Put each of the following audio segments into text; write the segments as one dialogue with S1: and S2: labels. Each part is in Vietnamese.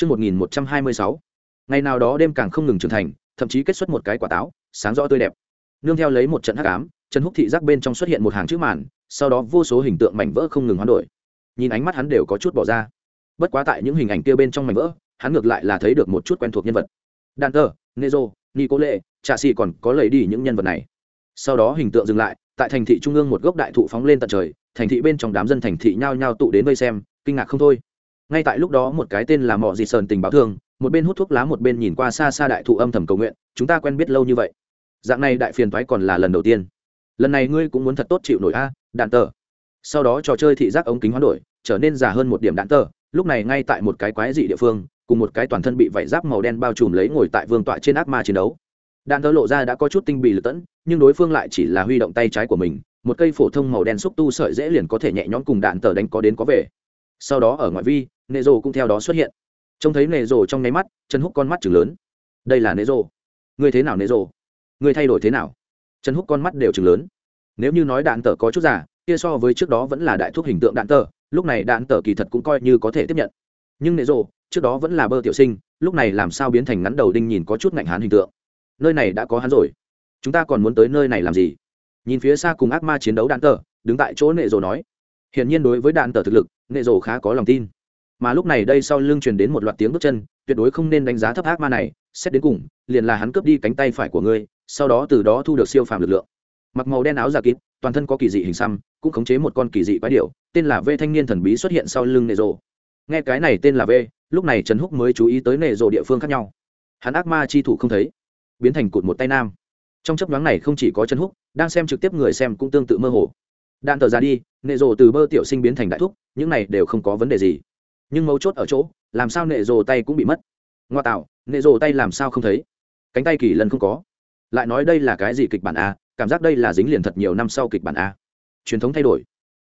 S1: Trước 1126, ngày nào đó đêm càng không ngừng trưởng thành, thậm chí kết xuất một cái quả táo, sáng rõ tươi đẹp. Nương theo lấy một trận hắc ám, Trần Húc thị giác bên trong xuất hiện một hàng chữ màn, sau đó vô số hình tượng mảnh vỡ không ngừng hoán đổi. Nhìn ánh mắt hắn đều có chút bỏ ra. Bất quá tại những hình ảnh kia bên trong mảnh vỡ, hắn ngược lại là thấy được một chút quen thuộc nhân vật. Danter Nero Nezo, Nicole, Trà Sĩ còn có lấy đi những nhân vật này. Sau đó hình tượng dừng lại, tại thành thị trung ương một gốc đại thụ phóng lên tận trời, thành thị bên trong đám dân thành thị nhao nhao tụ đến vây xem, kinh ngạc không thôi ngay tại lúc đó một cái tên là mọ dị sơn tình báo thương, một bên hút thuốc lá một bên nhìn qua xa xa đại thụ âm thầm cầu nguyện, chúng ta quen biết lâu như vậy. Dạng này đại phiền thoái còn là lần đầu tiên. Lần này ngươi cũng muốn thật tốt chịu nổi a, đạn tờ sau đó trò chơi thị giác ống kính hoán đổi, trở nên già hơn một điểm đạn tờ lúc này ngay tại một cái quái dị địa phương, cùng một cái toàn thân bị vảy giáp màu đen bao trùm lấy ngồi tại vương tọa trên ác ma chiến đấu. Đạn tờ lộ ra đã có chút tinh bị lật tẫn, nhưng đối phương lại chỉ là huy động tay trái của mình, một cây phổ thông màu đen xúc tu sợi dễ liền có thể nhẹ nhõm cùng đạn tờ đánh có đến có về. Sau đó ở ngoại vi nệ rồ cũng theo đó xuất hiện. Trông thấy nệ rồ trong nháy mắt, Trần húc con mắt chừng lớn. Đây là nệ rồ. Người thế nào nệ rồ? Người thay đổi thế nào? Trần húc con mắt đều chừng lớn. Nếu như nói đạn tờ có chút giả kia so với trước đó vẫn là đại thuốc hình tượng đạn tờ lúc này đạn tờ kỳ thật cũng coi như có thể tiếp nhận. Nhưng nệ rồ, trước đó vẫn là bơ tiểu sinh, lúc này làm sao biến thành ngắn đầu đinh nhìn có chút ngạnh hán hình tượng. Nơi này đã có hắn rồi. Chúng ta còn muốn tới nơi này làm gì? Nhìn phía xa cùng ác ma chiến đấu đạn tờ đứng tại chỗ nệ rồ nói. Hiển nhiên đối với đạn tờ thực lực, nệ rồ khá có lòng tin mà lúc này đây sau lưng truyền đến một loạt tiếng bước chân, tuyệt đối không nên đánh giá thấp ác ma này, xét đến cùng, liền là hắn cướp đi cánh tay phải của ngươi, sau đó từ đó thu được siêu phàm lực lượng. Mặc màu đen áo giả kín toàn thân có kỳ dị hình xăm, cũng khống chế một con kỳ dị quái điệu tên là v thanh niên thần bí xuất hiện sau lưng nệ rộ. Nghe cái này tên là v, lúc này trần húc mới chú ý tới nệ rộ địa phương khác nhau. Hắn ác ma chi thủ không thấy, biến thành cụt một tay nam. Trong chấp đoán này không chỉ có trần húc, đang xem trực tiếp người xem cũng tương tự mơ hồ. Đạn tờ ra đi, nệ rộ từ bơ tiểu sinh biến thành đại thúc, những này đều không có vấn đề gì nhưng mấu chốt ở chỗ, làm sao nệ rồ tay cũng bị mất. Ngoa tạo, nệ rồ tay làm sao không thấy? Cánh tay kỳ lần không có. Lại nói đây là cái gì kịch bản a, cảm giác đây là dính liền thật nhiều năm sau kịch bản a. Truyền thống thay đổi.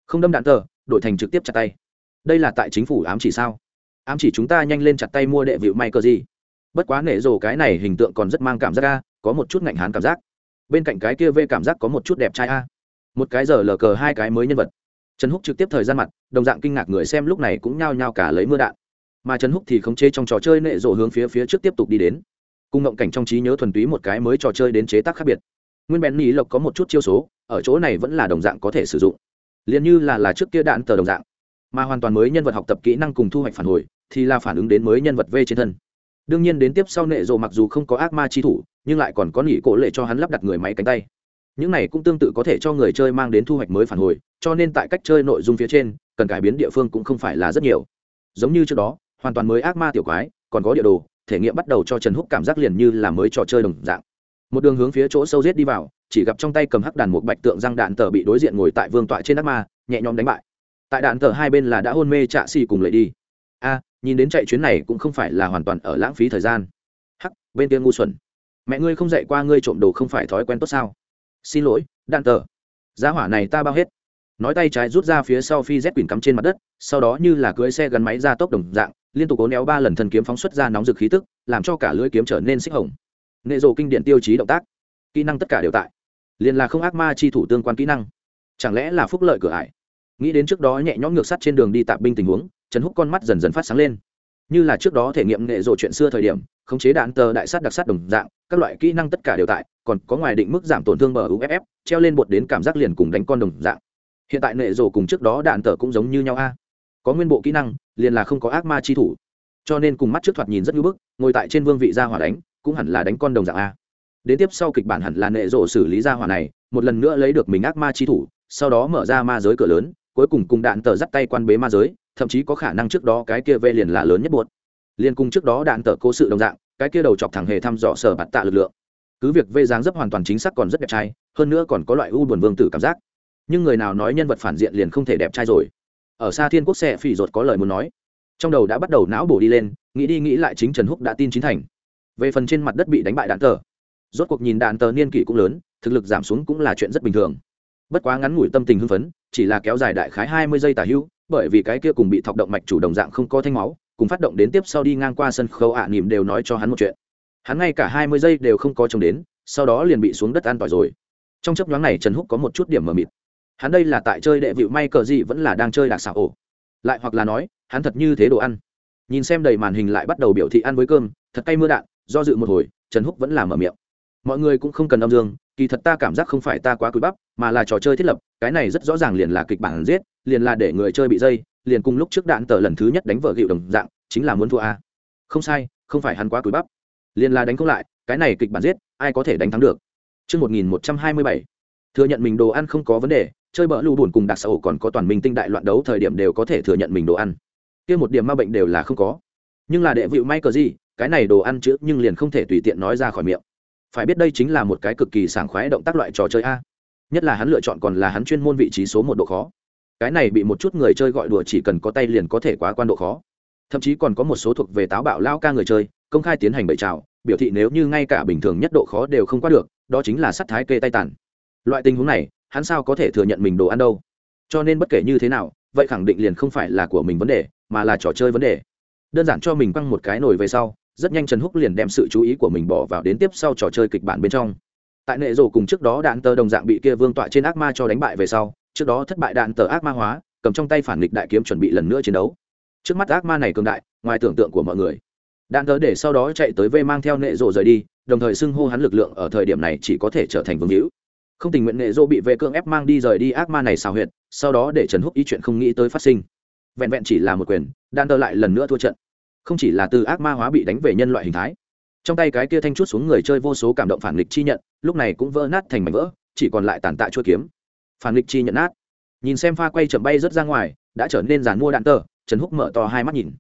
S1: Không đâm đạn tờ, đổi thành trực tiếp chặt tay. Đây là tại chính phủ ám chỉ sao? Ám chỉ chúng ta nhanh lên chặt tay mua đệ vịu may cơ gì bất quá nệ rồ cái này hình tượng còn rất mang cảm giác a, có một chút ngạnh hán cảm giác. Bên cạnh cái kia vê cảm giác có một chút đẹp trai a. Một cái giờ lờ cờ hai cái mới nhân vật trần húc trực tiếp thời gian mặt, đồng dạng kinh ngạc người xem lúc này cũng nhao nhao cả lấy mưa đạn. Mà trần húc thì khống chế trong trò chơi nệ rộ hướng phía phía trước tiếp tục đi đến. Cùng ngộng cảnh trong trí nhớ thuần túy một cái mới trò chơi đến chế tác khác biệt. Nguyên bèn mỹ lộc có một chút chiêu số, ở chỗ này vẫn là đồng dạng có thể sử dụng. Liền như là là trước kia đạn tờ đồng dạng. Mà hoàn toàn mới nhân vật học tập kỹ năng cùng thu hoạch phản hồi, thì là phản ứng đến mới nhân vật v trên thân. Đương nhiên đến tiếp sau nệ rộ mặc dù không có ác ma chi thủ, nhưng lại còn có nghỉ cổ lệ cho hắn lắp đặt người máy cánh tay những này cũng tương tự có thể cho người chơi mang đến thu hoạch mới phản hồi, cho nên tại cách chơi nội dung phía trên, cần cải biến địa phương cũng không phải là rất nhiều. Giống như trước đó, hoàn toàn mới ác ma tiểu quái, còn có địa đồ, thể nghiệm bắt đầu cho trần húc cảm giác liền như là mới trò chơi đồng dạng. Một đường hướng phía chỗ sâu rết đi vào, chỉ gặp trong tay cầm hắc đàn một bạch tượng răng đạn tờ bị đối diện ngồi tại vương tọa trên ác ma, nhẹ nhõm đánh bại. Tại đạn tờ hai bên là đã hôn mê trạ xì cùng lấy đi. A, nhìn đến chạy chuyến này cũng không phải là hoàn toàn ở lãng phí thời gian. Hắc, bên kia ngu xuẩn. Mẹ ngươi không dạy qua ngươi trộm đồ không phải thói quen tốt sao? Xin lỗi, đạn tờ. Giá hỏa này ta bao hết. Nói tay trái rút ra phía sau phi z quỳnh cắm trên mặt đất, sau đó như là cưới xe gắn máy ra tốc đồng dạng, liên tục cố néo ba lần thần kiếm phóng xuất ra nóng rực khí tức, làm cho cả lưỡi kiếm trở nên xích hồng. Nệ rộ kinh điện tiêu chí động tác. Kỹ năng tất cả đều tại. Liền là không ác ma chi thủ tương quan kỹ năng. Chẳng lẽ là phúc lợi cửa ải? Nghĩ đến trước đó nhẹ nhõm ngược sắt trên đường đi tạp binh tình huống, trần húc con mắt dần dần phát sáng lên. Như là trước đó thể nghiệm nghệ rộ chuyện xưa thời điểm, khống chế đạn tờ đại sát đặc sát đồng dạng các loại kỹ năng tất cả đều tại, còn có ngoài định mức giảm tổn thương bờ uff treo lên bột đến cảm giác liền cùng đánh con đồng dạng. Hiện tại nệ rổ cùng trước đó đạn tờ cũng giống như nhau a. Có nguyên bộ kỹ năng, liền là không có ác ma chi thủ. Cho nên cùng mắt trước thoạt nhìn rất ngưỡng bức, ngồi tại trên vương vị gia hỏa đánh, cũng hẳn là đánh con đồng dạng a. Đến tiếp sau kịch bản hẳn là nệ rổ xử lý gia hỏa này, một lần nữa lấy được mình ác ma chi thủ, sau đó mở ra ma giới cửa lớn, cuối cùng cùng đạn tờ dắt tay quan bế ma giới, thậm chí có khả năng trước đó cái kia vê liền là lớn nhất buột liền cùng trước đó đạn tờ cố sự đồng dạng cái kia đầu chọc thẳng hề thăm dò sở bạt tạ lực lượng. Cứ việc vê dáng dấp hoàn toàn chính xác còn rất đẹp trai, hơn nữa còn có loại u buồn vương tử cảm giác. Nhưng người nào nói nhân vật phản diện liền không thể đẹp trai rồi. Ở xa thiên quốc xe phỉ ruột có lời muốn nói. Trong đầu đã bắt đầu não bổ đi lên, nghĩ đi nghĩ lại chính trần húc đã tin chính thành. Về phần trên mặt đất bị đánh bại đạn tờ. Rốt cuộc nhìn đạn tờ niên kỷ cũng lớn, thực lực giảm xuống cũng là chuyện rất bình thường. Bất quá ngắn ngủi tâm tình hưng phấn, chỉ là kéo dài đại khái hai mươi giây tả hữu bởi vì cái kia cùng bị thọc động mạch chủ đồng dạng không có thanh máu cùng phát động đến tiếp sau đi ngang qua sân khấu ạ à, nỉm đều nói cho hắn một chuyện. Hắn ngay cả hai mươi giây đều không có trông đến sau đó liền bị xuống đất an tỏi rồi. Trong chấp nhoáng này trần húc có một chút điểm mờ mịt. Hắn đây là tại chơi đệ vịu may cờ gì vẫn là đang chơi đặc xảo ổ. Lại hoặc là nói hắn thật như thế đồ ăn. Nhìn xem đầy màn hình lại bắt đầu biểu thị ăn với cơm thật cay mưa đạn do dự một hồi trần húc vẫn là mở miệng. Mọi người cũng không cần âm dương kỳ thật ta cảm giác không phải ta quá cúi bắp mà là trò chơi thiết lập cái này rất rõ ràng liền là kịch bản giết liền là để người chơi bị dây liền cùng lúc trước đạn tờ lần thứ nhất đánh vợ gịu đồng dạng chính là muốn thua a. Không sai không phải hắn quá cúi bắp. Liền là đánh không lại cái này kịch bản giết ai có thể đánh thắng được? Trước 1127, thừa nhận mình đồ ăn không có vấn đề chơi bỡ lù bùn cùng đặc xã hội còn có toàn minh tinh đại loạn đấu thời điểm đều có thể thừa nhận mình đồ ăn. Kia một điểm ma bệnh đều là không có. Nhưng là đệ vịu may cờ gì cái này đồ ăn chữ nhưng liền không thể tùy tiện nói ra khỏi miệng. Phải biết đây chính là một cái cực kỳ sảng khoái động tác loại trò chơi a. Nhất là hắn lựa chọn còn là hắn chuyên môn vị trí số một độ khó cái này bị một chút người chơi gọi đùa chỉ cần có tay liền có thể quá quan độ khó. Thậm chí còn có một số thuộc về táo bạo lao ca người chơi, công khai tiến hành bậy trào biểu thị nếu như ngay cả bình thường nhất độ khó đều không qua được, đó chính là sắt thái kê tay tàn. Loại tình huống này, hắn sao có thể thừa nhận mình đồ ăn đâu? Cho nên bất kể như thế nào, vậy khẳng định liền không phải là của mình vấn đề, mà là trò chơi vấn đề. Đơn giản cho mình quăng một cái nồi về sau, rất nhanh trần húc liền đem sự chú ý của mình bỏ vào đến tiếp sau trò chơi kịch bản bên trong. Tại nệ rổ cùng trước đó đạn tơ đồng dạng bị kia vương tọa trên ác ma cho đánh bại về sau trước đó thất bại đạn tờ ác ma hóa, cầm trong tay phản nghịch đại kiếm chuẩn bị lần nữa chiến đấu. Trước mắt ác ma này cường đại, ngoài tưởng tượng của mọi người. Đạn tờ để sau đó chạy tới vê mang theo nệ rộ rời đi, đồng thời xưng hô hắn lực lượng ở thời điểm này chỉ có thể trở thành vương hữu. Không tình nguyện nệ rộ bị vệ cưỡng ép mang đi rời đi ác ma này xào huyệt, sau đó để trần húc ý chuyện không nghĩ tới phát sinh. Vẹn vẹn chỉ là một quyền, đạn tờ lại lần nữa thua trận. Không chỉ là từ ác ma hóa bị đánh về nhân loại hình thái, trong tay cái kia thanh chút xuống người chơi vô số cảm động phản nghịch chi nhận, lúc này cũng vỡ nát thành mảnh vỡ, chỉ còn lại tàn tạ chua kiếm phản nghịch chi nhận nát. Nhìn xem pha quay chậm bay rớt ra ngoài, đã trở nên giàn mua đạn tờ, trần húc mở to hai mắt nhìn.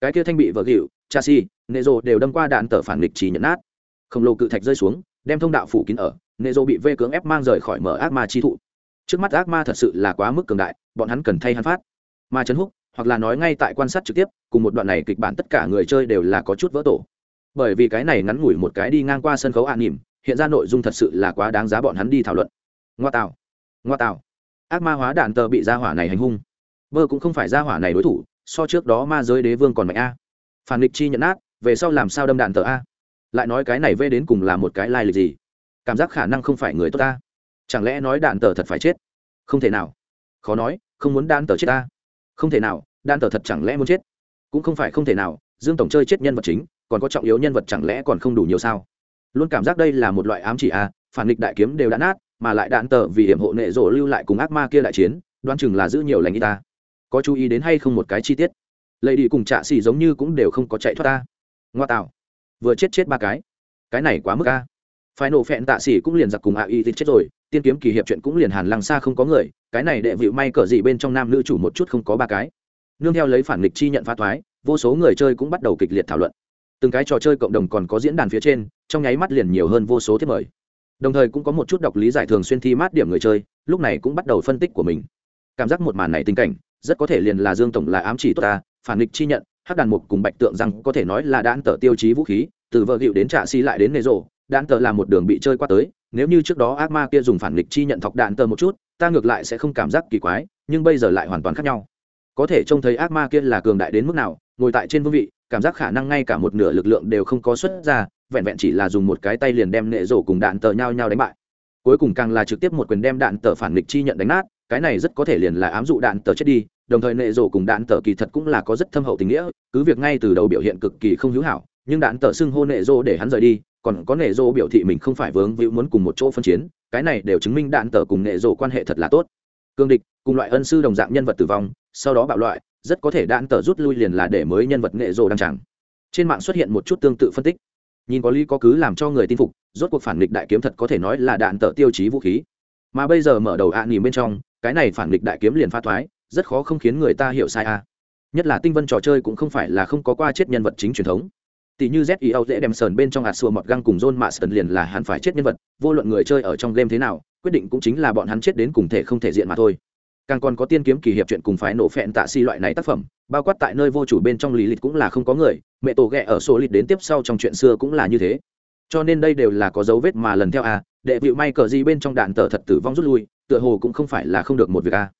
S1: Cái kia thanh bị vỡ gịu chassis nệ rồ đều đâm qua đạn tờ phản nghịch chi nhận nát. Khổng lồ cự thạch rơi xuống, đem thông đạo phủ kín ở nệ rồ bị vê cưỡng ép mang rời khỏi mở ác ma chi thụ. Trước mắt ác ma thật sự là quá mức cường đại, bọn hắn cần thay hắn phát. Mà trần húc, hoặc là nói ngay tại quan sát trực tiếp, cùng một đoạn này kịch bản tất cả người chơi đều là có chút vỡ tổ. Bởi vì cái này ngắn ngủi một cái đi ngang qua sân khấu an nỉm, hiện ra nội dung thật sự là quá đáng giá bọn hắn đi thảo luận. Ngoa tạo ngoa tạo. Ác ma hóa đạn tờ bị gia hỏa này hành hung. Bơ cũng không phải gia hỏa này đối thủ, so trước đó ma giới đế vương còn mạnh a. Phản địch chi nhận át về sau làm sao đâm đạn tờ a? Lại nói cái này vê đến cùng là một cái lai lịch gì? Cảm giác khả năng không phải người tốt ta chẳng lẽ nói đạn tờ thật phải chết? Không thể nào. Khó nói, không muốn đạn tờ chết ta không thể nào, đạn tờ thật chẳng lẽ muốn chết? Cũng không phải không thể nào, dương tổng chơi chết nhân vật chính, còn có trọng yếu nhân vật chẳng lẽ còn không đủ nhiều sao? Luôn cảm giác đây là một loại ám chỉ a, phản nghịch đại kiếm đều đã nát mà lại đạn tờ vì hiểm hộ nệ rộ lưu lại cùng ác ma kia đại chiến, đoán chừng là giữ nhiều lành y ta. Có chú ý đến hay không một cái chi tiết? Lệ đi cùng trạ xỉ giống như cũng đều không có chạy thoát ta. Ngoa tạo. Vừa chết chết ba cái. Cái này quá mức a. Phải nổ phẹn tạ xỉ cũng liền giặc cùng hạ y chết rồi, tiên kiếm kỳ hiệp chuyện cũng liền hàn lăng xa không có người, cái này đệ vịu may cờ gì bên trong nam nữ chủ một chút không có ba cái. Nương theo lấy phản nghịch chi nhận phá thoái, vô số người chơi cũng bắt đầu kịch liệt thảo luận. Từng cái trò chơi cộng đồng còn có diễn đàn phía trên, trong nháy mắt liền nhiều hơn vô số thiết mời đồng thời cũng có một chút đọc lý giải thường xuyên thi mát điểm người chơi, lúc này cũng bắt đầu phân tích của mình. Cảm giác một màn này tình cảnh, rất có thể liền là dương tổng là ám chỉ tốt ta, phản nghịch chi nhận, hắc đàn mục cùng bạch tượng rằng có thể nói là đạn tờ tiêu chí vũ khí, từ vợ hiệu đến trạ xi lại đến nề rộ đạn tờ là một đường bị chơi qua tới, nếu như trước đó ác ma kia dùng phản nghịch chi nhận thọc đạn tờ một chút, ta ngược lại sẽ không cảm giác kỳ quái, nhưng bây giờ lại hoàn toàn khác nhau. Có thể trông thấy ác ma kia là cường đại đến mức nào, ngồi tại trên vương vị, cảm giác khả năng ngay cả một nửa lực lượng đều không có xuất ra vẹn vẹn chỉ là dùng một cái tay liền đem nệ rổ cùng đạn tờ nhau nhau đánh bại. Cuối cùng càng là trực tiếp một quyền đem đạn tờ phản nghịch chi nhận đánh nát, cái này rất có thể liền là ám dụ đạn tờ chết đi, đồng thời nệ rổ cùng đạn tờ kỳ thật cũng là có rất thâm hậu tình nghĩa, cứ việc ngay từ đầu biểu hiện cực kỳ không hữu hảo, nhưng đạn tờ xưng hô nệ rổ để hắn rời đi, còn có nệ rổ biểu thị mình không phải vướng víu muốn cùng một chỗ phân chiến, cái này đều chứng minh đạn tờ cùng nệ rổ quan hệ thật là tốt. Cương địch, cùng loại ân sư đồng dạng nhân vật tử vong, sau đó bạo loại, rất có thể đạn tờ rút lui liền là để mới nhân vật nệ rồ đăng chẳng trên mạng xuất hiện một chút tương tự phân tích nhìn có lý có cứ làm cho người tin phục, rốt cuộc phản nghịch đại kiếm thật có thể nói là đạn tờ tiêu chí vũ khí. Mà bây giờ mở đầu ạ à bên trong, cái này phản nghịch đại kiếm liền pha thoái, rất khó không khiến người ta hiểu sai a nhất là tinh vân trò chơi cũng không phải là không có qua chết nhân vật chính truyền thống. Tỷ như zio dễ đem sờn bên trong hạt xua mọt găng cùng john mạ sờn liền là hắn phải chết nhân vật, vô luận người chơi ở trong game thế nào, quyết định cũng chính là bọn hắn chết đến cùng thể không thể diện mà thôi càng còn có tiên kiếm kỳ hiệp chuyện cùng phái nổ phẹn tạ si loại này tác phẩm, bao quát tại nơi vô chủ bên trong lý lịch cũng là không có người, mẹ tổ ghẹ ở số lịch đến tiếp sau trong chuyện xưa cũng là như thế. Cho nên đây đều là có dấu vết mà lần theo a đệ vịu may cờ gì bên trong đạn tờ thật tử vong rút lui, tựa hồ cũng không phải là không được một việc a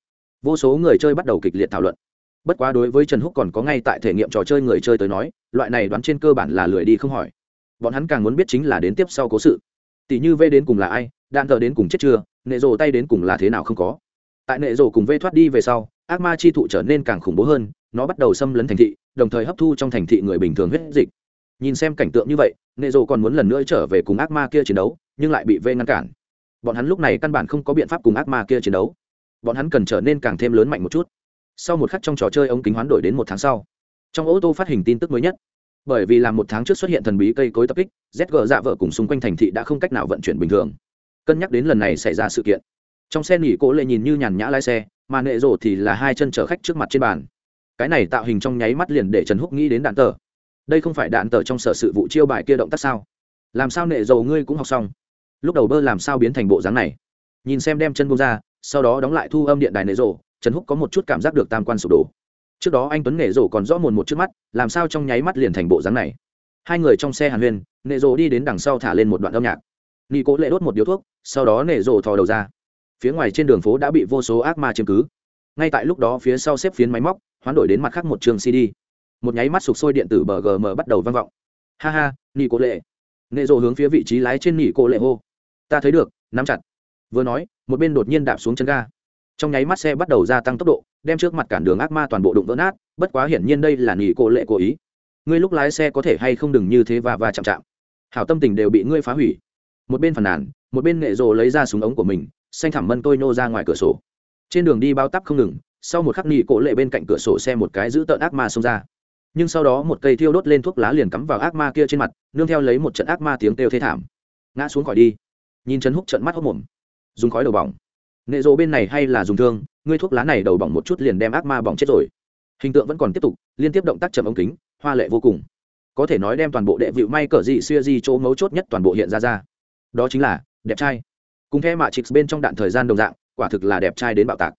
S1: vô số người chơi bắt đầu kịch liệt thảo luận. Bất quá đối với trần húc còn có ngay tại thể nghiệm trò chơi người chơi tới nói, loại này đoán trên cơ bản là lười đi không hỏi. Bọn hắn càng muốn biết chính là đến tiếp sau cố sự. Tỷ như v đến cùng là ai, đạn tờ đến cùng chết chưa, nệ rồ tay đến cùng là thế nào không có tại nệ rổ cùng vê thoát đi về sau, ác ma chi thụ trở nên càng khủng bố hơn, nó bắt đầu xâm lấn thành thị, đồng thời hấp thu trong thành thị người bình thường huyết dịch. Nhìn xem cảnh tượng như vậy, nệ rổ còn muốn lần nữa trở về cùng ác ma kia chiến đấu, nhưng lại bị vê ngăn cản. Bọn hắn lúc này căn bản không có biện pháp cùng ác ma kia chiến đấu. Bọn hắn cần trở nên càng thêm lớn mạnh một chút. Sau một khắc trong trò chơi ống kính hoán đổi đến một tháng sau, trong ô tô phát hình tin tức mới nhất. Bởi vì là một tháng trước xuất hiện thần bí cây cối tập kích zg dạ vợ cùng xung quanh thành thị đã không cách nào vận chuyển bình thường. Cân nhắc đến lần này xảy ra sự kiện trong xe nghỉ cố lệ nhìn như nhàn nhã lái xe, mà nệ rồ thì là hai chân chở khách trước mặt trên bàn. Cái này tạo hình trong nháy mắt liền để trần húc nghĩ đến đạn tờ. Đây không phải đạn tờ trong sở sự vụ chiêu bài kia động tác sao? Làm sao nệ dầu ngươi cũng học xong? Lúc đầu bơ làm sao biến thành bộ dáng này? Nhìn xem đem chân bông ra, sau đó đóng lại thu âm điện đài nệ rộ trần húc có một chút cảm giác được tam quan sụp đổ. Trước đó anh tuấn nệ rộ còn rõ mồn một trước mắt, làm sao trong nháy mắt liền thành bộ dáng này? Hai người trong xe hàn huyên, nệ rộ đi đến đằng sau thả lên một đoạn âm nhạc. Nghi cố lệ đốt một điếu thuốc, sau đó nệ rộ thò đầu ra phía ngoài trên đường phố đã bị vô số ác ma chiếm cứ. Ngay tại lúc đó phía sau xếp phiến máy móc, hoán đổi đến mặt khác một trường cd. Một nháy mắt sụp sôi điện tử bờ gm bắt đầu vang vọng. Ha ha nỉ cố lệ nệ rộ hướng phía vị trí lái trên nỉ cố lệ hô. Ta thấy được, nắm chặt. Vừa nói, một bên đột nhiên đạp xuống chân ga. Trong nháy mắt xe bắt đầu gia tăng tốc độ, đem trước mặt cản đường ác ma toàn bộ đụng vỡ nát, bất quá hiển nhiên đây là nỉ cố lệ cố ý. Ngươi lúc lái xe có thể hay không đừng như thế và và chạm chạm. Hảo tâm tình đều bị ngươi phá hủy. Một bên phàn nàn, một bên nệ rộ lấy ra súng ống của mình xanh thẳm mân tôi nô ra ngoài cửa sổ. Trên đường đi bao tắp không ngừng, sau một khắc nghỉ cổ lệ bên cạnh cửa sổ xe một cái giữ tợn ác ma xông ra. Nhưng sau đó một cây thiêu đốt lên thuốc lá liền cắm vào ác ma kia trên mặt, nương theo lấy một trận ác ma tiếng kêu thê thảm. Ngã xuống khỏi đi. Nhìn chấn húc trận mắt hốc mồm. Dùng khói đầu bỏng. Nệ rộ bên này hay là dùng thương, ngươi thuốc lá này đầu bỏng một chút liền đem ác ma bỏng chết rồi. Hình tượng vẫn còn tiếp tục, liên tiếp động tác chậm ống kính, hoa lệ vô cùng. Có thể nói đem toàn bộ đệ vịu may cờ dị xuya di chỗ mấu chốt nhất toàn bộ hiện ra ra. Đó chính là đẹp trai cùng theo mạ chix bên trong đạn thời gian đồng dạng, quả thực là đẹp trai đến bạo tạc.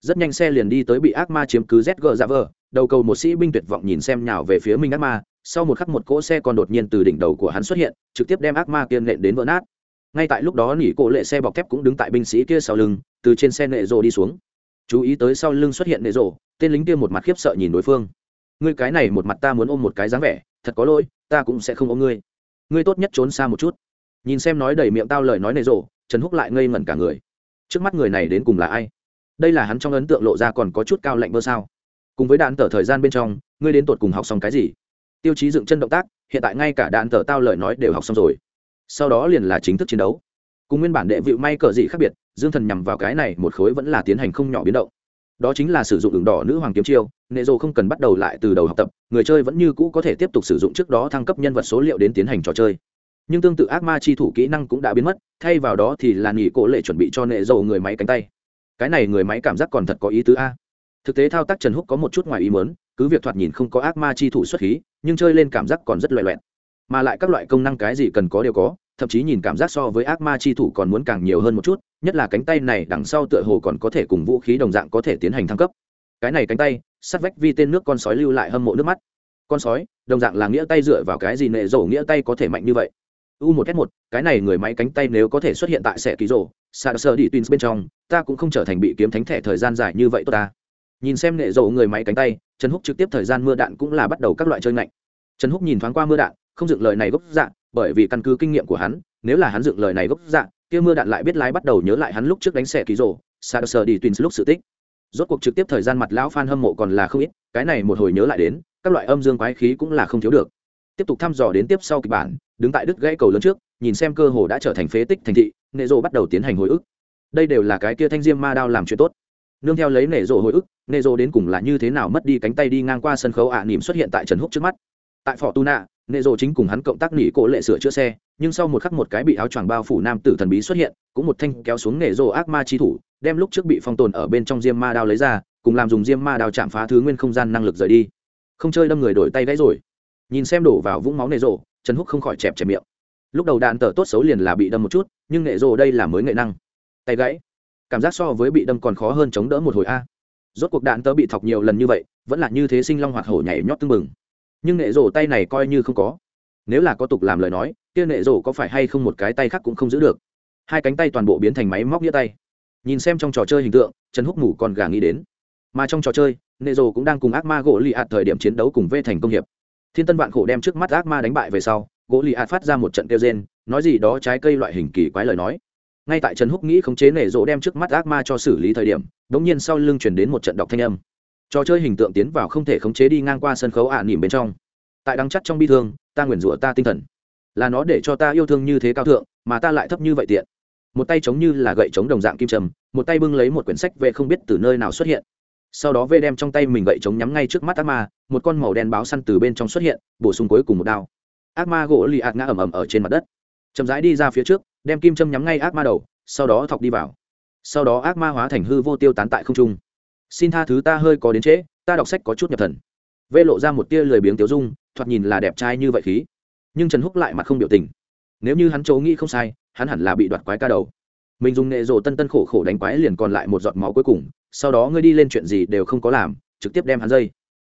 S1: Rất nhanh xe liền đi tới bị ác ma chiếm cứ zg ra dạ vờ, đầu cầu một sĩ binh tuyệt vọng nhìn xem nhào về phía minh ác ma, sau một khắc một cỗ xe còn đột nhiên từ đỉnh đầu của hắn xuất hiện, trực tiếp đem ác ma kia nện đến vỡ nát. Ngay tại lúc đó nỉ cổ lệ xe bọc thép cũng đứng tại binh sĩ kia sau lưng, từ trên xe nệ rồ đi xuống. Chú ý tới sau lưng xuất hiện nệ rồ, tên lính kia một mặt khiếp sợ nhìn đối phương. Ngươi cái này một mặt ta muốn ôm một cái dáng vẻ, thật có lỗi, ta cũng sẽ không ôm ngươi. Ngươi tốt nhất trốn xa một chút. Nhìn xem nói đầy miệng tao lời nói nệ rồ trần húc lại ngây ngẩn cả người. Trước mắt người này đến cùng là ai? Đây là hắn trong ấn tượng lộ ra còn có chút cao lạnh bơ sao. Cùng với đạn tờ thời gian bên trong, ngươi đến tột cùng học xong cái gì? Tiêu chí dựng chân động tác, hiện tại ngay cả đạn tờ tao lời nói đều học xong rồi. Sau đó liền là chính thức chiến đấu. Cùng nguyên bản đệ vịu may cờ gì khác biệt, dương thần nhằm vào cái này một khối vẫn là tiến hành không nhỏ biến động. Đó chính là sử dụng đường đỏ nữ hoàng kiếm chiêu, nệ dồ không cần bắt đầu lại từ đầu học tập, người chơi vẫn như cũ có thể tiếp tục sử dụng trước đó thăng cấp nhân vật số liệu đến tiến hành trò chơi nhưng tương tự ác ma chi thủ kỹ năng cũng đã biến mất, thay vào đó thì là nghỉ cổ lệ chuẩn bị cho nệ dầu người máy cánh tay. Cái này người máy cảm giác còn thật có ý tứ a. Thực tế thao tác trần húc có một chút ngoài ý mớn cứ việc thoạt nhìn không có ác ma chi thủ xuất khí, nhưng chơi lên cảm giác còn rất loẹ loẹt. mà lại các loại công năng cái gì cần có đều có, thậm chí nhìn cảm giác so với ác ma chi thủ còn muốn càng nhiều hơn một chút, nhất là cánh tay này đằng sau tựa hồ còn có thể cùng vũ khí đồng dạng có thể tiến hành thăng cấp. Cái này cánh tay sắt vách vi tên nước con sói lưu lại hâm mộ nước mắt. Con sói, đồng dạng là nghĩa tay dựa vào cái gì nệ rổ nghĩa tay có thể mạnh như vậy? U một s một, cái này người máy cánh tay nếu có thể xuất hiện tại sẻ ký rổ sạc sơ đi twins bên trong, ta cũng không trở thành bị kiếm thánh thẻ thời gian dài như vậy tốt ta. Nhìn xem nệ rộ người máy cánh tay, trần húc trực tiếp thời gian mưa đạn cũng là bắt đầu các loại chơi ngạnh. Trần húc nhìn thoáng qua mưa đạn, không dựng lời này gốc dạ bởi vì căn cứ kinh nghiệm của hắn, nếu là hắn dựng lời này gốc dạ kia mưa đạn lại biết lái bắt đầu nhớ lại hắn lúc trước đánh xe ký rổ sạc sơ đi twins lúc sự tích. Rốt cuộc trực tiếp thời gian mặt lão f hâm mộ còn là không ít, cái này một hồi nhớ lại đến, các loại âm dương quái khí cũng là không thiếu được tiếp tục thăm dò đến tiếp sau kịch bản đứng tại đứt gãy cầu lớn trước nhìn xem cơ hồ đã trở thành phế tích thành thị nệ rộ bắt đầu tiến hành hồi ức. Đây đều là cái kia thanh diêm ma đao làm chuyện tốt. Nương theo lấy nệ rộ hồi ức nệ rộ đến cùng là như thế nào mất đi cánh tay đi ngang qua sân khấu ạ à, nỉm xuất hiện tại trần húc trước mắt. Tại phò tu nạ nệ rộ chính cùng hắn cộng tác nỉ cổ lệ sửa chữa xe nhưng sau một khắc một cái bị áo choàng bao phủ nam tử thần bí xuất hiện cũng một thanh kéo xuống nệ rộ ác ma chi thủ đem lúc trước bị phong tồn ở bên trong diêm ma đao lấy ra cùng làm dùng diêm ma đao chạm phá thứ nguyên không gian năng lực rời đi. Không chơi đâm người đổi tay gãy rồi nhìn xem đổ vào vũng máu nệ rộ, trần húc không khỏi chẹp chẹp miệng. Lúc đầu đạn tờ tốt xấu liền là bị đâm một chút, nhưng nệ rộ đây là mới nghệ năng. Tay gãy. Cảm giác so với bị đâm còn khó hơn chống đỡ một hồi a. Rốt cuộc đạn tớ bị thọc nhiều lần như vậy, vẫn là như thế sinh long hoạt hổ nhảy nhót tưng bừng. Nhưng nệ rộ tay này coi như không có. Nếu là có tục làm lời nói, kia nệ rộ có phải hay không một cái tay khác cũng không giữ được. Hai cánh tay toàn bộ biến thành máy móc nghĩa tay. Nhìn xem trong trò chơi hình tượng, trần húc ngủ còn gà nghĩ đến. Mà trong trò chơi, nệ rồ cũng đang cùng ác ma gỗ lì ạt thời điểm chiến đấu cùng vê thành công hiệp thiên tân vạn khổ đem trước mắt ác ma đánh bại về sau, gỗ lì ạt phát ra một trận kêu rên, nói gì đó trái cây loại hình kỳ quái lời nói. Ngay tại trần húc nghĩ khống chế nể rộ đem trước mắt ác ma cho xử lý thời điểm đ ỗ n g nhiên sau lưng chuyển đến một trận đọc thanh âm. Trò chơi hình tượng tiến vào không thể khống chế đi ngang qua sân khấu ả à nỉm bên trong. Tại đắng chắc trong bi thương, ta nguyền rủa ta tinh thần. Là nó để cho ta yêu thương như thế cao thượng, mà ta lại thấp như vậy tiện. Một tay chống như là gậy chống đồng dạng kim trầm một tay bưng lấy một quyển sách về không biết từ nơi nào xuất hiện sau đó v đem trong tay mình gậy chống nhắm ngay trước mắt ác ma, một con màu đen báo săn từ bên trong xuất hiện, bổ sung cuối cùng một đao. Ác ma gỗ lì ạt ngã ầm ầm ở trên mặt đất. Chậm rãi đi ra phía trước, đem kim châm nhắm ngay ác ma đầu, sau đó thọc đi vào. Sau đó ác ma hóa thành hư vô tiêu tán tại không trung. Xin tha thứ ta hơi có đến trễ, ta đọc sách có chút nhập thần. Vê lộ ra một tia lười biếng tiêu dung, thoạt nhìn là đẹp trai như vậy khí. Nhưng trần húc lại mặt không biểu tình. Nếu như hắn chỗ nghĩ không sai, hắn hẳn là bị đoạt quái ca đầu. Mình dùng nghệ rộ tân tân khổ khổ đánh quái liền còn lại một giọt máu cuối cùng sau đó ngươi đi lên chuyện gì đều không có làm trực tiếp đem hắn dây.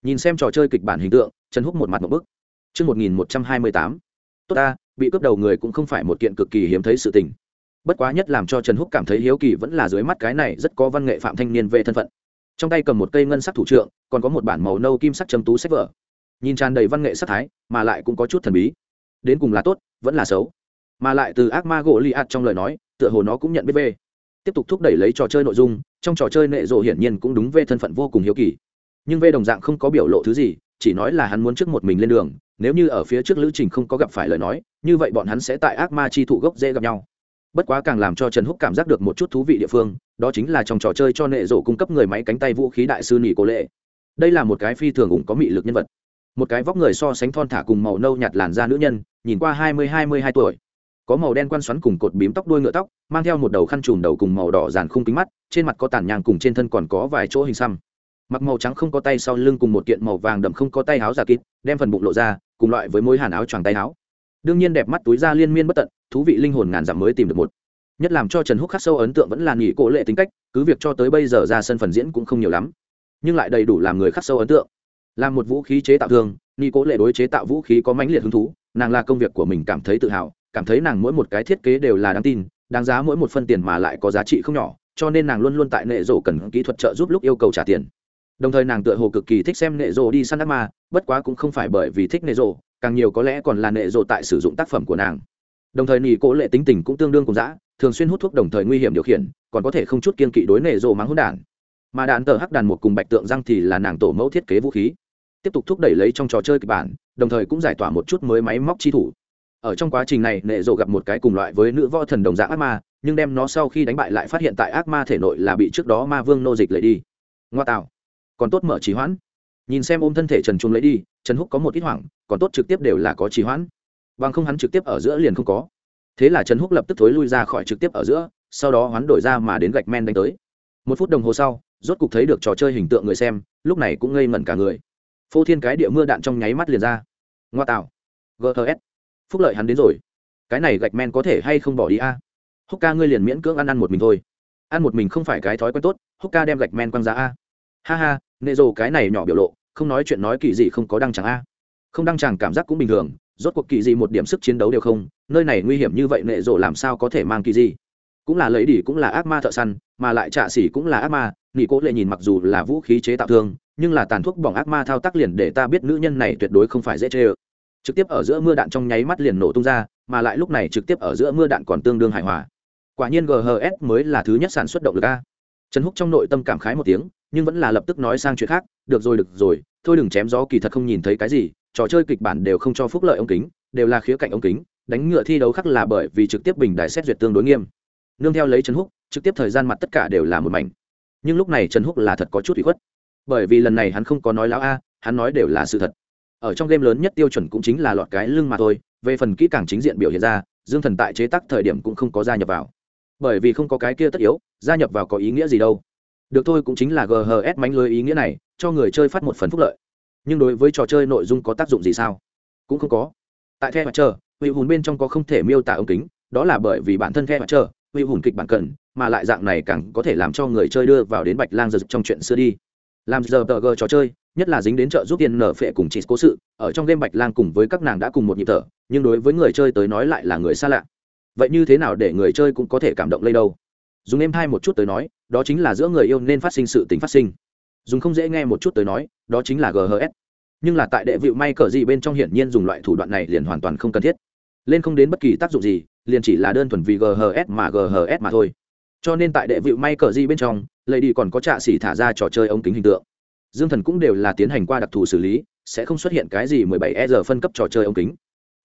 S1: Nhìn xem trò chơi kịch bản hình tượng trần húc một mặt một bức. Trước 1128, tốt ta bị cướp đầu người cũng không phải một kiện cực kỳ hiếm thấy sự tình. Bất quá nhất làm cho trần húc cảm thấy hiếu kỳ vẫn là dưới mắt cái này rất có văn nghệ phạm thanh niên về thân phận. Trong tay cầm một cây ngân sắc thủ trượng còn có một bản màu nâu kim sắc châm tú sách vở. Nhìn tràn đầy văn nghệ sắc thái mà lại cũng có chút thần bí. Đến cùng là tốt vẫn là xấu. Mà lại từ ác ma gỗ li ạt trong lời nói tựa hồ nó cũng nhận biết về tiếp tục thúc đẩy lấy trò chơi nội dung, trong trò chơi nệ rộ hiển nhiên cũng đúng về thân phận vô cùng hiếu kỳ. Nhưng về đồng dạng không có biểu lộ thứ gì, chỉ nói là hắn muốn trước một mình lên đường, nếu như ở phía trước lữ trình không có gặp phải lời nói, như vậy bọn hắn sẽ tại ác ma chi thụ gốc dễ gặp nhau. Bất quá càng làm cho trần húc cảm giác được một chút thú vị địa phương, đó chính là trong trò chơi cho nệ rộ cung cấp người máy cánh tay vũ khí đại sư nỉ cố lệ. Đây là một cái phi thường ủng có mị lực nhân vật. Một cái vóc người so sánh thon thả cùng màu nâu nhạt làn da nữ nhân, nhìn qua hai mươi hai mươi hai tuổi có màu đen quan xoắn cùng cột bím tóc đuôi ngựa tóc, mang theo một đầu khăn trùm đầu cùng màu đỏ dàn khung kính mắt, trên mặt có tàn nhang cùng trên thân còn có vài chỗ hình xăm. Mặc màu trắng không có tay sau lưng cùng một kiện màu vàng đậm không có tay áo giả kín đem phần bụng lộ ra, cùng loại với mối hàn áo choàng tay áo. Đương nhiên đẹp mắt túi da liên miên bất tận, thú vị linh hồn ngàn dặm mới tìm được một. Nhất làm cho trần húc khắc sâu ấn tượng vẫn là nghỉ cổ lệ tính cách, cứ việc cho tới bây giờ ra sân phần diễn cũng không nhiều lắm, nhưng lại đầy đủ làm người khắc sâu ấn tượng. Làm một vũ khí chế tạo thương nghỉ cổ lệ đối chế tạo vũ khí có mãnh liệt hứng thú, nàng là công việc của mình cảm thấy tự hào cảm thấy nàng mỗi một cái thiết kế đều là đáng tin, đáng giá mỗi một phân tiền mà lại có giá trị không nhỏ, cho nên nàng luôn luôn tại nệ rổ cần kỹ thuật trợ giúp lúc yêu cầu trả tiền. Đồng thời nàng tựa hồ cực kỳ thích xem nệ rổ đi săn ác ma, bất quá cũng không phải bởi vì thích nệ rổ, càng nhiều có lẽ còn là nệ rổ tại sử dụng tác phẩm của nàng. Đồng thời nỉ cố lệ tính tình cũng tương đương cùng dã, thường xuyên hút thuốc đồng thời nguy hiểm điều khiển, còn có thể không chút kiên kỵ đối nệ rổ mắng hôn đản. Mà đạn tờ hắc đàn một cùng bạch tượng răng thì là nàng tổ mẫu thiết kế vũ khí. Tiếp tục thúc đẩy lấy trong trò chơi kịch bản, đồng thời cũng giải tỏa một chút mới máy móc chi thủ ở trong quá trình này, nệ rộ gặp một cái cùng loại với nữ võ thần đồng dạng ác ma, nhưng đem nó sau khi đánh bại lại phát hiện tại ác ma thể nội là bị trước đó ma vương nô dịch lấy đi. Ngoa tạo. Còn tốt mở trì hoãn. Nhìn xem ôm thân thể trần trung lấy đi, trần húc có một ít hoảng, còn tốt trực tiếp đều là có trì hoãn. Bằng không hắn trực tiếp ở giữa liền không có. Thế là trần húc lập tức thối lui ra khỏi trực tiếp ở giữa, sau đó hoán đổi ra mà đến gạch men đánh tới. Một phút đồng hồ sau, rốt cục thấy được trò chơi hình tượng người xem, lúc này cũng ngây ngẩn cả người. Phô thiên cái địa mưa đạn trong nháy mắt liền ra. Ngoa tạo. Gts phúc lợi hắn đến rồi. Cái này gạch men có thể hay không bỏ đi a? Húc ca ngươi liền miễn cưỡng ăn ăn một mình thôi. Ăn một mình không phải cái thói quen tốt, húc ca đem gạch men quăng ra a. Ha ha, nệ rồ cái này nhỏ biểu lộ, không nói chuyện nói kỳ gì không có đăng chẳng a. Không đăng chẳng cảm giác cũng bình thường, rốt cuộc kỳ gì một điểm sức chiến đấu đều không, nơi này nguy hiểm như vậy nệ rồ làm sao có thể mang kỳ gì cũng là lấy đỉ cũng là ác ma thợ săn, mà lại trạ xỉ cũng là ác ma nghị cố lệ nhìn mặc dù là vũ khí chế tạo thương, nhưng là tàn thuốc bỏng ác ma thao tác liền để ta biết nữ nhân này tuyệt đối không phải dễ chê ơ trực tiếp ở giữa mưa đạn trong nháy mắt liền nổ tung ra, mà lại lúc này trực tiếp ở giữa mưa đạn còn tương đương hài hòa. Quả nhiên ghs mới là thứ nhất sản xuất động lực a. Trần húc trong nội tâm cảm khái một tiếng, nhưng vẫn là lập tức nói sang chuyện khác, được rồi được rồi, thôi đừng chém gió, kỳ thật không nhìn thấy cái gì, trò chơi kịch bản đều không cho phúc lợi ống kính, đều là khía cạnh ống kính, đánh ngựa thi đấu khác là bởi vì trực tiếp bình đại xét duyệt tương đối nghiêm. Nương theo lấy trần húc, trực tiếp thời gian mặt tất cả đều là một mảnh. Nhưng lúc này trần húc là thật có chút bị khuất. Bởi vì lần này hắn không có nói láo a, hắn nói đều là sự thật ở trong game lớn nhất tiêu chuẩn cũng chính là lọt cái lưng mà thôi, về phần kỹ càng chính diện biểu hiện ra, dương thần tại chế tác thời điểm cũng không có gia nhập vào. Bởi vì không có cái kia tất yếu, gia nhập vào có ý nghĩa gì đâu. Được thôi cũng chính là ghs mánh lưới ý nghĩa này, cho người chơi phát một phần phúc lợi. Nhưng đối với trò chơi nội dung có tác dụng gì sao? Cũng không có. Tại the mặt trời vị hùn bên trong có không thể miêu tả ống kính, đó là bởi vì bản thân the mặt trời vị hùn kịch bản cần, mà lại dạng này càng có thể làm cho người chơi đưa vào đến bạch lang giật trong chuyện xưa đi làm giờ tờ gờ trò chơi, nhất là dính đến trợ giúp tiền nở phệ cùng chị cố sự, ở trong game bạch lang cùng với các nàng đã cùng một nhịp thở, nhưng đối với người chơi tới nói lại là người xa lạ. Vậy như thế nào để người chơi cũng có thể cảm động lây đâu? Dùng em hai một chút tới nói, đó chính là giữa người yêu nên phát sinh sự tính phát sinh. Dùng không dễ nghe một chút tới nói, đó chính là ghs nhưng là tại đệ vịu may cờ gì bên trong hiển nhiên dùng loại thủ đoạn này liền hoàn toàn không cần thiết. Lên không đến bất kỳ tác dụng gì, liền chỉ là đơn thuần vì ghs mà ghs mà thôi. Cho nên tại đệ vịu may cờ gì bên trong lady còn có trạ xỉ thả ra trò chơi ống kính hình tượng. Dương thần cũng đều là tiến hành qua đặc thù xử lý, sẽ không xuất hiện cái gì mười bảy e giờ phân cấp trò chơi ống kính.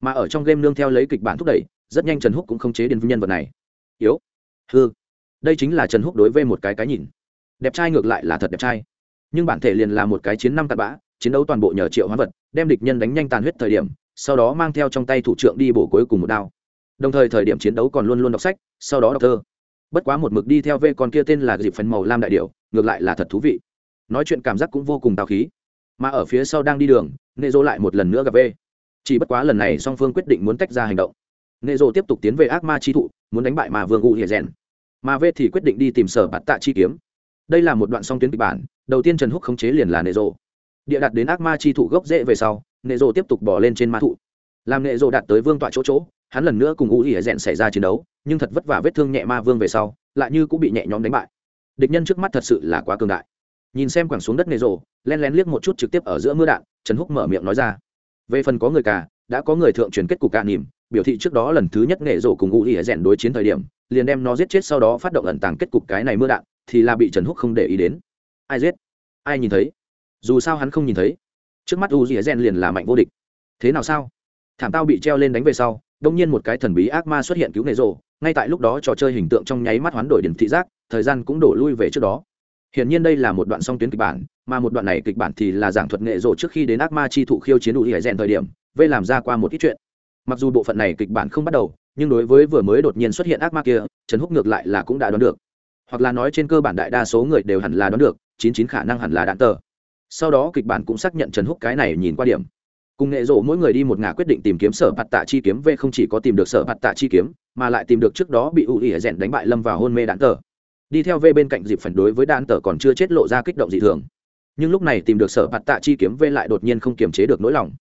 S1: Mà ở trong game nương theo lấy kịch bản thúc đẩy, rất nhanh trần húc cũng không chế đến nhân vật này. Yếu. Hư. Đây chính là trần húc đối với một cái cái nhìn. Đẹp trai ngược lại là thật đẹp trai. Nhưng bản thể liền là một cái chiến năm tạt bã, chiến đấu toàn bộ nhờ triệu hóa vật, đem địch nhân đánh nhanh tàn huyết thời điểm, sau đó mang theo trong tay thủ trưởng đi bổ cuối cùng một đao. Đồng thời thời điểm chiến đấu còn luôn luôn đọc sách, sau đó đọc thơ bất quá một mực đi theo vê con kia tên là dịp phần màu lam đại điệu ngược lại là thật thú vị. Nói chuyện cảm giác cũng vô cùng tào khí. Mà ở phía sau đang đi đường, nệ dô lại một lần nữa gặp vê. Chỉ bất quá lần này song phương quyết định muốn tách ra hành động. Nệ dô tiếp tục tiến về ác ma chi thụ, muốn đánh bại mà vương ngụ hiệ rèn. Mà vê thì quyết định đi tìm sở bạt tạ chi kiếm. Đây là một đoạn song tuyến kịch bản, đầu tiên trần húc khống chế liền là nệ rộ địa đặt đến ác ma chi thụ gốc rễ về sau, nệ rộ tiếp tục bỏ lên trên ma thụ. Làm nệ rộ đạt tới vương tọa chỗ chỗ, hắn lần nữa cùng u ỉ rèn xảy ra chiến đấu nhưng thật vất vả vết thương nhẹ ma vương về sau, lại như cũng bị nhẹ nhõm đánh bại. Địch nhân trước mắt thật sự là quá cường đại. Nhìn xem quẳng xuống đất nề rộ, len lén liếc một chút trực tiếp ở giữa mưa đạn, trần húc mở miệng nói ra. Về phần có người cả, đã có người thượng truyền kết cục cạn nỉm biểu thị trước đó lần thứ nhất nghệ rổ cùng u ỉ rèn đối chiến thời điểm, liền đem nó giết chết sau đó phát động ẩn tàng kết cục cái này mưa đạn, thì là bị trần húc không để ý đến. Ai giết? Ai nhìn thấy? Dù sao hắn không nhìn thấy. Trước mắt u dì gen liền là mạnh vô địch. Thế nào sao? Thảm tao bị treo lên đánh về sau, đông nhiên một cái thần bí ác ma xuất hiện cứu nệ rổ ngay tại lúc đó trò chơi hình tượng trong nháy mắt hoán đổi điểm thị giác, thời gian cũng đổ lui về trước đó. Hiển nhiên đây là một đoạn song tuyến kịch bản, mà một đoạn này kịch bản thì là giảng thuật nghệ rộ trước khi đến ác ma chi thụ khiêu chiến đủ hải rèn thời điểm, vây làm ra qua một ít chuyện. Mặc dù bộ phận này kịch bản không bắt đầu, nhưng đối với vừa mới đột nhiên xuất hiện ác ma kia, trần húc ngược lại là cũng đã đoán được. Hoặc là nói trên cơ bản đại đa số người đều hẳn là đoán được, chín chín khả năng hẳn là đạn tờ. Sau đó kịch bản cũng xác nhận trần húc cái này nhìn qua điểm cùng nghệ rộ mỗi người đi một ngả quyết định tìm kiếm sở bạt tạ chi kiếm v không chỉ có tìm được sở bạt tạ chi kiếm, mà lại tìm được trước đó bị ủ hệ rèn đánh bại lâm vào hôn mê đạn tờ đi theo v bên cạnh dịp phản đối với đạn tờ còn chưa chết lộ ra kích động dị thường. Nhưng lúc này tìm được sở bạt tạ chi kiếm v lại đột nhiên không kiềm chế được nỗi lòng.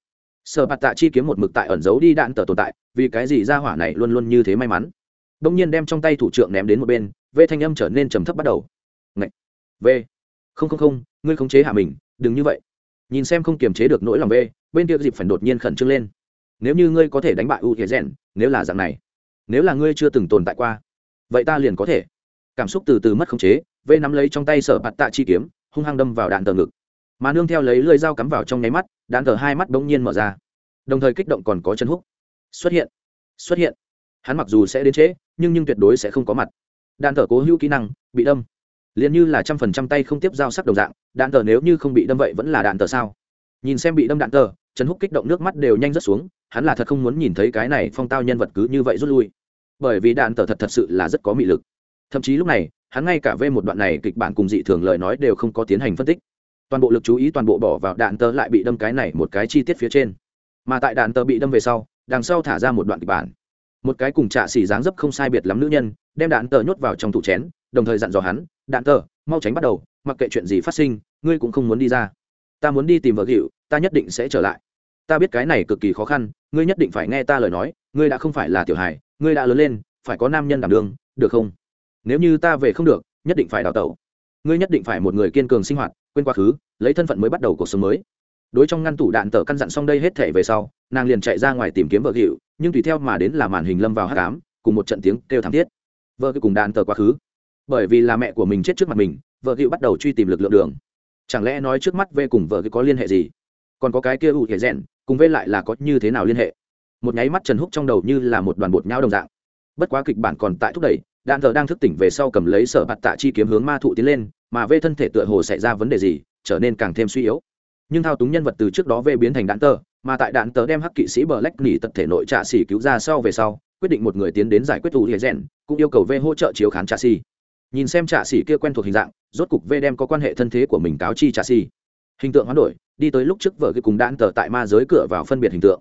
S1: Sở bạt tạ chi kiếm một mực tại ẩn giấu đi đạn tờ tồn tại, vì cái gì ra hỏa này luôn luôn như thế may mắn? Đông nhiên đem trong tay thủ trưởng ném đến một bên, v thanh âm trở nên trầm thấp bắt đầu. Ngậy! v! Không không không, ngươi khống chế hạ mình, đừng như vậy. Nhìn xem không kiềm chế được nỗi lòng v bên kia dịp phải đột nhiên khẩn trương lên. Nếu như ngươi có thể đánh bại u thế rèn nếu là dạng này, nếu là ngươi chưa từng tồn tại qua, vậy ta liền có thể. Cảm xúc từ từ mất khống chế v nắm lấy trong tay sở bạt tạ chi kiếm, hung hăng đâm vào đạn tờ ngực. Mà nương theo lấy lưỡi dao cắm vào trong nháy mắt, đạn tờ hai mắt bỗng nhiên mở ra. Đồng thời kích động còn có chân húc xuất hiện xuất hiện. Hắn mặc dù sẽ đến trễ, nhưng nhưng tuyệt đối sẽ không có mặt. Đạn tờ cố hữu kỹ năng, bị đâm. Liền như là trăm phần trăm tay không tiếp dao sắc đồng dạng, đạn tờ nếu như không bị đâm vậy vẫn là đạn tờ sao? Nhìn xem bị đâm đạn tờ, trần húc kích động nước mắt đều nhanh rất xuống, hắn là thật không muốn nhìn thấy cái này phong tao nhân vật cứ như vậy rút lui. Bởi vì đạn tờ thật thật sự là rất có mị lực. Thậm chí lúc này, hắn ngay cả về một đoạn này kịch bản cùng dị thường lời nói đều không có tiến hành phân tích. Toàn bộ lực chú ý toàn bộ bỏ vào đạn tờ lại bị đâm cái này một cái chi tiết phía trên. Mà tại đạn tờ bị đâm về sau, đằng sau thả ra một đoạn kịch bản. Một cái cùng trạ xỉ dáng dấp không sai biệt lắm nữ nhân, đem đạn tờ nhốt vào trong tủ chén, đồng thời dặn dò hắn, đạn tờ, mau tránh bắt đầu, mặc kệ chuyện gì phát sinh, ngươi cũng không muốn đi ra ta muốn đi tìm vợ hiệu ta nhất định sẽ trở lại. Ta biết cái này cực kỳ khó khăn, ngươi nhất định phải nghe ta lời nói, ngươi đã không phải là tiểu hài, ngươi đã lớn lên, phải có nam nhân đảm đường được không? Nếu như ta về không được, nhất định phải đào tẩu. Ngươi nhất định phải một người kiên cường sinh hoạt, quên quá khứ, lấy thân phận mới bắt đầu cuộc sống mới. Đối trong ngăn tủ đạn tờ căn dặn xong đây hết thể về sau, nàng liền chạy ra ngoài tìm kiếm vợ hiệu nhưng tùy theo mà đến là màn hình lâm vào hát cám cùng một trận tiếng kêu thảm thiết. Vợ cùng đạn tờ quá khứ. Bởi vì là mẹ của mình chết trước mặt mình, vợ hiệu bắt đầu truy tìm lực lượng đường chẳng lẽ nói trước mắt v cùng vợ có liên hệ gì? Còn có cái kia ủ thể rèn cùng v lại là có như thế nào liên hệ? Một nháy mắt trần húc trong đầu như là một đoàn bột nhau đồng dạng. Bất quá kịch bản còn tại thúc đẩy đạn thờ đang thức tỉnh về sau cầm lấy sở bạt tạ chi kiếm hướng ma thụ tiến lên, mà v thân thể tựa hồ xảy ra vấn đề gì, trở nên càng thêm suy yếu. Nhưng thao túng nhân vật từ trước đó v biến thành đạn tờ, mà tại đạn tờ đem hắc kỵ sĩ bờ lách nỉ tật thể nội trạ xỉ cứu ra sau về sau, quyết định một người tiến đến giải quyết ủ thể rèn cũng yêu cầu v hỗ trợ chiếu khán trạ xỉ nhìn xem trạ xỉ kia quen thuộc hình dạng, rốt cục v đem có quan hệ thân thế của mình cáo chi trạ xỉ. Hình tượng hoán đổi, đi tới lúc trước vợ ghi cùng đạn tờ tại ma giới cửa vào phân biệt hình tượng.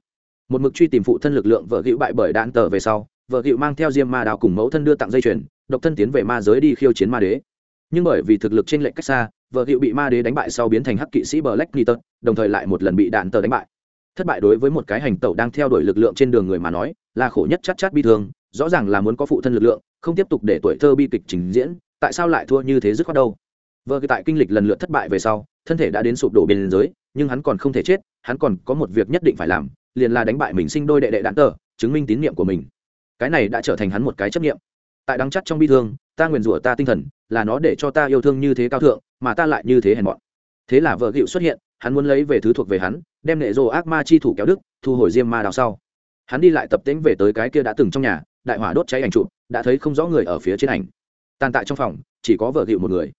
S1: Một mực truy tìm phụ thân lực lượng vợ hữu bại bởi đạn tờ về sau, vợ hữu mang theo diêm ma đào cùng mẫu thân đưa tặng dây chuyền, độc thân tiến về ma giới đi khiêu chiến ma đế. Nhưng bởi vì thực lực trên lệnh cách xa, vợ hữu bị ma đế đánh bại sau biến thành hắc kỵ sĩ black nitter đồng thời lại một lần bị đạn tờ đánh bại. Thất bại đối với một cái hành tẩu đang theo đuổi lực lượng trên đường người mà nói, là khổ nhất chắc chắc bi thương rõ ràng là muốn có phụ thân lực lượng, không tiếp tục để tuổi thơ bi kịch trình diễn, tại sao lại thua như thế dứt khoát đâu? Vợ tại kinh lịch lần lượt thất bại về sau, thân thể đã đến sụp đổ bên giới, nhưng hắn còn không thể chết, hắn còn có một việc nhất định phải làm, liền là đánh bại mình sinh đôi đệ đệ đạn tờ, chứng minh tín nhiệm của mình. Cái này đã trở thành hắn một cái chấp nghiệm tại đắng chắc trong bi thương, ta nguyền rủa ta tinh thần, là nó để cho ta yêu thương như thế cao thượng, mà ta lại như thế hèn mọn. Thế là vợ gịu xuất hiện, hắn muốn lấy về thứ thuộc về hắn, đem nệ rồ ác ma chi thủ kéo đức thu hồi diêm ma đào sau. Hắn đi lại tập tễnh về tới cái kia đã từng trong nhà đại hỏa đốt cháy ảnh chụp, đã thấy không rõ người ở phía trên ảnh. Tàn tạ trong phòng, chỉ có vợ hiệu một người.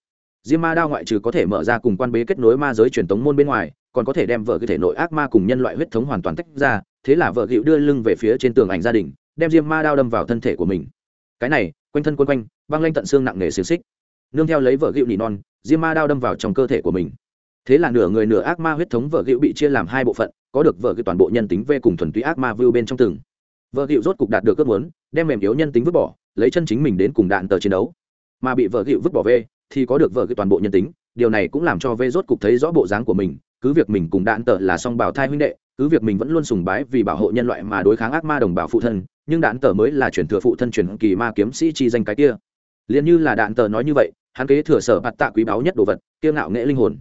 S1: Diêm ma đao ngoại trừ có thể mở ra cùng quan bế kết nối ma giới truyền tống môn bên ngoài, còn có thể đem vợ cái thể nội ác ma cùng nhân loại huyết thống hoàn toàn tách ra, thế là vợ hiệu đưa lưng về phía trên tường ảnh gia đình, đem diêm ma đao đâm vào thân thể của mình. Cái này, quanh thân quân quanh băng lanh tận xương nặng nề xiềng xích. Nương theo lấy vợ hiệu nỉ non, diêm ma đao đâm vào trong cơ thể của mình. Thế là nửa người nửa ác ma huyết thống vợ hiệu bị chia làm hai bộ phận, có được vợ gịu toàn bộ nhân tính về cùng thuần túy ác ma vưu bên trong từng vợ hiệu rốt cục đạt được ước muốn, đem mềm yếu nhân tính vứt bỏ, lấy chân chính mình đến cùng đạn tờ chiến đấu. Mà bị vợ hiệu vứt bỏ về, thì có được vợ hiệu toàn bộ nhân tính. Điều này cũng làm cho vê rốt cục thấy rõ bộ dáng của mình, cứ việc mình cùng đạn tờ là song bảo thai huynh đệ, cứ việc mình vẫn luôn sùng bái vì bảo hộ nhân loại mà đối kháng ác ma đồng bào phụ thân, nhưng đạn tờ mới là chuyển thừa phụ thân truyền kỳ ma kiếm sĩ chi danh cái kia. Liền như là đạn tờ nói như vậy, hắn kế thừa sở bạt tạ quý báu nhất đồ vật kiêng ngạo nghệ linh hồn.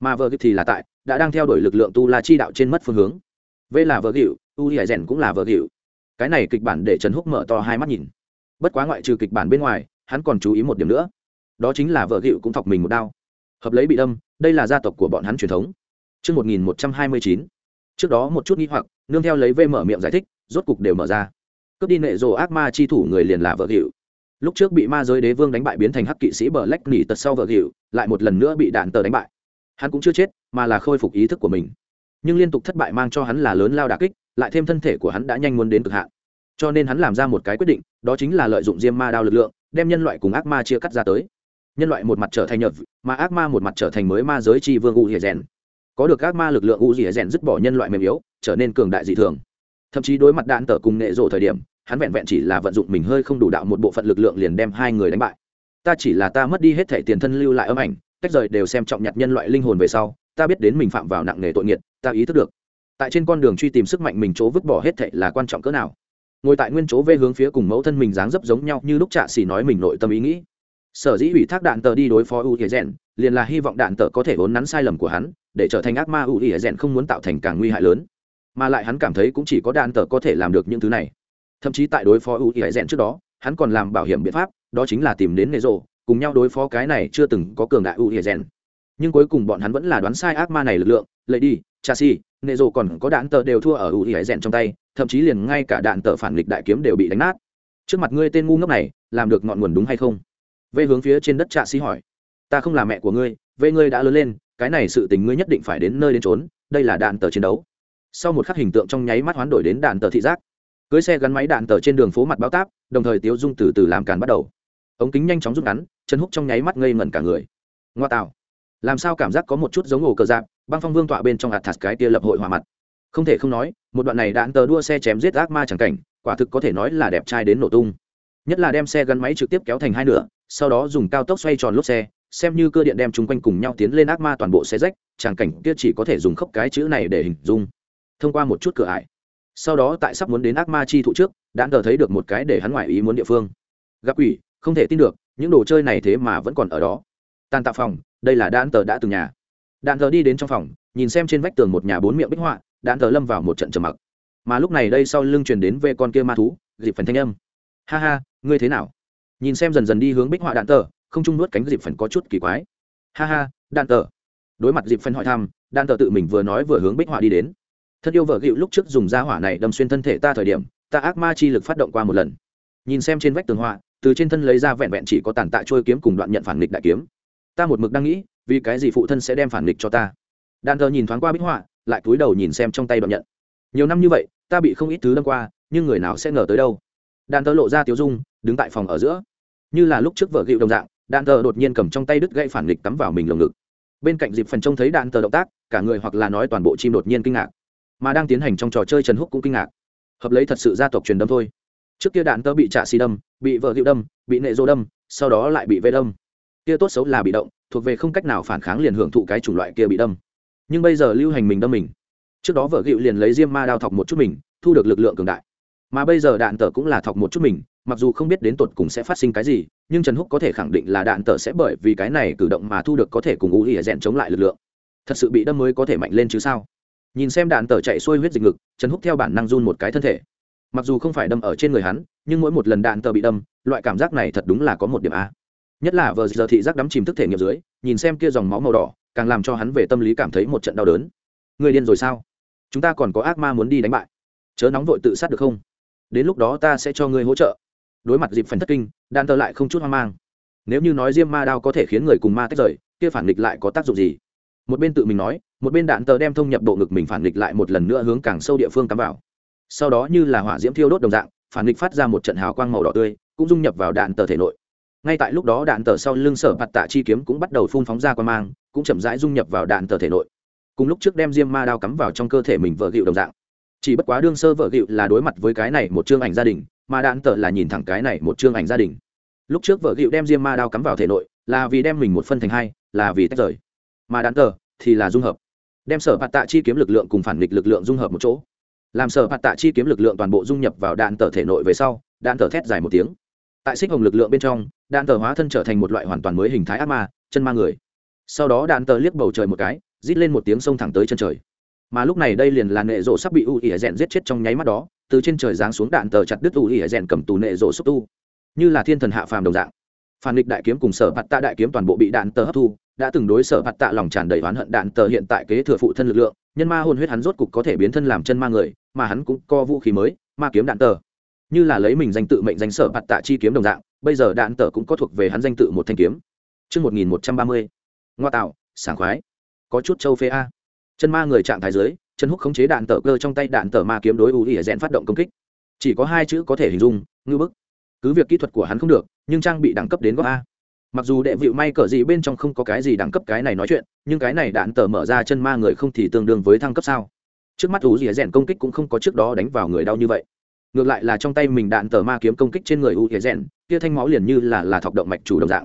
S1: Mà vợ thì là tại, đã đang theo đuổi lực lượng tu la chi đạo trên mất phương hướng. V là vợ hiệu u hải rèn cũng là vợ hiệu cái này kịch bản để trần húc mở to hai mắt nhìn. Bất quá ngoại trừ kịch bản bên ngoài hắn còn chú ý một điểm nữa. Đó chính là vợ gịu cũng thọc mình một đao. Hợp lấy bị đâm đây là gia tộc của bọn hắn truyền thống. Trước 1129, trước đó một chút nghi hoặc nương theo lấy vê mở miệng giải thích rốt cục đều mở ra. Cướp đi nệ rồ ác ma chi thủ người liền là vợ gịu. Lúc trước bị ma giới đế vương đánh bại biến thành hắc kỵ sĩ bờ lách nỉ tật sau vợ gịu lại một lần nữa bị đạn tờ đánh bại. Hắn cũng chưa chết mà là khôi phục ý thức của mình. Nhưng liên tục thất bại mang cho hắn là lớn lao đà kích lại thêm thân thể của hắn đã nhanh muốn đến cực hạn. Cho nên hắn làm ra một cái quyết định, đó chính là lợi dụng diêm ma đao lực lượng, đem nhân loại cùng ác ma chia cắt ra tới. Nhân loại một mặt trở thành nhật, mà ác ma một mặt trở thành mới ma giới chi vương u hiệ rèn có được ác ma lực lượng u hiệ rèn dứt bỏ nhân loại mềm yếu, trở nên cường đại dị thường. Thậm chí đối mặt đạn tờ cùng nệ rộ thời điểm, hắn vẹn vẹn chỉ là vận dụng mình hơi không đủ đạo một bộ phận lực lượng liền đem hai người đánh bại. Ta chỉ là ta mất đi hết thể tiền thân lưu lại âm ảnh, tách rời đều xem trọng nhặt nhân loại linh hồn về sau, ta biết đến mình phạm vào nặng nề tội nghiệt, ta ý thức được tại trên con đường truy tìm sức mạnh mình chỗ vứt bỏ hết thệ là quan trọng cỡ nào. Ngồi tại nguyên chỗ vê hướng phía cùng mẫu thân mình dáng dấp giống nhau như lúc trạ xì nói mình nội tâm ý nghĩ. Sở dĩ ủy thác đạn tờ đi đối phó u hiệ rèn, liền là hy vọng đạn tờ có thể vốn nắn sai lầm của hắn, để trở thành ác ma u hiệ rèn không muốn tạo thành càng nguy hại lớn. Mà lại hắn cảm thấy cũng chỉ có đạn tờ có thể làm được những thứ này. Thậm chí tại đối phó u hiệ rèn trước đó, hắn còn làm bảo hiểm biện pháp, đó chính là tìm đến nệ rộ cùng nhau đối phó cái này chưa từng có cường đại u hiệ rèn. Nhưng cuối cùng bọn hắn vẫn là đoán sai ác ma này lực lượng lấy đi chassis nệ rồ còn có đạn tờ đều thua ở u hiệ rèn trong tay, thậm chí liền ngay cả đạn tờ phản nghịch đại kiếm đều bị đánh nát. Trước mặt ngươi tên ngu ngốc này, làm được ngọn nguồn đúng hay không? Vê hướng phía trên đất trạ sĩ hỏi. Ta không là mẹ của ngươi, vê ngươi đã lớn lên, cái này sự tình ngươi nhất định phải đến nơi đến trốn đây là đạn tờ chiến đấu. Sau một khắc hình tượng trong nháy mắt hoán đổi đến đạn tờ thị giác. Cưới xe gắn máy đạn tờ trên đường phố mặt báo táp, đồng thời tiếu dung từ từ làm càn bắt đầu. Ống kính nhanh chóng rút ngắn, chân húc trong nháy mắt ngây ngẩn cả người. Ngoa tạo làm sao cảm giác có một chút giống ổ cờ dạp băng phong vương tọa bên trong hạt thạt cái tia lập hội hòa mặt. Không thể không nói, một đoạn này đạn tờ đua xe chém giết ác ma chẳng cảnh, quả thực có thể nói là đẹp trai đến nổ tung. Nhất là đem xe gắn máy trực tiếp kéo thành hai nửa, sau đó dùng cao tốc xoay tròn lốp xe, xem như cơ điện đem chúng quanh cùng nhau tiến lên ác ma toàn bộ xe rách tràng cảnh kia chỉ có thể dùng khốc cái chữ này để hình dung. Thông qua một chút cửa ải. Sau đó tại sắp muốn đến ác ma chi thụ trước, đã tờ thấy được một cái để hắn ngoài ý muốn địa phương. Gặp quỷ, không thể tin được, những đồ chơi này thế mà vẫn còn ở đó. Tàn tạ phòng đây là đạn tờ đã từng nhà. Đạn tờ đi đến trong phòng, nhìn xem trên vách tường một nhà bốn miệng bích họa, đạn tờ lâm vào một trận trầm mặc. Mà lúc này đây sau lưng truyền đến về con kia ma thú, dịp phần thanh âm. Ha ha, ngươi thế nào? Nhìn xem dần dần đi hướng bích họa đạn tờ, không trung nuốt cánh dịp phần có chút kỳ quái. Ha ha, đạn tờ. Đối mặt dịp phần hỏi thăm, đạn tờ tự mình vừa nói vừa hướng bích họa đi đến. Thật yêu vợ gịu lúc trước dùng da hỏa này đâm xuyên thân thể ta thời điểm, ta ác ma chi lực phát động qua một lần. Nhìn xem trên vách tường họa, từ trên thân lấy ra vẹn vẹn chỉ có tàn tạ trôi kiếm cùng đoạn nhận phản nghịch đại kiếm ta một mực đang nghĩ, vì cái gì phụ thân sẽ đem phản nghịch cho ta? Đàn thờ nhìn thoáng qua bích họa, lại cúi đầu nhìn xem trong tay đoạn nhận. Nhiều năm như vậy, ta bị không ít thứ đâm qua, nhưng người nào sẽ ngờ tới đâu? Đàn thờ lộ ra tiếu dung, đứng tại phòng ở giữa. Như là lúc trước vợ gịu đồng dạng đàn thờ đột nhiên cầm trong tay đứt gãy phản nghịch tắm vào mình lồng ngực. Bên cạnh dịp phần trông thấy đàn thờ động tác, cả người hoặc là nói toàn bộ chim đột nhiên kinh ngạc. Mà đang tiến hành trong trò chơi trần húc cũng kinh ngạc. Hợp lấy thật sự gia tộc truyền đâm thôi. Trước kia đạn Tơ bị trả xì đâm, bị vợ gịu đâm, bị nệ dô đâm, sau đó lại bị vê đâm kia tốt xấu là bị động, thuộc về không cách nào phản kháng liền hưởng thụ cái chủng loại kia bị đâm. Nhưng bây giờ lưu hành mình đâm mình. Trước đó vợ gịu liền lấy diêm ma đao thọc một chút mình, thu được lực lượng cường đại. Mà bây giờ đạn tờ cũng là thọc một chút mình, mặc dù không biết đến tột cùng sẽ phát sinh cái gì, nhưng trần húc có thể khẳng định là đạn tờ sẽ bởi vì cái này cử động mà thu được có thể cùng u ỉa rèn chống lại lực lượng. Thật sự bị đâm mới có thể mạnh lên chứ sao? Nhìn xem đạn tờ chạy xuôi huyết dịch ngực, trần húc theo bản năng run một cái thân thể. Mặc dù không phải đâm ở trên người hắn, nhưng mỗi một lần đạn tờ bị đâm, loại cảm giác này thật đúng là có một điểm a nhất là vờ giờ thị giác đắm chìm thức thể nghiệp dưới, nhìn xem kia dòng máu màu đỏ, càng làm cho hắn về tâm lý cảm thấy một trận đau đớn. Người điên rồi sao? Chúng ta còn có ác ma muốn đi đánh bại. Chớ nóng vội tự sát được không? Đến lúc đó ta sẽ cho ngươi hỗ trợ. Đối mặt dịp phần thất kinh, đan tơ lại không chút hoang mang. Nếu như nói diêm ma đao có thể khiến người cùng ma tách rời, kia phản nghịch lại có tác dụng gì? Một bên tự mình nói, một bên đạn tờ đem thông nhập bộ ngực mình phản nghịch lại một lần nữa hướng càng sâu địa phương cắm vào. Sau đó như là hỏa diễm thiêu đốt đồng dạng, phản nghịch phát ra một trận hào quang màu đỏ tươi, cũng dung nhập vào đạn tờ thể nội ngay tại lúc đó đạn tờ sau lưng sở bạt tạ chi kiếm cũng bắt đầu phun phóng ra qua mang, cũng chậm rãi dung nhập vào đạn tờ thể nội. Cùng lúc trước đem diêm ma đao cắm vào trong cơ thể mình vợ gịu đồng dạng. Chỉ bất quá đương sơ vợ gịu là đối mặt với cái này một chương ảnh gia đình, mà đạn tờ là nhìn thẳng cái này một chương ảnh gia đình. Lúc trước vợ gịu đem diêm ma đao cắm vào thể nội, là vì đem mình một phân thành hai, là vì tách rời. Mà đạn tờ thì là dung hợp. Đem sở bạt tạ chi kiếm lực lượng cùng phản nghịch lực lượng dung hợp một chỗ. Làm sở bạt tạ chi kiếm lực lượng toàn bộ dung nhập vào đạn tờ thể nội về sau, đạn tờ thét dài một tiếng tại xích hồng lực lượng bên trong, đạn tờ hóa thân trở thành một loại hoàn toàn mới hình thái ác ma, chân ma người. Sau đó đạn tờ liếc bầu trời một cái, rít lên một tiếng sông thẳng tới chân trời. Mà lúc này đây liền là nệ rộ sắp bị u ỉa rèn giết chết trong nháy mắt đó, từ trên trời giáng xuống đạn tờ chặt đứt u ỉa rèn cầm tù nệ rộ xúc tu. Như là thiên thần hạ phàm đồng dạng. Phản địch đại kiếm cùng sở bạt tạ đại kiếm toàn bộ bị đạn tờ hấp thu, đã từng đối sở bạt tạ lòng tràn đầy oán hận đạn tờ hiện tại kế thừa phụ thân lực lượng, nhân ma hồn huyết hắn rốt cục có thể biến thân làm chân ma người, mà hắn cũng co vũ khí mới, ma kiếm đạn tờ như là lấy mình danh tự mệnh danh sở bạt tạ chi kiếm đồng dạng bây giờ đạn tờ cũng có thuộc về hắn danh tự một thanh kiếm Trước 1130, ngoa tạo, sảng khoái, có chút châu phê A. Chân ma người trạng thái dưới, chân húc khống chế đạn tờ cơ trong tay đạn tờ ma kiếm đối ủ ỉa rẽn phát động công kích. Chỉ có hai chữ có thể hình dung, ngư bức. Cứ việc kỹ thuật của hắn không được, nhưng trang bị đẳng cấp đến góc A. Mặc dù đệ vịu may cỡ gì bên trong không có cái gì đẳng cấp cái này nói chuyện, nhưng cái này đạn tờ mở ra chân ma người không thì tương đương với thăng cấp sao? Trước mắt ủ ỉa rẽn công kích cũng không có trước đó đánh vào người đau như vậy ngược lại là trong tay mình đạn tờ ma kiếm công kích trên người u dì rèn kia thanh máu liền như là là thọc động mạch chủ động dạng.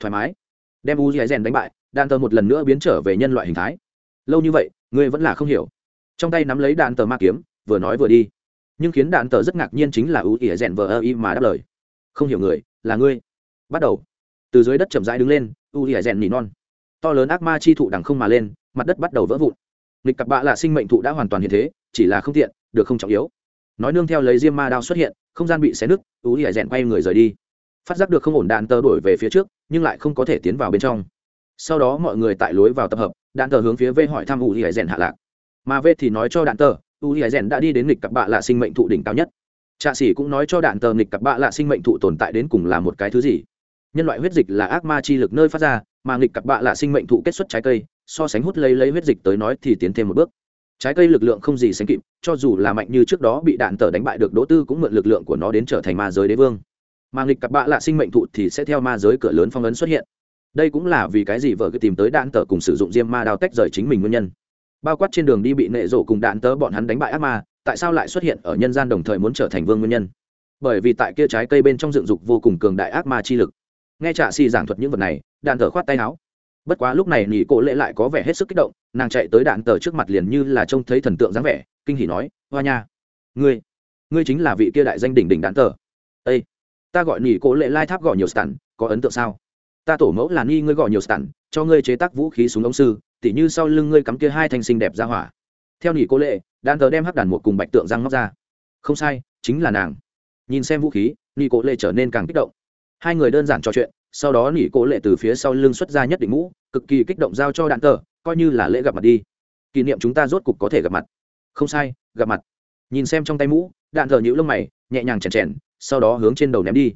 S1: Thoải mái. Đem u dì rèn đánh bại, đạn tờ một lần nữa biến trở về nhân loại hình thái. Lâu như vậy, ngươi vẫn là không hiểu. Trong tay nắm lấy đạn tờ ma kiếm, vừa nói vừa đi. Nhưng khiến đạn tờ rất ngạc nhiên chính là u dì rèn vờ ơ y mà đáp lời. Không hiểu người, là ngươi. Bắt đầu. Từ dưới đất chậm rãi đứng lên u dì rèn nỉ non. To lớn ác ma chi thụ đằng không mà lên, mặt đất bắt đầu vỡ vụn. Nghịch cặp bạ là sinh mệnh thụ đã hoàn toàn hiện thế, chỉ là không tiện, được không trọng yếu nói nương theo lấy diêm ma đao xuất hiện, không gian bị xé nứt ú ỉa rèn quay người rời đi. Phát giác được không ổn đạn tờ đổi về phía trước, nhưng lại không có thể tiến vào bên trong. Sau đó mọi người tại lối vào tập hợp, đạn tờ hướng phía v hỏi thăm ú ỉa rèn hạ lạc. Mà v thì nói cho đạn tờ ú ỉa rèn đã đi đến nghịch cặp bạ là sinh mệnh thụ đỉnh cao nhất. Trạ sĩ cũng nói cho đạn tờ nghịch cặp bạ là sinh mệnh thụ tồn tại đến cùng là một cái thứ gì. Nhân loại huyết dịch là ác ma chi lực nơi phát ra, mà nghịch cặp bạ là sinh mệnh thụ kết xuất trái cây, so sánh hút lấy lấy huyết dịch tới nói thì tiến thêm một bước trái cây lực lượng không gì sánh kịp, cho dù là mạnh như trước đó bị đạn tờ đánh bại được đỗ tư cũng mượn lực lượng của nó đến trở thành ma giới đế vương. Mà nghịch cặp bạ lạ sinh mệnh thụ thì sẽ theo ma giới cửa lớn phong ấn xuất hiện. Đây cũng là vì cái gì vợ cứ tìm tới đạn tờ cùng sử dụng diêm ma đào tách rời chính mình nguyên nhân. Bao quát trên đường đi bị nệ rổ cùng đạn tớ bọn hắn đánh bại ác ma, tại sao lại xuất hiện ở nhân gian đồng thời muốn trở thành vương nguyên nhân? Bởi vì tại kia trái cây bên trong dựng dục vô cùng cường đại ác ma chi lực. Nghe trạ xì giảng thuật những vật này, đạn tờ khoát tay áo bất quá lúc này nỉ cổ lệ lại có vẻ hết sức kích động, nàng chạy tới đạn tờ trước mặt liền như là trông thấy thần tượng dáng vẻ, kinh hỉ nói, hoa nha, ngươi ngươi chính là vị kia đại danh đỉnh đỉnh đạn tờ. Ây ta gọi nỉ cổ lệ lai tháp gọi nhiều sẵn, có ấn tượng sao? Ta tổ mẫu là nghi ngươi gọi nhiều sẵn, cho ngươi chế tác vũ khí súng ống sư, tỉ như sau lưng ngươi cắm kia hai thanh sinh đẹp ra hỏa. Theo nỉ cổ lệ, đạn tờ đem hắc đàn một cùng bạch tượng răng móc ra. Không sai, chính là nàng. Nhìn xem vũ khí, nỉ cổ lệ trở nên càng kích động. Hai người đơn giản trò chuyện sau đó nỉ cổ lệ từ phía sau lưng xuất ra nhất định mũ, cực kỳ kích động giao cho đạn tờ, coi như là lễ gặp mặt đi. Kỷ niệm chúng ta rốt cục có thể gặp mặt. Không sai, gặp mặt. Nhìn xem trong tay mũ, đạn thờ nhũ lông mày, nhẹ nhàng chèn chèn, sau đó hướng trên đầu ném đi.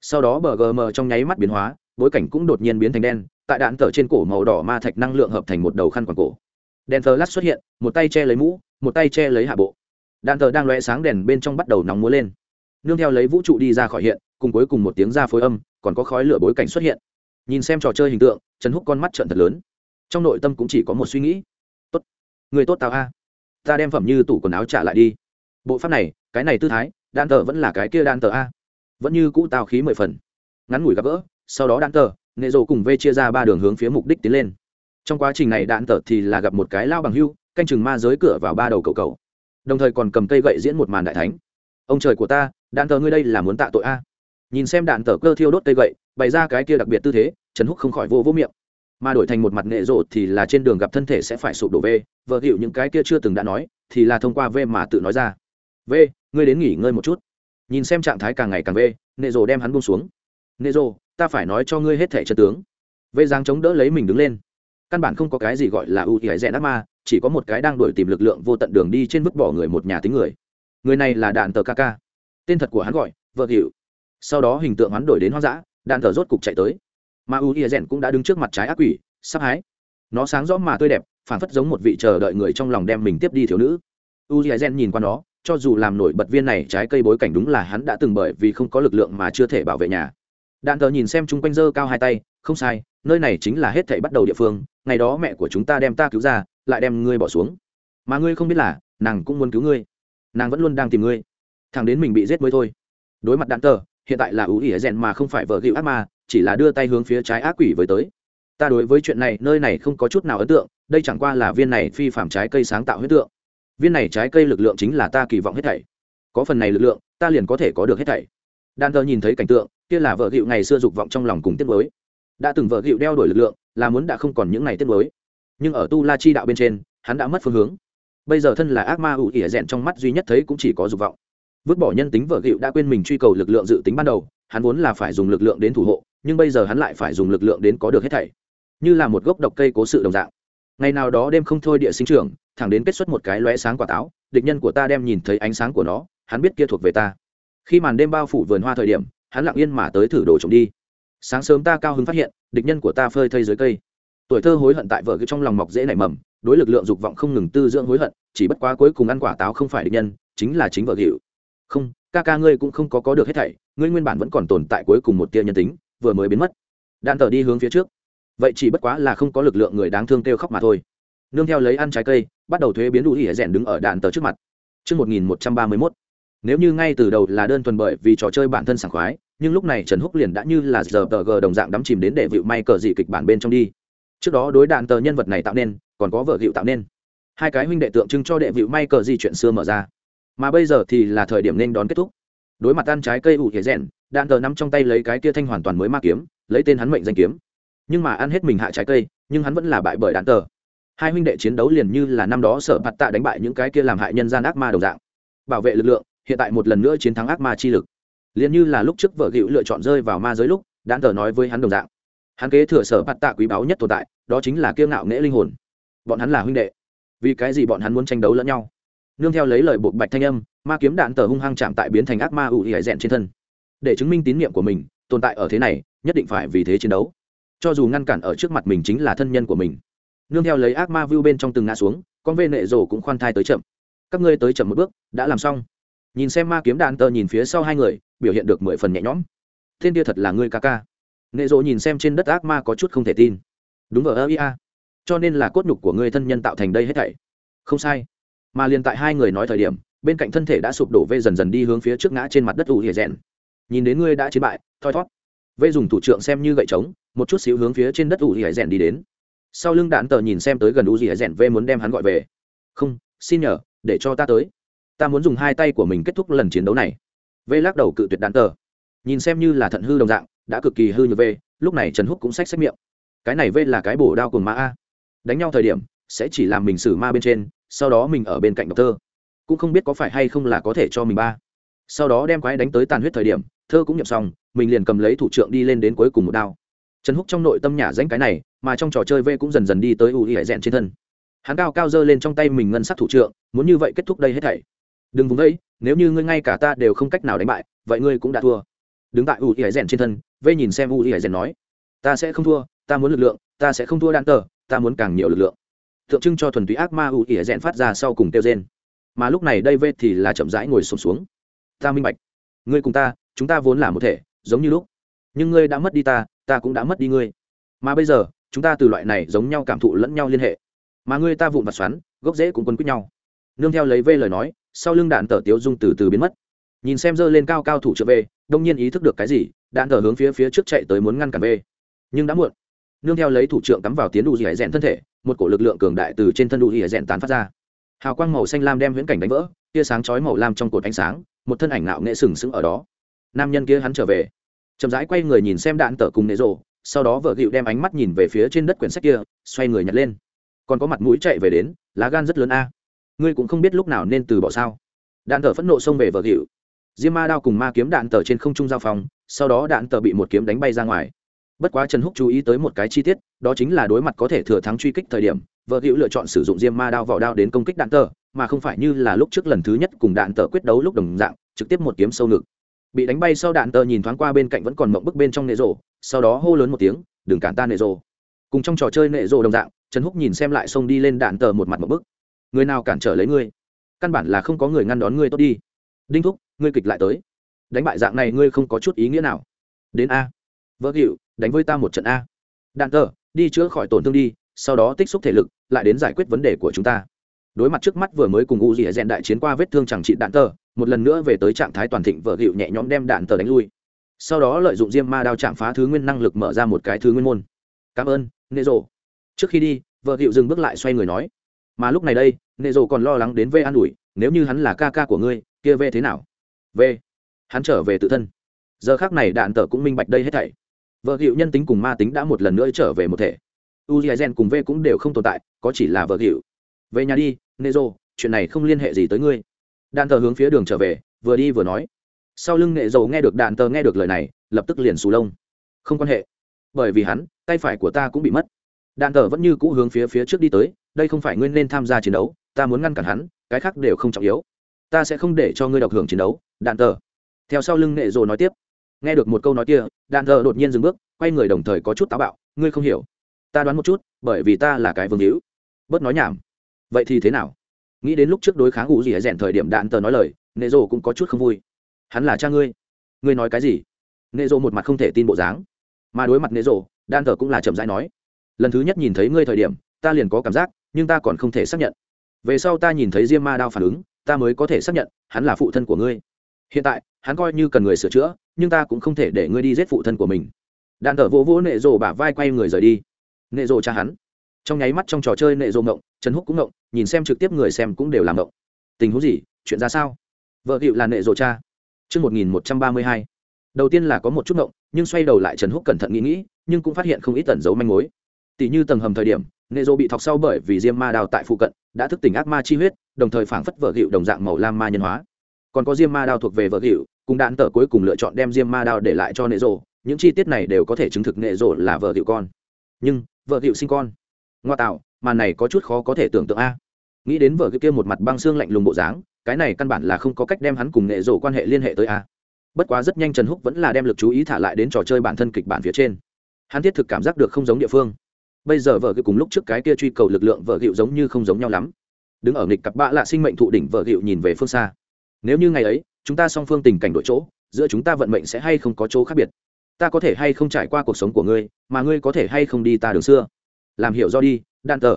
S1: Sau đó bờ gm trong nháy mắt biến hóa, bối cảnh cũng đột nhiên biến thành đen, tại đạn thờ trên cổ màu đỏ ma thạch năng lượng hợp thành một đầu khăn quàng cổ. Đèn thờ lát xuất hiện, một tay che lấy mũ, một tay che lấy hạ bộ. Đạn thờ đang loe sáng đèn bên trong bắt đầu nóng múa lên. Nương theo lấy vũ trụ đi ra khỏi hiện, cùng cuối cùng một tiếng ra phối âm còn có khói lửa bối cảnh xuất hiện. Nhìn xem trò chơi hình tượng, trần húc con mắt trận thật lớn. Trong nội tâm cũng chỉ có một suy nghĩ. Tốt. Người tốt tao a. Ta đem phẩm như tủ quần áo trả lại đi. Bộ pháp này, cái này tư thái, đan tờ vẫn là cái kia đan tờ a. Vẫn như cũ tao khí mười phần. Ngắn ngủi gặp gỡ, sau đó đan tờ nệ rộ cùng vê chia ra ba đường hướng phía mục đích tiến lên. Trong quá trình này đạn tờ thì là gặp một cái lao bằng hưu, canh chừng ma giới cửa vào ba đầu cầu cầu. Đồng thời còn cầm cây gậy diễn một màn đại thánh. Ông trời của ta đạn tờ ngươi đây là muốn tạ tội a nhìn xem đạn tờ cơ thiêu đốt cây gậy, bày ra cái kia đặc biệt tư thế, trần húc không khỏi vô vô miệng. Mà đổi thành một mặt nghệ rộ thì là trên đường gặp thân thể sẽ phải sụp đổ v, vợ hiệu những cái kia chưa từng đã nói, thì là thông qua v mà tự nói ra. V, ngươi đến nghỉ ngơi một chút. Nhìn xem trạng thái càng ngày càng v, nghệ rộ đem hắn buông xuống. Nghệ rộ, ta phải nói cho ngươi hết thẻ chân tướng. V giang chống đỡ lấy mình đứng lên. Căn bản không có cái gì gọi là ưu thì rẽ đắc ma, chỉ có một cái đang đuổi tìm lực lượng vô tận đường đi trên vứt bỏ người một nhà tính người. Người này là đạn tờ ca ca. Tên thật của hắn gọi, vợ hiệu sau đó hình tượng hắn đổi đến hoang dã, đạn thờ rốt cục chạy tới. Mà ưu thì rèn cũng đã đứng trước mặt trái ác quỷ, sắp hái. Nó sáng rõ mà tươi đẹp phản phất giống một vị chờ đợi người trong lòng đem mình tiếp đi thiếu nữ. U d rèn nhìn qua nó, cho dù làm nổi bật viên này trái cây bối cảnh đúng là hắn đã từng bởi vì không có lực lượng mà chưa thể bảo vệ nhà. Đạn thờ nhìn xem chung quanh dơ cao hai tay, không sai, nơi này chính là hết thảy bắt đầu địa phương, ngày đó mẹ của chúng ta đem ta cứu ra, lại đem ngươi bỏ xuống. Mà ngươi không biết là, nàng cũng muốn cứu ngươi. Nàng vẫn luôn đang tìm ngươi. Thằng đến mình bị giết mới thôi. Đối mặt đạn tờ hiện tại là ưu ỉa rèn mà không phải vợ gịu ác ma, chỉ là đưa tay hướng phía trái ác quỷ với tới. Ta đối với chuyện này, nơi này không có chút nào ấn tượng, đây chẳng qua là viên này phi phạm trái cây sáng tạo huyết tượng. Viên này trái cây lực lượng chính là ta kỳ vọng hết thảy. Có phần này lực lượng, ta liền có thể có được hết thảy. Đan thơ nhìn thấy cảnh tượng, kia là vợ gịu ngày xưa dục vọng trong lòng cùng tiết mới đã từng vợ gịu đeo đổi lực lượng, là muốn đã không còn những ngày tiết mới nhưng ở tu la chi đạo bên trên, hắn đã mất phương hướng. Bây giờ thân là ác ma ủ ỉa rèn trong mắt duy nhất thấy cũng chỉ có dục vọng vứt bỏ nhân tính vợ gịu đã quên mình truy cầu lực lượng dự tính ban đầu, hắn vốn là phải dùng lực lượng đến thủ hộ, nhưng bây giờ hắn lại phải dùng lực lượng đến có được hết thảy. Như là một gốc độc cây cố sự đồng dạng. Ngày nào đó đêm không thôi địa sinh trưởng, thẳng đến kết xuất một cái lóe sáng quả táo, địch nhân của ta đem nhìn thấy ánh sáng của nó, hắn biết kia thuộc về ta. Khi màn đêm bao phủ vườn hoa thời điểm, hắn lặng yên mà tới thử đồ trộm đi. Sáng sớm ta cao hứng phát hiện, địch nhân của ta phơi thây dưới cây. Tuổi thơ hối hận tại vợ trong lòng mọc dễ nảy mầm, đối lực lượng dục vọng không ngừng tư dưỡng hối hận, chỉ bất quá cuối cùng ăn quả táo không phải địch nhân, chính là chính vợ hiệu không ca ca ngươi cũng không có có được hết thảy ngươi nguyên bản vẫn còn tồn tại cuối cùng một tia nhân tính vừa mới biến mất. Đạn tờ đi hướng phía trước. Vậy chỉ bất quá là không có lực lượng người đáng thương kêu khóc mà thôi. Nương theo lấy ăn trái cây bắt đầu thuế biến đủ ỉa rèn đứng ở đạn tờ trước mặt. Trước 1131, nếu như ngay từ đầu là đơn thuần bởi vì trò chơi bản thân sảng khoái nhưng lúc này trần húc liền đã như là giờ tờ gờ đồng dạng đắm chìm đến để vịu may cờ dị kịch bản bên trong đi. Trước đó đối đạn tờ nhân vật này tạo nên còn có vợ gịu tạo nên. Hai cái huynh đệ tượng trưng cho đệ vịu may cờ dị chuyện xưa mở ra mà bây giờ thì là thời điểm nên đón kết thúc. Đối mặt ăn trái cây ủ thể rèn, đạn tờ nắm trong tay lấy cái kia thanh hoàn toàn mới ma kiếm, lấy tên hắn mệnh danh kiếm. Nhưng mà ăn hết mình hạ trái cây, nhưng hắn vẫn là bại bởi đạn tờ. Hai huynh đệ chiến đấu liền như là năm đó sợ mặt tạ đánh bại những cái kia làm hại nhân gian ác ma đồng dạng. Bảo vệ lực lượng, hiện tại một lần nữa chiến thắng ác ma chi lực. Liền như là lúc trước vợ gịu lựa chọn rơi vào ma giới lúc, đạn tờ nói với hắn đồng dạng. Hắn kế thừa sở mặt tạ quý báu nhất tồn tại, đó chính là kiêu ngạo nghễ linh hồn. Bọn hắn là huynh đệ. Vì cái gì bọn hắn muốn tranh đấu lẫn nhau? Nương theo lấy lời buộc bạch thanh âm, ma kiếm đạn tờ hung hăng chạm tại biến thành ác ma ủ ỉ rẽn trên thân. Để chứng minh tín nhiệm của mình, tồn tại ở thế này, nhất định phải vì thế chiến đấu. Cho dù ngăn cản ở trước mặt mình chính là thân nhân của mình. Nương theo lấy ác ma view bên trong từng ngã xuống, con vê nệ rổ cũng khoan thai tới chậm. Các ngươi tới chậm một bước, đã làm xong. Nhìn xem ma kiếm đạn tờ nhìn phía sau hai người, biểu hiện được mười phần nhẹ nhõm. Thiên kia thật là ngươi ca ca. Nệ rộ nhìn xem trên đất ác ma có chút không thể tin. Đúng vờ ơ ia cho nên là cốt nhục của ngươi thân nhân tạo thành đây hết thảy. Không sai mà liền tại hai người nói thời điểm, bên cạnh thân thể đã sụp đổ vê dần dần đi hướng phía trước ngã trên mặt đất ủ hiệ rèn. Nhìn đến ngươi đã chiến bại, thoi thót. Vê dùng thủ trưởng xem như gậy trống, một chút xíu hướng phía trên đất ủ hiệ rèn đi đến. Sau lưng đạn tờ nhìn xem tới gần ủ hiệ rèn vê muốn đem hắn gọi về. Không, xin nhờ, để cho ta tới. Ta muốn dùng hai tay của mình kết thúc lần chiến đấu này. Vê lắc đầu cự tuyệt đạn tờ. Nhìn xem như là thận hư đồng dạng, đã cực kỳ hư như vê, lúc này trần húc cũng xách xách miệng. Cái này vê là cái bổ đao cùng ma a. Đánh nhau thời điểm, sẽ chỉ làm mình xử ma bên trên sau đó mình ở bên cạnh đọc thơ. Cũng không biết có phải hay không là có thể cho mình ba. Sau đó đem quái đánh tới tàn huyết thời điểm, thơ cũng nhập xong, mình liền cầm lấy thủ trưởng đi lên đến cuối cùng một đao. Trần húc trong nội tâm nhả danh cái này, mà trong trò chơi v cũng dần dần đi tới ưu hải rẽn trên thân. Hắn cao cao giơ lên trong tay mình ngân sắc thủ trưởng muốn như vậy kết thúc đây hết thảy. Đừng vùng đấy nếu như ngươi ngay cả ta đều không cách nào đánh bại, vậy ngươi cũng đã thua. Đứng tại ưu hải rẽn trên thân, v nhìn xem ưu hải rẽn nói, ta sẽ không thua, ta muốn lực lượng, ta sẽ không thua đan tờ, ta muốn càng nhiều lực lượng tượng trưng cho thuần túy ác ma ưu ỉa rẽn phát ra sau cùng tiêu rên. Mà lúc này đây vê thì là chậm rãi ngồi sụp xuống, xuống ta minh bạch. Ngươi cùng ta chúng ta vốn là một thể giống như lúc. Nhưng ngươi đã mất đi ta ta cũng đã mất đi ngươi. Mà bây giờ chúng ta từ loại này giống nhau cảm thụ lẫn nhau liên hệ. Mà ngươi ta vụn vặt xoắn gốc rễ cũng quân quýt nhau. Nương theo lấy vê lời nói sau lưng đạn tờ tiếu dung từ từ biến mất. Nhìn xem dơ lên cao cao thủ trợ vê đông nhiên ý thức được cái gì đạn tờ hướng phía phía trước chạy tới muốn ngăn cản vê nhưng đã muộn nương theo lấy thủ trưởng cắm vào tiến đủ dị hải rèn thân thể, một cổ lực lượng cường đại từ trên thân đủ dị hải rèn tán phát ra. Hào quang màu xanh lam đem huyễn cảnh đánh vỡ, tia sáng chói màu lam trong cột ánh sáng, một thân ảnh nạo nghệ sừng sững ở đó. Nam nhân kia hắn trở về. Chậm rãi quay người nhìn xem đạn tở cùng nệ rộ sau đó vợ gịu đem ánh mắt nhìn về phía trên đất quyển sách kia, xoay người nhặt lên. Còn có mặt mũi chạy về đến, lá gan rất lớn a. Ngươi cũng không biết lúc nào nên từ bỏ sao. Đạn tở phẫn nộ xông về vợ gịu. Diêm ma đao cùng ma kiếm đạn tở trên không trung giao phòng, sau đó đạn tở bị một kiếm đánh bay ra ngoài bất quá trần húc chú ý tới một cái chi tiết, đó chính là đối mặt có thể thừa thắng truy kích thời điểm, vợ hữu lựa chọn sử dụng diêm ma đao vỏ đao đến công kích đạn tờ, mà không phải như là lúc trước lần thứ nhất cùng đạn tờ quyết đấu lúc đồng dạng, trực tiếp một kiếm sâu ngực. Bị đánh bay sau đạn tờ nhìn thoáng qua bên cạnh vẫn còn mộng bức bên trong nệ rộ, sau đó hô lớn một tiếng, đừng cản ta nệ rộ. Cùng trong trò chơi nệ rộ đồng dạng, trần húc nhìn xem lại xông đi lên đạn tờ một mặt mộng bức. Người nào cản trở lấy ngươi? Căn bản là không có người ngăn đón ngươi tốt đi. Đinh thúc, ngươi kịch lại tới. Đánh bại dạng này ngươi không có chút ý nghĩa nào. Đến a. Vợ hữu đánh với ta một trận a. Đạn tờ, đi chữa khỏi tổn thương đi, sau đó tích xúc thể lực, lại đến giải quyết vấn đề của chúng ta. Đối mặt trước mắt vừa mới cùng u dì rèn đại chiến qua vết thương chẳng trị đạn tờ, một lần nữa về tới trạng thái toàn thịnh vợ hiệu nhẹ nhõm đem đạn tờ đánh lui. Sau đó lợi dụng diêm ma đao chạm phá thứ nguyên năng lực mở ra một cái thứ nguyên môn. Cảm ơn nệ rộ trước khi đi, vợ hiệu dừng bước lại xoay người nói. Mà lúc này đây nệ rộ còn lo lắng đến v an ủi, nếu như hắn là ca ca của ngươi, kia vê thế nào? V hắn trở về tự thân. Giờ khác này đạn tờ cũng minh bạch đây hết thảy vợ hiệu nhân tính cùng ma tính đã một lần nữa trở về một thể. U g gen cùng v cũng đều không tồn tại, có chỉ là vợ hiệu về nhà đi, nezo, chuyện này không liên hệ gì tới ngươi. Đàn tờ hướng phía đường trở về, vừa đi vừa nói. Sau lưng nghệ dầu nghe được đàn tờ nghe được lời này, lập tức liền xù lông. Không quan hệ. Bởi vì hắn, tay phải của ta cũng bị mất. Đàn tờ vẫn như cũ hướng phía phía trước đi tới, đây không phải ngươi nên tham gia chiến đấu, ta muốn ngăn cản hắn, cái khác đều không trọng yếu. Ta sẽ không để cho ngươi độc hưởng chiến đấu đàn tờ. Theo sau lưng nghệ dồ nói tiếp nghe được một câu nói kia, đạn thờ đột nhiên dừng bước, quay người đồng thời có chút táo bạo, ngươi không hiểu. Ta đoán một chút, bởi vì ta là cái vương hữu. Bớt nói nhảm. Vậy thì thế nào? Nghĩ đến lúc trước đối kháng ủ gì hãy rèn thời điểm đạn tờ nói lời, nệ rồ cũng có chút không vui. Hắn là cha ngươi. Ngươi nói cái gì? Nệ rồ một mặt không thể tin bộ dáng. Mà đối mặt nệ rồ đạn tờ cũng là chậm rãi nói, lần thứ nhất nhìn thấy ngươi thời điểm, ta liền có cảm giác, nhưng ta còn không thể xác nhận. Về sau ta nhìn thấy diêm ma đao phản ứng, ta mới có thể xác nhận, hắn là phụ thân của ngươi. Hiện tại hắn coi như cần người sửa chữa, nhưng ta cũng không thể để ngươi đi giết phụ thân của mình. Đạn tờ vỗ vỗ nệ rồ bả vai quay người rời đi. Nệ rồ cha hắn. Trong nháy mắt trong trò chơi nệ rồ ngộng, trần húc cũng ngộng, nhìn xem trực tiếp người xem cũng đều làm ngộng. Tình huống gì? Chuyện ra sao? Vợ hiệu là nệ rồ cha Trước 1132. đầu tiên là có một chút ngộng, nhưng xoay đầu lại trần húc cẩn thận nghĩ nghĩ, nhưng cũng phát hiện không ít tẩn giấu manh mối. Tỷ như tầng hầm thời điểm, nệ rồ bị thọc sau bởi vì diêm ma đào tại phụ cận, đã thức tỉnh ác ma chi huyết, đồng thời phảng phất vợ hiệu đồng dạng màu lam ma nhân hóa còn có diêm ma đao thuộc về vợ hiệu cùng đạn tờ cuối cùng lựa chọn đem diêm ma đao để lại cho nệ rộ những chi tiết này đều có thể chứng thực nệ rộ là vợ hiệu con. Nhưng, vợ hiệu sinh con. Ngoa tạo mà này có chút khó có thể tưởng tượng a. Nghĩ đến vợ kia một mặt băng xương lạnh lùng bộ dáng, cái này căn bản là không có cách đem hắn cùng nệ rộ quan hệ liên hệ tới a. Bất quá rất nhanh trần húc vẫn là đem lực chú ý thả lại đến trò chơi bản thân kịch bản phía trên. Hắn thiết thực cảm giác được không giống địa phương. Bây giờ vợ kia cùng lúc trước cái kia truy cầu lực lượng vợ hiệu giống như không giống nhau lắm. Đứng ở nghịch cặp bạ lạ sinh mệnh thụ đỉnh vợ hiệu nhìn về phương xa nếu như ngày ấy, chúng ta song phương tình cảnh đổi chỗ, giữa chúng ta vận mệnh sẽ hay không có chỗ khác biệt? Ta có thể hay không trải qua cuộc sống của ngươi, mà ngươi có thể hay không đi ta đường xưa? Làm hiểu do đi đan tờ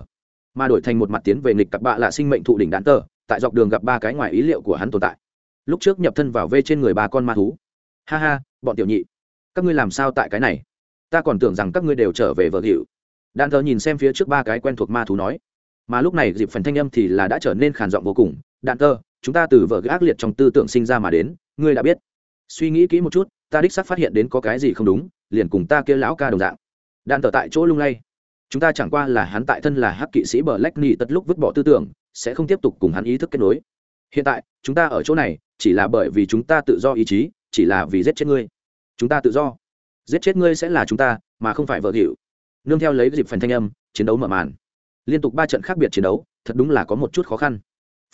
S1: mà đổi thành một mặt tiến về nghịch cặp bạ là sinh mệnh thụ đỉnh đan tờ tại dọc đường gặp ba cái ngoài ý liệu của hắn tồn tại. Lúc trước nhập thân vào vê trên người ba con ma thú. Ha ha, bọn tiểu nhị. Các ngươi làm sao tại cái này? Ta còn tưởng rằng các ngươi đều trở về vợ hiệu. Đan tờ nhìn xem phía trước ba cái quen thuộc ma thú nói. Mà lúc này dịp phần thanh âm thì là đã trở nên khàn giọng vô cùng. Đạn tờ chúng ta từ vợ ác liệt trong tư tưởng sinh ra mà đến, ngươi đã biết. Suy nghĩ kỹ một chút, ta đích xác phát hiện đến có cái gì không đúng, liền cùng ta kia lão ca đồng dạng. Đạn tở tại chỗ lung lay. Chúng ta chẳng qua là hắn tại thân là hắc kỵ sĩ bờ lách nỉ tất lúc vứt bỏ tư tưởng, sẽ không tiếp tục cùng hắn ý thức kết nối. Hiện tại, chúng ta ở chỗ này, chỉ là bởi vì chúng ta tự do ý chí, chỉ là vì giết chết ngươi. Chúng ta tự do. Giết chết ngươi sẽ là chúng ta, mà không phải vợ hiệu. Nương theo lấy dịp phần thanh âm, chiến đấu mở màn. Liên tục ba trận khác biệt chiến đấu, thật đúng là có một chút khó khăn.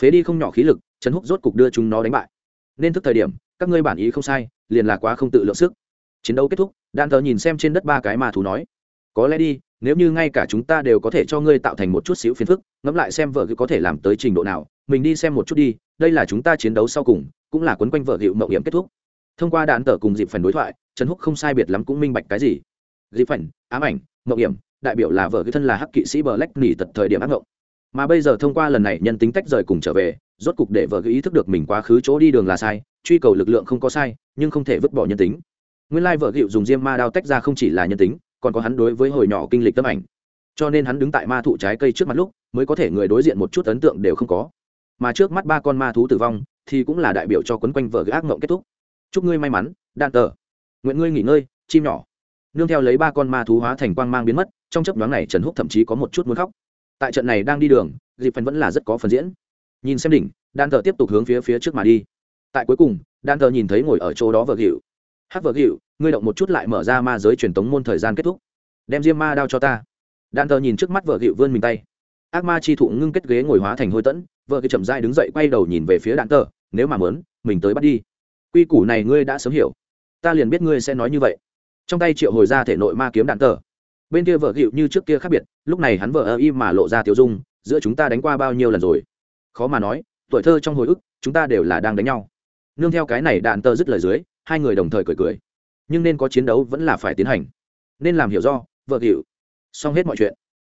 S1: Phế đi không nhỏ khí lực trần húc rốt cục đưa chúng nó đánh bại. Nên thức thời điểm, các ngươi bản ý không sai, liền là quá không tự lượng sức. Chiến đấu kết thúc, đan thờ nhìn xem trên đất ba cái mà thú nói, có lẽ đi, nếu như ngay cả chúng ta đều có thể cho ngươi tạo thành một chút xíu phiền phức, ngẫm lại xem vợ có thể làm tới trình độ nào, mình đi xem một chút đi, đây là chúng ta chiến đấu sau cùng, cũng là quấn quanh vợ hiệu mậu hiểm kết thúc. Thông qua đạn tờ cùng dịp phần đối thoại, trần húc không sai biệt lắm cũng minh bạch cái gì. Dịp phần ám ảnh mậu hiểm, đại biểu là vợ cái thân là hắc kỵ sĩ bờ lách nỉ tật thời điểm ác mộng mà bây giờ thông qua lần này nhân tính tách rời cùng trở về rốt cục để vợ gợi ý thức được mình quá khứ chỗ đi đường là sai, truy cầu lực lượng không có sai, nhưng không thể vứt bỏ nhân tính. Nguyên lai vợ gịu dùng diêm ma đao tách ra không chỉ là nhân tính, còn có hắn đối với hồi nhỏ kinh lịch tâm ảnh. Cho nên hắn đứng tại ma thụ trái cây trước mặt lúc, mới có thể người đối diện một chút ấn tượng đều không có. Mà trước mắt ba con ma thú tử vong, thì cũng là đại biểu cho quấn quanh vợ cái ác mộng kết thúc. Chúc ngươi may mắn đạn tờ. Nguyện ngươi nghỉ ngơi, chim nhỏ. Nương theo lấy ba con ma thú hóa thành quang mang biến mất, trong chấp nhoáng này trần húc thậm chí có một chút muốn khóc. Tại trận này đang đi đường, dịp phần vẫn là rất có phần diễn nhìn xem đỉnh, đan thờ tiếp tục hướng phía phía trước mà đi. Tại cuối cùng, đan thờ nhìn thấy ngồi ở chỗ đó vợ hiệu hát vợ hiệu ngươi động một chút lại mở ra ma giới truyền tống môn thời gian kết thúc. Đem diêm ma đao cho ta. Đan thờ nhìn trước mắt vợ hiệu vươn mình tay. Ác ma chi thụ ngưng kết ghế ngồi hóa thành hôi tẫn, vợ cái chậm dai đứng dậy quay đầu nhìn về phía đạn tờ nếu mà mớn mình tới bắt đi. Quy củ này ngươi đã sớm hiểu. Ta liền biết ngươi sẽ nói như vậy. Trong tay triệu hồi ra thể nội ma kiếm đạn tờ bên kia vợ hiệu như trước kia khác biệt, lúc này hắn vợ ơ y mà lộ ra tiêu dung, giữa chúng ta đánh qua bao nhiêu lần rồi? Khó mà nói tuổi thơ trong hồi ức chúng ta đều là đang đánh nhau. Nương theo cái này đạn tơ dứt lời dưới hai người đồng thời cười cười. Nhưng nên có chiến đấu vẫn là phải tiến hành. Nên làm hiểu do vợ hiệu xong hết mọi chuyện.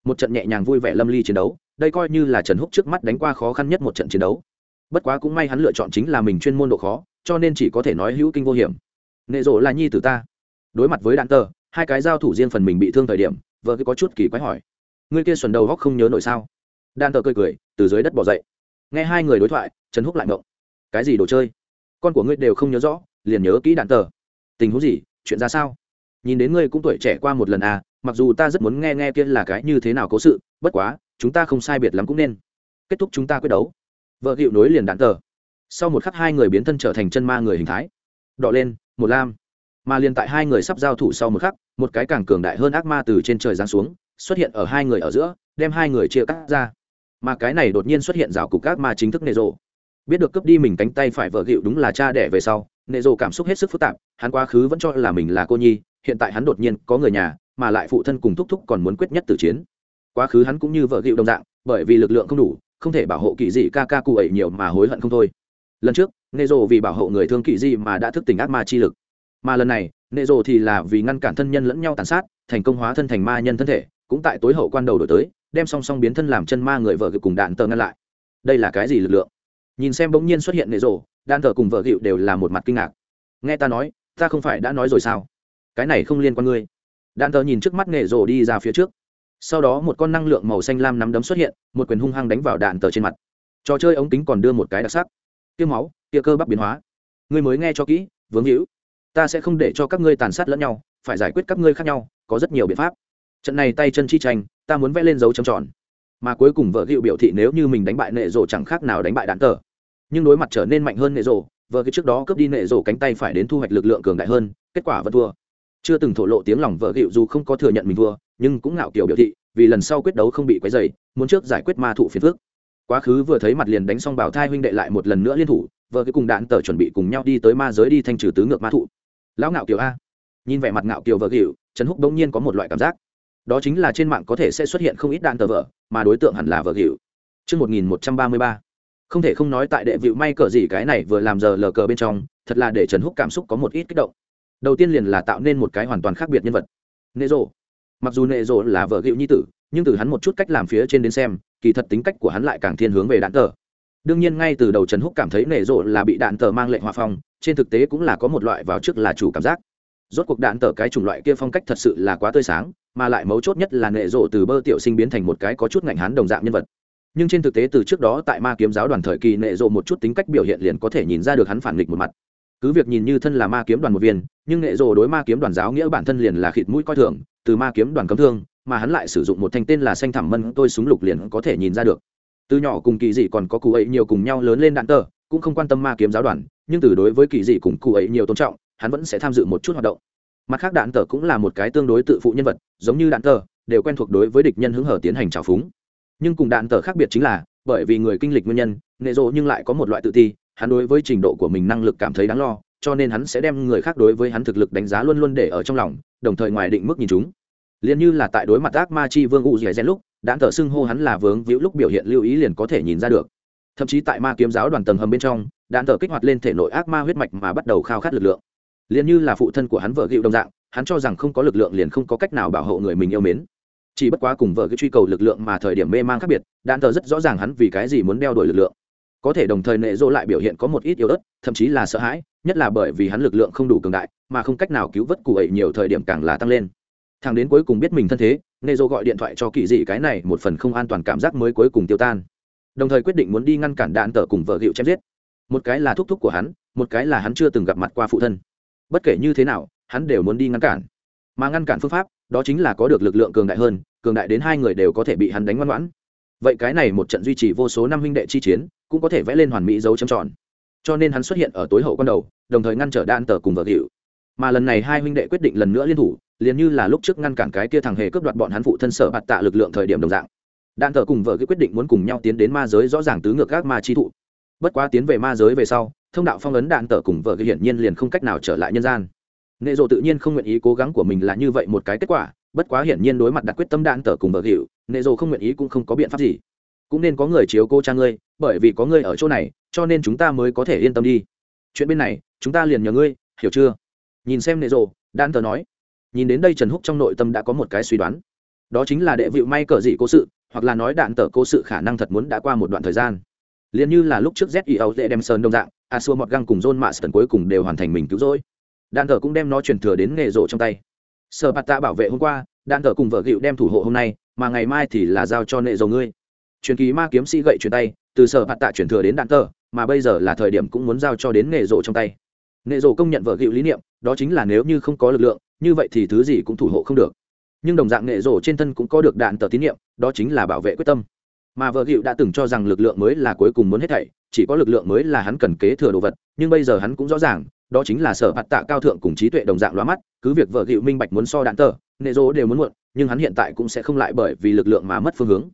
S1: Một trận nhẹ nhàng vui vẻ lâm ly chiến đấu đây coi như là trần húc trước mắt đánh qua khó khăn nhất một trận chiến đấu. Bất quá cũng may hắn lựa chọn chính là mình chuyên môn độ khó cho nên chỉ có thể nói hữu kinh vô hiểm. Nệ rộ là nhi từ ta. Đối mặt với đạn tơ, hai cái giao thủ riêng phần mình bị thương thời điểm vợ cứ có chút kỳ quái hỏi. Người kia xuẩn đầu góc không nhớ nổi sao? Đạn tơ cười cười từ dưới đất bỏ dậy nghe hai người đối thoại, trần húc lại ngộng cái gì đồ chơi? Con của ngươi đều không nhớ rõ, liền nhớ kỹ đạn tờ. Tình huống gì? Chuyện ra sao? Nhìn đến ngươi cũng tuổi trẻ qua một lần à mặc dù ta rất muốn nghe nghe kia là cái như thế nào cố sự, bất quá, chúng ta không sai biệt lắm cũng nên. Kết thúc chúng ta quyết đấu. Vợ hiệu nối liền đạn tờ. Sau một khắc hai người biến thân trở thành chân ma người hình thái. Đọ lên, một lam. Mà liền tại hai người sắp giao thủ sau một khắc, một cái càng cường đại hơn ác ma từ trên trời giáng xuống, xuất hiện ở hai người ở giữa, đem hai người chia cắt ra mà cái này đột nhiên xuất hiện rào cục các ma chính thức nệ rộ biết được cướp đi mình cánh tay phải vợ gịu đúng là cha đẻ về sau nệ rộ cảm xúc hết sức phức tạp, hắn quá khứ vẫn cho là mình là cô nhi, hiện tại hắn đột nhiên có người nhà, mà lại phụ thân cùng thúc thúc còn muốn quyết nhất tử chiến. Quá khứ hắn cũng như vợ gịu đồng dạng, bởi vì lực lượng không đủ, không thể bảo hộ kỳ dị ca ca cụ ấy nhiều mà hối hận không thôi. Lần trước nệ rộ vì bảo hộ người thương kỳ dị mà đã thức tỉnh ác ma chi lực. Mà lần này nệ rộ thì là vì ngăn cản thân nhân lẫn nhau tàn sát, thành công hóa thân thành ma nhân thân thể, cũng tại tối hậu quan đầu đổi tới đem song song biến thân làm chân ma người vợ cùng đạn tờ ngăn lại. Đây là cái gì lực lượng? Nhìn xem bỗng nhiên xuất hiện nệ rộ đạn tờ cùng vợ gịu đều là một mặt kinh ngạc. Nghe ta nói, ta không phải đã nói rồi sao? Cái này không liên quan ngươi. Đạn tờ nhìn trước mắt nệ rộ đi ra phía trước. Sau đó một con năng lượng màu xanh lam nắm đấm xuất hiện, một quyền hung hăng đánh vào đạn tờ trên mặt. Trò chơi ống kính còn đưa một cái đặc sắc. Tiêu máu, tia cơ bắp biến hóa. Ngươi mới nghe cho kỹ, vướng hữu. Ta sẽ không để cho các ngươi tàn sát lẫn nhau, phải giải quyết các ngươi khác nhau, có rất nhiều biện pháp trận này tay chân chi tranh, ta muốn vẽ lên dấu trầm tròn. Mà cuối cùng vợ hiệu biểu thị nếu như mình đánh bại nệ rộ chẳng khác nào đánh bại đạn tờ. Nhưng đối mặt trở nên mạnh hơn nệ rộ vợ cái trước đó cướp đi nệ rộ cánh tay phải đến thu hoạch lực lượng cường đại hơn, kết quả vẫn thua. Chưa từng thổ lộ tiếng lòng vợ hiệu dù không có thừa nhận mình thua, nhưng cũng ngạo kiểu biểu thị, vì lần sau quyết đấu không bị quấy dày muốn trước giải quyết ma thụ phiền phước quá khứ vừa thấy mặt liền đánh xong bảo thai huynh đệ lại một lần nữa liên thủ, vợ cái cùng đạn tờ chuẩn bị cùng nhau đi tới ma giới đi thanh trừ tứ ngược ma thụ. Lão ngạo kiều a. Nhìn vẻ mặt ngạo kiều vợ hiệu trần húc bỗng nhiên có một loại cảm giác đó chính là trên mạng có thể sẽ xuất hiện không ít đạn tờ vợ mà đối tượng hẳn là vợ gịu Chương 1133. Không thể không nói tại đệ vịu may cờ gì cái này vừa làm giờ lờ cờ bên trong, thật là để Trần Húc cảm xúc có một ít kích động. Đầu tiên liền là tạo nên một cái hoàn toàn khác biệt nhân vật. Nệ Rồ. Mặc dù Nệ Rồ là vợ gịu nhi tử, nhưng từ hắn một chút cách làm phía trên đến xem, kỳ thật tính cách của hắn lại càng thiên hướng về đạn tờ. Đương nhiên ngay từ đầu Trần Húc cảm thấy Nệ Rồ là bị đạn tờ mang lệnh hòa phong, trên thực tế cũng là có một loại vào trước là chủ cảm giác. Rốt cuộc đạn tở cái chủng loại kia phong cách thật sự là quá tươi sáng, mà lại mấu chốt nhất là nệ rộ từ bơ tiểu sinh biến thành một cái có chút ngạnh hán đồng dạng nhân vật. Nhưng trên thực tế từ trước đó tại ma kiếm giáo đoàn thời kỳ nệ rộ một chút tính cách biểu hiện liền có thể nhìn ra được hắn phản nghịch một mặt. Cứ việc nhìn như thân là ma kiếm đoàn một viên nhưng nệ rộ đối ma kiếm đoàn giáo nghĩa bản thân liền là khịt mũi coi thường từ ma kiếm đoàn cấm thương mà hắn lại sử dụng một thanh tên là xanh thảm mân tôi súng lục liền có thể nhìn ra được. Từ nhỏ cùng kỳ dị còn có cụ ấy nhiều cùng nhau lớn lên đạn tờ cũng không quan tâm ma kiếm giáo đoàn nhưng từ đối với kỳ dị cùng cụ ấy nhiều tôn trọng hắn vẫn sẽ tham dự một chút hoạt động. Mặt khác đạn tờ cũng là một cái tương đối tự phụ nhân vật, giống như đạn tờ, đều quen thuộc đối với địch nhân hứng hở tiến hành trào phúng. Nhưng cùng đạn tờ khác biệt chính là, bởi vì người kinh lịch nguyên nhân, nệ rộ nhưng lại có một loại tự ti, hắn đối với trình độ của mình năng lực cảm thấy đáng lo, cho nên hắn sẽ đem người khác đối với hắn thực lực đánh giá luôn luôn để ở trong lòng, đồng thời ngoài định mức nhìn chúng. Liền như là tại đối mặt ác ma chi vương u dẻ gen lúc, đạn tờ xưng hô hắn là vướng víu lúc biểu hiện lưu ý liền có thể nhìn ra được. Thậm chí tại ma kiếm giáo đoàn tầng hầm bên trong, đạn tờ kích hoạt lên thể nội ác ma huyết mạch mà bắt đầu khao khát lực lượng liền như là phụ thân của hắn vợ gịu đồng dạng, hắn cho rằng không có lực lượng liền không có cách nào bảo hộ người mình yêu mến. Chỉ bất quá cùng vợ cái truy cầu lực lượng mà thời điểm mê man khác biệt, đạn tờ rất rõ ràng hắn vì cái gì muốn đeo đuổi lực lượng. Có thể đồng thời nệ dỗ lại biểu hiện có một ít yếu ớt, thậm chí là sợ hãi, nhất là bởi vì hắn lực lượng không đủ cường đại, mà không cách nào cứu vớt cụ ấy nhiều thời điểm càng là tăng lên. Thằng đến cuối cùng biết mình thân thế, nệ dỗ gọi điện thoại cho kỳ dị cái này một phần không an toàn cảm giác mới cuối cùng tiêu tan. Đồng thời quyết định muốn đi ngăn cản đạn tờ cùng vợ gịu chém giết. Một cái là thúc thúc của hắn, một cái là hắn chưa từng gặp mặt qua phụ thân bất kể như thế nào, hắn đều muốn đi ngăn cản. Mà ngăn cản phương pháp, đó chính là có được lực lượng cường đại hơn, cường đại đến hai người đều có thể bị hắn đánh ngoan ngoãn. Vậy cái này một trận duy trì vô số năm huynh đệ chi chiến, cũng có thể vẽ lên hoàn mỹ dấu trầm tròn. Cho nên hắn xuất hiện ở tối hậu con đầu, đồng thời ngăn trở đan tờ cùng vợ hiệu mà lần này hai huynh đệ quyết định lần nữa liên thủ, liền như là lúc trước ngăn cản cái kia thằng hề cướp đoạt bọn hắn phụ thân sở bạt tạ lực lượng thời điểm đồng dạng. Đan tờ cùng vợ cái quyết định muốn cùng nhau tiến đến ma giới, rõ ràng tứ ngược các ma chi thụ. Bất quá tiến về ma giới về sau thông đạo phong ấn đạn tở cùng vợ cái hiển nhiên liền không cách nào trở lại nhân gian. Nệ rộ tự nhiên không nguyện ý cố gắng của mình là như vậy một cái kết quả, bất quá hiển nhiên đối mặt đặt quyết tâm đạn tở cùng vợ hiệu nệ rộ không nguyện ý cũng không có biện pháp gì. Cũng nên có người chiếu cô cha ngươi, bởi vì có ngươi ở chỗ này, cho nên chúng ta mới có thể yên tâm đi. Chuyện bên này, chúng ta liền nhờ ngươi, hiểu chưa? Nhìn xem nệ rộ đan tờ nói. Nhìn đến đây trần húc trong nội tâm đã có một cái suy đoán. Đó chính là đệ vịu may cờ dị cố sự, hoặc là nói đạn tờ cố sự khả năng thật muốn đã qua một đoạn thời gian liền như là lúc trước zio dễ đem sơn đông dạng, a xua mọt găng cùng john mạ sơn cuối cùng đều hoàn thành mình cứu rỗi. Đạn tờ cũng đem nó truyền thừa đến nghề rộ trong tay. Sở bạt tạ bảo vệ hôm qua đạn tờ cùng vợ gịu đem thủ hộ hôm nay, mà ngày mai thì là giao cho nệ dầu ngươi. Truyền kỳ ma kiếm sĩ gậy truyền tay, từ sở bạt tạ truyền thừa đến đạn tờ mà bây giờ là thời điểm cũng muốn giao cho đến nghề rộ trong tay. Nghề rộ công nhận vợ gịu lý niệm, đó chính là nếu như không có lực lượng, như vậy thì thứ gì cũng thủ hộ không được. Nhưng đồng dạng nghệ rổ trên thân cũng có được đạn tờ tín nhiệm đó chính là bảo vệ quyết tâm mà vợ hiệu đã từng cho rằng lực lượng mới là cuối cùng muốn hết thảy, chỉ có lực lượng mới là hắn cần kế thừa đồ vật, nhưng bây giờ hắn cũng rõ ràng, đó chính là sở hạt tạ cao thượng cùng trí tuệ đồng dạng loa mắt, cứ việc vợ hiệu minh bạch muốn so đạn tờ, nệ dỗ đều muốn muộn, nhưng hắn hiện tại cũng sẽ không lại bởi vì lực lượng mà mất phương hướng.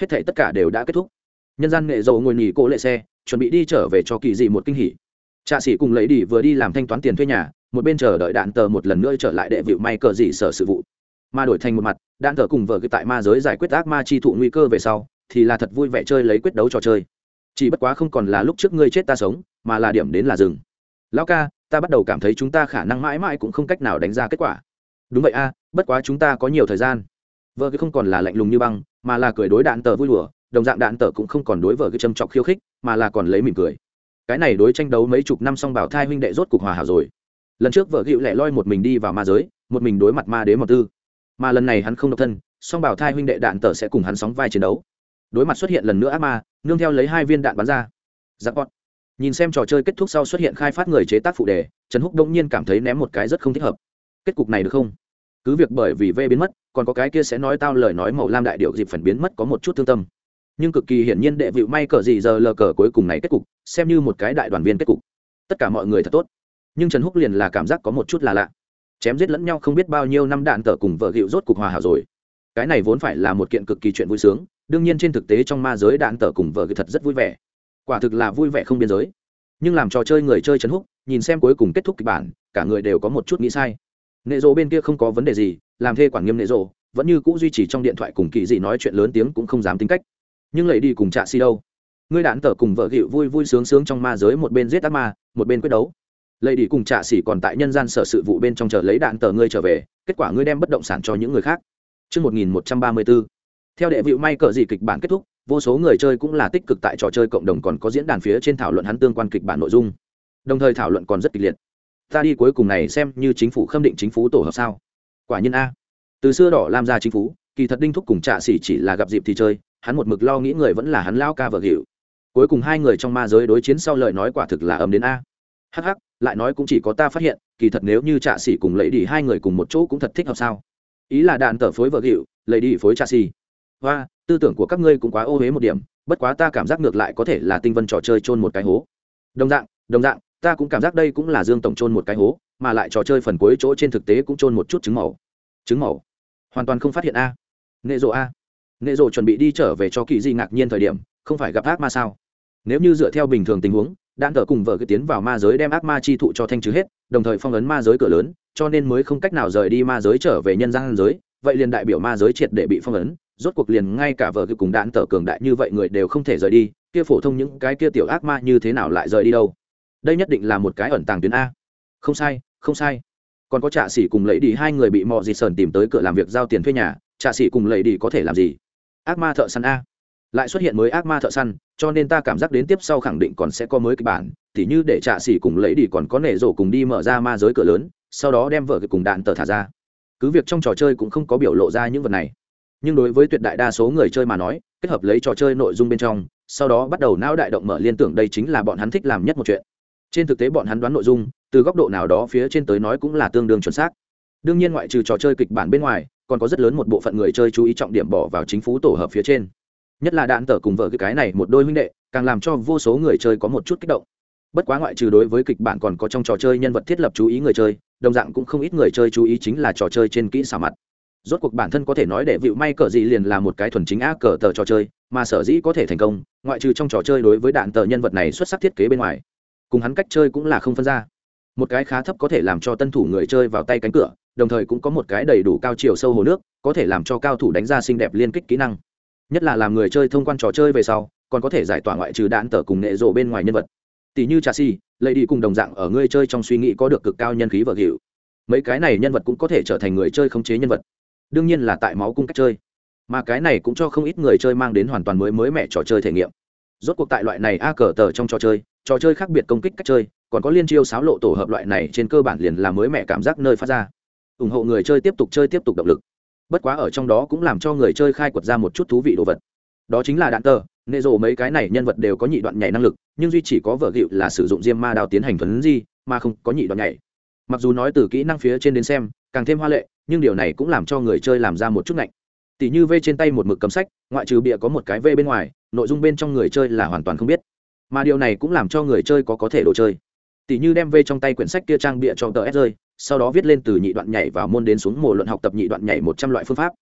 S1: Hết thảy tất cả đều đã kết thúc. Nhân gian nghệ dỗ ngồi nghỉ cỗ lệ xe, chuẩn bị đi trở về cho kỳ dị một kinh hỉ. Trạ sĩ cùng lấy đi vừa đi làm thanh toán tiền thuê nhà, một bên chờ đợi đạn tờ một lần nữa trở lại đệ vịu may cờ dị sở sự vụ. Mà đổi thành một mặt, đạn tờ cùng vợ cái tại ma giới giải quyết ác ma chi thụ nguy cơ về sau thì là thật vui vẻ chơi lấy quyết đấu trò chơi. Chỉ bất quá không còn là lúc trước ngươi chết ta sống, mà là điểm đến là rừng lão ca, ta bắt đầu cảm thấy chúng ta khả năng mãi mãi cũng không cách nào đánh ra kết quả. Đúng vậy a, bất quá chúng ta có nhiều thời gian. Vợ cái không còn là lạnh lùng như băng, mà là cười đối đạn tờ vui đùa, đồng dạng đạn tờ cũng không còn đối vợ cái châm trọc khiêu khích, mà là còn lấy mỉm cười. Cái này đối tranh đấu mấy chục năm xong bảo thai huynh đệ rốt cục hòa hảo rồi. Lần trước vợ gịu lẻ loi một mình đi vào ma giới, một mình đối mặt ma đế mật tư. Mà lần này hắn không độc thân, song bảo thai huynh đệ đạn tờ sẽ cùng hắn sóng vai chiến đấu đối mặt xuất hiện lần nữa ác ma, nương theo lấy hai viên đạn bắn ra. Giặc bọt nhìn xem trò chơi kết thúc sau xuất hiện khai phát người chế tác phụ đề, trần húc đông nhiên cảm thấy ném một cái rất không thích hợp. Kết cục này được không? Cứ việc bởi vì v biến mất, còn có cái kia sẽ nói tao lời nói màu lam đại điệu dịp phần biến mất có một chút thương tâm. Nhưng cực kỳ hiển nhiên đệ vịu may cờ gì giờ lờ cờ cuối cùng này kết cục, xem như một cái đại đoàn viên kết cục. Tất cả mọi người thật tốt. Nhưng trần húc liền là cảm giác có một chút là lạ. Chém giết lẫn nhau không biết bao nhiêu năm đạn tở cùng vợ gịu rốt cục hòa hảo rồi. Cái này vốn phải là một kiện cực kỳ chuyện vui sướng đương nhiên trên thực tế trong ma giới đạn tở cùng vợ gịu thật rất vui vẻ. Quả thực là vui vẻ không biên giới. Nhưng làm trò chơi người chơi chấn húc nhìn xem cuối cùng kết thúc kịch bản cả người đều có một chút nghĩ sai. Nệ rộ bên kia không có vấn đề gì làm thê quản nghiêm nệ rộ vẫn như c ũ duy trì trong điện thoại cùng kỳ dị nói chuyện lớn tiếng cũng không dám tính cách. Nhưng lầy đi cùng trạ si đâu? Ngươi đạn tở cùng vợ gịu vui vui sướng sướng trong ma giới một bên giết ác ma một bên quyết đấu. Lầy đi cùng trạ xỉ còn tại nhân gian sở sự vụ bên trong chờ lấy đạn tờ ngươi trở về kết quả ngươi đem bất động sản cho những người khác. Trước 1134, theo đệ vịu may cờ gì kịch bản kết thúc, vô số người chơi cũng là tích cực tại trò chơi cộng đồng còn có diễn đàn phía trên thảo luận hắn tương quan kịch bản nội dung. Đồng thời thảo luận còn rất kịch liệt. Ta đi cuối cùng này xem như chính phủ khâm định chính phủ tổ hợp sao? Quả nhiên a. Từ xưa đỏ làm ra chính phủ, kỳ thật đinh thúc cùng trạ xỉ chỉ là gặp dịp thì chơi, hắn một mực lo nghĩ người vẫn là hắn lao ca vợ hiệu. Cuối cùng hai người trong ma giới đối chiến sau lời nói quả thực là ấm đến a. Hh lại nói cũng chỉ có ta phát hiện, kỳ thật nếu như trạ xỉ cùng lấy đi hai người cùng một chỗ cũng thật thích hợp sao? Ý là đạn tờ phối vợ hiệu lấy đi phối trạ xỉ hoa, tư tưởng của các ngươi cũng quá ô huế một điểm, bất quá ta cảm giác ngược lại có thể là tinh vân trò chơi trôn một cái hố. Đồng dạng đồng dạng, ta cũng cảm giác đây cũng là dương tổng trôn một cái hố, mà lại trò chơi phần cuối chỗ trên thực tế cũng trôn một chút trứng màu. Trứng màu? Hoàn toàn không phát hiện a. À. nệ rộ a. Nghệ rộ chuẩn bị đi trở về cho kỳ di ngạc nhiên thời điểm, không phải gặp ác ma sao? Nếu như dựa theo bình thường tình huống, đạn thờ cùng vợ cứ tiến vào ma giới đem ác ma chi thụ cho thanh trừ hết, đồng thời phong ấn ma giới cửa lớn, cho nên mới không cách nào rời đi ma giới trở về nhân gian giới, vậy liền đại biểu ma giới triệt để bị phong ấn rốt cuộc liền ngay cả vợ cứ cùng đạn tờ cường đại như vậy người đều không thể rời đi, kia phổ thông những cái kia tiểu ác ma như thế nào lại rời đi đâu? Đây nhất định là một cái ẩn tàng tuyến a. Không sai không sai. Còn có trạ sĩ cùng lấy đi hai người bị mò dịt sờn tìm tới cửa làm việc giao tiền thuê nhà, trạ sĩ cùng lấy đi có thể làm gì? Ác ma thợ săn a. Lại xuất hiện mới ác ma thợ săn, cho nên ta cảm giác đến tiếp sau khẳng định còn sẽ có mới kịch bản. Tỉ như để trạ xỉ cùng lấy đi còn có nể rổ cùng đi mở ra ma giới cửa lớn, sau đó đem vợ cùng đạn tờ thả ra. Cứ việc trong trò chơi cũng không có biểu lộ ra những vật này nhưng đối với tuyệt đại đa số người chơi mà nói, kết hợp lấy trò chơi nội dung bên trong, sau đó bắt đầu não đại động mở liên tưởng đây chính là bọn hắn thích làm nhất một chuyện. Trên thực tế bọn hắn đoán nội dung, từ góc độ nào đó phía trên tới nói cũng là tương đương chuẩn xác. Đương nhiên ngoại trừ trò chơi kịch bản bên ngoài, còn có rất lớn một bộ phận người chơi chú ý trọng điểm bỏ vào chính phủ tổ hợp phía trên. Nhất là đạn tở cùng vợ cái cái này một đôi huynh đệ, càng làm cho vô số người chơi có một chút kích động. Bất quá ngoại trừ đối với kịch bản còn có trong trò chơi nhân vật thiết lập chú ý người chơi, đồng dạng cũng không ít người chơi chú ý chính là trò chơi trên kỹ xảo mặt rốt cuộc bản thân có thể nói để vịu may cờ gì liền là một cái thuần chính ác cờ tờ trò chơi, mà sở dĩ có thể thành công, ngoại trừ trong trò chơi đối với đạn tờ nhân vật này xuất sắc thiết kế bên ngoài. Cùng hắn cách chơi cũng là không phân ra. Một cái khá thấp có thể làm cho tân thủ người chơi vào tay cánh cửa, đồng thời cũng có một cái đầy đủ cao chiều sâu hồ nước, có thể làm cho cao thủ đánh ra xinh đẹp liên kích kỹ năng. Nhất là làm người chơi thông quan trò chơi về sau, còn có thể giải tỏa ngoại trừ đạn tờ cùng nệ rộ bên ngoài nhân vật. Tỷ như trà si lady đi cùng đồng dạng ở người chơi trong suy nghĩ có được cực cao nhân khí vợ hiệu. Mấy cái này nhân vật cũng có thể trở thành người chơi khống chế nhân vật đương nhiên là tại máu cung cách chơi. Mà cái này cũng cho không ít người chơi mang đến hoàn toàn mới mới mẻ trò chơi thể nghiệm. Rốt cuộc tại loại này a cờ tờ trong trò chơi trò chơi khác biệt công kích cách chơi, còn có liên chiêu sáo lộ tổ hợp loại này trên cơ bản liền là mới mẻ cảm giác nơi phát ra. Ủng hộ người chơi tiếp tục chơi tiếp tục động lực. Bất quá ở trong đó cũng làm cho người chơi khai quật ra một chút thú vị đồ vật. Đó chính là đạn tờ, nệ rộ mấy cái này nhân vật đều có nhị đoạn nhảy năng lực, nhưng duy chỉ có vợ gịu là sử dụng diêm ma đao tiến hành thuấn di, mà không có nhị đoạn nhảy. Mặc dù nói từ kỹ năng phía trên đến xem, càng thêm hoa lệ nhưng điều này cũng làm cho người chơi làm ra một chút ngạnh. Tỷ như v trên tay một mực cấm sách, ngoại trừ bịa có một cái v bên ngoài, nội dung bên trong người chơi là hoàn toàn không biết. Mà điều này cũng làm cho người chơi có có thể đồ chơi. Tỷ như đem v trong tay quyển sách kia trang bịa cho tờ s rơi, sau đó viết lên từ nhị đoạn nhảy vào môn đến xuống mổ luận học tập nhị đoạn nhảy một trăm loại phương pháp.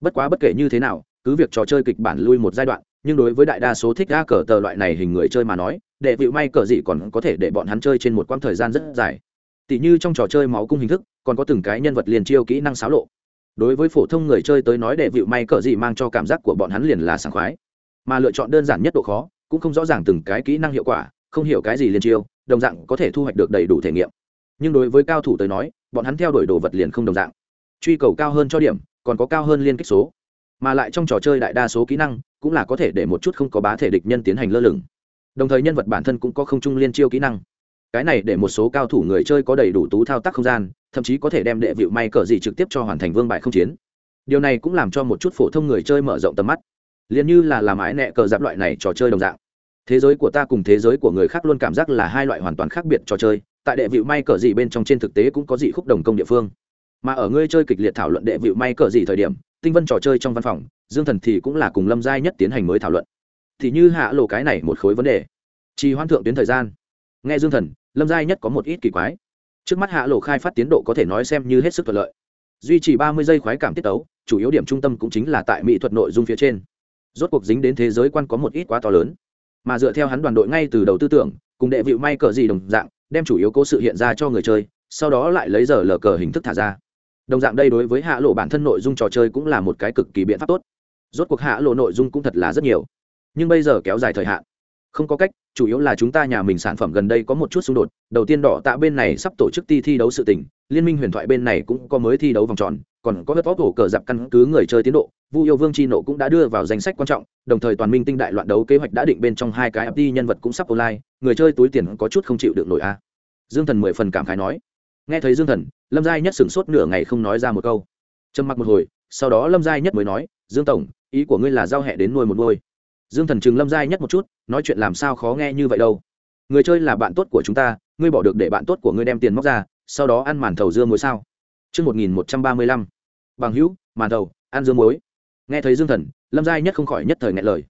S1: Bất quá bất kể như thế nào, cứ việc trò chơi kịch bản lui một giai đoạn, nhưng đối với đại đa số thích ga cờ tờ loại này hình người chơi mà nói đệ vịu may cờ gì còn có thể để bọn hắn chơi trên một quãng thời gian rất dài tỷ như trong trò chơi máu cung hình thức, còn có từng cái nhân vật liền chiêu kỹ năng xáo lộ. Đối với phổ thông người chơi tới nói đệ vịu may cờ gì mang cho cảm giác của bọn hắn liền là sảng khoái. Mà lựa chọn đơn giản nhất độ khó, cũng không rõ ràng từng cái kỹ năng hiệu quả, không hiểu cái gì liền chiêu, đồng dạng có thể thu hoạch được đầy đủ thể nghiệm. Nhưng đối với cao thủ tới nói, bọn hắn theo đuổi đồ vật liền không đồng dạng. Truy cầu cao hơn cho điểm, còn có cao hơn liên kết số. Mà lại trong trò chơi đại đa số kỹ năng, cũng là có thể để một chút không có bá thể địch nhân tiến hành lơ lửng. Đồng thời nhân vật bản thân cũng có không trung liên chiêu kỹ năng cái này để một số cao thủ người chơi có đầy đủ tú thao tác không gian, thậm chí có thể đem đệ vịu may cờ gì trực tiếp cho hoàn thành vương bại không chiến. Điều này cũng làm cho một chút phổ thông người chơi mở rộng tầm mắt. Liền như là làm ái nẹ cờ giáp loại này trò chơi đồng dạng. Thế giới của ta cùng thế giới của người khác luôn cảm giác là hai loại hoàn toàn khác biệt trò chơi, tại đệ vịu may cờ gì bên trong trên thực tế cũng có dị khúc đồng công địa phương. Mà ở ngươi chơi kịch liệt thảo luận đệ vịu may cờ gì thời điểm, tinh vân trò chơi trong văn phòng, dương thần thì cũng là cùng lâm giai nhất tiến hành mới thảo luận. Thì như hạ lộ cái này một khối vấn đề. Trì hoãn thượng tuyến thời gian. Nghe dương thần lâm giai nhất có một ít kỳ quái. Trước mắt hạ lộ khai phát tiến độ có thể nói xem như hết sức thuận lợi. Duy trì ba mươi giây khoái cảm tiết tấu, chủ yếu điểm trung tâm cũng chính là tại mỹ thuật nội dung phía trên. Rốt cuộc dính đến thế giới quan có một ít quá to lớn. Mà dựa theo hắn đoàn đội ngay từ đầu tư tưởng, cùng đệ vịu may cờ gì đồng dạng, đem chủ yếu cố sự hiện ra cho người chơi, sau đó lại lấy giờ lờ cờ hình thức thả ra. Đồng dạng đây đối với hạ lộ bản thân nội dung trò chơi cũng là một cái cực kỳ biện pháp tốt. Rốt cuộc hạ lộ nội dung cũng thật là rất nhiều. Nhưng bây giờ kéo dài thời hạn không có cách, chủ yếu là chúng ta nhà mình sản phẩm gần đây có một chút xung đột. Đầu tiên đỏ tạ bên này sắp tổ chức ti thi đấu sự tình, liên minh huyền thoại bên này cũng có mới thi đấu vòng tròn, còn có hớt vóc hổ cờ dạp căn cứ người chơi tiến độ. Vu yêu vương chi nộ cũng đã đưa vào danh sách quan trọng, đồng thời toàn minh tinh đại loạn đấu kế hoạch đã định bên trong hai cái FT nhân vật cũng sắp online, người chơi túi tiền có chút không chịu được nổi a. Dương thần mười phần cảm khái nói. Nghe thấy dương thần, lâm giai nhất sửng sốt nửa ngày không nói ra một câu. Trầm mặc một hồi, sau đó lâm giai nhất mới nói, dương tổng, ý của ngươi là giao hẹ đến nuôi một ngôi dương thần chừng lâm giai nhất một chút nói chuyện làm sao khó nghe như vậy đâu người chơi là bạn tốt của chúng ta ngươi bỏ được để bạn tốt của ngươi đem tiền móc ra sau đó ăn màn thầu dưa muối sao Trước 1135, bằng hữu, màn thầu, ăn dưa muối. Nghe thấy Dương Thần, Lâm Giai nhất không khỏi nhất thời nghẹn lời.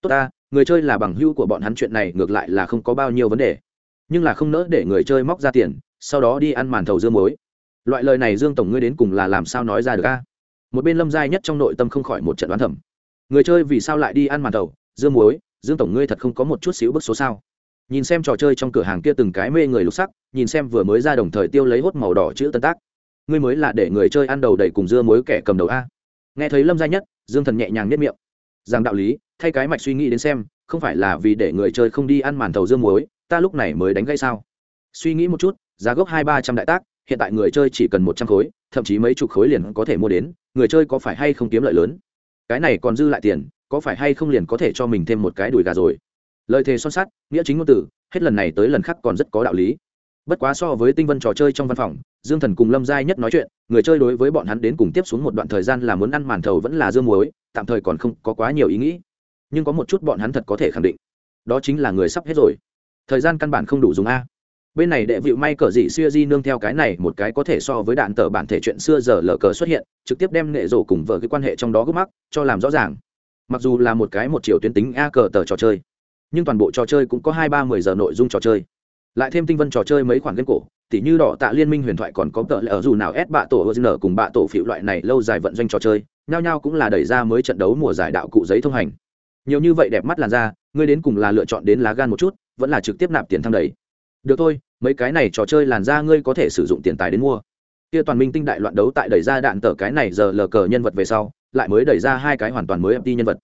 S1: Tốt ta, người chơi là bằng hữu của bọn hắn chuyện này ngược lại là không có bao nhiêu vấn đề. Nhưng là không nỡ để người chơi móc ra tiền, sau đó đi ăn màn thầu dưa muối. Loại lời này Dương tổng ngươi đến cùng là làm sao nói ra được a? Một bên Lâm Giai nhất trong nội tâm không khỏi một trận đoán thầm. Người chơi vì sao lại đi ăn màn thầu, Dương muối, Dương tổng ngươi thật không có một chút xíu bức số sao? nhìn xem trò chơi trong cửa hàng kia từng cái mê người lục sắc nhìn xem vừa mới ra đồng thời tiêu lấy hốt màu đỏ chữ tân tác. Ngươi mới là để người chơi ăn đầu đầy cùng dưa muối kẻ cầm đầu a. Nghe thấy lâm gia nhất dương thần nhẹ nhàng nhất miệng. Rằng đạo lý thay cái mạch suy nghĩ đến xem không phải là vì để người chơi không đi ăn màn thầu dưa muối ta lúc này mới đánh gây sao? Suy nghĩ một chút giá gốc hai ba trăm đại tác hiện tại người chơi chỉ cần một trăm khối thậm chí mấy chục khối liền có thể mua đến người chơi có phải hay không kiếm lợi lớn? Cái này còn dư lại tiền có phải hay không liền có thể cho mình thêm một cái đùi gà rồi? Lời thề son sắt, nghĩa chính ngôn từ, hết lần này tới lần khác còn rất có đạo lý. Bất quá so với tinh vân trò chơi trong văn phòng, dương thần cùng lâm giai nhất nói chuyện, người chơi đối với bọn hắn đến cùng tiếp xuống một đoạn thời gian là muốn ăn màn thầu vẫn là dương muối, tạm thời còn không có quá nhiều ý nghĩ. Nhưng có một chút bọn hắn thật có thể khẳng định, đó chính là người sắp hết rồi. Thời gian căn bản không đủ dùng a. Bên này đệ vịu may cờ dị xưa di nương theo cái này một cái có thể so với đạn tờ bản thể chuyện xưa giờ lờ cờ xuất hiện, trực tiếp đem nghệ rổ cùng vợ cái quan hệ trong đó gốc mắc, cho làm rõ ràng mặc dù là một cái một chiều tuyến tính a cờ tờ trò chơi, nhưng toàn bộ trò chơi cũng có hai ba mười giờ nội dung trò chơi. Lại thêm tinh vân trò chơi mấy khoản game cổ, tỉ như đỏ tạ liên minh huyền thoại còn có tợ lỡ ở dù nào ép bạ tổ hờ cùng bạ tổ phịu loại này lâu dài vận doanh trò chơi, nhao nhao cũng là đẩy ra mới trận đấu mùa giải đạo cụ giấy thông hành. Nhiều như vậy đẹp mắt làn ra ngươi đến cùng là lựa chọn đến lá gan một chút, vẫn là trực tiếp nạp tiền thăng đầy được thôi, mấy cái này trò chơi làn ra ngươi có thể sử dụng tiền tài đến mua kia toàn minh tinh đại loạn đấu tại đẩy ra đạn tờ cái này giờ lờ cờ nhân vật về sau, lại mới đẩy ra hai cái hoàn toàn mới mt nhân vật.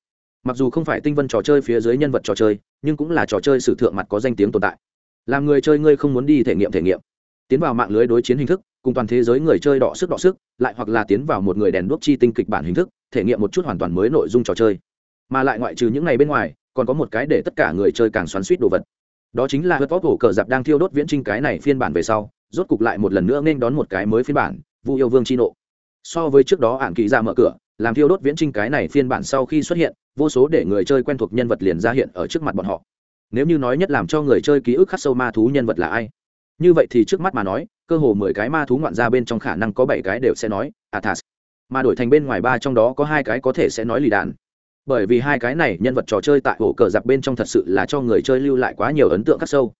S1: Mặc dù không phải tinh vân trò chơi phía dưới nhân vật trò chơi, nhưng cũng là trò chơi sử thượng mặt có danh tiếng tồn tại. Làm người chơi ngươi không muốn đi thể nghiệm thể nghiệm. Tiến vào mạng lưới đối chiến hình thức, cùng toàn thế giới người chơi đọ sức đọ sức, lại hoặc là tiến vào một người đèn đuốc chi tinh kịch bản hình thức, thể nghiệm một chút hoàn toàn mới nội dung trò chơi. Mà lại ngoại trừ những ngày bên ngoài, còn có một cái để tất cả người chơi càng xoắn suýt đồ vật. Đó chính là hớt vóc hổ cờ dạp đang thiêu đốt viễn trinh cái này phiên bản về sau rốt cục lại một lần nữa nên đón một cái mới phiên bản, vu yêu vương chi nộ. So với trước đó ạn kỳ ra mở cửa, làm thiêu đốt viễn trinh cái này phiên bản sau khi xuất hiện, vô số để người chơi quen thuộc nhân vật liền ra hiện ở trước mặt bọn họ. Nếu như nói nhất làm cho người chơi ký ức khắc sâu ma thú nhân vật là ai? Như vậy thì trước mắt mà nói, cơ hồ mười cái ma thú ngoạn ra bên trong khả năng có bảy cái đều sẽ nói, athas. Mà đổi thành bên ngoài ba trong đó có hai cái có thể sẽ nói lì đạn bởi vì hai cái này nhân vật trò chơi tại ổ cờ giặc bên trong thật sự là cho người chơi lưu lại quá nhiều ấn tượng khắc sâu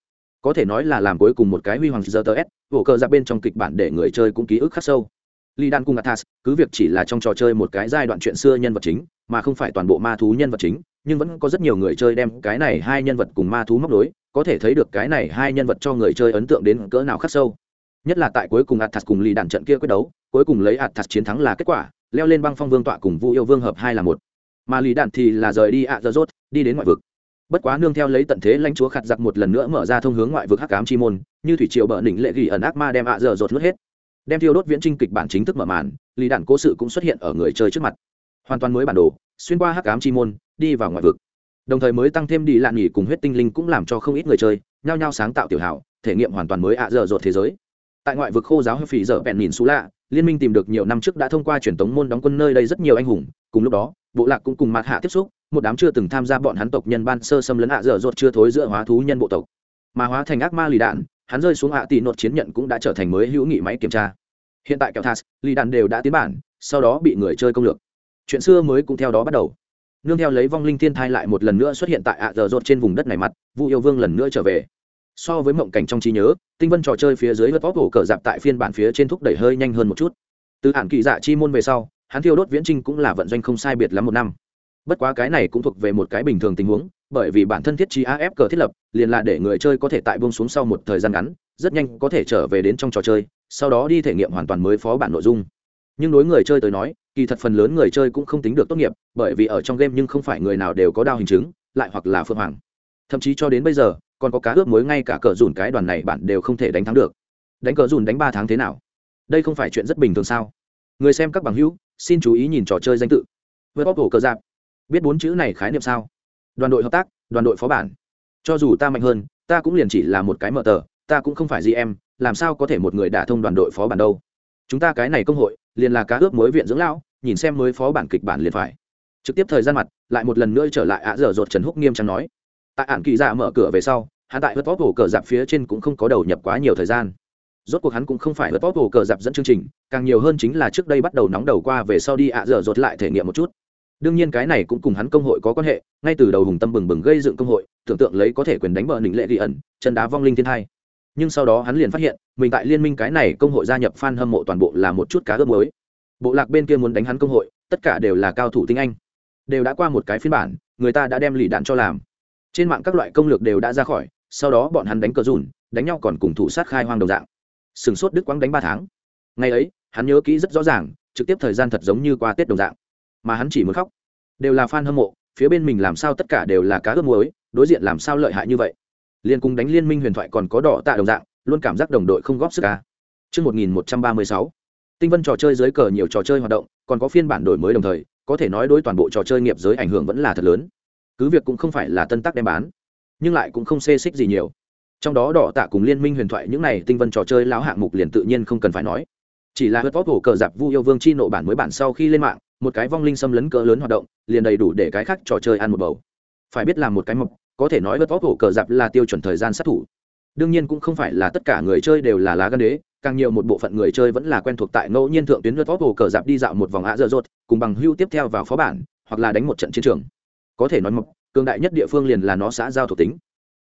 S1: có thể nói là làm cuối cùng một cái huy hoàng giờ tờ s cờ ra bên trong kịch bản để người chơi cũng ký ức khắc sâu Lý Đan cùng Athas, cứ việc chỉ là trong trò chơi một cái giai đoạn chuyện xưa nhân vật chính, mà không phải toàn bộ ma thú nhân vật chính, nhưng vẫn có rất nhiều người chơi đem cái này hai nhân vật cùng ma thú móc đối, có thể thấy được cái này hai nhân vật cho người chơi ấn tượng đến cỡ nào khắc sâu. Nhất là tại cuối cùng Athas cùng Lý Đan trận kia quyết đấu, cuối cùng lấy Athas chiến thắng là kết quả, leo lên băng phong vương tọa cùng Vu yêu vương hợp hai là một. Mà Lý Đan thì là rời đi Azeroth, đi đến ngoại vực. Bất quá nương theo lấy tận thế lãnh chúa khạt giặc một lần nữa mở ra thông hướng ngoại vực hắc ám chi môn, như thủy triều bờ đỉnh lệ gỉ ẩn ác ma đem ạ dở dột nuốt hết. Đem thiêu đốt viễn trinh kịch bản chính thức mở màn lì đạn cố sự cũng xuất hiện ở người chơi trước mặt. Hoàn toàn mới bản đồ xuyên qua hắc ám chi môn đi vào ngoại vực. Đồng thời mới tăng thêm đi lạn nghỉ cùng huyết tinh linh cũng làm cho không ít người chơi nhao nhao sáng tạo tiểu hảo thể nghiệm hoàn toàn mới ạ dở dột thế giới. Tại ngoại vực khô giáo hơi phì dở bẹn nhìn xú lạ liên minh tìm được nhiều năm trước đã thông qua truyền tống môn đóng quân nơi đây rất nhiều anh hùng cùng lúc đó bộ lạc cũng cùng mặt hạ tiếp xúc một đám chưa từng tham gia bọn hắn tộc nhân ban sơ xâm lấn ạ dở dột chưa thối giữa hóa thú nhân bộ tộc. Mà hóa thành ác ma lì đạn, hắn rơi xuống hạ tỷ nột chiến nhận cũng đã trở thành mới hữu nghị máy kiểm tra. Hiện tại kẹo thas lì đạn đều đã tiến bản, sau đó bị người chơi công lược. Chuyện xưa mới cũng theo đó bắt đầu. Nương theo lấy vong linh thiên thai lại một lần nữa xuất hiện tại ạ dở dột trên vùng đất này mặt, vu yêu vương lần nữa trở về. So với mộng cảnh trong trí nhớ, tinh vân trò chơi phía dưới hớt bóp hổ cờ dạp tại phiên bản phía trên thúc đẩy hơi nhanh hơn một chút. Từ hạn kỳ dạ chi môn về sau, hắn thiêu đốt viễn trinh cũng là vận doanh không sai biệt lắm một năm bất quá cái này cũng thuộc về một cái bình thường tình huống, bởi vì bản thân thiết trí af cờ thiết lập, liền là để người chơi có thể tại bông xuống sau một thời gian ngắn, rất nhanh có thể trở về đến trong trò chơi, sau đó đi thể nghiệm hoàn toàn mới phó bản nội dung. Nhưng đối người chơi tới nói, kỳ thật phần lớn người chơi cũng không tính được tốt nghiệp, bởi vì ở trong game nhưng không phải người nào đều có đao hình chứng, lại hoặc là phương hoàng. Thậm chí cho đến bây giờ, còn có cá ướp mới ngay cả cờ dùn cái đoàn này bạn đều không thể đánh thắng được. Đánh cờ dùn đánh ba tháng thế nào? Đây không phải chuyện rất bình thường sao? Người xem các bằng hữu, xin chú ý nhìn trò chơi danh tự. Với bóp cổ cờ giáp biết bốn chữ này khái niệm sao? Đoàn đội hợp tác, đoàn đội phó bản. Cho dù ta mạnh hơn, ta cũng liền chỉ là một cái mở tờ, ta cũng không phải gì em làm sao có thể một người đả thông đoàn đội phó bản đâu? Chúng ta cái này công hội, liền là cá ướp mới viện dưỡng lão, nhìn xem mới phó bản kịch bản liền phải. Trực tiếp thời gian mặt, lại một lần nữa trở lại ạ dở dột trần húc nghiêm trang nói. Tại ạn kỳ dạ mở cửa về sau, hắn tại hớt vót hồ cờ dạp phía trên cũng không có đầu nhập quá nhiều thời gian. Rốt cuộc hắn cũng không phải hớt vót hồ cờ dạp dẫn chương trình, càng nhiều hơn chính là trước đây bắt đầu nóng đầu qua về sau đi ạ dở dột lại thể nghiệm một chút đương nhiên cái này cũng cùng hắn công hội có quan hệ, ngay từ đầu hùng tâm bừng bừng gây dựng công hội, tưởng tượng lấy có thể quyền đánh bờ nịnh lệ ghi ẩn, chân đá vong linh thiên hai nhưng sau đó hắn liền phát hiện, mình tại liên minh cái này công hội gia nhập f a n hâm mộ toàn bộ là một chút cá ướp mới bộ lạc bên kia muốn đánh hắn công hội, tất cả đều là cao thủ tinh anh. Đều đã qua một cái phiên bản, người ta đã đem lì đạn cho làm. Trên mạng các loại công lược đều đã ra khỏi, sau đó bọn hắn đánh cờ dùn đánh nhau còn cùng thủ sát khai hoang đồng dạng. Sừng sốt đức quang đánh ba tháng. Ngày ấy, hắn nhớ kỹ rất rõ ràng, trực tiếp thời gian thật giống như qua tết đồng dạng. Mà hắn chỉ muốn khóc đều là fan hâm mộ phía bên mình làm sao tất cả đều là cá ướp muối đối diện làm sao lợi hại như vậy? Liên cùng đánh liên minh huyền thoại còn có đỏ tạ đồng dạng luôn cảm giác đồng đội không góp sức ca Trước 1136, tinh vân trò chơi dưới cờ nhiều trò chơi hoạt động còn có phiên bản đổi mới đồng thời có thể nói đối toàn bộ trò chơi nghiệp giới ảnh hưởng vẫn là thật lớn. Cứ việc cũng không phải là tân tắc đem bán nhưng lại cũng không xê xích gì nhiều. Trong đó đỏ tạ cùng liên minh huyền thoại những này tinh vân trò chơi lão hạng mục liền tự nhiên không cần phải nói. Chỉ là hớt vót hổ cờ giặc vu yêu vương chi nộ bản mới bản sau khi lên mạng một cái vong linh xâm lấn cỡ lớn hoạt động, liền đầy đủ để cái khác trò chơi ăn một bầu. Phải biết làm một cái mộc có thể nói vớt vóc hổ cờ dạp là tiêu chuẩn thời gian sát thủ. Đương nhiên cũng không phải là tất cả người chơi đều là lá gan đế, càng nhiều một bộ phận người chơi vẫn là quen thuộc tại ngẫu nhiên thượng tuyến vớt vóc hổ cờ dạp đi dạo một vòng ạ dơ dột cùng bằng hưu tiếp theo vào phó bản, hoặc là đánh một trận chiến trường. Có thể nói mộc cường đại nhất địa phương liền là nó xã giao thuộc tính.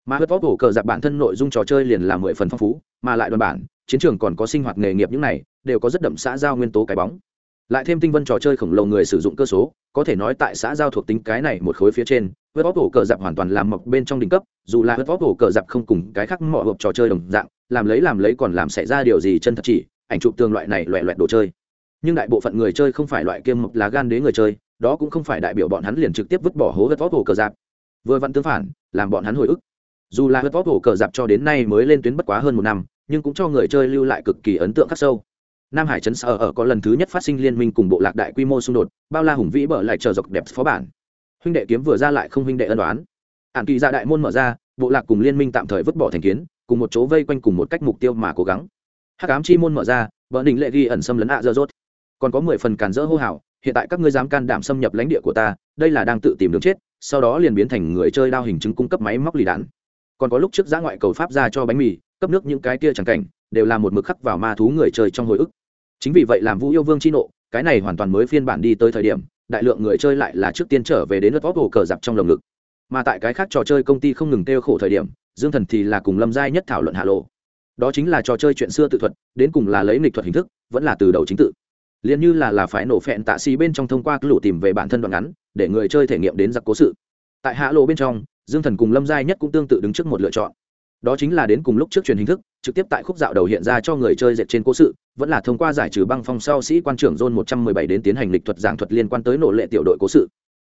S1: Mà vớt vóc hổ cờ dạp bản thân nội dung trò chơi liền là mười phần phong phú, mà lại đoàn bản, chiến trường còn có sinh hoạt nghề nghiệp những này, đều có rất đậm xã giao nguyên tố cái bóng lại thêm tinh vân trò chơi khổng lồ người sử dụng cơ số có thể nói tại xã giao thuộc tính cái này một khối phía trên vớt vóc hổ cờ dạp hoàn toàn làm mọc bên trong đỉnh cấp dù là vớt vóc hổ cờ dạp không cùng cái khác mọi hộp trò chơi đồng dạng làm lấy làm lấy còn làm xảy ra điều gì chân thật chỉ ảnh chụp tường loại này loẹ loẹt đồ chơi. Nhưng đại bộ phận người chơi không phải loại kiêm mộc lá gan đế người chơi đó cũng không phải đại biểu bọn hắn liền trực tiếp vứt bỏ hố vớt vóc hổ cờ dạp, vừa vặn tương phản làm bọn hắn hồi ức. Dù là vớt vóc hổ cờ dạp cho đến nay mới lên tuyến bất quá hơn một năm nhưng cũng cho người chơi lưu lại cực kỳ ấn tượng khắc sâu nam hải trấn sở ở có lần thứ nhất phát sinh liên minh cùng bộ lạc đại quy mô xung đột, bao la hùng vĩ bở lại chờ dọc đẹp phó bản. Huynh đệ kiếm vừa ra lại không huynh đệ ân đoán ạn kỳ ra đại môn mở ra, bộ lạc cùng liên minh tạm thời vứt bỏ thành kiến, cùng một chỗ vây quanh cùng một cách mục tiêu mà cố gắng. Hắc ám chi môn mở ra vợ đình lệ ghi ẩn xâm lấn ạ dơ dốt còn có mười phần càn dỡ hô hào, hiện tại các ngươi dám can đảm xâm nhập lãnh địa của ta, đây là đang tự tìm đường chết, sau đó liền biến thành người chơi đao hình chứng cung cấp máy móc lì đạn. Còn có lúc trước giã ngoại cầu pháp ra cho bánh mì, cấp nước những cái kia chẳng cảnh, đều là một mực khắc vào ma thú người chơi trong hồi ức chính vì vậy làm vũ yêu vương chi nộ, cái này hoàn toàn mới phiên bản đi tới thời điểm, đại lượng người chơi lại là trước tiên trở về đến lớp vóc hồ cờ dạp trong lồng ngực. Mà tại cái khác trò chơi công ty không ngừng kêu khổ thời điểm, dương thần thì là cùng lâm giai nhất thảo luận hạ lộ. Đó chính là trò chơi chuyện xưa tự thuật, đến cùng là lấy nghịch thuật hình thức, vẫn là từ đầu chính tự. Liền như là là phải nổ phẹn tạ xì bên trong thông qua lũ tìm về bản thân đoạn ngắn, để người chơi thể nghiệm đến giặc cố sự. Tại hạ lộ bên trong, dương thần cùng lâm giai nhất cũng tương tự đứng trước một lựa chọn. Đó chính là đến cùng lúc trước truyền hình thức trực tiếp tại khúc dạo đầu hiện ra cho người chơi dệt trên cố sự, vẫn là thông qua giải trừ băng phong sau sĩ quan trưởng john một trăm mười bảy đến tiến hành lịch thuật giảng thuật liên quan tới nổ lệ tiểu đội cố sự.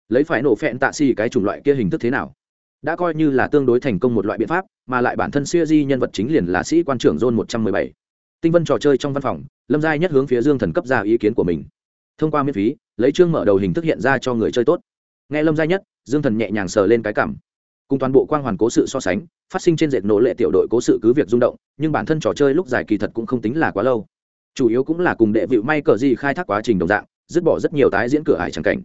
S1: Lấy phải nổ phẹn tạ xì cái chủng loại kia hình thức thế nào? Đã coi như là tương đối thành công một loại biện pháp, mà lại bản thân siêu di nhân vật chính liền là sĩ quan trưởng john một trăm mười bảy. Tinh vân trò chơi trong văn phòng, lâm giai nhất hướng phía dương thần cấp ra ý kiến của mình. Thông qua miễn phí, lấy chương mở đầu hình thức hiện ra cho người chơi tốt. Nghe lâm giai nhất, dương thần nhẹ nhàng sờ lên cái cảm. Cùng toàn bộ quang hoàn cố sự so sánh phát sinh trên dệt nổ lệ tiểu đội cố sự cứ việc rung động, nhưng bản thân trò chơi lúc dài kỳ thật cũng không tính là quá lâu. Chủ yếu cũng là cùng đệ vịu may cờ gì khai thác quá trình đồng dạng, dứt bỏ rất nhiều tái diễn cửa hải trắng cảnh.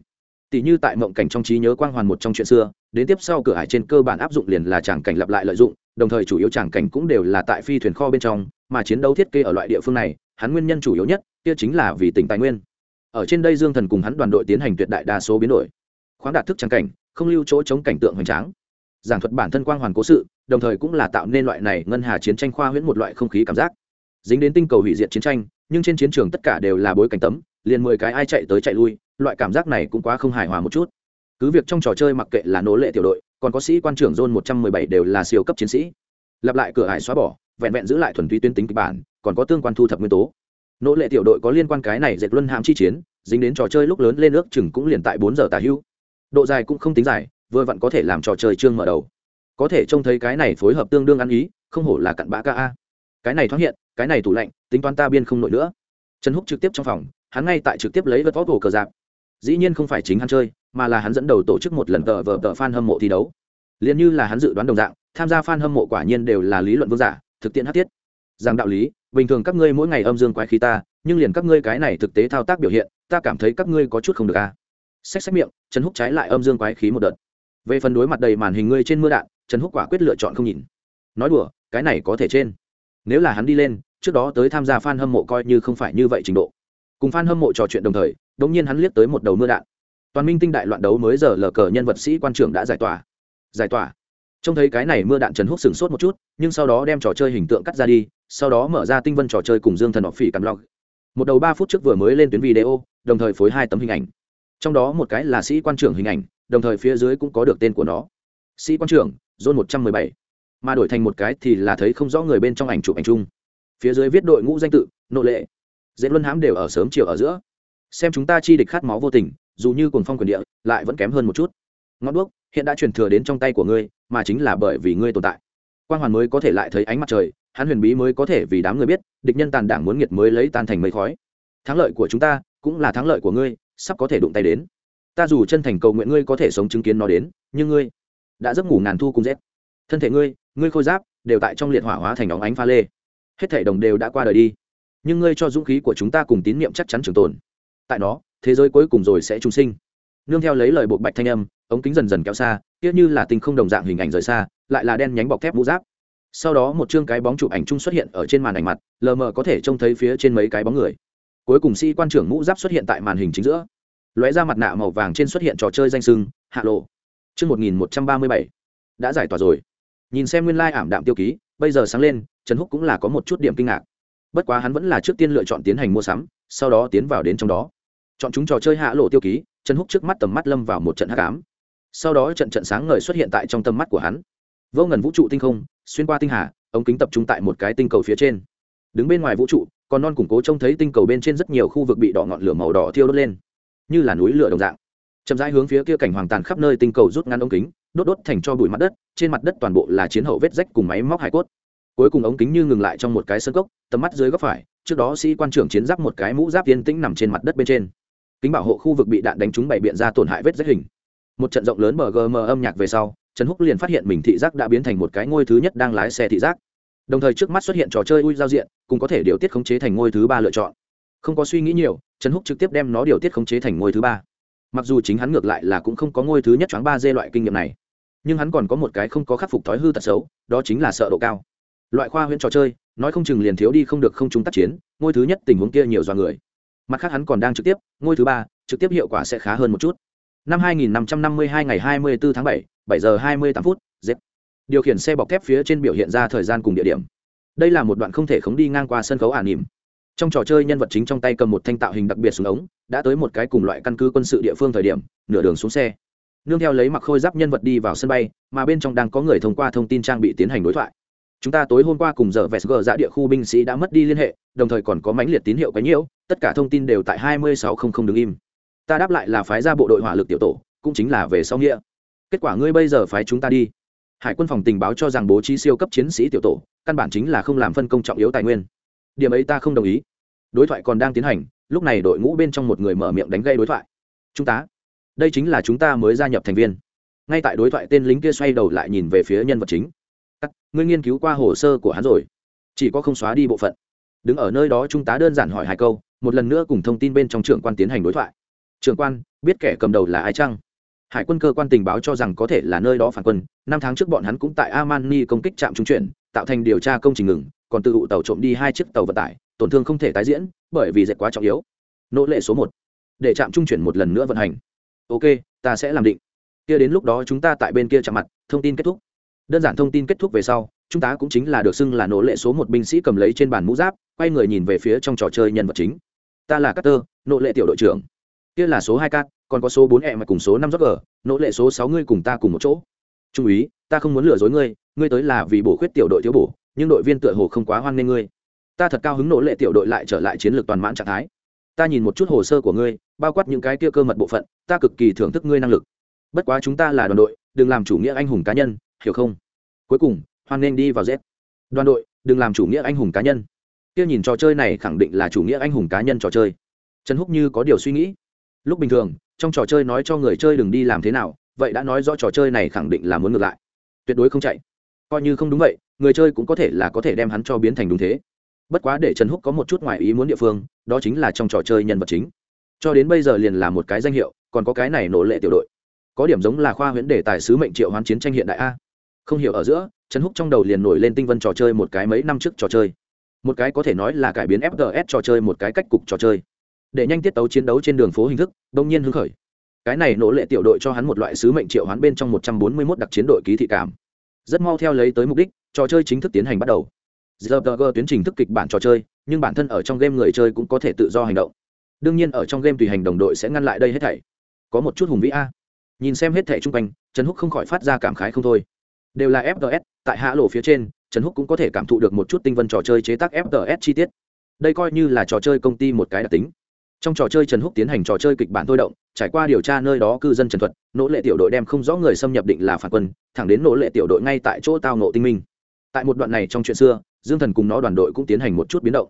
S1: Tỷ như tại mộng cảnh trong trí nhớ quang hoàn một trong chuyện xưa, đến tiếp sau cửa hải trên cơ bản áp dụng liền là tràng cảnh lặp lại lợi dụng, đồng thời chủ yếu tràng cảnh cũng đều là tại phi thuyền kho bên trong, mà chiến đấu thiết kế ở loại địa phương này, hắn nguyên nhân chủ yếu nhất, kia chính là vì tỉnh tài nguyên. Ở trên đây dương thần cùng hắn đoàn đội tiến hành tuyệt đại đa số biến đổi. Khoáng đạt thức tràng cảnh, không lưu chỗ chống cảnh tượng hoành tráng. Giảng thuật bản thân quang hoàn cố sự đồng thời cũng là tạo nên loại này ngân hà chiến tranh khoa huyễn một loại không khí cảm giác. Dính đến tinh cầu hủy diệt chiến tranh, nhưng trên chiến trường tất cả đều là bối cảnh tấm, liền mười cái ai chạy tới chạy lui, loại cảm giác này cũng quá không hài hòa một chút. Cứ việc trong trò chơi mặc kệ là nỗ lệ tiểu đội, còn có sĩ quan trưởng zone một trăm mười bảy đều là siêu cấp chiến sĩ. Lặp lại cửa hải xóa bỏ, vẹn vẹn giữ lại thuần túy tuyến tính kịch bản, còn có tương quan thu thập nguyên tố. Nỗ lệ tiểu đội có liên quan cái này dệt luân hãm chi chiến, dính đến trò chơi lúc lớn lên nước chừng cũng liền tại bốn giờ tả hưu. Độ dài cũng không tính dài, vừa vặn có thể làm trò chơi chương mở đầu có thể trông thấy cái này phối hợp tương đương ăn ý, không hổ là cặn bã ca a. Cái này thoát hiện, cái này tủ lạnh, tính toán ta biên không nổi nữa. Trần húc trực tiếp trong phòng, hắn ngay tại trực tiếp lấy vật vót hồ cờ dạp dĩ nhiên không phải chính hắn chơi, mà là hắn dẫn đầu tổ chức một lần tờ vờ tờ f a n hâm mộ thi đấu. Liền như là hắn dự đoán đồng dạng, tham gia f a n hâm mộ quả nhiên đều là lý luận vương giả, thực tiễn hát tiết. rằng đạo lý, bình thường các ngươi mỗi ngày âm dương quái khí ta, nhưng liền các ngươi cái này thực tế thao tác biểu hiện, ta cảm thấy các ngươi có chút không được a. À. xách xách miệng, trần húc trái lại âm dương quái khí một đợt. Về phần đối mặt đầy màn hình ngươi trên mưa đạn trần húc quả quyết lựa chọn không nhìn. Nói đùa, cái này có thể trên. Nếu là hắn đi lên, trước đó tới tham gia f a n hâm mộ coi như không phải như vậy trình độ. Cùng f a n hâm mộ trò chuyện đồng thời đ ỗ n g nhiên hắn liếc tới một đầu mưa đạn. Toàn minh tinh đại loạn đấu mới giờ lờ cờ nhân vật sĩ quan trưởng đã giải tỏa. Giải tỏa. Trông thấy cái này mưa đạn trần húc sửng sốt một chút, nhưng sau đó đem trò chơi hình tượng cắt ra đi, sau đó mở ra tinh vân trò chơi cùng dương thần họ phỉ cầm log. Một đầu ba phút trước vừa mới lên tuyến video, đồng thời phối hai tấm hình ảnh. Trong đó một cái là sĩ quan trưởng hình ảnh, đồng thời phía dưới cũng có được tên của nó. Sĩ quan trưởng zone một trăm mười bảy. Mà đổi thành một cái thì là thấy không rõ người bên trong ảnh chụp ảnh chung. Phía dưới viết đội ngũ danh tự nội lệ. Diễn luân hãm đều ở sớm chiều ở giữa. Xem chúng ta chi địch khát máu vô tình, dù như cuồng phong quyền địa, lại vẫn kém hơn một chút. Ngọn đuốc, hiện đã truyền thừa đến trong tay của ngươi, mà chính là bởi vì ngươi tồn tại. Quang hoàn mới có thể lại thấy ánh mặt trời hắn huyền bí mới có thể vì đám người biết, địch nhân tàn đảng muốn nghiệt mới lấy tan thành mây khói. Thắng lợi của chúng ta cũng là thắng lợi của ngươi, sắp có thể đụng tay đến. Ta dù chân thành cầu nguyện ngươi có thể sống chứng kiến nó đến, nhưng ngươi đã giấc ngủ ngàn thu cùng rét thân thể ngươi ngươi khôi giáp, đều tại trong liệt hỏa hóa thành óng ánh pha lê. Hết thể đồng đều đã qua đời đi. Nhưng ngươi cho dũng khí của chúng ta cùng tín niệm chắc chắn trường tồn. Tại nó thế giới cuối cùng rồi sẽ trung sinh. Nương theo lấy lời bộ bạch thanh âm, ống kính dần dần kéo xa tiếc như là tinh không đồng dạng hình ảnh rời xa, lại là đen nhánh bọc thép mũ giáp. Sau đó một chương cái bóng chụp ảnh chung xuất hiện ở trên màn ảnh mặt, lờ mờ có thể trông thấy phía trên mấy cái bóng người. Cuối cùng sĩ quan trưởng mũ giáp xuất hiện tại màn hình chính giữa. Lóe ra mặt nạ màu vàng trên xuất hiện trò chơi danh sưng hạ lộ chương một nghìn một trăm ba mươi bảy. Đã giải tỏa rồi. Nhìn xem nguyên lai ảm đạm tiêu ký, bây giờ sáng lên, trần húc cũng là có một chút điểm kinh ngạc. Bất quá hắn vẫn là trước tiên lựa chọn tiến hành mua sắm, sau đó tiến vào đến trong đó. Chọn chúng trò chơi hạ lộ tiêu ký, trần húc trước mắt tầm mắt lâm vào một trận hắc ám. Sau đó trận trận sáng ngời xuất hiện tại trong tầm mắt của hắn. Vô ngần vũ trụ tinh không, xuyên qua tinh hà, ống kính tập trung tại một cái tinh cầu phía trên. Đứng bên ngoài vũ trụ, còn non củng cố trông thấy tinh cầu bên trên rất nhiều khu vực bị đỏ ngọn lửa màu đỏ thiêu đốt lên. Như là núi lửa đồng dạng chậm rãi hướng phía kia cảnh hoàng tàn khắp nơi tinh cầu rút ngắn ống kính, đốt đốt thành cho bụi mặt đất, trên mặt đất toàn bộ là chiến hậu vết rách cùng máy móc hải cốt. Cuối cùng ống kính như ngừng lại trong một cái sân cốc, tầm mắt dưới góc phải, trước đó sĩ quan trưởng chiến giáp một cái mũ giáp tiên tĩnh nằm trên mặt đất bên trên. Kính bảo hộ khu vực bị đạn đánh trúng bảy biện ra tổn hại vết rách hình. Một trận rộng lớn bờ âm nhạc về sau, trần húc liền phát hiện mình thị giác đã biến thành một cái ngôi thứ nhất đang lái xe thị giác. Đồng thời trước mắt xuất hiện trò chơi ui giao diện, cũng có thể điều tiết khống chế thành ngôi thứ ba lựa chọn. Không có suy nghĩ nhiều, trần húc trực tiếp đem nó điều tiết khống chế thành ngôi thứ ba mặc dù chính hắn ngược lại là cũng không có ngôi thứ nhất choáng ba dê loại kinh nghiệm này nhưng hắn còn có một cái không có khắc phục thói hư tật xấu đó chính là sợ độ cao. Loại khoa huyễn trò chơi nói không chừng liền thiếu đi không được không chúng tác chiến ngôi thứ nhất tình huống kia nhiều do người. Mặt khác hắn còn đang trực tiếp ngôi thứ ba trực tiếp hiệu quả sẽ khá hơn một chút. Năm 2552 ngày 24 tháng 7, 7 giờ 28 phút z điều khiển xe bọc thép phía trên biểu hiện ra thời gian cùng địa điểm. Đây là một đoạn không thể khống đi ngang qua sân khấu ả nỉm trong trò chơi nhân vật chính trong tay cầm một thanh tạo hình đặc biệt xuống ống, đã tới một cái cùng loại căn cứ quân sự địa phương thời điểm, nửa đường xuống xe. Nương theo lấy mặc khôi giáp nhân vật đi vào sân bay, mà bên trong đang có người thông qua thông tin trang bị tiến hành đối thoại. Chúng ta tối hôm qua cùng giờ vest g dạ giã địa khu binh sĩ đã mất đi liên hệ, đồng thời còn có mãnh liệt tín hiệu cái nhiễu, tất cả thông tin đều tại hai mươi sáu không không đứng im. Ta đáp lại là phái ra bộ đội hỏa lực tiểu tổ, cũng chính là về sau nghĩa. Kết quả ngươi bây giờ phái chúng ta đi. Hải quân phòng tình báo cho rằng bố trí siêu cấp chiến sĩ tiểu tổ, căn bản chính là không làm phân công trọng yếu tài nguyên điểm ấy ta không đồng ý. Đối thoại còn đang tiến hành, lúc này đội ngũ bên trong một người mở miệng đánh gây đối thoại. Chúng ta, đây chính là chúng ta mới gia nhập thành viên. Ngay tại đối thoại tên lính kia xoay đầu lại nhìn về phía nhân vật chính. Các, ngươi nghiên cứu qua hồ sơ của hắn rồi. Chỉ có không xóa đi bộ phận. Đứng ở nơi đó trung tá đơn giản hỏi hai câu, một lần nữa cùng thông tin bên trong trưởng quan tiến hành đối thoại. Trưởng quan, biết kẻ cầm đầu là ai chăng? Hải quân cơ quan tình báo cho rằng có thể là nơi đó phản quân. Năm tháng trước bọn hắn cũng tại amani công kích trạm trung chuyển, tạo thành điều tra công trình ngừng còn tự vụ tàu trộm đi hai chiếc tàu vận tải tổn thương không thể tái diễn bởi vì dệt quá trọng yếu. Nỗ lệ số một để trạm trung chuyển một lần nữa vận hành. Ok ta sẽ làm định. Kia đến lúc đó chúng ta tại bên kia chạm mặt thông tin kết thúc. Đơn giản thông tin kết thúc về sau chúng ta cũng chính là được xưng là nỗ lệ số một binh sĩ cầm lấy trên bàn mũ giáp quay người nhìn về phía trong trò chơi nhân vật chính. Ta là Carter, nỗ lệ tiểu đội trưởng. Kia là số hai cát còn có số bốn e mà cùng số năm giấc g nỗ lệ số sáu ngươi cùng ta cùng một chỗ. Trung úy ta không muốn lừa dối ngươi ngươi tới là vì bổ khuyết tiểu đội thiếu bổ nhưng đội viên tựa hồ không quá hoan nghênh ngươi. Ta thật cao hứng nỗ lệ tiểu đội lại trở lại chiến lược toàn mãn trạng thái. Ta nhìn một chút hồ sơ của ngươi, bao quát những cái kia cơ mật bộ phận, ta cực kỳ thưởng thức ngươi năng lực. Bất quá chúng ta là đoàn đội, đừng làm chủ nghĩa anh hùng cá nhân, hiểu không? Cuối cùng, hoan nghênh đi vào z. Đoàn đội, đừng làm chủ nghĩa anh hùng cá nhân. Kia nhìn trò chơi này khẳng định là chủ nghĩa anh hùng cá nhân trò chơi. Trần húc như có điều suy nghĩ. Lúc bình thường, trong trò chơi nói cho người chơi đừng đi làm thế nào, vậy đã nói rõ trò chơi này khẳng định là muốn ngược lại. Tuyệt đối không chạy. Coi như không đúng vậy người chơi cũng có thể là có thể đem hắn cho biến thành đúng thế. Bất quá để trần húc có một chút ngoài ý muốn địa phương, đó chính là trong trò chơi nhân vật chính. Cho đến bây giờ liền là một cái danh hiệu, còn có cái này nổ lệ tiểu đội. Có điểm giống là khoa huyễn đề tài sứ mệnh triệu hoán chiến tranh hiện đại a. Không hiểu ở giữa, trần húc trong đầu liền nổi lên tinh vân trò chơi một cái mấy năm trước trò chơi. Một cái có thể nói là cải biến fts trò chơi một cái cách cục trò chơi. Để nhanh tiết tấu chiến đấu trên đường phố hình thức, đông nhiên hứng khởi. Cái này nổ lệ tiểu đội cho hắn một loại sứ mệnh triệu hoán bên trong một trăm bốn mươi 141 đặc chiến đội ký thị cảm. Rất mau theo lấy tới mục đích trò chơi chính thức tiến hành bắt đầu. GPG tuyến trình thức kịch bản trò chơi, nhưng bản thân ở trong game người chơi cũng có thể tự do hành động. Đương nhiên ở trong game tùy hành đồng đội sẽ ngăn lại đây hết thảy. Có một chút hùng vĩ a. Nhìn xem hết thảy chung quanh, trần húc không khỏi phát ra cảm khái không thôi. Đều là fts tại hạ lộ phía trên, trần húc cũng có thể cảm thụ được một chút tinh vân trò chơi chế tác fts chi tiết. Đây coi như là trò chơi công ty một cái đặc tính. Trong trò chơi trần húc tiến hành trò chơi kịch bản thôi động, trải qua điều tra nơi đó cư dân trần thuật, nỗ lệ tiểu đội đem không rõ người xâm nhập định là phản quân, thẳng đến nỗ lệ tiểu đội ngay tại chỗ tao nộ tinh minh tại một đoạn này trong chuyện xưa, dương thần cùng nó đoàn đội cũng tiến hành một chút biến động.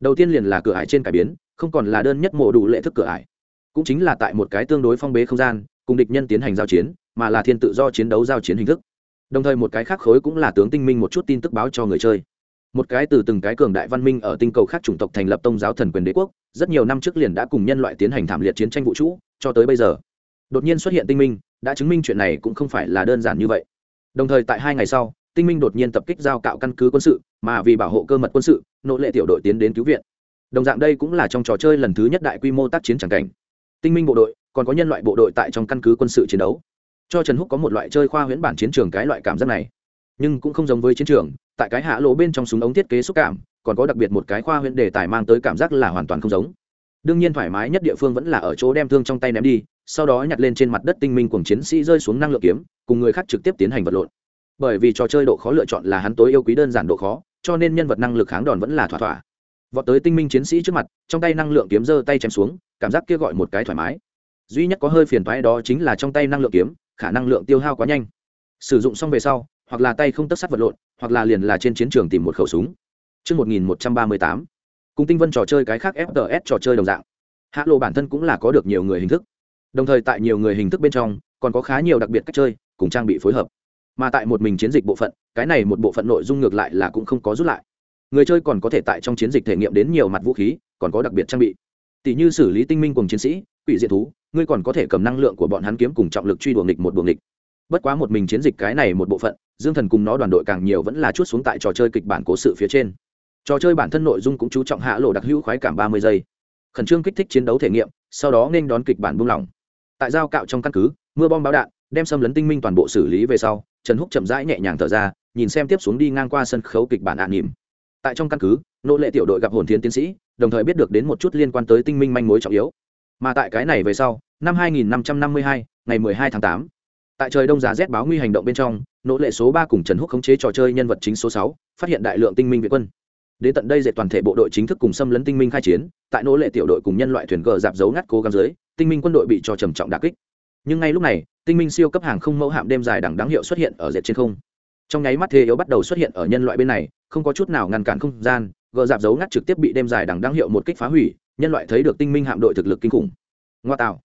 S1: Đầu tiên liền là cửa ải trên cải biến, không còn là đơn nhất mộ đủ lệ thức cửa ải. Cũng chính là tại một cái tương đối phong bế không gian, cùng địch nhân tiến hành giao chiến, mà là thiên tự do chiến đấu giao chiến hình thức. Đồng thời một cái khác khối cũng là tướng tinh minh một chút tin tức báo cho người chơi. Một cái từ từng cái cường đại văn minh ở tinh cầu khác chủng tộc thành lập tông giáo thần quyền đế quốc, rất nhiều năm trước liền đã cùng nhân loại tiến hành thảm liệt chiến tranh vũ trụ, cho tới bây giờ. Đột nhiên xuất hiện tinh minh, đã chứng minh chuyện này cũng không phải là đơn giản như vậy. Đồng thời tại hai ngày sau tinh minh đột nhiên tập kích giao cạo căn cứ quân sự, mà vì bảo hộ cơ mật quân sự, nỗ lệ tiểu đội tiến đến cứu viện. Đồng dạng đây cũng là trong trò chơi lần thứ nhất đại quy mô tác chiến tràng cảnh. Tinh minh bộ đội, còn có nhân loại bộ đội tại trong căn cứ quân sự chiến đấu. Cho trần húc có một loại chơi khoa huyễn bản chiến trường cái loại cảm giác này. Nhưng cũng không giống với chiến trường, tại cái hạ lỗ bên trong súng ống thiết kế xúc cảm, còn có đặc biệt một cái khoa huyễn đề tài mang tới cảm giác là hoàn toàn không giống. Đương nhiên thoải mái nhất địa phương vẫn là ở chỗ đem thương trong tay ném đi, sau đó nhặt lên trên mặt đất tinh minh cùng chiến sĩ rơi xuống năng lượng kiếm, cùng người khác trực tiếp tiến hành vật lộn bởi vì trò chơi độ khó lựa chọn là hắn tối yêu quý đơn giản độ khó cho nên nhân vật năng lực kháng đòn vẫn là thỏa thỏa. Vọt tới tinh minh chiến sĩ trước mặt trong tay năng lượng kiếm giơ tay chém xuống cảm giác kia gọi một cái thoải mái. Duy nhất có hơi phiền thoái đó chính là trong tay năng lượng kiếm khả năng lượng tiêu hao quá nhanh. Sử dụng xong về sau hoặc là tay không tất sắt vật lộn hoặc là liền là trên chiến trường tìm một khẩu súng. Trước 1138, cùng tinh vân trò chơi cái khác fts trò chơi đồng dạng. Hạ lộ bản thân cũng là có được nhiều người hình thức. Đồng thời tại nhiều người hình thức bên trong còn có khá nhiều đặc biệt cách chơi cùng trang bị phối hợp mà tại một mình chiến dịch bộ phận, cái này một bộ phận nội dung ngược lại là cũng không có rút lại. Người chơi còn có thể tại trong chiến dịch thể nghiệm đến nhiều mặt vũ khí, còn có đặc biệt trang bị. Tỷ như xử lý tinh minh cùng chiến sĩ, quỷ diện thú, ngươi còn có thể cầm năng lượng của bọn hắn kiếm cùng trọng lực truy đuổi địch một đuổi địch. bất quá một mình chiến dịch cái này một bộ phận, dương thần cùng nó đoàn đội càng nhiều vẫn là chút xuống tại trò chơi kịch bản cố sự phía trên. Trò chơi bản thân nội dung cũng chú trọng hạ lộ đặc hữu khoái cảm ba mươi giây. Khẩn trương kích thích chiến đấu thể nghiệm, sau đó nên đón kịch bản buông lỏng. Tại giao cạo trong căn cứ, mưa bom báo đạn, đem xâm lấn tinh minh toàn bộ xử lý về sau trần húc chậm rãi nhẹ nhàng thở ra nhìn xem tiếp xuống đi ngang qua sân khấu kịch bản an nỉm. Tại trong căn cứ nô lệ tiểu đội gặp hồn thiên tiến sĩ đồng thời biết được đến một chút liên quan tới tinh minh manh mối trọng yếu. Mà tại cái này về sau năm 2552, ngày 12 tháng 8, tại trời đông giá rét báo nguy hành động bên trong nỗ lệ số ba cùng trần húc khống chế trò chơi nhân vật chính số sáu phát hiện đại lượng tinh minh việt quân. Đến tận đây dệt toàn thể bộ đội chính thức cùng xâm lấn tinh minh khai chiến tại nỗ lệ tiểu đội cùng nhân loại thuyền cờ dạp dấu ngắt cố gắng dưới tinh minh quân đội bị cho trầm trọng đà kích. Nhưng ngay lúc này tinh minh siêu cấp hàng không mẫu hạm đêm dài đằng đáng hiệu xuất hiện ở dệt trên không. Trong nháy mắt thế yếu bắt đầu xuất hiện ở nhân loại bên này, không có chút nào ngăn cản không gian, gờ dạp dấu ngắt trực tiếp bị đêm dài đằng đáng hiệu một kích phá hủy, nhân loại thấy được tinh minh hạm đội thực lực kinh khủng. Ngoa tạo.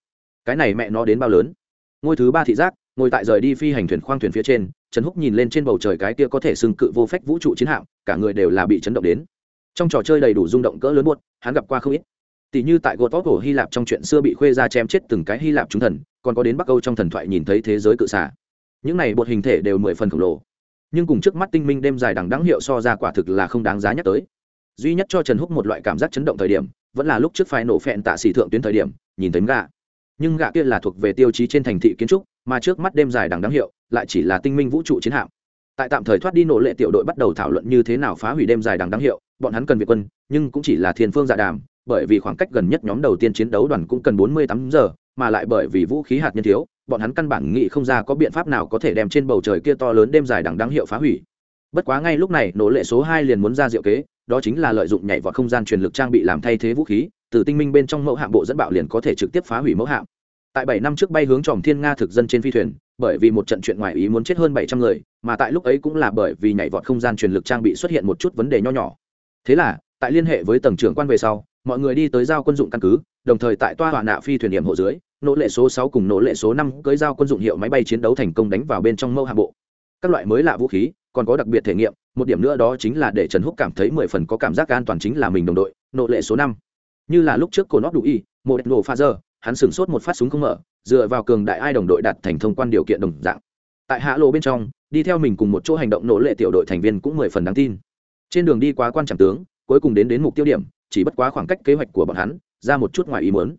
S1: Cái này mẹ nó đến bao lớn? Ngôi thứ ba thị giác, ngồi tại rời đi phi hành thuyền khoang thuyền phía trên, trần húc nhìn lên trên bầu trời cái kia có thể xưng cự vô phách vũ trụ chiến hạm, cả người đều là bị chấn động đến. Trong trò chơi đầy đủ rung động cỡ lớn buốt, hắn gặp qua không ít tỷ như tại gột tóc của hy lạp trong chuyện xưa bị khuê ra chém chết từng cái hy lạp chúng thần, còn có đến bắc âu trong thần thoại nhìn thấy thế giới cự xà. những này bột hình thể đều mười phần khổng lồ. Nhưng cùng trước mắt tinh minh đêm dài đằng đẵng hiệu so ra quả thực là không đáng giá nhắc tới. Duy nhất cho trần húc một loại cảm giác chấn động thời điểm, vẫn là lúc trước phái nổ phẹn tạ sĩ thượng tuyến thời điểm, nhìn thấy gạ. Nhưng gạ kia là thuộc về tiêu chí trên thành thị kiến trúc, mà trước mắt đêm dài đằng đẵng hiệu lại chỉ là tinh minh vũ trụ chiến hạm. Tại tạm thời thoát đi nổ lệ tiểu đội bắt đầu thảo luận như thế nào phá hủy đêm dài đằng đáng hiệu, bọn hắn cần việt quân, nhưng cũng chỉ là thiên phương dạ đàm bởi vì khoảng cách gần nhất nhóm đầu tiên chiến đấu đoàn cũng cần bốn mươi tám giờ, mà lại bởi vì vũ khí hạt nhân thiếu, bọn hắn căn bản nghĩ không ra có biện pháp nào có thể đem trên bầu trời kia to lớn đêm dài đằng đáng hiệu phá hủy. Bất quá ngay lúc này nỗ lệ số hai liền muốn ra diệu kế, đó chính là lợi dụng nhảy vọt không gian truyền lực trang bị làm thay thế vũ khí, từ tinh minh bên trong mẫu hạm bộ dẫn bạo liền có thể trực tiếp phá hủy mẫu hạm tại bảy năm trước bay hướng tròm thiên nga thực dân trên phi thuyền, bởi vì một trận chuyện ngoài ý muốn chết hơn bảy trăm người, mà tại lúc ấy cũng là bởi vì nhảy vọt không gian truyền lực trang bị xuất hiện một chút vấn đề nho nhỏ. Thế là, tại liên hệ với tầng trưởng quan về sau mọi người đi tới giao quân dụng căn cứ, đồng thời tại toa hỏa nạ phi thuyền điểm hộ dưới, nỗ lệ số sáu cùng nỗ lệ số năm cưới giao quân dụng hiệu máy bay chiến đấu thành công đánh vào bên trong mâu hạ bộ. Các loại mới lạ vũ khí, còn có đặc biệt thể nghiệm, một điểm nữa đó chính là để trần húc cảm thấy mười phần có cảm giác an toàn chính là mình đồng đội, nỗ lệ số năm. Như là lúc trước cổ nóc đủ y, một nổ pha giờ hắn sửng sốt một phát súng không mở, dựa vào cường đại ai đồng đội đạt thành thông quan điều kiện đồng dạng. Tại hạ lộ bên trong, đi theo mình cùng một chỗ hành động nỗ lệ tiểu đội thành viên cũng mười phần đáng tin. Trên đường đi quá quan trọng tướng, cuối cùng đến đến mục tiêu điểm chỉ bất quá khoảng cách kế hoạch của bọn hắn, ra một chút ngoài ý muốn.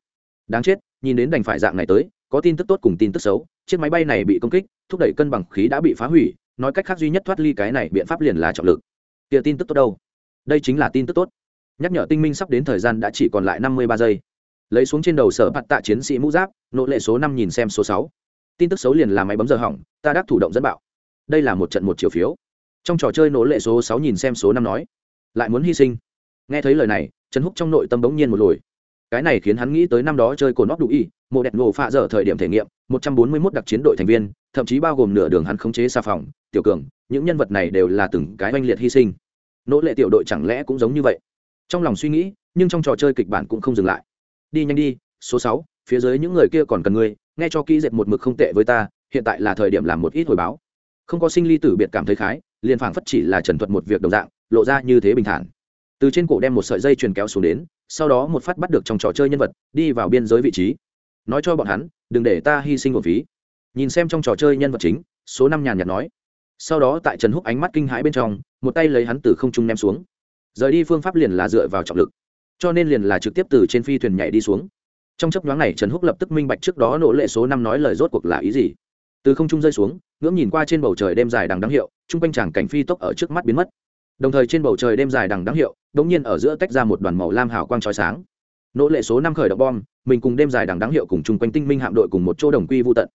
S1: Đáng chết, nhìn đến đành phải dạng này tới, có tin tức tốt cùng tin tức xấu, chiếc máy bay này bị công kích, thúc đẩy cân bằng khí đã bị phá hủy, nói cách khác duy nhất thoát ly cái này biện pháp liền là trọng lực. Kia tin tức tốt đâu? Đây chính là tin tức tốt. Nhắc nhở tinh minh sắp đến thời gian đã chỉ còn lại năm mươi ba giây. Lấy xuống trên đầu sở bạt tạ chiến sĩ mũ giáp nỗ lệ số năm nhìn xem số sáu. Tin tức xấu liền là máy bấm giờ hỏng, ta đắc thủ động dẫn bạo. Đây là một trận một chiều phiếu. Trong trò chơi nỗ lệ số sáu nhìn xem số năm nói, lại muốn hy sinh. Nghe thấy lời này trần húc trong nội tâm bỗng nhiên một lồi. Cái này khiến hắn nghĩ tới năm đó chơi cồn nóc đủ y một đẹp nổ phạ dở thời điểm thể nghiệm, một trăm bốn mươi 141 đặc chiến đội thành viên, thậm chí bao gồm nửa đường hắn khống chế xa phòng, tiểu cường, những nhân vật này đều là từng cái oanh liệt hy sinh. Nỗ lệ tiểu đội chẳng lẽ cũng giống như vậy? Trong lòng suy nghĩ, nhưng trong trò chơi kịch bản cũng không dừng lại. Đi nhanh đi, số sáu, phía dưới những người kia còn cần ngươi, nghe cho kỹ dệt một mực không tệ với ta, hiện tại là thời điểm làm một ít hồi báo. Không có sinh ly tử biệt cảm thấy khái, liền phảng phất chỉ là trần thuật một việc đồng dạng, lộ ra như thế bình thản từ trên cổ đem một sợi dây truyền kéo xuống đến, sau đó một phát bắt được trong trò chơi nhân vật, đi vào biên giới vị trí. Nói cho bọn hắn, đừng để ta hy sinh một phí nhìn xem trong trò chơi nhân vật chính, số năm nhàn nhạt nói. Sau đó tại trần húc ánh mắt kinh hãi bên trong, một tay lấy hắn từ không trung ném xuống. Rời đi phương pháp liền là dựa vào trọng lực. Cho nên liền là trực tiếp từ trên phi thuyền nhảy đi xuống. Trong chấp nhoáng này, trần húc lập tức minh bạch trước đó nỗ lệ số năm nói lời rốt cuộc là ý gì. Từ không trung rơi xuống, ngưỡng nhìn qua trên bầu trời đêm dài đằng đáng hiệu, chung quanh tràng cảnh phi tốc ở trước mắt biến mất. Đồng thời trên bầu trời đêm dài đằng đáng hiệu đống nhiên ở giữa tách ra một đoàn màu lam hào quang chói sáng. Nỗ lệ số năm khởi động bom, mình cùng đêm dài đằng đáng hiệu cùng chung quanh tinh minh hạm đội cùng một chỗ đồng quy vô tận.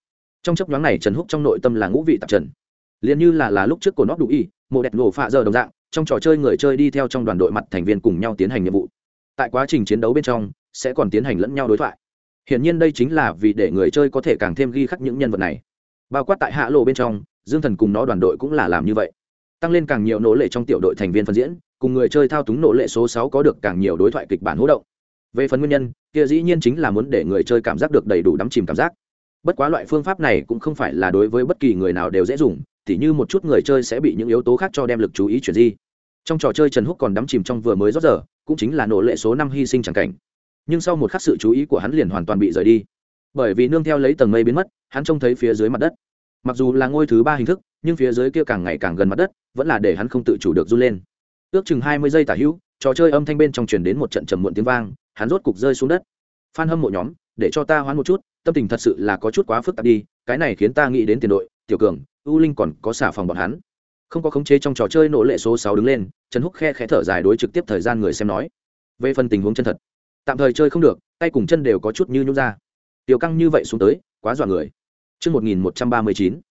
S1: Trong chấp nhoáng này, trần húc trong nội tâm là ngũ vị tạp trần. Liền như là là lúc trước của nó đủ y, mộ đẹp nổ phạ giờ đồng dạng, trong trò chơi người chơi đi theo trong đoàn đội mặt thành viên cùng nhau tiến hành nhiệm vụ. Tại quá trình chiến đấu bên trong, sẽ còn tiến hành lẫn nhau đối thoại. Hiển nhiên đây chính là vì để người chơi có thể càng thêm ghi khắc những nhân vật này. Bao quát tại hạ lộ bên trong, dương thần cùng nó đoàn đội cũng là làm như vậy. Tăng lên càng nhiều nỗ lệ trong tiểu đội thành viên phân diễn cùng người chơi thao túng nộ lệ số sáu có được càng nhiều đối thoại kịch bản hỗ động. Về phần nguyên nhân, kia dĩ nhiên chính là muốn để người chơi cảm giác được đầy đủ đắm chìm cảm giác. Bất quá loại phương pháp này cũng không phải là đối với bất kỳ người nào đều dễ dùng, tỉ như một chút người chơi sẽ bị những yếu tố khác cho đem lực chú ý chuyển di. Trong trò chơi trần húc còn đắm chìm trong vừa mới rót giờ, cũng chính là nổ lệ số năm hy sinh c cảnh. Nhưng sau một khắc sự chú ý của hắn liền hoàn toàn bị rời đi. Bởi vì nương theo lấy tầng mây biến mất, hắn trông thấy phía dưới mặt đất. Mặc dù là ngôi thứ ba hình thức, nhưng phía dưới kia càng ngày càng gần mặt đất, vẫn là để hắn không tự chủ được run lên ước chừng hai mươi giây tả hữu trò chơi âm thanh bên trong truyền đến một trận trầm muộn tiếng vang hắn rốt cục rơi xuống đất. Phan hâm mộ nhóm để cho ta hoán một chút tâm tình thật sự là có chút quá phức tạp đi cái này khiến ta nghĩ đến tiền đội tiểu cường u linh còn có xả phòng bọn hắn. Không có khống chế trong trò chơi nổ lệ số sáu đứng lên trần húc khe khẽ thở dài đối trực tiếp thời gian người xem nói. Về phần tình huống chân thật tạm thời chơi không được tay cùng chân đều có chút như nhũ ra. Tiểu căng như vậy xuống tới quá dọa người. Trước 1139,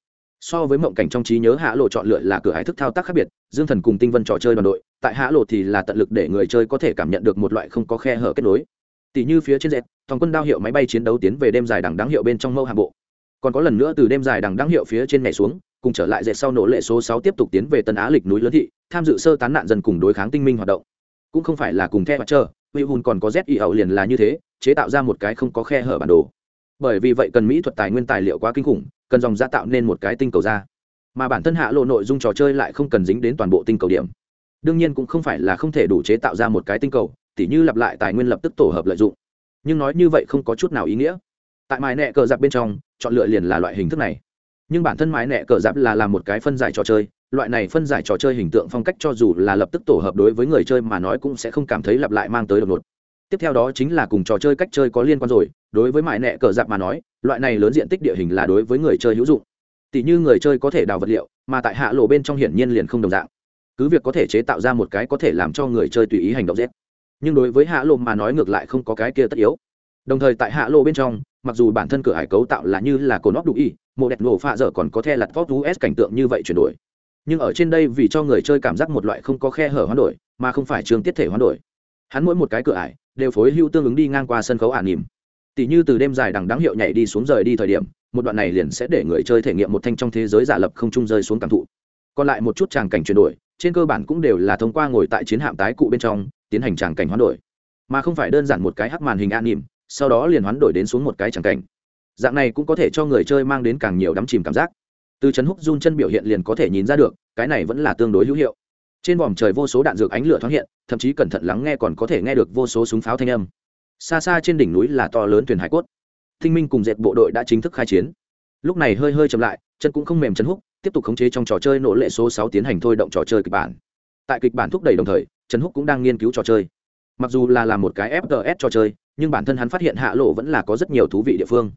S1: so với mộng cảnh trong trí nhớ, hạ lộ chọn lựa là cửa hải thức thao tác khác biệt, dương thần cùng tinh vân trò chơi đoàn đội, tại hạ lộ thì là tận lực để người chơi có thể cảm nhận được một loại không có khe hở kết nối. Tỷ như phía trên dẹp thòng quân đao hiệu máy bay chiến đấu tiến về đêm dài đằng đáng hiệu bên trong mâu hạ bộ. Còn có lần nữa từ đêm dài đằng đáng hiệu phía trên nhảy xuống, cùng trở lại dệt sau nổ lệ số sáu tiếp tục tiến về tân á lịch núi lớn thị, tham dự sơ tán nạn dân cùng đối kháng tinh minh hoạt động. Cũng không phải là cùng khe mặt trơ huy hùn còn có z y ẩu liền là như thế, chế tạo ra một cái không có khe hở bản đồ. Bởi vì vậy cần mỹ thuật tài nguyên tài liệu quá kinh khủng cần dòng ra tạo nên một cái tinh cầu ra. Mà bản thân hạ lộ nội dung trò chơi lại không cần dính đến toàn bộ tinh cầu điểm. Đương nhiên cũng không phải là không thể đủ chế tạo ra một cái tinh cầu, tỉ như lặp lại tài nguyên lập tức tổ hợp lợi dụng. Nhưng nói như vậy không có chút nào ý nghĩa. Tại mái nẹ cờ giặc bên trong, chọn lựa liền là loại hình thức này. Nhưng bản thân mái nẹ cờ giặc là làm một cái phân giải trò chơi, loại này phân giải trò chơi hình tượng phong cách cho dù là lập tức tổ hợp đối với người chơi mà nói cũng sẽ không cảm thấy lặp lại mang tới đột ngột tiếp theo đó chính là cùng trò chơi cách chơi có liên quan rồi, đối với mại nẹ cờ dạp mà nói, loại này lớn diện tích địa hình là đối với người chơi hữu dụng. Tỷ như người chơi có thể đào vật liệu, mà tại hạ lộ bên trong hiển nhiên liền không đồng dạng. Cứ việc có thể chế tạo ra một cái có thể làm cho người chơi tùy ý hành động rét nhưng đối với hạ lộ mà nói ngược lại không có cái kia tất yếu. Đồng thời tại hạ lộ bên trong, mặc dù bản thân cửa hải cấu tạo là như là cồn óc đủ y, mộ đẹp nổ pha dở còn có the lặt vót us cảnh tượng như vậy chuyển đổi. Nhưng ở trên đây vì cho người chơi cảm giác một loại không có khe hở hoán đổi, mà không phải trường tiết thể hoán đổi. Hắn mỗi một cái cửa ải đều phối hưu tương ứng đi ngang qua sân khấu ả nỉm. Tỷ như từ đêm dài đằng đáng hiệu nhảy đi xuống rời đi thời điểm, một đoạn này liền sẽ để người chơi thể nghiệm một thanh trong thế giới giả lập không trung rơi xuống cảm thụ. Còn lại một chút tràng cảnh chuyển đổi, trên cơ bản cũng đều là thông qua ngồi tại chiến hạm tái cụ bên trong, tiến hành tràng cảnh hoán đổi. Mà không phải đơn giản một cái hắc màn hình an nỉm, sau đó liền hoán đổi đến xuống một cái tràng cảnh. Dạng này cũng có thể cho người chơi mang đến càng nhiều đắm chìm cảm giác. Từ chấn húc run chân biểu hiện liền có thể nhìn ra được, cái này vẫn là tương đối hữu hiệu trên vòm trời vô số đạn dược ánh lửa thoáng hiện, thậm chí cẩn thận lắng nghe còn có thể nghe được vô số súng pháo thanh âm. Xa xa trên đỉnh núi là to lớn thuyền hải cốt. Thinh minh cùng dệt bộ đội đã chính thức khai chiến. Lúc này hơi hơi chậm lại, chân cũng không mềm chân húc tiếp tục khống chế trong trò chơi nỗ lệ số sáu tiến hành thôi động trò chơi kịch bản. Tại kịch bản thúc đẩy đồng thời trần húc cũng đang nghiên cứu trò chơi. Mặc dù là làm một cái fts trò chơi, nhưng bản thân hắn phát hiện hạ lộ vẫn là có rất nhiều thú vị địa phương.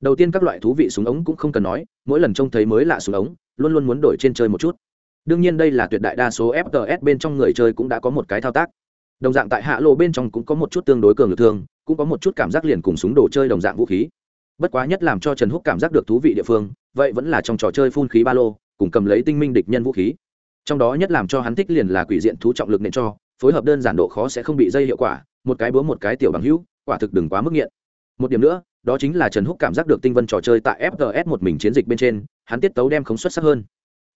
S1: Đầu tiên các loại thú vị súng ống cũng không cần nói, mỗi lần trông thấy mới lạ súng ống, luôn luôn muốn đổi trên chơi một chút đương nhiên đây là tuyệt đại đa số fts bên trong người chơi cũng đã có một cái thao tác. Đồng dạng tại hạ lộ bên trong cũng có một chút tương đối cường lực thương, cũng có một chút cảm giác liền cùng súng đồ chơi đồng dạng vũ khí. Bất quá nhất làm cho trần húc cảm giác được thú vị địa phương, vậy vẫn là trong trò chơi phun khí ba lô, cùng cầm lấy tinh minh địch nhân vũ khí. Trong đó nhất làm cho hắn thích liền là quỷ diện thú trọng lực nện cho, phối hợp đơn giản độ khó sẽ không bị dây hiệu quả, một cái búa một cái tiểu bằng hữu, quả thực đừng quá mức nghiện. Một điểm nữa, đó chính là trần húc cảm giác được tinh vân trò chơi tại fts một mình chiến dịch bên trên, hắn tiết tấu đem không xuất sắc hơn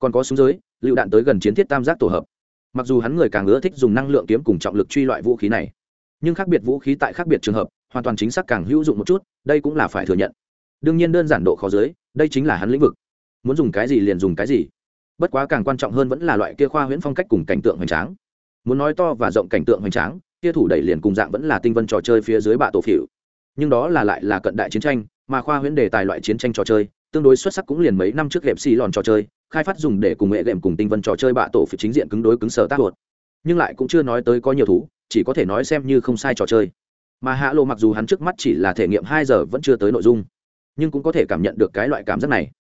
S1: còn có súng giới, lựu đạn tới gần chiến thiết tam giác tổ hợp. Mặc dù hắn người càng ưa thích dùng năng lượng kiếm cùng trọng lực truy loại vũ khí này, nhưng khác biệt vũ khí tại khác biệt trường hợp, hoàn toàn chính xác càng hữu dụng một chút, đây cũng là phải thừa nhận. Đương nhiên đơn giản độ khó giới đây chính là hắn lĩnh vực. Muốn dùng cái gì liền dùng cái gì. Bất quá càng quan trọng hơn vẫn là loại kia khoa huyễn phong cách cùng cảnh tượng hoành tráng. Muốn nói to và rộng cảnh tượng hoành tráng, kia thủ đẩy liền cùng dạng vẫn là tinh vân trò chơi phía dưới bạ tổ phỉu. Nhưng đó là lại là cận đại chiến tranh, mà khoa huyễn đề tài loại chiến tranh trò chơi tương đối xuất sắc cũng liền mấy năm trước ghẹp xì lòn trò chơi, khai phát dùng để cùng nghệ đệm cùng tinh vân trò chơi bạ tổ phía chính diện cứng đối cứng sở tác luật nhưng lại cũng chưa nói tới có nhiều thú, chỉ có thể nói xem như không sai trò chơi. Mà hạ lộ mặc dù hắn trước mắt chỉ là thể nghiệm hai giờ vẫn chưa tới nội dung, nhưng cũng có thể cảm nhận được cái loại cảm giác này.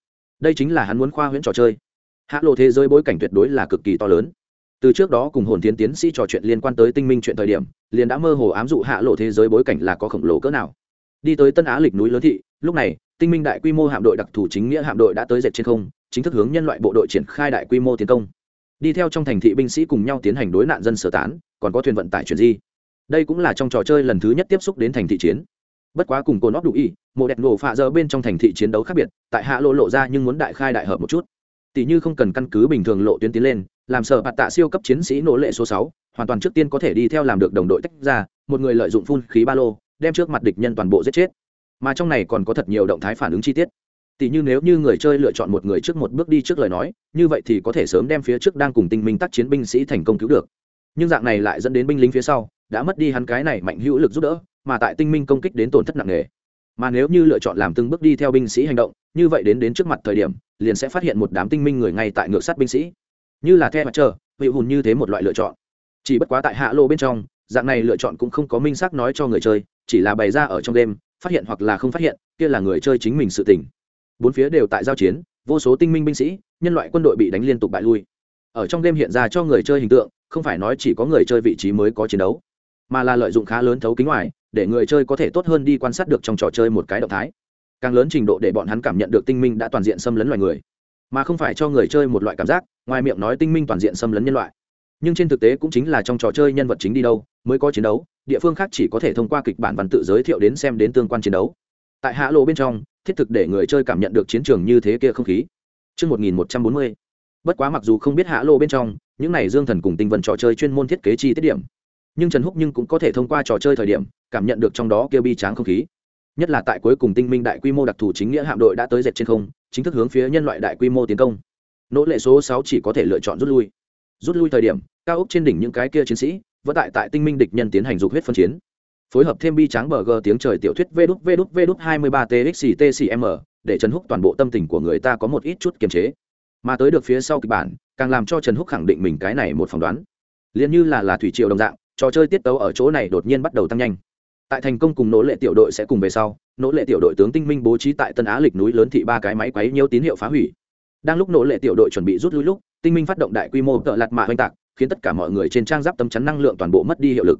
S1: Đây chính là hắn muốn khoa huyễn trò chơi. Hạ lộ thế giới bối cảnh tuyệt đối là cực kỳ to lớn. Từ trước đó cùng hồn tiến tiến sĩ trò chuyện liên quan tới tinh minh chuyện thời điểm, liền đã mơ hồ ám dụ hạ lộ thế giới bối cảnh là có khổng lồ cỡ nào. Đi tới tân á lịch núi lớn thị, lúc này tinh minh đại quy mô hạm đội đặc thù chính nghĩa hạm đội đã tới dệt trên không, chính thức hướng nhân loại bộ đội triển khai đại quy mô tiến công. Đi theo trong thành thị binh sĩ cùng nhau tiến hành đối nạn dân sơ tán, còn có thuyền vận tải chuyển di. Đây cũng là trong trò chơi lần thứ nhất tiếp xúc đến thành thị chiến. Bất quá cùng cô óc đủ y, một đẹp nổ phạ giờ bên trong thành thị chiến đấu khác biệt, tại hạ lộ lộ ra nhưng muốn đại khai đại hợp một chút. Tỷ như không cần căn cứ bình thường lộ tuyến tiến lên, làm sở bạt tạ siêu cấp chiến sĩ nỗ lệ số sáu, hoàn toàn trước tiên có thể đi theo làm được đồng đội tách ra, một người lợi dụng phun khí ba lô, đem trước mặt địch nhân toàn bộ giết chết mà trong này còn có thật nhiều động thái phản ứng chi tiết. Tỷ như nếu như người chơi lựa chọn một người trước một bước đi trước lời nói, như vậy thì có thể sớm đem phía trước đang cùng tinh minh tác chiến binh sĩ thành công cứu được. Nhưng dạng này lại dẫn đến binh lính phía sau đã mất đi hắn cái này mạnh hữu lực giúp đỡ, mà tại tinh minh công kích đến tổn thất nặng nề. Mà nếu như lựa chọn làm từng bước đi theo binh sĩ hành động, như vậy đến đến trước mặt thời điểm, liền sẽ phát hiện một đám tinh minh người ngay tại ngược sát binh sĩ. Như là the mặt trời bị hùn như thế một loại lựa chọn. Chỉ bất quá tại hạ lô bên trong, dạng này lựa chọn cũng không có minh xác nói cho người chơi, chỉ là bày ra ở trong đêm phát hiện hoặc là không phát hiện, kia là người chơi chính mình sự tỉnh bốn phía đều tại giao chiến, vô số tinh minh binh sĩ, nhân loại quân đội bị đánh liên tục bại lui. Ở trong đêm hiện ra cho người chơi hình tượng, không phải nói chỉ có người chơi vị trí mới có chiến đấu, mà là lợi dụng khá lớn thấu kính ngoài, để người chơi có thể tốt hơn đi quan sát được trong trò chơi một cái động thái. Càng lớn trình độ để bọn hắn cảm nhận được tinh minh đã toàn diện xâm lấn loài người, mà không phải cho người chơi một loại cảm giác, ngoài miệng nói tinh minh toàn diện xâm lấn nhân loại. Nhưng trên thực tế cũng chính là trong trò chơi nhân vật chính đi đâu mới có chiến đấu địa phương khác chỉ có thể thông qua kịch bản văn tự giới thiệu đến xem đến tương quan chiến đấu tại hạ lộ bên trong thiết thực để người chơi cảm nhận được chiến trường như thế kia không khí Trước 1140. Bất quá mặc dù không biết hạ lộ bên trong, những này dương thần cùng tinh vân trò chơi chuyên môn thiết kế chi tiết điểm. Nhưng Trần Húc nhưng cũng có thể thông qua trò chơi thời điểm, cảm nhận được trong đó kia bi tráng không khí. Nhất là tại cuối cùng tinh minh đại quy mô đặc thù chính nghĩa hạm đội đã tới dệt trên không, chính thức hướng phía nhân loại đại quy mô tiến công. Nỗ lệ số sáu chỉ có thể lựa chọn rút lui. Rút lui thời điểm, cao ốc trên đỉnh những cái kia chiến sĩ, vẫn tại tại tinh minh địch nhân tiến hành dục huyết phân chiến. Phối hợp thêm bi trắng bờ gờ tiếng trời tiểu thuyết vê đút vê đút vê đút hai mươi ba txctcm để trần húc toàn bộ tâm tình của người ta có một ít chút kiềm chế. Mà tới được phía sau kịch bản, càng làm cho trần húc khẳng định mình cái này một phỏng đoán. Liền như là là thủy triều đồng dạng, trò chơi tiết tấu ở chỗ này đột nhiên bắt đầu tăng nhanh. Tại thành công cùng nỗ lệ tiểu đội sẽ cùng về sau, nỗ lệ tiểu đội tướng tinh minh bố trí tại tân á lịch núi lớn thị ba cái máy quấy nhiều tín hiệu phá hủy. Đang lúc nỗ lệ tiểu đội chuẩn bị rút lui lúc, tinh minh phát động đại quy mô tợ lạt mạ oanh tạc khiến tất cả mọi người trên trang giáp tấm chắn năng lượng toàn bộ mất đi hiệu lực.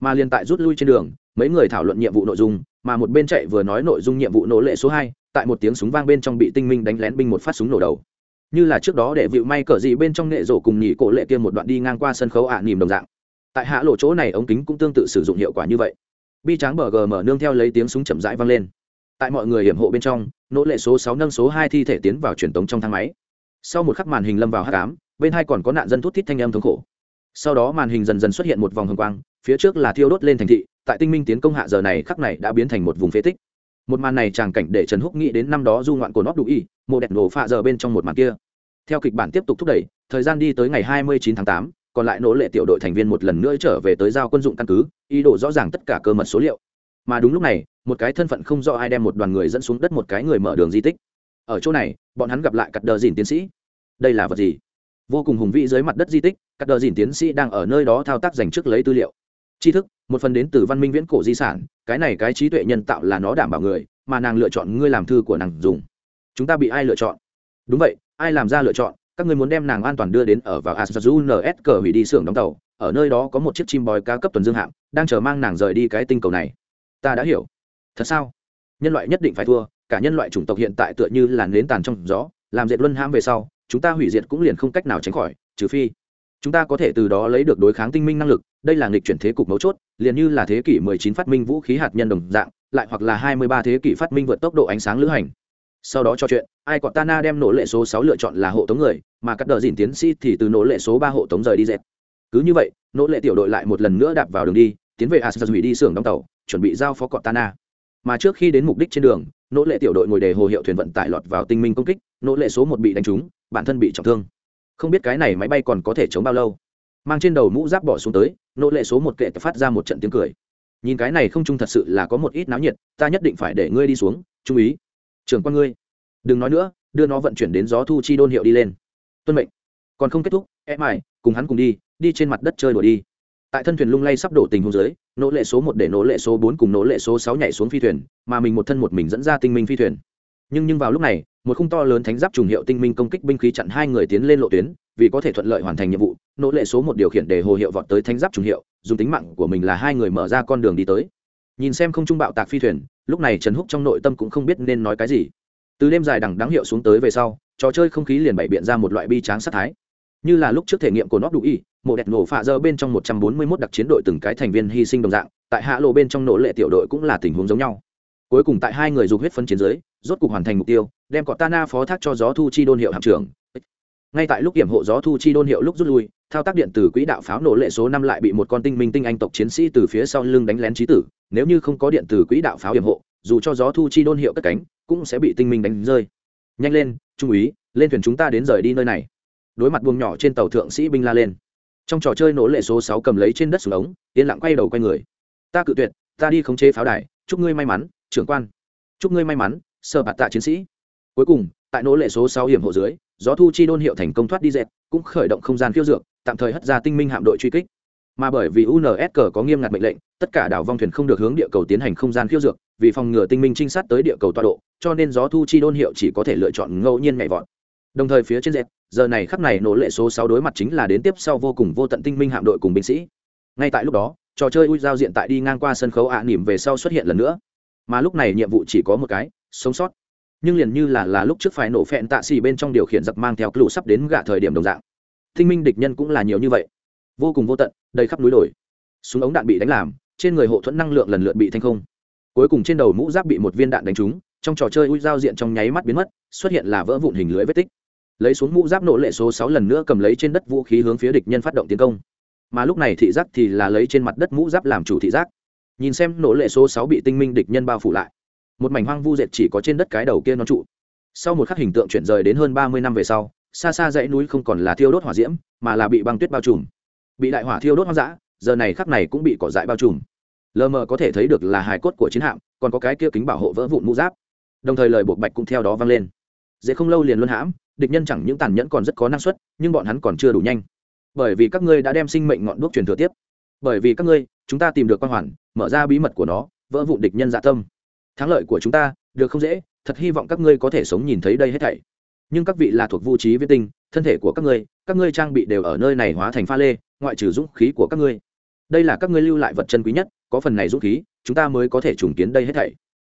S1: Mà liền tại rút lui trên đường, mấy người thảo luận nhiệm vụ nội dung, mà một bên chạy vừa nói nội dung nhiệm vụ nổ lệ số hai, tại một tiếng súng vang bên trong bị tinh minh đánh lén binh một phát súng nổ đầu. Như là trước đó để vịu may cờ gì bên trong nghệ rổ cùng nhị cổ lệ kia một đoạn đi ngang qua sân khấu ạ à đồng dạng. Tại hạ lộ chỗ này ống kính cũng tương tự sử dụng hiệu quả như vậy. Bi tráng bờ gm nương theo lấy tiếng súng chậm rãi vang lên. Tại mọi người hiểm hộ bên trong nỗ lệ số sáu nâng số hai thi thể tiến vào truyền tống trong thang máy. Sau một khắc màn hình lâm vào hát cám bên hai còn có nạn dân thút thít thanh âm thống khổ. Sau đó màn hình dần dần xuất hiện một vòng hồng quang phía trước là thiêu đốt lên thành thị tại tinh minh tiến công hạ giờ này khắc này đã biến thành một vùng phế tích. Một màn này tràng cảnh để trần húc nghĩ đến năm đó du ngoạn của Nót đủ y một đẹp nổ phạ giờ bên trong một màn kia. Theo kịch bản tiếp tục thúc đẩy thời gian đi tới ngày 29 tháng 8, còn lại nỗ lệ tiểu đội thành viên một lần nữa trở về tới giao quân dụng căn cứ ý đồ rõ ràng tất cả cơ mật số liệu. Mà đúng lúc này một cái thân phận không rõ ai đem một đoàn người dẫn xuống đất một cái người mở đường di tích. Ở chỗ này bọn hắn gặp lại cặp đờ dìn tiến sĩ. Đây là vật gì? Vô cùng hùng vĩ dưới mặt đất di tích, các đờ dìn tiến sĩ đang ở nơi đó thao tác dành trước lấy tư liệu. Tri thức, một phần đến từ văn minh viễn cổ di sản, cái này cái trí tuệ nhân tạo là nó đảm bảo người, mà nàng lựa chọn ngươi làm thư của nàng dùng. Chúng ta bị ai lựa chọn? Đúng vậy, ai làm ra lựa chọn? Các người muốn đem nàng an toàn đưa đến ở vào azu ns cờ hủy đi xưởng đóng tàu, ở nơi đó có một chiếc chim bòi ca cấp tuần dương hạm, đang chờ mang nàng rời đi cái tinh cầu này. Ta đã hiểu. Thật sao? Nhân loại nhất định phải thua, cả nhân loại chủng tộc hiện tại tựa như là nến tàn trong gió, làm dệt luân hãm về sau chúng ta hủy diệt cũng liền không cách nào tránh khỏi, trừ phi chúng ta có thể từ đó lấy được đối kháng tinh minh năng lực, đây là nghịch chuyển thế cục mấu chốt, liền như là thế kỷ 19 phát minh vũ khí hạt nhân đồng dạng, lại hoặc là 23 thế kỷ phát minh vượt tốc độ ánh sáng lữ hành. Sau đó cho chuyện, ai còn tana đem nổ lệ số 6 lựa chọn là hộ tống người, mà cắt đờ dìn tiến sĩ thì từ nổ lệ số 3 hộ tống rời đi dẹp cứ như vậy nỗ lệ tiểu đội lại một lần nữa đạp vào đường đi, tiến về asgard hủy đi xưởng đóng tàu, chuẩn bị giao phó cọt tana mà trước khi đến mục đích trên đường, nỗ lệ tiểu đội ngồi đề hồ hiệu thuyền vận tải lọt vào tinh minh công kích, nỗ lệ số một bị đánh trúng, bản thân bị trọng thương. Không biết cái này máy bay còn có thể chống bao lâu. Mang trên đầu mũ giáp bỏ xuống tới, nỗ lệ số một kệ phát ra một trận tiếng cười. Nhìn cái này không chung thật sự là có một ít náo nhiệt, ta nhất định phải để ngươi đi xuống trung ý. Trưởng quan ngươi, đừng nói nữa, đưa nó vận chuyển đến gió thu chi đôn hiệu đi lên. Tuân mệnh. Còn không kết thúc, em ai cùng hắn cùng đi đi trên mặt đất chơi đùa đi. Tại thân thuyền lung lay sắp đổ tình hôn dưới nỗ lệ số một để nỗ lệ số bốn cùng nỗ lệ số sáu nhảy xuống phi thuyền, mà mình một thân một mình dẫn ra tinh minh phi thuyền. Nhưng nhưng vào lúc này, một khung to lớn thánh giáp trùng hiệu tinh minh công kích binh khí chặn hai người tiến lên lộ tuyến, vì có thể thuận lợi hoàn thành nhiệm vụ, nỗ lệ số một điều khiển để hồ hiệu vọt tới thánh giáp trùng hiệu, dùng tính mạng của mình là hai người mở ra con đường đi tới. Nhìn xem không trung bạo tạc phi thuyền, lúc này trần húc trong nội tâm cũng không biết nên nói cái gì. Từ đêm dài đằng đáng hiệu xuống tới về sau, trò chơi không khí liền bày biện ra một loại bi tráng sát thái. Như là lúc trước thể nghiệm của nó đủ y một đẹp nổ phạ dơ bên trong một trăm bốn mươi 141 đặc chiến đội từng cái thành viên hy sinh đồng dạng tại hạ lộ bên trong nổ lệ tiểu đội cũng là tình huống giống nhau. Cuối cùng tại hai người dục huyết phân chiến dưới, rốt cục hoàn thành mục tiêu đem cọt tana phó thác cho gió thu chi đôn hiệu hạm trưởng. Ngay tại lúc kiểm hộ gió thu chi đôn hiệu lúc rút lui thao tác điện từ quỹ đạo pháo nổ lệ số năm lại bị một con tinh minh tinh anh tộc chiến sĩ từ phía sau lưng đánh lén chí tử nếu như không có điện từ quỹ đạo pháo yểm hộ dù cho gió thu chi đôn hiệu cất cánh cũng sẽ bị tinh minh đánh rơi. Nhanh lên trung úy lên thuyền chúng ta đến rời đi nơi này. Đối mặt buông nhỏ trên tàu thượng sĩ binh la lên trong trò chơi nổ lệ số sáu cầm lấy trên đất xuống ống, yên lặng quay đầu quay người. Ta cự tuyệt, ta đi khống chế pháo đài, chúc ngươi may mắn, trưởng quan. Chúc ngươi may mắn sơ bạt tạ chiến sĩ. Cuối cùng, tại nỗ lệ số sáu hiểm hộ dưới, gió thu chi đôn hiệu thành công thoát đi dẹp cũng khởi động không gian phiêu dược, tạm thời hất ra tinh minh hạm đội truy kích. Mà bởi vì unsg có nghiêm ngặt mệnh lệnh, tất cả đảo vong thuyền không được hướng địa cầu tiến hành không gian phiêu dược, vì phòng ngừa tinh minh trinh sát tới địa cầu tọa độ, cho nên gió thu chi đôn hiệu chỉ có thể lựa chọn ngẫu nhiên nhảy vọt đồng thời phía trên dẹp giờ này khắp này nỗ lệ số sáu đối mặt chính là đến tiếp sau vô cùng vô tận tinh minh hạm đội cùng binh sĩ. Ngay tại lúc đó, trò chơi ui giao diện tại đi ngang qua sân khấu ạ à nỉm về sau xuất hiện lần nữa. Mà lúc này nhiệm vụ chỉ có một cái, sống sót. Nhưng liền như là là lúc trước phải nổ phẹn tạ xì bên trong điều khiển giặc mang theo clou sắp đến gạ thời điểm đồng dạng. Tinh minh địch nhân cũng là nhiều như vậy. Vô cùng vô tận, đầy khắp núi đồi. Súng ống đạn bị đánh làm, trên người hộ thuẫn năng lượng lần lượt bị thanh không. Cuối cùng trên đầu mũ giáp bị một viên đạn đánh trúng, trong trò chơi ui giao diện trong nháy mắt biến mất, xuất hiện là vỡ vụn hình lưới vết tích lấy xuống mũ giáp nổ lệ số sáu lần nữa cầm lấy trên đất vũ khí hướng phía địch nhân phát động tiến công. Mà lúc này thị giác thì là lấy trên mặt đất mũ giáp làm chủ thị giác. Nhìn xem nổ lệ số sáu bị tinh minh địch nhân bao phủ lại, một mảnh hoang vu dệt chỉ có trên đất cái đầu kia nó trụ. Sau một khắc hình tượng chuyển rời đến hơn ba mươi năm về sau, xa xa dãy núi không còn là thiêu đốt hỏa diễm, mà là bị băng tuyết bao trùm. Bị đại hỏa thiêu đốt hoang dã, giờ này khắc này cũng bị cỏ dại bao trùm. Lờ mờ có thể thấy được là hài cốt của chiến hạm, còn có cái kia kính bảo hộ vỡ vụn mũ giáp. Đồng thời lời buộc bạch cũng theo đó vang lên. Dễ không lâu liền luân hãm địch nhân chẳng những tàn nhẫn còn rất có năng suất, nhưng bọn hắn còn chưa đủ nhanh. Bởi vì các ngươi đã đem sinh mệnh ngọn đuốc truyền thừa tiếp. Bởi vì các ngươi, chúng ta tìm được quan hoàn, mở ra bí mật của nó, vỡ vụn địch nhân dạ tâm. Thắng lợi của chúng ta, được không dễ, thật hy vọng các ngươi có thể sống nhìn thấy đây hết thảy. Nhưng các vị là thuộc vũ trí viết tinh, thân thể của các ngươi các ngươi trang bị đều ở nơi này hóa thành pha lê, ngoại trừ dũng khí của các ngươi. Đây là các ngươi lưu lại vật chân quý nhất, có phần này dũng khí, chúng ta mới có thể trùng kiến đây hết thảy.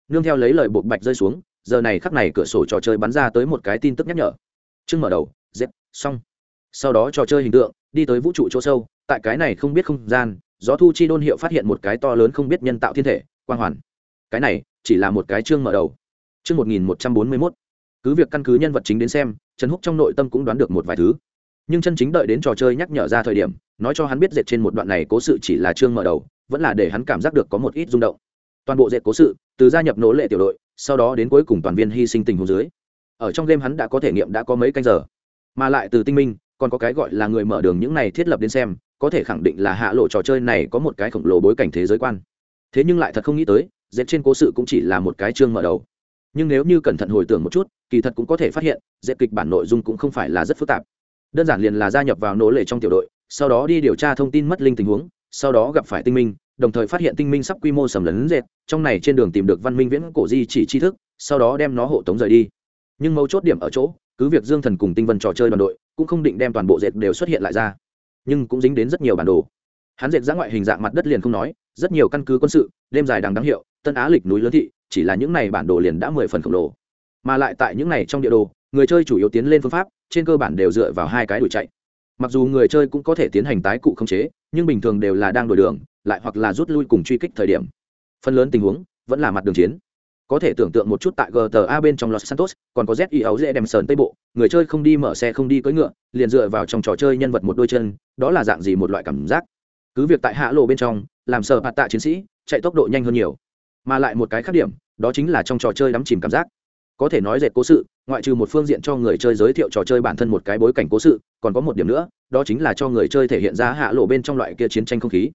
S1: Nương theo lấy lời buộc bạch rơi xuống, giờ này khắc này cửa sổ trò chơi bắn ra tới một cái tin tức nhắc nhở chương mở đầu dẹp, xong. Sau đó trò chơi hình tượng đi tới vũ trụ chỗ sâu tại cái này không biết không gian gió thu chi đôn hiệu phát hiện một cái to lớn không biết nhân tạo thiên thể quang hoàn. Cái này chỉ là một cái chương mở đầu. Chương một nghìn một trăm bốn mươi mốt. Cứ việc căn cứ nhân vật chính đến xem trần húc trong nội tâm cũng đoán được một vài thứ. Nhưng chân chính đợi đến trò chơi nhắc nhở ra thời điểm nói cho hắn biết dệt trên một đoạn này cố sự chỉ là chương mở đầu vẫn là để hắn cảm giác được có một ít rung động. Toàn bộ dệt cố sự từ gia nhập nỗ lệ tiểu đội sau đó đến cuối cùng toàn viên hy sinh tình hồ dưới ở trong game hắn đã có thể nghiệm đã có mấy canh giờ. Mà lại từ tinh minh, còn có cái gọi là người mở đường những này thiết lập đến xem, có thể khẳng định là hạ lộ trò chơi này có một cái khổng lồ bối cảnh thế giới quan. Thế nhưng lại thật không nghĩ tới dẹp trên cố sự cũng chỉ là một cái chương mở đầu. Nhưng nếu như cẩn thận hồi tưởng một chút, kỳ thật cũng có thể phát hiện dẹp kịch bản nội dung cũng không phải là rất phức tạp. Đơn giản liền là gia nhập vào nỗ lệ trong tiểu đội, sau đó đi điều tra thông tin mất linh tình huống, sau đó gặp phải tinh minh, đồng thời phát hiện tinh minh sắp quy mô sầm lấn dệt trong này trên đường tìm được văn minh viễn cổ di chỉ tri thức, sau đó đem nó hộ tống rời đi nhưng mấu chốt điểm ở chỗ, cứ việc dương thần cùng tinh vân trò chơi đoàn đội, cũng không định đem toàn bộ dệt đều xuất hiện lại ra. Nhưng cũng dính đến rất nhiều bản đồ. Hắn dệt ra ngoại hình dạng mặt đất liền không nói, rất nhiều căn cứ quân sự, đêm dài đằng đáng hiệu, tân á lịch núi lớn thị, chỉ là những này bản đồ liền đã mười phần khổng lồ. Mà lại tại những này trong địa đồ, người chơi chủ yếu tiến lên phương pháp, trên cơ bản đều dựa vào hai cái đuổi chạy. Mặc dù người chơi cũng có thể tiến hành tái cụ không chế, nhưng bình thường đều là đang đổi đường, lại hoặc là rút lui cùng truy kích thời điểm. Phần lớn tình huống vẫn là mặt đường chiến có thể tưởng tượng một chút tại gta bên trong los santos, còn có z y ấu dễ đem sờn tây bộ, người chơi không đi mở xe không đi cưỡi ngựa, liền dựa vào trong trò chơi nhân vật một đôi chân, đó là dạng gì một loại cảm giác. Cứ việc tại hạ lộ bên trong, làm sợ bạt tạ chiến sĩ, chạy tốc độ nhanh hơn nhiều. Mà lại một cái khác điểm, đó chính là trong trò chơi đắm chìm cảm giác. Có thể nói dệt cố sự, ngoại trừ một phương diện cho người chơi giới thiệu trò chơi bản thân một cái bối cảnh cố sự, còn có một điểm nữa, đó chính là cho người chơi thể hiện ra hạ lộ bên trong loại kia chiến tranh không khí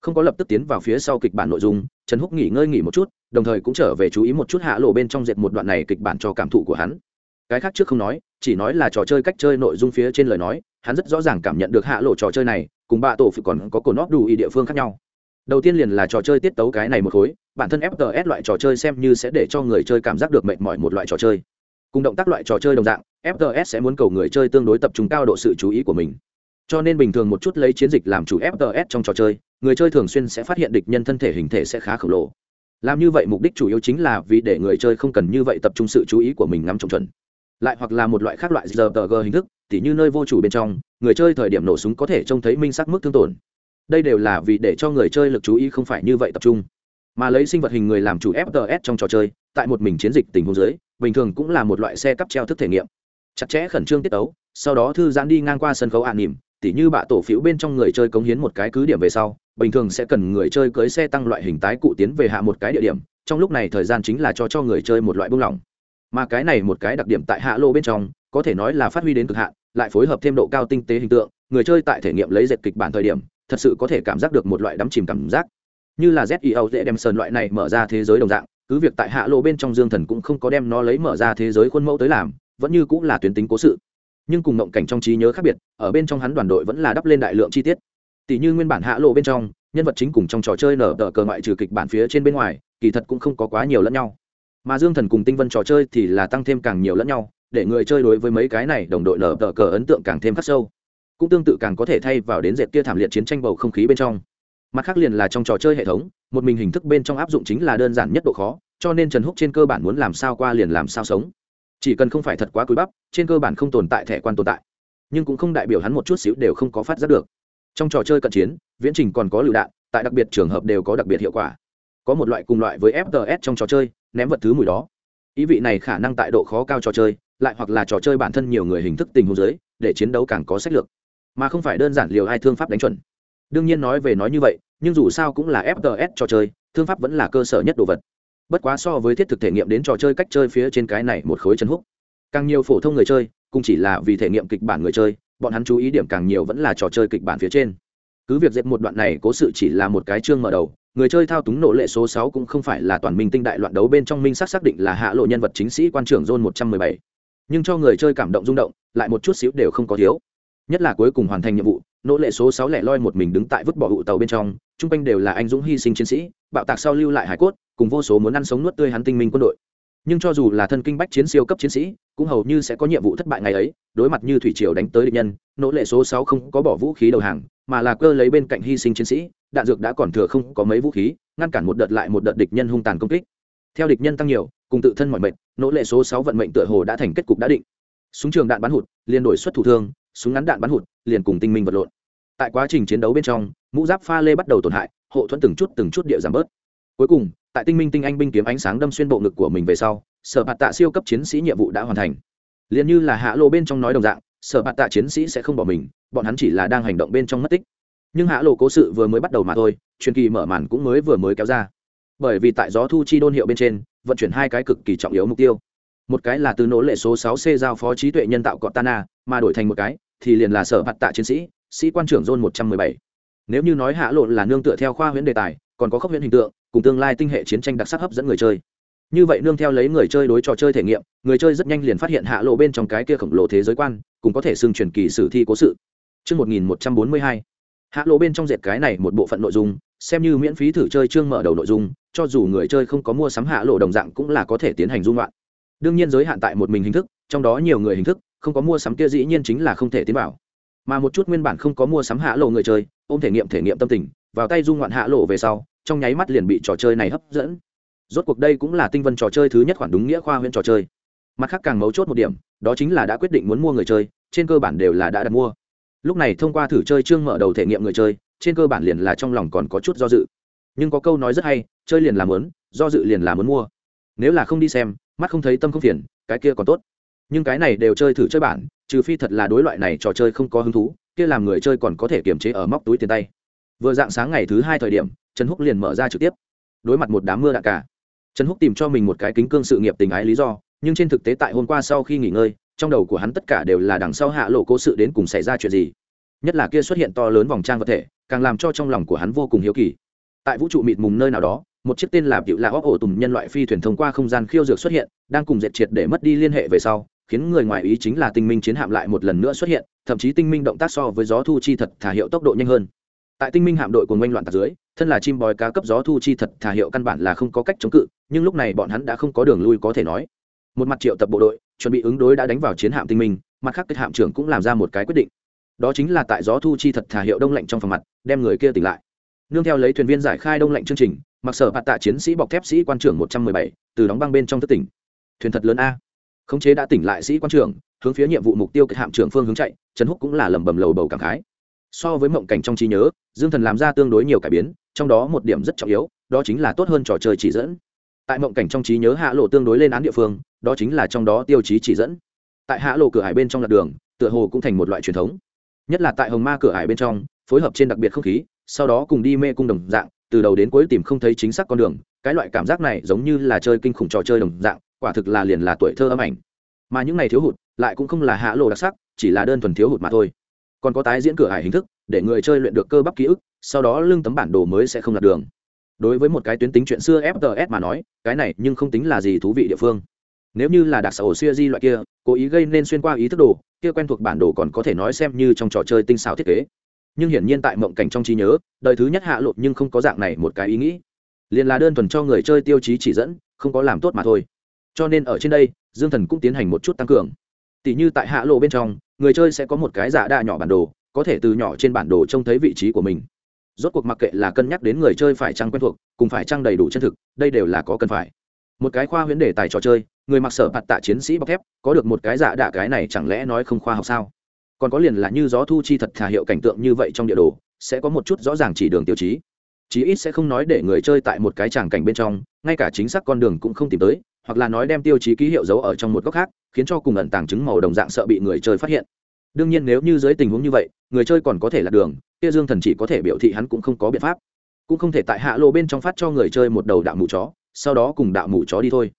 S1: không có lập tức tiến vào phía sau kịch bản nội dung, trần húc nghỉ ngơi nghỉ một chút, đồng thời cũng trở về chú ý một chút hạ lộ bên trong dệt một đoạn này kịch bản cho cảm thụ của hắn. Cái khác trước không nói, chỉ nói là trò chơi cách chơi nội dung phía trên lời nói, hắn rất rõ ràng cảm nhận được hạ lộ trò chơi này, cùng bạ tổ phụ còn có cồn óp đủ ý địa phương khác nhau. Đầu tiên liền là trò chơi tiết tấu cái này một khối, bản thân fts loại trò chơi xem như sẽ để cho người chơi cảm giác được mệt mỏi một loại trò chơi. Cùng động tác loại trò chơi đồng dạng fts sẽ muốn cầu người chơi tương đối tập trung cao độ sự chú ý của mình. Cho nên bình thường một chút lấy chiến dịch làm chủ fts trong trò chơi người chơi thường xuyên sẽ phát hiện địch nhân thân thể hình thể sẽ khá khổng lồ. Làm như vậy mục đích chủ yếu chính là vì để người chơi không cần như vậy tập trung sự chú ý của mình ngắm trồng chuẩn. Lại hoặc là một loại khác loại giờ tờ g hình thức, tỉ như nơi vô chủ bên trong, người chơi thời điểm nổ súng có thể trông thấy minh sắc mức thương tổn. Đây đều là vì để cho người chơi lực chú ý không phải như vậy tập trung. Mà lấy sinh vật hình người làm chủ fts trong trò chơi, tại một mình chiến dịch tình huống dưới, bình thường cũng là một loại xe cắp treo thức thể nghiệm. Chặt chẽ khẩn trương tiết tấu, sau đó thư giãn đi ngang qua sân khấu an nỉm tỉ như bạ tổ phiếu bên trong người chơi cống hiến một cái cứ điểm về sau, bình thường sẽ cần người chơi cưới xe tăng loại hình tái cụ tiến về hạ một cái địa điểm, trong lúc này thời gian chính là cho cho người chơi một loại buông lỏng. Mà cái này một cái đặc điểm tại hạ lô bên trong, có thể nói là phát huy đến cực hạn, lại phối hợp thêm độ cao tinh tế hình tượng, người chơi tại thể nghiệm lấy dệt kịch bản thời điểm, thật sự có thể cảm giác được một loại đắm chìm cảm giác. Như là zio dễ đem sơn loại này mở ra thế giới đồng dạng, cứ việc tại hạ lô bên trong dương thần cũng không có đem nó lấy mở ra thế giới khuôn mẫu tới làm, vẫn như cũng là tuyến tính cố sự nhưng cùng mộng cảnh trong trí nhớ khác biệt, ở bên trong hắn đoàn đội vẫn là đắp lên đại lượng chi tiết. Tỷ như nguyên bản hạ lộ bên trong, nhân vật chính cùng trong trò chơi nở tờ cờ ngoại trừ kịch bản phía trên bên ngoài, kỳ thật cũng không có quá nhiều lẫn nhau. Mà dương thần cùng tinh vân trò chơi thì là tăng thêm càng nhiều lẫn nhau, để người chơi đối với mấy cái này đồng đội nở tờ cờ ấn tượng càng thêm khắc sâu. Cũng tương tự càng có thể thay vào đến dệt kia thảm liệt chiến tranh bầu không khí bên trong. Mặt khác liền là trong trò chơi hệ thống, một mình hình thức bên trong áp dụng chính là đơn giản nhất độ khó, cho nên trần húc trên cơ bản muốn làm sao qua liền làm sao sống chỉ cần không phải thật quá cúi bắp, trên cơ bản không tồn tại thẻ quan tồn tại. Nhưng cũng không đại biểu hắn một chút xíu đều không có phát giác được. Trong trò chơi cận chiến, viễn trình còn có lựu đạn, tại đặc biệt trường hợp đều có đặc biệt hiệu quả. Có một loại cùng loại với fts trong trò chơi, ném vật thứ mùi đó. Ý vị này khả năng tại độ khó cao trò chơi, lại hoặc là trò chơi bản thân nhiều người hình thức tình huống giới để chiến đấu càng có sách lược. Mà không phải đơn giản liều hai thương pháp đánh chuẩn. Đương nhiên nói về nói như vậy, nhưng dù sao cũng là fts trò chơi, thương pháp vẫn là cơ sở nhất đồ vật bất quá so với thiết thực thể nghiệm đến trò chơi cách chơi phía trên cái này một khối chân húc càng nhiều phổ thông người chơi, cũng chỉ là vì thể nghiệm kịch bản người chơi, bọn hắn chú ý điểm càng nhiều vẫn là trò chơi kịch bản phía trên. Cứ việc dệt một đoạn này cố sự chỉ là một cái chương mở đầu, người chơi thao túng nộ lệ số sáu cũng không phải là toàn minh tinh đại loạn đấu bên trong minh xác xác định là hạ lộ nhân vật chính sĩ quan trưởng John một trăm mười bảy. Nhưng cho người chơi cảm động rung động, lại một chút xíu đều không có thiếu. Nhất là cuối cùng hoàn thành nhiệm vụ nỗ lệ số sáu lẻ loi một mình đứng tại vứt bỏ hụ tàu bên trong, chung quanh đều là anh dũng hy sinh chiến sĩ, bạo tạc sau lưu lại hải cốt cùng vô số muốn ăn sống nuốt tươi hắn tinh minh quân đội. Nhưng cho dù là thân kinh bách chiến siêu cấp chiến sĩ, cũng hầu như sẽ có nhiệm vụ thất bại ngày ấy, đối mặt như thủy triều đánh tới địch nhân, nỗ lệ số sáu không có bỏ vũ khí đầu hàng, mà là cơ lấy bên cạnh hy sinh chiến sĩ, đạn dược đã còn thừa không có mấy vũ khí, ngăn cản một đợt lại một đợt địch nhân hung tàn công kích. Theo địch nhân tăng nhiều, cùng tự thân mọi mệnh, nỗ lệ số sáu vận mệnh tựa hồ đã thành kết cục đã định. Súng trường đạn bắn hụt, liền đổi xuất thủ thương, súng ngắn đạn bắn hụt, liền cùng tinh minh vật lộn. Tại quá trình chiến đấu bên trong, mũ giáp pha lê bắt đầu tổn hại, hộ thuẫn từng chút từng chút địa giảm bớt. Cuối cùng tại tinh minh tinh anh binh kiếm ánh sáng đâm xuyên bộ ngực của mình về sau, sở bạt tạ siêu cấp chiến sĩ nhiệm vụ đã hoàn thành. Liền như là hạ lộ bên trong nói đồng dạng, sở bạt tạ chiến sĩ sẽ không bỏ mình, bọn hắn chỉ là đang hành động bên trong mất tích. Nhưng hạ lộ cố sự vừa mới bắt đầu mà thôi, truyền kỳ mở màn cũng mới vừa mới kéo ra. Bởi vì tại gió thu chi đôn hiệu bên trên, vận chuyển hai cái cực kỳ trọng yếu mục tiêu. Một cái là từ nỗ lệ số sáu c giao phó trí tuệ nhân tạo cortana, mà đổi thành một cái, thì liền là sở bạt tạ chiến sĩ sĩ quan trưởng John một trăm mười bảy. Nếu như nói hạ lộ là nương tựa theo khoa huyễn đề tài, còn có khốc huyễn hình tượng cùng tương lai tinh hệ chiến tranh đặc sắc hấp dẫn người chơi như vậy nương theo lấy người chơi đối trò chơi thể nghiệm người chơi rất nhanh liền phát hiện hạ lộ bên trong cái kia khổng lồ thế giới quan cũng có thể xưng truyền kỳ sử thi cố sự Chương 1142. Hạ lộ bên trong dệt cái này một bộ phận nội dung, xem như miễn phí thử chơi chương mở đầu nội dung, cho dù người chơi không có mua sắm hạ lộ đồng dạng cũng là có thể tiến hành dung loạn. Đương nhiên giới hạn tại một mình hình thức, trong đó nhiều người hình thức, không có mua sắm kia dĩ nhiên chính là không thể tiến vào. Mà một chút nguyên bản không có mua sắm hạ lộ người chơi, ôm thể nghiệm thể nghiệm tâm tình, vào tay dung loạn hạ lộ về sau, trong nháy mắt liền bị trò chơi này hấp dẫn. Rốt cuộc đây cũng là tinh vân trò chơi thứ nhất khoản đúng nghĩa khoa huyện trò chơi. Mặt khác càng mấu chốt một điểm, đó chính là đã quyết định muốn mua người chơi, trên cơ bản đều là đã đặt mua. Lúc này thông qua thử chơi chương mở đầu thể nghiệm người chơi, trên cơ bản liền là trong lòng còn có chút do dự. Nhưng có câu nói rất hay, chơi liền làm lớn do dự liền làm muốn mua. Nếu là không đi xem, mắt không thấy tâm không phiền, cái kia còn tốt. Nhưng cái này đều chơi thử chơi bản, trừ phi thật là đối loại này trò chơi không có hứng thú, kia làm người chơi còn có thể kiềm chế ở móc túi tiền tay. Vừa dạng sáng ngày thứ hai thời điểm trần húc liền mở ra trực tiếp. Đối mặt một đám mưa đạn cả, trần húc tìm cho mình một cái kính cương sự nghiệp tình ái lý do, nhưng trên thực tế tại hôm qua sau khi nghỉ ngơi, trong đầu của hắn tất cả đều là đằng sau hạ lộ cố sự đến cùng xảy ra chuyện gì. Nhất là kia xuất hiện to lớn vòng trang vật thể, càng làm cho trong lòng của hắn vô cùng hiếu kỳ. Tại vũ trụ mịt mùng nơi nào đó, một chiếc tên là cựu là óc ổ tùng nhân loại phi thuyền thông qua không gian khiêu dược xuất hiện, đang cùng dệt triệt để mất đi liên hệ về sau, khiến người ngoài ý chính là tinh minh chiến hạm lại một lần nữa xuất hiện, thậm chí tinh minh động tác so với gió thu chi thật thả hiệu tốc độ nhanh hơn tại tinh minh hạm đội của ngoanh loạn tạc dưới, thân là chim bòi cá cấp gió thu chi thật thả hiệu căn bản là không có cách chống cự, nhưng lúc này bọn hắn đã không có đường lui có thể nói. Một mặt triệu tập bộ đội, chuẩn bị ứng đối đã đánh vào chiến hạm tinh minh, mặt khác kết hạm trưởng cũng làm ra một cái quyết định. Đó chính là tại gió thu chi thật thả hiệu đông lạnh trong phòng mặt, đem người kia tỉnh lại. Nương theo lấy thuyền viên giải khai đông lạnh chương trình, mặc sở bạt tạ chiến sĩ bọc thép sĩ quan trưởng một trăm mười bảy, từ đóng băng bên trong thất tỉnh. Thuyền thật lớn a. Khống chế đã tỉnh lại sĩ quan trưởng, hướng phía nhiệm vụ mục tiêu kết hạm trưởng phương hướng chạy, trần húc cũng là lẩm bẩm lầu bầu cảm khái so với mộng cảnh trong trí nhớ, dương thần làm ra tương đối nhiều cải biến, trong đó một điểm rất trọng yếu, đó chính là tốt hơn trò chơi chỉ dẫn. Tại mộng cảnh trong trí nhớ hạ lộ tương đối lên án địa phương, đó chính là trong đó tiêu chí chỉ dẫn. Tại hạ lộ cửa hải bên trong lạc đường, tựa hồ cũng thành một loại truyền thống. Nhất là tại hồng ma cửa hải bên trong, phối hợp trên đặc biệt không khí, sau đó cùng đi mê cung đồng dạng, từ đầu đến cuối tìm không thấy chính xác con đường, cái loại cảm giác này giống như là chơi kinh khủng trò chơi đồng dạng, quả thực là liền là tuổi thơ âm ảnh. Mà những này thiếu hụt, lại cũng không là hạ lộ đặc sắc, chỉ là đơn thuần thiếu hụt mà thôi còn có tái diễn cửa hải hình thức, để người chơi luyện được cơ bắp ký ức, sau đó lưng tấm bản đồ mới sẽ không lạc đường. Đối với một cái tuyến tính chuyện xưa fts mà nói, cái này nhưng không tính là gì thú vị địa phương. Nếu như là đặc xã ổ xuya di loại kia, cố ý gây nên xuyên qua ý thức đồ, kia quen thuộc bản đồ còn có thể nói xem như trong trò chơi tinh xảo thiết kế. Nhưng hiển nhiên tại mộng cảnh trong trí nhớ, đời thứ nhất hạ lộn nhưng không có dạng này một cái ý nghĩ. Liền là đơn thuần cho người chơi tiêu chí chỉ dẫn, không có làm tốt mà thôi. Cho nên ở trên đây, dương thần cũng tiến hành một chút tăng cường tỷ như tại hạ lộ bên trong, người chơi sẽ có một cái giả đa nhỏ bản đồ, có thể từ nhỏ trên bản đồ trông thấy vị trí của mình. Rốt cuộc mặc kệ là cân nhắc đến người chơi phải trăng quen thuộc, cùng phải trăng đầy đủ chân thực, đây đều là có cần phải. Một cái khoa huyễn đề tài trò chơi, người mặc sở bạt tạ chiến sĩ bọc thép, có được một cái giả đạ cái này chẳng lẽ nói không khoa học sao? Còn có liền là như gió thu chi thật thả hiệu cảnh tượng như vậy trong địa đồ, sẽ có một chút rõ ràng chỉ đường tiêu chí. Chí ít sẽ không nói để người chơi tại một cái tràng cảnh bên trong, ngay cả chính xác con đường cũng không tìm tới hoặc là nói đem tiêu chí ký hiệu giấu ở trong một góc khác, khiến cho cùng ẩn tàng chứng màu đồng dạng sợ bị người chơi phát hiện. Đương nhiên nếu như dưới tình huống như vậy, người chơi còn có thể lạc đường, kia dương thần chỉ có thể biểu thị hắn cũng không có biện pháp. Cũng không thể tại hạ lộ bên trong phát cho người chơi một đầu đạo mù chó, sau đó cùng đạo mù chó đi thôi.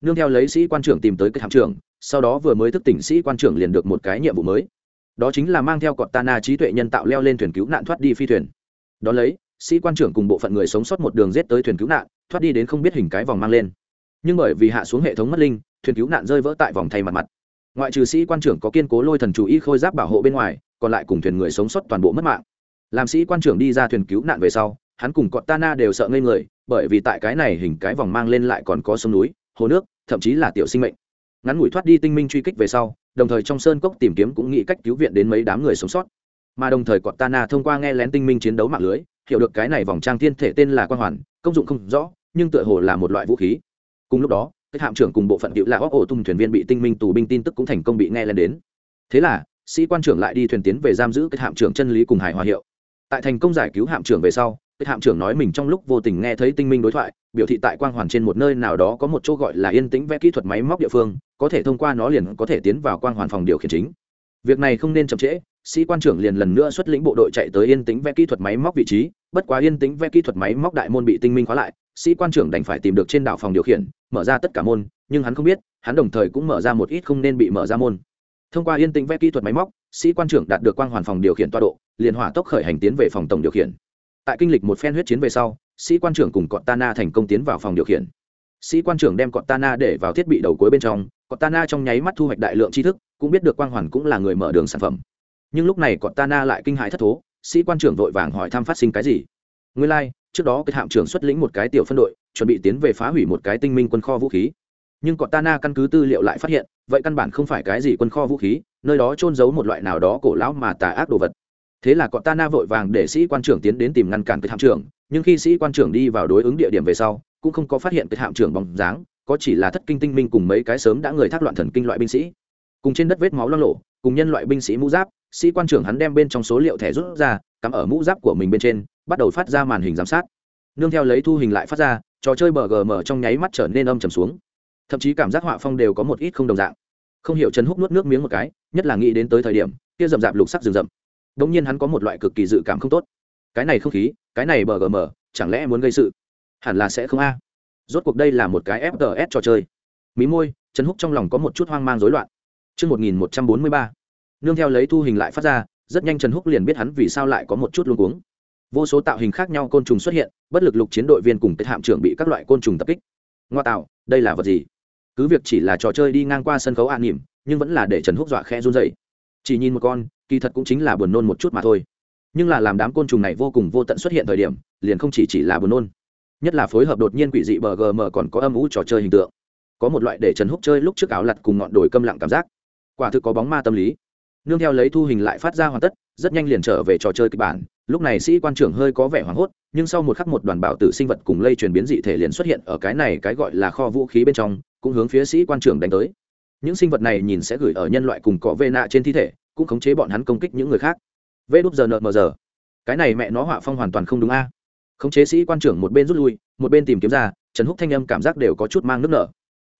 S1: Nương theo lấy sĩ quan trưởng tìm tới cái hạm trưởng, sau đó vừa mới thức tỉnh sĩ quan trưởng liền được một cái nhiệm vụ mới. Đó chính là mang theo cọt tana trí tuệ nhân tạo leo lên thuyền cứu nạn thoát đi phi thuyền. Đó lấy, sĩ quan trưởng cùng bộ phận người sống sót một đường rết tới thuyền cứu nạn, thoát đi đến không biết hình cái vòng mang lên nhưng bởi vì hạ xuống hệ thống mất linh, thuyền cứu nạn rơi vỡ tại vòng thay mặt mặt. Ngoại trừ sĩ quan trưởng có kiên cố lôi thần chủ y khôi giáp bảo hộ bên ngoài, còn lại cùng thuyền người sống sót toàn bộ mất mạng. Làm sĩ quan trưởng đi ra thuyền cứu nạn về sau, hắn cùng cọt tana đều sợ ngây người, bởi vì tại cái này hình cái vòng mang lên lại còn có sông núi, hồ nước, thậm chí là tiểu sinh mệnh. Ngắn ngủi thoát đi tinh minh truy kích về sau, đồng thời trong sơn cốc tìm kiếm cũng nghĩ cách cứu viện đến mấy đám người sống sót. Mà đồng thời cọt tana thông qua nghe lén tinh minh chiến đấu mạng lưới, hiểu được cái này vòng trang thiên thể tên là quan hoàn, công dụng không rõ, nhưng tựa hồ là một loại vũ khí cùng lúc đó, cái hạm trưởng cùng bộ phận cựu là óc ổ tung thuyền viên bị tinh minh tù binh tin tức cũng thành công bị nghe lên đến. Thế là, sĩ quan trưởng lại đi thuyền tiến về giam giữ cái hạm trưởng chân lý cùng hải hòa hiệu. Tại thành công giải cứu hạm trưởng về sau, cái hạm trưởng nói mình trong lúc vô tình nghe thấy tinh minh đối thoại, biểu thị tại quang hoàn trên một nơi nào đó có một chỗ gọi là yên tĩnh vẽ kỹ thuật máy móc địa phương, có thể thông qua nó liền có thể tiến vào quang hoàn phòng điều khiển chính. Việc này không nên chậm trễ, sĩ quan trưởng liền lần nữa xuất lĩnh bộ đội chạy tới yên tĩnh vẽ kỹ thuật máy móc vị trí, bất quá yên tĩnh vẽ kỹ thuật máy móc đại môn bị tinh minh khóa lại sĩ quan trưởng đành phải tìm được trên đảo phòng điều khiển mở ra tất cả môn nhưng hắn không biết hắn đồng thời cũng mở ra một ít không nên bị mở ra môn. Thông qua yên tĩnh vẽ kỹ thuật máy móc sĩ quan trưởng đạt được quang hoàn phòng điều khiển toa độ liền hỏa tốc khởi hành tiến về phòng tổng điều khiển. Tại kinh lịch một phen huyết chiến về sau sĩ quan trưởng cùng cọt tana thành công tiến vào phòng điều khiển. Sĩ quan trưởng đem cọt tana để vào thiết bị đầu cuối bên trong cọt tana trong nháy mắt thu hoạch đại lượng tri thức cũng biết được quang hoàn cũng là người mở đường sản phẩm. Nhưng lúc này cọt tana lại kinh hại thất thố sĩ quan trưởng vội vàng hỏi thăm phát sinh cái gì. Nguyên lai、like, trước đó cái hạm trưởng xuất lĩnh một cái tiểu phân đội, chuẩn bị tiến về phá hủy một cái tinh minh quân kho vũ khí. Nhưng cọt tana căn cứ tư liệu lại phát hiện, vậy căn bản không phải cái gì quân kho vũ khí, nơi đó trôn giấu một loại nào đó cổ lão mà tà ác đồ vật. Thế là cọt tana vội vàng để sĩ quan trưởng tiến đến tìm ngăn cản cái hạm trưởng, nhưng khi sĩ quan trưởng đi vào đối ứng địa điểm về sau, cũng không có phát hiện cái hạm trưởng bóng dáng, có chỉ là thất kinh tinh minh cùng mấy cái sớm đã người thác loạn thần kinh loại binh sĩ. Cùng trên đất vết máu lo lộ cùng nhân loại binh sĩ mũ giáp, sĩ quan trưởng hắn đem bên trong số liệu thẻ rút ra, cắm ở mũ giáp của mình bên trên bắt đầu phát ra màn hình giám sát. Nương theo lấy thu hình lại phát ra trò chơi bờ gm trong nháy mắt trở nên âm trầm xuống. Thậm chí cảm giác họa phong đều có một ít không đồng dạng. Không hiểu trần húc nuốt nước miếng một cái nhất là nghĩ đến tới thời điểm kia rậm rạp lục sắc rừng rậm. Đống nhiên hắn có một loại cực kỳ dự cảm không tốt. Cái này không khí cái này bờ gm chẳng lẽ muốn gây sự? Hẳn là sẽ không a. Rốt cuộc đây là một cái fts trò chơi. Mí môi trần húc trong lòng có một chút hoang mang rối loạn. Trước 1143, nương theo lấy thu hình lại phát ra, rất nhanh Trần Húc liền biết hắn vì sao lại có một chút luống cuống. Vô số tạo hình khác nhau côn trùng xuất hiện, bất lực lục chiến đội viên cùng kết hạm trưởng bị các loại côn trùng tập kích. Ngoa tạo, đây là vật gì? Cứ việc chỉ là trò chơi đi ngang qua sân khấu an nhỉm, nhưng vẫn là để Trần Húc dọa khe run rẩy. Chỉ nhìn một con, kỳ thật cũng chính là buồn nôn một chút mà thôi nhưng là làm đám côn trùng này vô cùng vô tận xuất hiện thời điểm liền không chỉ chỉ là buồn nôn nhất là phối hợp đột nhiên quỷ dị bờ gm còn có âm ủ trò chơi hình tượng có một loại để trần húc chơi lúc trước áo lặt cùng ngọn đồi câm lặng cảm giác quả thực có bóng ma tâm lý nương theo lấy thu hình lại phát ra hoàn tất rất nhanh liền trở về trò chơi kịch bản. Lúc này sĩ quan trưởng hơi có vẻ hoảng hốt, nhưng sau một khắc một đoàn bảo tử sinh vật cùng lây truyền biến dị thể liền xuất hiện ở cái này cái gọi là kho vũ khí bên trong, cũng hướng phía sĩ quan trưởng đánh tới. Những sinh vật này nhìn sẽ gửi ở nhân loại cùng cọ vê nạ trên thi thể, cũng khống chế bọn hắn công kích những người khác. Vê đúp giờ nợ mờ giờ. Cái này mẹ nó họa phong hoàn toàn không đúng a. Khống chế sĩ quan trưởng một bên rút lui, một bên tìm kiếm ra, trần húc thanh âm cảm giác đều có chút mang nước nở.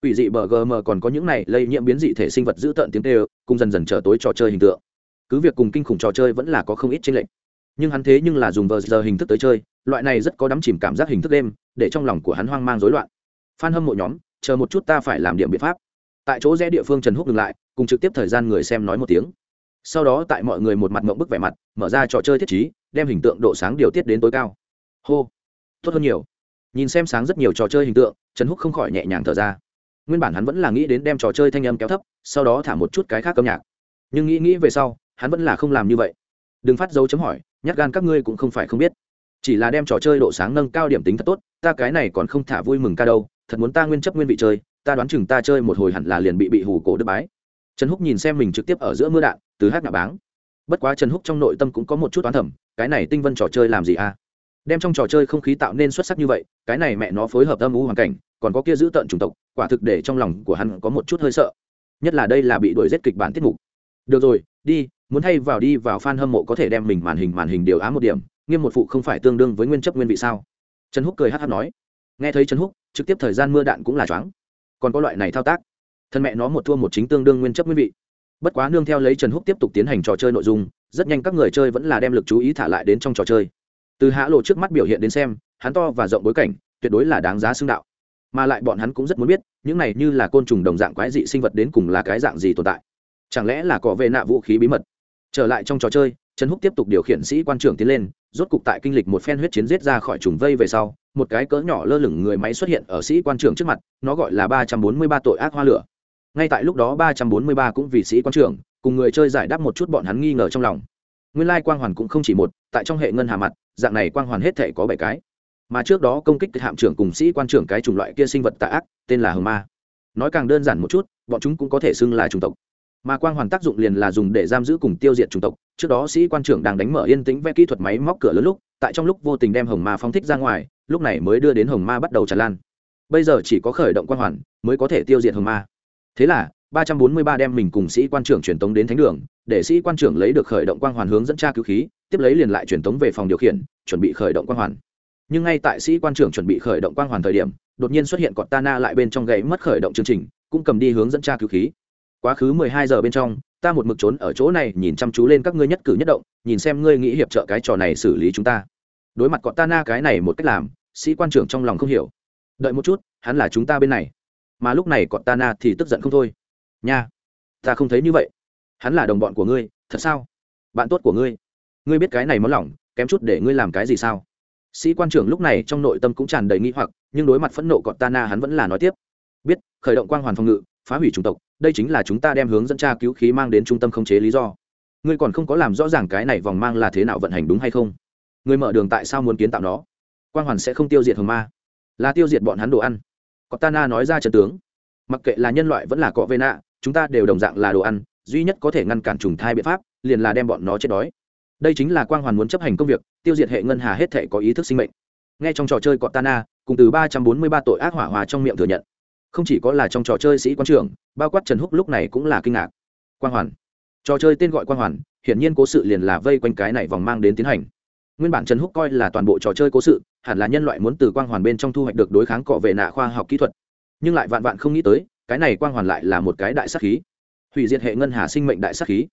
S1: Ủy dị bờ gm còn có những này lây nhiễm biến dị thể sinh vật giữ tợn tiếng tê cùng dần dần trở tối trò chơi hình tượng cứ việc cùng kinh khủng trò chơi vẫn là có không ít tranh lệch. Nhưng hắn thế nhưng là dùng vờ giờ hình thức tới chơi loại này rất có đắm chìm cảm giác hình thức đêm để trong lòng của hắn hoang mang rối loạn. Phan hâm mộ nhóm chờ một chút ta phải làm điểm biện pháp. Tại chỗ rẽ địa phương trần húc ngừng lại cùng trực tiếp thời gian người xem nói một tiếng. Sau đó tại mọi người một mặt mộng bức vẻ mặt mở ra trò chơi thiết trí, đem hình tượng độ sáng điều tiết đến tối cao. Hô tốt hơn nhiều. Nhìn xem sáng rất nhiều trò chơi hình tượng trần húc không khỏi nhẹ nhàng thở ra. Nguyên bản hắn vẫn là nghĩ đến đem trò chơi thanh âm kéo thấp sau đó thả một chút cái khác âm nhạc. Nhưng nghĩ nghĩ về sau hắn vẫn là không làm như vậy. Đừng phát dấu chấm hỏi, nhát gan các ngươi cũng không phải không biết. Chỉ là đem trò chơi độ sáng nâng cao điểm tính thật tốt, ta cái này còn không thả vui mừng ca đâu, thật muốn ta nguyên chấp nguyên vị chơi, ta đoán chừng ta chơi một hồi hẳn là liền bị bị hù cổ đứt bái. Trần húc nhìn xem mình trực tiếp ở giữa mưa đạn, từ hát nạ báng. Bất quá trần húc trong nội tâm cũng có một chút toán thẩm cái này tinh vân trò chơi làm gì à đem trong trò chơi không khí tạo nên xuất sắc như vậy, cái này mẹ nó phối hợp âm u hoàn cảnh, còn có kia giữ tận chủng tộc, quả thực để trong lòng của hắn có một chút hơi sợ. Nhất là đây là bị đuổi giết kịch bản tiết mục. Được rồi, đi muốn thay vào đi vào fan hâm mộ có thể đem mình màn hình màn hình điều á một điểm, nghiêm một phụ không phải tương đương với nguyên chấp nguyên vị sao? Trần húc cười hát hát nói. Nghe thấy trần húc, trực tiếp thời gian mưa đạn cũng là choáng. Còn có loại này thao tác. Thân mẹ nó một thua một chính tương đương nguyên chấp nguyên vị. Bất quá nương theo lấy trần húc tiếp tục tiến hành trò chơi nội dung, rất nhanh các người chơi vẫn là đem lực chú ý thả lại đến trong trò chơi. Từ hạ lộ trước mắt biểu hiện đến xem, hắn to và rộng bối cảnh, tuyệt đối là đáng giá xưng đạo. Mà lại bọn hắn cũng rất muốn biết, những này như là côn trùng đồng dạng quái dị sinh vật đến cùng là cái dạng gì tồn tại? Chẳng lẽ là có về nạ vũ khí bí mật? Trở lại trong trò chơi, trần húc tiếp tục điều khiển sĩ quan trưởng tiến lên, rốt cục tại kinh lịch một phen huyết chiến giết ra khỏi trùng vây về sau, một cái cỡ nhỏ lơ lửng người máy xuất hiện ở sĩ quan trưởng trước mặt, nó gọi là ba trăm bốn mươi ba tội ác hoa lửa. Ngay tại lúc đó ba trăm bốn mươi ba cũng vì sĩ quan trưởng, cùng người chơi giải đáp một chút bọn hắn nghi ngờ trong lòng. Nguyên lai quang hoàn cũng không chỉ một, tại trong hệ ngân hà mặt, dạng này quang hoàn hết thể có bảy cái. Mà trước đó công kích hạm trưởng cùng sĩ quan trưởng cái chủng loại kia sinh vật tạ ác, tên là hờ ma. Nói càng đơn giản một chút, bọn chúng cũng có thể xưng là chủng tộc mà quang hoàn tác dụng liền là dùng để giam giữ cùng tiêu diệt chủng tộc. Trước đó sĩ quan trưởng đang đánh mở yên tĩnh vẽ kỹ thuật máy móc cửa lớn lúc, tại trong lúc vô tình đem hồng ma phóng thích ra ngoài, lúc này mới đưa đến hồng ma bắt đầu tràn lan. Bây giờ chỉ có khởi động quang hoàn mới có thể tiêu diệt hồng ma. Thế là, ba trăm bốn mươi ba đem mình cùng sĩ quan trưởng truyền tống đến thánh đường, để sĩ quan trưởng lấy được khởi động quang hoàn hướng dẫn tra cứu khí, tiếp lấy liền lại truyền tống về phòng điều khiển, chuẩn bị khởi động quang hoàn. Nhưng ngay tại sĩ quan trưởng chuẩn bị khởi động quang hoàn thời điểm, đột nhiên xuất hiện cọt tana lại bên trong gãy mất khởi động chương trình, cũng cầm đi hướng dẫn tra cứu khí quá khứ mười hai giờ bên trong, ta một mực trốn ở chỗ này, nhìn chăm chú lên các ngươi nhất cử nhất động, nhìn xem ngươi nghĩ hiệp trợ cái trò này xử lý chúng ta. Đối mặt cọt tana cái này một cách làm, sĩ quan trưởng trong lòng không hiểu. Đợi một chút, hắn là chúng ta bên này. Mà lúc này cọt tana thì tức giận không thôi. Nha, ta không thấy như vậy. Hắn là đồng bọn của ngươi, thật sao? Bạn tốt của ngươi. Ngươi biết cái này món lỏng, kém chút để ngươi làm cái gì sao? Sĩ quan trưởng lúc này trong nội tâm cũng tràn đầy nghi hoặc, nhưng đối mặt phẫn nộ cọt tana hắn vẫn là nói tiếp. Biết, khởi động quang hoàn phòng ngự, phá hủy chủng tộc đây chính là chúng ta đem hướng dẫn tra cứu khí mang đến trung tâm khống chế lý do. Ngươi còn không có làm rõ ràng cái này vòng mang là thế nào vận hành đúng hay không? Ngươi mở đường tại sao muốn kiến tạo nó? Quang hoàn sẽ không tiêu diệt hồng ma, là tiêu diệt bọn hắn đồ ăn. Cortana nói ra trận tướng. Mặc kệ là nhân loại vẫn là cọ vê nạ, chúng ta đều đồng dạng là đồ ăn, duy nhất có thể ngăn cản trùng thai biện pháp, liền là đem bọn nó chết đói. Đây chính là quang hoàn muốn chấp hành công việc, tiêu diệt hệ ngân hà hết thể có ý thức sinh mệnh. Ngay trong trò chơi Cortana, cùng từ ba trăm bốn mươi ba tội ác hỏa hòa trong miệng thừa nhận không chỉ có là trong trò chơi sĩ quan trưởng, bao quát trần húc lúc này cũng là kinh ngạc. Quang hoàn. Trò chơi tên gọi quang hoàn, hiển nhiên cố sự liền là vây quanh cái này vòng mang đến tiến hành. Nguyên bản trần húc coi là toàn bộ trò chơi cố sự, hẳn là nhân loại muốn từ quang hoàn bên trong thu hoạch được đối kháng cọ vệ nạ khoa học kỹ thuật. Nhưng lại vạn vạn không nghĩ tới, cái này quang hoàn lại là một cái đại sắc khí. Hủy diệt hệ ngân hà sinh mệnh đại sắc khí.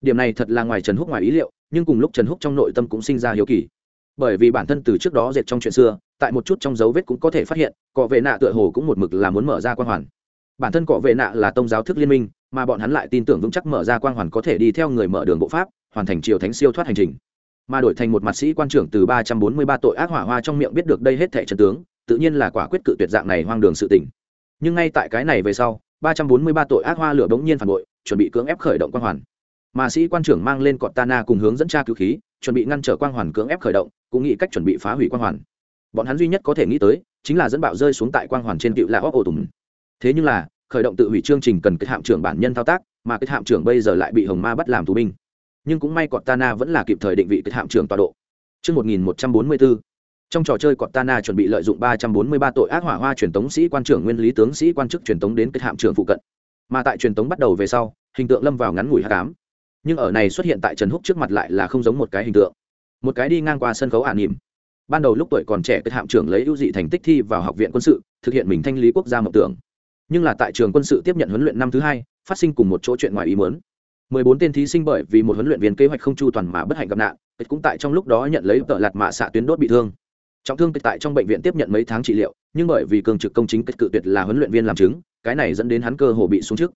S1: Điểm này thật là ngoài trần húc ngoài ý liệu, nhưng cùng lúc trần húc trong nội tâm cũng sinh ra hiếu kỳ. Bởi vì bản thân từ trước đó dệt trong chuyện xưa tại một chút trong dấu vết cũng có thể phát hiện, cọ vệ nạ tựa hồ cũng một mực là muốn mở ra quang hoàn. Bản thân cọ vệ nạ là tông giáo thức liên minh, mà bọn hắn lại tin tưởng vững chắc mở ra quang hoàn có thể đi theo người mở đường bộ pháp, hoàn thành triều thánh siêu thoát hành trình. Mà đổi thành một mặt sĩ quan trưởng từ ba trăm bốn mươi ba tội ác hỏa hoa trong miệng biết được đây hết thẻ trần tướng, tự nhiên là quả quyết cự tuyệt dạng này hoang đường sự tình. Nhưng ngay tại cái này về sau, ba trăm bốn mươi ba tội ác hoa lửa bỗng nhiên phản bội, chuẩn bị cưỡng ép khởi động quang hoàn. Mà sĩ quan trưởng mang lên cọt tana cùng hướng dẫn tra cứu khí, chuẩn bị ngăn trở quang hoàn cưỡng ép khởi động, cũng nghĩ cách chuẩn bị phá hủy quang hoàn bọn hắn duy nhất có thể nghĩ tới chính là dẫn bạo rơi xuống tại quang hoàn trên cựu là óc ổ tùng thế nhưng là khởi động tự hủy chương trình cần kết hạm trưởng bản nhân thao tác mà kết hạm trưởng bây giờ lại bị hồng ma bắt làm tù binh nhưng cũng may Cortana vẫn là kịp thời định vị kết hạm trưởng tọa độ. Trước 1144. Trong trò chơi Cortana chuẩn bị lợi dụng 343 tội ác hỏa hoa truyền tống sĩ quan trưởng nguyên lý tướng sĩ quan chức truyền tống đến kết hạm trưởng phụ cận. Mà tại truyền tống bắt đầu về sau, hình tượng lâm vào ngắn ngủi hắc ám. Nhưng ở này xuất hiện tại Trần Húc trước mặt lại là không giống một cái hình tượng. Một cái đi ngang qua sân khấu ả niệm. Ban đầu lúc tuổi còn trẻ kết hạm trưởng lấy ưu dị thành tích thi vào học viện quân sự, thực hiện mình thanh lý quốc gia mộng tưởng. Nhưng là tại trường quân sự tiếp nhận huấn luyện năm thứ hai, phát sinh cùng một chỗ chuyện ngoài ý muốn. Mười bốn tên thí sinh bởi vì một huấn luyện viên kế hoạch không chu toàn mà bất hạnh gặp nạn cũng tại trong lúc đó nhận lấy tợ lạt mạ xạ tuyến đốt bị thương. Trọng thương tại trong bệnh viện tiếp nhận mấy tháng trị liệu nhưng bởi vì cường trực công chính kết cự tuyệt là huấn luyện viên làm chứng cái này dẫn đến hắn cơ hồ bị xuống trước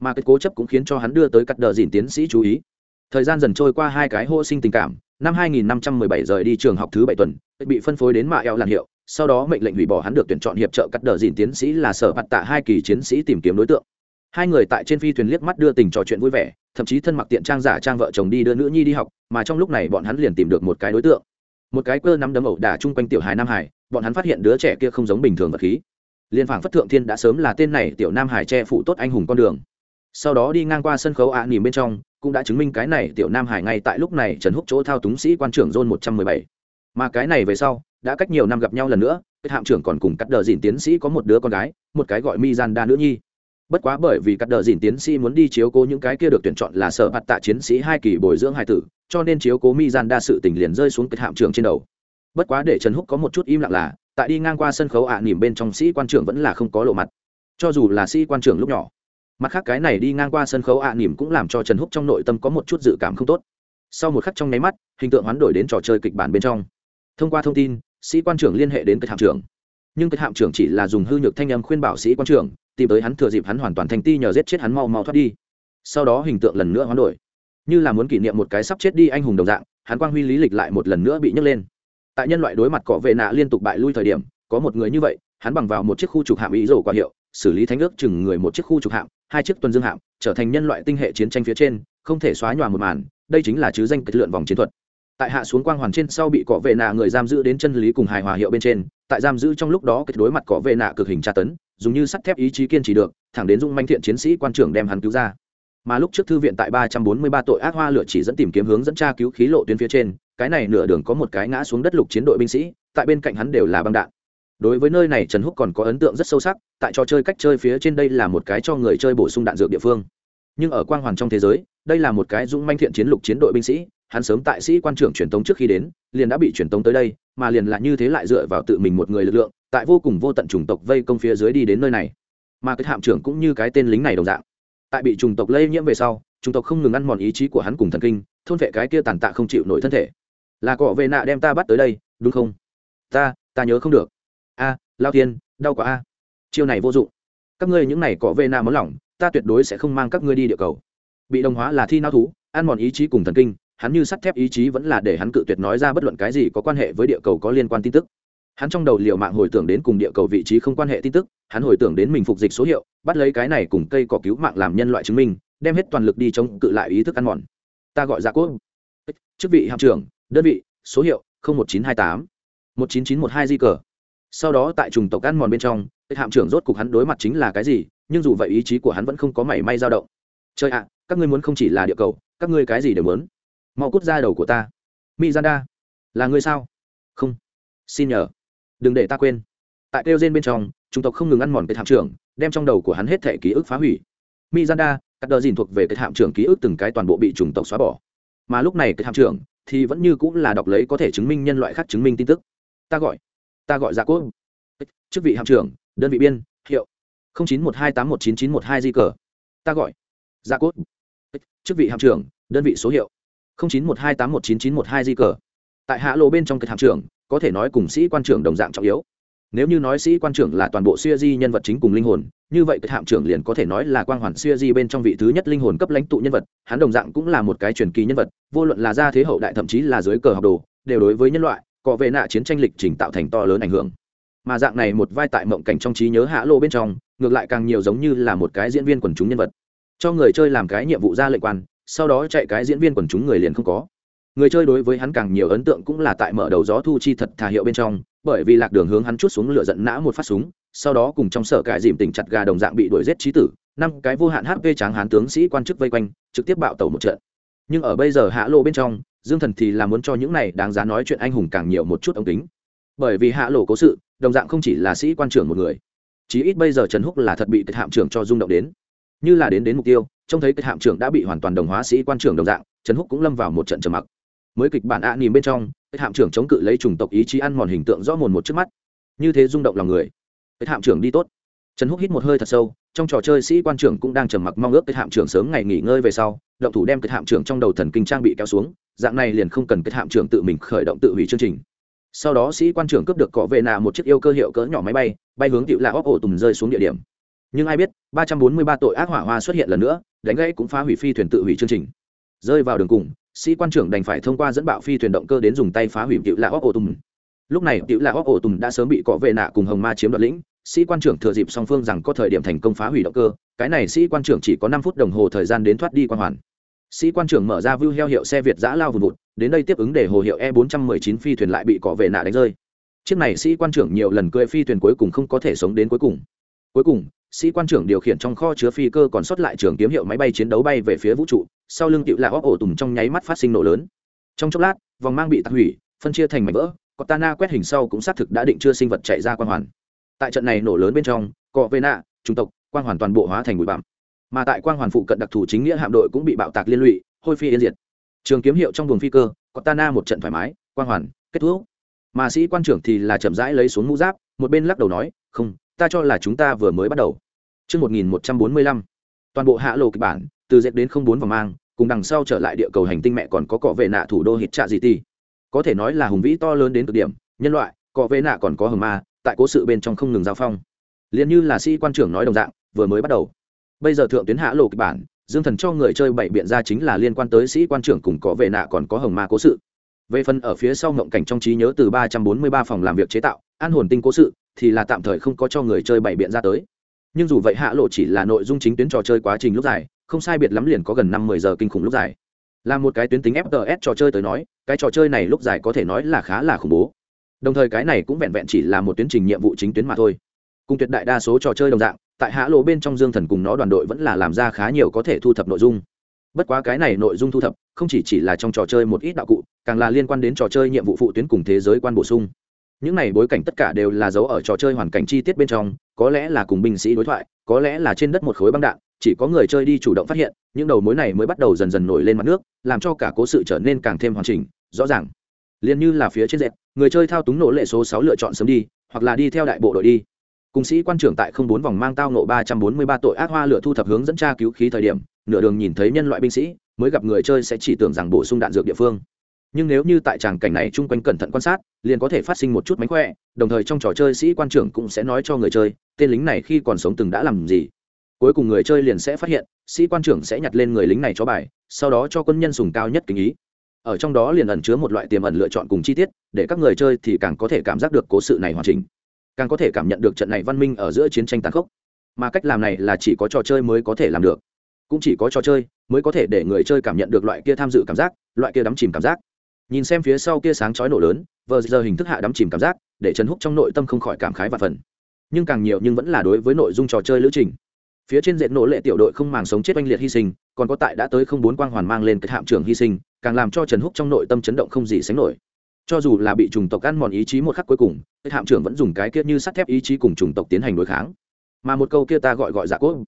S1: mà cái cố chấp cũng khiến cho hắn đưa tới cắt đờ dìn tiến sĩ chú ý. Thời gian dần trôi qua hai cái hô sinh tình cảm năm 2517 rời đi trường học thứ bảy tuần, bị phân phối đến mạ eo làn hiệu. Sau đó mệnh lệnh hủy bỏ hắn được tuyển chọn hiệp trợ cắt đờ dìn tiến sĩ là sở mặt tạ hai kỳ chiến sĩ tìm kiếm đối tượng. Hai người tại trên phi thuyền liếc mắt đưa tình trò chuyện vui vẻ, thậm chí thân mặc tiện trang giả trang vợ chồng đi đưa nữ nhi đi học, mà trong lúc này bọn hắn liền tìm được một cái đối tượng. Một cái cơ nắm đấm ẩu đả chung quanh tiểu hài nam hải, bọn hắn phát hiện đứa trẻ kia không giống bình thường vật khí. Liên phảng phất thượng thiên đã sớm là tên này tiểu nam hải che phụ tốt anh hùng con đường. Sau đó đi ngang qua sân khấu ạ à nỉm bên trong cũng đã chứng minh cái này tiểu nam hải ngay tại lúc này trần húc chỗ thao túng sĩ quan trưởng zone một trăm mười bảy. Mà cái này về sau đã cách nhiều năm gặp nhau lần nữa cái hạm trưởng còn cùng cắt đờ dìn tiến sĩ có một đứa con gái một cái gọi mi gian đa nữ nhi. Bất quá bởi vì cắt đờ dìn tiến sĩ muốn đi chiếu cố những cái kia được tuyển chọn là sở mặt tạ chiến sĩ hai kỳ bồi dưỡng hai tử cho nên chiếu cố mi gian đa sự tình liền rơi xuống cái hạm trưởng trên đầu. Bất quá để trần húc có một chút im lặng là tại đi ngang qua sân khấu ạ à, nỉm bên trong sĩ quan trưởng vẫn là không có lộ mặt. Cho dù là sĩ quan trưởng lúc nhỏ mặt khác cái này đi ngang qua sân khấu ạ à, nỉm cũng làm cho trần húc trong nội tâm có một chút dự cảm không tốt. Sau một khắc trong nháy mắt hình tượng hoán đổi đến trò chơi kịch bản bên trong. Thông qua thông tin sĩ quan trưởng liên hệ đến cái hạm trưởng. Nhưng cái hạm trưởng chỉ là dùng hư nhược thanh âm khuyên bảo sĩ quan trưởng tìm tới hắn thừa dịp hắn hoàn toàn thành ti nhờ giết chết hắn mau mau thoát đi. Sau đó hình tượng lần nữa hoán đổi. Như là muốn kỷ niệm một cái sắp chết đi anh hùng đồng dạng hắn quang huy lý lịch lại một lần nữa bị nhấc lên. Tại nhân loại đối mặt cọ vệ nạ liên tục bại lui thời điểm có một người như vậy hắn bằng vào một chiếc khu trục hạm ý rổ quả hiệu xử lý thánh ước chừng người một chiếc khu trục hạm, hai chiếc tuần dương hạm, trở thành nhân loại tinh hệ chiến tranh phía trên, không thể xóa nhòa một màn, đây chính là chứ danh kết lượn vòng chiến thuật. Tại hạ xuống quang hoàn trên sau bị cọ vệ nạ người giam giữ đến chân lý cùng hài hòa hiệu bên trên, tại giam giữ trong lúc đó kết đối mặt cọ vệ nạ cực hình tra tấn, dùng như sắt thép ý chí kiên trì được, thẳng đến dung manh thiện chiến sĩ quan trưởng đem hắn cứu ra. Mà lúc trước thư viện tại ba trăm bốn mươi ba tội ác hoa lửa chỉ dẫn tìm kiếm hướng dẫn tra cứu khí lộ tuyến phía trên, cái này nửa đường có một cái ngã xuống đất lục chiến đội binh sĩ, tại bên cạnh hắn đều là băng đạn đối với nơi này trần húc còn có ấn tượng rất sâu sắc, tại trò chơi cách chơi phía trên đây là một cái cho người chơi bổ sung đạn dược địa phương. Nhưng ở quang hoàn trong thế giới, đây là một cái dũng manh thiện chiến lục chiến đội binh sĩ, hắn sớm tại sĩ quan trưởng truyền tống trước khi đến, liền đã bị truyền tống tới đây, mà liền là như thế lại dựa vào tự mình một người lực lượng, tại vô cùng vô tận chủng tộc vây công phía dưới đi đến nơi này. Mà cái hạm trưởng cũng như cái tên lính này đồng dạng. Tại bị chủng tộc lây nhiễm về sau, chủng tộc không ngừng ăn mòn ý chí của hắn cùng thần kinh, thôn vệ cái kia tàn tạ không chịu nổi thân thể. Là cọ vệ nạ đem ta bắt tới đây, đúng không? Ta ta nhớ không được a, lao thiên, đau quá a. Chiêu này vô dụng. Các ngươi những này có vê na món lỏng, ta tuyệt đối sẽ không mang các ngươi đi địa cầu. Bị đồng hóa là thi nao thú, ăn mòn ý chí cùng thần kinh, hắn như sắt thép ý chí vẫn là để hắn cự tuyệt nói ra bất luận cái gì có quan hệ với địa cầu có liên quan tin tức. Hắn trong đầu liệu mạng hồi tưởng đến cùng địa cầu vị trí không quan hệ tin tức, hắn hồi tưởng đến mình phục dịch số hiệu, bắt lấy cái này cùng cây cỏ cứu mạng làm nhân loại chứng minh, đem hết toàn lực đi chống cự lại ý thức ăn mòn. Ta gọi ra cốt. Chức vị hạm trưởng, đơn vị, số hiệu một chín hai tám. một chín chín một hai di cờ sau đó tại trùng tộc ăn mòn bên trong hạm trưởng rốt cục hắn đối mặt chính là cái gì, nhưng dù vậy ý chí của hắn vẫn không có mảy may dao động. Chơi ạ, các ngươi muốn không chỉ là địa cầu, các ngươi cái gì đều muốn. Mau cút ra đầu của ta. Mi gian là ngươi sao? Không. Xin nhờ. Đừng để ta quên. Tại kêu gen bên trong chúng tộc không ngừng ăn mòn cái hạm trưởng, đem trong đầu của hắn hết thể ký ức phá hủy. Mizanda các đờ dìn thuộc về cái hạm trưởng ký ức từng cái toàn bộ bị chủng tộc xóa bỏ. Mà lúc này cái hạm trưởng thì vẫn như cũng là đọc lấy có thể chứng minh nhân loại khác chứng minh tin tức. Ta gọi ta gọi ra cốt. Chức vị hạm trưởng, đơn vị biên, hiệu. Chín một hai tám một chín chín một hai di cờ. Ta gọi ra cốt. Chức vị hạm trưởng, đơn vị số hiệu. Chín một hai tám một chín chín một hai di cờ. Tại hạ lộ bên trong cái hạm trưởng, có thể nói cùng sĩ quan trưởng đồng dạng trọng yếu. Nếu như nói sĩ quan trưởng là toàn bộ siêu di nhân vật chính cùng linh hồn, như vậy cái hạm trưởng liền có thể nói là quang hoàn siêu di bên trong vị thứ nhất linh hồn cấp lãnh tụ nhân vật, hắn đồng dạng cũng là một cái truyền kỳ nhân vật, vô luận là gia thế hậu đại thậm chí là dưới cờ học đồ, đều đối với nhân loại cọ vệ nạ chiến tranh lịch trình tạo thành to lớn ảnh hưởng. Mà dạng này một vai tại mộng cảnh trong trí nhớ hạ lô bên trong, ngược lại càng nhiều giống như là một cái diễn viên quần chúng nhân vật. Cho người chơi làm cái nhiệm vụ ra lệnh quan, sau đó chạy cái diễn viên quần chúng người liền không có. Người chơi đối với hắn càng nhiều ấn tượng cũng là tại mở đầu gió thu chi thật thà hiệu bên trong, bởi vì lạc đường hướng hắn chút xuống lửa giận nã một phát súng, sau đó cùng trong sở cải dìm tỉnh chặt gà đồng dạng bị đuổi giết trí tử, năm cái vô hạn hp tráng hán tướng sĩ quan chức vây quanh, trực tiếp bạo tẩu một trận. Nhưng ở bây giờ hạ lộ bên trong dương thần thì là muốn cho những này đáng giá nói chuyện anh hùng càng nhiều một chút ống kính. Bởi vì hạ lộ cố sự, đồng dạng không chỉ là sĩ quan trưởng một người. Chí ít bây giờ trần húc là thật bị cái hạm trưởng cho rung động đến. Như là đến đến mục tiêu, trông thấy cái hạm trưởng đã bị hoàn toàn đồng hóa sĩ quan trưởng đồng dạng, trần húc cũng lâm vào một trận trầm mặc. Mới kịch bản ạ à nìm bên trong, cái hạm trưởng chống cự lấy chủng tộc ý chí ăn mòn hình tượng rõ mồn một trước mắt. Như thế rung động lòng người. Cái hạm trưởng đi tốt. Trần húc hít một hơi thật sâu trong trò chơi sĩ quan trưởng cũng đang trầm mặc mong ước cái hạm trưởng sớm ngày nghỉ ngơi về sau, động thủ đem cái hạm trưởng trong đầu thần kinh trang bị kéo xuống, dạng này liền không cần cái hạm trưởng tự mình khởi động tự hủy chương trình. Sau đó sĩ quan trưởng cướp được cọ vệ nạ một chiếc yêu cơ hiệu cỡ nhỏ máy bay bay hướng tiệu lạ óc ổ tùng rơi xuống địa điểm. Nhưng ai biết, ba trăm bốn mươi ba tội ác hỏa hoa xuất hiện lần nữa, đánh gãy cũng phá hủy phi thuyền tự hủy chương trình. Rơi vào đường cùng, sĩ quan trưởng đành phải thông qua dẫn bạo phi thuyền động cơ đến dùng tay phá hủy tiệu lạ óc ổ tùng lúc này tiệu lạ óc ổ tùng đã sớm bị cọ vệ nạ cùng hồng ma chiếm đoạt lĩnh sĩ quan trưởng thừa dịp song phương rằng có thời điểm thành công phá hủy động cơ, cái này sĩ quan trưởng chỉ có năm phút đồng hồ thời gian đến thoát đi quan hoàn. Sĩ quan trưởng mở ra view heo hiệu xe việt giã lao vùn vụt, đến đây tiếp ứng để hồ hiệu e 419 phi thuyền lại bị cọ vệ nạ đánh rơi. Chiếc này sĩ quan trưởng nhiều lần cưỡi phi thuyền cuối cùng không có thể sống đến cuối cùng. Cuối cùng, sĩ quan trưởng điều khiển trong kho chứa phi cơ còn sót lại trường kiếm hiệu máy bay chiến đấu bay về phía vũ trụ, sau lưng tiểu là óc ổ tùng trong nháy mắt phát sinh nổ lớn. Trong chốc lát, vòng mang bị tạc hủy, phân chia thành mảnh vỡ, Cortana quét hình sau cũng xác thực đã định chưa sinh vật chạy ra quan hoàn tại trận này nổ lớn bên trong cọ vệ nạ trung tộc quang hoàn toàn bộ hóa thành bụi bặm. Mà tại quang hoàn phụ cận đặc thù chính nghĩa hạm đội cũng bị bạo tạc liên lụy hôi phi yên diệt. Trường kiếm hiệu trong buồng phi cơ có tana một trận thoải mái quang hoàn kết thúc. Mà sĩ quan trưởng thì là chậm rãi lấy xuống mũ giáp một bên lắc đầu nói không ta cho là chúng ta vừa mới bắt đầu. Trước 1145, toàn bộ hạ lộ kịch bản, từ dệt đến không bốn vòng mang, cùng đằng sau trở lại địa cầu hành tinh mẹ còn có cọ vệ nạ thủ đô hít trạ gì ti. Có thể nói là hùng vĩ to lớn đến cực điểm, nhân loại, cọ vệ nạ còn có hờ ma, tại cố sự bên trong không ngừng giao phong. liền như là sĩ quan trưởng nói đồng dạng, vừa mới bắt đầu. Bây giờ thượng tuyến hạ lộ kịch bản, dương thần cho người chơi bảy biện ra chính là liên quan tới sĩ quan trưởng cùng có vệ nạ còn có hồng ma cố sự về phần ở phía sau ngộng cảnh trong trí nhớ từ ba trăm bốn mươi ba phòng làm việc chế tạo an hồn tinh cố sự thì là tạm thời không có cho người chơi bảy biện ra tới nhưng dù vậy hạ lộ chỉ là nội dung chính tuyến trò chơi quá trình lúc dài không sai biệt lắm liền có gần năm mười giờ kinh khủng lúc dài là một cái tuyến tính fts trò chơi tới nói cái trò chơi này lúc dài có thể nói là khá là khủng bố đồng thời cái này cũng vẹn vẹn chỉ là một tuyến trình nhiệm vụ chính tuyến mà thôi. Cùng tuyệt đại đa số trò chơi đồng dạng, tại hạ lộ bên trong dương thần cùng nó đoàn đội vẫn là làm ra khá nhiều có thể thu thập nội dung. Bất quá cái này nội dung thu thập, không chỉ chỉ là trong trò chơi một ít đạo cụ, càng là liên quan đến trò chơi nhiệm vụ phụ tuyến cùng thế giới quan bổ sung. Những này bối cảnh tất cả đều là dấu ở trò chơi hoàn cảnh chi tiết bên trong, có lẽ là cùng binh sĩ đối thoại, có lẽ là trên đất một khối băng đạn, chỉ có người chơi đi chủ động phát hiện, những đầu mối này mới bắt đầu dần dần nổi lên mặt nước, làm cho cả cố sự trở nên càng thêm hoàn chỉnh, rõ ràng. Liền như là phía trên dẹp người chơi thao túng nổ lệ số sáu lựa chọn sớm đi, hoặc là đi theo đại bộ đội đi. Cùng sĩ quan trưởng tại không bốn vòng mang tao nộ ba trăm bốn mươi ba tội ác hoa lửa thu thập hướng dẫn tra cứu khí thời điểm, nửa đường nhìn thấy nhân loại binh sĩ, mới gặp người chơi sẽ chỉ tưởng rằng bổ sung đạn dược địa phương. Nhưng nếu như tại tràng cảnh này chung quanh cẩn thận quan sát, liền có thể phát sinh một chút mánh khỏe, đồng thời trong trò chơi sĩ quan trưởng cũng sẽ nói cho người chơi, tên lính này khi còn sống từng đã làm gì. Cuối cùng người chơi liền sẽ phát hiện, sĩ quan trưởng sẽ nhặt lên người lính này cho bài, sau đó cho quân nhân sùng cao nhất kính ý ở trong đó liền ẩn chứa một loại tiềm ẩn lựa chọn cùng chi tiết, để các người chơi thì càng có thể cảm giác được cố sự này hoàn chỉnh, càng có thể cảm nhận được trận này văn minh ở giữa chiến tranh tàn khốc. Mà cách làm này là chỉ có trò chơi mới có thể làm được. Cũng chỉ có trò chơi mới có thể để người chơi cảm nhận được loại kia tham dự cảm giác, loại kia đắm chìm cảm giác. Nhìn xem phía sau kia sáng chói nổ lớn, vờ giờ hình thức hạ đắm chìm cảm giác, để trần húc trong nội tâm không khỏi cảm khái và phần. Nhưng càng nhiều nhưng vẫn là đối với nội dung trò chơi lữ trình phía trên diện nổ lệ tiểu đội không màng sống chết oanh liệt hy sinh, còn có tại đã tới không bốn quang hoàn mang lên cái hạm trưởng hy sinh, càng làm cho trần húc trong nội tâm chấn động không gì sánh nổi. Cho dù là bị chủng tộc ăn mòn ý chí một khắc cuối cùng, cái hạm trưởng vẫn dùng cái kia như sắt thép ý chí cùng chủng tộc tiến hành đối kháng. Mà một câu kia ta gọi gọi giả cốt.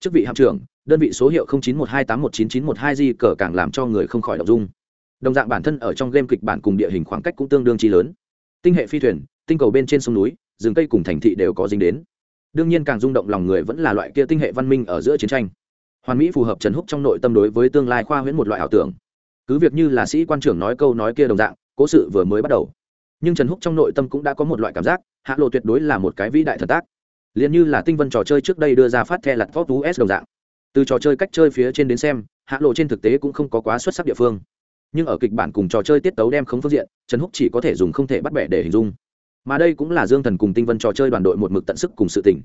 S1: Chức vị hạm trưởng, đơn vị số hiệu 0912819912 di cờ càng làm cho người không khỏi động dung. Đồng dạng bản thân ở trong game kịch bản cùng địa hình khoảng cách cũng tương đương chi lớn. Tinh hệ phi thuyền, tinh cầu bên trên sông núi, rừng cây cùng thành thị đều có dính đến đương nhiên càng rung động lòng người vẫn là loại kia tinh hệ văn minh ở giữa chiến tranh. Hoàn mỹ phù hợp trần húc trong nội tâm đối với tương lai khoa huyễn một loại ảo tưởng. Cứ việc như là sĩ quan trưởng nói câu nói kia đồng dạng, cố sự vừa mới bắt đầu. Nhưng trần húc trong nội tâm cũng đã có một loại cảm giác, hạ lộ tuyệt đối là một cái vĩ đại thần tác. Liền như là tinh vân trò chơi trước đây đưa ra phát the lặt tú es đồng dạng. Từ trò chơi cách chơi phía trên đến xem, hạ lộ trên thực tế cũng không có quá xuất sắc địa phương. Nhưng ở kịch bản cùng trò chơi tiết tấu đem không phương diện, trần húc chỉ có thể dùng không thể bắt bẻ để hình dung mà đây cũng là dương thần cùng tinh vân trò chơi đoàn đội một mực tận sức cùng sự tỉnh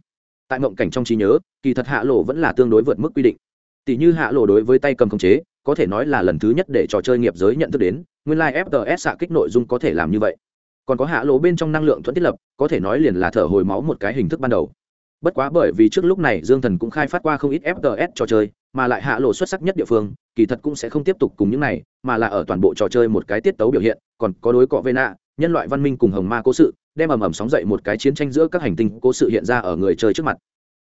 S1: tại mộng cảnh trong trí nhớ, kỳ thật hạ lộ vẫn là tương đối vượt mức quy định. Tỷ như hạ lộ đối với tay cầm khống chế, có thể nói là lần thứ nhất để trò chơi nghiệp giới nhận thức đến, nguyên lai、like、fts fts xạ kích nội dung có thể làm như vậy. Còn có hạ lỗ bên trong năng lượng thuận thiết lập, có thể nói liền là thở hồi máu một cái hình thức ban đầu. Bất quá bởi vì trước lúc này dương thần cũng khai phát qua không ít fts trò chơi, mà lại hạ lộ xuất sắc nhất địa phương, kỳ thật cũng sẽ không tiếp tục cùng những này, mà là ở toàn bộ trò chơi một cái tiết tấu biểu hiện, còn có đối cọ vê nạ nhân loại văn minh cùng hồng ma cố sự, đem ầm ầm sóng dậy một cái chiến tranh giữa các hành tinh cố sự hiện ra ở người chơi trước mặt.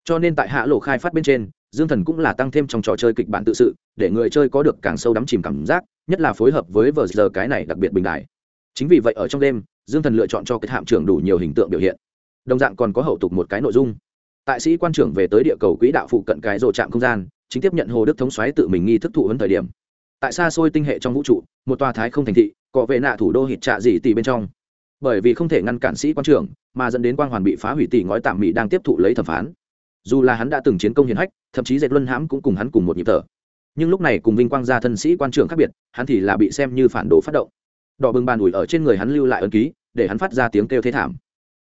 S1: Cho nên tại hạ lộ khai phát bên trên, dương thần cũng là tăng thêm trong trò chơi kịch bản tự sự, để người chơi có được càng sâu đắm chìm cảm giác, nhất là phối hợp với vờ giờ cái này đặc biệt bình đại. Chính vì vậy ở trong đêm, dương thần lựa chọn cho cái hạm trưởng đủ nhiều hình tượng biểu hiện. Đồng dạng còn có hậu tục một cái nội dung. Tại sĩ quan trưởng về tới địa cầu quỹ đạo phụ cận cái rộ trạm không gian, chính tiếp nhận hồ đức thống xoáy tự mình nghi thức thụ huấn thời điểm tại xa xôi tinh hệ trong vũ trụ, một tòa thái không thành thị cọ vệ nạ thủ đô hít trạ dị tỷ bên trong. Bởi vì không thể ngăn cản sĩ quan trưởng, mà dẫn đến quang hoàn bị phá hủy tỷ ngói tạm mỹ đang tiếp thụ lấy thẩm phán. Dù là hắn đã từng chiến công hiển hách, thậm chí dệt luân hãm cũng cùng hắn cùng một nhịp thở. Nhưng lúc này cùng vinh quang gia thân sĩ quan trưởng khác biệt, hắn thì là bị xem như phản đồ phát động. Đỏ bừng bàn ủi ở trên người hắn lưu lại ấn ký, để hắn phát ra tiếng kêu thế thảm.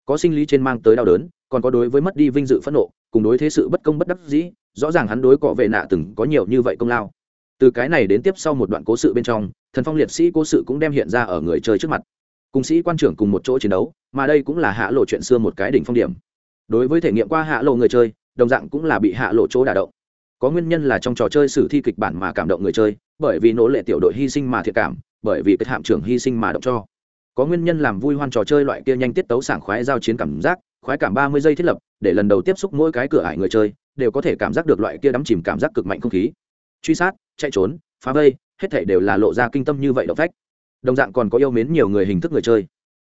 S1: Có sinh lý trên mang tới đau đớn, còn có đối với mất đi vinh dự phẫn nộ, cùng đối thế sự bất công bất đắc dĩ, rõ ràng hắn đối cọ vệ nạ từng có nhiều như vậy công lao từ cái này đến tiếp sau một đoạn cố sự bên trong, thần phong liệt sĩ cố sự cũng đem hiện ra ở người chơi trước mặt. Cùng sĩ quan trưởng cùng một chỗ chiến đấu, mà đây cũng là hạ lộ chuyện xưa một cái đỉnh phong điểm. Đối với thể nghiệm qua hạ lộ người chơi, đồng dạng cũng là bị hạ lộ chỗ đả động. Có nguyên nhân là trong trò chơi sử thi kịch bản mà cảm động người chơi, bởi vì nỗ lệ tiểu đội hy sinh mà thiệt cảm, bởi vì cái hạm trưởng hy sinh mà động cho. Có nguyên nhân làm vui hoan trò chơi loại kia nhanh tiết tấu sảng khoái giao chiến cảm giác, khoái cảm ba mươi giây thiết lập, để lần đầu tiếp xúc mỗi cái cửa ải người chơi, đều có thể cảm giác được loại kia đắm chìm cảm giác cực mạnh không khí truy sát, chạy trốn, phá vây, hết thể đều là lộ ra kinh tâm như vậy động phách. Đồng dạng còn có yêu mến nhiều người hình thức người chơi.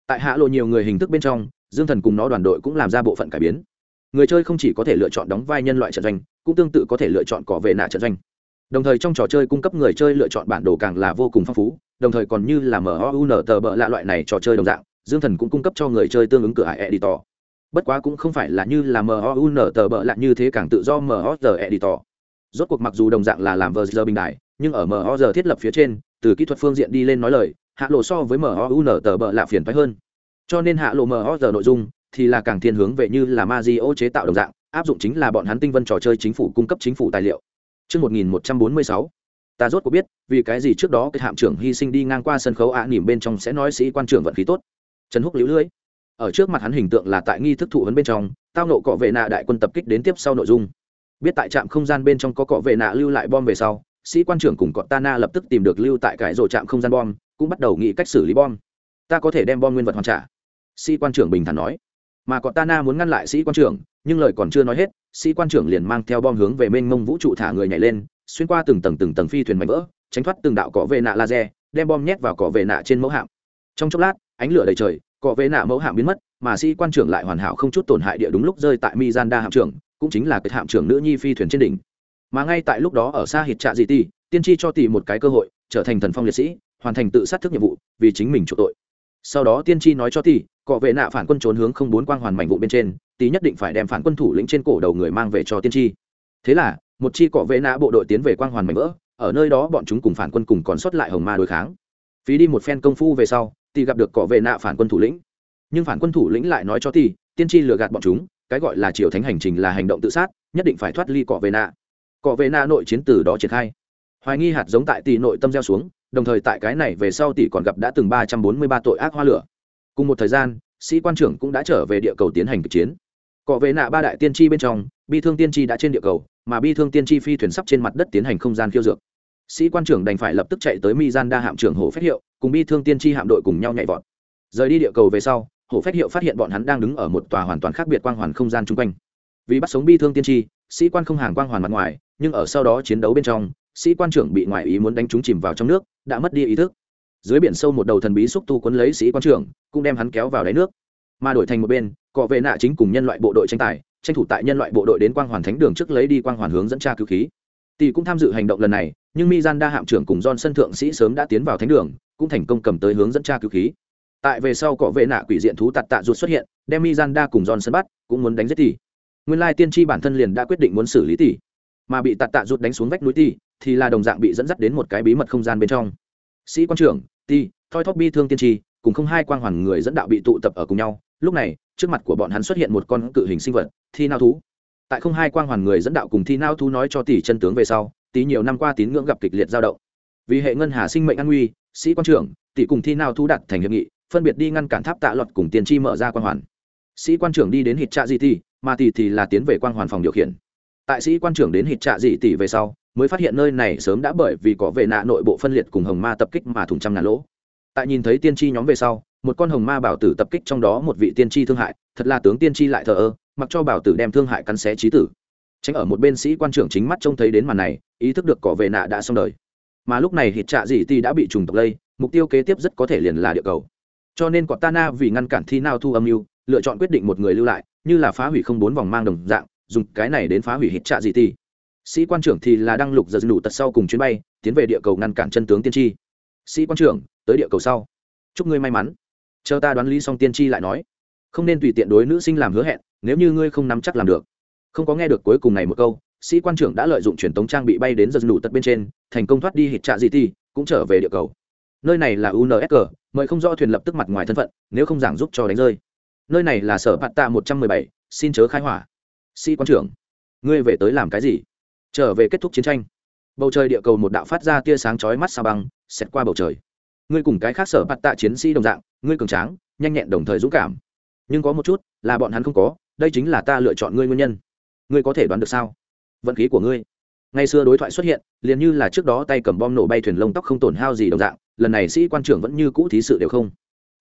S1: Tại hạ lộ nhiều người hình thức bên trong, dương thần cùng nó đoàn đội cũng làm ra bộ phận cải biến. Người chơi không chỉ có thể lựa chọn đóng vai nhân loại trận doanh, cũng tương tự có thể lựa chọn cỏ vệ nạ trận doanh. Đồng thời trong trò chơi cung cấp người chơi lựa chọn bản đồ càng là vô cùng phong phú, đồng thời còn như là mun tờ bợ lạ loại này trò chơi đồng dạng, dương thần cũng cung cấp cho người chơi tương ứng cửa hải editor. Bất quá cũng không phải là như là mun tờ bợ lạ như thế càng tự do mhoz editor rốt cuộc mặc dù đồng dạng là làm vờ giờ bình đại nhưng ở mhoz thiết lập phía trên từ kỹ thuật phương diện đi lên nói lời hạ lộ so với mun tờ bợ lạ phiền phái hơn cho nên hạ lộ mhoz nội dung thì là càng thiên hướng về như là Mazio chế tạo đồng dạng, áp dụng chính là bọn hắn tinh vân trò chơi chính phủ cung cấp chính phủ tài liệu. Trước 1146. Ta rốt cuộc biết, vì cái gì trước đó cái hạm trưởng hy sinh đi ngang qua sân khấu ạ nỉm bên trong sẽ nói sĩ quan trưởng vận khí tốt. Trần Húc liễu lưới. Ở trước mặt hắn hình tượng là tại nghi thức thụ vấn bên trong, tao nộ cọ vệ nạ đại quân tập kích đến tiếp sau nội dung. Biết tại trạm không gian bên trong có cọ vệ nạ lưu lại bom về sau, sĩ quan trưởng cùng cọ Tana lập tức tìm được lưu tại cái rổ trạm không gian bom, cũng bắt đầu nghĩ cách xử lý bom. Ta có thể đem bom nguyên vật hoàn trả. Sĩ quan trưởng bình thản nói mà có tana muốn ngăn lại sĩ quan trưởng nhưng lời còn chưa nói hết sĩ quan trưởng liền mang theo bom hướng về mênh mông vũ trụ thả người nhảy lên xuyên qua từng tầng từng tầng phi thuyền mạnh vỡ tránh thoát từng đạo cọ vệ nạ laser đem bom nhét vào cọ vệ nạ trên mẫu hạm trong chốc lát ánh lửa đầy trời cọ vệ nạ mẫu hạm biến mất mà sĩ quan trưởng lại hoàn hảo không chút tổn hại địa đúng lúc rơi tại mizanda hạm trưởng cũng chính là cái hạm trưởng nữ nhi phi thuyền trên đỉnh. Mà ngay tại lúc đó ở xa hít trạ dị ti, tiên tri cho tỷ một cái cơ hội, trở thành thần phong liệt sĩ, hoàn thành tự sát thức nhiệm vụ, vì chính mình chủ tội. Sau đó tiên tri nói cho tỷ, cọ vệ nạ phản quân trốn hướng không bốn quang hoàn mảnh vụ bên trên, tỷ nhất định phải đem phản quân thủ lĩnh trên cổ đầu người mang về cho tiên tri. Thế là, một chi cọ vệ nạ bộ đội tiến về quang hoàn mảnh vỡ, ở nơi đó bọn chúng cùng phản quân cùng còn sót lại hồng ma đối kháng. Phí đi một phen công phu về sau, tỷ gặp được cọ vệ nạ phản quân thủ lĩnh. Nhưng phản quân thủ lĩnh lại nói cho tỷ, tiên tri lừa gạt bọn chúng cái gọi là triều thánh hành trình là hành động tự sát, nhất định phải thoát ly cọ về nạ. Cọ về nạ nội chiến từ đó triển khai. Hoài nghi hạt giống tại tỷ nội tâm gieo xuống, đồng thời tại cái này về sau tỷ còn gặp đã từng ba trăm bốn mươi ba tội ác hoa lửa. Cùng một thời gian, sĩ quan trưởng cũng đã trở về địa cầu tiến hành kịch chiến. Cọ về nạ ba đại tiên tri bên trong, bi thương tiên tri đã trên địa cầu, mà bi thương tiên tri phi thuyền sắp trên mặt đất tiến hành không gian khiêu dược. Sĩ quan trưởng đành phải lập tức chạy tới mi gian đa hạm trưởng hồ phép hiệu, cùng bi thương tiên tri hạm đội cùng nhau nhảy vọt. Rời đi địa cầu về sau Hổ Phách hiệu phát hiện bọn hắn đang đứng ở một tòa hoàn toàn khác biệt quang hoàn không gian chung quanh. Vì bắt sống bi thương tiên tri, sĩ quan không hàng quang hoàn mặt ngoài, nhưng ở sau đó chiến đấu bên trong, sĩ quan trưởng bị ngoại ý muốn đánh trúng chìm vào trong nước, đã mất đi ý thức. Dưới biển sâu một đầu thần bí xúc tu quấn lấy sĩ quan trưởng, cũng đem hắn kéo vào đáy nước. Mà đổi thành một bên, cọ vệ nạ chính cùng nhân loại bộ đội tranh tài, tranh thủ tại nhân loại bộ đội đến quang hoàn thánh đường trước lấy đi quang hoàn hướng dẫn tra cứu khí. Tỷ cũng tham dự hành động lần này, nhưng mi gian đa hạm trưởng cùng don sân thượng sĩ sớm đã tiến vào thánh đường, cũng thành công cầm tới hướng dẫn tra cứu khí tại về sau cọ vệ nạ quỷ diện thú tạt tạ ruột xuất hiện đem mi cùng John sân bắt cũng muốn đánh giết tỷ. Nguyên lai tiên tri bản thân liền đã quyết định muốn xử lý tỷ. Mà bị tạt tạ ruột đánh xuống vách núi tỷ thì là đồng dạng bị dẫn dắt đến một cái bí mật không gian bên trong. Sĩ quan trưởng tỷ, thoi thóp bi thương tiên tri cùng không hai quang hoàn người dẫn đạo bị tụ tập ở cùng nhau. Lúc này trước mặt của bọn hắn xuất hiện một con cự hình sinh vật thi nao thú. Tại không hai quang hoàn người dẫn đạo cùng thi nao thú nói cho tỷ chân tướng về sau tỷ nhiều năm qua tín ngưỡng gặp kịch liệt dao động. Vì hệ ngân hà sinh mệnh an nguy sĩ quan trưởng tỷ cùng thi nao thú đặt thành hiệp nghị phân biệt đi ngăn cản tháp tạ luật cùng tiên tri mở ra quan hoàn. Sĩ quan trưởng đi đến hít trạ dị tỷ mà tỷ thì là tiến về quan hoàn phòng điều khiển. Tại sĩ quan trưởng đến hít trạ dị tỷ về sau, mới phát hiện nơi này sớm đã bởi vì có vệ nạ nội bộ phân liệt cùng hồng ma tập kích mà thủng trăm ngàn lỗ. Tại nhìn thấy tiên tri nhóm về sau, một con hồng ma bảo tử tập kích trong đó một vị tiên tri thương hại, thật là tướng tiên tri lại thờ ơ, mặc cho bảo tử đem thương hại cắn xé trí tử. Tránh ở một bên sĩ quan trưởng chính mắt trông thấy đến màn này, ý thức được cỏ vệ nạ đã xong đời. Mà lúc này hít trạ dị thì đã bị trùng tộc lây, mục tiêu kế tiếp rất có thể liền là địa cầu cho nên Cortana vì ngăn cản thi nào thu âm mưu, lựa chọn quyết định một người lưu lại, như là phá hủy không bốn vòng mang đồng dạng, dùng cái này đến phá hủy hít trạ gì thì sĩ quan trưởng thì là đăng lục giờ đủ tật sau cùng chuyến bay, tiến về địa cầu ngăn cản chân tướng tiên tri. Sĩ quan trưởng, tới địa cầu sau. Chúc ngươi may mắn. Chờ ta đoán lý xong tiên tri lại nói. Không nên tùy tiện đối nữ sinh làm hứa hẹn, nếu như ngươi không nắm chắc làm được. Không có nghe được cuối cùng này một câu, sĩ quan trưởng đã lợi dụng truyền tống trang bị bay đến giật đủ tật bên trên, thành công thoát đi hít trạ gì thì cũng trở về địa cầu. Nơi này là unsg mời không rõ thuyền lập tức mặt ngoài thân phận, nếu không giảng giúp cho đánh rơi. Nơi này là sở bạt tạ một trăm mười bảy, xin chớ khai hỏa. Sĩ quan trưởng, ngươi về tới làm cái gì? Trở về kết thúc chiến tranh. Bầu trời địa cầu một đạo phát ra tia sáng chói mắt sao băng, xẹt qua bầu trời. Ngươi cùng cái khác sở bạt tạ chiến sĩ đồng dạng, ngươi cường tráng, nhanh nhẹn đồng thời dũng cảm. Nhưng có một chút, là bọn hắn không có, đây chính là ta lựa chọn ngươi nguyên nhân. Ngươi có thể đoán được sao? Vận khí của ngươi ngày xưa đối thoại xuất hiện, liền như là trước đó tay cầm bom nổ bay thuyền lông tóc không tổn hao gì đồng dạng, lần này sĩ quan trưởng vẫn như cũ thí sự đều không.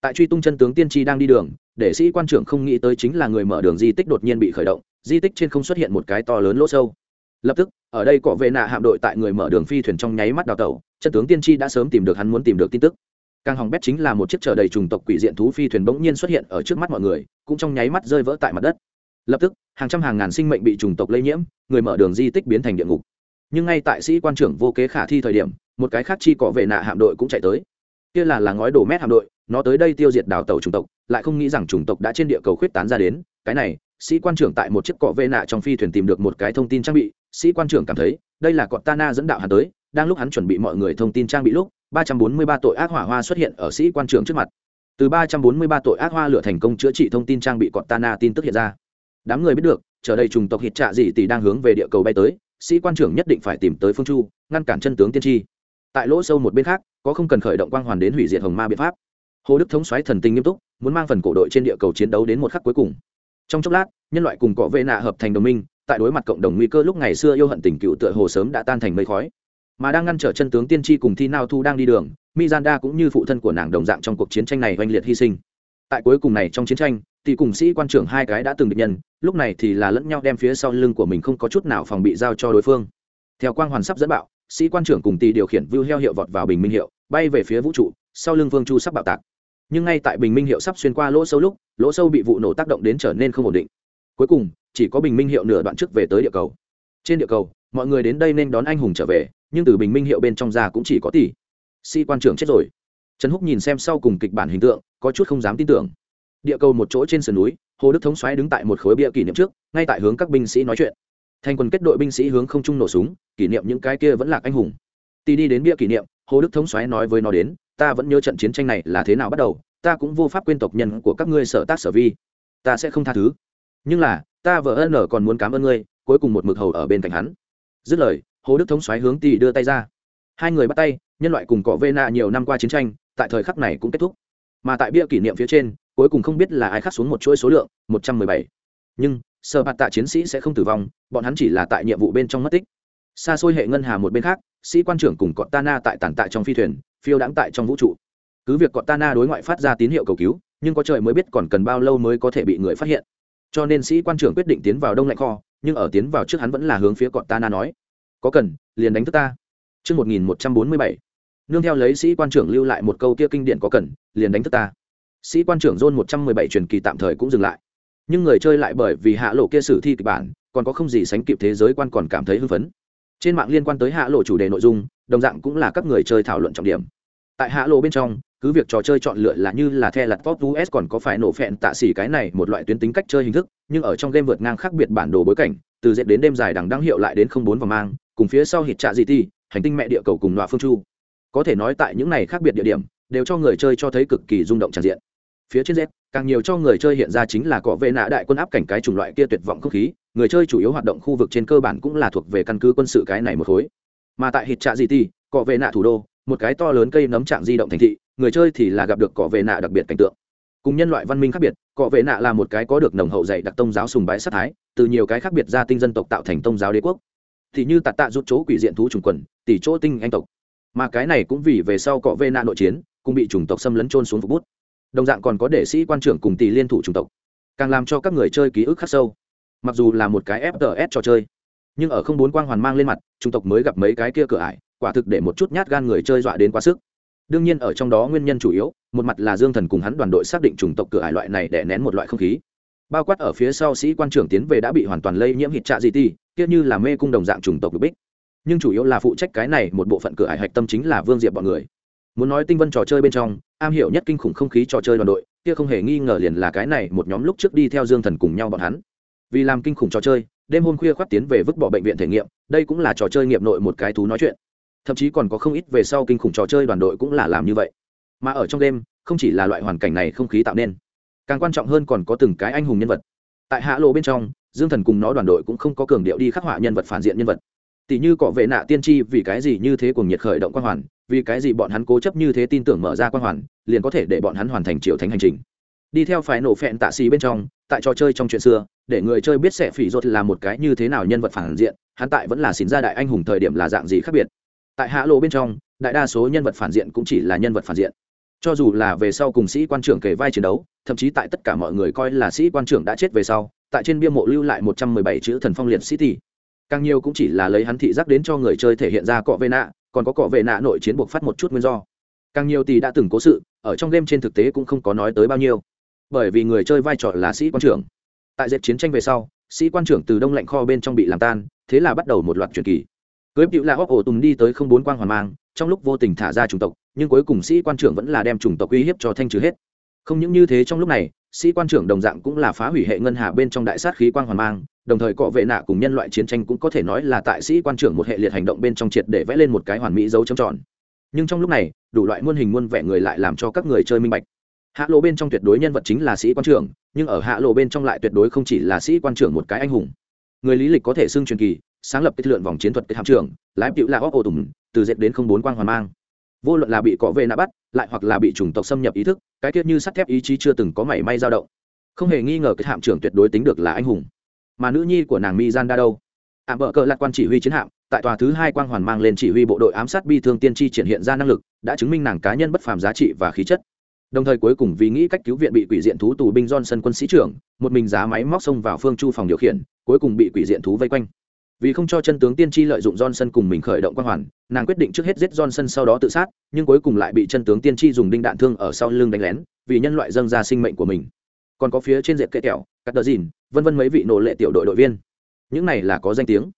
S1: Tại truy tung chân tướng tiên tri đang đi đường, để sĩ quan trưởng không nghĩ tới chính là người mở đường di tích đột nhiên bị khởi động, di tích trên không xuất hiện một cái to lớn lỗ sâu. Lập tức, ở đây cọ vệ nạ hạm đội tại người mở đường phi thuyền trong nháy mắt đào tẩu, chân tướng tiên tri đã sớm tìm được hắn muốn tìm được tin tức. Càng hỏng bét chính là một chiếc chở đầy trùng tộc quỷ diện thú phi thuyền bỗng nhiên xuất hiện ở trước mắt mọi người, cũng trong nháy mắt rơi vỡ tại mặt đất. Lập tức, hàng trăm hàng ngàn sinh mệnh bị trùng tộc lây nhiễm, người mở đường di tích biến thành địa ngục nhưng ngay tại sĩ quan trưởng vô kế khả thi thời điểm, một cái khác chi cọ vệ nạ hạm đội cũng chạy tới. Kia là là ngói đổ mét hạm đội, nó tới đây tiêu diệt đào tàu chủng tộc, lại không nghĩ rằng chủng tộc đã trên địa cầu khuyết tán ra đến. Cái này, sĩ quan trưởng tại một chiếc cọ vệ nạ trong phi thuyền tìm được một cái thông tin trang bị, sĩ quan trưởng cảm thấy, đây là cọt tana dẫn đạo hắn tới, đang lúc hắn chuẩn bị mọi người thông tin trang bị lúc, ba trăm bốn mươi ba tội ác hỏa hoa xuất hiện ở sĩ quan trưởng trước mặt. Từ ba trăm bốn mươi ba tội ác hoa lửa thành công chữa trị thông tin trang bị cọt tana tin tức hiện ra. Đám người biết được, chờ đây trùng tộc hít trạ dị tỷ đang hướng về địa cầu bay tới sĩ quan trưởng nhất định phải tìm tới phương chu, ngăn cản chân tướng tiên tri. Tại lỗ sâu một bên khác, có không cần khởi động quang hoàn đến hủy diệt hồng ma biện pháp. Hồ đức thống xoáy thần tình nghiêm túc, muốn mang phần cổ đội trên địa cầu chiến đấu đến một khắc cuối cùng. Trong chốc lát, nhân loại cùng cọ vệ nạ hợp thành đồng minh, tại đối mặt cộng đồng nguy cơ lúc ngày xưa yêu hận tình cựu tựa hồ sớm đã tan thành mây khói. Mà đang ngăn trở chân tướng tiên tri cùng thi nao thu đang đi đường, mizanda cũng như phụ thân của nàng đồng dạng trong cuộc chiến tranh này oanh liệt hy sinh. Tại cuối cùng này trong chiến tranh thì cùng sĩ quan trưởng hai cái đã từng địch nhân, lúc này thì là lẫn nhau đem phía sau lưng của mình không có chút nào phòng bị giao cho đối phương. Theo quang hoàn sắp dẫn bạo, sĩ quan trưởng cùng tỷ điều khiển vưu heo hiệu vọt vào bình minh hiệu, bay về phía vũ trụ, sau lưng vương chu sắp bạo tạc. Nhưng ngay tại bình minh hiệu sắp xuyên qua lỗ sâu lúc, lỗ sâu bị vụ nổ tác động đến trở nên không ổn định. Cuối cùng, chỉ có bình minh hiệu nửa đoạn trước về tới địa cầu. Trên địa cầu, mọi người đến đây nên đón anh hùng trở về, nhưng từ bình minh hiệu bên trong ra cũng chỉ có tỷ. Sĩ quan trưởng chết rồi. Trần húc nhìn xem sau cùng kịch bản hình tượng, có chút không dám tin tưởng địa cầu một chỗ trên sườn núi, hồ đức thống xoáy đứng tại một khối bia kỷ niệm trước, ngay tại hướng các binh sĩ nói chuyện. Thành quân kết đội binh sĩ hướng không trung nổ súng, kỷ niệm những cái kia vẫn là anh hùng. Tì đi đến bia kỷ niệm, hồ đức thống xoáy nói với nó đến, ta vẫn nhớ trận chiến tranh này là thế nào bắt đầu, ta cũng vô pháp quên tộc nhân của các ngươi sở tác sở vi. Ta sẽ không tha thứ. Nhưng là, ta vợ ân ở còn muốn cảm ơn ngươi, cuối cùng một mực hầu ở bên cạnh hắn. Dứt lời, hồ đức thống xoáy hướng tì đưa tay ra. Hai người bắt tay, nhân loại cùng cọ vê nạ nhiều năm qua chiến tranh, tại thời khắc này cũng kết thúc. Mà tại bia kỷ niệm phía trên cuối cùng không biết là ai khắc xuống một chuỗi số lượng một trăm mười bảy. Nhưng sở bạt tạ chiến sĩ sẽ không tử vong bọn hắn chỉ là tại nhiệm vụ bên trong mất tích. Xa xôi hệ ngân hà một bên khác sĩ quan trưởng cùng cọt tana tại tàn tại trong phi thuyền phiêu đãng tại trong vũ trụ. Cứ việc cọt tana đối ngoại phát ra tín hiệu cầu cứu nhưng có trời mới biết còn cần bao lâu mới có thể bị người phát hiện. Cho nên sĩ quan trưởng quyết định tiến vào đông lạnh kho nhưng ở tiến vào trước hắn vẫn là hướng phía cọt tana nói có cần liền đánh thức ta. Trước 1147, nương theo lấy sĩ quan trưởng lưu lại một câu kia kinh điển có cần liền đánh thức ta sĩ quan trưởng john một trăm mười bảy truyền kỳ tạm thời cũng dừng lại. Nhưng người chơi lại bởi vì hạ lộ kia sử thi kịch bản, còn có không gì sánh kịp thế giới quan còn cảm thấy hưng phấn. Trên mạng liên quan tới hạ lộ chủ đề nội dung, đồng dạng cũng là các người chơi thảo luận trọng điểm. Tại hạ lộ bên trong, cứ việc trò chơi chọn lựa là như là the lặt pop us còn có phải nổ phẹn tạ xỉ cái này một loại tuyến tính cách chơi hình thức, nhưng ở trong game vượt ngang khác biệt bản đồ bối cảnh, từ dệt đến đêm dài đằng đăng hiệu lại đến không bốn và mang, cùng phía sau hít trạ gì hành tinh mẹ địa cầu cùng loạ phương chu. Có thể nói tại những này khác biệt địa điểm, đều cho người chơi cho thấy cực kỳ rung động tràn diện phía trên z càng nhiều cho người chơi hiện ra chính là cọ vệ nạ đại quân áp cảnh cái chủng loại kia tuyệt vọng không khí. Người chơi chủ yếu hoạt động khu vực trên cơ bản cũng là thuộc về căn cứ quân sự cái này một khối. Mà tại hít trạ gì ti cọ vệ nạ thủ đô, một cái to lớn cây nấm trạng di động thành thị, người chơi thì là gặp được cọ vệ nạ đặc biệt cảnh tượng. Cùng nhân loại văn minh khác biệt, cọ vệ nạ là một cái có được nồng hậu dạy đặc tông giáo sùng bái sát thái, từ nhiều cái khác biệt gia tinh dân tộc tạo thành tông giáo đế quốc. Thì như tạt tạ rút chỗ quỷ diện thú trùng quần tỷ chỗ tinh anh tộc. Mà cái này cũng vì về sau cọ vệ nạ nội chiến, cũng bị chủng tộc xâm lấn trôn xuống phục bút đồng dạng còn có đệ sĩ quan trưởng cùng tỷ liên thủ chủng tộc, càng làm cho các người chơi ký ức khắc sâu. Mặc dù là một cái fts trò chơi, nhưng ở không bốn quang hoàn mang lên mặt, chủng tộc mới gặp mấy cái kia cửa ải, quả thực để một chút nhát gan người chơi dọa đến quá sức. Đương nhiên ở trong đó nguyên nhân chủ yếu, một mặt là dương thần cùng hắn đoàn đội xác định chủng tộc cửa ải loại này để nén một loại không khí. Bao quát ở phía sau sĩ quan trưởng tiến về đã bị hoàn toàn lây nhiễm hít trạ di ti kia như là mê cung đồng dạng chủng tộc được bích nhưng chủ yếu là phụ trách cái này, một bộ phận cửa ải hạch tâm chính là vương diệp bọn người muốn nói tinh vân trò chơi bên trong, am hiểu nhất kinh khủng không khí trò chơi đoàn đội, kia không hề nghi ngờ liền là cái này một nhóm lúc trước đi theo dương thần cùng nhau bọn hắn. Vì làm kinh khủng trò chơi, đêm hôm khuya khoác tiến về vứt bỏ bệnh viện thể nghiệm, đây cũng là trò chơi nghiệp nội một cái thú nói chuyện. Thậm chí còn có không ít về sau kinh khủng trò chơi đoàn đội cũng là làm như vậy. Mà ở trong đêm, không chỉ là loại hoàn cảnh này không khí tạo nên, càng quan trọng hơn còn có từng cái anh hùng nhân vật. Tại hạ lộ bên trong, dương thần cùng nó đoàn đội cũng không có cường điệu đi khắc họa nhân vật phản diện nhân vật tỷ như cọ vệ nạ tiên tri, vì cái gì như thế cùng nhiệt khởi động quan hoàn? Vì cái gì bọn hắn cố chấp như thế tin tưởng mở ra quan hoàn, liền có thể để bọn hắn hoàn thành triệu thánh hành trình? Đi theo phải nổ phẹn tạ xì bên trong, tại trò chơi trong chuyện xưa, để người chơi biết sẽ phỉ ruột là một cái như thế nào nhân vật phản diện, hắn tại vẫn là xin ra đại anh hùng thời điểm là dạng gì khác biệt? Tại hạ lộ bên trong, đại đa số nhân vật phản diện cũng chỉ là nhân vật phản diện. Cho dù là về sau cùng sĩ quan trưởng kể vai chiến đấu, thậm chí tại tất cả mọi người coi là sĩ quan trưởng đã chết về sau, tại trên bia mộ lưu lại một trăm mười bảy chữ thần phong liệt city càng nhiều cũng chỉ là lấy hắn thị giác đến cho người chơi thể hiện ra cọ vệ nạ, còn có cọ vệ nạ nội chiến buộc phát một chút nguyên do. Càng nhiều thì đã từng cố sự, ở trong game trên thực tế cũng không có nói tới bao nhiêu. Bởi vì người chơi vai trò là sĩ quan trưởng. Tại dệt chiến tranh về sau, sĩ quan trưởng từ đông lạnh kho bên trong bị làm tan, thế là bắt đầu một loạt truyền kỳ. Cưới cựu là hóc ổ tùng đi tới không bốn quang hoàn mang, trong lúc vô tình thả ra chủng tộc, nhưng cuối cùng sĩ quan trưởng vẫn là đem chủng tộc uy hiếp cho thanh trừ hết. Không những như thế trong lúc này, sĩ quan trưởng đồng dạng cũng là phá hủy hệ ngân hà bên trong đại sát khí quan hoàn mang đồng thời cọ vệ nạ cùng nhân loại chiến tranh cũng có thể nói là tại sĩ quan trưởng một hệ liệt hành động bên trong triệt để vẽ lên một cái hoàn mỹ dấu trầm tròn. Nhưng trong lúc này, đủ loại muôn hình muôn vẻ người lại làm cho các người chơi minh bạch. Hạ lộ bên trong tuyệt đối nhân vật chính là sĩ quan trưởng, nhưng ở hạ lộ bên trong lại tuyệt đối không chỉ là sĩ quan trưởng một cái anh hùng. Người lý lịch có thể xưng truyền kỳ, sáng lập kết lượn vòng chiến thuật kết hạm trưởng, lái cựu là óc ô tùng, từ dệt đến không bốn quang hoàn mang. Vô luận là bị cọ vệ nạ bắt, lại hoặc là bị chủng tộc xâm nhập ý thức, cái tiết như sắt thép ý chí chưa từng có mảy may dao động. Không hề nghi ngờ cái hạm trưởng tuyệt đối tính được là anh hùng mà nữ nhi của nàng mi gian đa đâu? À, Ạ bợ cờ lạc quan chỉ huy chiến hạm, tại tòa thứ hai quang hoàn mang lên chỉ huy bộ đội ám sát bi thương tiên tri triển hiện ra năng lực, đã chứng minh nàng cá nhân bất phàm giá trị và khí chất. Đồng thời cuối cùng vì nghĩ cách cứu viện bị quỷ diện thú tù binh johnson quân sĩ trưởng, một mình giá máy móc xông vào phương chu phòng điều khiển, cuối cùng bị quỷ diện thú vây quanh. Vì không cho chân tướng tiên tri lợi dụng johnson cùng mình khởi động quan hoàn, nàng quyết định trước hết giết johnson sau đó tự sát, nhưng cuối cùng lại bị chân tướng tiên tri dùng đinh đạn thương ở sau lưng đánh lén, vì nhân loại dâng ra sinh mệnh của mình. Còn có phía trên diện kệ kẹo cắt đờ dìn vân vân mấy vị nổ lệ tiểu đội đội viên. Những này là có danh tiếng.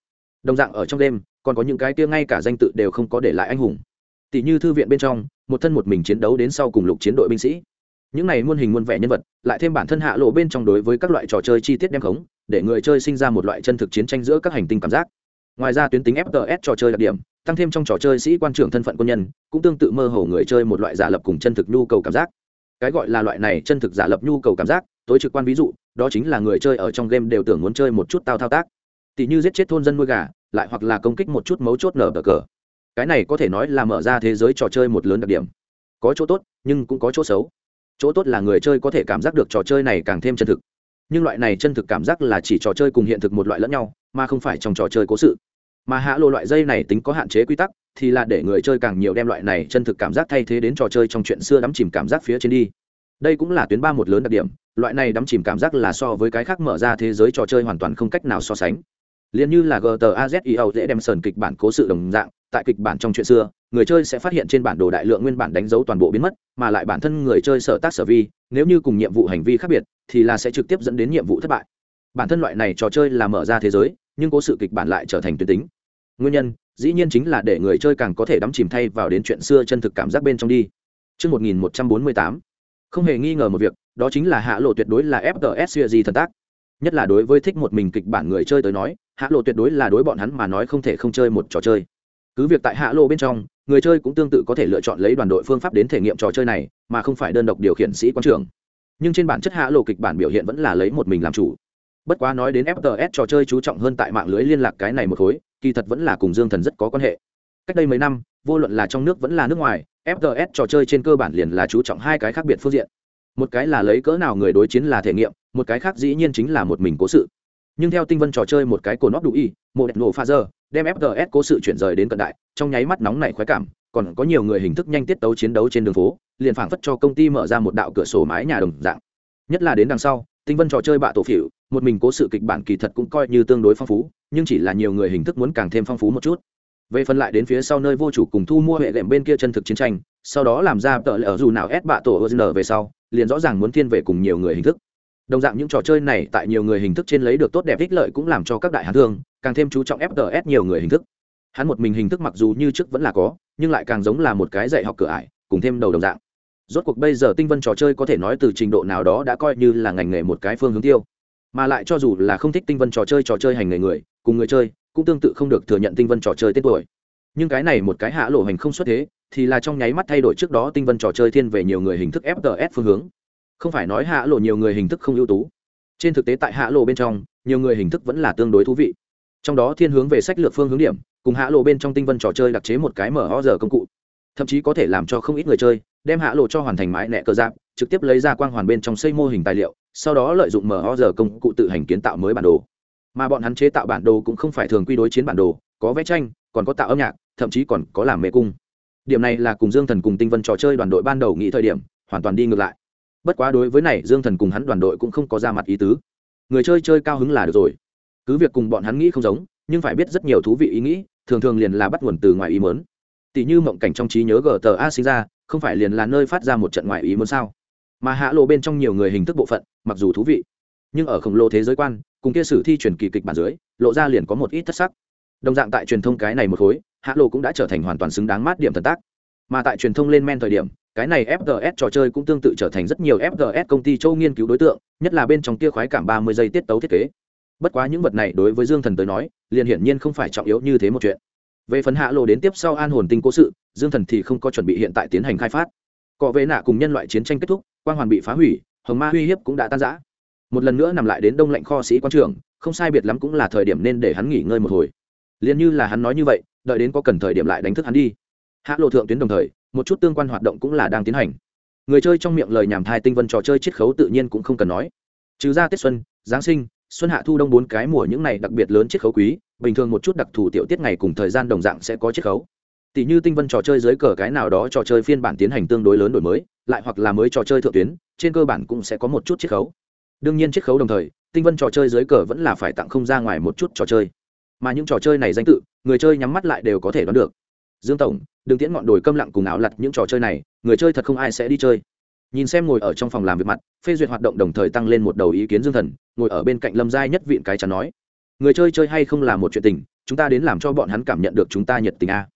S1: Đồng dạng ở trong đêm, còn có những cái kia ngay cả danh tự đều không có để lại anh hùng. Tỷ như thư viện bên trong, một thân một mình chiến đấu đến sau cùng lục chiến đội binh sĩ. Những này muôn hình muôn vẻ nhân vật, lại thêm bản thân hạ lộ bên trong đối với các loại trò chơi chi tiết đem khống, để người chơi sinh ra một loại chân thực chiến tranh giữa các hành tinh cảm giác. Ngoài ra tuyến tính fts trò chơi đặc điểm, tăng thêm trong trò chơi sĩ quan trưởng thân phận quân nhân, cũng tương tự mơ hồ người chơi một loại giả lập cùng chân thực nhu cầu cảm giác. Cái gọi là loại này chân thực giả lập nhu cầu cảm giác, tối trực quan ví dụ đó chính là người chơi ở trong game đều tưởng muốn chơi một chút tao thao tác. Tỷ như giết chết thôn dân nuôi gà, lại hoặc là công kích một chút mấu chốt nở bờ cờ. Cái này có thể nói là mở ra thế giới trò chơi một lớn đặc điểm. Có chỗ tốt, nhưng cũng có chỗ xấu. Chỗ tốt là người chơi có thể cảm giác được trò chơi này càng thêm chân thực. Nhưng loại này chân thực cảm giác là chỉ trò chơi cùng hiện thực một loại lẫn nhau, mà không phải trong trò chơi cố sự. Mà hạ lộ loại dây này tính có hạn chế quy tắc, thì là để người chơi càng nhiều đem loại này chân thực cảm giác thay thế đến trò chơi trong chuyện xưa đắm chìm cảm giác phía trên đi. Đây cũng là tuyến ba một lớn đặc điểm loại này đắm chìm cảm giác là so với cái khác mở ra thế giới trò chơi hoàn toàn không cách nào so sánh. Liền như là gtazio dễ đem sờn kịch bản cố sự đồng dạng tại kịch bản trong chuyện xưa người chơi sẽ phát hiện trên bản đồ đại lượng nguyên bản đánh dấu toàn bộ biến mất mà lại bản thân người chơi sở tác sở vi nếu như cùng nhiệm vụ hành vi khác biệt thì là sẽ trực tiếp dẫn đến nhiệm vụ thất bại. Bản thân loại này trò chơi là mở ra thế giới nhưng cố sự kịch bản lại trở thành tuyến tính. Nguyên nhân dĩ nhiên chính là để người chơi càng có thể đắm chìm thay vào đến chuyện xưa chân thực cảm giác bên trong đi. Trước 1148, không hề nghi ngờ một việc, đó chính là hạ lộ tuyệt đối là FPS gì thần tác. Nhất là đối với thích một mình kịch bản người chơi tới nói, hạ lộ tuyệt đối là đối bọn hắn mà nói không thể không chơi một trò chơi. Cứ việc tại hạ lộ bên trong người chơi cũng tương tự có thể lựa chọn lấy đoàn đội phương pháp đến thể nghiệm trò chơi này mà không phải đơn độc điều khiển sĩ quan trường nhưng trên bản chất hạ lộ kịch bản biểu hiện vẫn là lấy một mình làm chủ. Bất quá nói đến fts trò chơi chú trọng hơn tại mạng lưới liên lạc cái này một khối kỳ thật vẫn là cùng dương thần rất có quan hệ. Cách đây mấy năm vô luận là trong nước vẫn là nước ngoài fts trò chơi trên cơ bản liền là chú trọng hai cái khác biệt phương diện. Một cái là lấy cỡ nào người đối chiến là thể nghiệm, một cái khác dĩ nhiên chính là một mình cố sự. Nhưng theo tinh vân trò chơi một cái cổ nóc đủ y, một đẹp nổ pha giờ đem fts cố sự chuyển rời đến cận đại, trong nháy mắt nóng này khoái cảm, còn có nhiều người hình thức nhanh tiết tấu chiến đấu trên đường phố, liền phảng phất cho công ty mở ra một đạo cửa sổ mái nhà đồng dạng. Nhất là đến đằng sau, tinh vân trò chơi bạ tổ phỉu, một mình cố sự kịch bản kỳ thật cũng coi như tương đối phong phú, nhưng chỉ là nhiều người hình thức muốn càng thêm phong phú một chút về phần lại đến phía sau nơi vô chủ cùng thu mua hệ lệm bên kia chân thực chiến tranh, sau đó làm ra tợ lỡ dù nào ép bạ tổ ozn về sau, liền rõ ràng muốn thiên về cùng nhiều người hình thức. Đồng dạng những trò chơi này tại nhiều người hình thức trên lấy được tốt đẹp ích lợi cũng làm cho các đại hán thương càng thêm chú trọng fts nhiều người hình thức. Hắn một mình hình thức mặc dù như trước vẫn là có, nhưng lại càng giống là một cái dạy học cửa ải, cùng thêm đầu đồng dạng. Rốt cuộc bây giờ tinh vân trò chơi có thể nói từ trình độ nào đó đã coi như là ngành nghề một cái phương hướng tiêu, mà lại cho dù là không thích tinh vân trò chơi trò chơi hành nghề người, cùng người chơi cũng tương tự không được thừa nhận tinh vân trò chơi tên tuổi. Nhưng cái này một cái hạ lộ hành không xuất thế, thì là trong nháy mắt thay đổi trước đó tinh vân trò chơi thiên về nhiều người hình thức fts phương hướng. Không phải nói hạ lộ nhiều người hình thức không ưu tú. Trên thực tế tại hạ lộ bên trong, nhiều người hình thức vẫn là tương đối thú vị. Trong đó thiên hướng về sách lược phương hướng điểm, cùng hạ lộ bên trong tinh vân trò chơi đặc chế một cái mở ho giờ công cụ. Thậm chí có thể làm cho không ít người chơi, đem hạ lộ cho hoàn thành mãi nẹ cơ giáp, trực tiếp lấy ra quang hoàn bên trong xây mô hình tài liệu, sau đó lợi dụng mở ho giờ công cụ tự hành kiến tạo mới bản đồ mà bọn hắn chế tạo bản đồ cũng không phải thường quy đối chiến bản đồ, có vẽ tranh, còn có tạo âm nhạc, thậm chí còn có làm mê cung. Điểm này là cùng dương thần cùng tinh vân trò chơi đoàn đội ban đầu nghĩ thời điểm, hoàn toàn đi ngược lại. Bất quá đối với này, dương thần cùng hắn đoàn đội cũng không có ra mặt ý tứ. Người chơi chơi cao hứng là được rồi. Cứ việc cùng bọn hắn nghĩ không giống, nhưng phải biết rất nhiều thú vị ý nghĩ, thường thường liền là bắt nguồn từ ngoài ý mớn tỷ như mộng cảnh trong trí nhớ gta sinh ra, không phải liền là nơi phát ra một trận ngoài ý muốn sao? Mà hạ lộ bên trong nhiều người hình thức bộ phận, mặc dù thú vị, nhưng ở khổng lồ thế giới quan cùng kia sử thi truyền kỳ kịch bản dưới, lộ ra liền có một ít thất sắc. Đồng dạng tại truyền thông cái này một khối, hạ lộ cũng đã trở thành hoàn toàn xứng đáng mát điểm thần tác. Mà tại truyền thông lên men thời điểm, cái này fgs trò chơi cũng tương tự trở thành rất nhiều fgs công ty châu nghiên cứu đối tượng, nhất là bên trong kia khoái cảm ba mươi giây tiết tấu thiết kế. Bất quá những vật này đối với dương thần tới nói, liền hiển nhiên không phải trọng yếu như thế một chuyện. Về phần hạ lộ đến tiếp sau an hồn tinh cố sự, dương thần thì không có chuẩn bị hiện tại tiến hành khai phát. Cọ vệ nạ cùng nhân loại chiến tranh kết thúc quan hoàn bị phá hủy, hồng ma uy hiếp cũng đã tan giã một lần nữa nằm lại đến đông lạnh kho sĩ quan trường, không sai biệt lắm cũng là thời điểm nên để hắn nghỉ ngơi một hồi. Liền như là hắn nói như vậy, đợi đến có cần thời điểm lại đánh thức hắn đi. Hạ lộ thượng tuyến đồng thời, một chút tương quan hoạt động cũng là đang tiến hành. Người chơi trong miệng lời nhảm thai tinh vân trò chơi chiết khấu tự nhiên cũng không cần nói. Trừ ra tết xuân, giáng sinh, xuân hạ thu đông bốn cái mùa những này đặc biệt lớn chiết khấu quý, bình thường một chút đặc thù tiểu tiết ngày cùng thời gian đồng dạng sẽ có chiết khấu. Tỷ như tinh vân trò chơi dưới cờ cái nào đó trò chơi phiên bản tiến hành tương đối lớn đổi mới, lại hoặc là mới trò chơi thượng tuyến, trên cơ bản cũng sẽ có một chút chiết khấu đương nhiên chiết khấu đồng thời, tinh vân trò chơi dưới cờ vẫn là phải tặng không ra ngoài một chút trò chơi. Mà những trò chơi này danh tự, người chơi nhắm mắt lại đều có thể đoán được. Dương tổng, đừng tiễn ngọn đồi câm lặng cùng áo lặt những trò chơi này, người chơi thật không ai sẽ đi chơi. Nhìn xem ngồi ở trong phòng làm việc mặt, phê duyệt hoạt động đồng thời tăng lên một đầu ý kiến dương thần, ngồi ở bên cạnh lâm giai nhất viện cái chắn nói. Người chơi chơi hay không là một chuyện tình, chúng ta đến làm cho bọn hắn cảm nhận được chúng ta nhiệt tình a.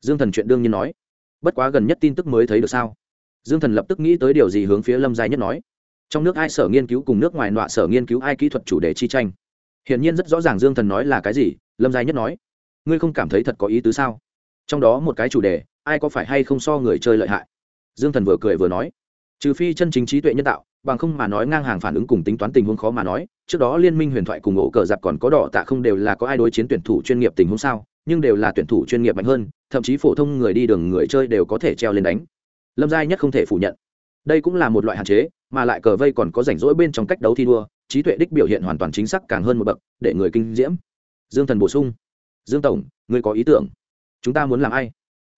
S1: Dương thần chuyện đương nhiên nói. Bất quá gần nhất tin tức mới thấy được sao? Dương thần lập tức nghĩ tới điều gì hướng phía lâm giai nhất nói trong nước ai sở nghiên cứu cùng nước ngoài nọa sở nghiên cứu ai kỹ thuật chủ đề chi tranh? Hiển nhiên rất rõ ràng dương thần nói là cái gì, lâm giai nhất nói, ngươi không cảm thấy thật có ý tứ sao? Trong đó một cái chủ đề, ai có phải hay không so người chơi lợi hại? Dương thần vừa cười vừa nói, trừ phi chân chính trí tuệ nhân tạo, bằng không mà nói ngang hàng phản ứng cùng tính toán tình huống khó mà nói, trước đó liên minh huyền thoại cùng ổ cờ giặc còn có đỏ tạ không đều là có ai đối chiến tuyển thủ chuyên nghiệp tình huống sao, nhưng đều là tuyển thủ chuyên nghiệp mạnh hơn, thậm chí phổ thông người đi đường người chơi đều có thể treo lên đánh. Lâm giai nhất không thể phủ nhận. Đây cũng là một loại hạn chế mà lại cờ vây còn có rảnh rỗi bên trong cách đấu thi đua, trí tuệ đích biểu hiện hoàn toàn chính xác càng hơn một bậc, để người kinh diễm. Dương thần bổ sung. Dương tổng, ngươi có ý tưởng. Chúng ta muốn làm ai?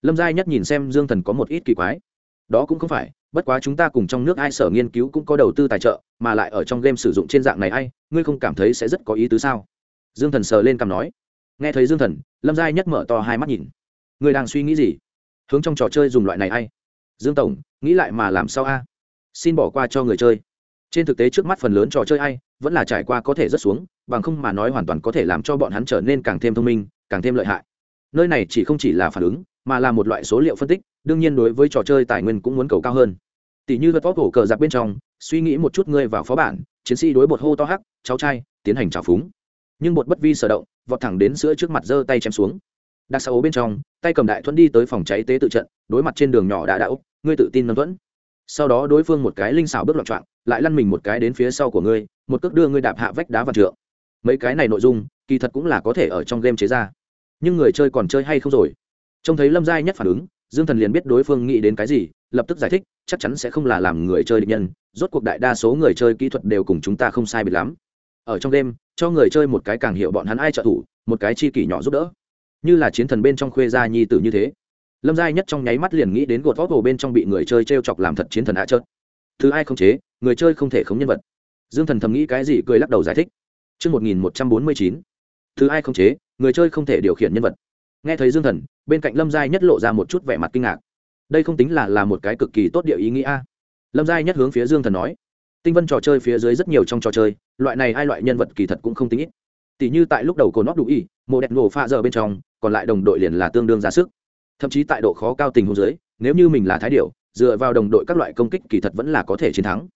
S1: Lâm giai nhất nhìn xem dương thần có một ít kỳ quái. Đó cũng không phải, bất quá chúng ta cùng trong nước ai sở nghiên cứu cũng có đầu tư tài trợ, mà lại ở trong game sử dụng trên dạng này ai, ngươi không cảm thấy sẽ rất có ý tứ sao? Dương thần sờ lên cằm nói. Nghe thấy dương thần, lâm giai nhất mở to hai mắt nhìn. Ngươi đang suy nghĩ gì? Hướng trong trò chơi dùng loại này ai? Dương tổng, nghĩ lại mà làm sao a? Xin bỏ qua cho người chơi. Trên thực tế trước mắt phần lớn trò chơi ai vẫn là trải qua có thể rất xuống, bằng không mà nói hoàn toàn có thể làm cho bọn hắn trở nên càng thêm thông minh, càng thêm lợi hại. Nơi này chỉ không chỉ là phản ứng, mà là một loại số liệu phân tích, đương nhiên đối với trò chơi tài nguyên cũng muốn cầu cao hơn. Tỷ như vật vóc cổ cờ giặc bên trong, suy nghĩ một chút ngươi vào phó bản, chiến sĩ đối bột hô to hắc, cháu trai, tiến hành trào phúng. Nhưng bột bất vi sở động, vọt thẳng đến sữa trước mặt giơ tay chém xuống. Đặc sao bên trong, tay cầm đại thuẫn đi tới phòng cháy tế tự trận, đối mặt trên đường nhỏ đã đảo ngươi tự tin nâng thuẫn sau đó đối phương một cái linh xảo bước loạn trạng, lại lăn mình một cái đến phía sau của ngươi một cước đưa ngươi đạp hạ vách đá và trượng. Mấy cái này nội dung kỳ thật cũng là có thể ở trong game chế ra. Nhưng người chơi còn chơi hay không rồi? Trông thấy lâm giai nhất phản ứng dương thần liền biết đối phương nghĩ đến cái gì lập tức giải thích chắc chắn sẽ không là làm người chơi địch nhân rốt cuộc đại đa số người chơi kỹ thuật đều cùng chúng ta không sai biệt lắm. Ở trong đêm cho người chơi một cái càng hiểu bọn hắn ai trợ thủ một cái chi kỷ nhỏ giúp đỡ. Như là chiến thần bên trong khuê gia nhi tử như thế lâm giai nhất trong nháy mắt liền nghĩ đến gột vót hồ bên trong bị người chơi t r e o chọc làm thật chiến thần hạ trớt thứ ai không chế người chơi không thể khống nhân vật. Dương thần thầm nghĩ cái gì cười lắc đầu giải thích. Trước 1149, thứ ai không chế người chơi không thể điều khiển nhân vật. Nghe thấy dương thần bên cạnh lâm giai nhất lộ ra một chút vẻ mặt kinh ngạc. Đây không tính là là một cái cực kỳ tốt địa ý nghĩa lâm giai nhất hướng phía dương thần nói. Tinh vân trò chơi phía dưới rất nhiều trong trò chơi loại này hai loại nhân vật kỳ thật cũng không tính ít. Tỷ như tại lúc đầu cổ nót đủ y mộ đẹp nổ pha giờ bên trong còn lại đồng đội liền là tương đương ra sức thậm chí tại độ khó cao tình huống dưới, nếu như mình là thái điệu dựa vào đồng đội các loại công kích kỳ thật vẫn là có thể chiến thắng.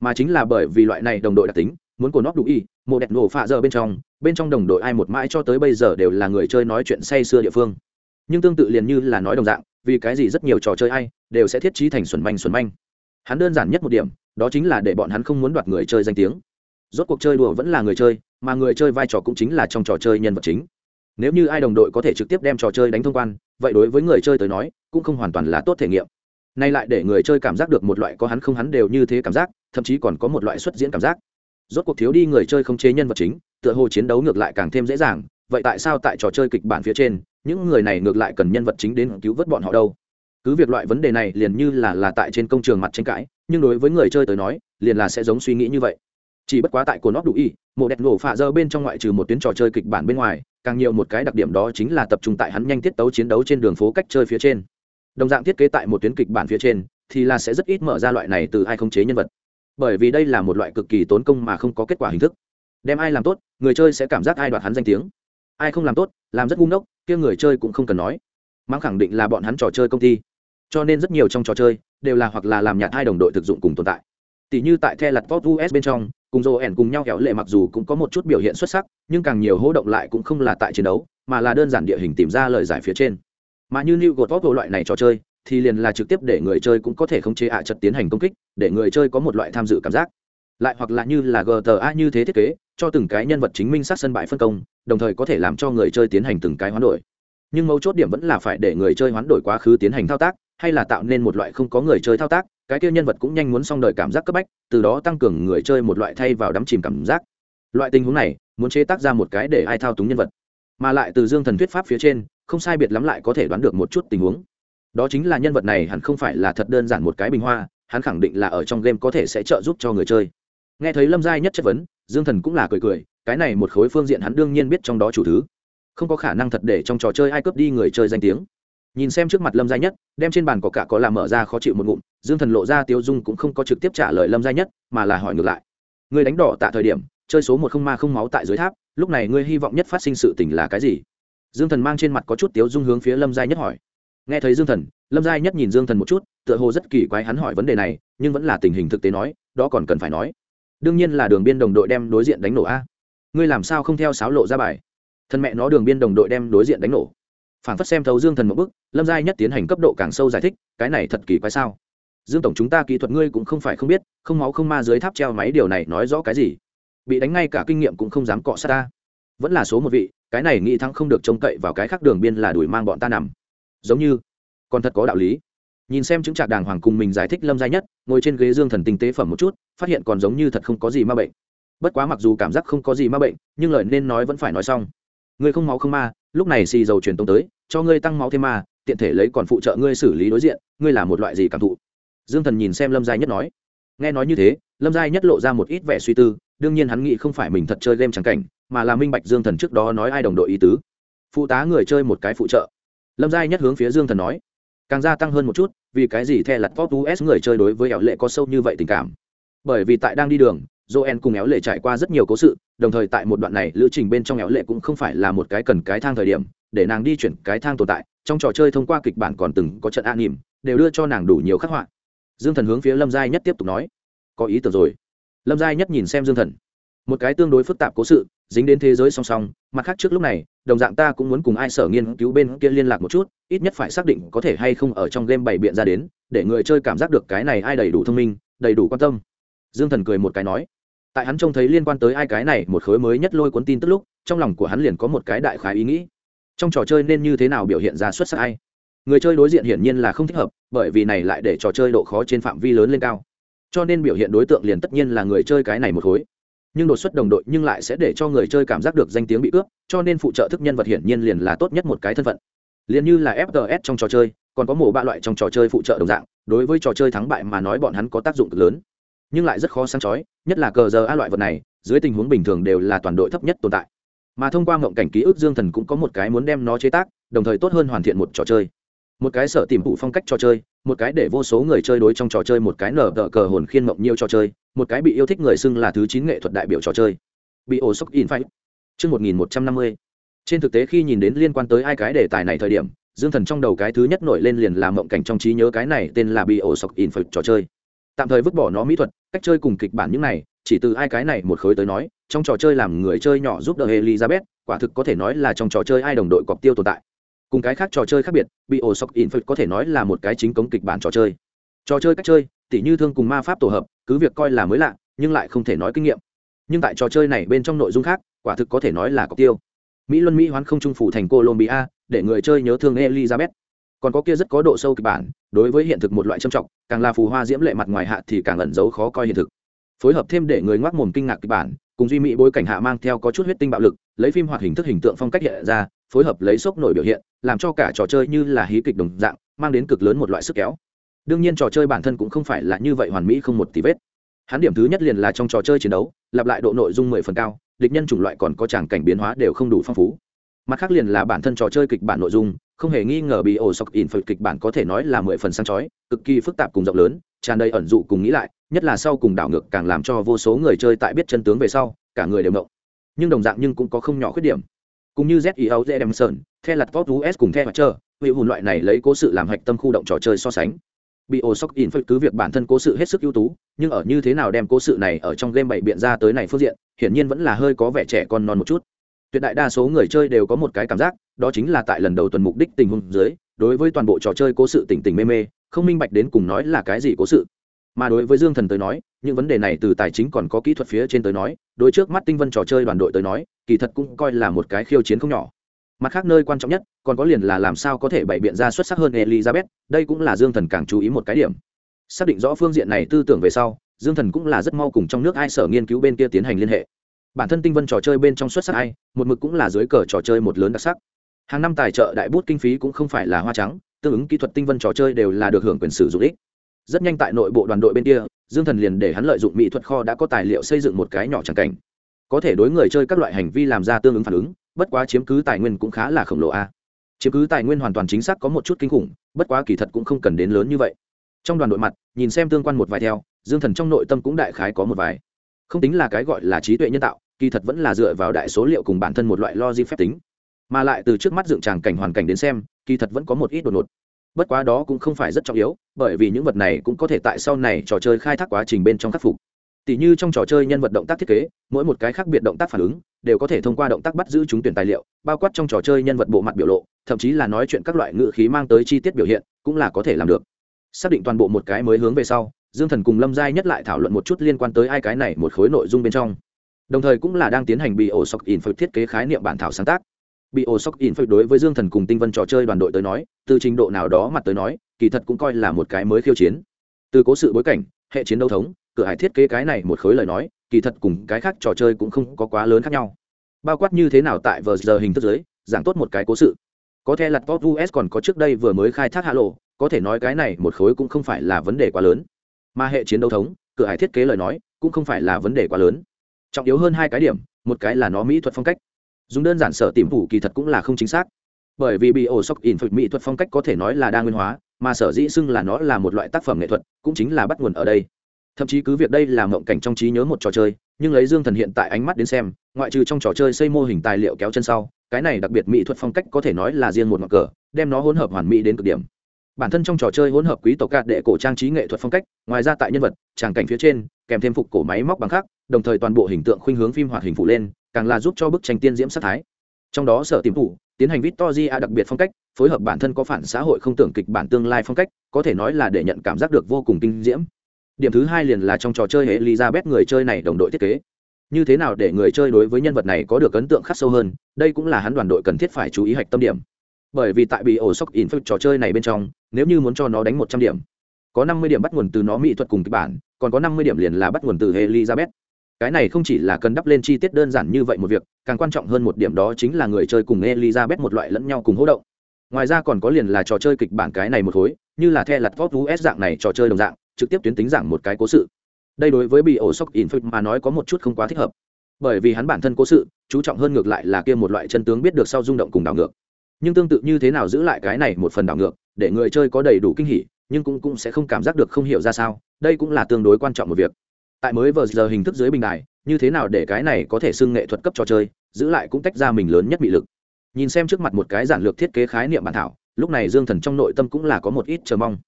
S1: Mà chính là bởi vì loại này đồng đội đặc tính, muốn cồn nóc đủ y một đẹp nổ phạ giờ bên trong bên trong đồng đội ai một mãi cho tới bây giờ đều là người chơi nói chuyện say xưa địa phương. Nhưng tương tự liền như là nói đồng dạng, vì cái gì rất nhiều trò chơi ai đều sẽ thiết trí thành xuẩn manh xuẩn manh. Hắn đơn giản nhất một điểm, đó chính là để bọn hắn không muốn đoạt người chơi danh tiếng. Rốt cuộc chơi đùa vẫn là người chơi, mà người chơi vai trò cũng chính là trong trò chơi nhân vật chính. Nếu như ai đồng đội có thể trực tiếp đem trò chơi đánh thông quan vậy đối với người chơi tới nói, cũng không hoàn toàn là tốt thể nghiệm. Nay lại để người chơi cảm giác được một loại có hắn không hắn đều như thế cảm giác, thậm chí còn có một loại xuất diễn cảm giác. Rốt cuộc thiếu đi người chơi không chế nhân vật chính, tựa hồ chiến đấu ngược lại càng thêm dễ dàng, vậy tại sao tại trò chơi kịch bản phía trên, những người này ngược lại cần nhân vật chính đến cứu vớt bọn họ đâu? Cứ việc loại vấn đề này liền như là là tại trên công trường mặt tranh cãi, nhưng đối với người chơi tới nói, liền là sẽ giống suy nghĩ như vậy. Chỉ bất quá tại của nó đủ y một đẹp nổ phạ dơ bên trong ngoại trừ một tuyến trò chơi kịch bản bên ngoài càng nhiều một cái đặc điểm đó chính là tập trung tại hắn nhanh tiết tấu chiến đấu trên đường phố cách chơi phía trên. Đồng dạng thiết kế tại một tuyến kịch bản phía trên, thì là sẽ rất ít mở ra loại này từ ai không chế nhân vật. Bởi vì đây là một loại cực kỳ tốn công mà không có kết quả hình thức. Đem ai làm tốt, người chơi sẽ cảm giác ai đoạt hắn danh tiếng. Ai không làm tốt, làm rất ngu ngốc, kia người chơi cũng không cần nói. Mang khẳng định là bọn hắn trò chơi công ty. Cho nên rất nhiều trong trò chơi đều là hoặc là làm nhạt hai đồng đội thực dụng cùng tồn tại. Tỷ như tại the lặt vót us bên trong cùng rô ẻn cùng nhau kẹo lệ mặc dù cũng có một chút biểu hiện xuất sắc, nhưng càng nhiều hỗ động lại cũng không là tại chiến đấu, mà là đơn giản địa hình tìm ra lời giải phía trên. Mà như new god vót loại này trò chơi, thì liền là trực tiếp để người chơi cũng có thể khống chế ạ à chật tiến hành công kích, để người chơi có một loại tham dự cảm giác. Lại hoặc là như là gta như thế thiết kế, cho từng cái nhân vật chính minh sát sân bãi phân công, đồng thời có thể làm cho người chơi tiến hành từng cái hoán đổi. Nhưng mấu chốt điểm vẫn là phải để người chơi hoán đổi quá khứ tiến hành thao tác hay là tạo nên một loại không có người chơi thao tác, cái kia nhân vật cũng nhanh muốn xong đời cảm giác cấp bách, từ đó tăng cường người chơi một loại thay vào đắm chìm cảm giác. Loại tình huống này, muốn chế tác ra một cái để ai thao túng nhân vật. Mà lại từ dương thần thuyết pháp phía trên, không sai biệt lắm lại có thể đoán được một chút tình huống. Đó chính là nhân vật này hẳn không phải là thật đơn giản một cái bình hoa, hắn khẳng định là ở trong game có thể sẽ trợ giúp cho người chơi. Nghe thấy lâm giai nhất chất vấn, dương thần cũng là cười cười, cái này một khối phương diện hắn đương nhiên biết trong đó chủ thứ. Không có khả năng thật để trong trò chơi ai cướp đi người chơi danh tiếng nhìn xem trước mặt lâm gia nhất, đem trên bàn có cả có làm mở ra khó chịu một ngụm, dương thần lộ ra tiêu dung cũng không có trực tiếp trả lời lâm gia nhất, mà là hỏi ngược lại. Người đánh đỏ tại thời điểm, chơi số một không ma không máu tại dưới tháp, lúc này ngươi hy vọng nhất phát sinh sự tình là cái gì? Dương thần mang trên mặt có chút tiếu dung hướng phía lâm gia nhất hỏi. Nghe thấy dương thần, lâm gia nhất nhìn dương thần một chút, tựa hồ rất kỳ quái hắn hỏi vấn đề này, nhưng vẫn là tình hình thực tế nói, đó còn cần phải nói. Đương nhiên là đường biên đồng đội đem đối diện đánh nổ a. Ngươi làm sao không theo sáo lộ ra bài? Thân mẹ nó đường biên đồng đội đem đối diện đánh nổ phản phất xem thấu dương thần một bức, lâm giai nhất tiến hành cấp độ càng sâu giải thích, cái này thật kỳ quái sao? Dương tổng chúng ta kỹ thuật ngươi cũng không phải không biết, không máu không ma dưới tháp treo máy điều này nói rõ cái gì? Bị đánh ngay cả kinh nghiệm cũng không dám cọ sát ta. Vẫn là số một vị, cái này nghĩ thắng không được trông cậy vào cái khác đường biên là đuổi mang bọn ta nằm. Giống như, còn thật có đạo lý. Nhìn xem chứng trạc đàng hoàng cùng mình giải thích lâm giai nhất, ngồi trên ghế dương thần tinh tế phẩm một chút, phát hiện còn giống như thật không có gì ma bệnh. Bất quá mặc dù cảm giác không có gì ma bệnh, nhưng lời nên nói vẫn phải nói xong. Người không máu không ma, lúc này xì dầu truyền tống tới cho ngươi tăng máu thêm ma, tiện thể lấy còn phụ trợ ngươi xử lý đối diện, ngươi là một loại gì cảm thụ? Dương thần nhìn xem lâm giai nhất nói. Nghe nói như thế, lâm giai nhất lộ ra một ít vẻ suy tư, đương nhiên hắn nghĩ không phải mình thật chơi game trắng cảnh, mà là minh bạch dương thần trước đó nói ai đồng đội ý tứ. Phụ tá người chơi một cái phụ trợ. Lâm giai nhất hướng phía dương thần nói. Càng gia tăng hơn một chút, vì cái gì the lặt pop us người chơi đối với ẻo lệ có sâu như vậy tình cảm? Bởi vì tại đang đi đường, joel cùng éo lệ trải qua rất nhiều cố sự, đồng thời tại một đoạn này, lữ trình bên trong éo lệ cũng không phải là một cái cần cái thang thời điểm để nàng đi chuyển cái thang tồn tại, trong trò chơi thông qua kịch bản còn từng có trận an nỉm đều đưa cho nàng đủ nhiều khắc họa. Dương thần hướng phía lâm giai nhất tiếp tục nói, có ý tưởng rồi. Lâm giai nhất nhìn xem dương thần. Một cái tương đối phức tạp cố sự, dính đến thế giới song song, mặt khác trước lúc này, đồng dạng ta cũng muốn cùng ai sở nghiên cứu bên kia liên lạc một chút, ít nhất phải xác định có thể hay không ở trong game bày biện ra đến, để người chơi cảm giác được cái này ai đầy đủ thông minh, đầy đủ quan tâm. Dương thần cười một cái nói. Tại hắn trông thấy liên quan tới ai cái này một khối mới nhất lôi cuốn tin tức lúc, trong lòng của hắn liền có một cái đại khái ý nghĩ trong trò chơi nên như thế nào biểu hiện ra xuất sắc ai? Người chơi đối diện hiển nhiên là không thích hợp, bởi vì này lại để trò chơi độ khó trên phạm vi lớn lên cao. Cho nên biểu hiện đối tượng liền tất nhiên là người chơi cái này một khối. Nhưng đột xuất đồng đội nhưng lại sẽ để cho người chơi cảm giác được danh tiếng bị cướp, cho nên phụ trợ thức nhân vật hiển nhiên liền là tốt nhất một cái thân phận. Liền như là fts trong trò chơi, còn có mổ ba loại trong trò chơi phụ trợ đồng dạng, đối với trò chơi thắng bại mà nói bọn hắn có tác dụng cực lớn. Nhưng lại rất khó sáng chói, nhất là cờ giờ a loại vật này, dưới tình huống bình thường đều là toàn đội thấp nhất tồn tại mà thông qua ngộng cảnh ký ức dương thần cũng có một cái muốn đem nó chế tác, đồng thời tốt hơn hoàn thiện một trò chơi. Một cái sở tìm phụ phong cách trò chơi, một cái để vô số người chơi đối trong trò chơi một cái nở tờ cờ hồn khiên mộng nhiều trò chơi, một cái bị yêu thích người xưng là thứ chín nghệ thuật đại biểu trò chơi. Bị ổ sốc in fight chương một nghìn một trăm năm mươi. Trên thực tế khi nhìn đến liên quan tới hai cái đề tài này thời điểm, dương thần trong đầu cái thứ nhất nổi lên liền là mộng cảnh trong trí nhớ cái này tên là bị ổ sốc in fight trò chơi. Tạm thời vứt bỏ nó mỹ thuật, cách chơi cùng kịch bản những này chỉ từ hai cái này một khối tới nói, trong trò chơi làm người chơi nhỏ giúp đỡ elizabeth, quả thực có thể nói là trong trò chơi ai đồng đội cọc tiêu tồn tại. Cùng cái khác trò chơi khác biệt, bị ổ sọc in có thể nói là một cái chính cống kịch bản trò chơi. Trò chơi cách chơi, tỉ như thương cùng ma pháp tổ hợp, cứ việc coi là mới lạ, nhưng lại không thể nói kinh nghiệm. Nhưng tại trò chơi này bên trong nội dung khác, quả thực có thể nói là cọc tiêu. Mỹ luân mỹ hoán không trung phủ thành colombia, để người chơi nhớ thương elizabeth. Còn có kia rất có độ sâu kịch bản, đối với hiện thực một loại trầm trọng, càng là phù hoa diễm lệ mặt ngoài hạ thì càng ẩn giấu khó coi hiện thực phối hợp thêm để người ngoác mồm kinh ngạc kịch bản, cùng duy mỹ bối cảnh hạ mang theo có chút huyết tinh bạo lực, lấy phim hoạt hình thức hình tượng phong cách hiện ra, phối hợp lấy sốc nổi biểu hiện, làm cho cả trò chơi như là hí kịch đồng dạng, mang đến cực lớn một loại sức kéo. Đương nhiên trò chơi bản thân cũng không phải là như vậy hoàn mỹ không một tí vết. Hắn điểm thứ nhất liền là trong trò chơi chiến đấu, lặp lại độ nội dung mười phần cao, địch nhân chủng loại còn có tràng cảnh biến hóa đều không đủ phong phú. Mặt khác liền là bản thân trò chơi kịch bản nội dung, không hề nghi ngờ bị ổ sọc in phật kịch bản có thể nói là mười phần sang chói, cực kỳ phức tạp cùng rộng lớn tràn đầy ẩn dụ cùng nghĩ lại, nhất là sau cùng đảo ngược càng làm cho vô số người chơi tại biết chân tướng về sau, cả người đều mộng nhưng đồng dạng nhưng cũng có không nhỏ khuyết điểm. Cũng như zio sơn the lặt top us cùng the mặt trơ vị hùn loại này lấy cố sự làm hạch tâm khu động trò chơi so sánh. Bị ổ sóc in phật cứ việc bản thân cố sự hết sức ưu tú, nhưng ở như thế nào đem cố sự này ở trong game bảy biện ra tới này phương diện, hiển nhiên vẫn là hơi có vẻ trẻ con non một chút. Tuyệt đại đa số người chơi đều có một cái cảm giác, đó chính là tại lần đầu tuần mục đích tình huống dưới, đối với toàn bộ trò chơi cố sự tỉnh tỉnh mê mê không minh bạch đến cùng nói là cái gì cố sự. Mà đối với dương thần tới nói, những vấn đề này từ tài chính còn có kỹ thuật phía trên tới nói, đối trước mắt tinh vân trò chơi đoàn đội tới nói, kỳ thật cũng coi là một cái khiêu chiến không nhỏ. Mặt khác nơi quan trọng nhất, còn có liền là làm sao có thể bày biện ra xuất sắc hơn elizabeth, đây cũng là dương thần càng chú ý một cái điểm. Xác định rõ phương diện này tư tưởng về sau, dương thần cũng là rất mau cùng trong nước ai sở nghiên cứu bên kia tiến hành liên hệ. Bản thân tinh vân trò chơi bên trong xuất sắc ai, một mực cũng là dưới cờ trò chơi một lớn đặc sắc. Hàng năm tài trợ đại bút kinh phí cũng không phải là hoa trắng tương ứng kỹ thuật tinh vân trò chơi đều là được hưởng quyền sử dụng ích. Rất nhanh tại nội bộ đoàn đội bên kia, dương thần liền để hắn lợi dụng mỹ thuật kho đã có tài liệu xây dựng một cái nhỏ tràng cảnh. Có thể đối người chơi các loại hành vi làm ra tương ứng phản ứng, bất quá chiếm cứ tài nguyên cũng khá là khổng lồ a. Chiếm cứ tài nguyên hoàn toàn chính xác có một chút kinh khủng, bất quá kỳ thật cũng không cần đến lớn như vậy. Trong đoàn đội mặt, nhìn xem tương quan một vài theo, dương thần trong nội tâm cũng đại khái có một vài. Không tính là cái gọi là trí tuệ nhân tạo, kỳ thật vẫn là dựa vào đại số liệu cùng bản thân một loại logic phép tính mà lại từ trước mắt dựng tràng cảnh hoàn cảnh đến xem, kỳ thật vẫn có một ít đột ngột. Bất quá đó cũng không phải rất trọng yếu, bởi vì những vật này cũng có thể tại sau này trò chơi khai thác quá trình bên trong khắc phục. Tỷ như trong trò chơi nhân vật động tác thiết kế, mỗi một cái khác biệt động tác phản ứng đều có thể thông qua động tác bắt giữ chúng tuyển tài liệu, bao quát trong trò chơi nhân vật bộ mặt biểu lộ, thậm chí là nói chuyện các loại ngữ khí mang tới chi tiết biểu hiện cũng là có thể làm được. Xác định toàn bộ một cái mới hướng về sau, dương thần cùng lâm giai nhất lại thảo luận một chút liên quan tới hai cái này một khối nội dung bên trong. Đồng thời cũng là đang tiến hành bị ổ sọc in phật thiết kế khái niệm bản thảo sáng tác bị ổ sóc in phật đối với dương thần cùng tinh vân trò chơi đoàn đội tới nói, từ trình độ nào đó mặt tới nói, kỳ thật cũng coi là một cái mới khiêu chiến. Từ cố sự bối cảnh, hệ chiến đấu thống, cửa hải thiết kế cái này một khối lời nói, kỳ thật cùng cái khác trò chơi cũng không có quá lớn khác nhau. Bao quát như thế nào tại vờ giờ hình thức giới, giảng tốt một cái cố sự. Có thể là top us còn có trước đây vừa mới khai thác hạ lộ có thể nói cái này một khối cũng không phải là vấn đề quá lớn. Mà hệ chiến đấu thống, cửa hải thiết kế lời nói, cũng không phải là vấn đề quá lớn. Trọng yếu hơn hai cái điểm, một cái là nó mỹ thuật phong cách dùng đơn giản sở tìm phủ kỳ thật cũng là không chính xác. Bởi vì bị ổ sóc in phật mỹ thuật phong cách có thể nói là đa nguyên hóa, mà sở dĩ xưng là nó là một loại tác phẩm nghệ thuật, cũng chính là bắt nguồn ở đây. Thậm chí cứ việc đây là mộng cảnh trong trí nhớ một trò chơi, nhưng lấy dương thần hiện tại ánh mắt đến xem, ngoại trừ trong trò chơi xây mô hình tài liệu kéo chân sau, cái này đặc biệt mỹ thuật phong cách có thể nói là riêng một ngọn cờ, đem nó hỗn hợp hoàn mỹ đến cực điểm. Bản thân trong trò chơi hỗn hợp quý tộc gạt đệ cổ trang trí nghệ thuật phong cách, ngoài ra tại nhân vật, tràng cảnh phía trên, kèm thêm phục cổ máy móc bằng khác đồng thời toàn bộ hình tượng khuynh hướng phim hoạt hình phụ lên càng là giúp cho bức tranh tiên diễm sát thái. Trong đó sở tìm thủ, tiến hành victoria đặc biệt phong cách, phối hợp bản thân có phản xã hội không tưởng kịch bản tương lai phong cách, có thể nói là để nhận cảm giác được vô cùng kinh diễm. Điểm thứ hai liền là trong trò chơi hệ elizabeth người chơi này đồng đội thiết kế. Như thế nào để người chơi đối với nhân vật này có được ấn tượng khắc sâu hơn, đây cũng là hắn đoàn đội cần thiết phải chú ý hạch tâm điểm. Bởi vì tại bị ổ sóc in phức trò chơi này bên trong, nếu như muốn cho nó đánh một trăm điểm, có năm mươi điểm bắt nguồn từ nó mỹ thuật cùng kịch bản, còn có năm mươi điểm liền là bắt nguồn từ elizabeth cái này không chỉ là cần đắp lên chi tiết đơn giản như vậy một việc, càng quan trọng hơn một điểm đó chính là người chơi cùng elizabeth một loại lẫn nhau cùng hỗ động. Ngoài ra còn có liền là trò chơi kịch bản cái này một khối, như là the lặt vót us dạng này trò chơi đồng dạng, trực tiếp tuyến tính giảng một cái cố sự. Đây đối với bị ổ sốc in mà nói có một chút không quá thích hợp. Bởi vì hắn bản thân cố sự, chú trọng hơn ngược lại là kia một loại chân tướng biết được sau rung động cùng đảo ngược. Nhưng tương tự như thế nào giữ lại cái này một phần đảo ngược, để người chơi có đầy đủ kinh hỉ, nhưng cũng cũng sẽ không cảm giác được không hiểu ra sao, đây cũng là tương đối quan trọng một việc tại mới vừa giờ hình thức dưới bình đài như thế nào để cái này có thể xưng nghệ thuật cấp trò chơi giữ lại cũng tách ra mình lớn nhất bị lực. Nhìn xem trước mặt một cái giản lược thiết kế khái niệm bản thảo lúc này dương thần trong nội tâm cũng là có một ít chờ mong.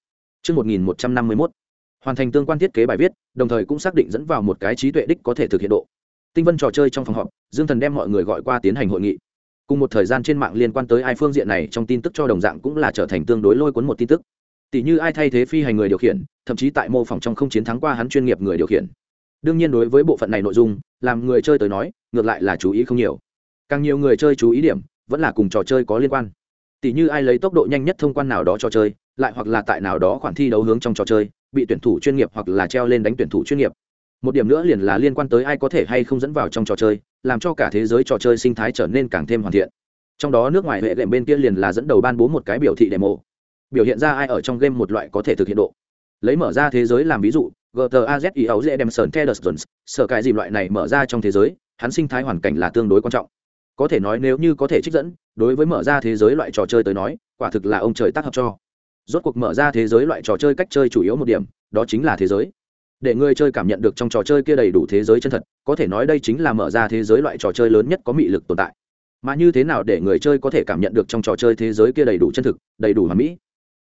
S1: Trước 1151, hoàn thành tương quan thiết kế bài viết đồng thời cũng xác định dẫn vào một cái trí tuệ đích có thể thực hiện độ. Tinh vân trò chơi trong phòng họp dương thần đem mọi người gọi qua tiến hành hội nghị. Cùng một thời gian trên mạng liên quan tới ai phương diện này trong tin tức cho đồng dạng cũng là trở thành tương đối lôi cuốn một tin tức. Tỷ như ai thay thế phi hành người điều khiển thậm chí tại mô phỏng trong không chiến thắng qua hắn chuyên nghiệp người điều khiển đương nhiên đối với bộ phận này nội dung, làm người chơi tới nói, ngược lại là chú ý không nhiều. Càng nhiều người chơi chú ý điểm, vẫn là cùng trò chơi có liên quan. Tỷ như ai lấy tốc độ nhanh nhất thông quan nào đó trò chơi, lại hoặc là tại nào đó khoản thi đấu hướng trong trò chơi, bị tuyển thủ chuyên nghiệp hoặc là treo lên đánh tuyển thủ chuyên nghiệp. Một điểm nữa liền là liên quan tới ai có thể hay không dẫn vào trong trò chơi, làm cho cả thế giới trò chơi sinh thái trở nên càng thêm hoàn thiện. Trong đó nước ngoài hệ đệm bên kia liền là dẫn đầu ban bố một cái biểu thị demo. Biểu hiện ra ai ở trong game một loại có thể thực hiện độ. Lấy mở ra thế giới làm ví dụ gtazi ấu dễ đem sờn teders sở cái gì loại này mở ra trong thế giới, hắn sinh thái hoàn cảnh là tương đối quan trọng. Có thể nói nếu như có thể trích dẫn, đối với mở ra thế giới loại trò chơi tới nói, quả thực là ông trời tác hợp cho. Rốt cuộc mở ra thế giới loại trò chơi cách chơi chủ yếu một điểm, đó chính là thế giới. Để người chơi cảm nhận được trong trò chơi kia đầy đủ thế giới chân thật, có thể nói đây chính là mở ra thế giới loại trò chơi lớn nhất có mị lực tồn tại. Mà như thế nào để người chơi có thể cảm nhận được trong trò chơi thế giới kia đầy đủ chân thực, đầy đủ hoàn mỹ?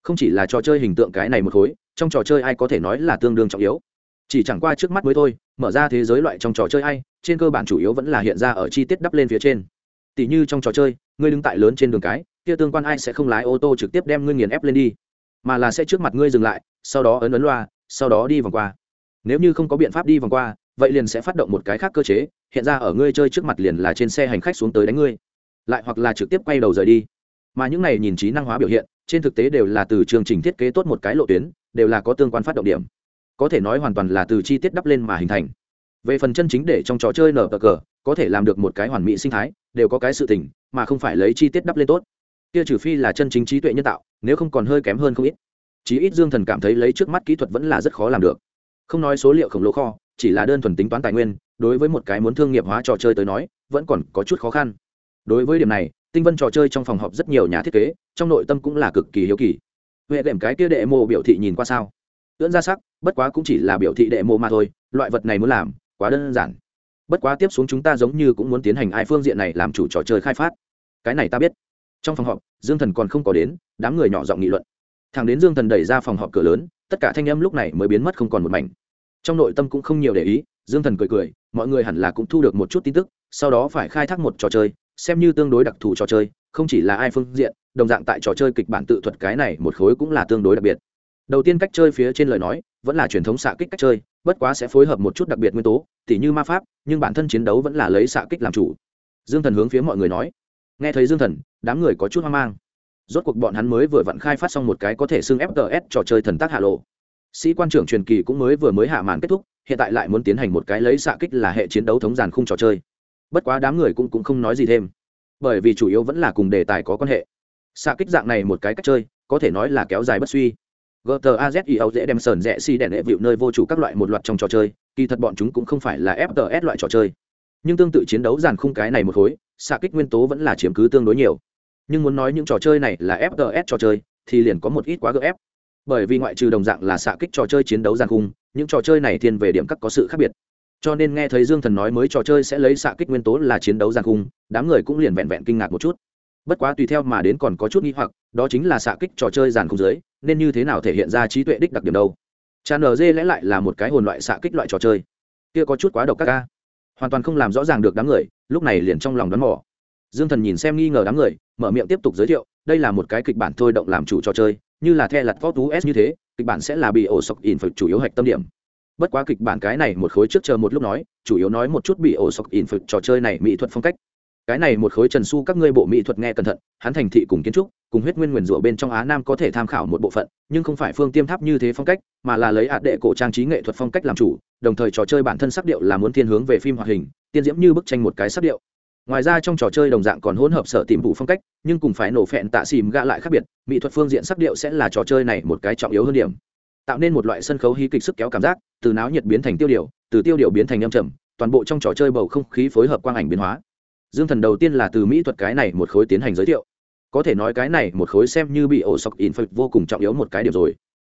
S1: Không chỉ là trò chơi hình tượng cái này một khối trong trò chơi ai có thể nói là tương đương trọng yếu. Chỉ chẳng qua trước mắt mới thôi, mở ra thế giới loại trong trò chơi ai, trên cơ bản chủ yếu vẫn là hiện ra ở chi tiết đắp lên phía trên. Tỷ như trong trò chơi, ngươi đứng tại lớn trên đường cái, kia tương quan ai sẽ không lái ô tô trực tiếp đem ngươi nghiền ép lên đi, mà là sẽ trước mặt ngươi dừng lại, sau đó ấn ấn loa, sau đó đi vòng qua. Nếu như không có biện pháp đi vòng qua, vậy liền sẽ phát động một cái khác cơ chế, hiện ra ở ngươi chơi trước mặt liền là trên xe hành khách xuống tới đánh ngươi, lại hoặc là trực tiếp quay đầu rời đi. Mà những này nhìn trí năng hóa biểu hiện, trên thực tế đều là từ chương trình thiết kế tốt một cái lộ tuyến đều là có tương quan phát động điểm. Có thể nói hoàn toàn là từ chi tiết đắp lên mà hình thành. Về phần chân chính để trong trò chơi nở cờ, có thể làm được một cái hoàn mỹ sinh thái, đều có cái sự tình, mà không phải lấy chi tiết đắp lên tốt. Kia trừ phi là chân chính trí tuệ nhân tạo, nếu không còn hơi kém hơn không ít. Chí ít dương thần cảm thấy lấy trước mắt kỹ thuật vẫn là rất khó làm được. Không nói số liệu khổng lồ kho, chỉ là đơn thuần tính toán tài nguyên, đối với một cái muốn thương nghiệp hóa trò chơi tới nói, vẫn còn có chút khó khăn. Đối với điểm này, tinh vân trò chơi trong phòng họp rất nhiều nhà thiết kế, trong nội tâm cũng là cực kỳ hiếu kỳ huệ đệm cái kia đệ mô biểu thị nhìn qua sao? Ưỡn ra sắc, bất quá cũng chỉ là biểu thị đệ mô mà thôi, loại vật này muốn làm, quá đơn giản. Bất quá tiếp xuống chúng ta giống như cũng muốn tiến hành ai phương diện này làm chủ trò chơi khai phát. Cái này ta biết. Trong phòng họp, dương thần còn không có đến, đám người nhỏ giọng nghị luận. Thằng đến dương thần đẩy ra phòng họp cửa lớn, tất cả thanh âm lúc này mới biến mất không còn một mảnh. Trong nội tâm cũng không nhiều để ý, dương thần cười cười, mọi người hẳn là cũng thu được một chút tin tức, sau đó phải khai thác một trò chơi, xem như tương đối đặc thù trò chơi, không chỉ là ai phương diện đồng dạng tại trò chơi kịch bản tự thuật cái này một khối cũng là tương đối đặc biệt. Đầu tiên cách chơi phía trên lời nói vẫn là truyền thống xạ kích cách chơi bất quá sẽ phối hợp một chút đặc biệt nguyên tố tỉ như ma pháp nhưng bản thân chiến đấu vẫn là lấy xạ kích làm chủ. Dương thần hướng phía mọi người nói. Nghe thấy dương thần đám người có chút hoang mang. Rốt cuộc bọn hắn mới vừa vặn khai phát xong một cái có thể xưng fts trò chơi thần tác hạ lộ. Sĩ quan trưởng truyền kỳ cũng mới vừa mới hạ màn kết thúc hiện tại lại muốn tiến hành một cái lấy xạ kích là hệ chiến đấu thống giàn khung trò chơi. Bất quá đám người cũng, cũng không nói gì thêm. Bởi vì chủ yếu vẫn là cùng đề tài có quan hệ xạ kích dạng này một cái cách chơi, có thể nói là kéo dài bất suy. Gtazio dễ đem sờn rẽ si đèn đệ vịu nơi vô chủ các loại một loạt trong trò chơi, kỳ thật bọn chúng cũng không phải là fts loại trò chơi. Nhưng tương tự chiến đấu giàn khung cái này một khối, xạ kích nguyên tố vẫn là chiếm cứ tương đối nhiều. Nhưng muốn nói những trò chơi này là fts trò chơi, thì liền có một ít quá gf bởi vì ngoại trừ đồng dạng là xạ kích trò chơi chiến đấu giàn khung, những trò chơi này thiên về điểm cắt có sự khác biệt. Cho nên nghe thấy dương thần nói mới trò chơi sẽ lấy xạ kích nguyên tố là chiến đấu giàn khung, đám người cũng liền vẹn vẹn kinh ngạc một chút bất quá tùy theo mà đến còn có chút nghi hoặc, đó chính là xạ kích trò chơi giàn khung dưới, nên như thế nào thể hiện ra trí tuệ đích đặc điểm đâu? Tràn ở dê lẽ lại là một cái hồn loại xạ kích loại trò chơi. Kia có chút quá độc các ca hoàn toàn không làm rõ ràng được đám người, lúc này liền trong lòng đoán mò. Dương thần nhìn xem nghi ngờ đám người, mở miệng tiếp tục giới thiệu, đây là một cái kịch bản thôi động làm chủ trò chơi, như là the lặt vót S như thế, kịch bản sẽ là bị ổ sọc in phật chủ yếu hạch tâm điểm. Bất quá kịch bản cái này một khối trước chờ một lúc nói, chủ yếu nói một chút bị ổ sọc in phật trò chơi này mỹ thuật phong cách cái này một khối trần su các ngươi bộ mỹ thuật nghe cẩn thận, hắn thành thị cùng kiến trúc, cùng huyết nguyên nguyền rủa bên trong á nam có thể tham khảo một bộ phận, nhưng không phải phương tiêm tháp như thế phong cách, mà là lấy ạt đệ cổ trang trí nghệ thuật phong cách làm chủ, đồng thời trò chơi bản thân sắc điệu là muốn thiên hướng về phim hoạt hình, tiên diễm như bức tranh một cái sắc điệu. Ngoài ra trong trò chơi đồng dạng còn hỗn hợp sở tìm vụ phong cách, nhưng cùng phải nổ phẹn tạ xìm gạ lại khác biệt, mỹ thuật phương diện sắc điệu sẽ là trò chơi này một cái trọng yếu hơn điểm. Tạo nên một loại sân khấu hí kịch sức kéo cảm giác, từ náo nhiệt biến thành tiêu điều, từ tiêu điều biến thành âm trầm, toàn bộ trong trò chơi bầu không khí phối hợp quang ảnh biến hóa dương thần đầu tiên là từ mỹ thuật cái này một khối tiến hành giới thiệu. Có thể nói cái này một khối xem như bị ổ sọc in phật vô cùng trọng yếu một cái điểm rồi.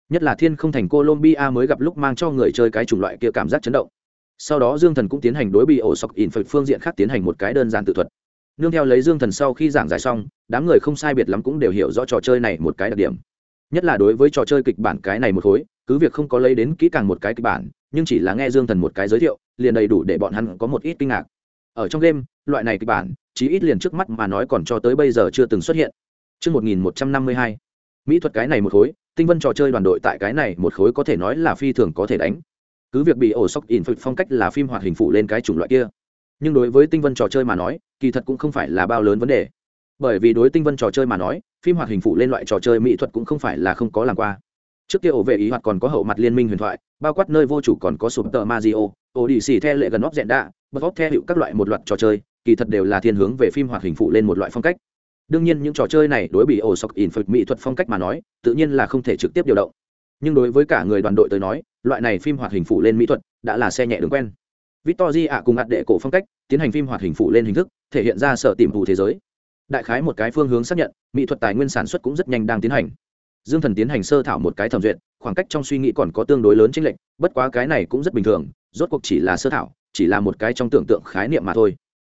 S1: Nhất là thiên không thành colombia mới gặp lúc mang cho người chơi cái chủng loại kia cảm giác chấn động. Sau đó dương thần cũng tiến hành đối bị ổ sọc in phật phương diện khác tiến hành một cái đơn giản tự thuật. Nương theo lấy dương thần sau khi giảng giải xong, đám người không sai biệt lắm cũng đều hiểu rõ trò chơi này một cái đặc điểm. Nhất là đối với trò chơi kịch bản cái này một khối, cứ việc không có lấy đến kỹ càng một cái kịch bản, nhưng chỉ là nghe dương thần một cái giới thiệu, liền đầy đủ để bọn hắn có một ít kinh ngạc ở trong game loại này kịch bản chí ít liền trước mắt mà nói còn cho tới bây giờ chưa từng xuất hiện. Trước 1152, mỹ thuật cái này một khối tinh vân trò chơi đoàn đội tại cái này một khối có thể nói là phi thường có thể đánh. Cứ việc bị ổ sóc in phong cách là phim hoạt hình phụ lên cái chủng loại kia nhưng đối với tinh vân trò chơi mà nói kỳ thật cũng không phải là bao lớn vấn đề. Bởi vì đối tinh vân trò chơi mà nói phim hoạt hình phụ lên loại trò chơi mỹ thuật cũng không phải là không có làm qua. Trước kia ổ vệ ý hoạt còn có hậu mặt liên minh huyền thoại bao quát nơi vô chủ còn có sụp tờ mazio ổ đi xì the lệ gần óc dẹn đạ bật góp theo hiệu các loại một loạt trò chơi, kỳ thật đều là thiên hướng về phim hoạt hình phụ lên một loại phong cách. Đương nhiên những trò chơi này đối bị ổ sọc in phật mỹ thuật phong cách mà nói, tự nhiên là không thể trực tiếp điều động. Nhưng đối với cả người đoàn đội tới nói, loại này phim hoạt hình phụ lên mỹ thuật đã là xe nhẹ đường quen. Victor ạ cùng ạt đệ cổ phong cách tiến hành phim hoạt hình phụ lên hình thức, thể hiện ra sở tìm vụ thế giới. Đại khái một cái phương hướng xác nhận, mỹ thuật tài nguyên sản xuất cũng rất nhanh đang tiến hành. Dương thần tiến hành sơ thảo một cái thẩm duyệt, khoảng cách trong suy nghĩ còn có tương đối lớn chênh lệch, bất quá cái này cũng rất bình thường, rốt cuộc chỉ là sơ thảo chỉ là một cái trong tưởng tượng khái niệm mà thôi.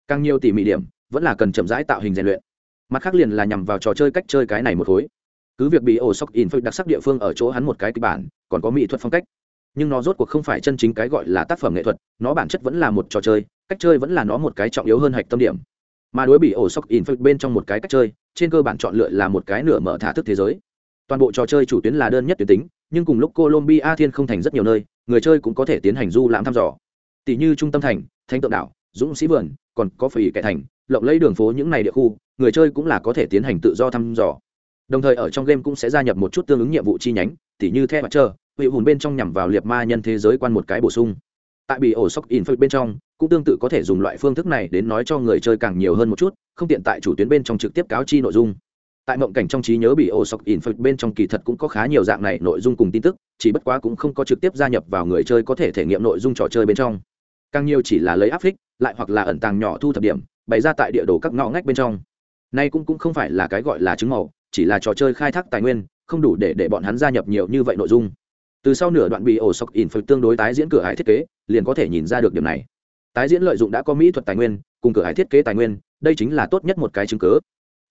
S1: Càng nhiều tỉ mỉ điểm, vẫn là cần chậm rãi tạo hình rèn luyện. Mặt khác liền là nhằm vào trò chơi cách chơi cái này một khối. Cứ việc bị ổ sóc in phơi đặc sắc địa phương ở chỗ hắn một cái kịch bản, còn có mỹ thuật phong cách. Nhưng nó rốt cuộc không phải chân chính cái gọi là tác phẩm nghệ thuật, nó bản chất vẫn là một trò chơi, cách chơi vẫn là nó một cái trọng yếu hơn hạch tâm điểm. Mà đối bị ổ sóc in phơi bên trong một cái cách chơi, trên cơ bản chọn lựa là một cái nửa mở thả thức thế giới. Toàn bộ trò chơi chủ tuyến là đơn nhất tuyến tính, nhưng cùng lúc colombia thiên không thành rất nhiều nơi, người chơi cũng có thể tiến hành du lãm thăm dò tỷ như trung tâm thành, thánh tượng đảo, dũng sĩ vườn, còn có phỉ kẻ thành, lộng lấy đường phố những này địa khu, người chơi cũng là có thể tiến hành tự do thăm dò. Đồng thời ở trong game cũng sẽ gia nhập một chút tương ứng nhiệm vụ chi nhánh, tỉ như theo mặt trơ vị hùn bên trong nhằm vào liệt ma nhân thế giới quan một cái bổ sung. Tại bị ổ sóc in phật bên trong, cũng tương tự có thể dùng loại phương thức này đến nói cho người chơi càng nhiều hơn một chút, không tiện tại chủ tuyến bên trong trực tiếp cáo chi nội dung. Tại mộng cảnh trong trí nhớ bị ổ sọc in phật bên trong kỳ thật cũng có khá nhiều dạng này nội dung cùng tin tức, chỉ bất quá cũng không có trực tiếp gia nhập vào người chơi có thể thể nghiệm nội dung trò chơi bên trong càng nhiều chỉ là lấy áp phích, lại hoặc là ẩn tàng nhỏ thu thập điểm, bày ra tại địa đồ các ngõ ngách bên trong. Nay cũng cũng không phải là cái gọi là chứng màu, chỉ là trò chơi khai thác tài nguyên, không đủ để để bọn hắn gia nhập nhiều như vậy nội dung. Từ sau nửa đoạn bị ổ sọc in phật tương đối tái diễn cửa hải thiết kế, liền có thể nhìn ra được điểm này. Tái diễn lợi dụng đã có mỹ thuật tài nguyên, cùng cửa hải thiết kế tài nguyên, đây chính là tốt nhất một cái chứng cớ.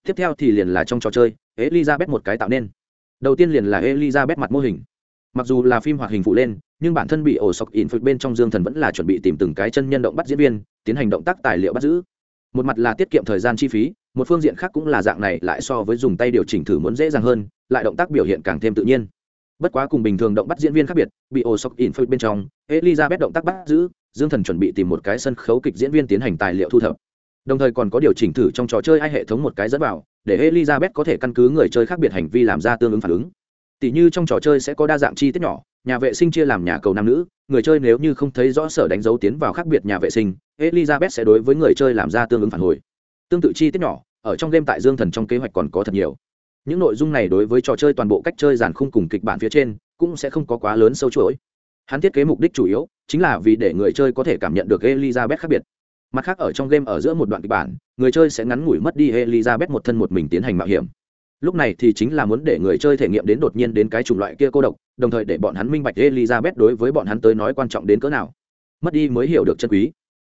S1: Tiếp theo thì liền là trong trò chơi, elizabeth một cái tạo nên. Đầu tiên liền là elizabeth mặt mô hình mặc dù là phim hoạt hình phụ lên, nhưng bản thân bị ổ sọc in phật bên trong dương thần vẫn là chuẩn bị tìm từng cái chân nhân động bắt diễn viên, tiến hành động tác tài liệu bắt giữ. Một mặt là tiết kiệm thời gian chi phí, một phương diện khác cũng là dạng này lại so với dùng tay điều chỉnh thử muốn dễ dàng hơn, lại động tác biểu hiện càng thêm tự nhiên. Bất quá cùng bình thường động bắt diễn viên khác biệt, bị ổ sọc in phật bên trong, elizabeth động tác bắt giữ, dương thần chuẩn bị tìm một cái sân khấu kịch diễn viên tiến hành tài liệu thu thập. Đồng thời còn có điều chỉnh thử trong trò chơi ai hệ thống một cái dẫn vào, để elizabeth có thể căn cứ người chơi khác biệt hành vi làm ra tương ứng phản ứng tỷ như trong trò chơi sẽ có đa dạng chi tiết nhỏ, nhà vệ sinh chia làm nhà cầu nam nữ, người chơi nếu như không thấy rõ sở đánh dấu tiến vào khác biệt nhà vệ sinh, elizabeth sẽ đối với người chơi làm ra tương ứng phản hồi. Tương tự chi tiết nhỏ, ở trong game tại dương thần trong kế hoạch còn có thật nhiều. Những nội dung này đối với trò chơi toàn bộ cách chơi giàn khung cùng kịch bản phía trên, cũng sẽ không có quá lớn sâu chuỗi. Hắn thiết kế mục đích chủ yếu, chính là vì để người chơi có thể cảm nhận được elizabeth khác biệt. Mặt khác, ở trong game ở giữa một đoạn kịch bản, người chơi sẽ ngắn ngủi mất đi elizabeth một thân một mình tiến hành mạo hiểm lúc này thì chính là muốn để người chơi thể nghiệm đến đột nhiên đến cái chủng loại kia cô độc, đồng thời để bọn hắn minh bạch elizabeth đối với bọn hắn tới nói quan trọng đến cỡ nào. Mất đi mới hiểu được chân quý.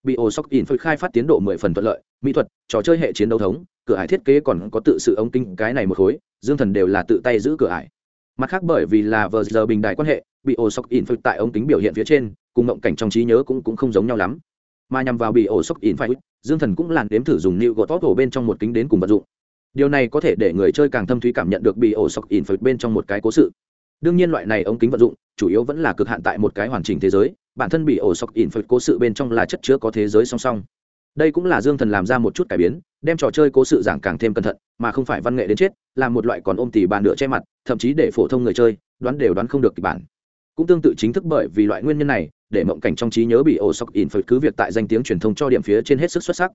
S1: Bị ổ sóc in phơi khai phát tiến độ mười phần thuận lợi, mỹ thuật, trò chơi hệ chiến đấu thống, cửa ải thiết kế còn có tự sự ống kinh cái này một khối, dương thần đều là tự tay giữ cửa ải. Mặt khác bởi vì là vờ giờ bình đại quan hệ bị ổ sóc in phơi tại ống kính biểu hiện phía trên, cùng ngộng cảnh trong trí nhớ cũng cũng không giống nhau lắm. Mà nhằm vào bị ổ sốc in phải dương thần cũng làn đếm thử dùng nịu gỗ tốt ổ bên trong một kính đến cùng vật dụng điều này có thể để người chơi càng thâm thúy cảm nhận được bị ổ sọc in phật bên trong một cái cố sự. Đương nhiên loại này ống kính vận dụng, chủ yếu vẫn là cực hạn tại một cái hoàn chỉnh thế giới, bản thân bị ổ sọc in phật cố sự bên trong là chất chứa có thế giới song song. Đây cũng là dương thần làm ra một chút cải biến, đem trò chơi cố sự giảng càng thêm cẩn thận, mà không phải văn nghệ đến chết, làm một loại còn ôm tỉ bàn nửa che mặt, thậm chí để phổ thông người chơi đoán đều đoán không được kịch bản. Cũng tương tự chính thức bởi vì loại nguyên nhân này, để mộng cảnh trong trí nhớ bị ổ sọc in phật cứ việc tại danh tiếng truyền thông cho điểm phía trên hết sức xuất sắc.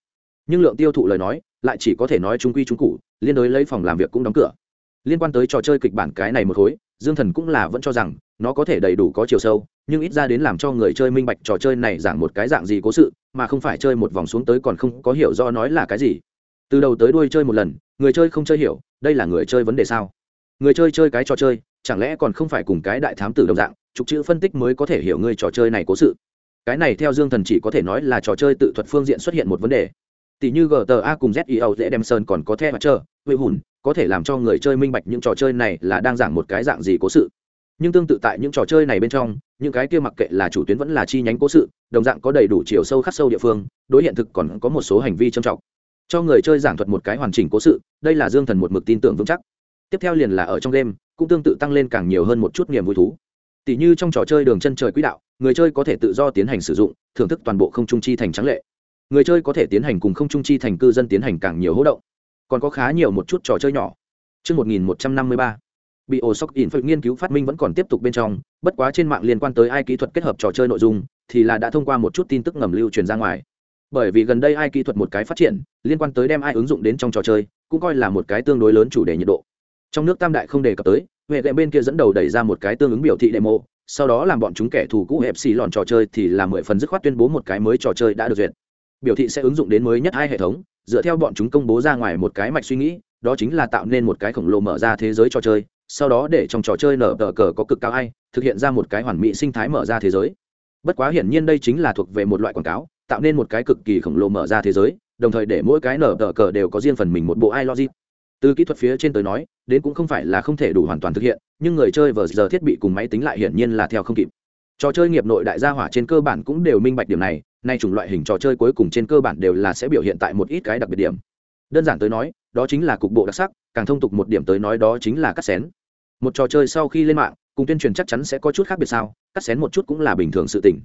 S1: Nhưng lượng tiêu thụ lời nói lại chỉ có thể nói trung quy trung cụ, liên đối lấy phòng làm việc cũng đóng cửa. Liên quan tới trò chơi kịch bản cái này một khối, dương thần cũng là vẫn cho rằng, nó có thể đầy đủ có chiều sâu, nhưng ít ra đến làm cho người chơi minh bạch trò chơi này giảng một cái dạng gì cố sự, mà không phải chơi một vòng xuống tới còn không có hiểu do nói là cái gì. Từ đầu tới đuôi chơi một lần, người chơi không chơi hiểu, đây là người chơi vấn đề sao? Người chơi chơi cái trò chơi, chẳng lẽ còn không phải cùng cái đại thám tử đồng dạng, trục chữ phân tích mới có thể hiểu người trò chơi này cố sự? Cái này theo dương thần chỉ có thể nói là trò chơi tự thuật phương diện xuất hiện một vấn đề tỷ như gta cùng zio dễ đem sơn còn có the mặt trơ huệ hùn, có thể làm cho người chơi minh bạch những trò chơi này là đang giảng một cái dạng gì cố sự. Nhưng tương tự tại những trò chơi này bên trong, những cái kia mặc kệ là chủ tuyến vẫn là chi nhánh cố sự, đồng dạng có đầy đủ chiều sâu khắc sâu địa phương, đối hiện thực còn có một số hành vi trầm trọng. Cho người chơi giảng thuật một cái hoàn chỉnh cố sự, đây là dương thần một mực tin tưởng vững chắc. Tiếp theo liền là ở trong đêm, cũng tương tự tăng lên càng nhiều hơn một chút niềm vui thú. Tỷ như trong trò chơi đường chân trời quỹ đạo, người chơi có thể tự do tiến hành sử dụng, thưởng thức toàn bộ không trung chi thành trắng lệ người chơi có thể tiến hành cùng không trung chi thành cư dân tiến hành càng nhiều hỗ động. Còn có khá nhiều một chút trò chơi nhỏ. Trước 1153, bị ổ sóc in phật nghiên cứu phát minh vẫn còn tiếp tục bên trong bất quá trên mạng liên quan tới ai kỹ thuật kết hợp trò chơi nội dung thì là đã thông qua một chút tin tức ngầm lưu truyền ra ngoài. Bởi vì gần đây ai kỹ thuật một cái phát triển liên quan tới đem ai ứng dụng đến trong trò chơi cũng coi là một cái tương đối lớn chủ đề nhiệt độ. Trong nước tam đại không đề cập tới huệ gậy bên kia dẫn đầu đẩy ra một cái tương ứng biểu thị demo sau đó làm bọn chúng kẻ thù cũ hẹp xì lòn trò chơi thì là mười phần dứt khoát tuyên bố một cái mới trò chơi đã được duyệt biểu thị sẽ ứng dụng đến mới nhất hai hệ thống dựa theo bọn chúng công bố ra ngoài một cái mạch suy nghĩ đó chính là tạo nên một cái khổng lồ mở ra thế giới trò chơi sau đó để trong trò chơi nở tờ cờ có cực cao hay, thực hiện ra một cái hoàn mỹ sinh thái mở ra thế giới. Bất quá hiển nhiên đây chính là thuộc về một loại quảng cáo tạo nên một cái cực kỳ khổng lồ mở ra thế giới đồng thời để mỗi cái nở tờ cờ đều có riêng phần mình một bộ ai logic. Từ kỹ thuật phía trên tới nói đến cũng không phải là không thể đủ hoàn toàn thực hiện nhưng người chơi vờ giờ thiết bị cùng máy tính lại hiển nhiên là theo không kịp. Trò chơi nghiệp nội đại gia hỏa trên cơ bản cũng đều minh bạch điểm này nay chủng loại hình trò chơi cuối cùng trên cơ bản đều là sẽ biểu hiện tại một ít cái đặc biệt điểm. Đơn giản tới nói, đó chính là cục bộ đặc sắc, càng thông tục một điểm tới nói đó chính là cắt xén. Một trò chơi sau khi lên mạng, cùng tuyên truyền chắc chắn sẽ có chút khác biệt sao, cắt xén một chút cũng là bình thường sự tình.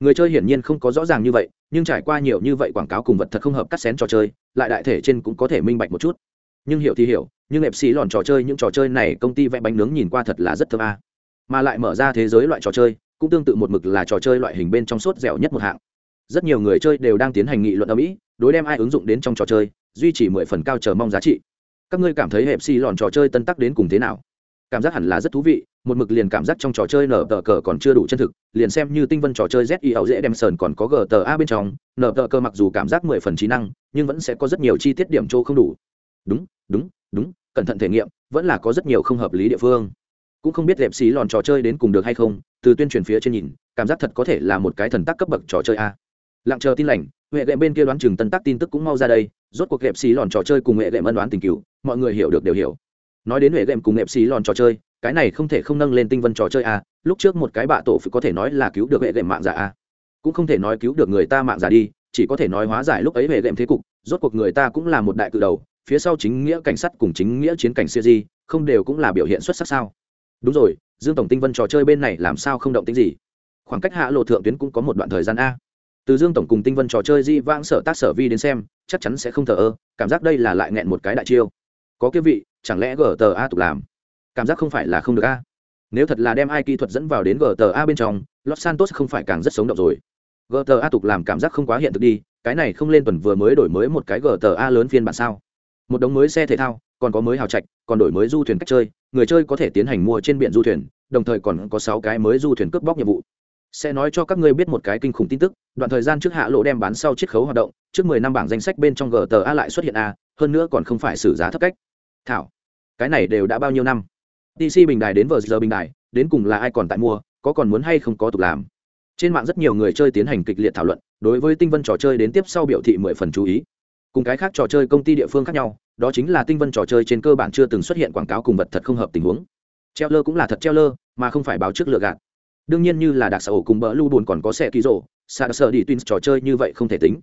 S1: Người chơi hiển nhiên không có rõ ràng như vậy, nhưng trải qua nhiều như vậy quảng cáo cùng vật thật không hợp cắt xén trò chơi, lại đại thể trên cũng có thể minh bạch một chút. Nhưng hiểu thì hiểu, nhưng ép xí lòn trò chơi những trò chơi này công ty vẽ bánh nướng nhìn qua thật là rất thơm a. Mà lại mở ra thế giới loại trò chơi, cũng tương tự một mực là trò chơi loại hình bên trong sốt dẻo nhất một hạng rất nhiều người chơi đều đang tiến hành nghị luận ở mỹ, đối đem ai ứng dụng đến trong trò chơi, duy trì mười phần cao chờ mong giá trị. Các ngươi cảm thấy hẹp xì lòn trò chơi tân tắc đến cùng thế nào? Cảm giác hẳn là rất thú vị, một mực liền cảm giác trong trò chơi nở tờ cờ còn chưa đủ chân thực, liền xem như tinh vân trò chơi z i ẩu dễ đem sờn còn có g tờ a bên trong, nở tờ cờ mặc dù cảm giác mười phần trí năng, nhưng vẫn sẽ có rất nhiều chi tiết điểm chỗ không đủ. Đúng đúng đúng, cẩn thận thể nghiệm, vẫn là có rất nhiều không hợp lý địa phương. Cũng không biết đẹp xí lòn trò chơi đến cùng được hay không, từ tuyên truyền phía trên nhìn, cảm giác thật có thể là một cái thần tác cấp bậc trò chơi a lặng chờ tin lành, huệ đệm bên kia đoán chừng tân tác tin tức cũng mau ra đây, rốt cuộc đẹp xì lòn trò chơi cùng huệ đệm ân đoán tình cựu mọi người hiểu được đều hiểu. Nói đến huệ đệm cùng đẹp xì lòn trò chơi, cái này không thể không nâng lên tinh vân trò chơi a lúc trước một cái bạ tổ phải có thể nói là cứu được huệ đệm mạng giả a cũng không thể nói cứu được người ta mạng giả đi, chỉ có thể nói hóa giải lúc ấy huệ đệm thế cục, rốt cuộc người ta cũng là một đại cự đầu, phía sau chính nghĩa cảnh sát cùng chính nghĩa chiến cảnh siêu di, không đều cũng là biểu hiện xuất sắc sao. Đúng rồi, dương tổng tinh vân trò chơi bên này làm sao không động tính gì? Khoảng cách hạ lộ thượng tuyến cũng có một đoạn thời gian a từ dương tổng cùng tinh vân trò chơi di vãng sở tác sở vi đến xem, chắc chắn sẽ không thờ ơ, cảm giác đây là lại nghẹn một cái đại chiêu. Có cái vị, chẳng lẽ gờ tờ a tục làm? Cảm giác không phải là không được a? Nếu thật là đem ai kỹ thuật dẫn vào đến gờ tờ a bên trong, los santos không phải càng rất sống động rồi. Gờ tờ a tục làm cảm giác không quá hiện thực đi, cái này không lên tuần vừa mới đổi mới một cái gờ tờ a lớn phiên bản sao? Một đống mới xe thể thao, còn có mới hào trạch, còn đổi mới du thuyền cách chơi, người chơi có thể tiến hành mua trên biển du thuyền, đồng thời còn có sáu cái mới du thuyền cướp bóc nhiệm vụ sẽ nói cho các ngươi biết một cái kinh khủng tin tức, đoạn thời gian trước hạ lộ đem bán sau chiết khấu hoạt động, trước mười năm bảng danh sách bên trong gta lại xuất hiện a, hơn nữa còn không phải xử giá thấp cách. Thảo, cái này đều đã bao nhiêu năm? Dc bình đài đến vờ giờ bình đài, đến cùng là ai còn tại mua, có còn muốn hay không có tục làm? Trên mạng rất nhiều người chơi tiến hành kịch liệt thảo luận, đối với tinh vân trò chơi đến tiếp sau biểu thị mười phần chú ý. Cùng cái khác trò chơi công ty địa phương khác nhau, đó chính là tinh vân trò chơi trên cơ bản chưa từng xuất hiện quảng cáo cùng vật thật không hợp tình huống. Treo lơ cũng là thật treo lơ mà không phải báo trước lựa gạt đương nhiên như là đặc sở cùng bỡ lưu buồn còn có xe ký rộ xa sợ đi tuyến trò chơi như vậy không thể tính.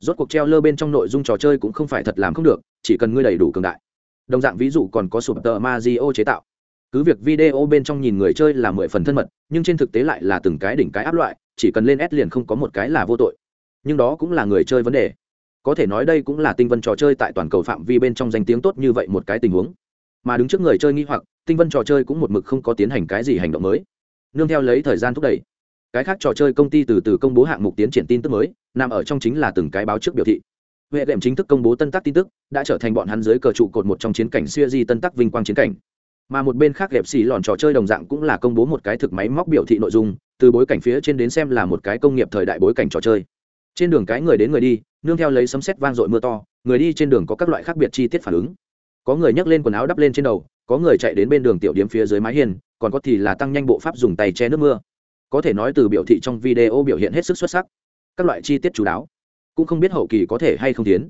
S1: Rốt cuộc treo lơ bên trong nội dung trò chơi cũng không phải thật làm không được, chỉ cần ngươi đầy đủ cường đại. Đồng dạng ví dụ còn có sụp tờ mazio chế tạo. Cứ việc video bên trong nhìn người chơi là mười phần thân mật, nhưng trên thực tế lại là từng cái đỉnh cái áp loại, chỉ cần lên s liền không có một cái là vô tội. Nhưng đó cũng là người chơi vấn đề. Có thể nói đây cũng là tinh vân trò chơi tại toàn cầu phạm vi bên trong danh tiếng tốt như vậy một cái tình huống. Mà đứng trước người chơi nghi hoặc, tinh vân trò chơi cũng một mực không có tiến hành cái gì hành động mới nương theo lấy thời gian thúc đẩy. Cái khác trò chơi công ty từ từ công bố hạng mục tiến triển tin tức mới, nằm ở trong chính là từng cái báo trước biểu thị. Huệ đệm chính thức công bố tân tác tin tức, đã trở thành bọn hắn dưới cờ trụ cột một trong chiến cảnh xuya di tân tác vinh quang chiến cảnh. Mà một bên khác đẹp xì lòn trò chơi đồng dạng cũng là công bố một cái thực máy móc biểu thị nội dung, từ bối cảnh phía trên đến xem là một cái công nghiệp thời đại bối cảnh trò chơi. Trên đường cái người đến người đi, nương theo lấy sấm sét vang dội mưa to, người đi trên đường có các loại khác biệt chi tiết phản ứng. Có người nhấc lên quần áo đắp lên trên đầu có người chạy đến bên đường tiểu điếm phía dưới mái hiên, còn có thì là tăng nhanh bộ pháp dùng tay che nước mưa. Có thể nói từ biểu thị trong video biểu hiện hết sức xuất sắc. Các loại chi tiết chú đáo. Cũng không biết hậu kỳ có thể hay không tiến.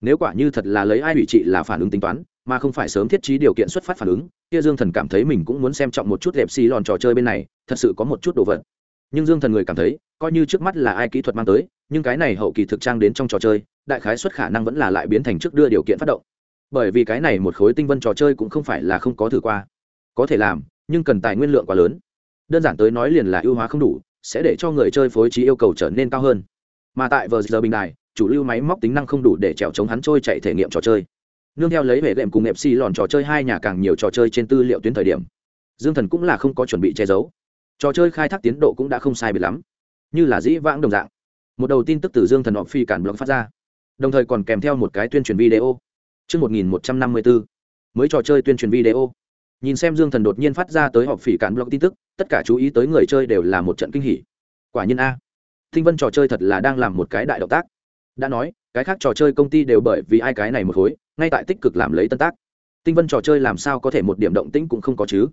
S1: Nếu quả như thật là lấy ai ủy trị là phản ứng tính toán, mà không phải sớm thiết trí điều kiện xuất phát phản ứng, kia dương thần cảm thấy mình cũng muốn xem trọng một chút đẹp xì lòn trò chơi bên này, thật sự có một chút đồ vật. Nhưng dương thần người cảm thấy, coi như trước mắt là ai kỹ thuật mang tới, nhưng cái này hậu kỳ thực trang đến trong trò chơi, đại khái xuất khả năng vẫn là lại biến thành trước đưa điều kiện phát động bởi vì cái này một khối tinh vân trò chơi cũng không phải là không có thử qua. Có thể làm, nhưng cần tài nguyên lượng quá lớn. Đơn giản tới nói liền là ưu hóa không đủ, sẽ để cho người chơi phối trí yêu cầu trở nên cao hơn. Mà tại vờ giờ bình đài, chủ lưu máy móc tính năng không đủ để trèo chống hắn trôi chạy thể nghiệm trò chơi. Nương theo lấy hệ đệm cùng nghệ xi lòn trò chơi hai nhà càng nhiều trò chơi trên tư liệu tuyến thời điểm, dương thần cũng là không có chuẩn bị che giấu. Trò chơi khai thác tiến độ cũng đã không sai bị lắm, như là dĩ vãng đồng dạng. Một đầu tin tức từ dương thần họ phi cản blog phát ra, đồng thời còn kèm theo một cái tuyên truyền video. Trước 1154, mới trò chơi tuyên truyền video. Nhìn xem Dương Thần đột nhiên phát ra tới họp phỉ cản blog tin tức, tất cả chú ý tới người chơi đều là một trận kinh hỉ. Quả nhiên a, Tinh Vân trò chơi thật là đang làm một cái đại động tác. Đã nói, cái khác trò chơi công ty đều bởi vì ai cái này một khối, ngay tại tích cực làm lấy tân tác. Tinh Vân trò chơi làm sao có thể một điểm động tĩnh cũng không có chứ?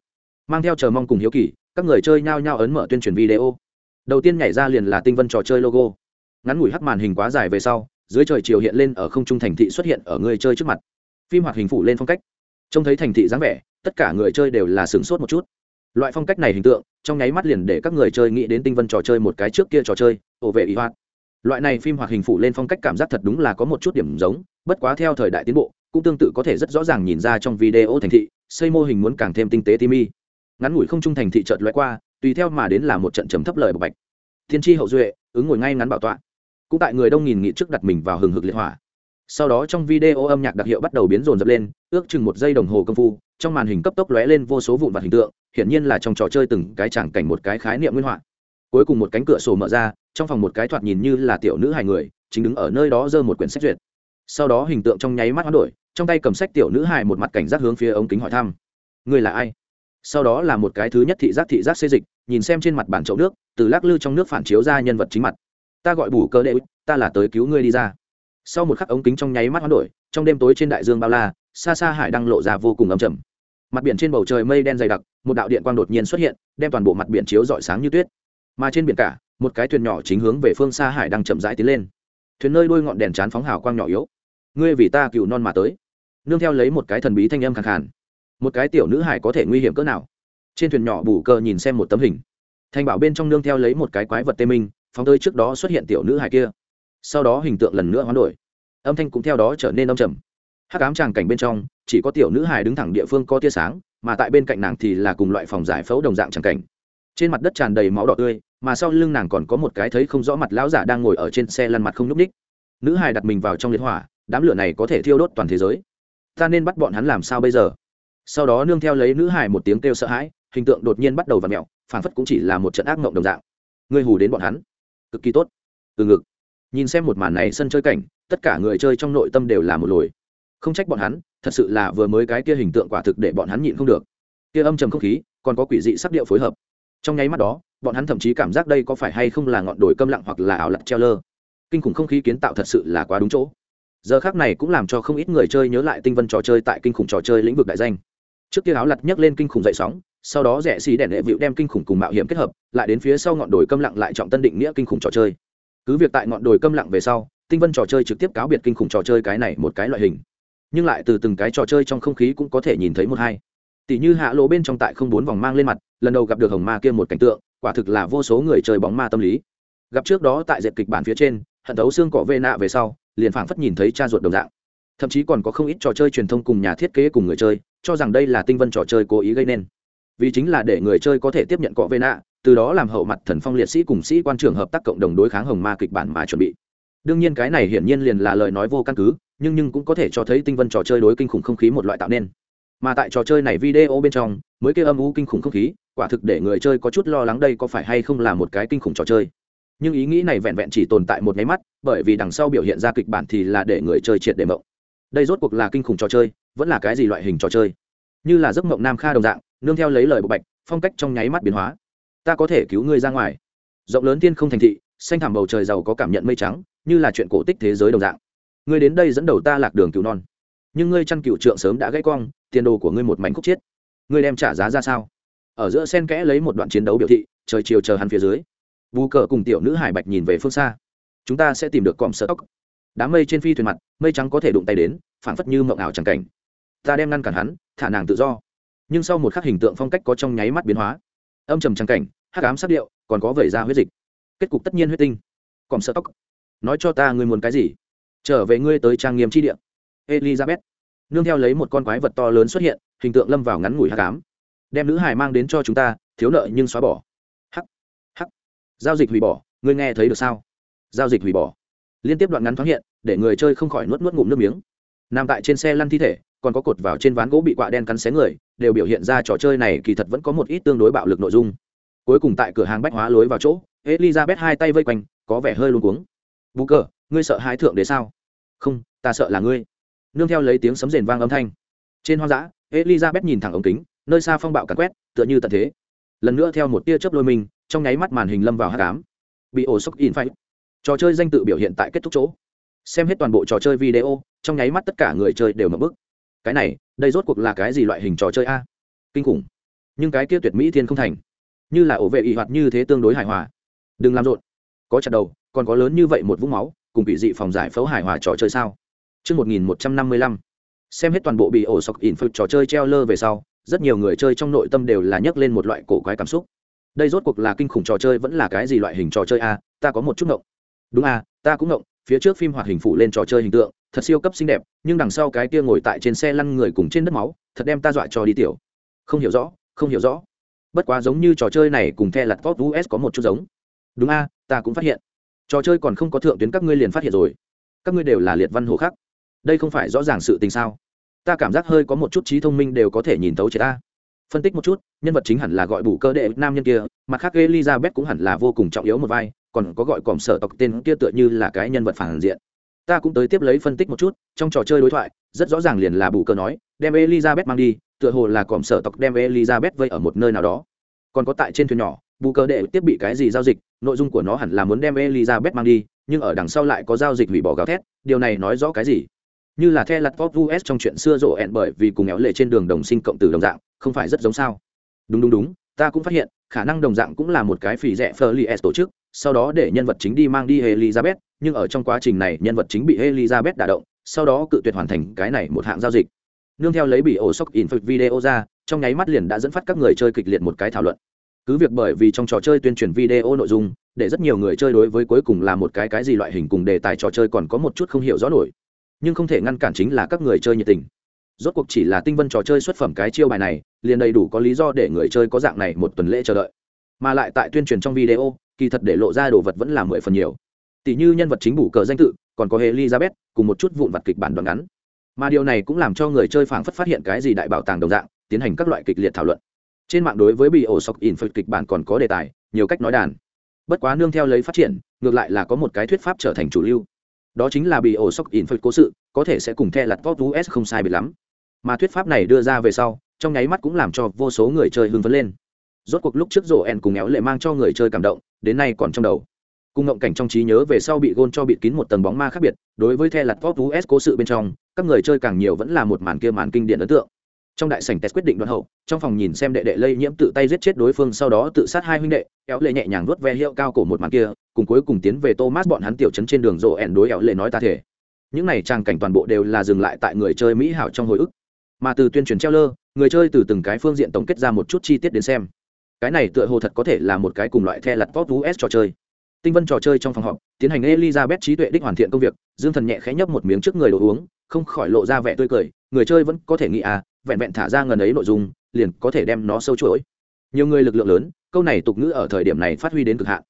S1: Mang theo chờ mong cùng hiếu kỳ, các người chơi nhao nhao ấn mở tuyên truyền video. Đầu tiên nhảy ra liền là Tinh Vân trò chơi logo. Ngắn ngủi hắc màn hình quá dài về sau, dưới trời chiều hiện lên ở không trung thành thị xuất hiện ở người chơi trước mặt. Phim hoạt hình phủ lên phong cách. Trông thấy thành thị dáng vẻ, tất cả người chơi đều là sửng sốt một chút. Loại phong cách này hình tượng, trong nháy mắt liền để các người chơi nghĩ đến tinh vân trò chơi một cái trước kia trò chơi, ổ vệ ý hoạt. Loại này phim hoạt hình phủ lên phong cách cảm giác thật đúng là có một chút điểm giống, bất quá theo thời đại tiến bộ, cũng tương tự có thể rất rõ ràng nhìn ra trong video thành thị, xây mô hình muốn càng thêm tinh tế tỉ mi ngắn ngủi không trung thành thị chợt loại qua, tùy theo mà đến là một trận chấm thấp lời bộc bạch. Thiên tri hậu duệ, ứng ngồi ngay ngắn bảo tọa cũng tại người đông nghìn nghị trước đặt mình vào hừng hực liệt hỏa. Sau đó trong video âm nhạc đặc hiệu bắt đầu biến rồn dập lên, ước chừng một giây đồng hồ công phu, trong màn hình cấp tốc lóe lên vô số vụn vặt hình tượng, hiển nhiên là trong trò chơi từng cái chẳng cảnh một cái khái niệm nguyên họa. Cuối cùng một cánh cửa sổ mở ra, trong phòng một cái thoạt nhìn như là tiểu nữ hài người, chính đứng ở nơi đó giơ một quyển sách duyệt. Sau đó hình tượng trong nháy mắt hoán đổi, trong tay cầm sách tiểu nữ hài một mặt cảnh giác hướng phía ống kính hỏi thăm. Người là ai? Sau đó là một cái thứ nhất thị giác thị giác xê dịch, nhìn xem trên mặt bản chậu nước, từ lắc lư trong nước phản chiếu ra nhân vật chính mặt ta gọi bù cơ đệ ta là tới cứu ngươi đi ra. Sau một khắc ống kính trong nháy mắt hoán đổi, trong đêm tối trên đại dương bao la, xa xa hải đang lộ ra vô cùng ấm chầm mặt biển trên bầu trời mây đen dày đặc, một đạo điện quang đột nhiên xuất hiện, đem toàn bộ mặt biển chiếu rọi sáng như tuyết. Mà trên biển cả, một cái thuyền nhỏ chính hướng về phương xa hải đang chậm rãi tiến lên. Thuyền nơi đôi ngọn đèn chán phóng hào quang nhỏ yếu. Ngươi vì ta cựu non mà tới. Nương theo lấy một cái thần bí thanh âm khẳng khàn. Một cái tiểu nữ hải có thể nguy hiểm cỡ nào? Trên thuyền nhỏ bù cờ nhìn xem một tấm hình. Thành bảo bên trong nương theo lấy một cái quái vật tê minh phóng tới trước đó xuất hiện tiểu nữ hài kia. Sau đó hình tượng lần nữa hoán đổi. Âm thanh cũng theo đó trở nên âm trầm. Hắc ám tràng cảnh bên trong, chỉ có tiểu nữ hài đứng thẳng địa phương có tia sáng, mà tại bên cạnh nàng thì là cùng loại phòng giải phẫu đồng dạng tràng cảnh. Trên mặt đất tràn đầy máu đỏ tươi, mà sau lưng nàng còn có một cái thấy không rõ mặt lão giả đang ngồi ở trên xe lăn mặt không n ú c ních. Nữ hài đặt mình vào trong liệt hỏa, đám lửa này có thể thiêu đốt toàn thế giới. Ta nên bắt bọn hắn làm sao bây giờ? Sau đó nương theo lấy nữ hài một tiếng kêu sợ hãi, hình tượng đột nhiên bắt đầu v ặ mẹo phản phất cũng chỉ là một trận ác mộng đồng dạng. Ngươi hù đến bọn hắn cực kỳ tốt. Từ ngực. Nhìn xem một màn này sân chơi cảnh, tất cả người chơi trong nội tâm đều là một lồi. Không trách bọn hắn, thật sự là vừa mới cái kia hình tượng quả thực để bọn hắn nhịn không được. Kia âm trầm không khí, còn có quỷ dị sắc điệu phối hợp. Trong nháy mắt đó, bọn hắn thậm chí cảm giác đây có phải hay không là ngọn đồi câm lặng hoặc là ảo lặt treo lơ. Kinh khủng không khí kiến tạo thật sự là quá đúng chỗ. Giờ khác này cũng làm cho không ít người chơi nhớ lại tinh vân trò chơi tại kinh khủng trò chơi lĩnh vực đại danh. Trước kia áo lặt nhấc lên kinh khủng dậy sóng sau đó rẻ xì đèn lệ vịu đem kinh khủng cùng mạo hiểm kết hợp, lại đến phía sau ngọn đồi câm lặng lại trọng tân định nghĩa kinh khủng trò chơi. Cứ việc tại ngọn đồi câm lặng về sau, tinh vân trò chơi trực tiếp cáo biệt kinh khủng trò chơi cái này một cái loại hình. Nhưng lại từ từng cái trò chơi trong không khí cũng có thể nhìn thấy một hai. Tỷ như hạ lộ bên trong tại không bốn vòng mang lên mặt, lần đầu gặp được hồng ma kia một cảnh tượng, quả thực là vô số người chơi bóng ma tâm lý. Gặp trước đó tại dệt kịch bản phía trên, hận thấu xương cỏ vê nạ về sau, liền phảng phất nhìn thấy cha ruột đồng dạng. Thậm chí còn có không ít trò chơi truyền thông cùng nhà thiết kế cùng người chơi, cho rằng đây là tinh vân trò chơi cố ý gây nên vì chính là để người chơi có thể tiếp nhận cọ vê nạ, từ đó làm hậu mặt thần phong liệt sĩ cùng sĩ quan trường hợp tác cộng đồng đối kháng hồng ma kịch bản mà chuẩn bị. Đương nhiên cái này hiển nhiên liền là lời nói vô căn cứ, nhưng nhưng cũng có thể cho thấy tinh vân trò chơi đối kinh khủng không khí một loại tạo nên. Mà tại trò chơi này video bên trong, mới kêu âm u kinh khủng không khí, quả thực để người chơi có chút lo lắng đây có phải hay không là một cái kinh khủng trò chơi. Nhưng ý nghĩ này vẹn vẹn chỉ tồn tại một nháy mắt, bởi vì đằng sau biểu hiện ra kịch bản thì là để người chơi triệt để mộng. Đây rốt cuộc là kinh khủng trò chơi, vẫn là cái gì loại hình trò chơi? Như là giấc mộng nam kha đồng dạng nương theo lấy lời bộ bạch, phong cách trong nháy mắt biến hóa. Ta có thể cứu ngươi ra ngoài. Rộng lớn tiên không thành thị, xanh thảm bầu trời giàu có cảm nhận mây trắng, như là chuyện cổ tích thế giới đồng dạng. Ngươi đến đây dẫn đầu ta lạc đường cứu non. Nhưng ngươi chăn cựu trượng sớm đã gãy cong, tiền đồ của ngươi một mảnh khúc chiết ngươi đem trả giá ra sao? Ở giữa sen kẽ lấy một đoạn chiến đấu biểu thị, trời chiều chờ hắn phía dưới. Vu cờ cùng tiểu nữ hải bạch nhìn về phương xa. Chúng ta sẽ tìm được cọm sợ tóc. Đám mây trên phi thuyền mặt, mây trắng có thể đụng tay đến, phảng phất như mộng ảo chẳng cảnh. Ta đem ngăn cản hắn, thả nàng tự do nhưng sau một khắc hình tượng phong cách có trong nháy mắt biến hóa. Âm trầm trắng cảnh, hắc ám sắc điệu, còn có vẩy ra huyết dịch. Kết cục tất nhiên huyết tinh. Còn sợ tóc. Nói cho ta ngươi muốn cái gì? Trở về ngươi tới trang nghiêm chi địa. Elizabeth. Nương theo lấy một con quái vật to lớn xuất hiện, hình tượng lâm vào ngắn ngủi hắc ám. Đem nữ hài mang đến cho chúng ta, thiếu nợ nhưng xóa bỏ. Hắc hắc. Giao dịch hủy bỏ, ngươi nghe thấy được sao? Giao dịch hủy bỏ. Liên tiếp đoạn ngắn thoáng hiện, để người chơi không khỏi nuốt nuốt ngụm nước miếng. Nằm tại trên xe lăn thi thể còn có cột vào trên ván gỗ bị quạ đen cắn xé người, đều biểu hiện ra trò chơi này kỳ thật vẫn có một ít tương đối bạo lực nội dung. Cuối cùng tại cửa hàng bách hóa lối vào chỗ, elizabeth hai tay vây quanh, có vẻ hơi luôn cuống. Bù cờ ngươi sợ hãi thượng đế sao? Không, ta sợ là ngươi. Nương theo lấy tiếng sấm rền vang âm thanh. Trên hoang dã, elizabeth nhìn thẳng ống kính, nơi xa phong bạo cắn quét, tựa như tận thế. Lần nữa theo một tia chớp lôi mình, trong nháy mắt màn hình lâm vào hát cám bị ổ sốc in phải trò chơi danh tự biểu hiện tại kết thúc chỗ. Xem hết toàn bộ trò chơi video, trong nháy mắt tất cả người chơi đều mở bức cái này đây rốt cuộc là cái gì loại hình trò chơi a? Kinh khủng. Nhưng cái kia tuyệt mỹ thiên không thành như là ổ vệ ị hoạt như thế tương đối hài hòa. Đừng làm rộn. Có chặt đầu còn có lớn như vậy một vũng máu cùng bị dị phòng giải phẫu hài hòa trò chơi sao? Trước 1155, xem hết toàn bộ bị ổ sọc in phật trò chơi treo lơ về sau rất nhiều người chơi trong nội tâm đều là nhấc lên một loại cổ quái cảm xúc. Đây rốt cuộc là kinh khủng trò chơi vẫn là cái gì loại hình trò chơi a? Ta có một chút ngộng. Đúng a ta cũng ngộng phía trước phim hoạt hình phụ lên trò chơi hình tượng, thật siêu cấp xinh đẹp, nhưng đằng sau cái kia ngồi tại trên xe lăn người cùng trên đất máu, thật đem ta dọa cho đi tiểu. Không hiểu rõ, không hiểu rõ. Bất quá giống như trò chơi này cùng the lặt vót us có một chút giống. Đúng a, ta cũng phát hiện. Trò chơi còn không có thượng tuyến các ngươi liền phát hiện rồi. Các ngươi đều là liệt văn hồ khắc đây không phải rõ ràng sự tình sao? Ta cảm giác hơi có một chút trí thông minh đều có thể nhìn tấu chế ta. Phân tích một chút, nhân vật chính hẳn là gọi bù cơ đệ nam nhân kia, mặt khác elizabeth cũng hẳn là vô cùng trọng yếu một vai còn có gọi còm sở tộc tên kia tựa như là cái nhân vật phản diện. Ta cũng tới tiếp lấy phân tích một chút, trong trò chơi đối thoại, rất rõ ràng liền là bù cơ nói, đem elizabeth mang đi, tựa hồ là còm sở tộc đem elizabeth vây ở một nơi nào đó. Còn có tại trên thuyền nhỏ, bù cơ đệ tiếp bị cái gì giao dịch, nội dung của nó hẳn là muốn đem elizabeth mang đi, nhưng ở đằng sau lại có giao dịch hủy bỏ gào thét, điều này nói rõ cái gì? Như là the lặt pop us trong chuyện xưa rộ ẹn bởi vì cùng éo lệ trên đường đồng sinh cộng từ đồng dạng, không phải rất giống sao? Đúng đúng đúng, ta cũng phát hiện, khả năng đồng dạng cũng là một cái phỉ rẻ s tổ chức sau đó để nhân vật chính đi mang đi Elizabeth, nhưng ở trong quá trình này nhân vật chính bị Elizabeth đả động, sau đó cự tuyệt hoàn thành cái này một hạng giao dịch. Nương theo lấy bị ổ sốc infect video ra, trong nháy mắt liền đã dẫn phát các người chơi kịch liệt một cái thảo luận. Cứ việc bởi vì trong trò chơi tuyên truyền video nội dung, để rất nhiều người chơi đối với cuối cùng là một cái cái gì loại hình cùng đề tài trò chơi còn có một chút không hiểu rõ nổi. Nhưng không thể ngăn cản chính là các người chơi nhiệt tình. Rốt cuộc chỉ là tinh vân trò chơi xuất phẩm cái chiêu bài này, liền đầy đủ có lý do để người chơi có dạng này một tuần lễ chờ đợi. Mà lại tại tuyên truyền trong video, kỳ thật để lộ ra đồ vật vẫn là mười phần nhiều. Tỷ như nhân vật chính bù cờ danh tự, còn có elizabeth, cùng một chút vụn vặt kịch bản đoạn ngắn. Mà điều này cũng làm cho người chơi phảng phất phát hiện cái gì đại bảo tàng đồng dạng, tiến hành các loại kịch liệt thảo luận. Trên mạng đối với bị ổ sọc in phật kịch bản còn có đề tài, nhiều cách nói đàn. Bất quá nương theo lấy phát triển, ngược lại là có một cái thuyết pháp trở thành chủ lưu. Đó chính là bị ổ sọc in phật cố sự, có thể sẽ cùng the lặt vót us không sai biệt lắm. Mà thuyết pháp này đưa ra về sau, trong nháy mắt cũng làm cho vô số người chơi hưng phấn lên. Rốt cuộc lúc trước rổ en cùng éo lệ mang cho người chơi cảm động đến nay còn trong đầu. Cùng ngộng cảnh trong trí nhớ về sau bị gôn cho bịt kín một tầng bóng ma khác biệt, đối với the lặt vú us cố sự bên trong, các người chơi càng nhiều vẫn là một màn kia màn kinh điển ấn tượng. Trong đại sảnh test quyết định đoạn hậu, trong phòng nhìn xem đệ đệ lây nhiễm tự tay giết chết đối phương, sau đó tự sát hai huynh đệ éo lệ nhẹ nhàng vuốt ve hiệu cao cổ một màn kia, cùng cuối cùng tiến về thomas bọn hắn tiểu chấn trên đường rộ ẻn đối éo lệ nói ta thể. Những này trang cảnh toàn bộ đều là dừng lại tại người chơi mỹ hảo trong hồi ức. Mà từ tuyên truyền treo lơ, người chơi từ từng cái phương diện tổng kết ra một chút chi tiết đến xem cái này tựa hồ thật có thể là một cái cùng loại the lặt pop us trò chơi. Tinh vân trò chơi trong phòng họp, tiến hành elizabeth trí tuệ đích hoàn thiện công việc, dương thần nhẹ khẽ nhấp một miếng trước người đồ uống, không khỏi lộ ra vẻ tươi cười, người chơi vẫn có thể nghĩ à vẹn vẹn thả ra ngần ấy nội dung, liền có thể đem nó sâu chuỗi. Nhiều người lực lượng lớn, câu này tục ngữ ở thời điểm này phát huy đến cực hạn.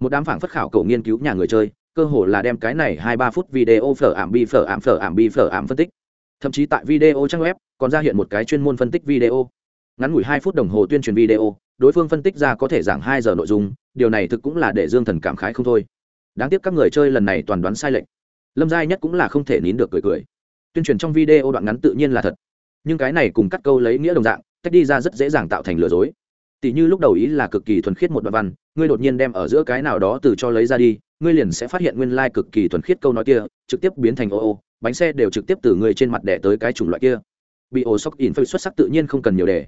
S1: Một đám phảng phất khảo cầu nghiên cứu nhà người chơi, cơ hồ là đem cái này hai ba phút video phở ảm bi phở ảm phở ảm bi phở ảm phân tích. Thậm chí tại video trang web, còn ra hiện một cái chuyên môn phân tích video. Ngắn ngủi hai phút đồng hồ tuyên truyền video đối phương phân tích ra có thể giảng hai giờ nội dung, điều này thực cũng là để dương thần cảm khái không thôi. Đáng tiếc các người chơi lần này toàn đoán sai lệch. Lâm giai nhất cũng là không thể nín được cười cười. Tuyên truyền trong video đoạn ngắn tự nhiên là thật. Nhưng cái này cùng cắt câu lấy nghĩa đồng dạng tách đi ra rất dễ dàng tạo thành lừa dối. Tỷ như lúc đầu ý là cực kỳ thuần khiết một đoạn văn, ngươi đột nhiên đem ở giữa cái nào đó từ cho lấy ra đi, ngươi liền sẽ phát hiện nguyên lai、like、cực kỳ thuần khiết câu nói kia, trực tiếp biến thành ô ô, bánh xe đều trực tiếp từ người trên mặt đẻ tới cái chủng loại kia. Bị ô sóc in phơi xuất sắc tự nhiên không cần nhiều đề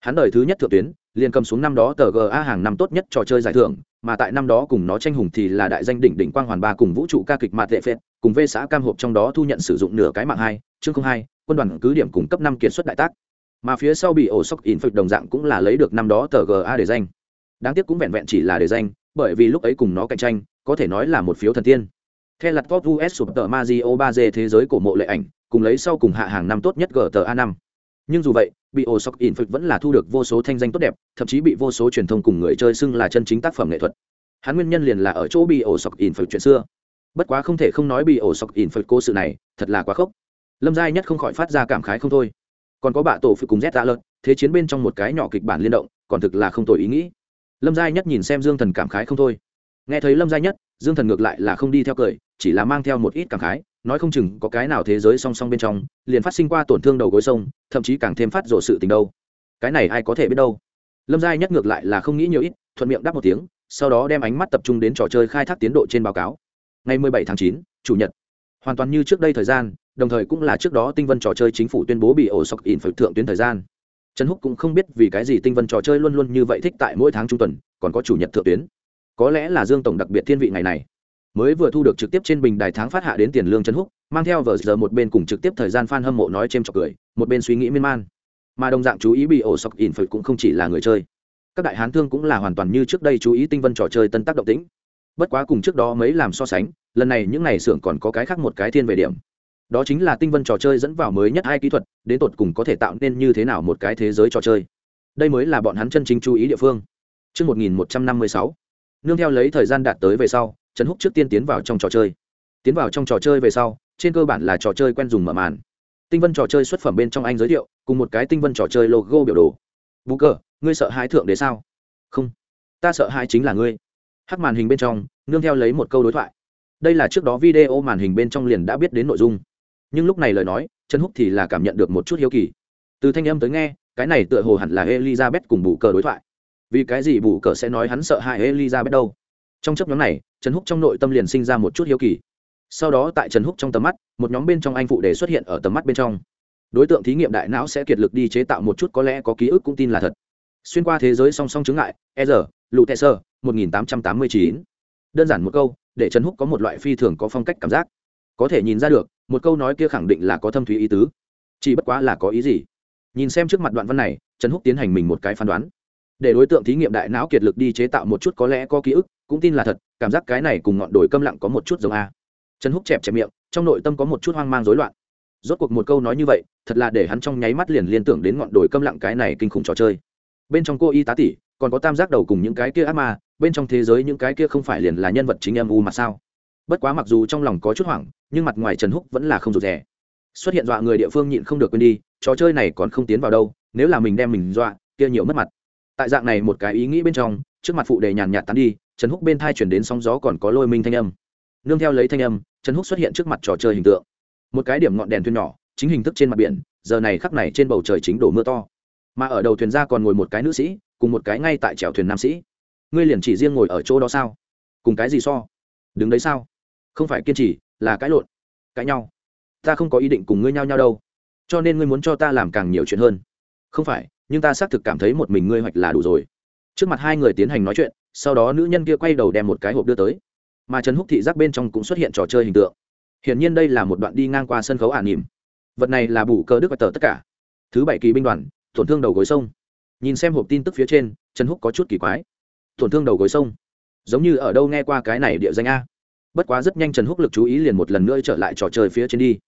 S1: hắn đời thứ nhất thượng tuyến, liền cầm xuống năm đó tờ ga hàng năm tốt nhất trò chơi giải thưởng, mà tại năm đó cùng nó tranh hùng thì là đại danh đỉnh đỉnh quang hoàn ba cùng vũ trụ ca kịch mạt lệ phệt cùng vê xã cam hộp trong đó thu nhận sử dụng nửa cái mạng hai, chương không hai, quân đoàn cứ điểm cùng cấp năm kiệt xuất đại tác. Mà phía sau bị ổ sóc in phật đồng dạng cũng là lấy được năm đó tờ ga để danh. Đáng tiếc cũng vẹn vẹn chỉ là để danh, bởi vì lúc ấy cùng nó cạnh tranh, có thể nói là một phiếu thần tiên. Theo lặt top us sụp tờ mazio ba d thế giới cổ mộ lệ ảnh, cùng lấy sau cùng hạ hàng năm tốt nhất gta năm nhưng dù vậy, bị ổ sóc in phật vẫn là thu được vô số thanh danh tốt đẹp, thậm chí bị vô số truyền thông cùng người chơi xưng là chân chính tác phẩm nghệ thuật. Hắn nguyên nhân liền là ở chỗ bị ổ sóc in phật chuyện xưa. Bất quá không thể không nói bị ổ sóc in phật cố sự này, thật là quá khốc. Lâm giai nhất không khỏi phát ra cảm khái không thôi. Còn có bạ tổ phụ cùng z tạ lợt thế chiến bên trong một cái nhỏ kịch bản liên động, còn thực là không tồi ý nghĩ. Lâm giai nhất nhìn xem dương thần cảm khái không thôi. Nghe thấy lâm giai nhất, dương thần ngược lại là không đi theo cười, chỉ là mang theo một ít cảm khái nói không chừng có cái nào thế giới song song bên trong liền phát sinh qua tổn thương đầu gối sông thậm chí càng thêm phát rộ sự tình đâu. Cái này ai có thể biết đâu? Lâm giai nhất ngược lại là không nghĩ nhiều ít thuận miệng đáp một tiếng sau đó đem ánh mắt tập trung đến trò chơi khai thác tiến độ trên báo cáo. Ngày 17 tháng 9, chủ nhật. Hoàn toàn như trước đây thời gian đồng thời cũng là trước đó tinh vân trò chơi chính phủ tuyên bố bị ổ sọc in phải thượng tuyến thời gian. Trần húc cũng không biết vì cái gì tinh vân trò chơi luôn luôn như vậy thích tại mỗi tháng trung tuần còn có chủ nhật thượng tuyến. Có lẽ là dương tổng đặc biệt thiên vị ngày này mới vừa thu được trực tiếp trên bình đài tháng phát hạ đến tiền lương trần húc mang theo vờ giờ một bên cùng trực tiếp thời gian f a n hâm mộ nói c h trọc cười một bên suy nghĩ miên man. Mà đồng dạng chú ý bị ổ sọc in phật cũng không chỉ là người chơi. Các đại hán thương cũng là hoàn toàn như trước đây chú ý tinh vân trò chơi tân tác động tĩnh. Bất quá cùng trước đó mấy làm so sánh lần này những n à y xưởng còn có cái khác một cái thiên về điểm. Đó chính là tinh vân trò chơi dẫn vào mới nhất hai kỹ thuật đến tột cùng có thể tạo nên như thế nào một cái thế giới trò chơi. Đây mới là bọn hắn chân chính chú ý địa phương. Trước 1156, nương theo lấy thời gian đạt tới về sau trần húc trước tiên tiến vào trong trò chơi. Tiến vào trong trò chơi về sau, trên cơ bản là trò chơi quen dùng mở màn. Tinh vân trò chơi xuất phẩm bên trong anh giới thiệu, cùng một cái tinh vân trò chơi logo biểu đồ. Bú cờ ngươi sợ hãi thượng đế sao? Không. Ta sợ hãi chính là ngươi. Hắc màn hình bên trong, nương theo lấy một câu đối thoại. Đây là trước đó video màn hình bên trong liền đã biết đến nội dung. Nhưng lúc này lời nói, trần húc thì là cảm nhận được một chút hiếu kỳ. Từ thanh âm tới nghe, cái này tựa hồ hẳn là elizabeth cùng bù cờ đối thoại. Vì cái gì bù cờ sẽ nói hắn sợ hãi elizabeth đâu? Trong chấp nhóm này trần húc trong nội tâm liền sinh ra một chút hiếu kỳ. Sau đó tại trần húc trong tầm mắt, một nhóm bên trong anh phụ đề xuất hiện ở tầm mắt bên trong. Đối tượng thí nghiệm đại não sẽ kiệt lực đi chế tạo một chút có lẽ có ký ức cũng tin là thật. Xuyên qua thế giới song song chứng ngại e r lụ tệ sơ một nghìn tám trăm tám mươi chín. Đơn giản một câu, để trần húc có một loại phi thường có phong cách cảm giác. Có thể nhìn ra được, một câu nói kia khẳng định là có thâm thúy ý tứ. Chỉ bất quá là có ý gì? Nhìn xem trước mặt đoạn văn này, trần húc tiến hành mình một cái phán đoán. Để đối tượng thí nghiệm đại não kiệt lực đi chế tạo một chút có lẽ có ký ức cũng tin là thật, cảm giác cái này cùng ngọn đồi câm lặng có một chút giống a. Trần húc chẹp chẹp miệng, trong nội tâm có một chút hoang mang rối loạn. Rốt cuộc một câu nói như vậy, thật là để hắn trong nháy mắt liền liên tưởng đến ngọn đồi câm lặng cái này kinh khủng trò chơi. Bên trong cô y tá tỷ, còn có tam giác đầu cùng những cái kia ác ma, bên trong thế giới những cái kia không phải liền là nhân vật chính em u mà sao? Bất quá mặc dù trong lòng có chút hoảng, nhưng mặt ngoài trần húc vẫn là không rụt rè. Xuất hiện dọa người địa phương nhịn không được quên đi, trò chơi này còn không tiến vào đâu, nếu là mình đem mình dọa, kia nhiều mất mặt. Tại dạng này một cái ý nghĩ bên trong, trước mặt phụ đề nhàn nhạt tán đi trần húc bên thai chuyển đến sóng gió còn có lôi minh thanh âm. Nương theo lấy thanh âm, trần húc xuất hiện trước mặt trò chơi hình tượng. Một cái điểm ngọn đèn thuyền nhỏ, chính hình thức trên mặt biển, giờ này khắc này trên bầu trời chính đổ mưa to. Mà ở đầu thuyền ra còn ngồi một cái nữ sĩ, cùng một cái ngay tại chèo thuyền nam sĩ. Ngươi liền chỉ riêng ngồi ở chỗ đó sao? Cùng cái gì so? Đứng đấy sao? Không phải kiên trì, là cãi lộn, cãi nhau. Ta không có ý định cùng ngươi nhau nhau đâu. Cho nên ngươi muốn cho ta làm càng nhiều chuyện hơn. Không phải, nhưng ta xác thực cảm thấy một mình ngươi hoạch là đủ rồi. Trước mặt hai người tiến hành nói chuyện sau đó nữ nhân kia quay đầu đem một cái hộp đưa tới. Mà trần húc thị giác bên trong cũng xuất hiện trò chơi hình tượng. Hiển nhiên đây là một đoạn đi ngang qua sân khấu ả nỉm. Vật này là bù cơ đức và tờ tất cả. Thứ bảy kỳ binh đoàn, tổn thương đầu gối sông. Nhìn xem hộp tin tức phía trên, trần húc có chút kỳ quái. Tổn thương đầu gối sông. Giống như ở đâu nghe qua cái này địa danh a. Bất quá rất nhanh trần húc lực chú ý liền một lần nữa trở lại trò chơi phía trên đi.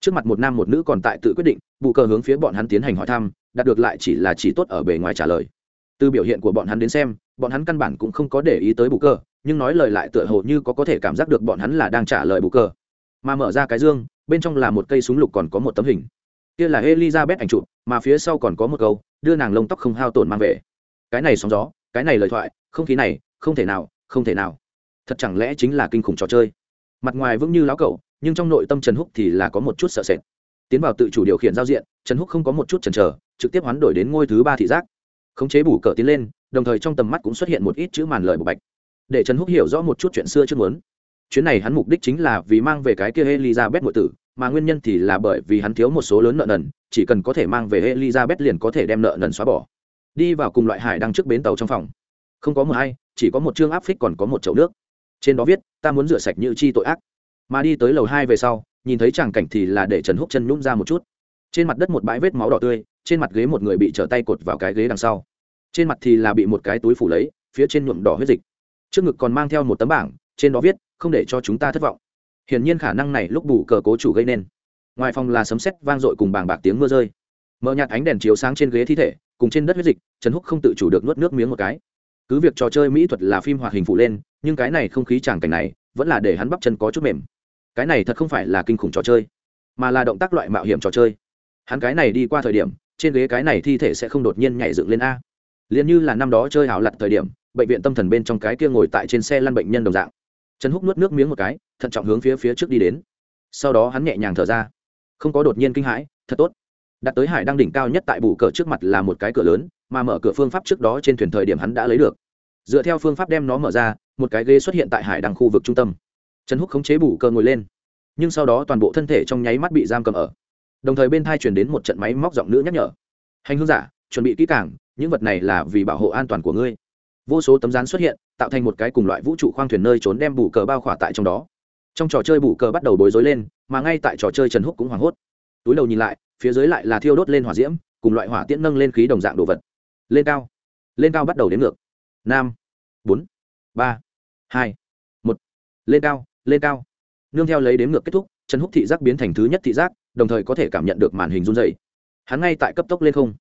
S1: Trước mặt một nam một nữ còn tại tự quyết định, bù cờ hướng phía bọn hắn tiến hành hỏi thăm, đạt được lại chỉ là chỉ tốt ở bề ngoài trả lời. Từ biểu hiện của bọn hắn đến xem bọn hắn căn bản cũng không có để ý tới bù cờ nhưng nói lời lại tựa hồ như có có thể cảm giác được bọn hắn là đang trả lời bù cờ mà mở ra cái dương, bên trong là một cây súng lục còn có một tấm hình. Kia là elizabeth ảnh chụp, mà phía sau còn có một câu, đưa nàng lông tóc không hao tổn mang về. Cái này sóng gió, cái này lời thoại, không khí này, không thể nào, không thể nào. Thật chẳng lẽ chính là kinh khủng trò chơi? Mặt ngoài vững như lão cẩu, nhưng trong nội tâm trần húc thì là có một chút sợ sệt. Tiến vào tự chủ điều khiển giao diện, trần húc không có một chút chần chờ, trực tiếp hoán đổi đến ngôi thứ ba thị giác khống chế bủ cờ tiến lên, đồng thời trong tầm mắt cũng xuất hiện một ít chữ màn lời bộ bạch. Để trần húc hiểu rõ một chút chuyện xưa chưa muốn. Chuyến này hắn mục đích chính là vì mang về cái kia elizabeth nội tử, mà nguyên nhân thì là bởi vì hắn thiếu một số lớn nợ nần, chỉ cần có thể mang về elizabeth liền có thể đem nợ nần xóa bỏ. Đi vào cùng loại hải đang trước bến tàu trong phòng. Không có mờ hay chỉ có một chương áp phích còn có một chậu nước. Trên đó viết, ta muốn rửa sạch như chi tội ác. Mà đi tới lầu hai về sau, nhìn thấy tràng cảnh thì là để trần húc chân nhún ra một chút. Trên mặt đất một bãi vết máu đỏ tươi trên mặt ghế một người bị trở tay cột vào cái ghế đằng sau. Trên mặt thì là bị một cái túi phủ lấy, phía trên nhuộm đỏ huyết dịch. Trước ngực còn mang theo một tấm bảng, trên đó viết, không để cho chúng ta thất vọng. Hiển nhiên khả năng này lúc bù cờ cố chủ gây nên. Ngoài phòng là sấm sét vang dội cùng bàng bạc tiếng mưa rơi. Mở nhạt ánh đèn chiếu sáng trên ghế thi thể, cùng trên đất huyết dịch, trần húc không tự chủ được nuốt nước miếng một cái. Cứ việc trò chơi mỹ thuật là phim hoạt hình phụ lên, nhưng cái này không khí tràng cảnh này, vẫn là để hắn bắp chân có chút mềm. Cái này thật không phải là kinh khủng trò chơi, mà là động tác loại mạo hiểm trò chơi. Hắn cái này đi qua thời điểm trên ghế cái này thi thể sẽ không đột nhiên nhảy dựng lên a. Liền như là năm đó chơi hào lặt thời điểm, bệnh viện tâm thần bên trong cái kia ngồi tại trên xe lăn bệnh nhân đồng dạng. Trần húc nuốt nước miếng một cái, thận trọng hướng phía phía trước đi đến. Sau đó hắn nhẹ nhàng thở ra. Không có đột nhiên kinh hãi, thật tốt. Đặt tới hải đăng đỉnh cao nhất tại bù cờ trước mặt là một cái cửa lớn, mà mở cửa phương pháp trước đó trên thuyền thời điểm hắn đã lấy được. Dựa theo phương pháp đem nó mở ra, một cái ghế xuất hiện tại hải đăng khu vực trung tâm. Trần húc khống chế bù cờ ngồi lên. Nhưng sau đó toàn bộ thân thể trong nháy mắt bị giam cầm ở đồng thời bên thai chuyển đến một trận máy móc giọng nữ nhắc nhở. Hành hương giả, chuẩn bị kỹ càng, những vật này là vì bảo hộ an toàn của ngươi. Vô số tấm rán xuất hiện, tạo thành một cái cùng loại vũ trụ khoang thuyền nơi trốn đem bù cờ bao khỏa tại trong đó. Trong trò chơi bù cờ bắt đầu bối rối lên, mà ngay tại trò chơi trần húc cũng hoảng hốt. Túi đầu nhìn lại, phía dưới lại là thiêu đốt lên hỏa diễm, cùng loại hỏa tiễn nâng lên khí đồng dạng đồ vật. Lên cao. Lên cao bắt đầu đến ngược. Năm bốn. Ba. Hai. Một. Lên cao lên cao. Nương theo lấy đếm ngược kết thúc, trần húc thị giác biến thành thứ nhất thị giác đồng thời có thể cảm nhận được màn hình run dày hắn ngay tại cấp tốc lên không.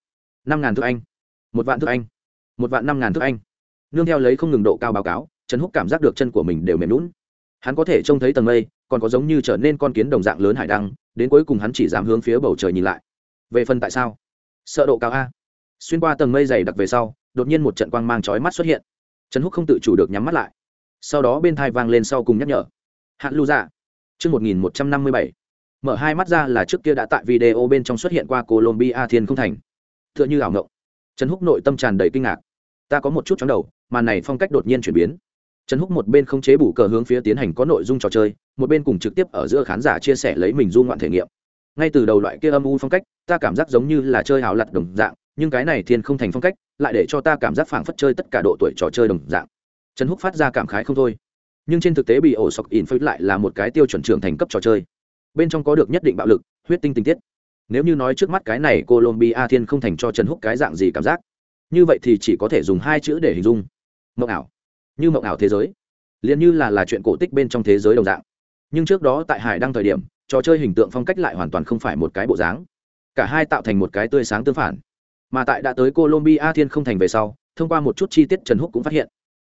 S1: Năm ngàn thước anh. Một vạn thước anh. Một vạn năm ngàn thước anh. Nương theo lấy không ngừng độ cao báo cáo, trần húc cảm giác được chân của mình đều mềm lún hắn có thể trông thấy tầng mây, còn có giống như trở nên con kiến đồng dạng lớn hải đăng, đến cuối cùng hắn chỉ dám hướng phía bầu trời nhìn lại. Về phần tại sao? Sợ độ cao a. Xuyên qua tầng mây dày đặc về sau, đột nhiên một trận quang mang chói mắt xuất hiện. Trần húc không tự chủ được nhắm mắt lại. Sau đó bên thai vang lên sau cùng nhắc nhở. Hạn lưu dạ. Chương một nghìn một trăm năm mươi bảy mở hai mắt ra là trước kia đã tại video bên trong xuất hiện qua colombia thiên không thành. T h ư ợ n h ư ảo ngộng. Trần húc nội tâm tràn đầy kinh ngạc. Ta có một chút chóng đầu màn này phong cách đột nhiên chuyển biến. Trần húc một bên không chế bủ cờ hướng phía tiến hành có nội dung trò chơi, một bên cùng trực tiếp ở giữa khán giả chia sẻ lấy mình du ngoạn thể nghiệm. Ngay từ đầu loại kia âm u phong cách, ta cảm giác giống như là chơi hào lặt đồng dạng, nhưng cái này thiên không thành phong cách lại để cho ta cảm giác phảng phất chơi tất cả độ tuổi trò chơi đồng dạng. Trần húc phát ra cảm khái không thôi. Nhưng trên thực tế bị ổ sọc in phết lại là một cái tiêu chuẩn trưởng thành cấp trò chơi bên trong có được nhất định bạo lực, huyết tinh tình tiết. Nếu như nói trước mắt cái này colombia thiên không thành cho trần húc cái dạng gì cảm giác? Như vậy thì chỉ có thể dùng hai chữ để hình dung. Mộng ảo. Như mộng ảo thế giới. Liền như là là chuyện cổ tích bên trong thế giới đồng dạng. Nhưng trước đó tại hải đăng thời điểm, trò chơi hình tượng phong cách lại hoàn toàn không phải một cái bộ dáng. Cả hai tạo thành một cái tươi sáng tương phản. Mà tại đã tới colombia thiên không thành về sau, thông qua một chút chi tiết trần húc cũng phát hiện.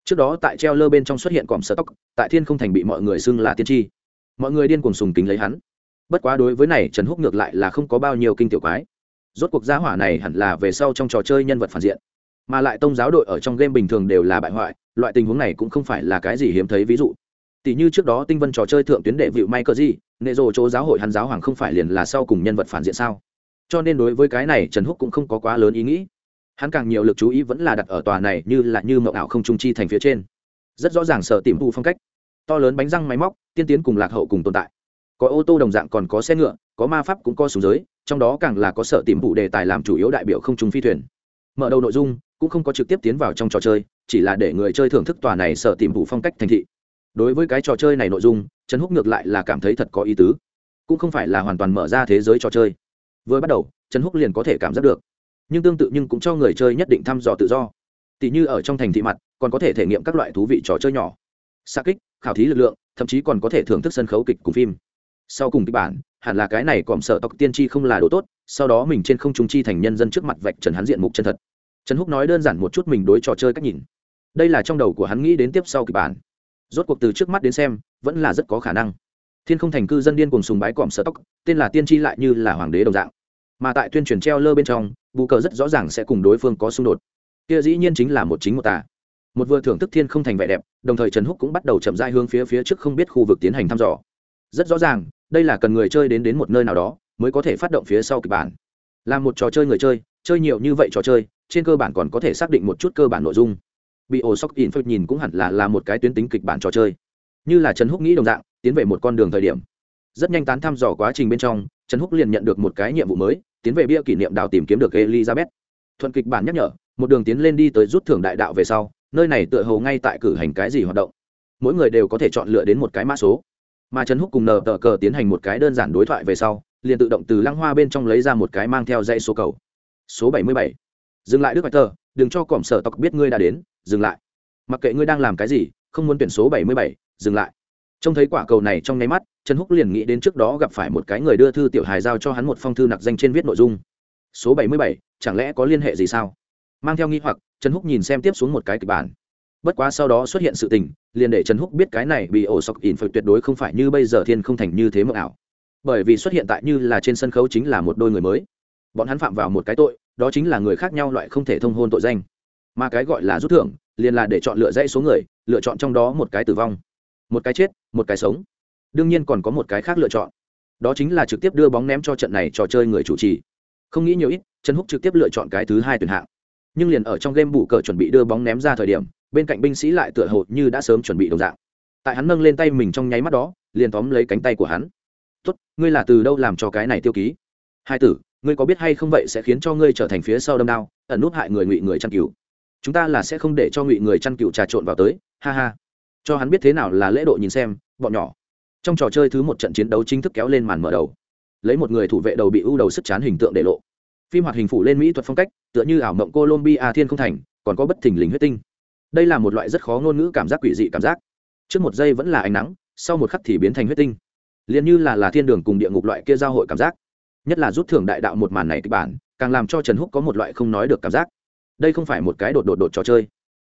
S1: Trước đó tại treo lơ bên trong xuất hiện còm sơ tóc, tại thiên không thành bị mọi người xưng là tiên tri. Mọi người điên cuồng sùng kính lấy hắn bất quá đối với này, trần húc ngược lại là không có bao nhiêu kinh tiểu quái. Rốt cuộc gia hỏa này hẳn là về sau trong trò chơi nhân vật phản diện. Mà lại tông giáo đội ở trong game bình thường đều là bại hoại, loại tình huống này cũng không phải là cái gì hiếm thấy ví dụ. Tỷ như trước đó tinh vân trò chơi thượng tuyến đệ vịu may cờ gì nệ rồ chỗ giáo hội hắn giáo hoàng không phải liền là sau cùng nhân vật phản diện sao? Cho nên đối với cái này, trần húc cũng không có quá lớn ý nghĩ. Hắn càng nhiều lực chú ý vẫn là đặt ở tòa này như là như mậu ảo không trung chi thành phía trên. Rất rõ ràng sợ tìm thu phong cách. To lớn bánh răng máy móc, tiên tiến cùng lạc hậu cùng tồn tại có ô tô đồng dạng còn có xe ngựa, có ma pháp cũng có súng giới, trong đó càng là có sở tìm vụ đề tài làm chủ yếu đại biểu không trung phi thuyền. Mở đầu nội dung, cũng không có trực tiếp tiến vào trong trò chơi, chỉ là để người chơi thưởng thức tòa này sở tìm vụ phong cách thành thị. Đối với cái trò chơi này nội dung, trần húc ngược lại là cảm thấy thật có ý tứ. Cũng không phải là hoàn toàn mở ra thế giới trò chơi. Vừa bắt đầu, trần húc liền có thể cảm giác được. Nhưng tương tự nhưng cũng cho người chơi nhất định thăm dò tự do. Tỉ như ở trong thành thị mặt, còn có thể thể nghiệm các loại thú vị trò chơi nhỏ. Xa kích, khảo thí lực lượng, thậm chí còn có thể thưởng thức sân khấu kịch cùng phim sau cùng kịch bản, hẳn là cái này còm sợ tộc tiên tri không là đồ tốt, sau đó mình trên không trung chi thành nhân dân trước mặt vạch trần hắn diện mục chân thật. Trần húc nói đơn giản một chút mình đối trò chơi cách nhìn. Đây là trong đầu của hắn nghĩ đến tiếp sau kịch bản. Rốt cuộc từ trước mắt đến xem, vẫn là rất có khả năng. Thiên không thành cư dân điên cùng sùng bái còm sở tóc tên là tiên tri lại như là hoàng đế đồng dạng. Mà tại tuyên truyền treo lơ bên trong, bù cờ rất rõ ràng sẽ cùng đối phương có xung đột. Kia dĩ nhiên chính là một chính một tà. Một vừa thưởng thức thiên không thành vẻ đẹp, đồng thời trần húc cũng bắt đầu chậm dai hướng phía phía trước không biết khu vực tiến hành thăm dò. Rất rõ ràng đây là cần người chơi đến đến một nơi nào đó mới có thể phát động phía sau kịch bản. Là một trò chơi người chơi chơi nhiều như vậy trò chơi, trên cơ bản còn có thể xác định một chút cơ bản nội dung. Bị ổ sóc in phật nhìn cũng hẳn là là một cái tuyến tính kịch bản trò chơi. Như là trần húc nghĩ đồng dạng, tiến về một con đường thời điểm. Rất nhanh tán thăm dò quá trình bên trong, trần húc liền nhận được một cái nhiệm vụ mới, tiến về bia kỷ niệm đào tìm kiếm được elizabeth. Thuận kịch bản nhắc nhở, một đường tiến lên đi tới rút thưởng đại đạo về sau, nơi này tựa hồ ngay tại cử hành cái gì hoạt động. Mỗi người đều có thể chọn lựa đến một cái mã số mà trần húc cùng nờ tờ cờ tiến hành một cái đơn giản đối thoại về sau liền tự động từ lăng hoa bên trong lấy ra một cái mang theo dây số cầu số bảy mươi bảy. dừng lại đức bạch tờ, đừng cho còm sở tộc biết ngươi đã đến, dừng lại. mặc kệ ngươi đang làm cái gì, không muốn tuyển số bảy mươi bảy, dừng lại. trông thấy quả cầu này trong nháy mắt, trần húc liền nghĩ đến trước đó gặp phải một cái người đưa thư tiểu hài giao cho hắn một phong thư nặc danh trên viết nội dung. số bảy mươi bảy, chẳng lẽ có liên hệ gì sao? mang theo nghi hoặc, trần húc nhìn xem tiếp xuống một cái kịch bản bất quá sau đó xuất hiện sự tình, liền để trần húc biết cái này bị ổ sọc ỉn phật tuyệt đối không phải như bây giờ thiên không thành như thế mộng ảo. Bởi vì xuất hiện tại như là trên sân khấu chính là một đôi người mới. Bọn hắn phạm vào một cái tội, đó chính là người khác nhau loại không thể thông hôn tội danh. Mà cái gọi là rút thưởng, liền là để chọn lựa dãy số người, lựa chọn trong đó một cái tử vong, một cái chết, một cái sống. Đương nhiên còn có một cái khác lựa chọn. Đó chính là trực tiếp đưa bóng ném cho trận này trò chơi người chủ trì. Không nghĩ nhiều ít, trần húc trực tiếp lựa chọn cái thứ hai tuyển hạng. Nhưng liền ở trong game bù cờ chuẩn bị đưa bóng ném ra thời điểm bên cạnh binh sĩ lại tựa hồ như đã sớm chuẩn bị đồng dạng. Tại hắn nâng lên tay mình trong nháy mắt đó, liền tóm lấy cánh tay của hắn. Tốt, ngươi là từ đâu làm cho cái này tiêu ký? Hai tử, ngươi có biết hay không vậy sẽ khiến cho ngươi trở thành phía sau đâm đao, ẩn nút hại người ngụy người chăn cừu. Chúng ta là sẽ không để cho ngụy người chăn cừu trà trộn vào tới, ha ha. Cho hắn biết thế nào là lễ độ nhìn xem, bọn nhỏ. Trong trò chơi thứ một trận chiến đấu chính thức kéo lên màn mở đầu. Lấy một người thủ vệ đầu bị ưu đầu sức chán hình tượng để lộ. Phim hoạt hình phủ lên mỹ thuật phong cách, tựa như ảo mộng colombia thiên không thành, còn có bất thình lình huyết tinh đây là một loại rất khó ngôn ngữ cảm giác quỷ dị cảm giác. Trước một giây vẫn là ánh nắng, sau một khắc thì biến thành huyết tinh. Liền như là là thiên đường cùng địa ngục loại kia giao hội cảm giác. Nhất là rút thưởng đại đạo một màn này kịch bản, càng làm cho trần húc có một loại không nói được cảm giác. Đây không phải một cái đột đột đột trò chơi.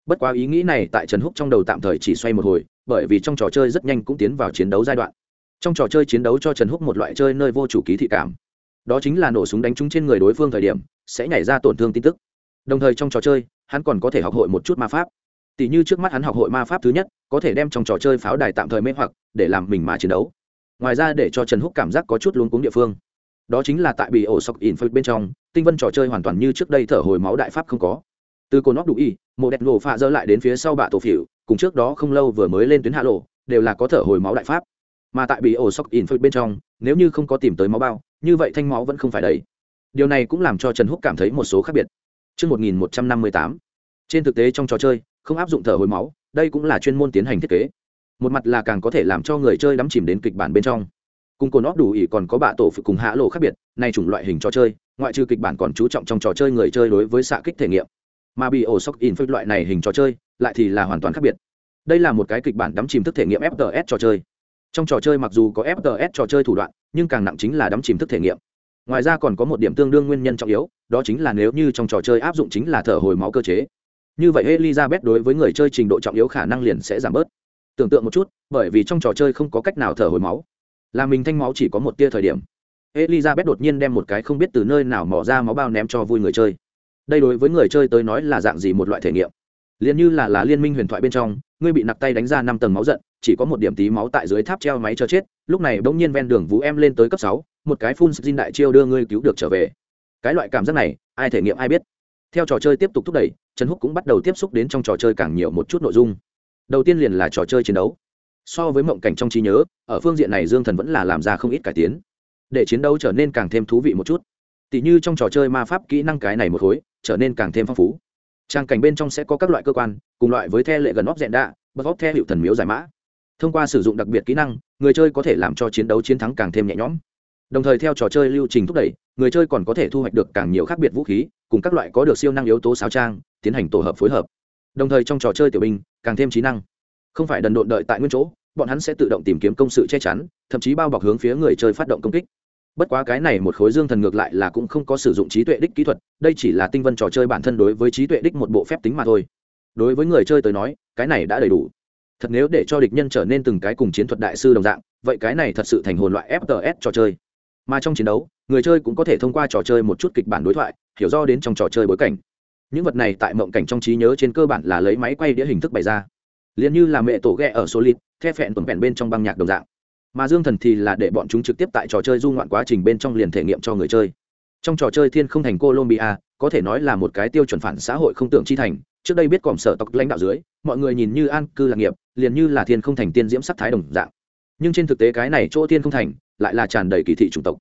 S1: Bất quá ý nghĩ này tại trần húc trong đầu tạm thời chỉ xoay một hồi, bởi vì trong trò chơi rất nhanh cũng tiến vào chiến đấu giai đoạn. Trong trò chơi chiến đấu cho trần húc một loại chơi nơi vô chủ ký thị cảm. Đó chính là nổ súng đánh trúng trên người đối phương thời điểm, sẽ nhảy ra tổn thương tin tức. Đồng thời trong trò chơi, hắn còn có thể học hội một chút ma pháp tỷ như trước mắt hắn học hội ma pháp thứ nhất có thể đem trong trò chơi pháo đài tạm thời mê hoặc để làm mình mà chiến đấu. Ngoài ra để cho trần húc cảm giác có chút luống cuống địa phương. Đó chính là tại bị ổ sọc in phật bên trong tinh vân trò chơi hoàn toàn như trước đây thở hồi máu đại pháp không có. Từ cồn óc đủ y một đẹp nổ pha dơ lại đến phía sau bạ tổ phỉu cùng trước đó không lâu vừa mới lên tuyến hạ lộ đều là có thở hồi máu đại pháp. Mà tại bị ổ sọc in phật bên trong nếu như không có tìm tới máu bao như vậy thanh máu vẫn không phải đấy điều này cũng làm cho trần húc cảm thấy một số khác biệt. Trước 1158, trên thực tế trong trò chơi không áp dụng thở hồi máu, đây cũng là chuyên môn tiến hành thiết kế. Một mặt là càng có thể làm cho người chơi đắm chìm đến kịch bản bên trong. Cùng cồn óp đủ ỉ còn có bạ tổ phụ cùng hạ lộ khác biệt, nay chủng loại hình trò chơi, ngoại trừ kịch bản còn chú trọng trong trò chơi người chơi đối với xạ kích thể nghiệm. Mà bị ổ sóc in phơi loại này hình trò chơi, lại thì là hoàn toàn khác biệt. Đây là một cái kịch bản đắm chìm thức thể nghiệm fts trò chơi. Trong trò chơi mặc dù có fts trò chơi thủ đoạn, nhưng càng nặng chính là đắm chìm thức thể nghiệm. Ngoài ra còn có một điểm tương đương nguyên nhân trọng yếu, đó chính là nếu như trong trò chơi áp dụng chính là thở hồi máu cơ chế như vậy elizabeth đối với người chơi trình độ trọng yếu khả năng liền sẽ giảm bớt. Tưởng tượng một chút, bởi vì trong trò chơi không có cách nào thở hồi máu. Là mình thanh máu chỉ có một tia thời điểm. Elizabeth đột nhiên đem một cái không biết từ nơi nào mỏ ra máu bao ném cho vui người chơi. Đây đối với người chơi tới nói là dạng gì một loại thể nghiệm? Liền như là là liên minh huyền thoại bên trong, ngươi bị nặc tay đánh ra năm tầng máu giận, chỉ có một điểm tí máu tại dưới tháp treo máy cho chết, lúc này bỗng nhiên ven đường vũ em lên tới cấp sáu, một cái phun xin đại chiêu đưa ngươi cứu được trở về. Cái loại cảm giác này, ai thể nghiệm ai biết. Theo trò chơi tiếp tục thúc đẩy trần húc cũng bắt đầu tiếp xúc đến trong trò chơi càng nhiều một chút nội dung. Đầu tiên liền là trò chơi chiến đấu. So với mộng cảnh trong trí nhớ, ở phương diện này dương thần vẫn là làm ra không ít cải tiến. Để chiến đấu trở nên càng thêm thú vị một chút. Tỷ như trong trò chơi ma pháp kỹ năng cái này một khối, trở nên càng thêm phong phú. Trang cảnh bên trong sẽ có các loại cơ quan, cùng loại với the lệ gần óc dẹn đạ, bật óc the hiệu thần miếu giải mã. Thông qua sử dụng đặc biệt kỹ năng, người chơi có thể làm cho chiến đấu chiến thắng càng thêm nhẹ nhõm. Đồng thời theo trò chơi lưu trình thúc đẩy, người chơi còn có thể thu hoạch được càng nhiều khác biệt vũ khí cùng các loại có được siêu năng yếu tố sao trang, tiến hành tổ hợp phối hợp. Đồng thời trong trò chơi tiểu binh, càng thêm trí năng. Không phải đần độn đợi tại nguyên chỗ, bọn hắn sẽ tự động tìm kiếm công sự che chắn, thậm chí bao bọc hướng phía người chơi phát động công kích. Bất quá cái này một khối dương thần ngược lại là cũng không có sử dụng trí tuệ đích kỹ thuật, đây chỉ là tinh vân trò chơi bản thân đối với trí tuệ đích một bộ phép tính mà thôi. Đối với người chơi tới nói, cái này đã đầy đủ. Thật nếu để cho địch nhân trở nên từng cái cùng chiến thuật đại sư đồng dạng, vậy cái này thật sự thành hồn loại fts trò chơi. Mà trong chiến đấu, người chơi cũng có thể thông qua trò chơi một chút kịch bản đối thoại hiểu do đến trong trò chơi bối cảnh. Những vật này tại mộng cảnh trong trí nhớ trên cơ bản là lấy máy quay đĩa hình thức bày ra. Liền như là mẹ tổ ghẹ ở số lít the phẹn tuần vẹn bên trong băng nhạc đồng dạng. Mà dương thần thì là để bọn chúng trực tiếp tại trò chơi du ngoạn quá trình bên trong liền thể nghiệm cho người chơi. Trong trò chơi thiên không thành colombia, có thể nói là một cái tiêu chuẩn phản xã hội không tưởng chi thành. Trước đây biết còm sở tộc lãnh đạo dưới, mọi người nhìn như an cư lạc nghiệp, liền như là thiên không thành tiên diễm sắc thái đồng dạng. Nhưng trên thực tế cái này chỗ thiên không thành lại là tràn đầy kỳ thị chủng tộc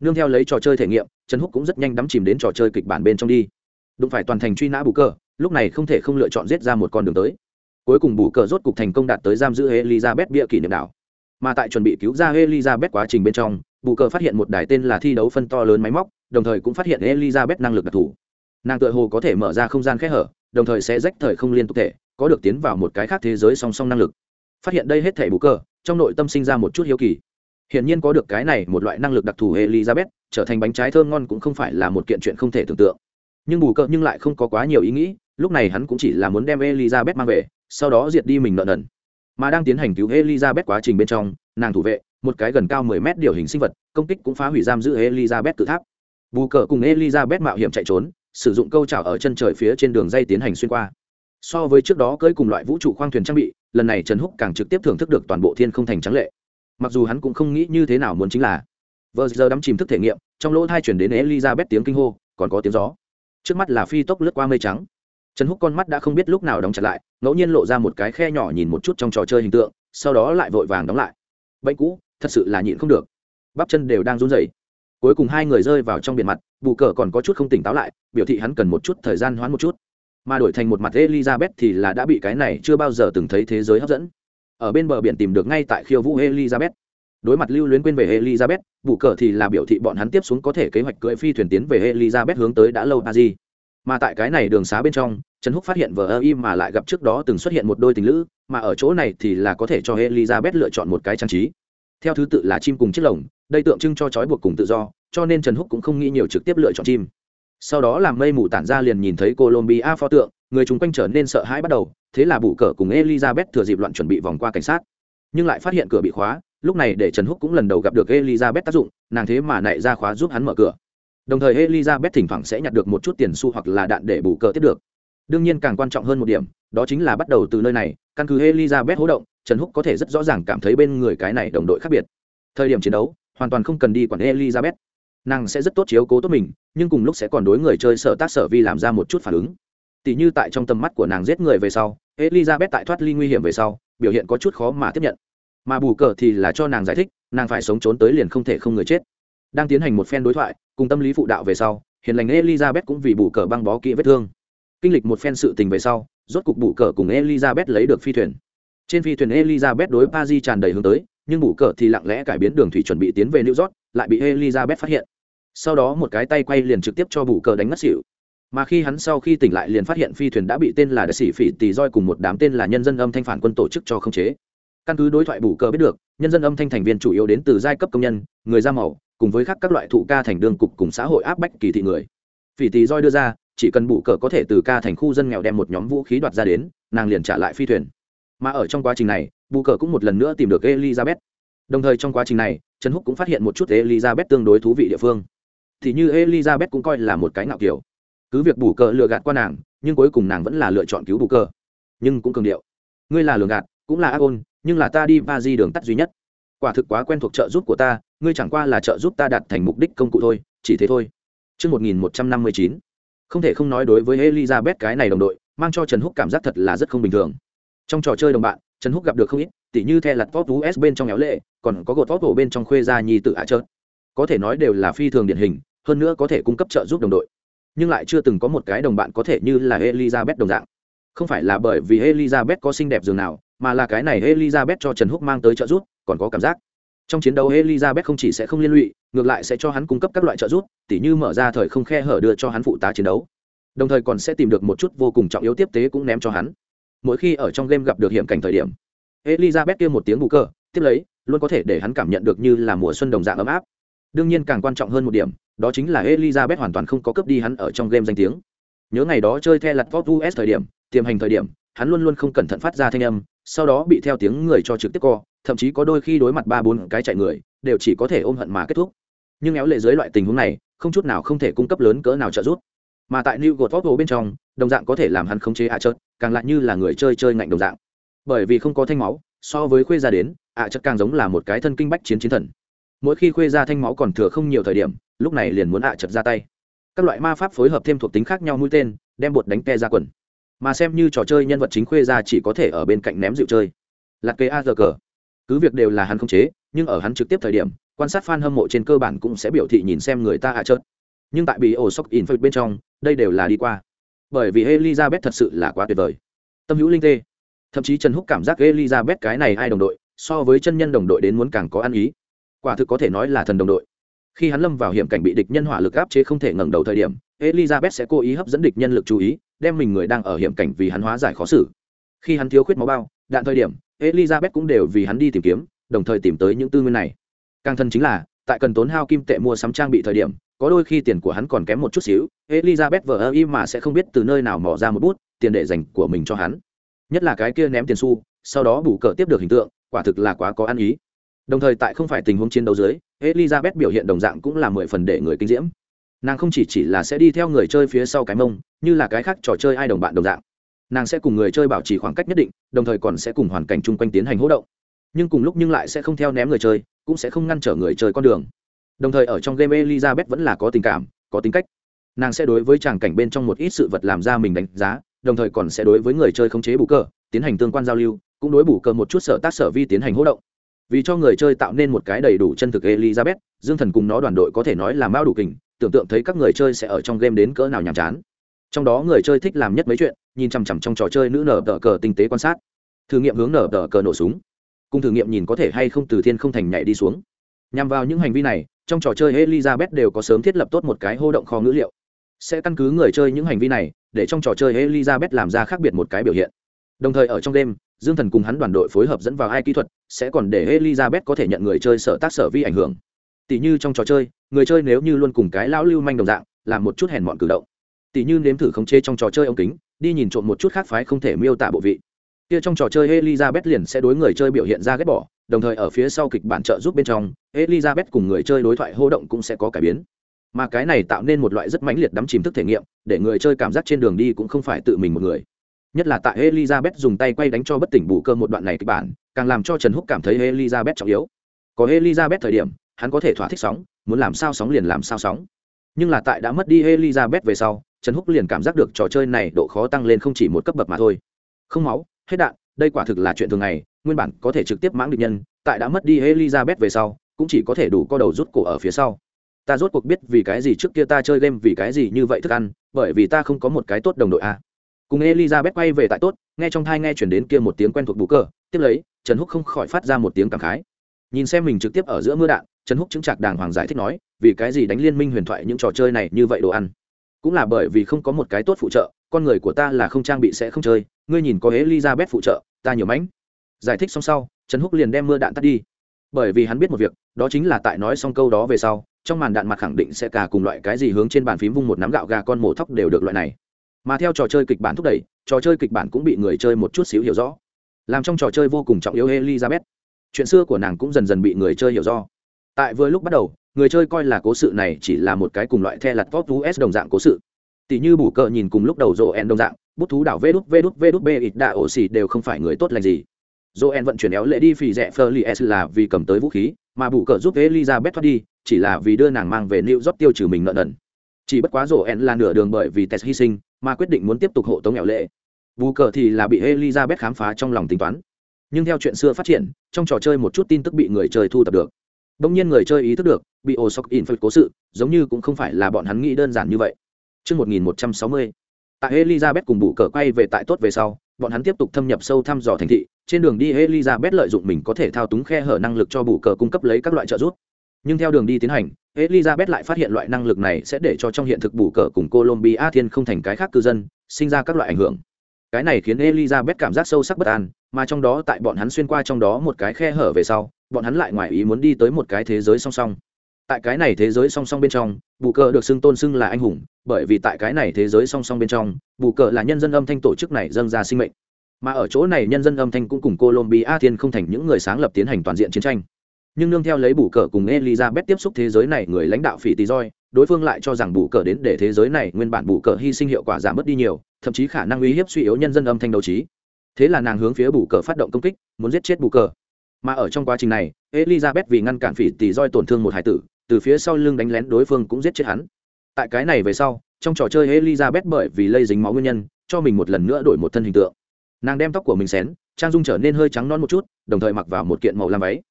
S1: nương theo lấy trò chơi thể nghiệm, trần húc cũng rất nhanh đắm chìm đến trò chơi kịch bản bên trong đi. Đụng phải toàn thành truy nã bù cờ, lúc này không thể không lựa chọn giết ra một con đường tới. Cuối cùng bù cờ rốt cục thành công đạt tới giam giữ elizabeth bia kỷ niệm đảo. Mà tại chuẩn bị cứu ra elizabeth quá trình bên trong, bù cờ phát hiện một đài tên là thi đấu phân to lớn máy móc, đồng thời cũng phát hiện elizabeth năng lực đặc thù. Nàng tự hồ có thể mở ra không gian khẽ hở, đồng thời sẽ rách thời không liên tục thể, có được tiến vào một cái khác thế giới song song năng lực. Phát hiện đây hết thể bù cờ, trong nội tâm sinh ra một chút hiếu kỳ hiển nhiên có được cái này một loại năng lực đặc thù elizabeth, trở thành bánh trái thơm ngon cũng không phải là một kiện chuyện không thể tưởng tượng. Nhưng bù cờ nhưng lại không có quá nhiều ý nghĩ, lúc này hắn cũng chỉ là muốn đem elizabeth mang về, sau đó diệt đi mình nợ nần. Mà đang tiến hành cứu elizabeth quá trình bên trong, nàng thủ vệ, một cái gần cao 10 mét điều hình sinh vật, công kích cũng phá hủy giam giữ elizabeth cự tháp. Bù cờ cùng elizabeth mạo hiểm chạy trốn, sử dụng câu chảo ở chân trời phía trên đường dây tiến hành xuyên qua. So với trước đó cưỡi cùng loại vũ trụ khoang thuyền trang bị, lần này trần húc càng trực tiếp thưởng thức được toàn bộ thiên không thành trắng lệ mặc dù hắn cũng không nghĩ như thế nào muốn chính là. Vờ giờ đắm chìm thức thể nghiệm, trong lỗ thai chuyển đến elizabeth tiếng kinh hô, còn có tiếng gió. Trước mắt là phi tốc lướt qua mây trắng. Trần húc con mắt đã không biết lúc nào đóng chặt lại, ngẫu nhiên lộ ra một cái khe nhỏ nhìn một chút trong trò chơi hình tượng, sau đó lại vội vàng đóng lại. Bệnh cũ, thật sự là nhịn không được. Bắp chân đều đang run rẩy. Cuối cùng hai người rơi vào trong biển mặt, bù cờ còn có chút không tỉnh táo lại, biểu thị hắn cần một chút thời gian hoãn một chút. Mà đổi thành một mặt elizabeth thì là đã bị cái này chưa bao giờ từng thấy thế giới hấp dẫn ở bên bờ biển tìm được ngay tại khiêu vũ elizabeth. Đối mặt lưu luyến quên về elizabeth bù cờ thì là biểu thị bọn hắn tiếp xuống có thể kế hoạch cưỡi phi thuyền tiến về elizabeth hướng tới đã lâu paris. Mà tại cái này đường xá bên trong, trần húc phát hiện vờ ơ im mà lại gặp trước đó từng xuất hiện một đôi tình lữ, mà ở chỗ này thì là có thể cho elizabeth lựa chọn một cái trang trí. Theo thứ tự là chim cùng chiếc lồng, đây tượng trưng cho trói buộc cùng tự do, cho nên trần húc cũng không nghĩ nhiều trực tiếp lựa chọn chim. Sau đó làm mây mù tản ra liền nhìn thấy colombia pho tượng, người chúng quanh trở nên sợ hãi bắt đầu thế là Bụ cờ cùng elizabeth thừa dịp loạn chuẩn bị vòng qua cảnh sát. Nhưng lại phát hiện cửa bị khóa, lúc này để trần húc cũng lần đầu gặp được elizabeth tác dụng, nàng thế mà nạy ra khóa giúp hắn mở cửa. Đồng thời elizabeth thỉnh thoảng sẽ nhặt được một chút tiền xu hoặc là đạn để bù cờ tiếp được. Đương nhiên càng quan trọng hơn một điểm, đó chính là bắt đầu từ nơi này, căn cứ elizabeth hỗ động, trần húc có thể rất rõ ràng cảm thấy bên người cái này đồng đội khác biệt. Thời điểm chiến đấu, hoàn toàn không cần đi quản elizabeth. Nàng sẽ rất tốt chiếu cố tốt mình, nhưng cùng lúc sẽ còn đối người chơi sợ tác sở vi làm ra một chút phản ứng tỷ như tại trong tầm mắt của nàng giết người về sau, elizabeth tại thoát ly nguy hiểm về sau, biểu hiện có chút khó mà tiếp nhận. Mà bù cờ thì là cho nàng giải thích, nàng phải sống trốn tới liền không thể không người chết. Đang tiến hành một phen đối thoại, cùng tâm lý phụ đạo về sau, hiền lành elizabeth cũng vì bù cờ băng bó kỹ vết thương. Kinh lịch một phen sự tình về sau, rốt cục bù cờ cùng elizabeth lấy được phi thuyền. Trên phi thuyền elizabeth đối pa di tràn đầy hướng tới, nhưng bù cờ thì lặng lẽ cải biến đường thủy chuẩn bị tiến về new york, lại bị elizabeth phát hiện. Sau đó một cái tay quay liền trực tiếp cho bù cờ đánh ngất xỉu mà khi hắn sau khi tỉnh lại liền phát hiện phi thuyền đã bị tên là đại sĩ phỉ tỳ roi cùng một đám tên là nhân dân âm thanh phản quân tổ chức cho khống chế. Căn cứ đối thoại bù cờ biết được, nhân dân âm thanh thành viên chủ yếu đến từ giai cấp công nhân, người da màu, cùng với khác các loại thụ ca thành đường cục cùng xã hội áp bách kỳ thị người. Phỉ tỳ roi đưa ra, chỉ cần bù cờ có thể từ ca thành khu dân nghèo đem một nhóm vũ khí đoạt ra đến, nàng liền trả lại phi thuyền. Mà ở trong quá trình này, bù cờ cũng một lần nữa tìm được elizabeth. Đồng thời trong quá trình này, trần húc cũng phát hiện một chút elizabeth tương đối thú vị địa phương. Thì như elizabeth cũng coi là một cái ngạo kiểu cứ việc bù cờ lừa gạt qua nàng nhưng cuối cùng nàng vẫn là lựa chọn cứu bù cờ. Nhưng cũng cường điệu. Ngươi là lừa gạt cũng là ác ôn nhưng là ta đi ba di đường tắt duy nhất. Quả thực quá quen thuộc trợ giúp của ta ngươi chẳng qua là trợ giúp ta đạt thành mục đích công cụ thôi chỉ thế thôi. Trước 1159, không thể không nói đối với elizabeth cái này đồng đội mang cho trần húc cảm giác thật là rất không bình thường. Trong trò chơi đồng bạn trần húc gặp được không ít tỉ như the lặt top us bên trong éo lệ còn có gột top bên trong khuê gia nhi tự ạ trớt có thể nói đều là phi thường điển hình hơn nữa có thể cung cấp trợ giúp đồng đội nhưng lại chưa từng có một cái đồng bạn có thể như là elizabeth đồng dạng. Không phải là bởi vì elizabeth có xinh đẹp dường nào, mà là cái này elizabeth cho trần húc mang tới trợ giúp, còn có cảm giác. Trong chiến đấu elizabeth không chỉ sẽ không liên lụy, ngược lại sẽ cho hắn cung cấp các loại trợ giúp, tỉ như mở ra thời không khe hở đưa cho hắn phụ tá chiến đấu. Đồng thời còn sẽ tìm được một chút vô cùng trọng yếu tiếp tế cũng ném cho hắn. Mỗi khi ở trong game gặp được hiểm cảnh thời điểm, elizabeth kêu một tiếng bù cơ tiếp lấy, luôn có thể để hắn cảm nhận được như là mùa xuân đồng dạng ấm áp. Đương nhiên càng quan trọng hơn một điểm đó chính là elizabeth hoàn toàn không có cướp đi hắn ở trong game danh tiếng. Nhớ ngày đó chơi the lặt top us thời điểm, tiềm hành thời điểm, hắn luôn luôn không cẩn thận phát ra thanh âm, sau đó bị theo tiếng người cho trực tiếp co, thậm chí có đôi khi đối mặt ba bốn cái chạy người, đều chỉ có thể ôm hận mà kết thúc. Nhưng éo lệ dưới loại tình huống này, không chút nào không thể cung cấp lớn cỡ nào trợ giúp. Mà tại new gột vóc bên trong, đồng dạng có thể làm hắn khống chế ạ chợt càng lại như là người chơi chơi ngạnh đồng dạng. Bởi vì không có thanh máu, so với khuê ra đến, ạ chợt càng giống là một cái thân kinh bách chiến chiến thần. Mỗi khi khuê ra thanh máu còn thừa không nhiều thời điểm lúc này liền muốn ạ chật ra tay. Các loại ma pháp phối hợp thêm thuộc tính khác nhau mũi tên, đem bột đánh ke ra quần. Mà xem như trò chơi nhân vật chính khuê ra chỉ có thể ở bên cạnh ném dịu chơi. Lạc kế a giờ cờ. Cứ việc đều là hắn không chế, nhưng ở hắn trực tiếp thời điểm, quan sát f a n hâm mộ trên cơ bản cũng sẽ biểu thị nhìn xem người ta ạ chớt nhưng tại bị ổ sóc in phật bên trong, đây đều là đi qua. Bởi vì elizabeth thật sự là quá tuyệt vời. Tâm hữu linh tê. Thậm chí trần húc cảm giác elizabeth cái này ai đồng đội, so với chân nhân đồng đội đến muốn càng có ăn ý. Quả thực có thể nói là thần đồng đội khi hắn lâm vào hiểm cảnh bị địch nhân hỏa lực áp chế không thể ngẩng đầu thời điểm, elizabeth sẽ cố ý hấp dẫn địch nhân lực chú ý, đem mình người đang ở hiểm cảnh vì hắn hóa giải khó xử. Khi hắn thiếu khuyết máu bao, đạn thời điểm, elizabeth cũng đều vì hắn đi tìm kiếm, đồng thời tìm tới những tư nguyên này. Càng thân chính là, tại cần tốn hao kim tệ mua sắm trang bị thời điểm, có đôi khi tiền của hắn còn kém một chút xíu, elizabeth vờ ơ y mà sẽ không biết từ nơi nào mỏ ra một bút tiền để dành của mình cho hắn. Nhất là cái kia ném tiền xu, sau đó bù cờ tiếp được hình tượng, quả thực là quá có ăn ý. Đồng thời tại không phải tình huống chiến đấu dưới elizabeth biểu hiện đồng dạng cũng là mười phần để người kinh diễm. Nàng không chỉ chỉ là sẽ đi theo người chơi phía sau cái mông, như là cái khác trò chơi ai đồng bạn đồng dạng. Nàng sẽ cùng người chơi bảo trì khoảng cách nhất định, đồng thời còn sẽ cùng hoàn cảnh chung quanh tiến hành hỗ động. Nhưng cùng lúc nhưng lại sẽ không theo ném người chơi, cũng sẽ không ngăn trở người chơi con đường. Đồng thời ở trong game elizabeth vẫn là có tình cảm, có tính cách. Nàng sẽ đối với tràng cảnh bên trong một ít sự vật làm ra mình đánh giá, đồng thời còn sẽ đối với người chơi khống chế bù cờ, tiến hành tương quan giao lưu, cũng đối bù cờ một chút sở tác sở vi tiến hành hỗ động vì cho người chơi tạo nên một cái đầy đủ chân thực elizabeth, dương thần cùng nó đoàn đội có thể nói là mao đủ kình, tưởng tượng thấy các người chơi sẽ ở trong game đến cỡ nào nhàm chán. Trong đó người chơi thích làm nhất mấy chuyện, nhìn chằm chằm trong trò chơi nữ nở tờ cờ tinh tế quan sát. Thử nghiệm hướng nở tờ cờ nổ súng. Cùng thử nghiệm nhìn có thể hay không từ thiên không thành nhảy đi xuống. Nhằm vào những hành vi này, trong trò chơi elizabeth đều có sớm thiết lập tốt một cái hô động kho ngữ liệu. Sẽ căn cứ người chơi những hành vi này, để trong trò chơi elizabeth làm ra khác biệt một cái biểu hiện. Đồng thời ở trong game dương thần cùng hắn đoàn đội phối hợp dẫn vào hai kỹ thuật, sẽ còn để elizabeth có thể nhận người chơi sở tác sở vi ảnh hưởng. Tỷ như trong trò chơi, người chơi nếu như luôn cùng cái lão lưu manh đồng dạng, làm một chút hèn mọn cử động. Tỷ như nếm thử khống chế trong trò chơi ống kính, đi nhìn trộm một chút khác phái không thể miêu tả bộ vị. Kia trong trò chơi elizabeth liền sẽ đối người chơi biểu hiện ra ghét bỏ, đồng thời ở phía sau kịch bản trợ giúp bên trong, elizabeth cùng người chơi đối thoại hô động cũng sẽ có cải biến. Mà cái này tạo nên một loại rất mãnh liệt đắm chìm thức thể nghiệm, để người chơi cảm giác trên đường đi cũng không phải tự mình một người nhất là tại elizabeth dùng tay quay đánh cho bất tỉnh bù cơ một đoạn này kịch bản, càng làm cho trần húc cảm thấy elizabeth trọng yếu. Có elizabeth thời điểm, hắn có thể thỏa thích sóng, muốn làm sao sóng liền làm sao sóng. Nhưng là tại đã mất đi elizabeth về sau, trần húc liền cảm giác được trò chơi này độ khó tăng lên không chỉ một cấp bậc mà thôi. Không máu, hết đạn, đây quả thực là chuyện thường ngày, nguyên bản có thể trực tiếp mãng địch nhân, tại đã mất đi elizabeth về sau, cũng chỉ có thể đủ co đầu rút cổ ở phía sau. Ta rốt cuộc biết vì cái gì trước kia ta chơi game vì cái gì như vậy thức ăn, bởi vì ta không có một cái tốt đồng đội a. à cùng elizabeth quay về tại tốt, nghe trong thai nghe chuyển đến kia một tiếng quen thuộc bú cờ, tiếp lấy, trần húc không khỏi phát ra một tiếng cảm khái. Nhìn xem mình trực tiếp ở giữa mưa đạn, trần húc chứng chặt đàng hoàng giải thích nói, vì cái gì đánh liên minh huyền thoại những trò chơi này như vậy đồ ăn? Cũng là bởi vì không có một cái tốt phụ trợ, con người của ta là không trang bị sẽ không chơi, ngươi nhìn có elizabeth phụ trợ, ta nhiều mánh. Giải thích xong sau, trần húc liền đem mưa đạn tắt đi. Bởi vì hắn biết một việc, đó chính là tại nói xong câu đó về sau, trong màn đạn mặt khẳng định sẽ cả cùng loại cái gì hướng trên bàn phím vung một nắm gạo gà con mổ thóc đều được loại này mà theo trò chơi kịch bản thúc đẩy trò chơi kịch bản cũng bị người chơi một chút xíu hiểu rõ. Làm trong trò chơi vô cùng trọng yếu elizabeth. Chuyện xưa của nàng cũng dần dần bị người chơi hiểu rõ. Tại vừa lúc bắt đầu người chơi coi là cố sự này chỉ là một cái cùng loại the lặt pop us đồng dạng cố sự. Tỷ như bù cờ nhìn cùng lúc đầu rộ en đồng dạng bút thú đảo vê đút vê đút vê đút bê ít đạ ổ xì đều không phải người tốt lành gì. Joel vận chuyển éo lệ đi phì rẻ s là vì cầm tới vũ khí, mà bù cờ giúp Elizabeth thoát đi, chỉ là vì đưa nàng mang về New York tiêu trừ mình nợ nần. Chỉ bất quá Joel là nửa đường bởi vì tes hy sinh, mà quyết định muốn tiếp tục hộ tống nghèo lệ. Bù cờ thì là bị Elizabeth khám phá trong lòng tính toán. Nhưng theo chuyện xưa phát triển, trong trò chơi một chút tin tức bị người chơi thu thập được. Đông nhiên người chơi ý thức được, bị Osok Infant cố sự, giống như cũng không phải là bọn hắn nghĩ đơn giản như vậy. Trước 1160. Tại Elizabeth cùng bù cờ quay về tại tốt về sau, bọn hắn tiếp tục thâm nhập sâu thăm dò thành thị trên đường đi elizabeth lợi dụng mình có thể thao túng khe hở năng lực cho bù cờ cung cấp lấy các loại trợ giúp nhưng theo đường đi tiến hành, elizabeth lại phát hiện loại năng lực này sẽ để cho trong hiện thực bù cờ cùng colombia thiên không thành cái khác cư dân, sinh ra các loại ảnh hưởng. Cái này khiến elizabeth cảm giác sâu sắc bất an, mà trong đó tại bọn hắn xuyên qua trong đó một cái khe hở về sau, bọn hắn lại ngoài ý muốn đi tới một cái thế giới song song. Tại cái này thế giới song song bên trong, bù cờ được xưng tôn xưng là anh hùng, bởi vì tại cái này thế giới song song bên trong, bù cờ là nhân dân âm thanh tổ chức này dâng ra sinh mệnh. Mà ở chỗ này nhân dân âm thanh cũng cùng colombia thiên không thành những người sáng lập tiến hành toàn diện chiến tranh nhưng nương theo lấy bù cờ cùng elizabeth tiếp xúc thế giới này, người lãnh đạo phỉ tì roi, đối phương lại cho rằng bù cờ đến để thế giới này nguyên bản bù cờ hy sinh hiệu quả giảm bớt đi nhiều, thậm chí khả năng uy hiếp suy yếu nhân dân âm thanh đấu trí. Thế là nàng hướng phía bù cờ phát động công kích, muốn giết chết bù cờ. Mà ở trong quá trình này, elizabeth vì ngăn cản phỉ tì roi tổn thương một hải tử, từ phía sau lưng đánh lén đối phương cũng giết chết hắn. Tại cái này về sau, trong trò chơi elizabeth bởi vì lây dính máu nguyên nhân, cho mình một lần nữa đổi một thân hình tượng. Nàng đem tóc của mình xén, trang dung trở nên hơi trắng non một chút, đồng thời mặc vào một kiện màu lam váy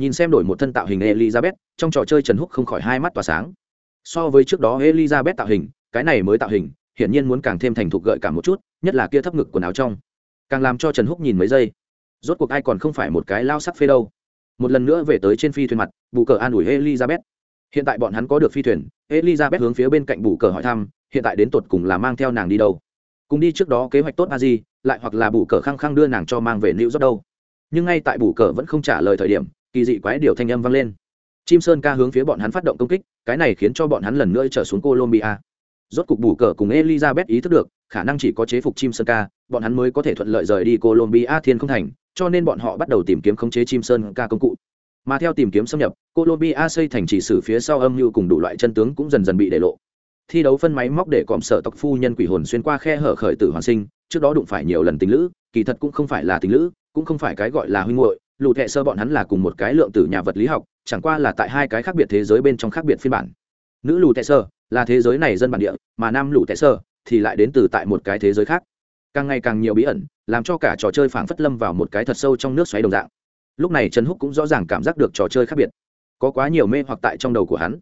S1: nhìn xem đổi một thân tạo hình elizabeth, trong trò chơi trần húc không khỏi hai mắt tỏa sáng. So với trước đó elizabeth tạo hình, cái này mới tạo hình, hiển nhiên muốn càng thêm thành thục gợi cả một chút, nhất là kia thấp ngực quần áo trong. Càng làm cho trần húc nhìn mấy giây. Rốt cuộc ai còn không phải một cái lao sắc phê đâu. Một lần nữa về tới trên phi thuyền mặt, bù cờ an ủi elizabeth. Hiện tại bọn hắn có được phi thuyền, elizabeth hướng phía bên cạnh bù cờ hỏi thăm, hiện tại đến tột cùng là mang theo nàng đi đâu? Cùng đi trước đó kế hoạch tốt a gì lại hoặc là bù cờ khăng khăng đưa nàng cho mang về nữ rót đâu. Nhưng ngay tại bù cờ vẫn không trả lời thời điểm kỳ dị quái điều thanh âm vang lên. Chim sơn ca hướng phía bọn hắn phát động công kích, cái này khiến cho bọn hắn lần nữa trở xuống colombia. Rốt cục bù cờ cùng elizabeth ý thức được, khả năng chỉ có chế phục chim sơn ca, bọn hắn mới có thể thuận lợi rời đi colombia thiên không thành, cho nên bọn họ bắt đầu tìm kiếm khống chế chim sơn ca công cụ. Mà theo tìm kiếm xâm nhập, colombia xây thành chỉ sử phía sau âm mưu cùng đủ loại chân tướng cũng dần dần bị để lộ. Thi đấu phân máy móc để cọm sở tộc phu nhân quỷ hồn xuyên qua khe hở khởi tử hoàn sinh, trước đó đụng phải nhiều lần tình lữ, kỳ thật cũng không phải là tình lữ, cũng không phải cái gọi là huynh hội lụ thệ sơ bọn hắn là cùng một cái lượng tử nhà vật lý học, chẳng qua là tại hai cái khác biệt thế giới bên trong khác biệt phiên bản. Nữ lụ thệ sơ là thế giới này dân bản địa, mà nam lụ thệ sơ thì lại đến từ tại một cái thế giới khác. Càng ngày càng nhiều bí ẩn, làm cho cả trò chơi phảng phất lâm vào một cái thật sâu trong nước xoáy đồng dạng. Lúc này trần húc cũng rõ ràng cảm giác được trò chơi khác biệt. Có quá nhiều mê hoặc tại trong đầu của hắn.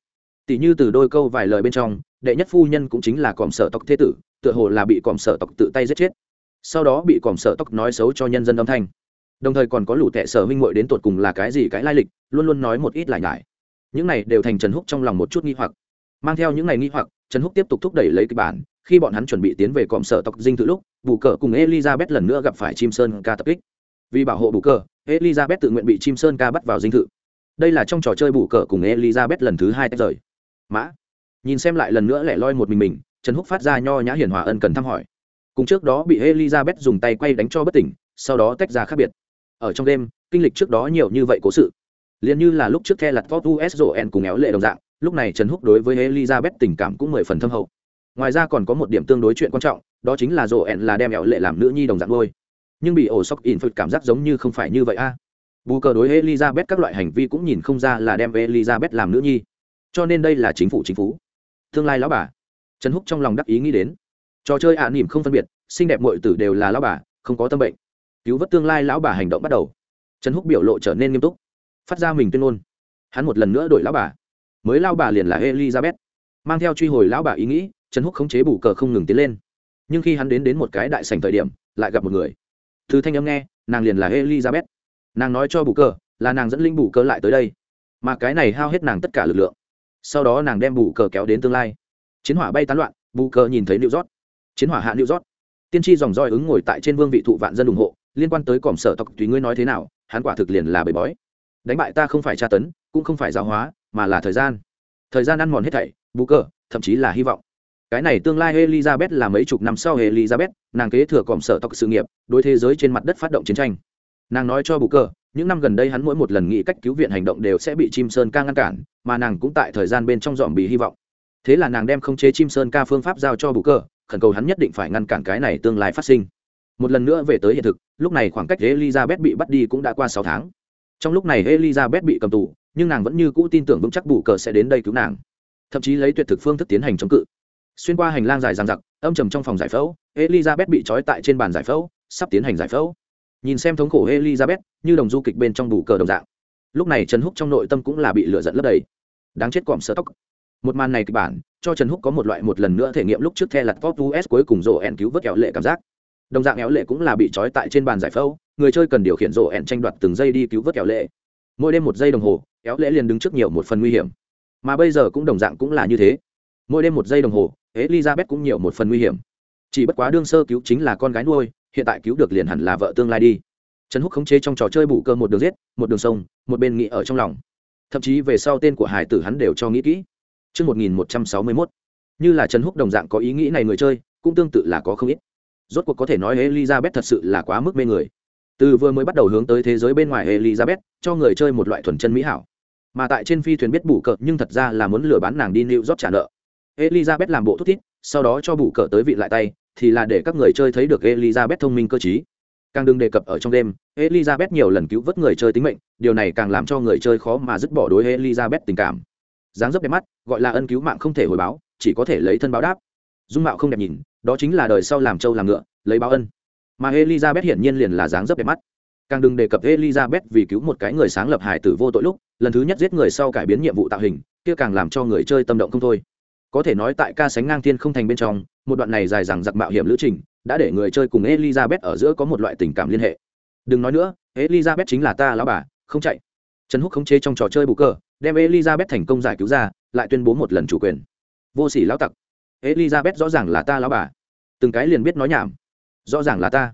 S1: Tỷ như từ đôi câu vài lời bên trong, đệ nhất phu nhân cũng chính là còm sở tộc thế tử, tựa hồ là bị còm sở tộc tự tay giết chết. Sau đó bị còm sở tộc nói xấu cho nhân dân âm thanh đồng thời còn có lũ tệ sở huynh muội đến tột cùng là cái gì cái lai lịch, luôn luôn nói một ít lại nhải. Những này đều thành trần húc trong lòng một chút nghi hoặc. Mang theo những ngày nghi hoặc, trần húc tiếp tục thúc đẩy lấy kịch bản, khi bọn hắn chuẩn bị tiến về cọm sở tộc dinh thự lúc, bù cờ cùng elizabeth lần nữa gặp phải chim sơn ca tập kích. Vì bảo hộ bù cờ, elizabeth tự nguyện bị chim sơn ca bắt vào dinh thự. Đây là trong trò chơi bù cờ cùng elizabeth lần thứ hai tách rời. Mã, nhìn xem lại lần nữa lẻ loi một mình mình, trần húc phát ra nho nhã hiền hòa ân cần thăm hỏi. Cùng trước đó bị elizabeth dùng tay quay đánh cho bất tỉnh, sau đó tách ra khác biệt ở trong đêm, kinh lịch trước đó nhiều như vậy cố sự. Liền như là lúc trước the lặt vót us rổ en cùng éo lệ đồng dạng, lúc này trần húc đối với elizabeth tình cảm cũng mười phần thâm hậu. Ngoài ra còn có một điểm tương đối chuyện quan trọng, đó chính là rổ en là đem éo lệ làm nữ nhi đồng dạng ngôi nhưng bị ổ sóc in phật cảm giác giống như không phải như vậy a. Bù cờ đối elizabeth các loại hành vi cũng nhìn không ra là đem elizabeth làm nữ nhi. Cho nên đây là chính phủ chính phủ. Tương lai lão bà. Trần húc trong lòng đắc ý nghĩ đến. Trò chơi ạ à nỉm không phân biệt, xinh đẹp mọi tử đều là lão bà, không có tâm bệnh cứu vớt tương lai lão bà hành động bắt đầu. Trần húc biểu lộ trở nên nghiêm túc, phát ra mình tuyên ngôn. Hắn một lần nữa đổi lão bà. Mới lao bà liền là elizabeth. Mang theo truy hồi lão bà ý nghĩ, trần húc khống chế bù cờ không ngừng tiến lên. Nhưng khi hắn đến đến một cái đại sành thời điểm, lại gặp một người. Từ thanh âm nghe, nàng liền là elizabeth. Nàng nói cho bù cờ là nàng dẫn linh bù cờ lại tới đây. Mà cái này hao hết nàng tất cả lực lượng. Sau đó nàng đem bù cờ kéo đến tương lai. Chiến hỏa bay tán loạn, bù cờ nhìn thấy liệu rót chiến hỏa hạ liệu rót tiên tri dòng roi ứng ngồi tại trên vương vị thụ vạn dân ủng hộ liên quan tới còm sở tộc, tùy ngươi nói thế nào, hắn quả thực liền là bầy bói. Đánh bại ta không phải tra tấn, cũng không phải giáo hóa, mà là thời gian. Thời gian ăn mòn hết thảy, bù cờ, thậm chí là hy vọng. Cái này tương lai elizabeth là mấy chục năm sau elizabeth, nàng kế thừa còm sở tộc sự nghiệp, đối thế giới trên mặt đất phát động chiến tranh. Nàng nói cho bù cờ, những năm gần đây hắn mỗi một lần nghĩ cách cứu viện hành động đều sẽ bị chim sơn ca ngăn cản, mà nàng cũng tại thời gian bên trong dòm bị hy vọng. Thế là nàng đem không chế chim sơn ca phương pháp giao cho bù cờ, khẩn cầu hắn nhất định phải ngăn cản cái này tương lai phát sinh một lần nữa về tới hiện thực, lúc này khoảng cách elizabeth bị bắt đi cũng đã qua sáu tháng. Trong lúc này elizabeth bị cầm tù, nhưng nàng vẫn như cũ tin tưởng vững chắc bù cờ sẽ đến đây cứu nàng. Thậm chí lấy tuyệt thực phương thức tiến hành chống cự. Xuyên qua hành lang dài dằng dặc, âm trầm trong phòng giải phẫu, elizabeth bị trói tại trên bàn giải phẫu, sắp tiến hành giải phẫu. Nhìn xem thống khổ elizabeth, như đồng du kịch bên trong bù cờ đồng dạng. Lúc này trần húc trong nội tâm cũng là bị lửa dẫn lấp đầy. Đáng chết còm sơ tóc một màn này kịch bản, cho trần húc có một loại một lần nữa thể nghiệm lúc trước the lặt pop us cuối cùng rộ ẹn cứu vớt kẹo lệ cảm giác đồng dạng éo lệ cũng là bị trói tại trên bàn giải phẫu người chơi cần điều khiển rổ ẹn tranh đoạt từng giây đi cứu vớt éo lệ. Mỗi đêm một giây đồng hồ éo lệ liền đứng trước nhiều một phần nguy hiểm. Mà bây giờ cũng đồng dạng cũng là như thế. Mỗi đêm một giây đồng hồ elizabeth cũng nhiều một phần nguy hiểm. Chỉ bất quá đương sơ cứu chính là con gái nuôi hiện tại cứu được liền hẳn là vợ tương lai đi. Trần húc khống chế trong trò chơi bù cơ một đường giết một đường sông một bên nghĩ ở trong lòng. Thậm chí về sau tên của hải tử hắn đều cho nghĩ kỹ. Trước 1161, như là Trần Húc đồng dạng có ý nghĩ này người chơi, cũng tương tự là có không ít rốt cuộc có thể nói elizabeth thật sự là quá mức mê người. Từ vừa mới bắt đầu hướng tới thế giới bên ngoài elizabeth, cho người chơi một loại thuần chân mỹ hảo. Mà tại trên phi thuyền biết bù cờ, nhưng thật ra là muốn lừa bán nàng đi new york trả nợ. Elizabeth làm bộ thúc thít, sau đó cho bù cờ tới vị lại tay, thì là để các người chơi thấy được elizabeth thông minh cơ t càng đừng đề cập ở trong đêm, elizabeth nhiều lần cứu vớt người chơi tính mệnh, điều này càng làm cho người chơi khó mà dứt bỏ đối elizabeth tình cảm. Dáng dấp đẹp mắt, gọi là ân cứu mạng không thể hồi báo, chỉ có thể lấy thân báo đáp. Dung mạo không đẹp nhìn đó chính là đời sau làm trâu làm ngựa, lấy báo ân. Mà elizabeth hiển nhiên liền là dáng dấp đẹp mắt. Càng đừng đề cập elizabeth vì cứu một cái người sáng lập hải tử vô tội lúc, lần thứ nhất giết người sau cải biến nhiệm vụ tạo hình, kia càng làm cho người chơi tâm động không thôi. Có thể nói tại ca sánh ngang thiên không thành bên trong, một đoạn này dài dằng giặc mạo hiểm lữ trình, đã để người chơi cùng elizabeth ở giữa có một loại tình cảm liên hệ. Đừng nói nữa, elizabeth chính là ta lão bà, không chạy. Trần húc khống chế trong trò chơi bù cờ, đem elizabeth thành công giải cứu ra, lại tuyên bố một lần chủ quyền. Vô sỉ lão tặc elizabeth rõ ràng là ta lão bà. Từng cái liền biết nói nhảm. Rõ ràng là ta.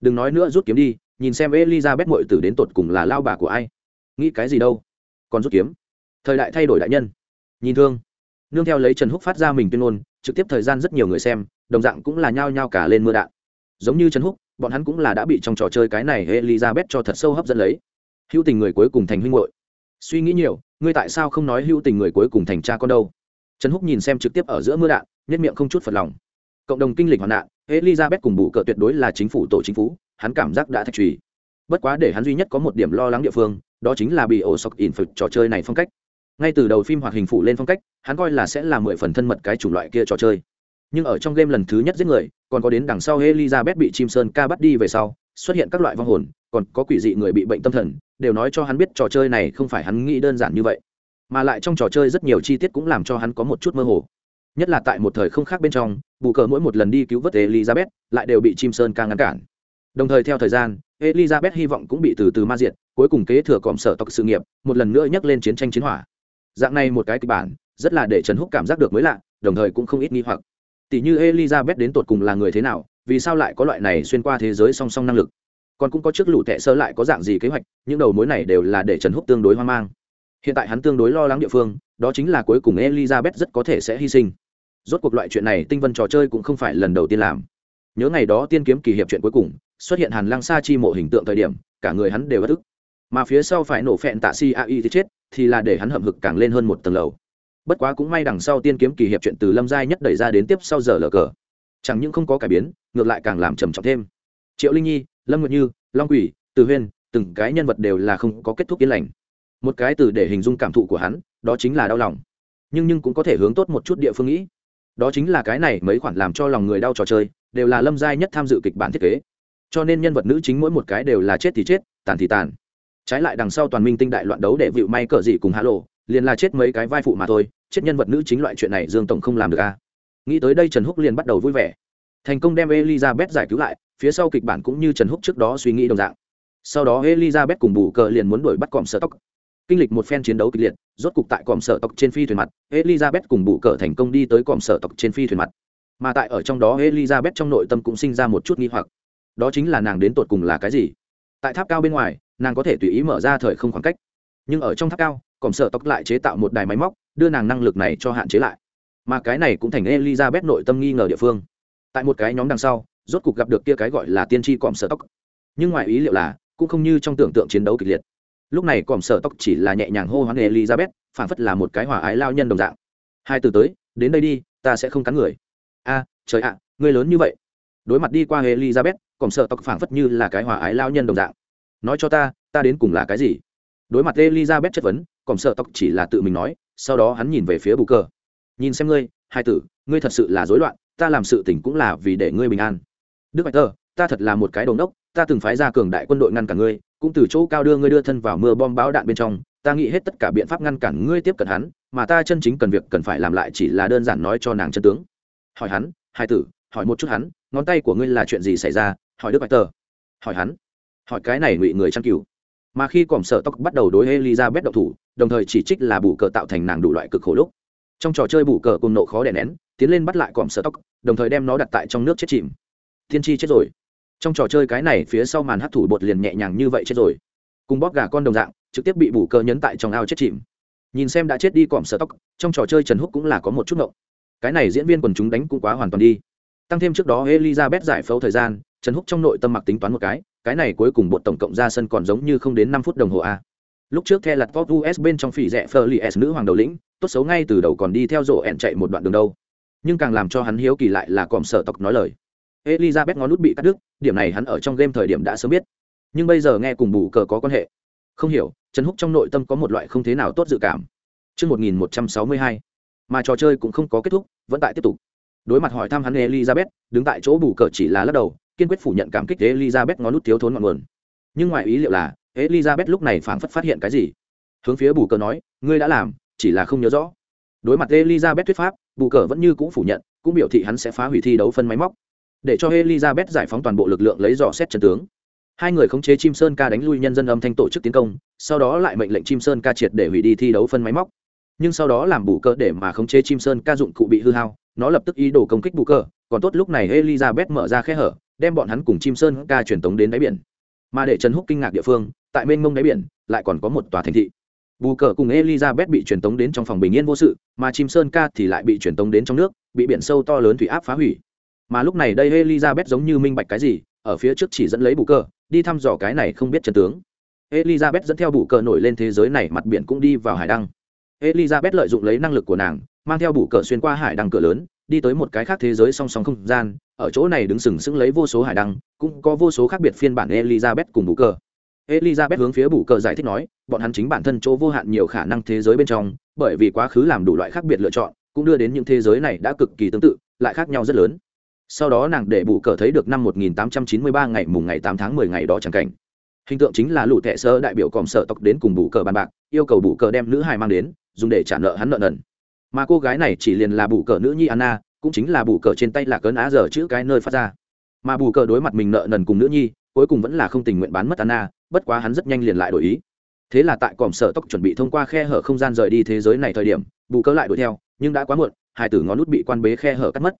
S1: Đừng nói nữa, rút kiếm đi, nhìn xem elizabeth mội tử đến tột cùng là lao bà của ai. Nghĩ cái gì đâu. Còn rút kiếm. Thời đại thay đổi đại nhân. Nhìn thương. Nương theo lấy trần húc phát ra mình tuyên ngôn, trực tiếp thời gian rất nhiều người xem, đồng dạng cũng là nhao nhao cả lên mưa đạn. Giống như trần húc, bọn hắn cũng là đã bị trong trò chơi cái này elizabeth cho thật sâu hấp dẫn lấy. Hữu tình người cuối cùng thành huynh hội suy nghĩ nhiều, ngươi tại sao không nói hữu tình người cuối cùng thành cha con đâu? Trần húc nhìn xem trực tiếp ở giữa mưa đạn nhất miệng không chút phật lòng. Cộng đồng kinh lịch hoạn nạn, elizabeth cùng bù cờ tuyệt đối là chính phủ tổ chính phủ, hắn cảm giác đã thạch trùy. Bất quá để hắn duy nhất có một điểm lo lắng địa phương, đó chính là bị ổ sọc in phật trò chơi này phong cách. Ngay từ đầu phim hoạt hình phụ lên phong cách, hắn coi là sẽ là mười phần thân mật cái chủng loại kia trò chơi. Nhưng ở trong game lần thứ nhất giết người, còn có đến đằng sau elizabeth bị chim sơn ca bắt đi về sau, xuất hiện các loại vong hồn, còn có quỷ dị người bị bệnh tâm thần, đều nói cho hắn biết trò chơi này không phải hắn nghĩ đơn giản như vậy. Mà lại trong trò chơi rất nhiều chi tiết cũng làm cho hắn có một chút mơ hồ nhất là tại một thời không khác bên trong, bù cờ mỗi một lần đi cứu vớt elizabeth lại đều bị chim sơn ca ngăn cản. Đồng thời theo thời gian, elizabeth hy vọng cũng bị từ từ ma diệt, cuối cùng kế thừa còm sở tộc sự nghiệp, một lần nữa nhắc lên chiến tranh chiến hỏa. Dạng này một cái kịch bản, rất là để trần húc cảm giác được mới lạ, đồng thời cũng không ít nghi hoặc. Tỷ như elizabeth đến tột cùng là người thế nào, vì sao lại có loại này xuyên qua thế giới song song năng lực? Còn cũng có trước lũ tệ sơ lại có dạng gì kế hoạch, những đầu mối này đều là để trần húc tương đối hoang mang. Hiện tại hắn tương đối lo lắng địa phương, đó chính là cuối cùng elizabeth rất có thể sẽ hy sinh rốt cuộc loại chuyện này tinh vân trò chơi cũng không phải lần đầu tiên làm. Nhớ ngày đó tiên kiếm kỳ hiệp chuyện cuối cùng, xuất hiện hàn lăng sa chi mộ hình tượng thời điểm, cả người hắn đều bất ức. Mà phía sau phải nổ phẹn tạ si a y thì chết, thì là để hắn hậm hực càng lên hơn một tầng lầu. Bất quá cũng may đằng sau tiên kiếm kỳ hiệp chuyện từ lâm giai nhất đẩy ra đến tiếp sau giờ lờ cờ. Chẳng những không có cải biến, ngược lại càng làm trầm trọng thêm. Triệu linh nhi, lâm nguyệt như, long quỷ, từ huyên, từng cái nhân vật đều là không có kết thúc yên lành. Một cái từ để hình dung cảm thụ của hắn, đó chính là đau lòng. Nhưng nhưng cũng có thể hướng tốt một chút địa phương nghĩ đó chính là cái này mấy khoản làm cho lòng người đau trò chơi, đều là lâm giai nhất tham dự kịch bản thiết kế. Cho nên nhân vật nữ chính mỗi một cái đều là chết thì chết, tàn thì tàn. Trái lại đằng sau toàn minh tinh đại loạn đấu để vịu may cờ gì cùng hạ lộ liền là chết mấy cái vai phụ mà thôi, chết nhân vật nữ chính loại chuyện này dương tổng không làm được a à. nghĩ tới đây trần húc liền bắt đầu vui vẻ. Thành công đem elizabeth giải cứu lại, phía sau kịch bản cũng như trần húc trước đó suy nghĩ đồng dạng. Sau đó elizabeth cùng bù cờ liền muốn đuổi bắt còm sợ tóc kinh lịch một phen chiến đấu kịch liệt, rốt cục tại còm sở tộc trên phi thuyền mặt, elizabeth cùng Bụ cờ thành công đi tới còm sở tộc trên phi thuyền mặt. Mà tại ở trong đó, elizabeth trong nội tâm cũng sinh ra một chút nghi hoặc. Đó chính là nàng đến tột cùng là cái gì? Tại tháp cao bên ngoài, nàng có thể tùy ý mở ra thời không khoảng cách. Nhưng ở trong tháp cao còm sở tộc lại chế tạo một đài máy móc, đưa nàng năng lực này cho hạn chế lại. Mà cái này cũng thành elizabeth nội tâm nghi ngờ địa phương. Tại một cái nhóm đằng sau, rốt cục gặp được kia cái gọi là tiên tri còm sở tộc. Nhưng ngoài ý liệu là, cũng không như trong tưởng tượng chiến đấu kịch liệt lúc này còm sợ tóc chỉ là nhẹ nhàng hô hoán elizabeth phản phất là một cái hỏa ái lao nhân đồng dạng. Hai từ tới, đến đây đi, ta sẽ không cắn người. A, trời ạ người lớn như vậy. Đối mặt đi qua elizabeth, còm sợ tóc phản phất như là cái hỏa ái lao nhân đồng dạng. Nói cho ta ta đến cùng là cái gì? Đối mặt elizabeth chất vấn, còm sợ tóc chỉ là tự mình nói, sau đó hắn nhìn về phía bù cờ nhìn xem ngươi, hai tử, ngươi thật sự là rối loạn, ta làm sự tình cũng là vì để ngươi bình an. Đức bạch tơ, ta thật là một cái đồn đốc ta từng phái ra cường đại quân đội ngăn cản ngươi, cũng từ chỗ cao đưa ngươi đưa thân vào mưa bom bão đạn bên trong, ta nghĩ hết tất cả biện pháp ngăn cản ngươi tiếp cận hắn, mà ta chân chính cần việc cần phải làm lại chỉ là đơn giản nói cho nàng chân tướng. Hỏi hắn, hai tử, hỏi một chút hắn, ngón tay của ngươi là chuyện gì xảy ra? Hỏi đức bạch tờ. Hỏi hắn. Hỏi cái này ngụy người chăn cừu. Mà khi còm sợ tóc bắt đầu đối elizabeth độc thủ, đồng thời chỉ trích là bù cờ tạo thành nàng đủ loại cực khổ lúc. Trong trò chơi bù cờ cùng nộ khó đè nén, tiến lên bắt lại còm sợ tóc, đồng thời đem nó đặt tại trong nước chết chìm. Thiên tri chết rồi trong trò chơi cái này phía sau màn hấp thủ bột liền nhẹ nhàng như vậy chết rồi. Cùng bóp gà con đồng dạng, trực tiếp bị bù cơ nhấn tại trong ao chết chìm. Nhìn xem đã chết đi còm sợ tóc, trong trò chơi trần húc cũng là có một chút ngộng. Cái này diễn viên quần chúng đánh cũng quá hoàn toàn đi. Tăng thêm trước đó elizabeth giải phẫu thời gian, trần húc trong nội tâm mặc tính toán một cái cái này cuối cùng bột tổng cộng ra sân còn giống như không đến năm phút đồng hồ a. Lúc trước theo lặt pop us bên trong phỉ rẽ phờ li s nữ hoàng đầu lĩnh, tốt xấu ngay từ đầu còn đi theo rổ ẹn chạy một đoạn đường đâu. Nhưng càng làm cho hắn hiếu kỳ lại là còm sợ tộc nói lời elizabeth ngón nút bị cắt đứt điểm này hắn ở trong game thời điểm đã sớm biết. Nhưng bây giờ nghe cùng bù cờ có quan hệ. Không hiểu trần húc trong nội tâm có một loại không thế nào tốt dự cảm. Trước 1162, mà trò chơi cũng không có kết thúc vẫn tại tiếp tục. Đối mặt hỏi thăm hắn elizabeth đứng tại chỗ bù cờ chỉ là lắc đầu kiên quyết phủ nhận cảm kích elizabeth ngón nút thiếu thốn ngọn nguồn. Nhưng ngoài ý liệu là elizabeth lúc này phảng phất phát hiện cái gì? Hướng phía bù cờ nói ngươi đã làm chỉ là không nhớ rõ. Đối mặt elizabeth thuyết pháp bù cờ vẫn như cũ phủ nhận cũng biểu thị hắn sẽ phá hủy thi đấu phân máy móc để cho elizabeth giải phóng toàn bộ lực lượng lấy dò xét trận tướng. Hai người khống chế chim sơn ca đánh lui nhân dân âm thanh tổ chức tiến công, sau đó lại mệnh lệnh chim sơn ca triệt để hủy đi thi đấu phân máy móc. Nhưng sau đó làm bù cơ để mà khống chế chim sơn ca dụng cụ bị hư hao, nó lập tức ý đồ công kích bù cơ còn tốt lúc này elizabeth mở ra khe hở, đem bọn hắn cùng chim sơn ca truyền tống đến đáy biển. Mà để trần húc kinh ngạc địa phương, tại bên mông đáy biển, lại còn có một tòa thành thị. Bù cờ cùng elizabeth bị truyền tống đến trong phòng bình yên vô sự, mà chim sơn ca thì lại bị truyền tống đến trong nước, bị biển sâu to lớn thủy áp phá hủy mà lúc này đây elizabeth giống như minh bạch cái gì, ở phía trước chỉ dẫn lấy bù cờ đi thăm dò cái này không biết chân tướng. Elizabeth dẫn theo bù cờ nổi lên thế giới này, mặt biển cũng đi vào hải đăng. Elizabeth lợi dụng lấy năng lực của nàng, mang theo bù cờ xuyên qua hải đăng cửa lớn, đi tới một cái khác thế giới song song không gian, ở chỗ này đứng sừng sững lấy vô số hải đăng, cũng có vô số khác biệt phiên bản elizabeth cùng bù cờ elizabeth hướng phía bù cờ giải thích nói, bọn hắn chính bản thân chỗ vô hạn nhiều khả năng thế giới bên trong, bởi vì quá khứ làm đủ loại khác biệt lựa chọn, cũng đưa đến những thế giới này đã cực kỳ tương tự, lại khác nhau rất lớn sau đó nàng để bù cờ thấy được năm 1893 ngày mùng ngày 8 tháng 10 ngày đó chẳng cảnh. Hình tượng chính là lũ thẹ sơ đại biểu còm sợ tộc đến cùng bù cờ bàn bạc, yêu cầu bù cờ đem nữ hài mang đến, dùng để trả nợ hắn nợ nần. Mà cô gái này chỉ liền là bù cờ nữ nhi anna, cũng chính là bù cờ trên tay là cớn á giờ chữ cái nơi phát ra. Mà bù cờ đối mặt mình nợ nần cùng nữ nhi, cuối cùng vẫn là không tình nguyện bán mất anna, bất quá hắn rất nhanh liền lại đổi ý. Thế là tại còm sở tộc chuẩn bị thông qua khe hở không gian rời đi thế giới này thời điểm, bù cờ lại đuổi theo, nhưng đã quá muộn hải tử ngón nút bị quan bế khe hở cắt mất.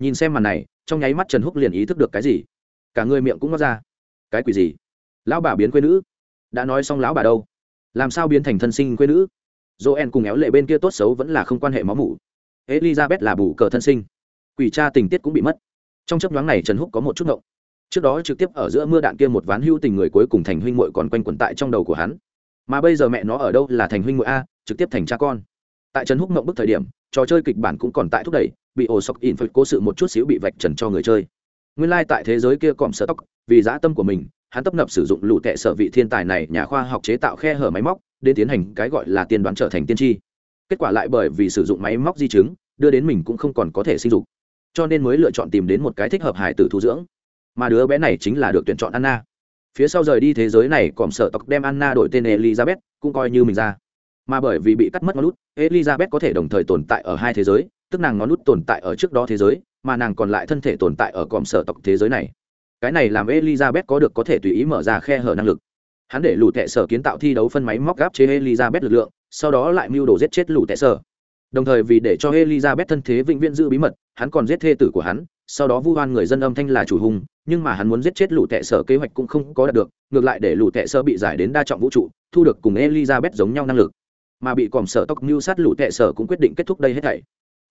S1: Nhìn xem màn này trong nháy mắt trần húc liền ý thức được cái gì. Cả người miệng cũng ngót ra. Cái quỷ gì? Lão bà biến quê nữ. Đã nói xong lão bà đâu? Làm sao biến thành thân sinh quê nữ? Joel cùng éo lệ bên kia tốt xấu vẫn là không quan hệ máu mủ. Elizabeth là bù cờ thân sinh. Quỷ cha tình tiết cũng bị mất. Trong chấp nhoáng này trần húc có một chút ngộng. Trước đó trực tiếp ở giữa mưa đạn kia một ván hưu tình người cuối cùng thành huynh muội còn quanh quẩn tại trong đầu của hắn. Mà bây giờ mẹ nó ở đâu là thành huynh muội a, trực tiếp thành cha con tại trần húc mộng bức thời điểm, trò chơi kịch bản cũng còn tại thúc đẩy, bị ổ sọc in phật cố sự một chút xíu bị vạch trần cho người chơi. Nguyên lai、like、tại thế giới kia còm sợ tóc, vì dã tâm của mình, hắn tấp nập sử dụng lụ tệ sở vị thiên tài này nhà khoa học chế tạo khe hở máy móc để tiến hành cái gọi là tiên đoán trở thành tiên tri. Kết quả lại bởi vì sử dụng máy móc di chứng, đưa đến mình cũng không còn có thể sinh dục. Cho nên mới lựa chọn tìm đến một cái thích hợp hài tử thu dưỡng. Mà đứa bé này chính là được tuyển chọn anna. Phía sau rời đi thế giới này còm sợ tộc đem anna đổi tên elizabeth, cũng coi như mình ra mà bởi vì bị cắt mất ngón nút elizabeth có thể đồng thời tồn tại ở hai thế giới, tức nàng ngón nút tồn tại ở trước đó thế giới, mà nàng còn lại thân thể tồn tại ở còm sở tộc thế giới này. Cái này làm elizabeth có được có thể tùy ý mở ra khe hở năng lực. Hắn để lũ tệ sở kiến tạo thi đấu phân máy móc gáp chế elizabeth lực lượng, sau đó lại mưu đồ giết chết lũ tệ sở. Đồng thời vì để cho elizabeth thân thế vĩnh viễn giữ bí mật, hắn còn giết thê tử của hắn, sau đó vu oan người dân âm thanh là chủ hùng nhưng mà hắn muốn giết chết lũ tệ sở kế hoạch cũng không có đạt được, ngược lại để lũ tệ sở bị giải đến đa trọng vũ trụ, thu được cùng elizabeth giống nhau năng lực mà bị còm sở tộc mưu sát lũ tệ sở cũng quyết định kết thúc đây hết thảy.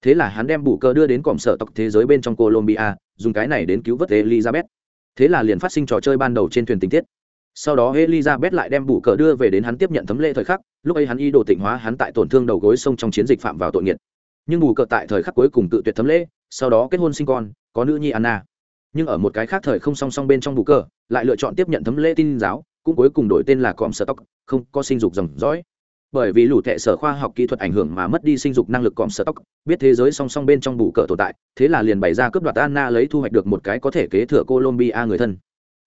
S1: Thế là hắn đem bù cơ đưa đến còm sở tộc thế giới bên trong colombia, dùng cái này đến cứu vớt elizabeth. Thế là liền phát sinh trò chơi ban đầu trên thuyền tình tiết. Sau đó elizabeth lại đem bù cờ đưa về đến hắn tiếp nhận thấm lệ thời khắc, lúc ấy hắn y đồ tịnh hóa hắn tại tổn thương đầu gối sông trong chiến dịch phạm vào tội nghiệt. Nhưng bù cờ tại thời khắc cuối cùng tự tuyệt thấm lễ, sau đó kết hôn sinh con, có nữ nhi anna. Nhưng ở một cái khác thời không song song bên trong bù cờ, lại lựa chọn tiếp nhận thấm lễ tin giáo, cũng cuối cùng đổi tên là còm sở tóc không có sinh dục dòng dõi bởi vì lũ tệ sở khoa học kỹ thuật ảnh hưởng mà mất đi sinh dục năng lực còm sở tóc. Biết thế giới song song bên trong bù cờ tồn tại, thế là liền bày ra cướp đoạt anna lấy thu hoạch được một cái có thể kế thừa colombia người thân.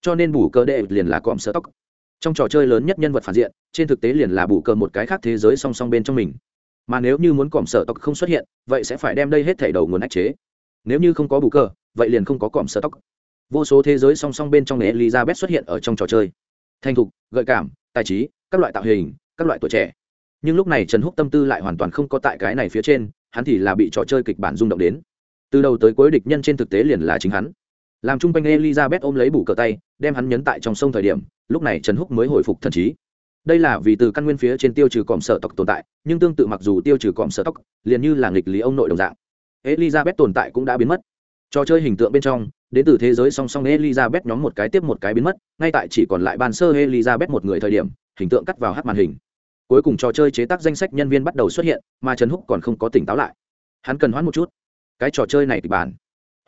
S1: Cho nên bù cờ đệ liền là còm sở tóc. Trong trò chơi lớn nhất nhân vật phản diện, trên thực tế liền là bù cờ một cái khác thế giới song song bên trong mình. Mà nếu như muốn còm sở tóc không xuất hiện, vậy sẽ phải đem đây hết thảy đầu nguồn ách chế. Nếu như không có bù cờ, vậy liền không có còm sở tóc. Vô số thế giới song song bên trong elizabeth xuất hiện ở trong trò chơi. Thành thục, gợi cảm, tài trí, các loại tạo hình, các loại tuổi trẻ nhưng lúc này trần húc tâm tư lại hoàn toàn không có tại cái này phía trên hắn thì là bị trò chơi kịch bản rung động đến từ đầu tới cuối địch nhân trên thực tế liền là chính hắn làm chung quanh elizabeth ôm lấy bủ cờ tay đem hắn nhấn tại trong sông thời điểm lúc này trần húc mới hồi phục thần trí đây là vì từ căn nguyên phía trên tiêu trừ còm sở tộc tồn tại nhưng tương tự mặc dù tiêu trừ còm sở tộc liền như là nghịch lý ông nội đồng dạng elizabeth tồn tại cũng đã biến mất trò chơi hình tượng bên trong đến từ thế giới song song elizabeth nhóm một cái tiếp một cái biến mất ngay tại chỉ còn lại bàn sơ elizabeth một người thời điểm hình tượng cắt vào hát màn hình cuối cùng trò chơi chế tác danh sách nhân viên bắt đầu xuất hiện, mà trần húc còn không có tỉnh táo lại. Hắn cần hoãn một chút. Cái trò chơi này kịch bản,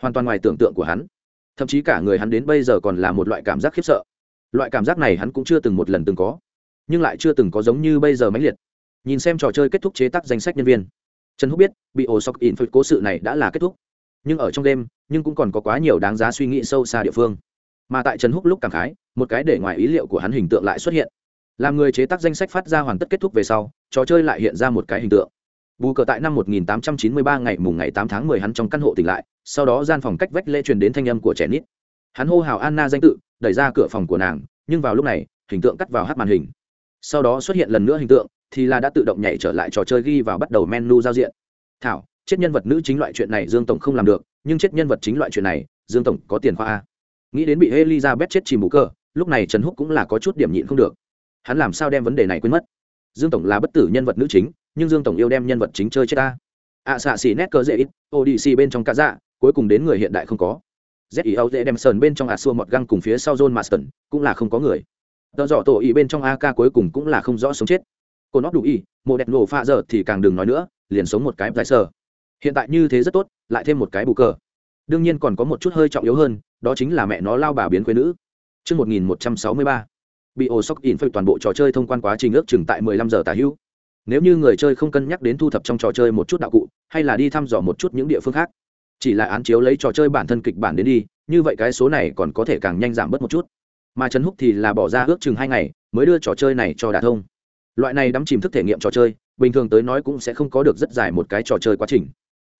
S1: hoàn toàn ngoài tưởng tượng của hắn. Thậm chí cả người hắn đến bây giờ còn là một loại cảm giác khiếp sợ. Loại cảm giác này hắn cũng chưa từng một lần từng có, nhưng lại chưa từng có giống như bây giờ mãnh liệt. Nhìn xem trò chơi kết thúc chế tác danh sách nhân viên, trần húc biết, bị ổ sọc in phật cố sự này đã là kết thúc. Nhưng ở trong đêm, nhưng cũng còn có quá nhiều đáng giá suy nghĩ sâu xa địa phương. Mà tại trần húc lúc cảm khái, một cái để ngoài ý liệu của hắn hình tượng lại xuất hiện làm người chế tác danh sách phát ra hoàn tất kết thúc về sau trò chơi lại hiện ra một cái hình tượng. Bù cờ tại năm 1893 ngày mùng ngày 8 tháng 10 hắn trong căn hộ tỉnh lại sau đó gian phòng cách vách lễ truyền đến thanh âm của trẻ nít. Hắn hô hào anna danh tự đẩy ra cửa phòng của nàng nhưng vào lúc này hình tượng cắt vào hát màn hình. Sau đó xuất hiện lần nữa hình tượng thì là đã tự động nhảy trở lại trò chơi ghi vào bắt đầu menu giao diện. Thảo chết nhân vật nữ chính loại chuyện này dương tổng không làm được nhưng chết nhân vật chính loại chuyện này dương tổng có tiền khoa a. Nghĩ đến bị elizabeth chết chìm bù cờ, lúc này trần húc cũng là có chút điểm nhịn không được hắn làm sao đem vấn đề này quên mất? Dương tổng là bất tử nhân vật nữ chính nhưng dương tổng yêu đem nhân vật chính chơi chết ta. Ạ xạ xỉ nét cờ dễ ít odc bên trong cá dạ cuối cùng đến người hiện đại không có. Z ý âu dễ đem sờn bên trong ạ xua mọt găng cùng phía sau john marston cũng là không có người. Tờ dọ tổ ý bên trong ak cuối cùng cũng là không rõ sống chết. Cô nót đủ ý mộ đẹp nổ pha giờ thì càng đừng nói nữa liền sống một cái dài sờ. Hiện tại như thế rất tốt lại thêm một cái bù cờ. Đương nhiên còn có một chút hơi trọng yếu hơn đó chính là mẹ nó lao bà biến quê nữ. Trước 1163, bị ổ sóc in phơi toàn bộ trò chơi thông quan quá trình ước chừng tại 15 giờ tả hữu. Nếu như người chơi không cân nhắc đến thu thập trong trò chơi một chút đạo cụ, hay là đi thăm dò một chút những địa phương khác, chỉ là án chiếu lấy trò chơi bản thân kịch bản đến đi, như vậy cái số này còn có thể càng nhanh giảm bớt một chút. Mà trần húc thì là bỏ ra ước chừng hai ngày mới đưa trò chơi này cho đà thông. Loại này đắm chìm thức thể nghiệm trò chơi, bình thường tới nói cũng sẽ không có được rất dài một cái trò chơi quá trình.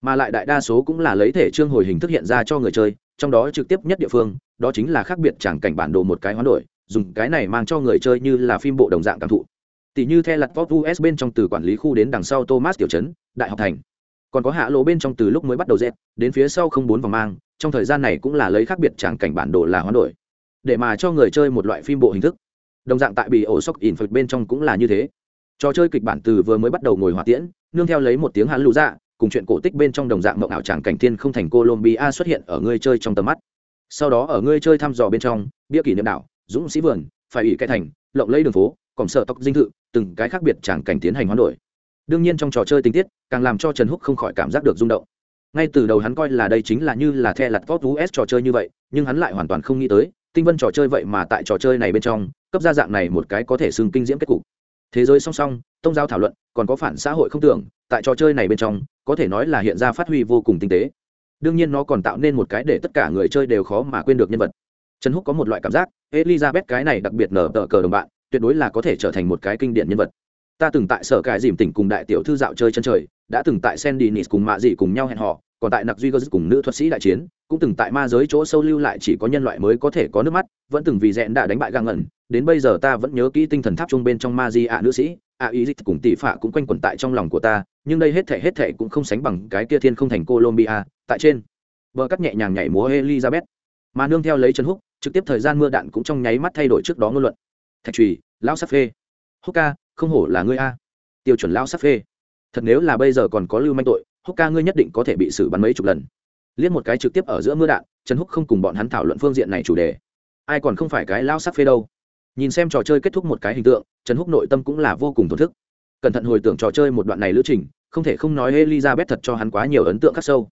S1: Mà lại đại đa số cũng là lấy thể trương hồi hình thức hiện ra cho người chơi, trong đó trực tiếp nhất địa phương, đó chính là khác biệt chẳng cảnh bản đồ một cái hoán đổi dùng cái này mang cho người chơi như là phim bộ đồng dạng cảm thụ. Tỷ như theo lặt pop us bên trong từ quản lý khu đến đằng sau thomas tiểu trấn, đại học thành. Còn có hạ lộ bên trong từ lúc mới bắt đầu dẹp đến phía sau không bốn vòng mang, trong thời gian này cũng là lấy khác biệt chẳng cảnh bản đồ là hoán đổi. Để mà cho người chơi một loại phim bộ hình thức. Đồng dạng tại bị ổ sóc in phật bên trong cũng là như thế. Trò chơi kịch bản từ vừa mới bắt đầu ngồi hỏa tiễn, nương theo lấy một tiếng hắn lũ dạ cùng chuyện cổ tích bên trong đồng dạng mộng ảo tràng cảnh thiên không thành colombia xuất hiện ở người chơi trong tầm mắt. Sau đó ở người chơi thăm dò bên trong, bia kỷ niệm đảo dũng sĩ vườn, phải ủy cái thành, lộng lấy đường phố, cổng sợ tóc dinh thự, từng cái khác biệt tràng cảnh tiến hành hoán đổi. Đương nhiên trong trò chơi tình tiết, càng làm cho trần húc không khỏi cảm giác được rung động. Ngay từ đầu hắn coi là đây chính là như là the lặt vót us trò chơi như vậy, nhưng hắn lại hoàn toàn không nghĩ tới, tinh vân trò chơi vậy mà tại trò chơi này bên trong, cấp ra dạng này một cái có thể xưng kinh diễm kết cục. Thế giới song song, tông giao thảo luận, còn có phản xã hội không tưởng, tại trò chơi này bên trong, có thể nói là hiện ra phát huy vô cùng tinh tế. Đương nhiên nó còn tạo nên một cái để tất cả người chơi đều khó mà quên được nhân vật trần húc có một loại cảm giác, elizabeth cái này đặc biệt nở tờ cờ đồng bạn, tuyệt đối là có thể trở thành một cái kinh điển nhân vật. Ta từng tại sở cái dìm tỉnh cùng đại tiểu thư dạo chơi chân trời, đã từng tại sandy nis cùng mạ dị cùng nhau hẹn họ còn tại nặc duy gơ cùng nữ thuật sĩ đại chiến, cũng từng tại ma giới chỗ sâu lưu lại chỉ có nhân loại mới có thể có nước mắt, vẫn từng vì rẽn đã đánh bại gang ngẩn đến bây giờ ta vẫn nhớ kỹ tinh thần tháp chung bên trong ma di ạ nữ sĩ, ạ ý dịch cùng tỷ phạ cũng quanh quẩn tại trong lòng của ta, nhưng đây hết thể hết thể cũng không sánh bằng cái kia thiên không thành colombia, tại trên. Vợ cắt nhẹ nhàng nhảy múa elizabeth. Mà nương theo lấy chân húc trực tiếp thời gian mưa đạn cũng trong nháy mắt thay đổi trước đó ngôn luận. Thạch trùy, lão sắp phê. Húc ca, không hổ là ngươi a. Tiêu chuẩn lão sắp phê. Thật nếu là bây giờ còn có lưu manh tội, húc ca ngươi nhất định có thể bị xử bắn mấy chục lần. Liếc một cái trực tiếp ở giữa mưa đạn, trần húc không cùng bọn hắn thảo luận phương diện này chủ đề. Ai còn không phải cái lao sắc phê đâu. Nhìn xem trò chơi kết thúc một cái hình tượng, trần húc nội tâm cũng là vô cùng thổn thức. Cẩn thận hồi tưởng trò chơi một đoạn này lữ trình, không thể không nói elizabeth thật cho hắn quá nhiều ấn tượng khắc sâu.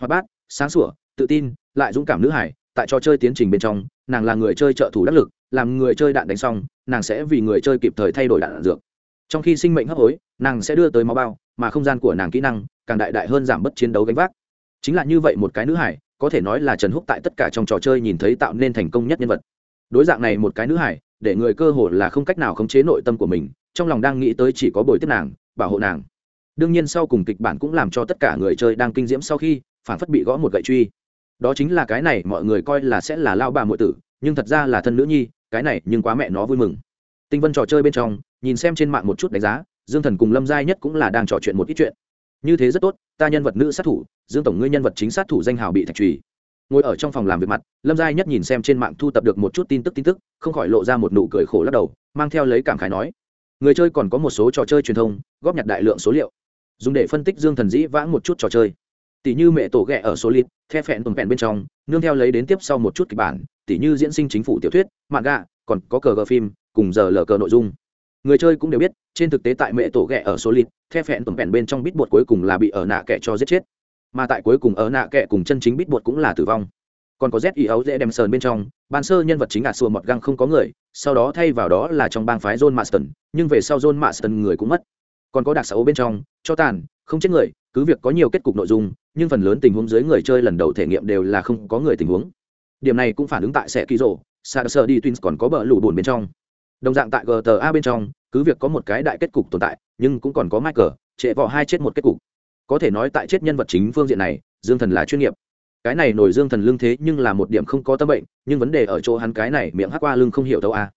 S1: Hoạt bát, sáng sủa, tự tin, lại dũng cảm nữ hải tại trò chơi tiến trình bên trong nàng là người chơi trợ thủ đắc lực làm người chơi đạn đánh xong nàng sẽ vì người chơi kịp thời thay đổi đạn, đạn dược. Trong khi sinh mệnh hấp hối nàng sẽ đưa tới máu bao mà không gian của nàng kỹ năng càng đại đại hơn giảm bớt chiến đấu gánh vác. Chính là như vậy một cái nữ hải có thể nói là trần húc tại tất cả trong trò chơi nhìn thấy tạo nên thành công nhất nhân vật. Đối dạng này một cái nữ hải để người cơ hồ là không cách nào khống chế nội tâm của mình trong lòng đang nghĩ tới chỉ có bồi tiếp nàng bảo hộ nàng. Đương nhiên sau cùng kịch bản cũng làm cho tất cả người chơi đang kinh diễm sau khi phản phất bị gõ một gậy truy đó chính là cái này mọi người coi là sẽ là lao bà muội tử, nhưng thật ra là thân nữ nhi, cái này nhưng quá mẹ nó vui mừng. Tinh vân trò chơi bên trong, nhìn xem trên mạng một chút đánh giá, dương thần cùng lâm giai nhất cũng là đang trò chuyện một ít chuyện. Như thế rất tốt, ta nhân vật nữ sát thủ, dương tổng ngươi nhân vật chính sát thủ danh hào bị thạch trùy ngồi ở trong phòng làm việc mặt, lâm giai nhất nhìn xem trên mạng thu tập được một chút tin tức tin tức, không khỏi lộ ra một nụ cười khổ lắc đầu, mang theo lấy cảm khái nói. Người chơi còn có một số trò chơi truyền thông, góp nhặt đại lượng số liệu. Dùng để phân tích dương thần dĩ vãng một chút trò chơi. Tỷ như mẹ tổ ghẹ ở số lít the phẹn tồn phẹn bên trong, nương theo lấy đến tiếp sau một chút kịch bản, tỉ như diễn sinh chính phủ tiểu thuyết mạng gạ còn có cờ gờ phim, cùng giờ lờ cờ nội dung. Người chơi cũng đều biết, trên thực tế tại mẹ tổ ghẹ ở số lít the phẹn tồn phẹn bên trong bít bột cuối cùng là bị ở nạ kẻ cho giết chết. Mà tại cuối cùng ở nạ kẻ cùng chân chính bít bột cũng là tử vong. Còn có z ý ấu dễ đem sơn bên trong, ban sơ nhân vật chính ả xua mọt găng không có người, sau đó thay vào đó là trong bang phái john marston, nhưng về sau john marston người cũng mất. Còn có đặc xã bên trong, cho tàn, không chết người cứ việc có nhiều kết cục nội dung, nhưng phần lớn tình huống dưới người chơi lần đầu thể nghiệm đều là không có người tình huống. Điểm này cũng phản ứng tại sẽ kỳ rộ sa sơ đi twins còn có bờ lủ bùn bên trong. Đồng dạng tại gta bên trong, cứ việc có một cái đại kết cục tồn tại, nhưng cũng còn có michael, trệ vỏ hai chết một kết cục. Có thể nói tại chết nhân vật chính phương diện này, dương thần là chuyên nghiệp. Cái này nổi dương thần lưng thế nhưng là một điểm không có tâm bệnh, nhưng vấn đề ở chỗ hắn cái này miệng hắc qua lưng không hiểu đâu a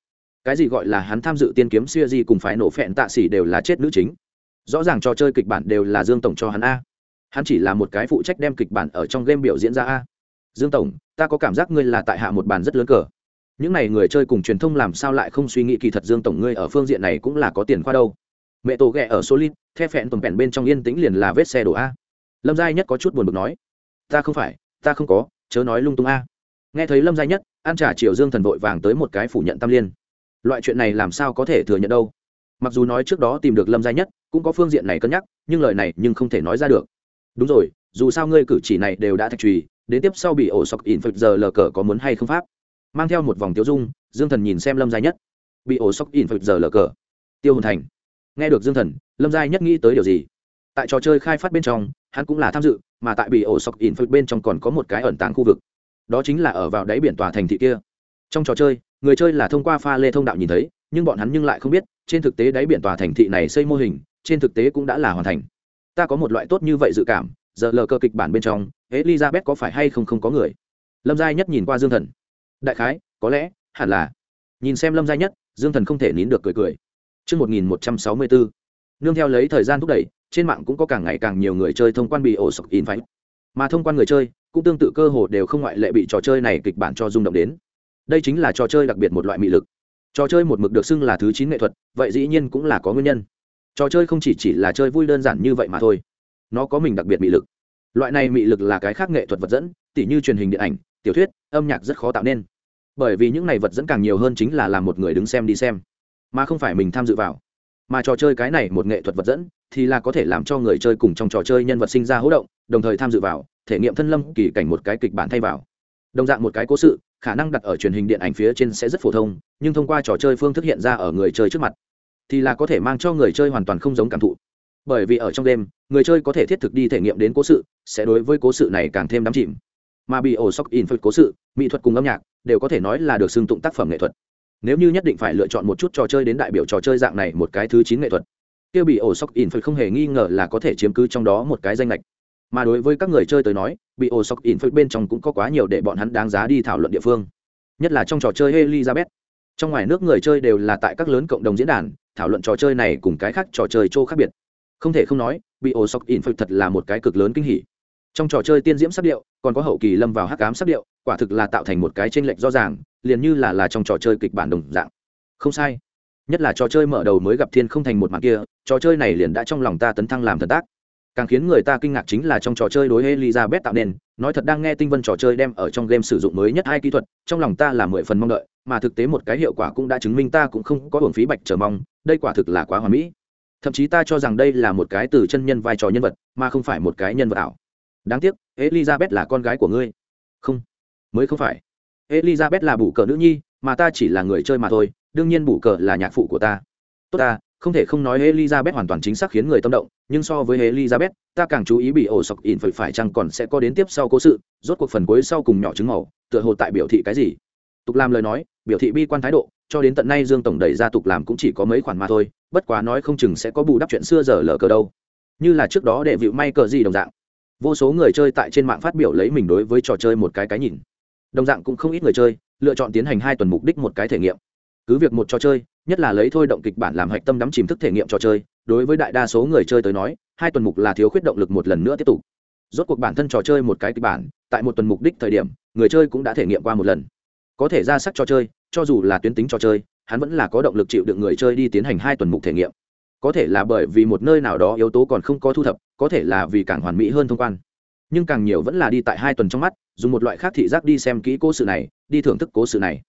S1: cái gì gọi là hắn tham dự tiên kiếm xuya di cùng phải nổ phẹn tạ xỉ đều là chết nữ chính rõ ràng trò chơi kịch bản đều là dương tổng cho hắn a. Hắn chỉ là một cái phụ trách đem kịch bản ở trong game biểu diễn ra a. Dương tổng, ta có cảm giác ngươi là tại hạ một bàn rất lớn cờ. Những n à y người chơi cùng truyền thông làm sao lại không suy nghĩ kỳ thật dương tổng ngươi ở phương diện này cũng là có tiền khoa đâu. Mẹ tổ ghẹ ở solid, the phẹn tuần phẹn bên trong yên tĩnh liền là vết xe đổ a. Lâm gia nhất có chút buồn bực nói, ta không phải, ta không có, chớ nói lung tung a. Nghe thấy lâm gia nhất, an trả triều dương thần vội vàng tới một cái phủ nhận tam liên. Loại chuyện này làm sao có thể thừa nhận đâu? Mặc dù nói trước đó tìm được lâm giai nhất, cũng có phương diện này cân nhắc, nhưng lời này nhưng không thể nói ra được. Đúng rồi, dù sao ngươi cử chỉ này đều đã thạch trùy, đến tiếp sau bị ổ sọc in phật giờ lờ cờ có muốn hay không pháp? Mang theo một vòng tiêu dung, dương thần nhìn xem lâm giai nhất. Bị ổ sọc in phật giờ lờ cờ. Tiêu hồn thành. Nghe được dương thần, lâm giai nhất nghĩ tới điều gì? Tại trò chơi khai phát bên trong, hắn cũng là tham dự, mà tại bị ổ sọc in phật bên trong còn có một cái ẩn tàng khu vực. Đó chính là ở vào đáy biển tòa thành thị kia. Trong trò chơi, người chơi là thông qua pha lê thông đạo nhìn thấy, nhưng bọn hắn nhưng lại không biết trên thực tế đáy biển tòa thành thị này xây mô hình trên thực tế cũng đã là hoàn thành. Ta có một loại tốt như vậy dự cảm giờ lờ cơ kịch bản bên trong elizabeth có phải hay không không có người? Lâm giai nhất nhìn qua dương thần. Đại khái có lẽ hẳn là. Nhìn xem lâm giai nhất dương thần không thể nín được cười cười. Trước 1164, nương theo lấy thời gian thúc đẩy trên mạng cũng có càng ngày càng nhiều người chơi thông quan bị ổ sọc in phái mà thông quan người chơi cũng tương tự cơ hồ đều không ngoại lệ bị trò chơi này kịch bản cho rung động đến. Đây chính là trò chơi đặc biệt một loại mị lực trò chơi một mực được xưng là thứ chín nghệ thuật, vậy dĩ nhiên cũng là có nguyên nhân. Trò chơi không chỉ chỉ là chơi vui đơn giản như vậy mà thôi. Nó có mình đặc biệt mị lực. Loại này mị lực là cái khác nghệ thuật vật dẫn, tỉ như truyền hình điện ảnh, tiểu thuyết, âm nhạc rất khó tạo nên. Bởi vì những này vật dẫn càng nhiều hơn chính là làm một người đứng xem đi xem, mà không phải mình tham dự vào. Mà trò chơi cái này một nghệ thuật vật dẫn, thì là có thể làm cho người chơi cùng trong trò chơi nhân vật sinh ra hỗ động, đồng thời tham dự vào, thể nghiệm thân lâm kỳ cảnh một cái kịch bản thay vào. Đồng dạng một cái cố sự khả năng đặt ở truyền hình điện ảnh phía trên sẽ rất phổ thông, nhưng thông qua trò chơi phương thức hiện ra ở người chơi trước mặt, thì là có thể mang cho người chơi hoàn toàn không giống cảm thụ. Bởi vì ở trong đêm, người chơi có thể thiết thực đi thể nghiệm đến cố sự, sẽ đối với cố sự này càng thêm đắm chìm. Mà bị ổ sóc in phật cố sự, mỹ thuật cùng âm nhạc, đều có thể nói là được xưng tụng tác phẩm nghệ thuật. Nếu như nhất định phải lựa chọn một chút trò chơi đến đại biểu trò chơi dạng này một cái thứ chín nghệ thuật, kia bị ổ sóc in phật không hề nghi ngờ là có thể chiếm cứ trong đó một cái danh lệch mà đối với các người chơi tới nói, bị ổ sọc in phật bên trong cũng có quá nhiều để bọn hắn đáng giá đi thảo luận địa phương. Nhất là trong trò chơi elizabeth. Trong ngoài nước người chơi đều là tại các lớn cộng đồng diễn đàn, thảo luận trò chơi này cùng cái khác trò chơi chỗ khác biệt. Không thể không nói, bị ổ sọc in phật thật là một cái cực lớn kinh hỉ. Trong trò chơi tiên diễm sắc điệu, còn có hậu kỳ lâm vào hắc ám sắc điệu, quả thực là tạo thành một cái tranh lệch rõ ràng, liền như là là trong trò chơi kịch bản đồng dạng. Không sai. Nhất là trò chơi mở đầu mới gặp thiên không thành một màn kia, trò chơi này liền đã trong lòng ta tấn thăng làm thần tác càng khiến người ta kinh ngạc chính là trong trò chơi đối elizabeth tạo nên, nói thật đang nghe tinh vân trò chơi đem ở trong game sử dụng mới nhất hai kỹ thuật, trong lòng ta là mười phần mong đợi, mà thực tế một cái hiệu quả cũng đã chứng minh ta cũng không có hưởng phí bạch chờ mong, đây quả thực là quá hoàn mỹ. Thậm chí ta cho rằng đây là một cái từ chân nhân vai trò nhân vật, mà không phải một cái nhân vật ảo. Đáng tiếc, elizabeth là con gái của ngươi. Không, mới không phải. Elizabeth là bủ cờ nữ nhi, mà ta chỉ là người chơi mà thôi, đương nhiên bủ cờ là nhạc phụ của ta. Tốt ta không thể không nói elizabeth hoàn toàn chính xác khiến người tâm động, nhưng so với elizabeth, ta càng chú ý bị ổ sọc in phải phải chăng còn sẽ có đến tiếp sau cố sự, rốt cuộc phần cuối sau cùng nhỏ trứng màu, tựa hồ tại biểu thị cái gì? Tục làm lời nói, biểu thị bi quan thái độ, cho đến tận nay dương tổng đẩy ra tục làm cũng chỉ có mấy khoản mà thôi, bất quá nói không chừng sẽ có bù đắp chuyện xưa giờ lờ cờ đâu. Như là trước đó để vịu may cờ gì đồng dạng. Vô số người chơi tại trên mạng phát biểu lấy mình đối với trò chơi một cái cái nhìn. Đồng dạng cũng không ít người chơi, lựa chọn tiến hành hai tuần mục đích một cái thể nghiệm. Cứ việc một trò chơi nhất là lấy thôi động kịch bản làm hạch tâm đắm chìm thức thể nghiệm trò chơi, đối với đại đa số người chơi tới nói, hai tuần mục là thiếu khuyết động lực một lần nữa tiếp tục. Rốt cuộc bản thân trò chơi một cái kịch bản, tại một tuần mục đích thời điểm, người chơi cũng đã thể nghiệm qua một lần. Có thể ra sắc trò chơi, cho dù là tuyến tính trò chơi, hắn vẫn là có động lực chịu được người chơi đi tiến hành hai tuần mục thể nghiệm. Có thể là bởi vì một nơi nào đó yếu tố còn không có thu thập, có thể là vì càng hoàn mỹ hơn thông quan. Nhưng càng nhiều vẫn là đi tại hai tuần trong mắt, dùng một loại khác thị giác đi xem kỹ cố sự này, đi thưởng thức cố sự này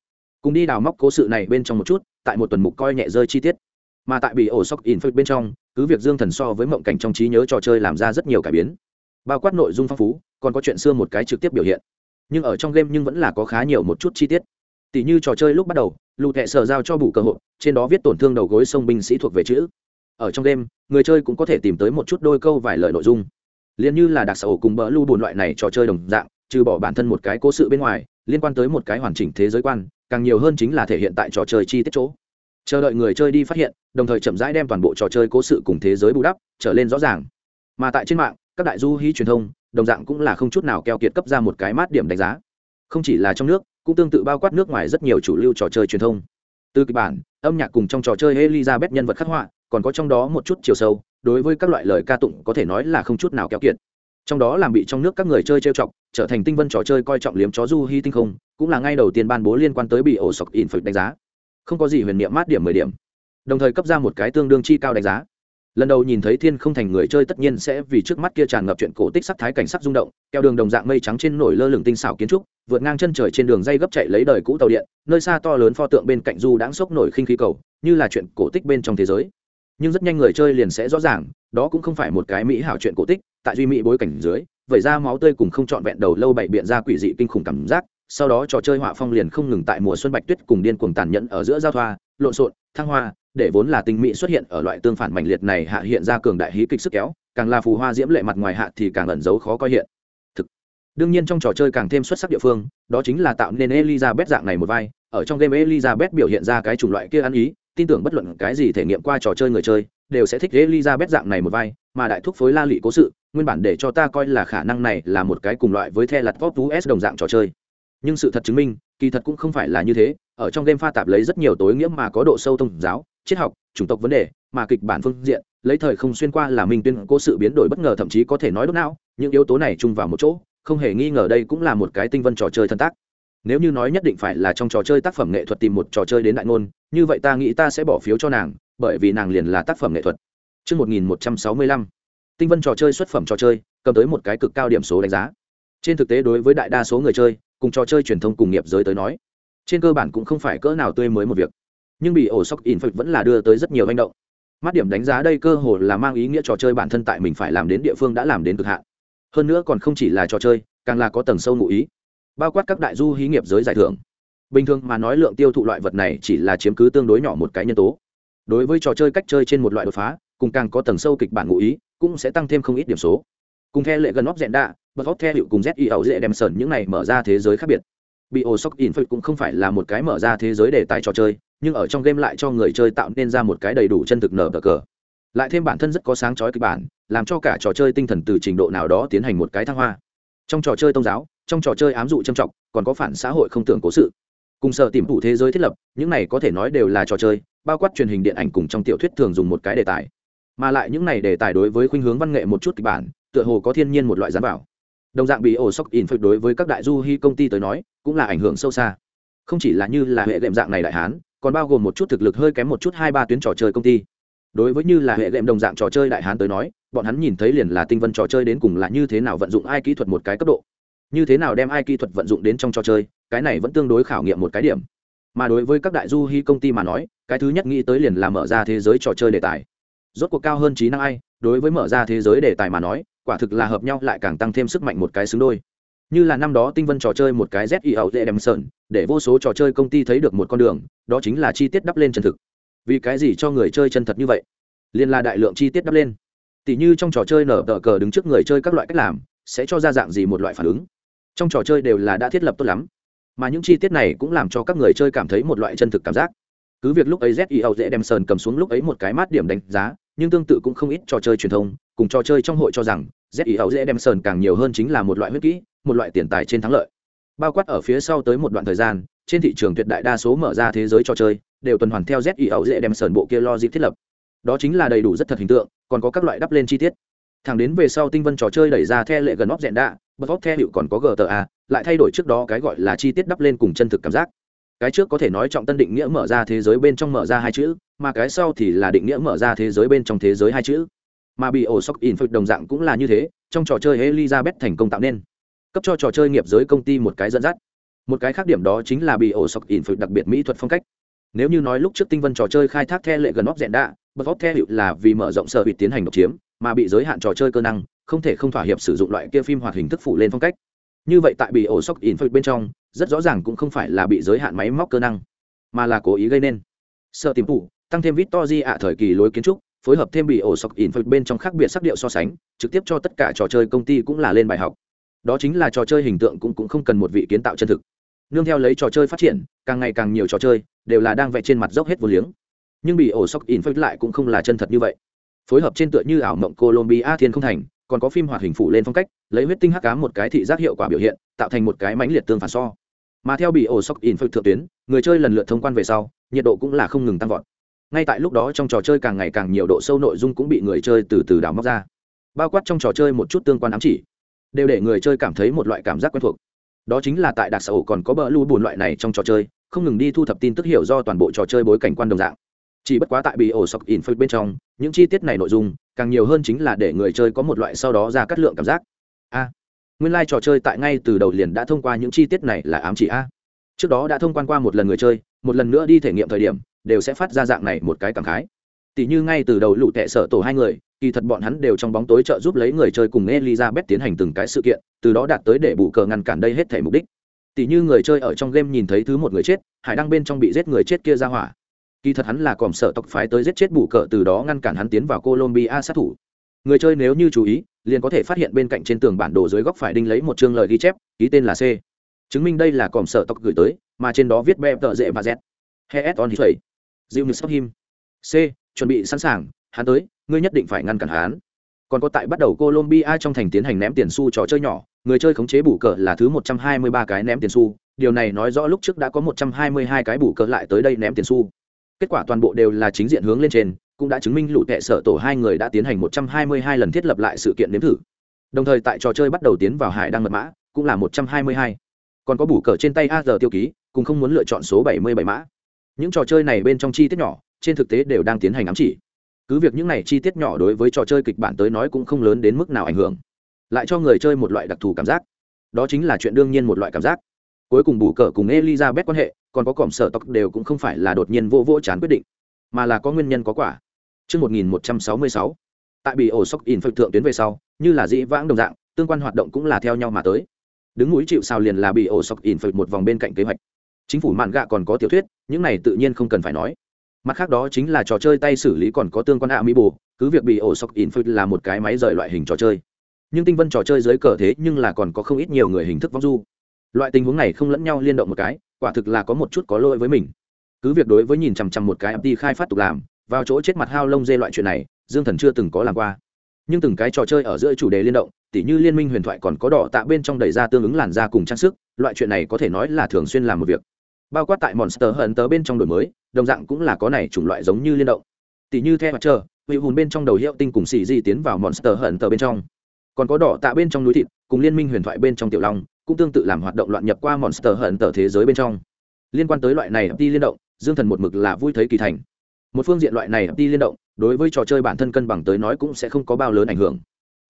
S1: cùng đi đào móc cố sự này bên trong một chút, tại một tuần mục coi nhẹ rơi chi tiết. Mà tại bị ổ sóc in phật bên trong, cứ việc dương thần so với mộng cảnh trong trí nhớ trò chơi làm ra rất nhiều cải biến. Bao quát nội dung phong phú, còn có chuyện xưa một cái trực tiếp biểu hiện. Nhưng ở trong game nhưng vẫn là có khá nhiều một chút chi tiết. Tỷ như trò chơi lúc bắt đầu lụ thẹ sở giao cho bù cơ hội, trên đó viết tổn thương đầu gối sông binh sĩ thuộc về chữ. Ở trong game, người chơi cũng có thể tìm tới một chút đôi câu vài lời nội dung. Liền như là đặc sở cùng bỡ lưu bùn loại này trò chơi đồng dạng, trừ bỏ bản thân một cái cố sự bên ngoài, liên quan tới một cái hoàn chỉnh thế giới quan càng nhiều hơn chính là thể hiện tại trò chơi chi tiết chỗ. Chờ đợi người chơi đi phát hiện, đồng thời chậm rãi đem toàn bộ trò chơi cố sự cùng thế giới bù đắp, trở lên rõ ràng. Mà tại trên mạng, các đại du hí truyền thông, đồng dạng cũng là không chút nào keo kiệt cấp ra một cái mát điểm đánh giá. Không chỉ là trong nước, cũng tương tự bao quát nước ngoài rất nhiều chủ lưu trò chơi truyền thông. Từ kịch bản, âm nhạc cùng trong trò chơi elizabeth nhân vật khắc họa, còn có trong đó một chút chiều sâu, đối với các loại lời ca tụng có thể nói là không chút nào keo kiệt trong đó làm bị trong nước các người chơi trêu chọc, trở thành tinh vân trò chơi coi trọng liếm chó du hy tinh không, cũng là ngay đầu tiên ban bố liên quan tới bị ổ sọc in phật đánh giá. Không có gì huyền niệm mát điểm mười điểm. Đồng thời cấp ra một cái tương đương chi cao đánh giá. Lần đầu nhìn thấy thiên không thành người chơi tất nhiên sẽ vì trước mắt kia tràn ngập chuyện cổ tích sắc thái cảnh sắc rung động, keo đường đồng dạng mây trắng trên nổi lơ lửng tinh xảo kiến trúc, vượt ngang chân trời trên đường dây gấp chạy lấy đời cũ tàu điện, nơi xa to lớn pho tượng bên cạnh du đãng sốc nổi khinh khí cầu, như là chuyện cổ tích bên trong thế giới nhưng rất nhanh người chơi liền sẽ rõ ràng, đó cũng không phải một cái mỹ hảo chuyện cổ tích, tại duy mỹ bối cảnh dưới, vẩy ra máu tươi cùng không trọn vẹn đầu lâu bảy biện ra quỷ dị kinh khủng cảm giác, sau đó trò chơi họa phong liền không ngừng tại mùa xuân bạch tuyết cùng điên cuồng tàn nhẫn ở giữa giao thoa, lộn xộn, thăng hoa, để vốn là tinh mỹ xuất hiện ở loại tương phản mạnh liệt này hạ hiện ra cường đại hí kịch sức kéo, càng là phù hoa diễm lệ mặt ngoài hạ thì càng ẩn giấu khó coi hiện. Thực, đương nhiên trong trò chơi càng thêm xuất sắc địa phương, đó chính là tạo nên elizabeth dạng này một vai, ở trong game elizabeth biểu hiện ra cái chủng loại kia ăn ý tin tưởng bất luận cái gì thể nghiệm qua trò chơi người chơi, đều sẽ thích elizabeth dạng này một vai, mà đại thúc phối la lị cố sự, nguyên bản để cho ta coi là khả năng này là một cái cùng loại với the Last of s đồng dạng trò chơi. Nhưng sự thật chứng minh, kỳ thật cũng không phải là như thế, ở trong game pha tạp lấy rất nhiều tối nghĩa mà có độ sâu thông giáo, triết học, chủng tộc vấn đề, mà kịch bản phương diện, lấy thời không xuyên qua là minh tuyên cố sự biến đổi bất ngờ thậm chí có thể nói đốt não, những yếu tố này chung vào một chỗ, không hề nghi ngờ đây cũng là một cái tinh vân trò chơi thân tác nếu như nói nhất định phải là trong trò chơi tác phẩm nghệ thuật tìm một trò chơi đến đại ngôn như vậy ta nghĩ ta sẽ bỏ phiếu cho nàng bởi vì nàng liền là tác phẩm nghệ thuật. Trước 1165, tinh vân trò chơi xuất phẩm trò chơi cầm tới một cái cực cao điểm số đánh giá. Trên thực tế đối với đại đa số người chơi cùng trò chơi truyền thông cùng nghiệp giới tới nói trên cơ bản cũng không phải cỡ nào tươi mới một việc. Nhưng bị ổ sóc in phật vẫn là đưa tới rất nhiều manh động. Mắt điểm đánh giá đây cơ hồ là mang ý nghĩa trò chơi bản thân tại mình phải làm đến địa phương đã làm đến cực hạn. Hơn nữa còn không chỉ là trò chơi càng là có tầng sâu ngụ ý bao quát các đại du hí nghiệp giới giải thưởng. Bình thường mà nói lượng tiêu thụ loại vật này chỉ là chiếm cứ tương đối nhỏ một cái nhân tố. Đối với trò chơi cách chơi trên một loại đột phá, cùng càng có tầng sâu kịch bản ngụ ý, cũng sẽ tăng thêm không ít điểm số. Cùng theo lệ gần óc dẹn đạ, bật óc theo hiệu cùng z y ẩu dễ đem sờn những này mở ra thế giới khác biệt. Bị ổ sóc in phật cũng không phải là một cái mở ra thế giới để tài trò chơi, nhưng ở trong game lại cho người chơi tạo nên ra một cái đầy đủ chân thực nở bờ cờ. Lại thêm bản thân rất có sáng chói kịch bản, làm cho cả trò chơi tinh thần từ trình độ nào đó tiến hành một cái thăng hoa. Trong trò chơi tôn giáo trong trò chơi ám dụ trầm trọng còn có phản xã hội không tưởng cố sự. Cùng sở tìm thủ thế giới thiết lập, những này có thể nói đều là trò chơi, bao quát truyền hình điện ảnh cùng trong tiểu thuyết thường dùng một cái đề tài. Mà lại những này đề tài đối với khuynh hướng văn nghệ một chút kịch bản, tựa hồ có thiên nhiên một loại gián bảo. Đồng dạng bị ổ sóc in phật đối với các đại du hi công ty tới nói, cũng là ảnh hưởng sâu xa. Không chỉ là như là hệ đệm dạng này đại hán, còn bao gồm một chút thực lực hơi kém một chút hai ba tuyến trò chơi công ty. Đối với như là hệ đệm đồng dạng trò chơi đại hán tới nói, bọn hắn nhìn thấy liền là tinh vân trò chơi đến cùng là như thế nào vận dụng ai kỹ thuật một cái cấp độ như thế nào đem ai kỹ thuật vận dụng đến trong trò chơi, cái này vẫn tương đối khảo nghiệm một cái điểm. Mà đối với các đại du hy công ty mà nói, cái thứ nhất nghĩ tới liền là mở ra thế giới trò chơi đề tài. Rốt cuộc cao hơn trí năng ai, đối với mở ra thế giới đề tài mà nói, quả thực là hợp nhau lại càng tăng thêm sức mạnh một cái xứng đôi. Như là năm đó tinh vân trò chơi một cái z i ẩu dễ đem sơn, để vô số trò chơi công ty thấy được một con đường, đó chính là chi tiết đắp lên chân thực. Vì cái gì cho người chơi chân thật như vậy? Liền là đại lượng chi tiết đắp lên. Tỷ như trong trò chơi nở tờ cờ đứng trước người chơi các loại cách làm, sẽ cho ra dạng gì một loại phản ứng? Trong trò chơi đều là đã thiết lập tốt lắm, mà những chi tiết này cũng làm cho các người chơi cảm thấy một loại chân thực cảm giác. Cứ việc lúc ấy z dễ đem sơn cầm xuống lúc ấy một cái mát điểm đánh giá, nhưng tương tự cũng không ít trò chơi truyền thông, cùng trò chơi trong hội cho rằng, z dễ đem sơn càng nhiều hơn chính là một loại huyết kỹ, một loại tiền tài trên thắng lợi. Bao quát ở phía sau tới một đoạn thời gian, trên thị trường tuyệt đại đa số mở ra thế giới trò chơi, đều tuần hoàn theo z dễ đem sơn bộ kia lo dịp thiết lập. Đó chính là đầy đủ rất thật hình tượng, còn có các loại đắp lên chi tiết. Thẳng đến về sau tinh vân trò chơi đẩy ra the lệ gần óc dẹn đạ bật óc theo hiệu còn có gta lại thay đổi trước đó cái gọi là chi tiết đắp lên cùng chân thực cảm giác. Cái trước có thể nói trọng tân định nghĩa mở ra thế giới bên trong mở ra hai chữ, mà cái sau thì là định nghĩa mở ra thế giới bên trong thế giới hai chữ. Mà bị ổ sóc in đồng dạng cũng là như thế, trong trò chơi elizabeth thành công tạo nên. Cấp cho trò chơi nghiệp giới công ty một cái dẫn dắt. Một cái khác điểm đó chính là bị ổ sọc in đặc biệt mỹ thuật phong cách. Nếu như nói lúc trước tinh vân trò chơi khai thác the lệ gần óc dẹn đạ bật óc the hiệu là vì mở rộng sở hữu tiến hành độc chiếm, mà bị giới hạn trò chơi cơ năng không thể không thỏa hiệp sử dụng loại kia phim hoạt hình thức phụ lên phong cách. Như vậy tại bị ổ sóc in bên trong, rất rõ ràng cũng không phải là bị giới hạn máy móc cơ năng, mà là cố ý gây nên. Sợ tìm phụ, tăng thêm victor ạ thời kỳ lối kiến trúc, phối hợp thêm bị ổ sọc in bên trong khác biệt sắc điệu so sánh, trực tiếp cho tất cả trò chơi công ty cũng là lên bài học. Đó chính là trò chơi hình tượng cũng cũng không cần một vị kiến tạo chân thực. Nương theo lấy trò chơi phát triển, càng ngày càng nhiều trò chơi đều là đang vẽ trên mặt dốc hết vô liếng. Nhưng bị ổ sóc in phật lại cũng không là chân thật như vậy. Phối hợp trên tựa như ảo mộng colombia thiên không thành còn có phim hoạt hình phụ lên phong cách, lấy huyết tinh hắc cám một cái thị giác hiệu quả biểu hiện, tạo thành một cái mãnh liệt tương phản so. Mà theo bị ổ sóc in phật thượng tuyến, người chơi lần lượt thông quan về sau, nhiệt độ cũng là không ngừng tăng vọt. Ngay tại lúc đó trong trò chơi càng ngày càng nhiều độ sâu nội dung cũng bị người chơi từ từ đào móc ra. Bao quát trong trò chơi một chút tương quan ám chỉ, đều để người chơi cảm thấy một loại cảm giác quen thuộc. Đó chính là tại đặc xã hội còn có bờ lưu bùn loại này trong trò chơi, không ngừng đi thu thập tin tức hiểu do toàn bộ trò chơi bối cảnh quan đồng dạng chỉ bất quá tại bị ổ sọc in phật bên trong, những chi tiết này nội dung, càng nhiều hơn chính là để người chơi có một loại sau đó ra cắt lượng cảm giác. A, nguyên lai trò chơi tại ngay từ đầu liền đã thông qua những chi tiết này là ám chỉ a. Trước đó đã thông quan qua một lần người chơi, một lần nữa đi thể nghiệm thời điểm, đều sẽ phát ra dạng này một cái cảm khái. Tỷ như ngay từ đầu lũ tệ sở tổ hai người, kỳ thật bọn hắn đều trong bóng tối trợ giúp lấy người chơi cùng elizabeth tiến hành từng cái sự kiện, từ đó đạt tới để bù cờ ngăn cản đây hết thể mục đích. Tỷ như người chơi ở trong game nhìn thấy thứ một người chết, hải đăng bên trong bị giết người chết kia ra hỏa kỳ thật hắn là còm sợ tộc phái tới giết chết bù cờ, từ đó ngăn cản hắn tiến vào colombia sát thủ. Người chơi nếu như chú ý, liền có thể phát hiện bên cạnh trên tường bản đồ dưới góc phải đinh lấy một chương lời ghi chép, ký tên là c. Chứng minh đây là còm sợ tộc gửi tới, mà trên đó viết bẹp tợ dễ và z he on his dịu như him. C, chuẩn bị sẵn sàng, hắn tới, ngươi nhất định phải ngăn cản hắn. Còn có tại bắt đầu colombia trong thành tiến hành ném tiền xu trò chơi nhỏ, người chơi khống chế bù cờ là thứ một trăm hai mươi ba cái ném tiền xu. Điều này nói rõ lúc trước đã có một trăm hai mươi hai cái bù cờ lại tới đây ném tiền xu kết quả toàn bộ đều là chính diện hướng lên trên, cũng đã chứng minh lũ tệ sở tổ hai người đã tiến hành một trăm hai mươi hai lần thiết lập lại sự kiện nếm thử. Đồng thời tại trò chơi bắt đầu tiến vào hải đăng mật mã, cũng là một trăm hai mươi hai. Còn có bù cờ trên tay a giờ tiêu ký, cũng không muốn lựa chọn số bảy mươi bảy mã. Những trò chơi này bên trong chi tiết nhỏ, trên thực tế đều đang tiến hành ám chỉ. Cứ việc những này chi tiết nhỏ đối với trò chơi kịch bản tới nói cũng không lớn đến mức nào ảnh hưởng, lại cho người chơi một loại đặc thù cảm giác. Đó chính là chuyện đương nhiên một loại cảm giác. Cuối cùng bù cờ cùng elizabeth quan hệ còn có cỏm sở tộc đều cũng không phải là đột nhiên vô vô chán quyết định mà là có nguyên nhân có quả. Trước 1166, tại bị ổ sóc in phật thượng tuyến về sau như là dĩ vãng đồng dạng tương quan hoạt động cũng là theo nhau mà tới. Đứng núi chịu sao liền là bị ổ sóc in phật một vòng bên cạnh kế hoạch. Chính phủ mạn gạ còn có tiểu thuyết những này tự nhiên không cần phải nói. Mặt khác đó chính là trò chơi tay xử lý còn có tương quan ạ mỹ bù cứ việc bị ổ sọc in phật là một cái máy rời loại hình trò chơi. Nhưng tinh vân trò chơi dưới cờ thế nhưng là còn có không ít nhiều người hình thức vong du. Loại tình huống này không lẫn nhau liên động một cái quả thực là có một chút có lỗi với mình. Cứ việc đối với nhìn chằm chằm một cái đi khai phát tục làm, vào chỗ chết mặt hao lông dê loại chuyện này, dương thần chưa từng có làm qua. Nhưng từng cái trò chơi ở giữa chủ đề liên động, tỉ như liên minh huyền thoại còn có đỏ tạ bên trong đầy ra tương ứng làn da cùng trang sức, loại chuyện này có thể nói là thường xuyên làm một việc. Bao quát tại monster hận tớ bên trong đổi mới, đồng dạng cũng là có này chủng loại giống như liên động. Tỷ như theo mặt trời vị hùn bên trong đầu hiệu tinh cùng xì di tiến vào monster hận tờ bên trong. Còn có đỏ tạ bên trong núi thịt, cùng liên minh huyền thoại bên trong tiểu long cũng tương tự làm hoạt động loạn nhập qua monster hận tờ thế giới bên trong. Liên quan tới loại này đi liên động, dương thần một mực là vui thấy kỳ thành. Một phương diện loại này đi liên động, đối với trò chơi bản thân cân bằng tới nói cũng sẽ không có bao lớn ảnh hưởng.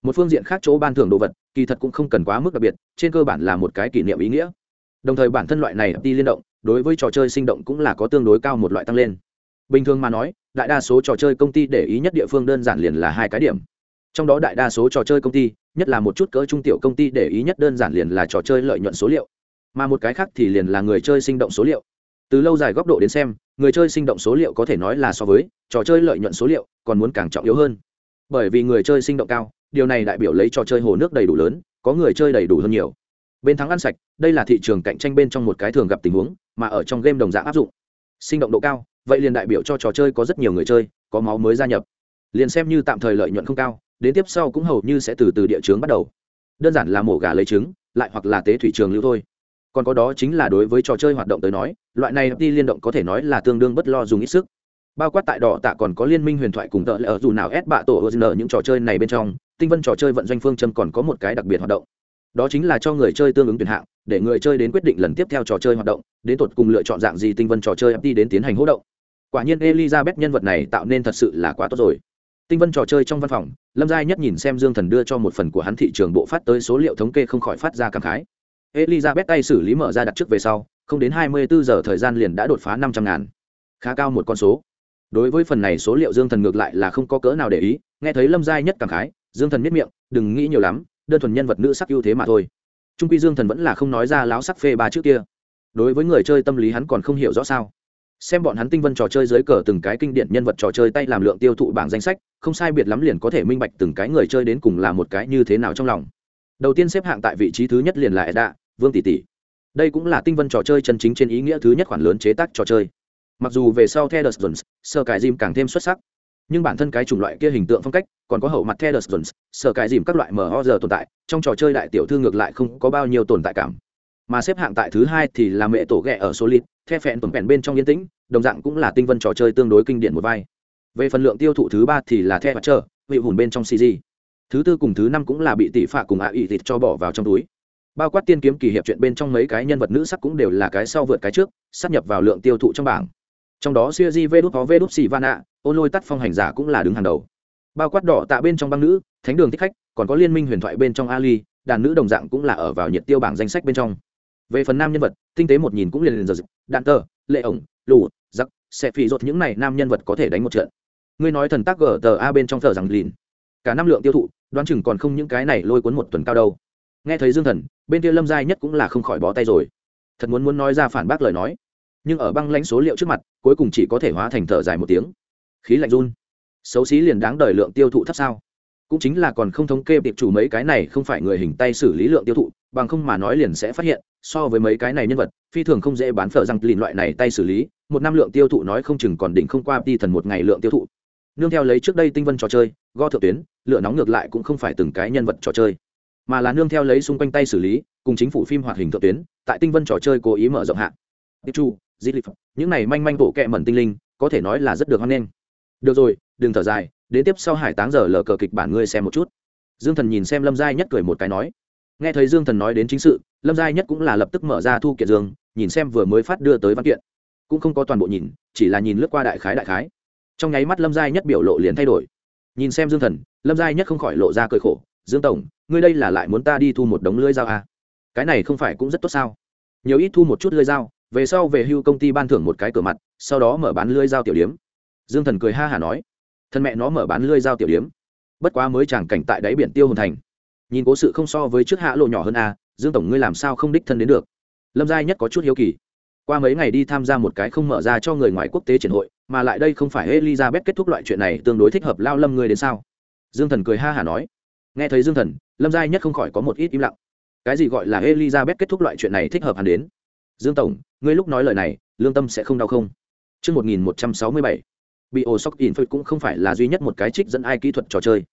S1: Một phương diện khác chỗ ban thưởng đồ vật, kỳ thật cũng không cần quá mức đặc biệt, trên cơ bản là một cái kỷ niệm ý nghĩa. Đồng thời bản thân loại này đi liên động, đối với trò chơi sinh động cũng là có tương đối cao một loại tăng lên. Bình thường mà nói, đại đa số trò chơi công ty để ý nhất địa phương đơn giản liền là hai cái điểm. Trong đó đại đa số trò chơi công ty nhất là một chút cỡ trung tiểu công ty để ý nhất đơn giản liền là trò chơi lợi nhuận số liệu. Mà một cái khác thì liền là người chơi sinh động số liệu. Từ lâu dài góc độ đến xem, người chơi sinh động số liệu có thể nói là so với trò chơi lợi nhuận số liệu còn muốn càng trọng yếu hơn. Bởi vì người chơi sinh động cao, điều này đại biểu lấy trò chơi hồ nước đầy đủ lớn, có người chơi đầy đủ hơn nhiều. Bên thắng ăn sạch, đây là thị trường cạnh tranh bên trong một cái thường gặp tình huống, mà ở trong game đồng dạng áp dụng. Sinh động độ cao, vậy liền đại biểu cho trò chơi có rất nhiều người chơi, có máu mới gia nhập. Liền xem như tạm thời lợi nhuận không cao đến tiếp sau cũng hầu như sẽ từ từ địa chướng bắt đầu. Đơn giản là mổ gà lấy trứng, lại hoặc là tế thủy trường lưu thôi. Còn có đó chính là đối với trò chơi hoạt động tới nói, loại này đi liên động có thể nói là tương đương bất lo dùng ít sức. Bao quát tại đỏ tạ còn có liên minh huyền thoại cùng tợ lỡ ở dù nào ép bạ tổ ở những trò chơi này bên trong, tinh vân trò chơi vận doanh phương châm còn có một cái đặc biệt hoạt động. Đó chính là cho người chơi tương ứng tuyển hạng, để người chơi đến quyết định lần tiếp theo trò chơi hoạt động, đến tột cùng lựa chọn dạng gì tinh vân trò chơi đi đến tiến hành hỗ động. Quả nhiên elizabeth nhân vật này tạo nên thật sự là quá tốt rồi tinh vân trò chơi trong văn phòng, lâm giai nhất nhìn xem dương thần đưa cho một phần của hắn thị trường bộ phát tới số liệu thống kê không khỏi phát ra cảm khái. Elizabeth tay xử lý mở ra đặt trước về sau, không đến hai mươi bốn giờ thời gian liền đã đột phá năm trăm ngàn. Khá cao một con số. Đối với phần này số liệu dương thần ngược lại là không có cỡ nào để ý, nghe thấy lâm giai nhất cảm khái, dương thần miết miệng, đừng nghĩ nhiều lắm, đơn thuần nhân vật nữ sắc ưu thế mà thôi. Trung quy dương thần vẫn là không nói ra láo sắc phê ba trước kia. Đối với người chơi tâm lý hắn còn không hiểu rõ sao xem bọn hắn tinh vân trò chơi dưới cờ từng cái kinh điển nhân vật trò chơi tay làm lượng tiêu thụ bảng danh sách, không sai biệt lắm liền có thể minh bạch từng cái người chơi đến cùng là một cái như thế nào trong lòng. Đầu tiên xếp hạng tại vị trí thứ nhất liền là edda, vương tỷ tỷ. Đây cũng là tinh vân trò chơi chân chính trên ý nghĩa thứ nhất khoản lớn chế tác trò chơi. Mặc dù về sau theo jones sơ cải dìm càng thêm xuất sắc, nhưng bản thân cái chủng loại kia hình tượng phong cách còn có hậu mặt theo jones sơ cải dìm các loại mho giờ tồn tại, trong trò chơi đại tiểu thư ngược lại không có bao nhiêu tồn tại cảm mà xếp hạng tại thứ hai thì là mẹ tổ ghẹ ở số lít the phẹn tuần phẹn bên trong yên tĩnh, đồng dạng cũng là tinh vân trò chơi tương đối kinh điển một vai. Về phần lượng tiêu thụ thứ ba thì là the mặt trơ vị hùn bên trong cg thứ tư cùng thứ năm cũng là bị tỷ phạ cùng ạ ỵ thịt cho bỏ vào trong túi. Bao quát tiên kiếm kỳ hiệp chuyện bên trong mấy cái nhân vật nữ sắc cũng đều là cái sau vượt cái trước, sắp nhập vào lượng tiêu thụ trong bảng. Trong đó siêu di vê đút có vê đút xì van ạ ôn lôi tắt phong hành giả cũng là đứng hàng đầu. Bao quát đỏ tạ bên trong băng nữ, thánh đường thích khách, còn có liên minh huyền thoại bên trong ali, đàn nữ đồng dạng cũng là ở vào nhiệt tiêu bảng danh sách bên trong về phần nam nhân vật, tinh tế một nhìn cũng liền liền giờ đạn tờ, lệ ổng, lù, giặc, sẽ phì rột những này nam nhân vật có thể đánh một trận. Ngươi nói thần tác gờ tờ a bên trong thờ rằng lìn. Cả năm lượng tiêu thụ, đoán chừng còn không những cái này lôi cuốn một tuần cao đâu. Nghe thấy dương thần, bên kia lâm giai nhất cũng là không khỏi bó tay rồi. Thật muốn muốn nói ra phản bác lời nói. Nhưng ở băng lãnh số liệu trước mặt, cuối cùng chỉ có thể hóa thành thở dài một tiếng. Khí lạnh run. Xấu xí liền đáng đời lượng tiêu thụ thấp sao? Cũng chính là còn không thống kê tiệp chủ mấy cái này không phải người hình tay xử lý lượng tiêu thụ bằng không mà nói liền sẽ phát hiện, so với mấy cái này nhân vật, phi thường không dễ bán phở răng lìn loại này tay xử lý, một năm lượng tiêu thụ nói không chừng còn đỉnh không qua đi thần một ngày lượng tiêu thụ. Nương theo lấy trước đây tinh vân trò chơi, go thượng tuyến lựa nóng ngược lại cũng không phải từng cái nhân vật trò chơi, mà là nương theo lấy xung quanh tay xử lý, cùng chính phủ phim hoạt hình thượng tuyến, tại tinh vân trò chơi cố ý mở rộng hạn tiếp chu, di những này manh manh bộ kẹ mẩn tinh linh, có thể nói là rất được hoan nghênh. Được rồi, đừng thở dài, đến tiếp sau hải táng giờ lờ cờ kịch bản ngươi xem một chút. Dương thần nhìn xem lâm giai nhất cười một cái nói nghe thấy dương thần nói đến chính sự, lâm giai nhất cũng là lập tức mở ra thu kiện dương, nhìn xem vừa mới phát đưa tới văn kiện. Cũng không có toàn bộ nhìn, chỉ là nhìn lướt qua đại khái đại khái. Trong nháy mắt lâm giai nhất biểu lộ liền thay đổi. Nhìn xem dương thần, lâm giai nhất không khỏi lộ ra cười khổ, dương tổng, ngươi đây là lại muốn ta đi thu một đống lưới dao à? cái này không phải cũng rất tốt sao? Nhiều ít thu một chút lưới dao, về sau về hưu công ty ban thưởng một cái cửa mặt, sau đó mở bán lưới dao tiểu điếm. Dương thần cười ha hả nói. Thân mẹ nó mở bán lưới dao tiểu điếm. Bất quá mới chẳng cảnh tại đáy biển tiêu hồn thành nhìn cố sự không so với trước hạ lộ nhỏ hơn a à, dương tổng ngươi làm sao không đích thân đến được? Lâm giai nhất có chút hiếu kỳ. Qua mấy ngày đi tham gia một cái không mở ra cho người ngoài quốc tế triển hội mà lại đây không phải elizabeth kết thúc loại chuyện này tương đối thích hợp lao lâm ngươi đến sao? Dương thần cười ha hả nói. Nghe thấy dương thần lâm giai nhất không khỏi có một ít im lặng. Cái gì gọi là elizabeth kết thúc loại chuyện này thích hợp hẳn đến? Dương tổng ngươi lúc nói lời này lương tâm sẽ không đau không? Trước 1167, bị ổ sóc in cũng không phải là duy nhất một cái trích dẫn ai kỹ thuật trò chơi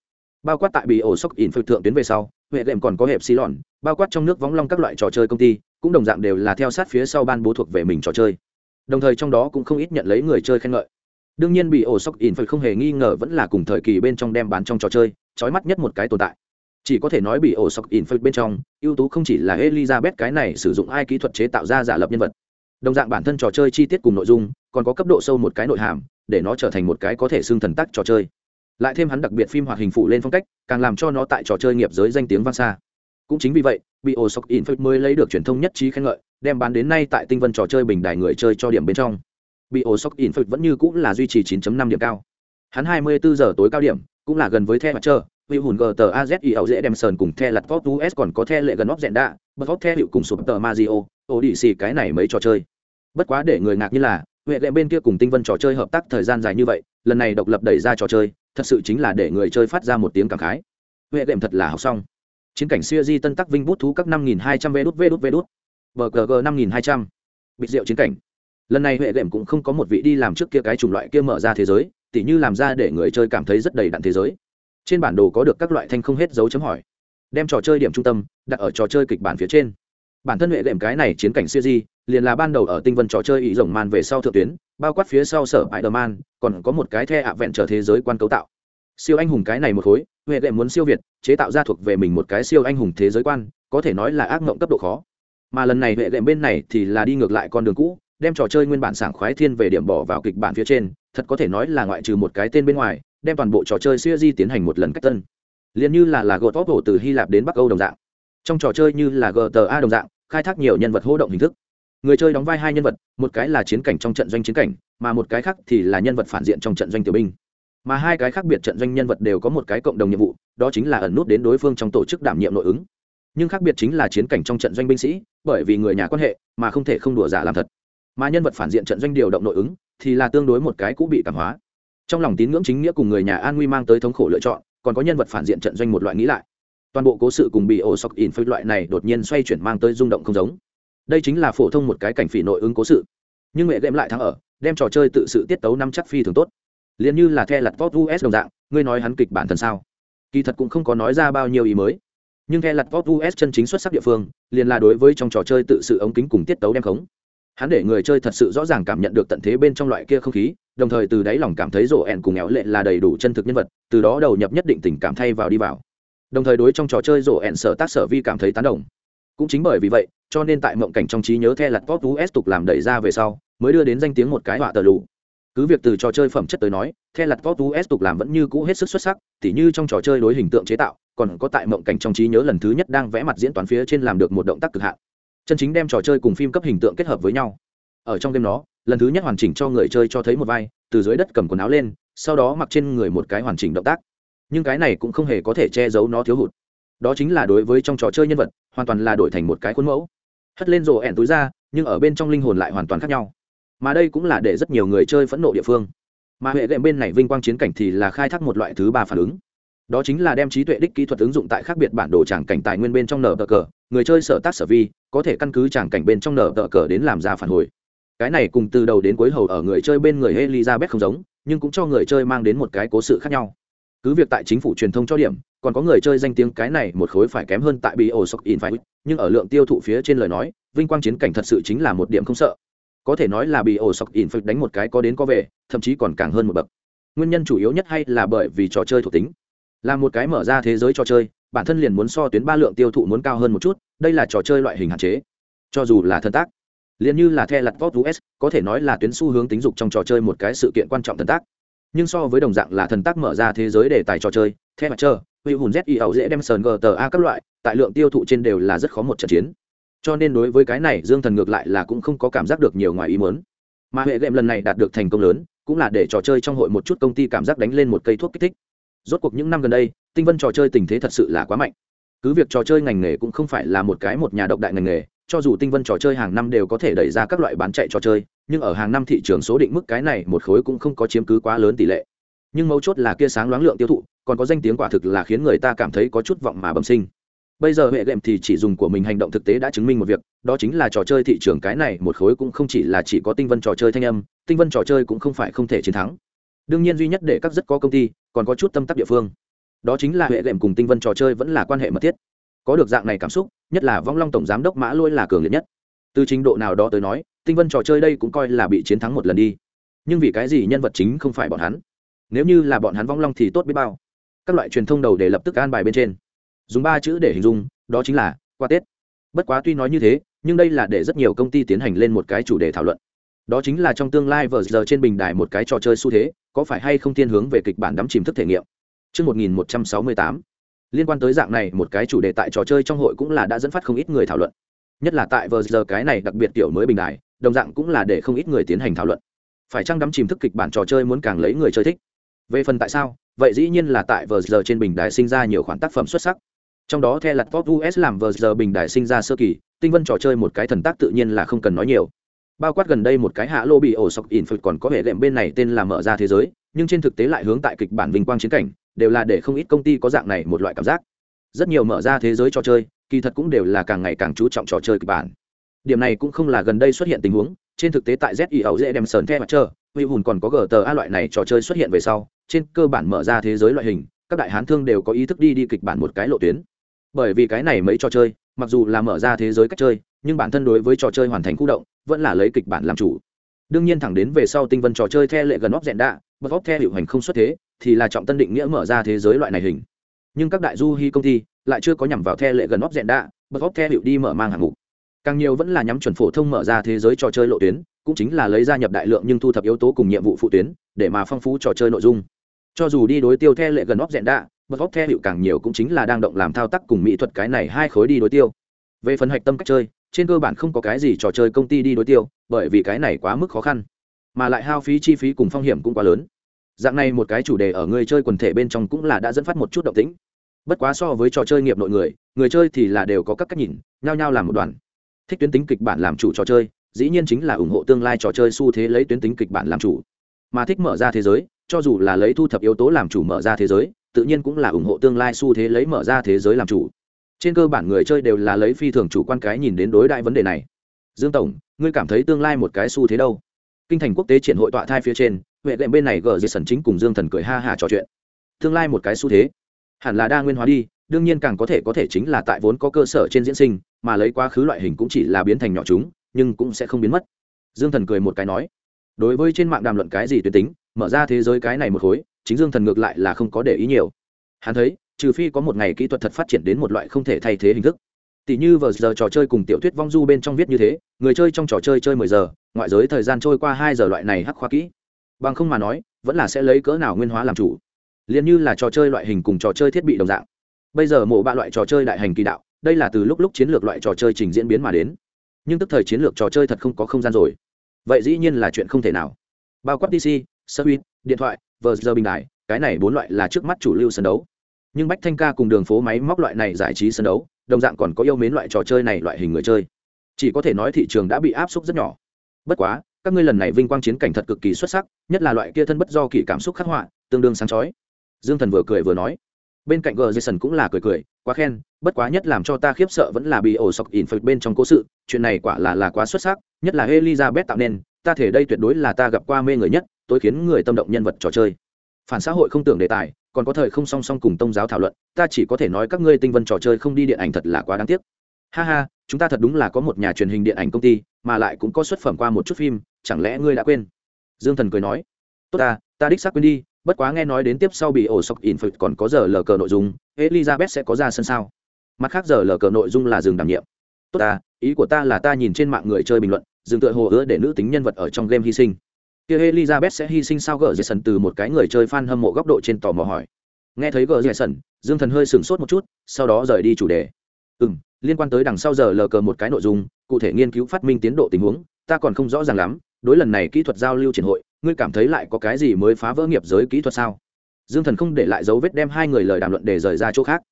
S1: bao quát tại bị ổ sóc in thượng tuyến về sau, huệ đệm còn có hẹp xí lòn bao quát trong nước vóng long các loại trò chơi công ty, cũng đồng dạng đều là theo sát phía sau ban bố thuộc về mình trò chơi. Đồng thời trong đó cũng không ít nhận lấy người chơi khen ngợi. Đương nhiên bị ổ sóc in không hề nghi ngờ vẫn là cùng thời kỳ bên trong đem bán trong trò chơi trói mắt nhất một cái tồn tại. Chỉ có thể nói bị ổ sọc in bên trong, ưu tú không chỉ là elizabeth cái này sử dụng ai kỹ thuật chế tạo ra giả lập nhân vật. Đồng dạng bản thân trò chơi chi tiết cùng nội dung, còn có cấp độ sâu một cái nội hàm, để nó trở thành một cái có thể xưng thần tắc trò chơi lại thêm hắn đặc biệt phim hoạt hình phụ lên phong cách, càng làm cho nó tại trò chơi nghiệp giới danh tiếng vang xa. Cũng chính vì vậy, bị ổ sọc in mới lấy được truyền thông nhất trí khen ngợi, đem bán đến nay tại tinh vân trò chơi bình đài người chơi cho điểm bên trong. Bị ổ sọc in vẫn như cũng là duy trì 9.5 điểm cao. Hắn 24 giờ tối cao điểm, cũng là gần với the mặt trơ Vì hùn gờ tờ azi ẩu dễ đem sờn cùng the lặt top us còn có the lệ gần óc dẹn đạ bật óc the hiệu cùng sụp tờ mazio ô đi xì cái này mấy trò chơi. Bất quá để người ngạc như là huệ lệ bên kia cùng tinh vân trò chơi hợp tác thời gian dài như vậy, lần này độc lập đẩy ra trò chơi, thật sự chính là để người chơi phát ra một tiếng cảm khái. Huệ lệm thật là học xong. Chiến cảnh siêu di tân tắc vinh bút thú các năm nghìn hai trăm vê đút vê đút vê đút. Bg năm nghìn hai trăm. Bịt rượu chiến cảnh. Lần này huệ lệm cũng không có một vị đi làm trước kia cái chủng loại kia mở ra thế giới, tỉ như làm ra để người chơi cảm thấy rất đầy đặn thế giới. Trên bản đồ có được các loại thanh không hết dấu chấm hỏi. Đem trò chơi điểm trung tâm đặt ở trò chơi kịch bản phía trên bản thân hệ đệm cái này chiến cảnh siêu di, liền là ban đầu ở tinh vân trò chơi ý rồng man về sau thượng tuyến, bao quát phía sau sở bãi man còn có một cái the ạ vẹn trở thế giới quan cấu tạo. Siêu anh hùng cái này một khối hệ đệm muốn siêu việt, chế tạo ra thuộc về mình một cái siêu anh hùng thế giới quan, có thể nói là ác mộng cấp độ khó. Mà lần này hệ đệm bên này thì là đi ngược lại con đường cũ, đem trò chơi nguyên bản sảng khoái thiên về điểm bỏ vào kịch bản phía trên, thật có thể nói là ngoại trừ một cái tên bên ngoài, đem toàn bộ trò chơi siêu di tiến hành một lần cách tân. Liền như là là gột vóc từ hy lạp đến bắc âu đồng dạng trong trò chơi như là gta đồng dạng, khai thác nhiều nhân vật hô động hình thức. Người chơi đóng vai hai nhân vật, một cái là chiến cảnh trong trận doanh chiến cảnh, mà một cái khác thì là nhân vật phản diện trong trận doanh tiểu binh. Mà hai cái khác biệt trận doanh nhân vật đều có một cái cộng đồng nhiệm vụ, đó chính là ẩn nút đến đối phương trong tổ chức đảm nhiệm nội ứng. Nhưng khác biệt chính là chiến cảnh trong trận doanh binh sĩ, bởi vì người nhà quan hệ mà không thể không đùa giả làm thật. Mà nhân vật phản diện trận doanh điều động nội ứng thì là tương đối một cái cũ bị cảm hóa. Trong lòng tín ngưỡng chính nghĩa cùng người nhà an nguy mang tới thống khổ lựa chọn, còn có nhân vật phản diện trận doanh một loại nghĩ lại toàn bộ cố sự cùng bị ổ sọc in phơi loại này đột nhiên xoay chuyển mang tới rung động không giống. Đây chính là phổ thông một cái cảnh phỉ nội ứng cố sự. Nhưng mẹ game lại thắng ở, đem trò chơi tự sự tiết tấu năm chắc phi thường tốt. Liền như là the lặt vót us đồng dạng, ngươi nói hắn kịch bản thần sao? Kỳ thật cũng không có nói ra bao nhiêu ý mới. Nhưng the lặt vót us chân chính xuất sắc địa phương, liền là đối với trong trò chơi tự sự ống kính cùng tiết tấu đem khống. Hắn để người chơi thật sự rõ ràng cảm nhận được tận thế bên trong loại kia không khí, đồng thời từ đáy lòng cảm thấy rộ ẹn cùng éo lệ là đầy đủ chân thực nhân vật, từ đó đầu nhập nhất định tình cảm thay vào đi vào đồng thời đối trong trò chơi rổ ẹn sở tác sở vi cảm thấy tán đồng. Cũng chính bởi vì vậy, cho nên tại mộng cảnh trong trí nhớ the lặt pop us tục làm đẩy ra về sau, mới đưa đến danh tiếng một cái họa tờ lụ cứ việc từ trò chơi phẩm chất tới nói, the lặt pop us tục làm vẫn như cũ hết sức xuất sắc, tỉ như trong trò chơi đối hình tượng chế tạo, còn có tại mộng cảnh trong trí nhớ lần thứ nhất đang vẽ mặt diễn toán phía trên làm được một động tác cực hạn. Chân chính đem trò chơi cùng phim cấp hình tượng kết hợp với nhau. Ở trong game đó, lần thứ nhất hoàn chỉnh cho người chơi cho thấy một vai, từ dưới đất cầm quần áo lên, sau đó mặc trên người một cái hoàn chỉnh động tác nhưng cái này cũng không hề có thể che giấu nó thiếu hụt. Đó chính là đối với trong trò chơi nhân vật, hoàn toàn là đổi thành một cái khuôn mẫu. Hất lên rổ ẻn túi ra, nhưng ở bên trong linh hồn lại hoàn toàn khác nhau. Mà đây cũng là để rất nhiều người chơi phẫn nộ địa phương. Mà hệ đệm bên này vinh quang chiến cảnh thì là khai thác một loại thứ ba phản ứng. Đó chính là đem trí tuệ đích kỹ thuật ứng dụng tại khác biệt bản đồ tràng cảnh tài nguyên bên trong nở tờ cờ. Người chơi sở tác sở vi, có thể căn cứ tràng cảnh bên trong nở tờ cờ đến làm ra phản hồi. Cái này cùng từ đầu đến cuối hầu ở người chơi bên người elizabeth không giống, nhưng cũng cho người chơi mang đến một cái cố sự khác nhau cứ việc tại chính phủ truyền thông cho điểm, còn có người chơi danh tiếng cái này một khối phải kém hơn tại bị ổ sọc in phải. Nhưng ở lượng tiêu thụ phía trên lời nói, vinh quang chiến cảnh thật sự chính là một điểm không sợ. Có thể nói là bị ổ sọc in phải đánh một cái có đến có về, thậm chí còn càng hơn một bậc. Nguyên nhân chủ yếu nhất hay là bởi vì trò chơi thuộc tính. Là một cái mở ra thế giới trò chơi, bản thân liền muốn so tuyến ba lượng tiêu thụ muốn cao hơn một chút, đây là trò chơi loại hình hạn chế. Cho dù là thân tác, liền như là the lặt vót us, có thể nói là tuyến xu hướng tính dục trong trò chơi một cái sự kiện quan trọng thần tác nhưng so với đồng dạng là thần tác mở ra thế giới đề tài trò chơi, the mặt trơ huy hùn z y ẩu dễ đem sờn gta các loại, tại lượng tiêu thụ trên đều là rất khó một trận chiến. Cho nên đối với cái này, dương thần ngược lại là cũng không có cảm giác được nhiều ngoài ý muốn. Mà hệ game lần này đạt được thành công lớn, cũng là để trò chơi trong hội một chút công ty cảm giác đánh lên một cây thuốc kích thích. Rốt cuộc những năm gần đây, tinh vân trò chơi tình thế thật sự là quá mạnh. Cứ việc trò chơi ngành nghề cũng không phải là một cái một nhà độc đại ngành nghề cho dù tinh vân trò chơi hàng năm đều có thể đẩy ra các loại bán chạy trò chơi, nhưng ở hàng năm thị trường số định mức cái này một khối cũng không có chiếm cứ quá lớn tỷ lệ. Nhưng mấu chốt là kia sáng loáng lượng tiêu thụ, còn có danh tiếng quả thực là khiến người ta cảm thấy có chút vọng mà bẩm sinh. Bây giờ hệ đệm thì chỉ dùng của mình hành động thực tế đã chứng minh một việc, đó chính là trò chơi thị trường cái này một khối cũng không chỉ là chỉ có tinh vân trò chơi thanh âm, tinh vân trò chơi cũng không phải không thể chiến thắng. Đương nhiên duy nhất để các rất có công ty, còn có chút tâm tắc địa phương. Đó chính là hệ đệm cùng tinh vân trò chơi vẫn là quan hệ mật thiết có được dạng này cảm xúc nhất là vong long tổng giám đốc mã lôi là cường liệt nhất. Từ trình độ nào đó tới nói tinh vân trò chơi đây cũng coi là bị chiến thắng một lần đi. Nhưng vì cái gì nhân vật chính không phải bọn hắn? Nếu như là bọn hắn vong long thì tốt biết bao. Các loại truyền thông đầu để lập tức an bài bên trên. Dùng ba chữ để hình dung đó chính là qua tết. Bất quá tuy nói như thế nhưng đây là để rất nhiều công ty tiến hành lên một cái chủ đề thảo luận. Đó chính là trong tương lai vờ giờ trên bình đài một cái trò chơi xu thế có phải hay không thiên hướng về kịch bản đắm chìm thức thể nghiệm? Trước 1168, liên quan tới dạng này một cái chủ đề tại trò chơi trong hội cũng là đã dẫn phát không ít người thảo luận. Nhất là tại vờ giờ cái này đặc biệt tiểu mới bình đại, đồng dạng cũng là để không ít người tiến hành thảo luận. Phải chăng đắm chìm thức kịch bản trò chơi muốn càng lấy người chơi thích? Về phần tại sao vậy dĩ nhiên là tại vờ giờ trên bình đài sinh ra nhiều khoản tác phẩm xuất sắc. Trong đó theo lặt pop us làm vờ giờ bình đài sinh ra sơ kỳ tinh vân trò chơi một cái thần tác tự nhiên là không cần nói nhiều. Bao quát gần đây một cái hạ lô bị ổ sọc in còn có hệ đệm bên này tên là mở ra thế giới nhưng trên thực tế lại hướng tại kịch bản vinh quang chiến cảnh đều là để không ít công ty có dạng này một loại cảm giác. Rất nhiều mở ra thế giới trò chơi, kỳ thật cũng đều là càng ngày càng chú trọng trò chơi kịch bản. Điểm này cũng không là gần đây xuất hiện tình huống, trên thực tế tại zi ẩu dễ đem sờn theo mặt trơ huy hùn còn có gờ tờ a loại này trò chơi xuất hiện về sau, trên cơ bản mở ra thế giới loại hình, các đại hán thương đều có ý thức đi đi kịch bản một cái lộ tuyến. Bởi vì cái này mấy trò chơi, mặc dù là mở ra thế giới cách chơi, nhưng bản thân đối với trò chơi hoàn thành khu động, vẫn là lấy kịch bản làm chủ. Đương nhiên thẳng đến về sau tinh vân trò chơi theo lệ gần óc dẹn đạ bật góp theo hiệu hành không xuất thế, thì là trọng tân định nghĩa mở ra thế giới loại này hình. Nhưng các đại du hy công ty lại chưa có nhằm vào theo lệ gần óc dẹn đạ, bật góp theo hiệu đi mở mang hạng mục. Càng nhiều vẫn là nhắm chuẩn phổ thông mở ra thế giới trò chơi lộ tuyến, cũng chính là lấy ra nhập đại lượng nhưng thu thập yếu tố cùng nhiệm vụ phụ tuyến, để mà phong phú trò chơi nội dung. Cho dù đi đối tiêu theo lệ gần óc dẹn đạ, bật góp theo hiệu càng nhiều cũng chính là đang động làm thao tác cùng mỹ thuật cái này hai khối đi đối tiêu. Về phần hạch tâm cách chơi, trên cơ bản không có cái gì trò chơi công ty đi đối tiêu, bởi vì cái này quá mức khó khăn mà lại hao phí chi phí cùng phong hiểm cũng quá lớn. Dạng này một cái chủ đề ở người chơi quần thể bên trong cũng là đã dẫn phát một chút động tĩnh. Bất quá so với trò chơi nghiệp nội người người chơi thì là đều có các cách nhìn, nhao nhao làm một đoàn. Thích tuyến tính kịch bản làm chủ trò chơi, dĩ nhiên chính là ủng hộ tương lai trò chơi xu thế lấy tuyến tính kịch bản làm chủ. Mà thích mở ra thế giới, cho dù là lấy thu thập yếu tố làm chủ mở ra thế giới, tự nhiên cũng là ủng hộ tương lai xu thế lấy mở ra thế giới làm chủ. Trên cơ bản người chơi đều là lấy phi thường chủ quan cái nhìn đến đối đại vấn đề này. Dương tổng, ngươi cảm thấy tương lai một cái xu thế đâu? Kinh thành quốc tế triển hội tọa thai phía trên, huệ lệm bên này gờ dây sần chính cùng dương thần cười ha hà trò chuyện. Tương lai một cái xu thế. Hẳn là đa nguyên hóa đi, đương nhiên càng có thể có thể chính là tại vốn có cơ sở trên diễn sinh, mà lấy quá khứ loại hình cũng chỉ là biến thành nhỏ chúng, nhưng cũng sẽ không biến mất. Dương thần cười một cái nói, đối với trên mạng đàm luận cái gì tuyệt tính, mở ra thế giới cái này một khối, chính dương thần ngược lại là không có để ý nhiều. Hắn thấy, trừ phi có một ngày kỹ thuật thật phát triển đến một loại không thể thay thế hình thức. Tỷ như vờ giờ trò chơi cùng tiểu thuyết vong du bên trong viết như thế, người chơi trong trò chơi chơi mười giờ ngoại giới thời gian trôi qua hai giờ loại này hắc khoa kỹ. Bằng không mà nói, vẫn là sẽ lấy cỡ nào nguyên hóa làm chủ. Liền như là trò chơi loại hình cùng trò chơi thiết bị đồng dạng. Bây giờ mổ ba loại trò chơi đại hành kỳ đạo, đây là từ lúc lúc chiến lược loại trò chơi trình diễn biến mà đến. Nhưng tức thời chiến lược trò chơi thật không có không gian rồi. Vậy dĩ nhiên là chuyện không thể nào. Bao quát dc service điện thoại, vờ giờ bình đại cái này bốn loại là trước mắt chủ lưu sân đấu. Nhưng bách thanh ca cùng đường phố máy móc loại này giải trí sân đấu, đồng dạng còn có yêu mến loại trò chơi này loại hình người chơi. Chỉ có thể nói thị trường đã bị áp suất rất nhỏ bất quá, các ngươi lần này vinh quang chiến cảnh thật cực kỳ xuất sắc, nhất là loại kia thân bất do kỳ cảm xúc khắc họa, tương đương sáng chói. Dương thần vừa cười vừa nói. Bên cạnh gờ jason cũng là cười cười, quá khen, bất quá nhất làm cho ta khiếp sợ vẫn là bị ổ sọc in phật bên trong cố sự, chuyện này quả là là quá xuất sắc, nhất là elizabeth tạo nên, ta thể đây tuyệt đối là ta gặp qua mê người nhất, tối khiến người tâm động nhân vật trò chơi. Phản xã hội không tưởng đề tài, còn có thời không song song cùng tôn giáo thảo luận, ta chỉ có thể nói các ngươi tinh vân trò chơi không đi điện ảnh thật là quá đáng tiếc. Ha ha chúng ta thật đúng là có một nhà truyền hình điện ảnh công ty, mà lại cũng có xuất phẩm qua một chút phim, chẳng lẽ ngươi đã quên? Dương thần cười nói. Tốt ta ta đích xác quên đi, bất quá nghe nói đến tiếp sau bị ổ sọc in phật còn có giờ lờ cờ nội dung, elizabeth sẽ có ra sân sao? Mặt khác giờ lờ cờ nội dung là dừng đảm nhiệm. Tốt ta, ý của ta là ta nhìn trên mạng người chơi bình luận, dừng tựa hồ ứa để nữ tính nhân vật ở trong game hy sinh. Kia elizabeth sẽ hy sinh sao gờ dây sần từ một cái người chơi fan hâm mộ góc độ trên tò mò hỏi. Nghe thấy gờ dây sần, dương thần hơi sửng sốt một chút, sau đó rời đi chủ đề. Ừ m liên quan tới đằng sau giờ lờ cờ một cái nội dung, cụ thể nghiên cứu phát minh tiến độ tình huống, ta còn không rõ ràng lắm, đối lần này kỹ thuật giao lưu triển hội, ngươi cảm thấy lại có cái gì mới phá vỡ nghiệp giới kỹ thuật sao? Dương thần không để lại dấu vết đem hai người lời đàm luận để rời ra chỗ khác.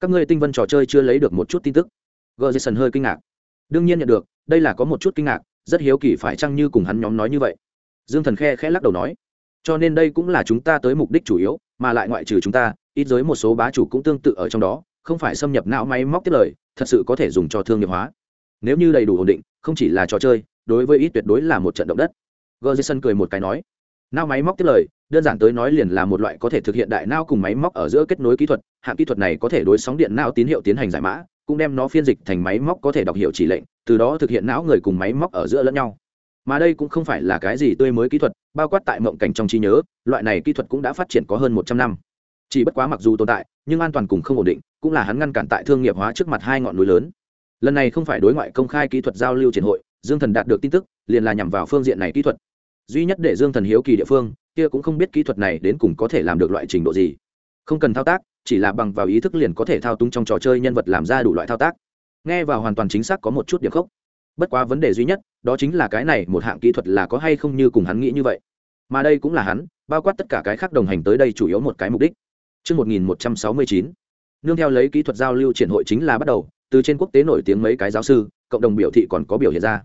S1: Các ngươi tinh vân trò chơi chưa lấy được một chút tin tức. Gờ jason hơi kinh ngạc. Đương nhiên nhận được, đây là có một chút kinh ngạc, rất hiếu kỳ phải chăng như cùng hắn nhóm nói như vậy. Dương thần khe khẽ lắc đầu nói. Cho nên đây cũng là chúng ta tới mục đích chủ yếu, mà lại ngoại trừ chúng ta, ít giới một số bá chủ cũng tương tự ở trong đó không phải xâm nhập não máy móc tiết lời, thật sự có thể dùng cho thương nghiệp hóa. Nếu như đầy đủ ổn định, không chỉ là trò chơi, đối với ít tuyệt đối là một trận động đất. Gờ cười một cái nói, não máy móc tiết lời, đơn giản tới nói liền là một loại có thể thực hiện đại não cùng máy móc ở giữa kết nối kỹ thuật, hạng kỹ thuật này có thể đối sóng điện não tín hiệu tiến hành giải mã, cũng đem nó phiên dịch thành máy móc có thể đọc hiệu chỉ lệnh, từ đó thực hiện não người cùng máy móc ở giữa lẫn nhau. Mà đây cũng không phải là cái gì tươi mới kỹ thuật, bao quát tại mộng cảnh trong trí nhớ, loại này kỹ thuật cũng đã phát triển có hơn một trăm năm chỉ bất quá mặc dù tồn tại, nhưng an toàn cùng không ổn định, cũng là hắn ngăn cản tại thương nghiệp hóa trước mặt hai ngọn núi lớn. Lần này không phải đối ngoại công khai kỹ thuật giao lưu triển hội, dương thần đạt được tin tức, liền là nhằm vào phương diện này kỹ thuật. Duy nhất để dương thần hiếu kỳ địa phương, kia cũng không biết kỹ thuật này đến cùng có thể làm được loại trình độ gì. Không cần thao tác, chỉ là bằng vào ý thức liền có thể thao túng trong trò chơi nhân vật làm ra đủ loại thao tác. Nghe vào hoàn toàn chính xác có một chút điểm khốc. Bất quá vấn đề duy nhất, đó chính là cái này một hạng kỹ thuật là có hay không như cùng hắn nghĩ như vậy. Mà đây cũng là hắn, bao quát tất cả cái khác đồng hành tới đây chủ yếu một cái mục đích. Trước 1169, nương theo lấy kỹ thuật giao lưu triển hội chính là bắt đầu từ trên quốc tế nổi tiếng mấy cái giáo sư cộng đồng biểu thị còn có biểu hiện ra.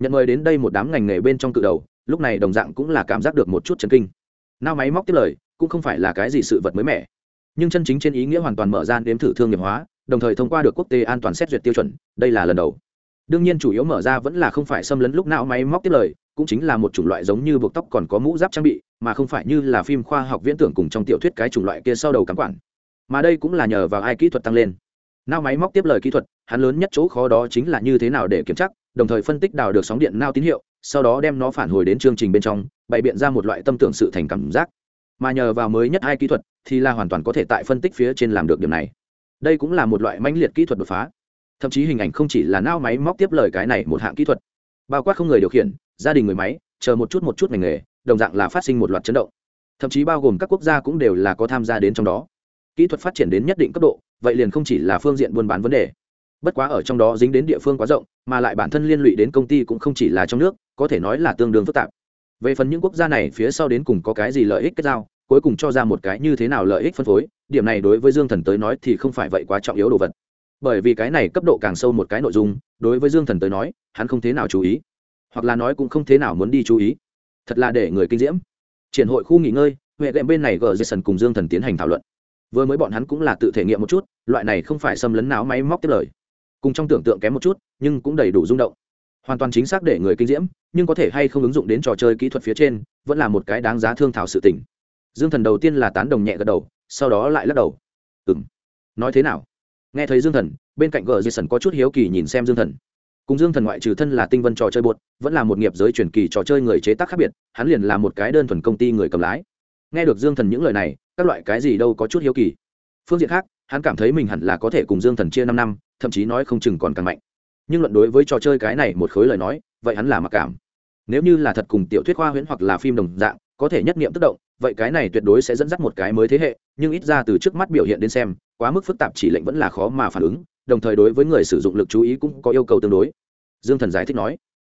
S1: Nhận mời đến đây một đám ngành nghề bên trong cự đầu lúc này đồng dạng cũng là cảm giác được một chút chấn kinh. Nao máy móc tiếp lời cũng không phải là cái gì sự vật mới mẻ. Nhưng chân chính trên ý nghĩa hoàn toàn mở ra đếm thử thương nghiệp hóa đồng thời thông qua được quốc tế an toàn xét duyệt tiêu chuẩn đây là lần đầu. Đương nhiên chủ yếu mở ra vẫn là không phải xâm lấn lúc nào máy móc tiếp lời cũng chính là một chủng loại giống như buộc tóc còn có mũ giáp trang bị mà không phải như là phim khoa học viễn tưởng cùng trong tiểu thuyết cái chủng loại kia sau đầu cắm quản. Mà đây cũng là nhờ vào ai kỹ thuật tăng lên. Nao máy móc tiếp lời kỹ thuật, hắn lớn nhất chỗ khó đó chính là như thế nào để kiểm chắc đồng thời phân tích đào được sóng điện nao tín hiệu, sau đó đem nó phản hồi đến chương trình bên trong, bày biện ra một loại tâm tưởng sự thành cảm giác. Mà nhờ vào mới nhất hai kỹ thuật, thì là hoàn toàn có thể tại phân tích phía trên làm được điểm này. Đây cũng là một loại mãnh liệt kỹ thuật đột phá. Thậm chí hình ảnh không chỉ là nao máy móc tiếp lời cái này một hạng kỹ thuật. Bao quát không người điều khiển, gia đình người máy, chờ một chút một chút ngành nghề đồng dạng là phát sinh một loạt chấn động. Thậm chí bao gồm các quốc gia cũng đều là có tham gia đến trong đó. Kỹ thuật phát triển đến nhất định cấp độ, vậy liền không chỉ là phương diện buôn bán vấn đề. Bất quá ở trong đó dính đến địa phương quá rộng, mà lại bản thân liên lụy đến công ty cũng không chỉ là trong nước, có thể nói là tương đương phức tạp. Về phần những quốc gia này, phía sau đến cùng có cái gì lợi ích kết giao, cuối cùng cho ra một cái như thế nào lợi ích phân phối, điểm này đối với dương thần tới nói thì không phải vậy quá trọng yếu đồ vật. Bởi vì cái này cấp độ càng sâu một cái nội dung, đối với dương thần tới nói, hắn không thế nào chú ý. Hoặc là nói cũng không thế nào muốn đi chú ý thật là để người kinh diễm. Triển hội khu nghỉ ngơi, huệ đệm bên này gờ jason cùng dương thần tiến hành thảo luận. Vừa mới bọn hắn cũng là tự thể nghiệm một chút, loại này không phải xâm lấn não máy móc tiếp lời. Cùng trong tưởng tượng kém một chút, nhưng cũng đầy đủ rung động. Hoàn toàn chính xác để người kinh diễm, nhưng có thể hay không ứng dụng đến trò chơi kỹ thuật phía trên, vẫn là một cái đáng giá thương thảo sự tỉnh dương thần đầu tiên là tán đồng nhẹ gật đầu, sau đó lại lắc đầu. Ừ m nói thế nào? Nghe thấy dương thần, bên cạnh gờ jason có chút hiếu kỳ nhìn xem dương thần cùng dương thần ngoại trừ thân là tinh vân trò chơi bột vẫn là một nghiệp giới truyền kỳ trò chơi người chế tác khác biệt, hắn liền là một cái đơn thuần công ty người cầm lái. Nghe được dương thần những lời này, các loại cái gì đâu có chút hiếu kỳ. Phương diện khác, hắn cảm thấy mình hẳn là có thể cùng dương thần chia năm năm, thậm chí nói không chừng còn càng mạnh. Nhưng luận đối với trò chơi cái này một khối lời nói, vậy hắn là mặc cảm. Nếu như là thật cùng tiểu thuyết khoa huyễn hoặc là phim đồng dạng, có thể nhất nghiệm tức động, vậy cái này tuyệt đối sẽ dẫn dắt một cái mới thế hệ, nhưng ít ra từ trước mắt biểu hiện đến xem, quá mức phức tạp chỉ lệnh vẫn là khó mà phản ứng đồng thời đối với người sử dụng lực chú ý cũng có yêu cầu tương đối. Dương thần giải thích nói,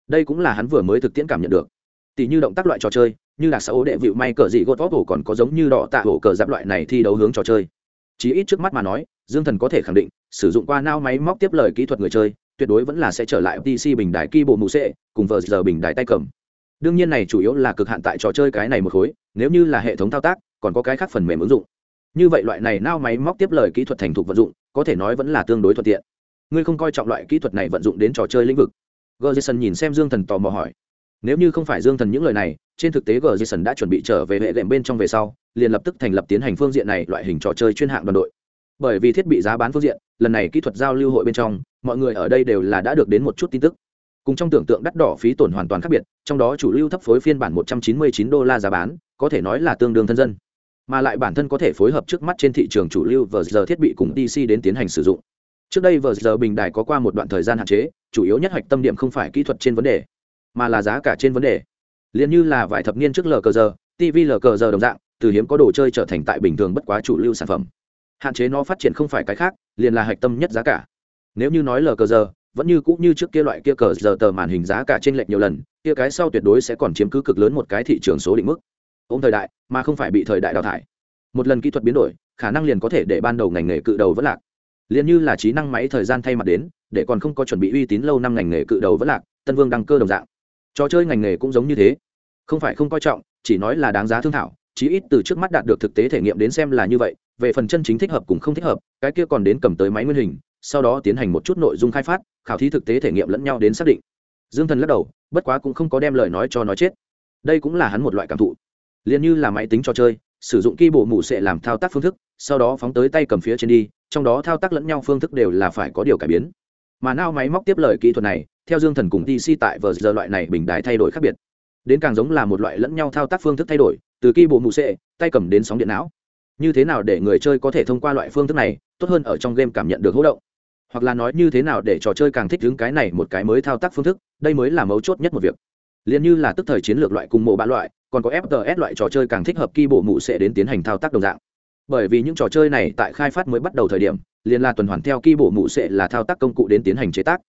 S1: đây cũng là hắn vừa mới thực tiễn cảm nhận được. Tỷ như động tác loại trò chơi, như là xã ố đệ vịu may cờ gì gột vót hổ còn có giống như đỏ tạ hổ cờ giáp loại này thi đấu hướng trò chơi. Chí ít trước mắt mà nói, dương thần có thể khẳng định, sử dụng qua nao máy móc tiếp lời kỹ thuật người chơi, tuyệt đối vẫn là sẽ trở lại pc bình đài bộ mù sệ, cùng vờ giờ bình đài tay cầm. Đương nhiên này chủ yếu là cực hạn tại trò chơi cái này một khối, nếu như là hệ thống thao tác, còn có cái khác phần mềm ứng dụng. Như vậy loại này nao máy móc tiếp lời kỹ thuật thành thục vận dụng có thể nói vẫn là tương đối thuận tiện. Ngươi không coi trọng loại kỹ thuật này vận dụng đến trò chơi lĩnh vực? Gờ jason nhìn xem dương thần tò mò hỏi. Nếu như không phải dương thần những lời này, trên thực tế gờ jason đã chuẩn bị trở về hệ đệm bên trong về sau, liền lập tức thành lập tiến hành phương diện này loại hình trò chơi chuyên hạng đoàn đội. Bởi vì thiết bị giá bán phương diện, lần này kỹ thuật giao lưu hội bên trong, mọi người ở đây đều là đã được đến một chút tin tức. Cùng trong tưởng tượng đắt đỏ phí tổn hoàn toàn khác biệt, trong đó chủ lưu thấp phối phiên bản 199 đô la giá bán, có thể nói là tương đương thân dân mà lại bản thân có thể phối hợp trước mắt trên thị trường chủ lưu vờ giờ thiết bị cùng dc đến tiến hành sử dụng. Trước đây vờ giờ bình đài có qua một đoạn thời gian hạn chế, chủ yếu nhất hoạch tâm điểm không phải kỹ thuật trên vấn đề, mà là giá cả trên vấn đề. Liền như là vài thập niên trước lờ cờ giờ tv lờ cờ giờ đồng dạng, từ hiếm có đồ chơi trở thành tại bình thường bất quá chủ lưu sản phẩm. Hạn chế nó phát triển không phải cái khác, liền là hạch tâm nhất giá cả. Nếu như nói lờ cờ giờ, vẫn như cũng như trước kia loại kia cờ giờ tờ màn hình giá cả trên lệch nhiều lần, kia cái sau tuyệt đối sẽ còn chiếm cứ cực lớn một cái thị trường số định mức ôm thời đại, mà không phải bị thời đại đào thải. Một lần kỹ thuật biến đổi, khả năng liền có thể để ban đầu ngành nghề cự đầu vẫn lạc. Liền như là trí năng máy thời gian thay mặt đến, để còn không có chuẩn bị uy tín lâu năm ngành nghề cự đầu vẫn lạc, tân vương đăng cơ đồng dạng. Trò chơi ngành nghề cũng giống như thế. Không phải không coi trọng, chỉ nói là đáng giá thương thảo, chí ít từ trước mắt đạt được thực tế thể nghiệm đến xem là như vậy, về phần chân chính thích hợp cùng không thích hợp, cái kia còn đến cầm tới máy nguyên hình, sau đó tiến hành một chút nội dung khai phát, khảo thí thực tế thể nghiệm lẫn nhau đến xác định. Dương thần lắc đầu, bất quá cũng không có đem lời nói cho nói chết. Đây cũng là hắn một loại cảm thụ liền như là máy tính trò chơi, sử dụng ki bộ mù sẽ làm thao tác phương thức, sau đó phóng tới tay cầm phía trên đi, trong đó thao tác lẫn nhau phương thức đều là phải có điều cải biến. Mà nao máy móc tiếp lời kỹ thuật này, theo dương thần cùng tc tại vờ giờ loại này bình đài thay đổi khác biệt. Đến càng giống là một loại lẫn nhau thao tác phương thức thay đổi, từ ki bộ mù sệ, tay cầm đến sóng điện não. Như thế nào để người chơi có thể thông qua loại phương thức này, tốt hơn ở trong game cảm nhận được hỗ động? Hoặc là nói như thế nào để trò chơi càng thích đứng cái này một cái mới thao tác phương thức, đây mới là mấu chốt nhất một việc. Liền như là tức thời chiến lược loại cùng mộ bạ loại còn có fts loại trò chơi càng thích hợp kỳ bộ mụ sẽ đến tiến hành thao tác đồng dạng. Bởi vì những trò chơi này tại khai phát mới bắt đầu thời điểm liền là tuần hoàn theo kỳ bộ mụ sẽ là thao tác công cụ đến tiến hành chế tác.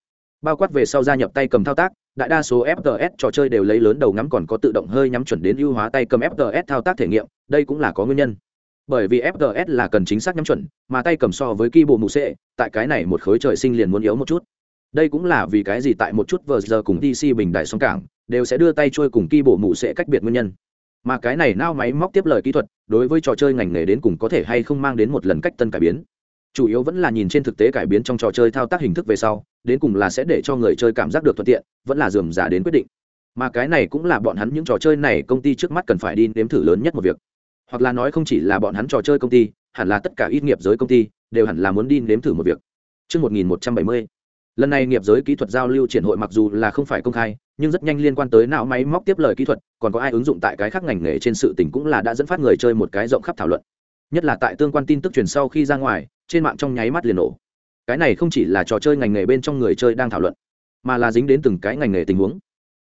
S1: Bao quát về sau gia nhập tay cầm thao tác đại đa số fts trò chơi đều lấy lớn đầu ngắm còn có tự động hơi nhắm chuẩn đến ưu hóa tay cầm fts thao tác thể nghiệm đây cũng là có nguyên nhân. Bởi vì fts là cần chính xác nhắm chuẩn mà tay cầm so với kỳ bộ mụ sẽ, tại cái này một khối trời sinh liền muốn yếu một chút. Đây cũng là vì cái gì tại một chút vờ giờ cùng dc bình đại song cảng đều sẽ đưa tay trôi cùng kỳ bổ mụ sẽ cách biệt nguyên nhân. Mà cái này nao máy móc tiếp lời kỹ thuật đối với trò chơi ngành nghề đến cùng có thể hay không mang đến một lần cách tân cải biến. Chủ yếu vẫn là nhìn trên thực tế cải biến trong trò chơi thao tác hình thức về sau đến cùng là sẽ để cho người chơi cảm giác được thuận tiện vẫn là dườm giả đến quyết định. Mà cái này cũng là bọn hắn những trò chơi này công ty trước mắt cần phải đi nếm thử lớn nhất một việc. Hoặc là nói không chỉ là bọn hắn trò chơi công ty hẳn là tất cả ít nghiệp giới công ty đều hẳn là muốn đi nếm thử một việc. Trước 1170, lần này nghiệp giới kỹ thuật giao lưu triển hội mặc dù là không phải công khai nhưng rất nhanh liên quan tới não máy móc tiếp lời kỹ thuật, còn có ai ứng dụng tại cái khác ngành nghề trên sự tỉnh cũng là đã dẫn phát người chơi một cái rộng khắp thảo luận. Nhất là tại tương quan tin tức truyền sau khi ra ngoài, trên mạng trong nháy mắt liền nổ. Cái này không chỉ là trò chơi ngành nghề bên trong người chơi đang thảo luận, mà là dính đến từng cái ngành nghề tình huống.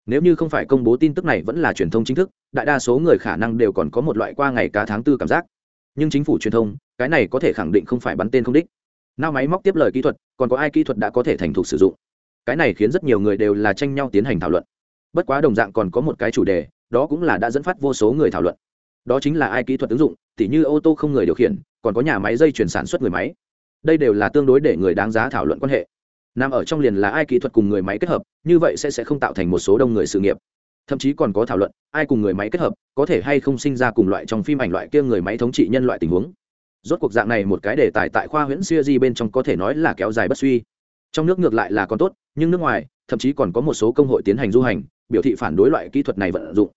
S1: Nếu như không phải công bố tin tức này vẫn là truyền thông chính thức, đại đa số người khả năng đều còn có một loại qua ngày cá tháng tư cảm giác. Nhưng chính phủ truyền thông, cái này có thể khẳng định không phải bắn tên không đích. Nao máy móc tiếp lời kỹ thuật, còn có ai kỹ thuật đã có thể thành thục sử dụng? Cái này khiến rất nhiều người đều là tranh nhau tiến hành thảo luận. Bất quá đồng dạng còn có một cái chủ đề, đó cũng là đã dẫn phát vô số người thảo luận. Đó chính là ai kỹ thuật ứng dụng, tỉ như ô tô không người điều khiển, còn có nhà máy dây chuyển sản xuất người máy. Đây đều là tương đối để người đáng giá thảo luận quan hệ. Nằm ở trong liền là ai kỹ thuật cùng người máy kết hợp, như vậy sẽ sẽ không tạo thành một số đông người sự nghiệp. Thậm chí còn có thảo luận, ai cùng người máy kết hợp, có thể hay không sinh ra cùng loại trong phim ảnh loại kia người máy thống trị nhân loại tình huống. Rốt cuộc dạng này một cái đề tài tại khoa huyễn siêu di bên trong có thể nói là kéo dài bất suy trong nước ngược lại là còn tốt, nhưng nước ngoài, thậm chí còn có một số công hội tiến hành du hành, biểu thị phản đối loại kỹ thuật này vận dụng.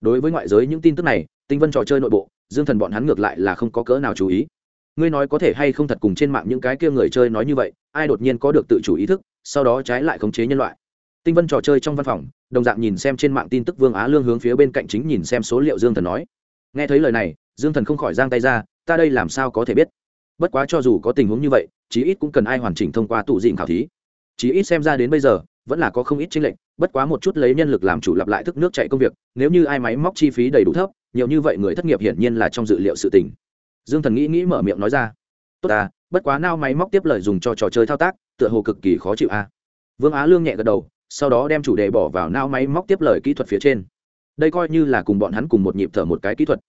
S1: Đối với ngoại giới những tin tức này, tinh vân trò chơi nội bộ, dương thần bọn hắn ngược lại là không có cỡ nào chú ý. Ngươi nói có thể hay không thật cùng trên mạng những cái kia người chơi nói như vậy, ai đột nhiên có được tự chủ ý thức, sau đó trái lại khống chế nhân loại. Tinh vân trò chơi trong văn phòng, đồng dạng nhìn xem trên mạng tin tức vương á lương hướng phía bên cạnh chính nhìn xem số liệu dương thần nói. Nghe thấy lời này, dương thần không khỏi giang tay ra, ta đây làm sao có thể biết? Bất quá cho dù có tình huống như vậy, chí ít cũng cần ai hoàn chỉnh thông qua tụ dịnh khảo thí. Chí ít xem ra đến bây giờ, vẫn là có không ít chính lệnh bất quá một chút lấy nhân lực làm chủ lặp lại thức nước chạy công việc, nếu như ai máy móc chi phí đầy đủ thấp, nhiều như vậy người thất nghiệp hiển nhiên là trong dự liệu sự tình. Dương thần nghĩ nghĩ mở miệng nói ra. Tốt à bất quá nao máy móc tiếp lời dùng cho trò chơi thao tác, tựa hồ cực kỳ khó chịu a. À. vương á lương nhẹ gật đầu, sau đó đem chủ đề bỏ vào nao máy móc tiếp lời kỹ thuật phía trên. Đây coi như là cùng bọn hắn cùng một nhịp thở một cái kỹ thuật.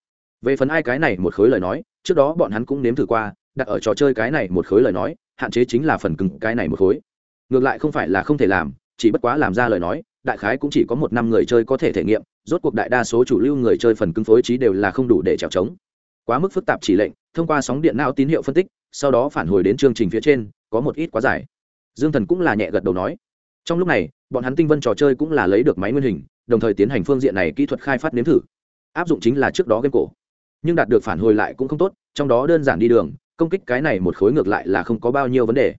S1: Về phần ai cái này một khối lời nói, trước đó bọn hắn cũng nếm thử qua đặt ở trò chơi cái này một khối lời nói, hạn chế chính là phần cứng cái này một khối. Ngược lại không phải là không thể làm, chỉ bất quá làm ra lời nói, đại khái cũng chỉ có một năm người chơi có thể thể nghiệm, rốt cuộc đại đa số chủ lưu người chơi phần cứng phối trí đều là không đủ để trèo trống. Quá mức phức tạp chỉ lệnh, thông qua sóng điện não tín hiệu phân tích, sau đó phản hồi đến chương trình phía trên, có một ít quá dài. Dương thần cũng là nhẹ gật đầu nói. Trong lúc này, bọn hắn tinh vân trò chơi cũng là lấy được máy nguyên hình, đồng thời tiến hành phương diện này kỹ thuật khai phát nếm thử. Áp dụng chính là trước đó game cổ. Nhưng đạt được phản hồi lại cũng không tốt, trong đó đơn giản đi đường công kích cái này một khối ngược lại là không có bao nhiêu vấn đề.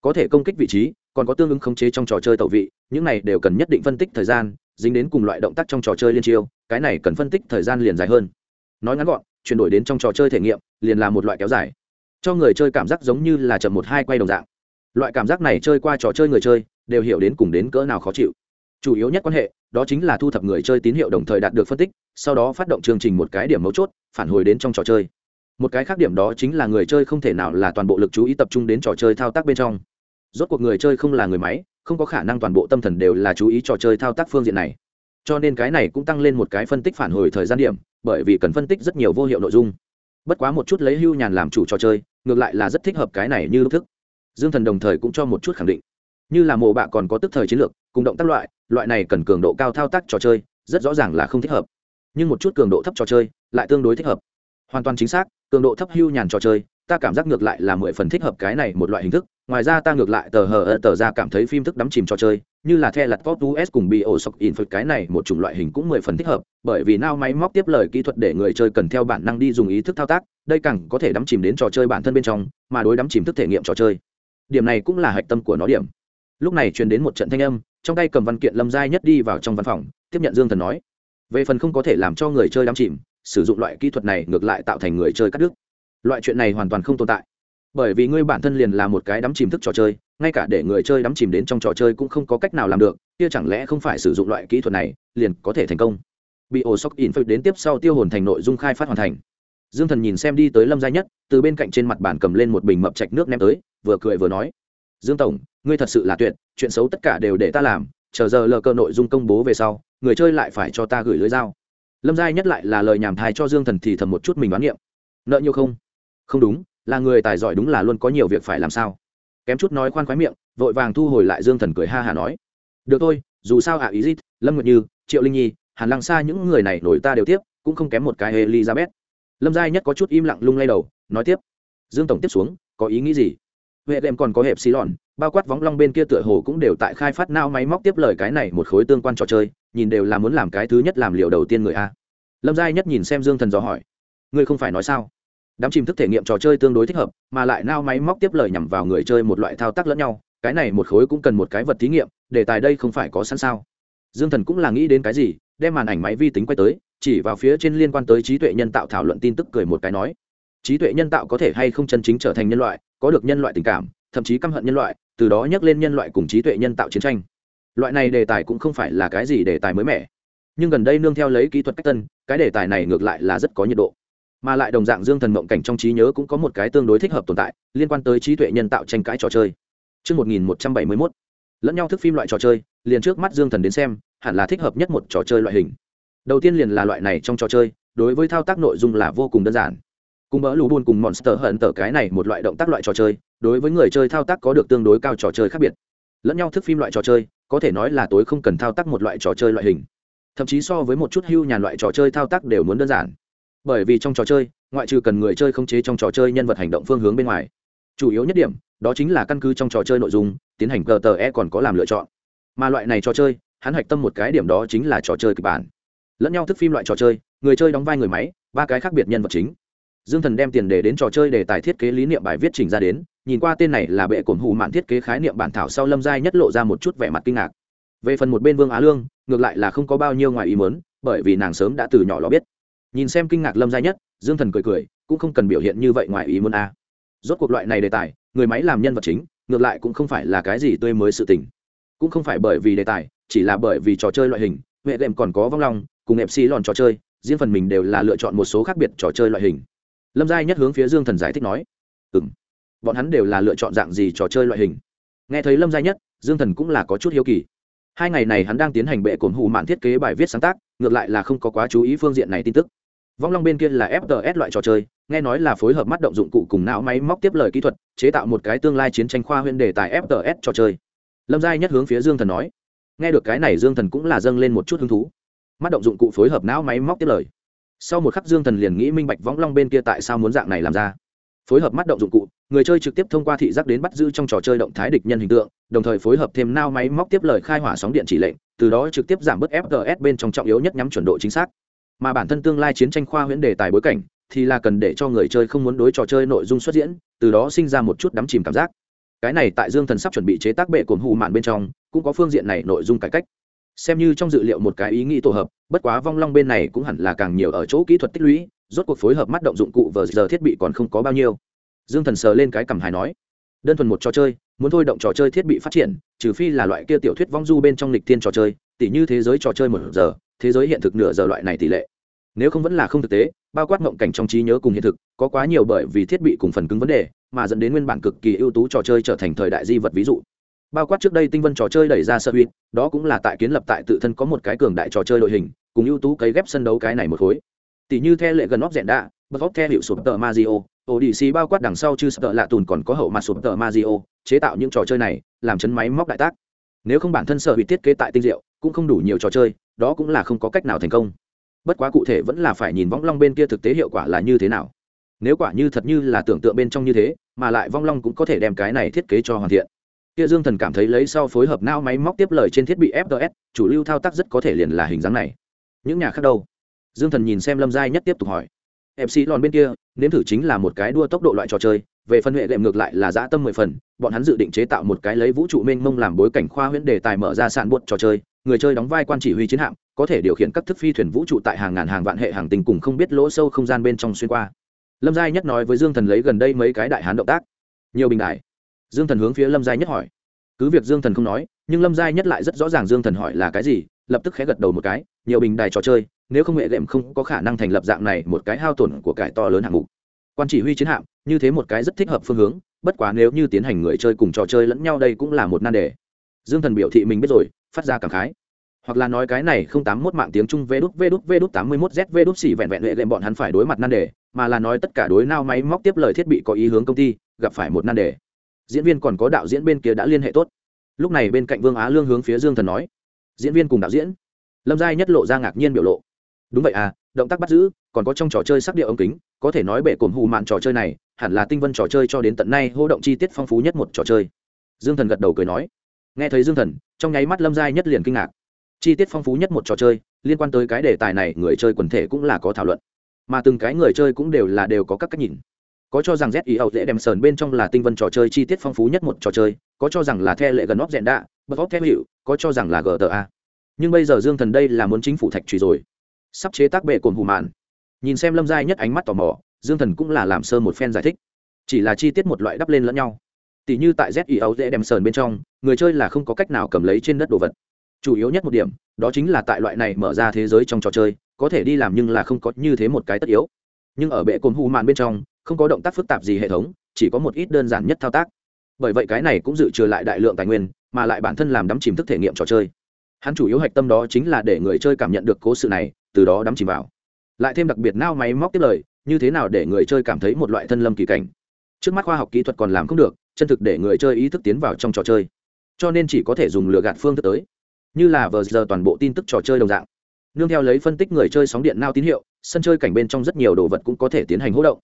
S1: Có thể công kích vị trí, còn có tương ứng khống chế trong trò chơi tẩu vị, những này đều cần nhất định phân tích thời gian, dính đến cùng loại động tác trong trò chơi liên chiêu, cái này cần phân tích thời gian liền dài hơn. Nói ngắn gọn, chuyển đổi đến trong trò chơi thể nghiệm, liền là một loại kéo dài. Cho người chơi cảm giác giống như là chậm một hai quay đồng dạng. Loại cảm giác này chơi qua trò chơi người chơi, đều hiểu đến cùng đến cỡ nào khó chịu. Chủ yếu nhất quan hệ, đó chính là thu thập người chơi tín hiệu đồng thời đạt được phân tích, sau đó phát động chương trình một cái điểm mấu chốt, phản hồi đến trong trò chơi một cái khác điểm đó chính là người chơi không thể nào là toàn bộ lực chú ý tập trung đến trò chơi thao tác bên trong. Rốt cuộc người chơi không là người máy, không có khả năng toàn bộ tâm thần đều là chú ý trò chơi thao tác phương diện này. Cho nên cái này cũng tăng lên một cái phân tích phản hồi thời gian điểm, bởi vì cần phân tích rất nhiều vô hiệu nội dung. Bất quá một chút lấy hưu nhàn làm chủ trò chơi, ngược lại là rất thích hợp cái này như lúc thức. Dương thần đồng thời cũng cho một chút khẳng định. Như là mồ bạ còn có tức thời chiến lược, cùng động tác loại loại này cần cường độ cao thao tác trò chơi, rất rõ ràng là không thích hợp. Nhưng một chút cường độ thấp trò chơi, lại tương đối thích hợp hoàn toàn chính xác, cường độ thấp hưu nhàn trò chơi, ta cảm giác ngược lại là mười phần thích hợp cái này một loại hình thức. Ngoài ra ta ngược lại tờ hờ tờ ra cảm thấy phim thức đắm chìm trò chơi, như là the lặt pop s cùng bị ổ sọc in phật cái này một chủng loại hình cũng mười phần thích hợp, bởi vì nao máy móc tiếp lời kỹ thuật để người chơi cần theo bản năng đi dùng ý thức thao tác, đây càng có thể đắm chìm đến trò chơi bản thân bên trong, mà đối đắm chìm thức thể nghiệm trò chơi. Điểm này cũng là hạch tâm của nó điểm. Lúc này truyền đến một trận thanh âm, trong tay cầm văn kiện lâm giai nhất đi vào trong văn phòng, tiếp nhận dương thần nói, về phần không có thể làm cho người chơi đắm chìm sử dụng loại kỹ thuật này ngược lại tạo thành người chơi cắt đứt. Loại chuyện này hoàn toàn không tồn tại. Bởi vì ngươi bản thân liền là một cái đắm chìm thức trò chơi, ngay cả để người chơi đắm chìm đến trong trò chơi cũng không có cách nào làm được, kia chẳng lẽ không phải sử dụng loại kỹ thuật này, liền có thể thành công. Bị ổ sóc in phật đến tiếp sau tiêu hồn thành nội dung khai phát hoàn thành. Dương thần nhìn xem đi tới lâm gia nhất, từ bên cạnh trên mặt bàn cầm lên một bình mập chạch nước ném tới, vừa cười vừa nói. Dương tổng, ngươi thật sự là tuyệt, chuyện xấu tất cả đều để ta làm, chờ giờ lờ cơ nội dung công bố về sau, người chơi lại phải cho ta gửi lưới dao lâm giai nhất lại là lời nhảm thai cho dương thần thì thầm một chút mình đoán niệm nợ nhiều không? Không đúng, là người tài giỏi đúng là luôn có nhiều việc phải làm sao? Kém chút nói khoan khoái miệng, vội vàng thu hồi lại dương thần cười ha hả nói. Được thôi, dù sao ạ ý dít lâm nguyệt như, triệu linh nhi, hàn lăng xa những người này nổi ta đều tiếp, cũng không kém một cái elizabeth. Lâm giai nhất có chút im lặng lung lay đầu, nói tiếp. Dương tổng tiếp xuống, có ý nghĩ gì? Huệ đệm còn có hẹp xì lòn bao quát vóng long bên kia tựa hồ cũng đều tại khai phát nao máy móc tiếp lời cái này một khối tương quan trò chơi nhìn đều là muốn làm cái thứ nhất làm liệu đầu tiên người a. Lâm giai nhất nhìn xem dương thần dò hỏi, ngươi không phải nói sao? Đám chìm thức thể nghiệm trò chơi tương đối thích hợp, mà lại nao máy móc tiếp lời nhằm vào người chơi một loại thao tác lẫn nhau, cái này một khối cũng cần một cái vật thí nghiệm, để tài đây không phải có sẵn sao. Dương thần cũng là nghĩ đến cái gì, đem màn ảnh máy vi tính quay tới, chỉ vào phía trên liên quan tới trí tuệ nhân tạo thảo luận tin tức cười một cái nói, trí tuệ nhân tạo có thể hay không chân chính trở thành nhân loại, có được nhân loại tình cảm, thậm chí căm hận nhân loại, từ đó nhắc lên nhân loại cùng trí tuệ nhân tạo chiến tranh loại này đề tài cũng không phải là cái gì đề tài mới mẻ. Nhưng gần đây nương theo lấy kỹ thuật cách tân cái đề tài này ngược lại là rất có nhiệt độ. Mà lại đồng dạng dương thần mộng cảnh trong trí nhớ cũng có một cái tương đối thích hợp tồn tại liên quan tới trí tuệ nhân tạo tranh cãi trò chơi. Trước 1171, lẫn nhau thức phim loại trò chơi liền trước mắt dương thần đến xem hẳn là thích hợp nhất một trò chơi loại hình. Đầu tiên liền là loại này trong trò chơi đối với thao tác nội dung là vô cùng đơn giản. Cùng bỡ lù buôn cùng monster hận tờ cái này một loại động tác loại trò chơi đối với người chơi thao tác có được tương đối cao trò chơi khác biệt. Lẫn nhau thức phim loại trò chơi có thể nói là tối không cần thao tác một loại trò chơi loại hình. Thậm chí so với một chút hưu nhàn loại trò chơi thao tác đều muốn đơn giản. Bởi vì trong trò chơi, ngoại trừ cần người chơi khống chế trong trò chơi nhân vật hành động phương hướng bên ngoài, chủ yếu nhất điểm, đó chính là căn cứ trong trò chơi nội dung, tiến hành cờ tờ e còn có làm lựa chọn. Mà loại này trò chơi, hắn hạch tâm một cái điểm đó chính là trò chơi kịch bản. Lẫn nhau thức phim loại trò chơi, người chơi đóng vai người máy, ba cái khác biệt nhân vật chính dương thần đem tiền đề đến trò chơi đề tài thiết kế lý niệm bài viết trình ra đến, nhìn qua tên này là bệ cổn hù mạn thiết kế khái niệm bản thảo sau lâm giai nhất lộ ra một chút vẻ mặt kinh ngạc. Về phần một bên vương á lương, ngược lại là không có bao nhiêu ngoài ý mớn bởi vì nàng sớm đã từ nhỏ ló biết. Nhìn xem kinh ngạc lâm giai nhất, dương thần cười cười, cũng không cần biểu hiện như vậy ngoài ý muốn a rốt cuộc loại này đề tài, người máy làm nhân vật chính, ngược lại cũng không phải là cái gì tươi mới sự tình. Cũng không phải bởi vì đề tài, chỉ là bởi vì trò chơi loại hình huệ đệm còn có vong long, cùng ép xì lòn trò chơi, riêng phần mình đều là lựa chọn một số khác biệt trò chơi loại hình lâm giai nhất hướng phía dương thần giải thích nói. Ừ m bọn hắn đều là lựa chọn dạng gì trò chơi loại hình? Nghe thấy lâm giai nhất dương thần cũng là có chút hiếu kỳ. Hai ngày này hắn đang tiến hành bệ cồn hù mạn thiết kế bài viết sáng tác ngược lại là không có quá chú ý phương diện này tin tức. Vong long bên kia là fts loại trò chơi nghe nói là phối hợp mắt động dụng cụ cùng não máy móc tiếp lời kỹ thuật chế tạo một cái tương lai chiến tranh khoa huyễn đề tài fts trò chơi. Lâm giai nhất hướng phía dương thần nói. Nghe được cái này dương thần cũng là dâng lên một chút hứng thú. Mắt động dụng cụ phối hợp não máy móc tiếp lời sau một khắc dương thần liền nghĩ minh bạch võng long bên kia tại sao muốn dạng này làm ra. Phối hợp mắt động dụng cụ, người chơi trực tiếp thông qua thị giác đến bắt giữ trong trò chơi động thái địch nhân hình tượng, đồng thời phối hợp thêm nao máy móc tiếp lời khai hỏa sóng điện chỉ lệnh, từ đó trực tiếp giảm bớt fgs bên trong trọng yếu nhất nhắm chuẩn độ chính xác. Mà bản thân tương lai chiến tranh khoa huyễn đề tài bối cảnh, thì là cần để cho người chơi không muốn đối trò chơi nội dung xuất diễn, từ đó sinh ra một chút đắm chìm cảm giác. Cái này tại dương thần sắp chuẩn bị chế tác bệ cồn hù mạn bên trong, cũng có phương diện này nội dung cải cách xem như trong dự liệu một cái ý nghĩ tổ hợp, bất quá vong long bên này cũng hẳn là càng nhiều ở chỗ kỹ thuật tích lũy, rốt cuộc phối hợp mắt động dụng cụ vờ giờ thiết bị còn không có bao nhiêu. Dương thần sờ lên cái cằm hài nói, đơn thuần một trò chơi, muốn thôi động trò chơi thiết bị phát triển, trừ phi là loại kia tiểu thuyết vong du bên trong lịch thiên trò chơi, tỉ như thế giới trò chơi một giờ, thế giới hiện thực nửa giờ loại này tỷ lệ. Nếu không vẫn là không thực tế, bao quát mộng cảnh trong trí nhớ cùng hiện thực, có quá nhiều bởi vì thiết bị cùng phần cứng vấn đề, mà dẫn đến nguyên bản cực kỳ ưu tú trò chơi trở thành thời đại di vật ví dụ bao quát trước đây tinh vân trò chơi đẩy ra sơ huyết đó cũng là tại kiến lập tại tự thân có một cái cường đại trò chơi đội hình, cùng ưu tú cấy ghép sân đấu cái này một khối. Tỷ như theo lệ gần óc rẽn đạ bất óc theo hiệu sụp tờ mazio odyssey bao quát đằng sau chư sợ lạ tùn còn có hậu mặt sụp tờ mazio chế tạo những trò chơi này, làm chấn máy móc đại tác. Nếu không bản thân sở hữu thiết kế tại tinh diệu, cũng không đủ nhiều trò chơi, đó cũng là không có cách nào thành công. Bất quá cụ thể vẫn là phải nhìn võng long bên kia thực tế hiệu quả là như thế nào. Nếu quả như thật như là tưởng tượng bên trong như thế, mà lại vong long cũng có thể đem cái này thiết kế cho hoàn thiện kia dương thần cảm thấy lấy sau phối hợp nao máy móc tiếp lời trên thiết bị fts chủ lưu thao tác rất có thể liền là hình dáng này. Những nhà khác đâu? Dương thần nhìn xem lâm giai nhất tiếp tục hỏi. Mc lòn bên kia, nếm thử chính là một cái đua tốc độ loại trò chơi, về phân hệ đệm ngược lại là dã tâm mười phần, bọn hắn dự định chế tạo một cái lấy vũ trụ mênh mông làm bối cảnh khoa huyễn đề tài mở ra sàn buốt trò chơi, người chơi đóng vai quan chỉ huy chiến hạm, có thể điều khiển các thức phi thuyền vũ trụ tại hàng ngàn hàng vạn hệ hàng tinh cùng không biết lỗ sâu không gian bên trong xuyên qua. Lâm giai nhất nói với dương thần lấy gần đây mấy cái đại hán động tác. Nhiều bình đại dương thần hướng phía lâm giai nhất hỏi. Cứ việc dương thần không nói, nhưng lâm giai nhất lại rất rõ ràng dương thần hỏi là cái gì, lập tức khẽ gật đầu một cái, nhiều bình đài trò chơi, nếu không hệ đệm không có khả năng thành lập dạng này một cái hao tổn của cải to lớn hạng mục. Quan chỉ huy chiến hạm, như thế một cái rất thích hợp phương hướng, bất quá nếu như tiến hành người chơi cùng trò chơi lẫn nhau đây cũng là một nan đề. Dương thần biểu thị mình biết rồi, phát ra cảm khái. Hoặc là nói cái này không tám mốt mạng tiếng trung vê đút vê đút vê đút tám mươi mốt z vê đút xỉ vẹn vẹn hệ lệm bọn hắn phải đối mặt nan đề, mà là nói tất cả đối nao máy móc tiếp lời thiết bị có ý hướng công ty, gặp phải một nan đề diễn viên còn có đạo diễn bên kia đã liên hệ tốt. Lúc này bên cạnh vương á lương hướng phía dương thần nói, diễn viên cùng đạo diễn. Lâm giai nhất lộ ra ngạc nhiên biểu lộ. Đúng vậy à động tác bắt giữ, còn có trong trò chơi sắc địa ống kính, có thể nói bể cồn hù mạn trò chơi này, hẳn là tinh vân trò chơi cho đến tận nay hô động chi tiết phong phú nhất một trò chơi. Dương thần gật đầu cười nói. Nghe thấy dương thần, trong nháy mắt lâm giai nhất liền kinh ngạc. Chi tiết phong phú nhất một trò chơi, liên quan tới cái đề tài này người chơi quần thể cũng là có thảo luận. Mà từng cái người chơi cũng đều là đều có các cách nhìn có cho rằng z ý ẩu dễ đem sờn bên trong là tinh vân trò chơi chi tiết phong phú nhất một trò chơi, có cho rằng là the lệ gần óc rẽn đạ bất óc theo hiệu có cho rằng là gta nhưng bây giờ dương thần đây là muốn chính phủ thạch trùy rồi. Sắp chế tác bệ cồn hù mạn. Nhìn xem lâm giai nhất ánh mắt tò mò, dương thần cũng là làm sơ một phen giải thích. Chỉ là chi tiết một loại đắp lên lẫn nhau. Tỷ như tại zio dễ đem sờn bên trong, người chơi là không có cách nào cầm lấy trên đất đồ vật. Chủ yếu nhất một điểm, đó chính là tại loại này mở ra thế giới trong trò chơi, có thể đi làm nhưng là không có như thế một cái tất yếu. Nhưng ở bệ cồn hù mạn bên trong không có động tác phức tạp gì hệ thống, chỉ có một ít đơn giản nhất thao tác. Bởi vậy cái này cũng dự trừ lại đại lượng tài nguyên, mà lại bản thân làm đắm chìm thức thể nghiệm trò chơi. Hắn chủ yếu hạch tâm đó chính là để người chơi cảm nhận được cố sự này, từ đó đắm chìm vào. Lại thêm đặc biệt nao máy móc tiếp lời, như thế nào để người chơi cảm thấy một loại thân lâm kỳ cảnh. Trước mắt khoa học kỹ thuật còn làm không được, chân thực để người chơi ý thức tiến vào trong trò chơi. Cho nên chỉ có thể dùng lừa gạt phương thức tới. Như là vờ giờ toàn bộ tin tức trò chơi đồng dạng. Nương theo lấy phân tích người chơi sóng điện nao tín hiệu, sân chơi cảnh bên trong rất nhiều đồ vật cũng có thể tiến hành hỗ động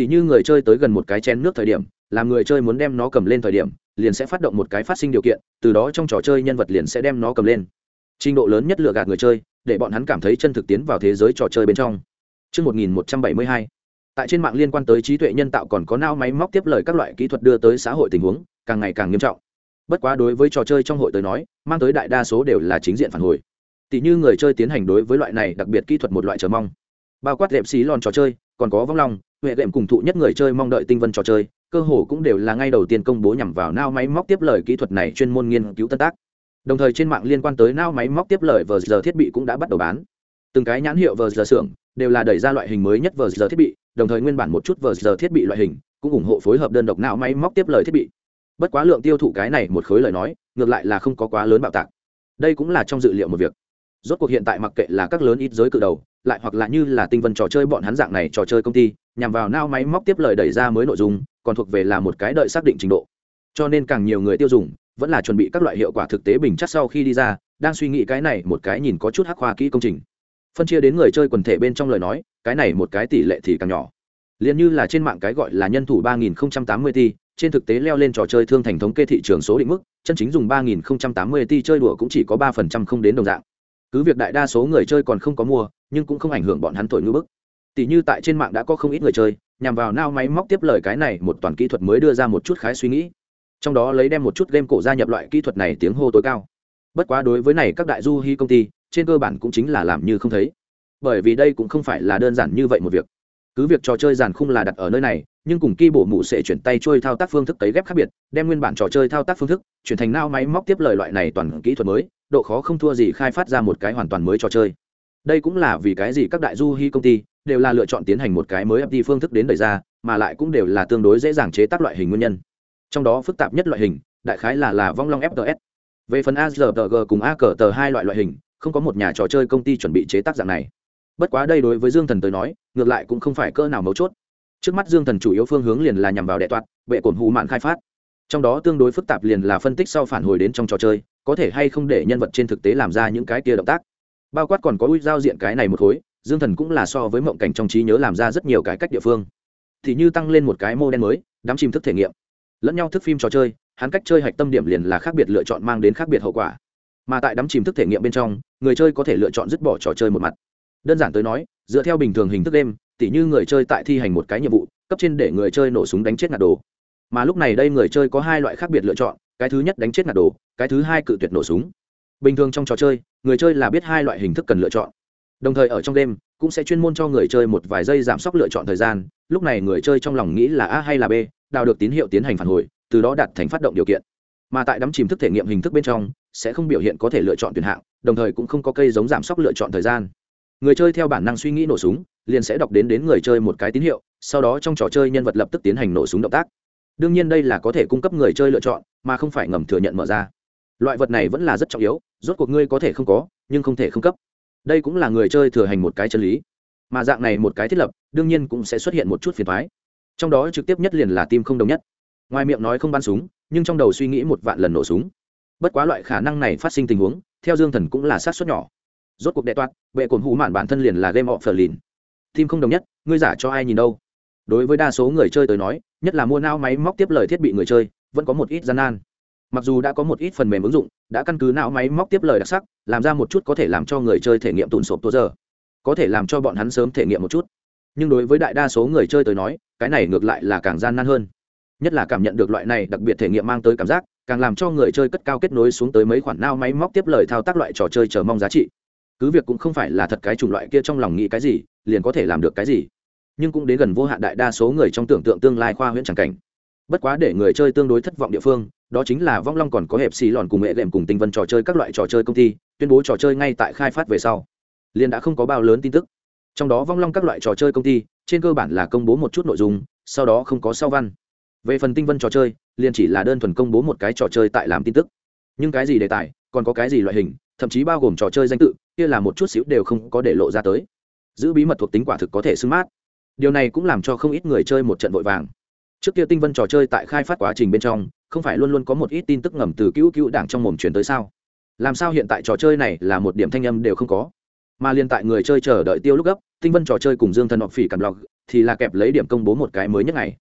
S1: tỷ như người chơi tới gần một cái chén nước thời điểm làm người chơi muốn đem nó cầm lên thời điểm liền sẽ phát động một cái phát sinh điều kiện từ đó trong trò chơi nhân vật liền sẽ đem nó cầm lên. Trình độ lớn nhất lừa gạt người chơi để bọn hắn cảm thấy chân thực tiến vào thế giới trò chơi bên trong. Trước 1172, tại trên mạng liên quan tới trí tuệ nhân tạo còn có nao máy móc tiếp lời các loại kỹ thuật đưa tới xã hội tình huống càng ngày càng nghiêm trọng. Bất quá đối với trò chơi trong hội tới nói mang tới đại đa số đều là chính diện phản hồi. Tỷ như người chơi tiến hành đối với loại này đặc biệt kỹ thuật một loại chờ mong. Bao quát đẹp xí lòn trò chơi còn có vong long huệ đệm cùng thụ nhất người chơi mong đợi tinh vân trò chơi, cơ hồ cũng đều là ngay đầu tiên công bố nhằm vào nao máy móc tiếp lời kỹ thuật này chuyên môn nghiên cứu tân tác. Đồng thời trên mạng liên quan tới nao máy móc tiếp lời vờ giờ thiết bị cũng đã bắt đầu bán. Từng cái nhãn hiệu vờ giờ xưởng đều là đẩy ra loại hình mới nhất vờ giờ thiết bị, đồng thời nguyên bản một chút vờ giờ thiết bị loại hình cũng ủng hộ phối hợp đơn độc não máy móc tiếp lời thiết bị. Bất quá lượng tiêu thụ cái này một khối lời nói, ngược lại là không có quá lớn bạo tạc. Đây cũng là trong dự liệu một việc rốt cuộc hiện tại mặc kệ là các lớn ít giới cự đầu, lại hoặc là như là tinh vân trò chơi bọn hắn dạng này trò chơi công ty, nhằm vào nao máy móc tiếp lời đẩy ra mới nội dung, còn thuộc về là một cái đợi xác định trình độ. Cho nên càng nhiều người tiêu dùng vẫn là chuẩn bị các loại hiệu quả thực tế bình chắc sau khi đi ra, đang suy nghĩ cái này một cái nhìn có chút hắc hoa kỹ công trình. Phân chia đến người chơi quần thể bên trong lời nói, cái này một cái tỷ lệ thì càng nhỏ. Liền như là trên mạng cái gọi là nhân thủ ba nghìn tám mươi ti trên thực tế leo lên trò chơi thương thành thống kê thị trường số định mức, chân chính dùng ba nghìn tám mươi ti chơi đùa cũng chỉ có ba phần trăm không đến đồng dạng cứ việc đại đa số người chơi còn không có mua, nhưng cũng không ảnh hưởng bọn hắn thổi ngữ bức. Tỷ như tại trên mạng đã có không ít người chơi, nhằm vào nao máy móc tiếp lời cái này một toàn kỹ thuật mới đưa ra một chút khái suy nghĩ. Trong đó lấy đem một chút game cổ gia nhập loại kỹ thuật này tiếng hô tối cao. Bất quá đối với này các đại du hy công ty, trên cơ bản cũng chính là làm như không thấy. Bởi vì đây cũng không phải là đơn giản như vậy một việc. Cứ việc trò chơi giàn khung là đặt ở nơi này, nhưng cùng ki bổ mụ sẽ chuyển tay trôi thao tác phương thức cấy ghép khác biệt, đem nguyên bản trò chơi thao tác phương thức chuyển thành nao máy móc tiếp lời loại này toàn kỹ thuật mới độ khó không thua gì khai phát ra một cái hoàn toàn mới trò chơi. Đây cũng là vì cái gì các đại du hy công ty đều là lựa chọn tiến hành một cái mới fd phương thức đến đẩy ra, mà lại cũng đều là tương đối dễ dàng chế tác loại hình nguyên nhân. Trong đó phức tạp nhất loại hình, đại khái là là vong long fts về phần azrg cùng a cờ tờ hai loại loại hình, không có một nhà trò chơi công ty chuẩn bị chế tác dạng này. Bất quá đây đối với dương thần tới nói, ngược lại cũng không phải cỡ nào mấu chốt. Trước mắt dương thần chủ yếu phương hướng liền là nhằm vào đệ toạt vệ cổn hù mạn khai phát trong đó tương đối phức tạp liền là phân tích sau phản hồi đến trong trò chơi, có thể hay không để nhân vật trên thực tế làm ra những cái kia động tác. Bao quát còn có ui giao diện cái này một khối, dương thần cũng là so với mộng cảnh trong trí nhớ làm ra rất nhiều cái cách địa phương. Thì như tăng lên một cái mô đen mới, đám chìm thức thể nghiệm. Lẫn nhau thức phim trò chơi, hắn cách chơi hạch tâm điểm liền là khác biệt lựa chọn mang đến khác biệt hậu quả. Mà tại đắm chìm thức thể nghiệm bên trong, người chơi có thể lựa chọn dứt bỏ trò chơi một mặt. Đơn giản tới nói, dựa theo bình thường hình thức đêm, tỉ như người chơi tại thi hành một cái nhiệm vụ, cấp trên để người chơi nổ súng đánh chết ngạt đồ mà lúc này đây người chơi có hai loại khác biệt lựa chọn, cái thứ nhất đánh chết ngạt đồ, cái thứ hai cự tuyệt nổ súng. Bình thường trong trò chơi, người chơi là biết hai loại hình thức cần lựa chọn. Đồng thời ở trong đêm cũng sẽ chuyên môn cho người chơi một vài giây giảm sốc lựa chọn thời gian, lúc này người chơi trong lòng nghĩ là a hay là b, đào được tín hiệu tiến hành phản hồi, từ đó đạt thành phát động điều kiện. Mà tại đắm chìm thức thể nghiệm hình thức bên trong, sẽ không biểu hiện có thể lựa chọn tuyển hạng, đồng thời cũng không có cây giống giảm sốc lựa chọn thời gian. Người chơi theo bản năng suy nghĩ nổ súng, liền sẽ đọc đến đến người chơi một cái tín hiệu, sau đó trong trò chơi nhân vật lập tức tiến hành nổ súng động tác đương nhiên đây là có thể cung cấp người chơi lựa chọn, mà không phải ngầm thừa nhận mở ra. Loại vật này vẫn là rất trọng yếu, rốt cuộc ngươi có thể không có, nhưng không thể không cấp. Đây cũng là người chơi thừa hành một cái chân lý. Mà dạng này một cái thiết lập, đương nhiên cũng sẽ xuất hiện một chút phiền thoái trong đó trực tiếp nhất liền là tim không đồng nhất. Ngoài miệng nói không bắn súng, nhưng trong đầu suy nghĩ một vạn lần nổ súng. Bất quá loại khả năng này phát sinh tình huống, theo dương thần cũng là sát xuất nhỏ. Rốt cuộc đệ toát vệ cồn hủ mạn bản thân liền là game of the lìn. Tim không đồng nhất, ngươi giả cho ai nhìn đâu? Đối với đa số người chơi tới nói nhất là mua nao máy móc tiếp lời thiết bị người chơi, vẫn có một ít gian nan. Mặc dù đã có một ít phần mềm ứng dụng, đã căn cứ não máy móc tiếp lời đặc sắc, làm ra một chút có thể làm cho người chơi thể nghiệm tùn sộp tua giờ. Có thể làm cho bọn hắn sớm thể nghiệm một chút. Nhưng đối với đại đa số người chơi tới nói, cái này ngược lại là càng gian nan hơn. Nhất là cảm nhận được loại này đặc biệt thể nghiệm mang tới cảm giác, càng làm cho người chơi cất cao kết nối xuống tới mấy khoản nao máy móc tiếp lời thao tác loại trò chơi chờ mong giá trị. Cứ việc cũng không phải là thật cái chủng loại kia trong lòng nghĩ cái gì, liền có thể làm được cái gì nhưng cũng đến gần vô hạn đại đa số người trong tưởng tượng tương lai khoa huyễn tràng cảnh. Bất quá để người chơi tương đối thất vọng địa phương, đó chính là vong long còn có hẹp xì lòn cùng mẹ đệm cùng tinh vân trò chơi các loại trò chơi công ty, tuyên bố trò chơi ngay tại khai phát về sau. Liền đã không có bao lớn tin tức. Trong đó vong long các loại trò chơi công ty, trên cơ bản là công bố một chút nội dung, sau đó không có sau văn. Về phần tinh vân trò chơi, liền chỉ là đơn thuần công bố một cái trò chơi tại làm tin tức. Nhưng cái gì đề tài, còn có cái gì loại hình, thậm chí bao gồm trò chơi danh tự, kia là một chút xíu đều không có để lộ ra tới. Giữ bí mật thuộc tính quả thực có thể xưng mát điều này cũng làm cho không ít người chơi một trận vội vàng. Trước kia tinh vân trò chơi tại khai phát quá trình bên trong, không phải luôn luôn có một ít tin tức ngầm từ cứu cứu đảng trong mồm truyền tới sao? Làm sao hiện tại trò chơi này là một điểm thanh âm đều không có? Mà liên tại người chơi chờ đợi tiêu lúc gấp, tinh vân trò chơi cùng dương thần họp phỉ cầm lọc thì là kẹp lấy điểm công bố một cái mới nhất ngày.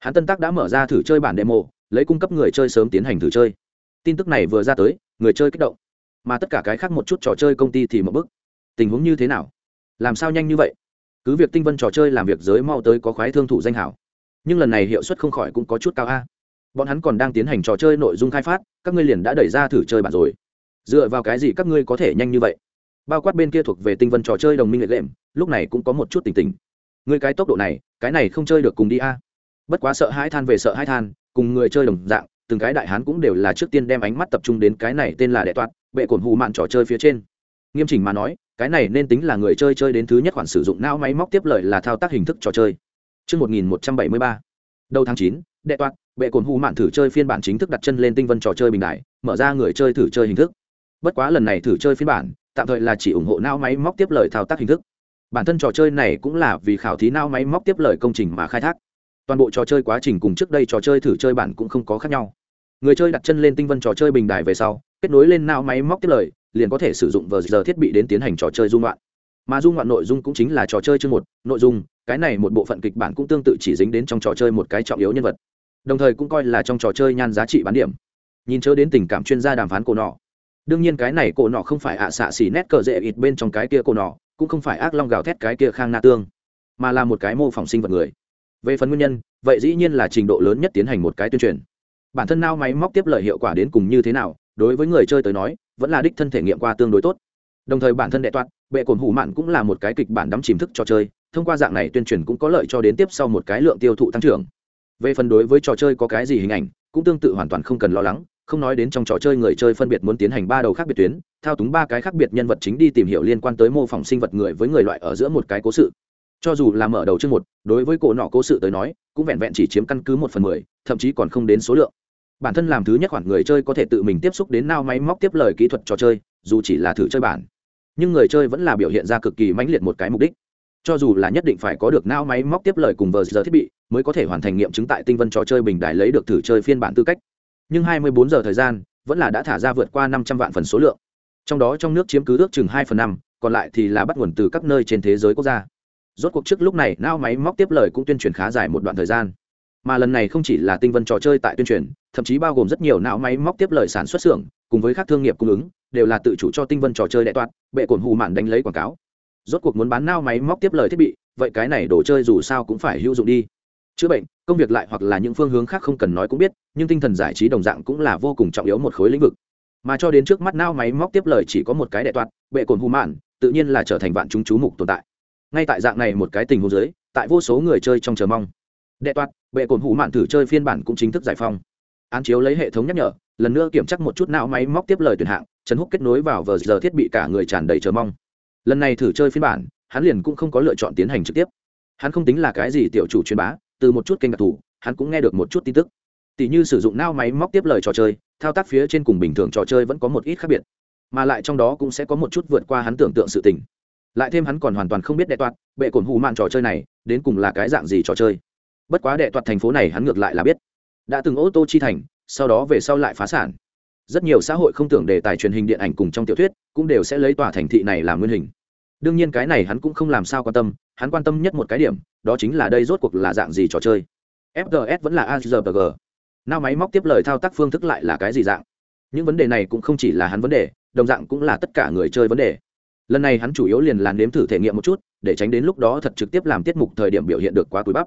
S1: Hắn tân tác đã mở ra thử chơi bản demo, lấy cung cấp người chơi sớm tiến hành thử chơi. Tin tức này vừa ra tới, người chơi kích động. Mà tất cả cái khác một chút trò chơi công ty thì một bức tình huống như thế nào? Làm sao nhanh như vậy? Cứ việc tinh vân trò chơi làm việc giới mau tới có khoái thương thủ danh hảo, nhưng lần này hiệu suất không khỏi cũng có chút cao a. Bọn hắn còn đang tiến hành trò chơi nội dung khai phát, các ngươi liền đã đẩy ra thử chơi bản rồi. Dựa vào cái gì các ngươi có thể nhanh như vậy? Bao quát bên kia thuộc về tinh vân trò chơi đồng minh lệ lệm lúc này cũng có một chút tỉnh tỉnh. Người cái tốc độ này, cái này không chơi được cùng đi a. Bất quá sợ hãi than về sợ hãi than, cùng người chơi đồng dạng, từng cái đại hán cũng đều là trước tiên đem ánh mắt tập trung đến cái này tên là đệ toạt, bệ cổn hù mạn trò chơi phía trên nghiêm chỉnh mà nói cái này nên tính là người chơi chơi đến thứ nhất khoản sử dụng não máy móc tiếp lợi là thao tác hình thức trò chơi Trước 1173, đầu tháng 9, đệ toát, bệ cồn hù mạn thử chơi phiên bản chính thức đặt chân lên tinh vân trò chơi bình đại, mở ra người chơi thử chơi hình thức. Bất quá lần này thử chơi phiên bản, tạm thời là chỉ ủng hộ não máy móc tiếp lời thao tác hình thức. Bản thân trò chơi này cũng là vì khảo thí não máy móc tiếp lời công trình mà khai thác. Toàn bộ trò chơi quá trình cùng trước đây trò chơi thử chơi bản cũng không có khác nhau. Người chơi đặt chân lên tinh vân trò chơi bình đài về sau, kết nối lên não máy móc tiếp lời, liền có thể sử dụng vờ giờ thiết bị đến tiến hành trò chơi dung loạn. Mà dung loạn nội dung cũng chính là trò chơi chương một, nội dung, cái này một bộ phận kịch bản cũng tương tự chỉ dính đến trong trò chơi một cái trọng yếu nhân vật. Đồng thời cũng coi là trong trò chơi nhan giá trị bán điểm. Nhìn chớ đến tình cảm chuyên gia đàm phán cổ nọ. Đương nhiên cái này cổ nọ không phải ạ xạ xỉ nét cờ dễ ít bên trong cái kia cổ nọ, cũng không phải ác long gào thét cái kia khang na tương, mà là một cái mô phỏng sinh vật người. Về phần nguyên nhân, vậy dĩ nhiên là trình độ lớn nhất tiến hành một cái tuyên truyền. Bản thân nao máy móc tiếp lợi hiệu quả đến cùng như thế nào, đối với người chơi tới nói vẫn là đích thân thể nghiệm qua tương đối tốt. Đồng thời bản thân đệ toát bệ cồn hủ mạn cũng là một cái kịch bản đắm chìm thức trò chơi, thông qua dạng này tuyên truyền cũng có lợi cho đến tiếp sau một cái lượng tiêu thụ tăng trưởng. Về phần đối với trò chơi có cái gì hình ảnh, cũng tương tự hoàn toàn không cần lo lắng, không nói đến trong trò chơi người chơi phân biệt muốn tiến hành ba đầu khác biệt tuyến, thao túng ba cái khác biệt nhân vật chính đi tìm hiểu liên quan tới mô phỏng sinh vật người với người loại ở giữa một cái cố sự. Cho dù là mở đầu chương một, đối với cổ nọ cố sự tới nói, cũng vẹn vẹn chỉ chiếm căn cứ một phần mười, thậm chí còn không đến số lượng bản thân làm thứ nhất khoản người chơi có thể tự mình tiếp xúc đến nao máy móc tiếp lời kỹ thuật trò chơi dù chỉ là thử chơi bản. Nhưng người chơi vẫn là biểu hiện ra cực kỳ mãnh liệt một cái mục đích. Cho dù là nhất định phải có được nao máy móc tiếp lời cùng vờ giờ thiết bị mới có thể hoàn thành nghiệm chứng tại tinh vân trò chơi bình đài lấy được thử chơi phiên bản tư cách. Nhưng 24 giờ thời gian vẫn là đã thả ra vượt qua 500 vạn phần số lượng. Trong đó trong nước chiếm cứ ước chừng 2 phần 5, còn lại thì là bắt nguồn từ các nơi trên thế giới quốc gia. Rốt cuộc trước lúc này nao máy móc tiếp lời cũng tuyên truyền khá dài một đoạn thời gian. Mà lần này không chỉ là tinh vân trò chơi tại tuyên truyền thậm chí bao gồm rất nhiều não máy móc tiếp lời sản xuất xưởng, cùng với các thương nghiệp cung ứng, đều là tự chủ cho tinh vân trò chơi đại toạt bệ cồn hù mạn đánh lấy quảng cáo. Rốt cuộc muốn bán nao máy móc tiếp lời thiết bị, vậy cái này đồ chơi dù sao cũng phải hữu dụng đi. Chữa bệnh, công việc lại hoặc là những phương hướng khác không cần nói cũng biết, nhưng tinh thần giải trí đồng dạng cũng là vô cùng trọng yếu một khối lĩnh vực. Mà cho đến trước mắt nao máy móc tiếp lời chỉ có một cái đại toạt bệ cồn hù mạn, tự nhiên là trở thành vạn chúng chú mục tồn tại. Ngay tại dạng này một cái tình huống dưới, tại vô số người chơi trong chờ mong. Đệ toạt bệ cồn hù mạn thử chơi phiên bản cũng chính thức giải phong án chiếu lấy hệ thống nhắc nhở, lần nữa kiểm tra một chút não máy móc tiếp lời tuyển hạng, trần húc kết nối vào vờ giờ thiết bị cả người tràn đầy chờ mong. Lần này thử chơi phiên bản, hắn liền cũng không có lựa chọn tiến hành trực tiếp. Hắn không tính là cái gì tiểu chủ truyền bá, từ một chút kênh đặc thù, hắn cũng nghe được một chút tin tức. Tỷ như sử dụng nao máy móc tiếp lời trò chơi, thao tác phía trên cùng bình thường trò chơi vẫn có một ít khác biệt, mà lại trong đó cũng sẽ có một chút vượt qua hắn tưởng tượng sự tình. Lại thêm hắn còn hoàn toàn không biết đệ toạt, bệ cồn hù mạn trò chơi này, đến cùng là cái dạng gì trò chơi. Bất quá đệ toạt thành phố này hắn ngược lại là biết đã từng ô tô chi thành, sau đó về sau lại phá sản. Rất nhiều xã hội không tưởng đề tài truyền hình điện ảnh cùng trong tiểu thuyết, cũng đều sẽ lấy tòa thành thị này làm nguyên hình. Đương nhiên cái này hắn cũng không làm sao quan tâm, hắn quan tâm nhất một cái điểm, đó chính là đây rốt cuộc là dạng gì trò chơi. Fgs vẫn là azrg nao máy móc tiếp lời thao tác phương thức lại là cái gì dạng? Những vấn đề này cũng không chỉ là hắn vấn đề, đồng dạng cũng là tất cả người chơi vấn đề. Lần này hắn chủ yếu liền là nếm thử thể nghiệm một chút, để tránh đến lúc đó thật trực tiếp làm tiết mục thời điểm biểu hiện được quá túi bắp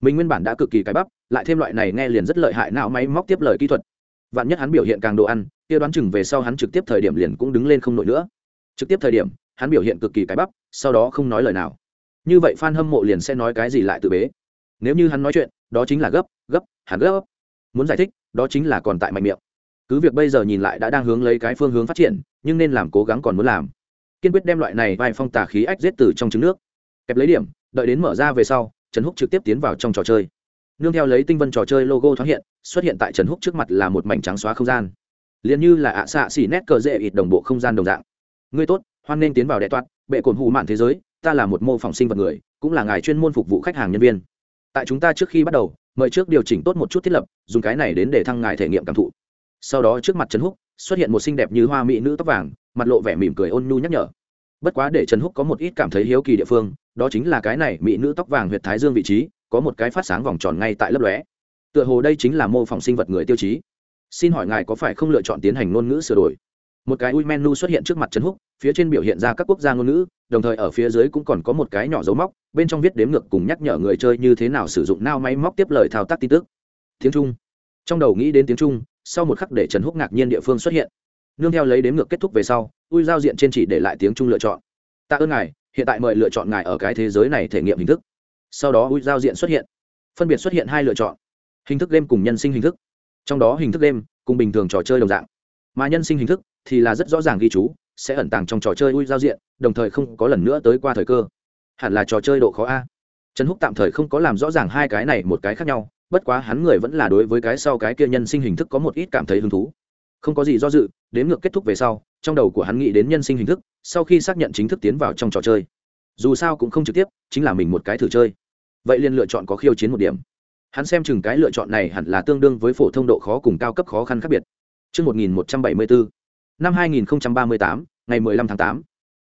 S1: mình nguyên bản đã cực kỳ cái bắp, lại thêm loại này nghe liền rất lợi hại não máy móc tiếp lời kỹ thuật. Vạn nhất hắn biểu hiện càng đồ ăn, kia đoán chừng về sau hắn trực tiếp thời điểm liền cũng đứng lên không nổi nữa. Trực tiếp thời điểm, hắn biểu hiện cực kỳ cái bắp, sau đó không nói lời nào. Như vậy f a n hâm mộ liền sẽ nói cái gì lại tự bế. Nếu như hắn nói chuyện, đó chính là gấp gấp hắn gấp. Muốn giải thích, đó chính là còn tại mạnh miệng. Cứ việc bây giờ nhìn lại đã đang hướng lấy cái phương hướng phát triển, nhưng nên làm cố gắng còn muốn làm. Kiên quyết đem loại này vai phong tà khí ách giết từ trong trứng nước. Kẹp lấy điểm, đợi đến mở ra về sau trần húc trực tiếp tiến vào trong trò chơi. Nương theo lấy tinh vân trò chơi logo thoáng hiện, xuất hiện tại trần húc trước mặt là một mảnh trắng xóa không gian. Liền như là ạ xạ xỉ nét cờ dễ ít đồng bộ không gian đồng dạng. Ngươi tốt, hoan nên tiến vào đệ toát, bệ cồn hù mạn thế giới, ta là một mô phỏng sinh vật người, cũng là ngài chuyên môn phục vụ khách hàng nhân viên. Tại chúng ta trước khi bắt đầu, mời trước điều chỉnh tốt một chút thiết lập, dùng cái này đến để thăng ngài thể nghiệm cảm thụ. Sau đó trước mặt trần húc, xuất hiện một xinh đẹp như hoa mỹ nữ tóc vàng, mặt lộ vẻ mỉm cười ôn nhu nhắc nhở. Bất quá để trần húc có một ít cảm thấy hiếu kỳ địa phương đó chính là cái này mỹ nữ tóc vàng huyệt thái dương vị trí, có một cái phát sáng vòng tròn ngay tại lớp lóe. Tựa hồ đây chính là mô phỏng sinh vật người tiêu chí. Xin hỏi ngài có phải không lựa chọn tiến hành ngôn ngữ sửa đổi? Một cái ui menu xuất hiện trước mặt trần húc, phía trên biểu hiện ra các quốc gia ngôn ngữ, đồng thời ở phía dưới cũng còn có một cái nhỏ dấu móc, bên trong viết đếm ngược cùng nhắc nhở người chơi như thế nào sử dụng nao máy móc tiếp lời thao tác tin tức. Tiếng trung. Trong đầu nghĩ đến tiếng trung, sau một khắc để trần húc ngạc nhiên địa phương xuất hiện. Nương theo lấy đếm ngược kết thúc về sau, ui giao diện trên chỉ để lại tiếng trung lựa chọn. Tạ ơn ngài hiện tại mời lựa chọn ngài ở cái thế giới này thể nghiệm hình thức. Sau đó ui giao diện xuất hiện. Phân biệt xuất hiện hai lựa chọn. Hình thức game cùng nhân sinh hình thức. Trong đó hình thức game cùng bình thường trò chơi đồng dạng. Mà nhân sinh hình thức thì là rất rõ ràng ghi chú, sẽ ẩn tàng trong trò chơi ui giao diện, đồng thời không có lần nữa tới qua thời cơ. Hẳn là trò chơi độ khó a. Trần húc tạm thời không có làm rõ ràng hai cái này một cái khác nhau, bất quá hắn người vẫn là đối với cái sau cái kia nhân sinh hình thức có một ít cảm thấy hứng thú. Không có gì do dự, đến ngược kết thúc về sau trong đầu của hắn nghĩ đến nhân sinh hình thức sau khi xác nhận chính thức tiến vào trong trò chơi. Dù sao cũng không trực tiếp chính là mình một cái thử chơi. Vậy liền lựa chọn có khiêu chiến một điểm. Hắn xem chừng cái lựa chọn này hẳn là tương đương với phổ thông độ khó cùng cao cấp khó khăn khác biệt. Trước 1174, năm 2038, ngày 15 tháng 8,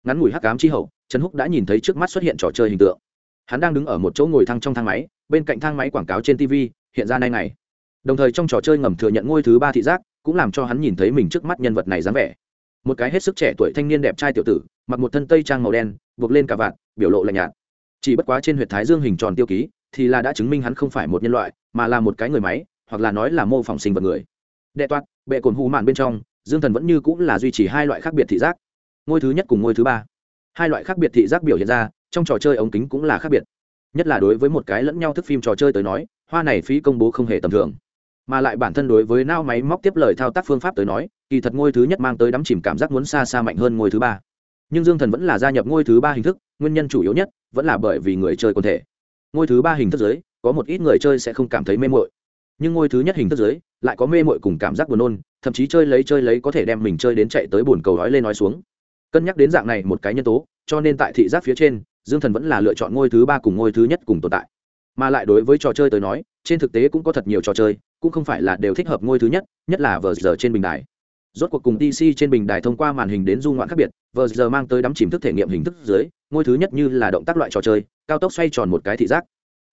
S1: ngắn ngủi hắc ám chi hậu, Trần Húc đã nhìn thấy trước mắt xuất hiện trò chơi hình tượng. Hắn đang đứng ở một chỗ ngồi thang trong thang máy, bên cạnh thang máy quảng cáo trên TV hiện ra nay này, Đồng thời trong trò chơi ngầm thừa nhận ngôi thứ ba thị giác, cũng làm cho hắn nhìn thấy mình trước mắt nhân vật này dáng vẻ. Một cái hết sức trẻ tuổi thanh niên đẹp trai tiểu tử, mặc một thân tây trang màu đen, buộc lên cả vạt, biểu lộ lạnh nhạt. Chỉ bất quá trên huyệt thái dương hình tròn tiêu ký, thì là đã chứng minh hắn không phải một nhân loại, mà là một cái người máy, hoặc là nói là mô phỏng sinh vật người. Đệ toát, bệ cồn hù mạn bên trong, Dương Thần vẫn như cũng là duy trì hai loại khác biệt thị giác. Ngôi thứ nhất cùng ngôi thứ ba. Hai loại khác biệt thị giác biểu hiện ra, trong trò chơi ống kính cũng là khác biệt. Nhất là đối với một cái lẫn nhau thức phim trò chơi tới nói, hoa này phí công bố không hề tầm thường mà lại bản thân đối với nao máy móc tiếp lời thao tác phương pháp tới nói, kỳ thật ngôi thứ nhất mang tới đắm chìm cảm giác muốn xa xa mạnh hơn ngôi thứ ba. Nhưng dương thần vẫn là gia nhập ngôi thứ ba hình thức, nguyên nhân chủ yếu nhất vẫn là bởi vì người chơi quần thể. Ngôi thứ ba hình thức giới, có một ít người chơi sẽ không cảm thấy mê mội nhưng ngôi thứ nhất hình thức giới lại có mê mội cùng cảm giác buồn nôn, thậm chí chơi lấy chơi lấy có thể đem mình chơi đến chạy tới bồn cầu nói lên nói xuống. Cân nhắc đến dạng này một cái nhân tố, cho nên tại thị giác phía trên, dương thần vẫn là lựa chọn ngôi thứ ba cùng ngôi thứ nhất cùng tồn tại mà lại đối với trò chơi tới nói, trên thực tế cũng có thật nhiều trò chơi, cũng không phải là đều thích hợp ngôi thứ nhất nhất là vờ giờ trên bình đài. Rốt cuộc cùng dc trên bình đài thông qua màn hình đến du ngoạn khác biệt, vờ giờ mang tới đắm chìm thức thể nghiệm hình thức dưới, ngôi thứ nhất như là động tác loại trò chơi, cao tốc xoay tròn một cái thị giác.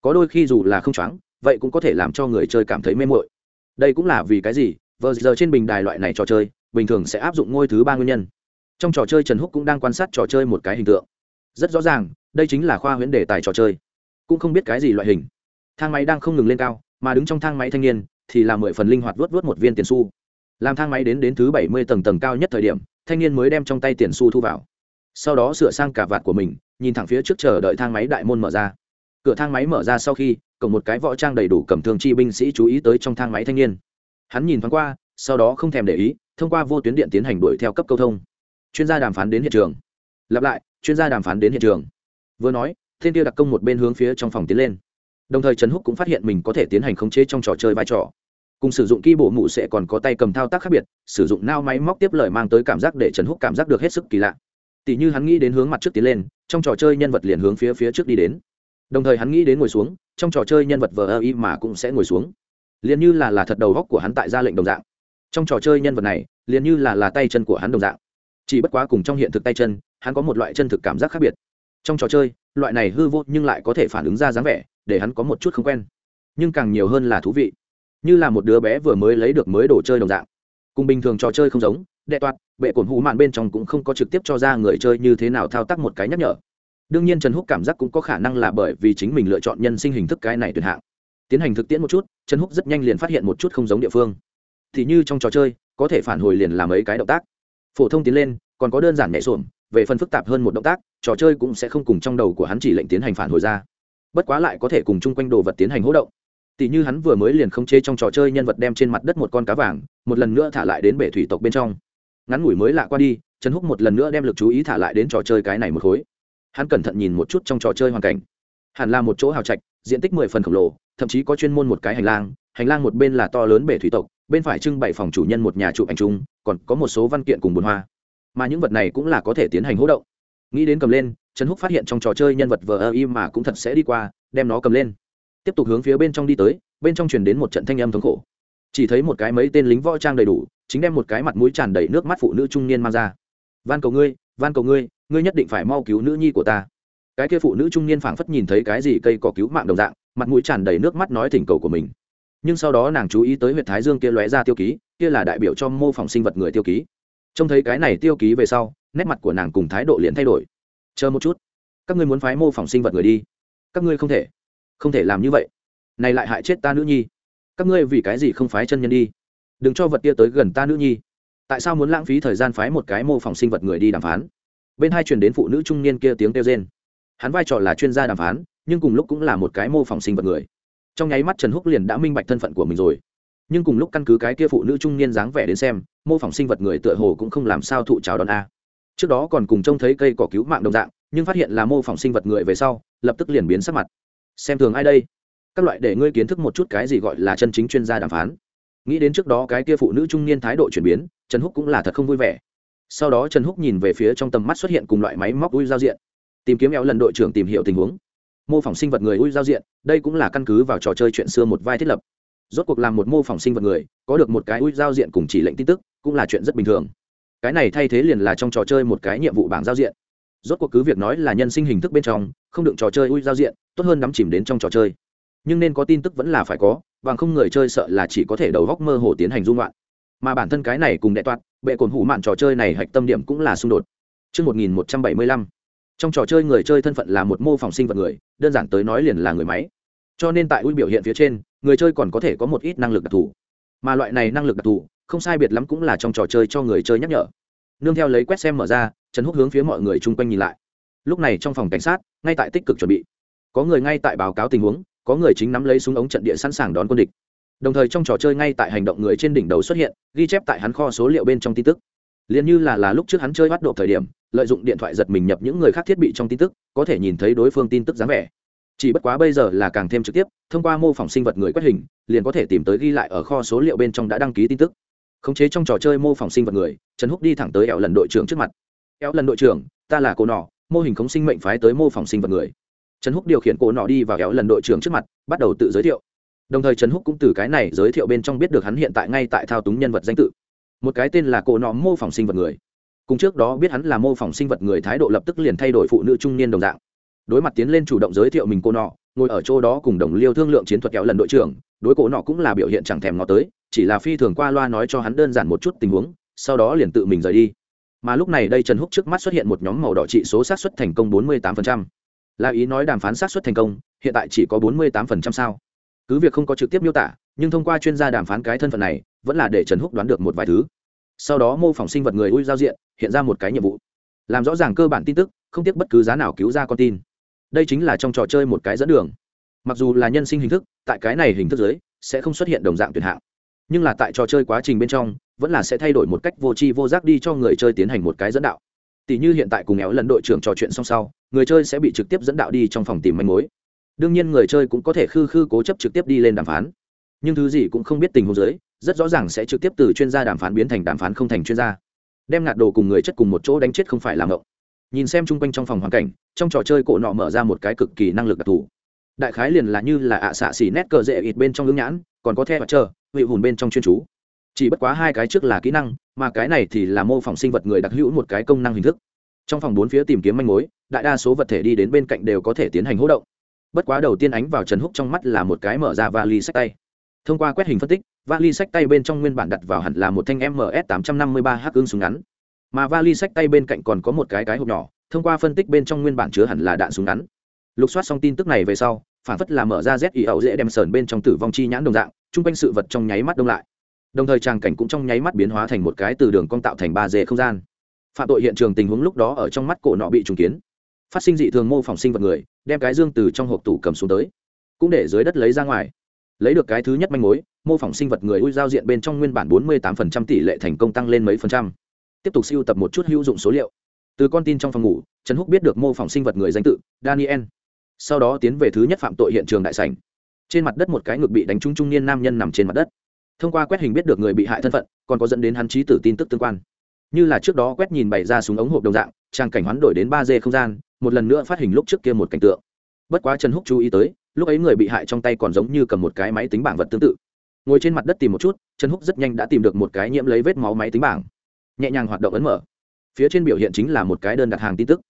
S1: Có đôi khi dù là không choáng, vậy cũng có thể làm cho người chơi cảm thấy mê mội đây cũng là vì cái gì, vờ giờ trên bình đài loại này trò chơi, bình thường sẽ áp dụng ngôi thứ ba nguyên nhân. Trong trò chơi trần húc cũng đang quan sát trò chơi một cái hình tượng. Rất rõ ràng, đây chính là khoa huyễn đề tài trò chơi cũng không biết cái gì loại hình. Thang máy đang không ngừng lên cao, mà đứng trong thang máy thanh niên thì là mười phần linh hoạt vớt vớt một viên tiền xu. Làm thang máy đến đến thứ bảy mươi tầng tầng cao nhất thời điểm, thanh niên mới đem trong tay tiền xu thu vào. Sau đó sửa sang cả vạt của mình, nhìn thẳng phía trước chờ đợi thang máy đại môn mở ra. Cửa thang máy mở ra sau khi cùng một cái võ trang đầy đủ cầm thương chi binh sĩ chú ý tới trong thang máy thanh niên. Hắn nhìn thoáng qua, sau đó không thèm để ý, thông qua vô tuyến điện tiến hành đuổi theo cấp câu thông. Chuyên gia đàm phán đến hiện trường. Lặp lại, chuyên gia đàm phán đến hiện trường. Vừa nói thiên tiêu đặc công một bên hướng phía trong phòng tiến lên. Đồng thời trần húc cũng phát hiện mình có thể tiến hành khống chế trong trò chơi vai trò. Cùng sử dụng ki bộ mụ sẽ còn có tay cầm thao tác khác biệt, sử dụng nao máy móc tiếp lời mang tới cảm giác để trần húc cảm giác được hết sức kỳ lạ. Tỷ như hắn nghĩ đến hướng mặt trước tiến lên, trong trò chơi nhân vật liền hướng phía phía trước đi đến. Đồng thời hắn nghĩ đến ngồi xuống, trong trò chơi nhân vật vờ ơ y mà cũng sẽ ngồi xuống. Liền như là là thật đầu góc của hắn tại ra lệnh đồng dạng. Trong trò chơi nhân vật này, liền như là là tay chân của hắn đồng dạng. Chỉ bất quá cùng trong hiện thực tay chân, hắn có một loại chân thực cảm giác khác biệt. Trong trò chơi loại này hư vô nhưng lại có thể phản ứng ra dáng vẻ, để hắn có một chút không quen. Nhưng càng nhiều hơn là thú vị. Như là một đứa bé vừa mới lấy được mới đồ chơi đồng dạng. Cùng bình thường trò chơi không giống, đệ toạt, bệ cổn hù mạn bên trong cũng không có trực tiếp cho ra người chơi như thế nào thao tác một cái nhắc nhở. Đương nhiên trần húc cảm giác cũng có khả năng là bởi vì chính mình lựa chọn nhân sinh hình thức cái này tuyệt hạng. Tiến hành thực tiễn một chút, trần húc rất nhanh liền phát hiện một chút không giống địa phương. Thì như trong trò chơi, có thể phản hồi liền làm mấy cái động tác. Phổ thông tiến lên, còn có đơn giản nhẹ xuồng về phần phức tạp hơn một động tác, trò chơi cũng sẽ không cùng trong đầu của hắn chỉ lệnh tiến hành phản hồi ra. Bất quá lại có thể cùng chung quanh đồ vật tiến hành hỗ động. Tỷ như hắn vừa mới liền khống chế trong trò chơi nhân vật đem trên mặt đất một con cá vàng, một lần nữa thả lại đến bể thủy tộc bên trong. Ngắn ngủi mới lạ qua đi, trần húc một lần nữa đem lực chú ý thả lại đến trò chơi cái này một khối. Hắn cẩn thận nhìn một chút trong trò chơi hoàn cảnh. Hẳn là một chỗ hào trạch, diện tích mười phần khổng lồ, thậm chí có chuyên môn một cái hành lang hành lang một bên là to lớn bể thủy tộc, bên phải trưng bày phòng chủ nhân một nhà chụp ảnh chung, còn có một số văn kiện cùng bồn hoa mà những vật này cũng là có thể tiến hành hỗ động. Nghĩ đến cầm lên, trần húc phát hiện trong trò chơi nhân vật vờ ơ im mà cũng thật sẽ đi qua, đem nó cầm lên. Tiếp tục hướng phía bên trong đi tới, bên trong truyền đến một trận thanh âm thống khổ. Chỉ thấy một cái mấy tên lính võ trang đầy đủ, chính đem một cái mặt mũi tràn đầy nước mắt phụ nữ trung niên mang ra. Van cầu ngươi, van cầu ngươi ngươi nhất định phải mau cứu nữ nhi của ta. Cái kia phụ nữ trung niên phảng phất nhìn thấy cái gì cây cỏ cứu mạng đồng dạng, mặt mũi tràn đầy nước mắt nói thỉnh cầu của mình. Nhưng sau đó nàng chú ý tới huyện thái dương kia lóe ra tiêu ký, kia là đại biểu cho mô phỏng sinh vật người tiêu ký trông thấy cái này tiêu ký về sau, nét mặt của nàng cùng thái độ liền thay đổi. Chờ một chút, các ngươi muốn phái mô phỏng sinh vật người đi. Các ngươi không thể không thể làm như vậy. Này lại hại chết ta nữ nhi. Các ngươi vì cái gì không phái chân nhân đi? Đừng cho vật kia tới gần ta nữ nhi. Tại sao muốn lãng phí thời gian phái một cái mô phỏng sinh vật người đi đàm phán? Bên hai truyền đến phụ nữ trung niên kia tiếng kêu rên. Hắn vai trò là chuyên gia đàm phán, nhưng cùng lúc cũng là một cái mô phỏng sinh vật người. Trong nháy mắt trần húc liền đã minh bạch thân phận của mình rồi nhưng cùng lúc căn cứ cái kia phụ nữ trung niên dáng vẻ đến xem, mô phỏng sinh vật người tựa hồ cũng không làm sao thụ chào đón a. Trước đó còn cùng trông thấy cây cỏ cứu mạng đồng dạng, nhưng phát hiện là mô phỏng sinh vật người về sau, lập tức liền biến sắc mặt. Xem thường ai đây? Các loại để ngươi kiến thức một chút cái gì gọi là chân chính chuyên gia đàm phán. Nghĩ đến trước đó cái kia phụ nữ trung niên thái độ chuyển biến, trần húc cũng là thật không vui vẻ. Sau đó trần húc nhìn về phía trong tầm mắt xuất hiện cùng loại máy móc ui giao diện. Tìm kiếm éo lần đội trưởng tìm hiểu tình huống. Mô phỏng sinh vật người ui giao diện, đây cũng là căn cứ vào trò chơi chuyện xưa một vai thiết lập rốt cuộc làm một mô phỏng sinh vật người có được một cái ui giao diện cùng chỉ lệnh tin tức cũng là chuyện rất bình thường. Cái này thay thế liền là trong trò chơi một cái nhiệm vụ bảng giao diện. Rốt cuộc cứ việc nói là nhân sinh hình thức bên trong không đựng trò chơi ui giao diện tốt hơn đắm chìm đến trong trò chơi. Nhưng nên có tin tức vẫn là phải có bằng không người chơi sợ là chỉ có thể đầu góc mơ hồ tiến hành dung loạn. Mà bản thân cái này cùng đệ toạt bệ cồn hủ mạn trò chơi này hạch tâm điểm cũng là xung đột. Trước 1175, trong trò chơi người chơi thân phận là một mô phỏng sinh vật người đơn giản tới nói liền là người máy cho nên tại ui biểu hiện phía trên, người chơi còn có thể có một ít năng lực đặc thù. Mà loại này năng lực đặc thù, không sai biệt lắm cũng là trong trò chơi cho người chơi nhắc nhở. Nương theo lấy quét xem mở ra, trần húc hướng phía mọi người chung quanh nhìn lại. Lúc này trong phòng cảnh sát, ngay tại tích cực chuẩn bị. Có người ngay tại báo cáo tình huống, có người chính nắm lấy súng ống trận địa sẵn sàng đón quân địch. Đồng thời trong trò chơi ngay tại hành động người trên đỉnh đầu xuất hiện, ghi chép tại hắn kho số liệu bên trong tin tức. Liền như là là lúc trước hắn chơi bắt độ thời điểm, lợi dụng điện thoại giật mình nhập những người khác thiết bị trong tin tức, có thể nhìn thấy đối phương tin tức dáng vẻ chỉ bất quá bây giờ là càng thêm trực tiếp, thông qua mô phỏng sinh vật người quét hình, liền có thể tìm tới ghi lại ở kho số liệu bên trong đã đăng ký tin tức. Khống chế trong trò chơi mô phỏng sinh vật người, trần húc đi thẳng tới ẻo lần đội trưởng trước mặt. Éo lần đội trưởng, ta là cô nọ, mô hình khống sinh mệnh phái tới mô phỏng sinh vật người. Trần húc điều khiển cô nọ đi vào éo lần đội trưởng trước mặt, bắt đầu tự giới thiệu. Đồng thời trần húc cũng từ cái này giới thiệu bên trong biết được hắn hiện tại ngay tại thao túng nhân vật danh tự. Một cái tên là cô nọ mô phỏng sinh vật người. Cùng trước đó biết hắn là mô phỏng sinh vật người thái độ lập tức liền thay đổi phụ nữ trung niên đồng dạng đối mặt tiến lên chủ động giới thiệu mình cô nọ, ngồi ở chỗ đó cùng đồng liêu thương lượng chiến thuật kéo lần đội trưởng, đối cổ nọ cũng là biểu hiện chẳng thèm ngó tới, chỉ là phi thường qua loa nói cho hắn đơn giản một chút tình huống, sau đó liền tự mình rời đi. Mà lúc này đây trần húc trước mắt xuất hiện một nhóm màu đỏ trị số sát xuất thành công 48%. là ý nói đàm phán sát xuất thành công, hiện tại chỉ có 48% sao. Cứ việc không có trực tiếp miêu tả, nhưng thông qua chuyên gia đàm phán cái thân phận này, vẫn là để trần húc đoán được một vài thứ. Sau đó mô phỏng sinh vật người ui giao diện, hiện ra một cái nhiệm vụ. Làm rõ ràng cơ bản tin tức, không tiếc bất cứ giá nào cứu ra con tin đây chính là trong trò chơi một cái dẫn đường. Mặc dù là nhân sinh hình thức, tại cái này hình thức giới, sẽ không xuất hiện đồng dạng tuyệt hạng. Nhưng là tại trò chơi quá trình bên trong, vẫn là sẽ thay đổi một cách vô tri vô giác đi cho người chơi tiến hành một cái dẫn đạo. Tỷ như hiện tại cùng éo lần đội trưởng trò chuyện xong sau, người chơi sẽ bị trực tiếp dẫn đạo đi trong phòng tìm manh mối. Đương nhiên người chơi cũng có thể khư khư cố chấp trực tiếp đi lên đàm phán. Nhưng thứ gì cũng không biết tình huống giới, rất rõ ràng sẽ trực tiếp từ chuyên gia đàm phán biến thành đàm phán không thành chuyên gia. Đem ngạt đồ cùng người chất cùng một chỗ đánh chết không phải làm ngộng nhìn xem chung quanh trong phòng hoàn cảnh, trong trò chơi cổ nọ mở ra một cái cực kỳ năng lực đặc thù. Đại khái liền là như là ạ xạ xỉ nét cờ rễ ít bên trong lưng nhãn, còn có the và chờ, vị hùn bên trong chuyên chú. Chỉ bất quá hai cái trước là kỹ năng, mà cái này thì là mô phỏng sinh vật người đặc hữu một cái công năng hình thức. Trong phòng bốn phía tìm kiếm manh mối, đại đa số vật thể đi đến bên cạnh đều có thể tiến hành hỗ động. Bất quá đầu tiên ánh vào trần húc trong mắt là một cái mở ra vali sách tay. Thông qua quét hình phân tích, vali sách tay bên trong nguyên bản đặt vào hẳn là một thanh ms 853 h ương súng ngắn mà vali sách tay bên cạnh còn có một cái cái hộp nhỏ, thông qua phân tích bên trong nguyên bản chứa hẳn là đạn súng ngắn. Lục soát xong tin tức này về sau, phản phất là mở ra z ý ẩu dễ đem sờn bên trong tử vong chi nhãn đồng dạng, chung quanh sự vật trong nháy mắt đông lại. Đồng thời tràng cảnh cũng trong nháy mắt biến hóa thành một cái từ đường cong tạo thành ba dê không gian. Phạm tội hiện trường tình huống lúc đó ở trong mắt cổ nọ bị trùng kiến. Phát sinh dị thường mô phỏng sinh vật người, đem cái dương từ trong hộp tủ cầm xuống tới, cũng để dưới đất lấy ra ngoài. Lấy được cái thứ nhất manh mối, mô phỏng sinh vật người ui giao diện bên trong nguyên bản 48% tỷ lệ thành công tăng lên mấy phần trăm tiếp tục siêu tập một chút hữu dụng số liệu. Từ con tin trong phòng ngủ, trần húc biết được mô phỏng sinh vật người danh tự, daniel. Sau đó tiến về thứ nhất phạm tội hiện trường đại sảnh. Trên mặt đất một cái ngực bị đánh trúng trung niên nam nhân nằm trên mặt đất. Thông qua quét hình biết được người bị hại thân phận, còn có dẫn đến hắn trí tử tin tức tương quan. Như là trước đó quét nhìn bày ra súng ống hộp đồng dạng trang cảnh hoán đổi đến ba d không gian, một lần nữa phát hình lúc trước kia một cảnh tượng. Bất quá trần húc chú ý tới, lúc ấy người bị hại trong tay còn giống như cầm một cái máy tính bảng vật tương tự. Ngồi trên mặt đất tìm một chút, trần húc rất nhanh đã tìm được một cái nhiễm lấy vết máu máy tính bảng nhẹ nhàng hoạt động ấn mở. Phía trên biểu hiện chính là một cái đơn đặt hàng tin tức.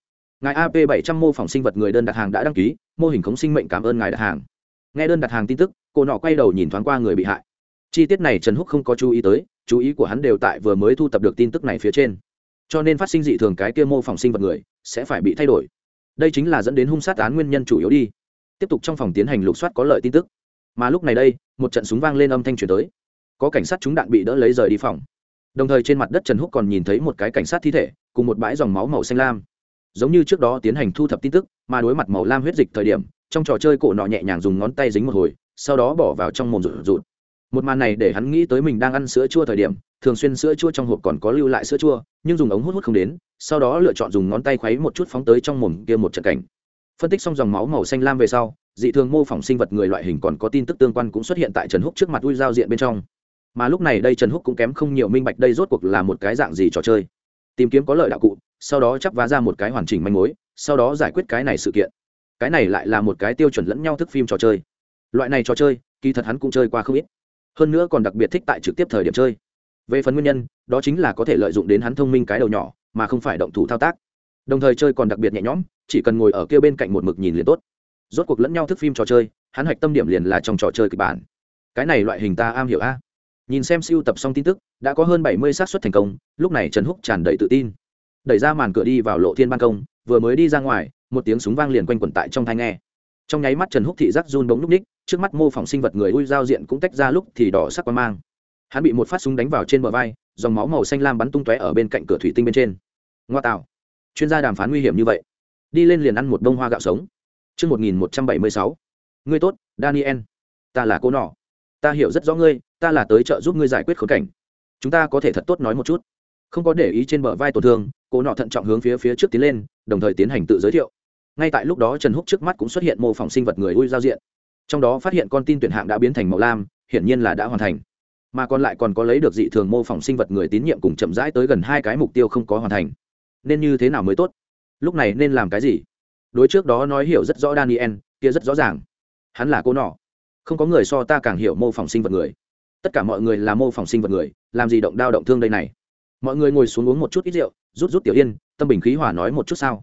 S1: Ngài ap bảy trăm mô phỏng sinh vật người đơn đặt hàng đã đăng ký, mô hình khống sinh mệnh cảm ơn ngài đặt hàng. Nghe đơn đặt hàng tin tức, cô nọ quay đầu nhìn thoáng qua người bị hại. Chi tiết này trần húc không có chú ý tới, chú ý của hắn đều tại vừa mới thu tập được tin tức này phía trên. Cho nên phát sinh dị thường cái kia mô phỏng sinh vật người, sẽ phải bị thay đổi. Đây chính là dẫn đến hung sát án nguyên nhân chủ yếu đi. Tiếp tục trong phòng tiến hành lục soát có lợi tin tức. Mà lúc này đây, một trận súng vang lên âm thanh truyền tới. Có cảnh sát chúng đạn bị đỡ lấy rời đi phòng đồng thời trên mặt đất trần húc còn nhìn thấy một cái cảnh sát thi thể cùng một bãi dòng máu màu xanh lam giống như trước đó tiến hành thu thập tin tức mà đối mặt màu lam huyết dịch thời điểm trong trò chơi cổ nọ nhẹ nhàng dùng ngón tay dính một hồi sau đó bỏ vào trong mồm rụt rụt một màn này để hắn nghĩ tới mình đang ăn sữa chua thời điểm thường xuyên sữa chua trong hộp còn có lưu lại sữa chua nhưng dùng ống hút hút không đến sau đó lựa chọn dùng ngón tay khuấy một chút phóng tới trong mồm kia một trận cảnh phân tích xong dòng máu màu xanh lam về sau dị thường mô phỏng sinh vật người loại hình còn có tin tức tương quan cũng xuất hiện tại trần húc trước mặt ui giao diện bên trong mà lúc này đây trần húc cũng kém không nhiều minh bạch đây rốt cuộc là một cái dạng gì trò chơi. Tìm kiếm có lợi đạo cụ, sau đó chắp vá ra một cái hoàn chỉnh manh mối, sau đó giải quyết cái này sự kiện. Cái này lại là một cái tiêu chuẩn lẫn nhau thức phim trò chơi. Loại này trò chơi, kỳ thật hắn cũng chơi qua không ít. Hơn nữa còn đặc biệt thích tại trực tiếp thời điểm chơi. Về phần nguyên nhân, đó chính là có thể lợi dụng đến hắn thông minh cái đầu nhỏ, mà không phải động thủ thao tác. Đồng thời chơi còn đặc biệt nhẹ nhõm, chỉ cần ngồi ở kia bên cạnh một mực nhìn liền tốt. Rốt cuộc lẫn nhau thức phim trò chơi, hắn hạch tâm điểm liền là trong trò chơi kịch bản. Cái này loại hình ta am hiểu a nhìn xem siêu tập xong tin tức đã có hơn bảy mươi xác suất thành công lúc này trần húc tràn đầy tự tin. Đẩy ra màn cửa đi vào lộ thiên ban công vừa mới đi ra ngoài một tiếng súng vang liền quanh quẩn tại trong thai nghe. Trong nháy mắt trần húc thị giác run bóng núp ních trước mắt mô phỏng sinh vật người ui giao diện cũng tách ra lúc thì đỏ sắc qua mang. Hắn bị một phát súng đánh vào trên bờ vai dòng máu màu xanh lam bắn tung tóe ở bên cạnh cửa thủy tinh bên trên. Ngoa tạo. Chuyên gia đàm phán nguy hiểm như vậy. Đi lên liền ăn một bông hoa gạo sống. Trước 1176. Ngươi tốt, Daniel. Ta là cô nọ. Ta hiểu rất rõ ngươi, ta là tới trợ giúp ngươi giải quyết khốn cảnh. Chúng ta có thể thật tốt nói một chút. Không có để ý trên bờ vai tổn thương, cô nọ thận trọng hướng phía phía trước tiến lên, đồng thời tiến hành tự giới thiệu. Ngay tại lúc đó Trần Húc trước mắt cũng xuất hiện mô phỏng sinh vật người ui giao diện. Trong đó phát hiện con tin tuyển hạng đã biến thành màu lam, hiển nhiên là đã hoàn thành. Mà còn lại còn có lấy được dị thường mô phỏng sinh vật người tín nhiệm cùng chậm rãi tới gần hai cái mục tiêu không có hoàn thành. Nên như thế nào mới tốt? Lúc này nên làm cái gì? đối trước đó nói hiểu rất rõ daniel kia rất rõ ràng hắn là cô nọ không có người so ta càng hiểu mô phỏng sinh vật người tất cả mọi người là mô phỏng sinh vật người, làm gì động đao động thương đây này? Mọi người ngồi xuống uống một chút ít rượu, rút rút tiểu yên, tâm bình khí hòa nói một chút sao?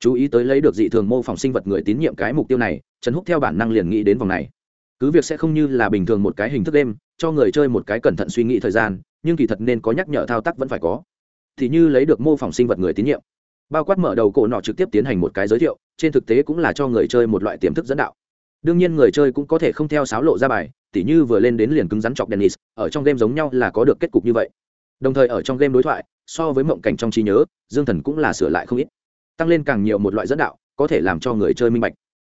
S1: Chú ý tới lấy được dị thường mô phỏng sinh vật người tín nhiệm cái mục tiêu này, trần húc theo bản năng liền nghĩ đến vòng này. Cứ việc sẽ không như là bình thường một cái hình thức đêm, cho người chơi một cái cẩn thận suy nghĩ thời gian, nhưng kỳ thật nên có nhắc nhở thao tác vẫn phải có. Thì như lấy được mô phỏng sinh vật người tín nhiệm. Bao quát mở đầu cổ nọ trực tiếp tiến hành một cái giới thiệu, trên thực tế cũng là cho người chơi một loại tiềm thức dẫn đạo. Đương nhiên người chơi cũng có thể không theo sáo lộ ra bài tỉ như vừa lên đến liền cứng rắn chọc dennis, ở trong game giống nhau là có được kết cục như vậy. Đồng thời ở trong game đối thoại, so với mộng cảnh trong trí nhớ, dương thần cũng là sửa lại không ít. Tăng lên càng nhiều một loại dẫn đạo, có thể làm cho người chơi minh bạch.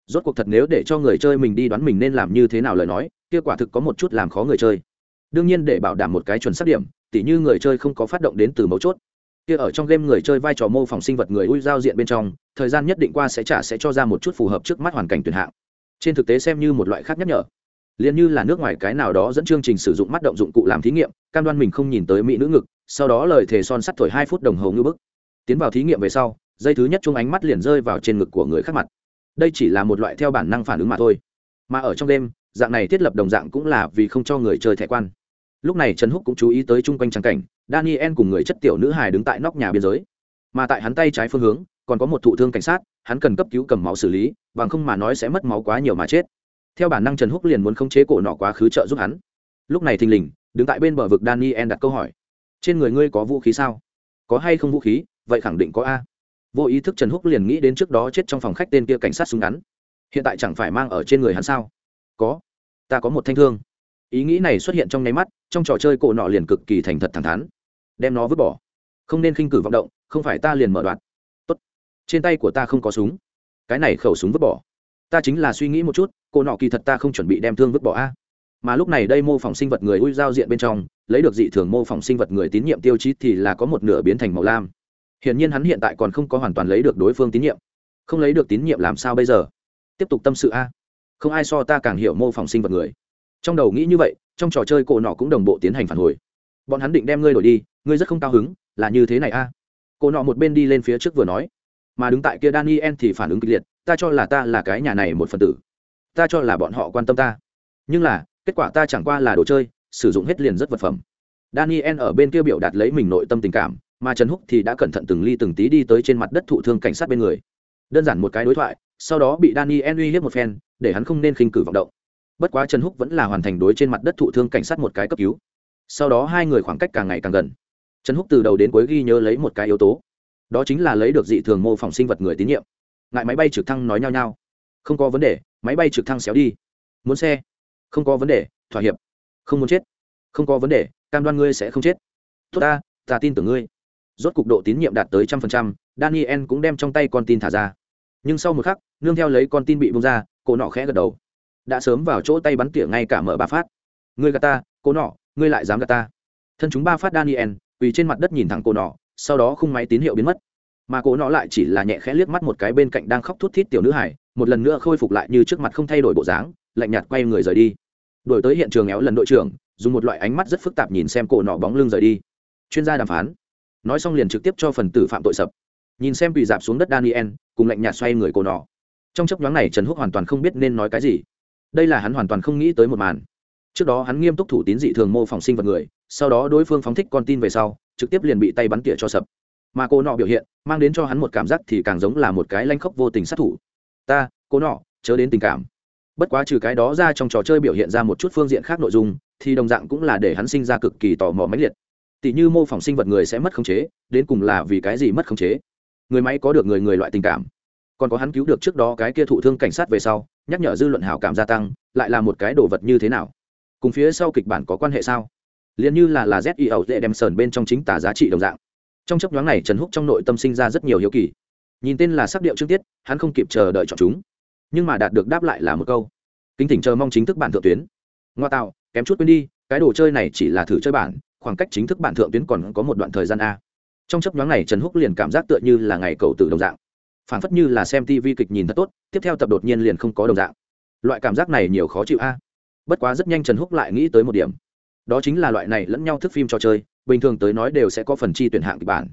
S1: Rốt cuộc thật nếu để cho người chơi mình đi đoán mình nên làm như thế nào lời nói, kia quả thực có một chút làm khó người chơi. Đương nhiên để bảo đảm một cái chuẩn xác điểm, tỉ như người chơi không có phát động đến từ mấu chốt. Kia ở trong game người chơi vai trò mô phỏng sinh vật người ui giao diện bên trong, thời gian nhất định qua sẽ trả sẽ cho ra một chút phù hợp trước mắt hoàn cảnh tuyển hạng. Trên thực tế xem như một loại khác nhắc nhở liền như là nước ngoài cái nào đó dẫn chương trình sử dụng mắt động dụng cụ làm thí nghiệm, cam đoan mình không nhìn tới mỹ nữ ngực, sau đó lời thề son sắt thổi hai phút đồng hồ ngư bức. Tiến vào thí nghiệm về sau, dây thứ nhất chung ánh mắt liền rơi vào trên ngực của người khác mặt. Đây chỉ là một loại theo bản năng phản ứng mà thôi. Mà ở trong đêm, dạng này thiết lập đồng dạng cũng là vì không cho người chơi thẻ quan. Lúc này trần húc cũng chú ý tới chung quanh trang cảnh, daniel cùng người chất tiểu nữ hài đứng tại nóc nhà biên giới. Mà tại hắn tay trái phương hướng, còn có một thụ thương cảnh sát, hắn cần cấp cứu cầm máu xử lý, bằng không mà nói sẽ mất máu quá nhiều mà chết theo bản năng trần húc liền muốn khống chế cổ nọ quá khứ trợ giúp hắn. Lúc này thình lình, đứng tại bên bờ vực daniel đặt câu hỏi. Trên người ngươi có vũ khí sao? Có hay không vũ khí? Vậy khẳng định có a. Vô ý thức trần húc liền nghĩ đến trước đó chết trong phòng khách tên kia cảnh sát súng ngắn. Hiện tại chẳng phải mang ở trên người hắn sao? Có. Ta có một thanh thương. Ý nghĩ này xuất hiện trong nháy mắt, trong trò chơi cổ nọ liền cực kỳ thành thật thẳng thắn. Đem nó vứt bỏ. Không nên khinh cử vọng động, không phải ta liền mở đoạn. Tốt. Trên tay của ta không có súng. Cái này khẩu súng vứt bỏ. Ta chính là suy nghĩ một chút cô nọ kỳ thật ta không chuẩn bị đem thương vứt bỏ a. Mà lúc này đây mô phỏng sinh vật người ui giao diện bên trong, lấy được dị thường mô phỏng sinh vật người tín nhiệm tiêu chí thì là có một nửa biến thành màu lam. Hiển nhiên hắn hiện tại còn không có hoàn toàn lấy được đối phương tín nhiệm. Không lấy được tín nhiệm làm sao bây giờ? Tiếp tục tâm sự a. Không ai so ta càng hiểu mô phỏng sinh vật người. Trong đầu nghĩ như vậy, trong trò chơi cổ nọ cũng đồng bộ tiến hành phản hồi. Bọn hắn định đem ngươi đổi đi, ngươi rất không cao hứng, là như thế này a. Cổ nọ một bên đi lên phía trước vừa nói. Mà đứng tại kia daniel thì phản ứng kịch liệt, ta cho là ta là cái nhà này một phần tử ta cho là bọn họ quan tâm ta. Nhưng là, kết quả ta chẳng qua là đồ chơi, sử dụng hết liền rất vật phẩm. Daniel ở bên kia biểu đạt lấy mình nội tâm tình cảm, mà trần húc thì đã cẩn thận từng ly từng tí đi tới trên mặt đất thụ thương cảnh sát bên người. Đơn giản một cái đối thoại, sau đó bị daniel uy hiếp một phen, để hắn không nên khinh cử vọng động. Bất quá trần húc vẫn là hoàn thành đối trên mặt đất thụ thương cảnh sát một cái cấp cứu. Sau đó hai người khoảng cách càng ngày càng gần. Trần húc từ đầu đến cuối ghi nhớ lấy một cái yếu tố. Đó chính là lấy được dị thường mô phỏng sinh vật người tín nhiệm. Ngại máy bay trực thăng nói nhau nhau. Không có vấn đề máy bay trực thăng xéo đi. Muốn xe? Không có vấn đề, thỏa hiệp. Không muốn chết? Không có vấn đề, cam đoan ngươi sẽ không chết. Tốt ta ta tin tưởng ngươi. Rốt cục độ tín nhiệm đạt tới trăm phần trăm, daniel cũng đem trong tay con tin thả ra. Nhưng sau một khắc, nương theo lấy con tin bị bung ra cổ nọ khẽ gật đầu. Đã sớm vào chỗ tay bắn tỉa ngay cả mở ba phát. Ngươi gạt ta cổ nọ, ngươi lại dám gạt ta. Thân chúng ba phát daniel, quỳ trên mặt đất nhìn thẳng cổ nọ, sau đó khung máy tín hiệu biến mất. Mà cổ nọ lại chỉ là nhẹ khẽ liếc mắt một cái bên cạnh đang khóc thút thít tiểu nữ hải một lần nữa khôi phục lại như trước mặt không thay đổi bộ dáng, lạnh nhạt quay người rời đi. Đổi tới hiện trường éo lần đội trưởng, dùng một loại ánh mắt rất phức tạp nhìn xem cổ nọ bóng lưng rời đi. Chuyên gia đàm phán. Nói xong liền trực tiếp cho phần tử phạm tội sập. Nhìn xem bị dạp xuống đất daniel, cùng lạnh nhạt xoay người cổ nọ. Trong chấp nhoáng này trần húc hoàn toàn không biết nên nói cái gì. Đây là hắn hoàn toàn không nghĩ tới một màn. Trước đó hắn nghiêm túc thủ tín dị thường mô phỏng sinh vật người, sau đó đối phương phóng thích con tin về sau, trực tiếp liền bị tay bắn tỉa cho sập. Mà cô nọ biểu hiện, mang đến cho hắn một cảm giác thì càng giống là một cái lanh khóc vô tình sát thủ ta, cô nọ, chớ đến tình cảm. Bất quá trừ cái đó ra trong trò chơi biểu hiện ra một chút phương diện khác nội dung, thì đồng dạng cũng là để hắn sinh ra cực kỳ tò mò mãnh liệt. Tỷ như mô phỏng sinh vật người sẽ mất khống chế, đến cùng là vì cái gì mất khống chế? Người máy có được người người loại tình cảm. Còn có hắn cứu được trước đó cái kia thụ thương cảnh sát về sau, nhắc nhở dư luận hảo cảm gia tăng, lại là một cái đồ vật như thế nào? Cùng phía sau kịch bản có quan hệ sao? Liền như là là z i ẩu dễ đem sờn bên trong chính tả giá trị đồng dạng. Trong chấp nhoáng này trần húc trong nội tâm sinh ra rất nhiều hiếu kỳ nhìn tên là sắc điệu trương tiết, hắn không kịp chờ đợi chọn chúng. Nhưng mà đạt được đáp lại là một câu. Kính thỉnh chờ mong chính thức bản thượng tuyến. Ngoa tạo, kém chút quên đi, cái đồ chơi này chỉ là thử chơi bản, khoảng cách chính thức bản thượng tuyến còn có một đoạn thời gian a. Trong chấp nhoáng này, trần húc liền cảm giác tựa như là ngày cầu tử đồng dạng. Phản phất như là xem tv kịch nhìn thật tốt, tiếp theo tập đột nhiên liền không có đồng dạng. Loại cảm giác này nhiều khó chịu a. Bất quá rất nhanh trần húc lại nghĩ tới một điểm. Đó chính là loại này lẫn nhau thức phim trò chơi, bình thường tới nói đều sẽ có phần chi tuyển hạng kịch bản.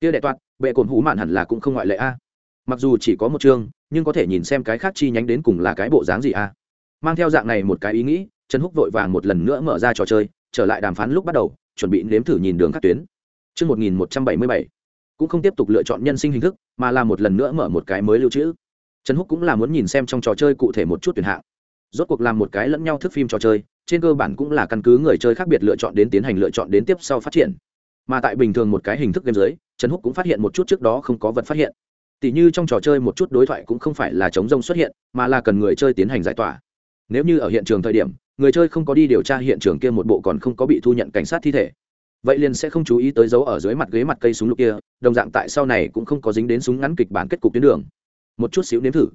S1: Kia đệ toạt bệ cồn hũ mạn hẳn là cũng không ngoại lệ a. Mặc dù chỉ có một chương, nhưng có thể nhìn xem cái khác chi nhánh đến cùng là cái bộ dáng gì a. Mang theo dạng này một cái ý nghĩ, trần húc vội vàng một lần nữa mở ra trò chơi, trở lại đàm phán lúc bắt đầu, chuẩn bị nếm thử nhìn đường các tuyến. Chương 1177 cũng không tiếp tục lựa chọn nhân sinh hình thức, mà là một lần nữa mở một cái mới lưu trữ. Trần húc cũng là muốn nhìn xem trong trò chơi cụ thể một chút tuyển hạng. Rốt cuộc làm một cái lẫn nhau thức phim trò chơi, trên cơ bản cũng là căn cứ người chơi khác biệt lựa chọn đến tiến hành lựa chọn đến tiếp sau phát triển mà tại bình thường một cái hình thức game dưới, trần húc cũng phát hiện một chút trước đó không có vật phát hiện. Tỉ như trong trò chơi một chút đối thoại cũng không phải là chống rông xuất hiện mà là cần người chơi tiến hành giải tỏa. Nếu như ở hiện trường thời điểm người chơi không có đi điều tra hiện trường kia một bộ còn không có bị thu nhận cảnh sát thi thể vậy liền sẽ không chú ý tới dấu ở dưới mặt ghế mặt cây súng lục kia đồng dạng tại sau này cũng không có dính đến súng ngắn kịch bản kết cục tuyến đường. Một chút xíu nếm thử.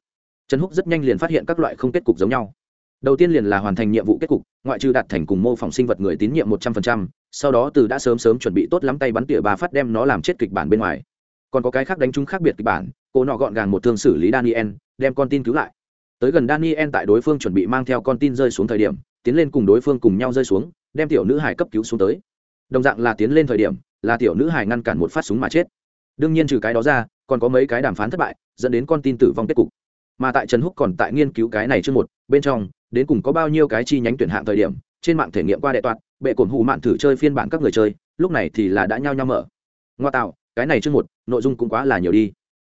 S1: Trần húc rất nhanh liền phát hiện các loại không kết cục giống nhau đầu tiên liền là hoàn thành nhiệm vụ kết cục, ngoại trừ đạt thành cùng mô phỏng sinh vật người tín nhiệm một trăm phần trăm, sau đó từ đã sớm sớm chuẩn bị tốt lắm tay bắn tỉa bà phát đem nó làm chết kịch bản bên ngoài. Còn có cái khác đánh trúng khác biệt kịch bản, cô nọ gọn gàng một thương xử lý daniel, đem con tin cứu lại. Tới gần daniel tại đối phương chuẩn bị mang theo con tin rơi xuống thời điểm, tiến lên cùng đối phương cùng nhau rơi xuống, đem tiểu nữ hải cấp cứu xuống tới. Đồng dạng là tiến lên thời điểm, là tiểu nữ hải ngăn cản một phát súng mà chết. Đương nhiên trừ cái đó ra, còn có mấy cái đàm phán thất bại, dẫn đến con tin tử vong kết cục. Mà tại trần húc còn tại nghiên cứu cái này chưa một, bên trong đến cùng có bao nhiêu cái chi nhánh tuyển hạng thời điểm, trên mạng thể nghiệm qua đệ toạt, bệ cổn hù mạn thử chơi phiên bản các người chơi, lúc này thì là đã nhao nhao mở. Ngoa tạo, cái này chưa một, nội dung cũng quá là nhiều đi.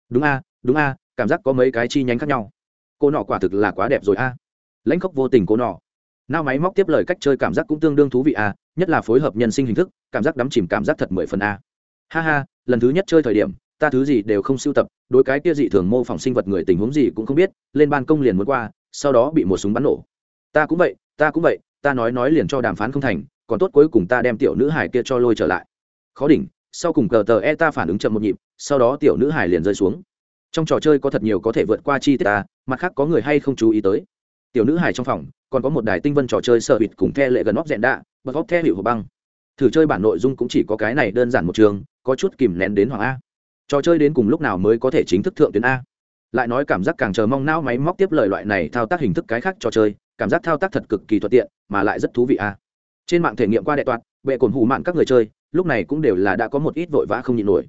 S1: Đúng a đúng a, cảm giác có mấy cái chi nhánh khác nhau. Cô nọ quả thực là quá đẹp rồi a. Lãnh khốc vô tình cô nọ. Nao máy móc tiếp lời cách chơi cảm giác cũng tương đương thú vị a, nhất là phối hợp nhân sinh hình thức, cảm giác đắm chìm cảm giác thật mười phần a. Ha ha, lần thứ nhất chơi thời điểm, ta thứ gì đều không sưu tập, đối cái kia dị thường mô phỏng sinh vật người tình huống gì cũng không biết, lên ban công liền muốn qua, sau đó bị một súng bắn nổ ta cũng vậy, ta cũng vậy, ta nói nói liền cho đàm phán không thành, còn tốt cuối cùng ta đem tiểu nữ hải kia cho lôi trở lại. Khó đỉnh, sau cùng cờ tờ e ta phản ứng chậm một nhịp, sau đó tiểu nữ hải liền rơi xuống. Trong trò chơi có thật nhiều có thể vượt qua chi tiết ta, mặt khác có người hay không chú ý tới. Tiểu nữ hải trong phòng, còn có một đài tinh vân trò chơi sợ bịt cùng the lệ gần óc rẽn đạ, bật óc the hiệu hồ băng. Thử chơi bản nội dung cũng chỉ có cái này đơn giản một trường, có chút kìm nén đến hoàng a. Trò chơi đến cùng lúc nào mới có thể chính thức thượng tuyến a? Lại nói cảm giác càng chờ mong não máy móc tiếp lời loại này thao tác hình thức cái khác cho chơi, cảm giác thao tác thật cực kỳ thuận tiện, mà lại rất thú vị a. Trên mạng thể nghiệm qua đệ toạt bệ cồn hủ mạng các người chơi, lúc này cũng đều là đã có một ít vội vã không nhịn nổi.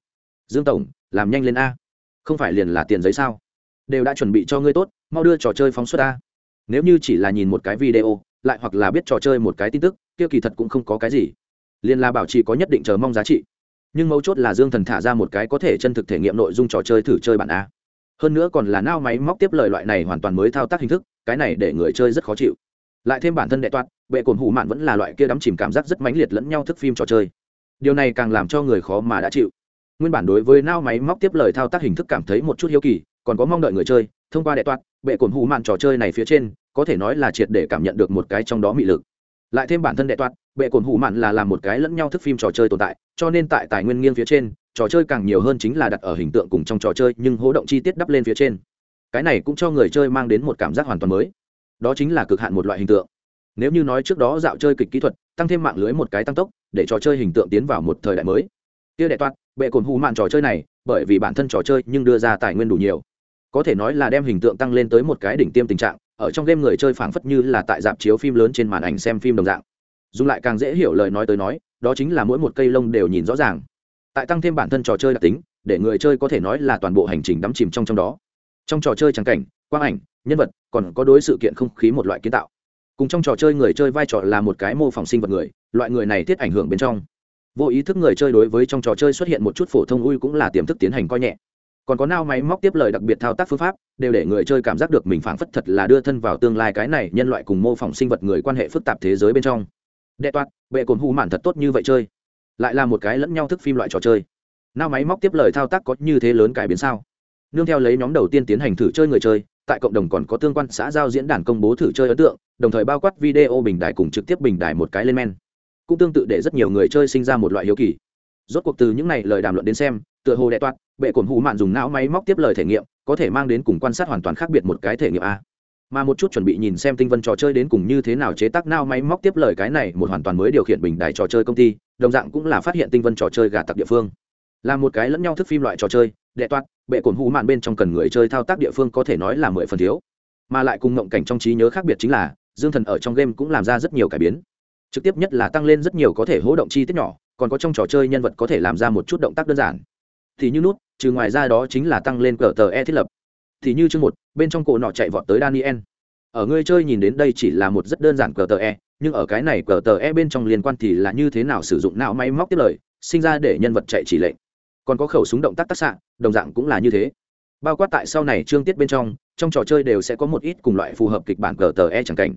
S1: Dương tổng, làm nhanh lên a. Không phải liền là tiền giấy sao? Đều đã chuẩn bị cho ngươi tốt, mau đưa trò chơi phóng xuất a. Nếu như chỉ là nhìn một cái video, lại hoặc là biết trò chơi một cái tin tức, kia kỳ thật cũng không có cái gì. Liền là bảo trì có nhất định chờ mong giá trị. Nhưng mấu chốt là dương thần thả ra một cái có thể chân thực thể nghiệm nội dung trò chơi thử chơi bản a hơn nữa còn là nao máy móc tiếp lời loại này hoàn toàn mới thao tác hình thức, cái này để người chơi rất khó chịu. Lại thêm bản thân đệ toát bệ cồn hủ mạn vẫn là loại kia đắm chìm cảm giác rất mãnh liệt lẫn nhau thức phim trò chơi. Điều này càng làm cho người khó mà đã chịu. Nguyên bản đối với nao máy móc tiếp lời thao tác hình thức cảm thấy một chút hiếu kỳ, còn có mong đợi người chơi, thông qua đệ toát bệ cồn hủ mạn trò chơi này phía trên, có thể nói là triệt để cảm nhận được một cái trong đó mị lực. Lại thêm bản thân đệ toát bệ cồn hủ mạn là làm một cái lẫn nhau thức phim trò chơi tồn tại, cho nên tại tài nguyên nghiêng phía trên trò chơi càng nhiều hơn chính là đặt ở hình tượng cùng trong trò chơi, nhưng hố động chi tiết đắp lên phía trên. Cái này cũng cho người chơi mang đến một cảm giác hoàn toàn mới. Đó chính là cực hạn một loại hình tượng. Nếu như nói trước đó dạo chơi kịch kỹ thuật, tăng thêm mạng lưới một cái tăng tốc, để trò chơi hình tượng tiến vào một thời đại mới. Kia đệ toát bệ cồn hù mạn trò chơi này, bởi vì bản thân trò chơi nhưng đưa ra tài nguyên đủ nhiều. Có thể nói là đem hình tượng tăng lên tới một cái đỉnh tiêm tình trạng, ở trong game người chơi phảng phất như là tại dạp chiếu phim lớn trên màn ảnh xem phim đồng dạng. Dùng lại càng dễ hiểu lời nói tới nói, đó chính là mỗi một cây lông đều nhìn rõ ràng tại tăng thêm bản thân trò chơi đặc tính, để người chơi có thể nói là toàn bộ hành trình đắm chìm trong trong đó. Trong trò chơi trắng cảnh, quang ảnh, nhân vật, còn có đối sự kiện không khí một loại kiến tạo. Cùng trong trò chơi người chơi vai trò là một cái mô phỏng sinh vật người, loại người này thiết ảnh hưởng bên trong. Vô ý thức người chơi đối với trong trò chơi xuất hiện một chút phổ thông ui cũng là tiềm thức tiến hành coi nhẹ. Còn có nao máy móc tiếp lời đặc biệt thao tác phương pháp, đều để người chơi cảm giác được mình phảng phất thật là đưa thân vào tương lai cái này nhân loại cùng mô phỏng sinh vật người quan hệ phức tạp thế giới bên trong. Đệ toát bệ cồn hù mạn thật tốt như vậy chơi lại là một cái lẫn nhau thức phim loại trò chơi. Nao máy móc tiếp lời thao tác có như thế lớn cải biến sao? Nương theo lấy nhóm đầu tiên tiến hành thử chơi người chơi, tại cộng đồng còn có tương quan xã giao diễn đàn công bố thử chơi ấn tượng, đồng thời bao quát video bình đài cùng trực tiếp bình đài một cái lên men. Cũng tương tự để rất nhiều người chơi sinh ra một loại hiếu kỳ. Rốt cuộc từ những này lời đàm luận đến xem, tựa hồ đệ toát bệ cổn hụ mạn dùng não máy móc tiếp lời thể nghiệm, có thể mang đến cùng quan sát hoàn toàn khác biệt một cái thể nghiệm a. Mà một chút chuẩn bị nhìn xem tinh vân trò chơi đến cùng như thế nào chế tác nao máy móc tiếp lời cái này, một hoàn toàn mới điều khiển bình đài trò chơi công ty đồng dạng cũng là phát hiện tinh vân trò chơi gà tặc địa phương. Là một cái lẫn nhau thức phim loại trò chơi, đệ toát, bệ cồn hù mạn bên trong cần người chơi thao tác địa phương có thể nói là mười phần thiếu. Mà lại cùng ngộng cảnh trong trí nhớ khác biệt chính là, dương thần ở trong game cũng làm ra rất nhiều cải biến. Trực tiếp nhất là tăng lên rất nhiều có thể hỗ động chi tiết nhỏ, còn có trong trò chơi nhân vật có thể làm ra một chút động tác đơn giản. Thì như nút, trừ ngoài ra đó chính là tăng lên cờ tờ e thiết lập. Thì như chương một, bên trong cổ nọ chạy vọt tới daniel. Ở người chơi nhìn đến đây chỉ là một rất đơn giản cờ tờ e nhưng ở cái này cờ tờ e bên trong liên quan thì là như thế nào sử dụng não máy móc tiết lời, sinh ra để nhân vật chạy chỉ lệnh. Còn có khẩu súng động tác tác xạ, đồng dạng cũng là như thế. Bao quát tại sau này chương tiết bên trong trong trò chơi đều sẽ có một ít cùng loại phù hợp kịch bản cờ tờ e chẳng cảnh.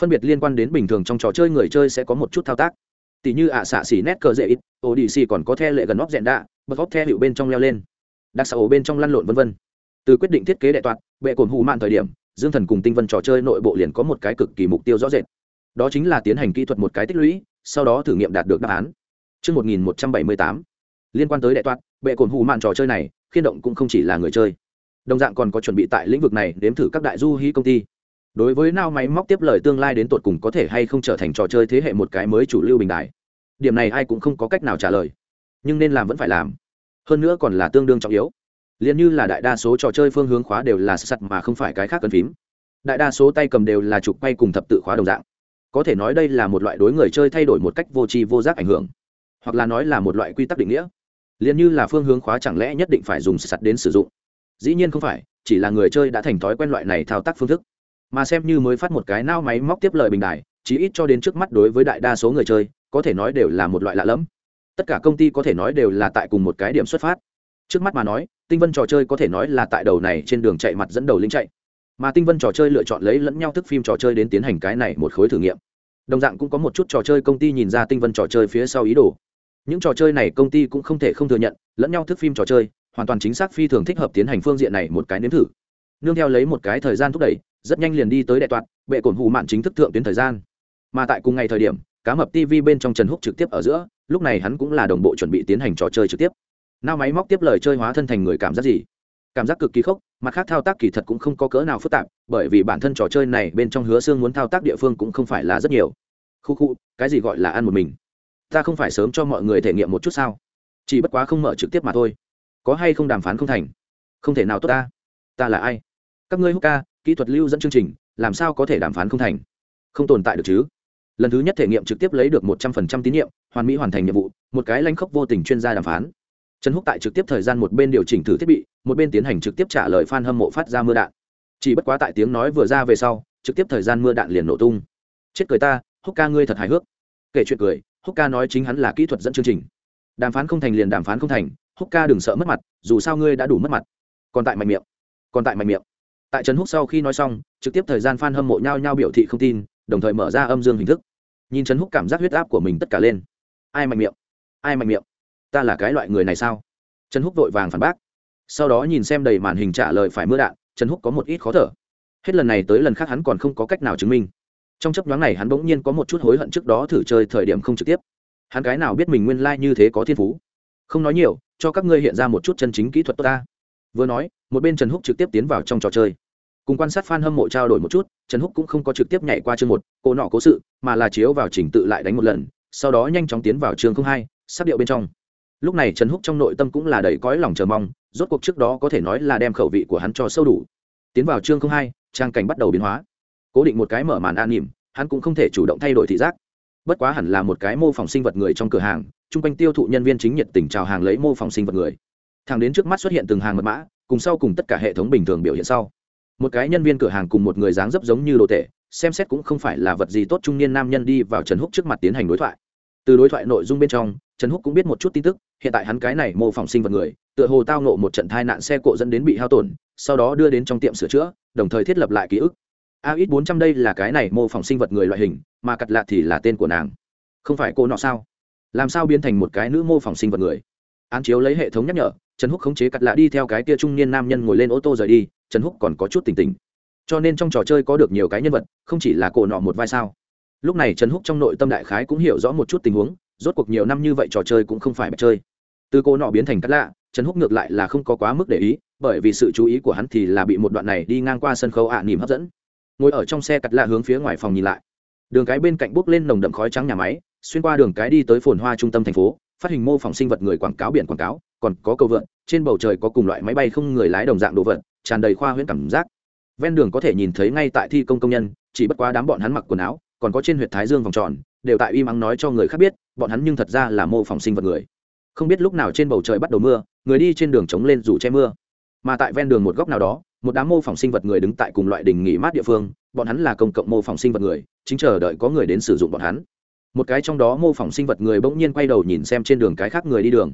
S1: Phân biệt liên quan đến bình thường trong trò chơi người chơi sẽ có một chút thao tác. Tỷ như ạ xạ xỉ nét cờ dễ ít ô đi xì còn có the lệ gần óc dẹn đạ, bật óc the hiệu bên trong leo lên. Đặc xạ ổ bên trong lăn lộn vân vân. Từ quyết định thiết kế đại toạt bệ cồn hù mạn thời điểm, dương thần cùng tinh vân trò chơi nội bộ liền có một cái cực kỳ mục tiêu rõ rệt đó chính là tiến hành kỹ thuật một cái tích lũy sau đó thử nghiệm đạt được đáp án. Trước 1178, liên quan tới đại toạt bệ cồn hù mạn trò chơi này khiên động cũng không chỉ là người chơi. Đồng dạng còn có chuẩn bị tại lĩnh vực này đếm thử các đại du hí công ty. Đối với nao máy móc tiếp lời tương lai đến tột cùng có thể hay không trở thành trò chơi thế hệ một cái mới chủ lưu bình đại điểm này ai cũng không có cách nào trả lời. Nhưng nên làm vẫn phải làm. Hơn nữa còn là tương đương trọng yếu. Liền như là đại đa số trò chơi phương hướng khóa đều là sắt mà không phải cái khác cần phím. Đại đa số tay cầm đều là trục quay cùng thập tự khóa đồng dạng có thể nói đây là một loại đối người chơi thay đổi một cách vô tri vô giác ảnh hưởng, hoặc là nói là một loại quy tắc định nghĩa. Liền như là phương hướng khóa chẳng lẽ nhất định phải dùng sắt đến sử dụng? Dĩ nhiên không phải, chỉ là người chơi đã thành thói quen loại này thao tác phương thức. Mà xem như mới phát một cái nao máy móc tiếp lời bình đài, chí ít cho đến trước mắt đối với đại đa số người chơi, có thể nói đều là một loại lạ lẫm. Tất cả công ty có thể nói đều là tại cùng một cái điểm xuất phát. Trước mắt mà nói, tinh vân trò chơi có thể nói là tại đầu này trên đường chạy mặt dẫn đầu lính chạy. Mà tinh vân trò chơi lựa chọn lấy lẫn nhau thức phim trò chơi đến tiến hành cái này một khối thử nghiệm đồng dạng cũng có một chút trò chơi công ty nhìn ra tinh vân trò chơi phía sau ý đồ. Những trò chơi này công ty cũng không thể không thừa nhận, lẫn nhau thức phim trò chơi, hoàn toàn chính xác phi thường thích hợp tiến hành phương diện này một cái nếm thử. Nương theo lấy một cái thời gian thúc đẩy, rất nhanh liền đi tới đại toạn bệ cổn hù mạn chính thức thượng tuyến thời gian. Mà tại cùng ngày thời điểm, cá mập tv bên trong trần húc trực tiếp ở giữa, lúc này hắn cũng là đồng bộ chuẩn bị tiến hành trò chơi trực tiếp. Nao máy móc tiếp lời chơi hóa thân thành người cảm giác gì? Cảm giác cực kỳ khốc, mặt khác thao tác kỳ thật cũng không có cỡ nào phức tạp bởi vì bản thân trò chơi này bên trong hứa xương muốn thao tác địa phương cũng không phải là rất nhiều. Khu khu, cái gì gọi là ăn một mình? Ta không phải sớm cho mọi người thể nghiệm một chút sao? Chỉ bất quá không mở trực tiếp mà thôi. Có hay không đàm phán không thành? Không thể nào tốt ta. Ta là ai? Các ngươi hút ca, kỹ thuật lưu dẫn chương trình, làm sao có thể đàm phán không thành? Không tồn tại được chứ. Lần thứ nhất thể nghiệm trực tiếp lấy được một trăm phần trăm tín nhiệm, hoàn mỹ hoàn thành nhiệm vụ, một cái lanh khốc vô tình chuyên gia đàm phán. Trần húc tại trực tiếp thời gian một bên điều chỉnh thử thiết bị, một bên tiến hành trực tiếp trả lời f a n hâm mộ phát ra mưa đạn chỉ bất quá tại tiếng nói vừa ra về sau, trực tiếp thời gian mưa đạn liền nổ tung. Chết cười ta, húc ca ngươi thật hài hước. Kể chuyện cười, húc ca nói chính hắn là kỹ thuật dẫn chương trình. Đàm phán không thành liền đàm phán không thành, húc ca đừng sợ mất mặt, dù sao ngươi đã đủ mất mặt. Còn tại mạnh miệng, còn tại mạnh miệng. Tại trần húc sau khi nói xong, trực tiếp thời gian f a n hâm mộ nhau nhau biểu thị không tin, đồng thời mở ra âm dương hình thức. Nhìn trần húc cảm giác huyết áp của mình tất cả lên. Ai mạnh miệng? Ai mạnh miệng? Ta là cái loại người này sao? Trần húc vội vàng phản bác. Sau đó nhìn xem đầy màn hình trả lời phải mưa đạn trần húc có một ít khó thở. Hết lần này tới lần khác hắn còn không có cách nào chứng minh. Trong chấp nhoáng này hắn bỗng nhiên có một chút hối hận trước đó thử chơi thời điểm không trực tiếp. Hắn cái nào biết mình nguyên lai、like、như thế có thiên phú. Không nói nhiều, cho các ngươi hiện ra một chút chân chính kỹ thuật tốt ta. Vừa nói, một bên trần húc trực tiếp tiến vào trong trò chơi. Cùng quan sát f a n hâm mộ trao đổi một chút, trần húc cũng không có trực tiếp nhảy qua chương một, cô nọ cố sự, mà là chiếu vào trình tự lại đánh một lần, sau đó nhanh chóng tiến vào chương không hai, sắp điệu bên trong. Lúc này trần húc trong nội tâm cũng là đầy cõi lòng chờ mong rốt cuộc trước đó có thể nói là đem khẩu vị của hắn cho sâu đủ. Tiến vào chương không hai, trang cảnh bắt đầu biến hóa. Cố định một cái mở màn an nỉm, hắn cũng không thể chủ động thay đổi thị giác. Bất quá hẳn là một cái mô phỏng sinh vật người trong cửa hàng, chung quanh tiêu thụ nhân viên chính nhiệt tình chào hàng lấy mô phỏng sinh vật người. Thằng đến trước mắt xuất hiện từng hàng mật mã, cùng sau cùng tất cả hệ thống bình thường biểu hiện sau. Một cái nhân viên cửa hàng cùng một người dáng dấp giống như đồ tể, xem xét cũng không phải là vật gì tốt trung niên nam nhân đi vào trần húc trước mặt tiến hành đối thoại. Từ đối thoại nội dung bên trong, trần húc cũng biết một chút tin tức, hiện tại hắn cái này mô phỏng sinh vật người tựa hồ tao nộ một trận tai nạn xe cộ dẫn đến bị hao tổn, sau đó đưa đến trong tiệm sửa chữa, đồng thời thiết lập lại ký ức. A ít bốn trăm đây là cái này mô phỏng sinh vật người loại hình, mà cặt lạ thì là tên của nàng. Không phải cô nọ sao? Làm sao biến thành một cái nữ mô phỏng sinh vật người? Án chiếu lấy hệ thống nhắc nhở, trần húc khống chế cặt lạ đi theo cái kia trung niên nam nhân ngồi lên ô tô rời đi, trần húc còn có chút tỉnh tỉnh. Cho nên trong trò chơi có được nhiều cái nhân vật, không chỉ là cổ nọ một vai sao? Lúc này trần húc trong nội tâm đại khái cũng hiểu rõ một chút tình huống, rốt cuộc nhiều năm như vậy trò chơi cũng không phải bạch chơi. Từ cô nọ biến thành cắt lạ trần húc ngược lại là không có quá mức để ý, bởi vì sự chú ý của hắn thì là bị một đoạn này đi ngang qua sân khấu ạ à nỉm hấp dẫn. Ngồi ở trong xe cặt lạ hướng phía ngoài phòng nhìn lại. Đường cái bên cạnh bốc lên nồng đậm khói trắng nhà máy, xuyên qua đường cái đi tới phồn hoa trung tâm thành phố, phát hình mô phỏng sinh vật người quảng cáo biển quảng cáo, còn có cầu vượn, trên bầu trời có cùng loại máy bay không người lái đồng dạng đồ vật, tràn đầy khoa huyễn cảm giác. Ven đường có thể nhìn thấy ngay tại thi công công nhân, chỉ bất quá đám bọn hắn mặc quần áo, còn có trên huyệt thái dương vòng tròn, đều tại uy mắng nói cho người khác biết, bọn hắn nhưng thật ra là mô phỏng sinh vật người không biết lúc nào trên bầu trời bắt đầu mưa, người đi trên đường chống lên dù che mưa. Mà tại ven đường một góc nào đó, một đám mô phỏng sinh vật người đứng tại cùng loại đình nghỉ mát địa phương, bọn hắn là công cộng mô phỏng sinh vật người, chính chờ đợi có người đến sử dụng bọn hắn. Một cái trong đó mô phỏng sinh vật người bỗng nhiên quay đầu nhìn xem trên đường cái khác người đi đường.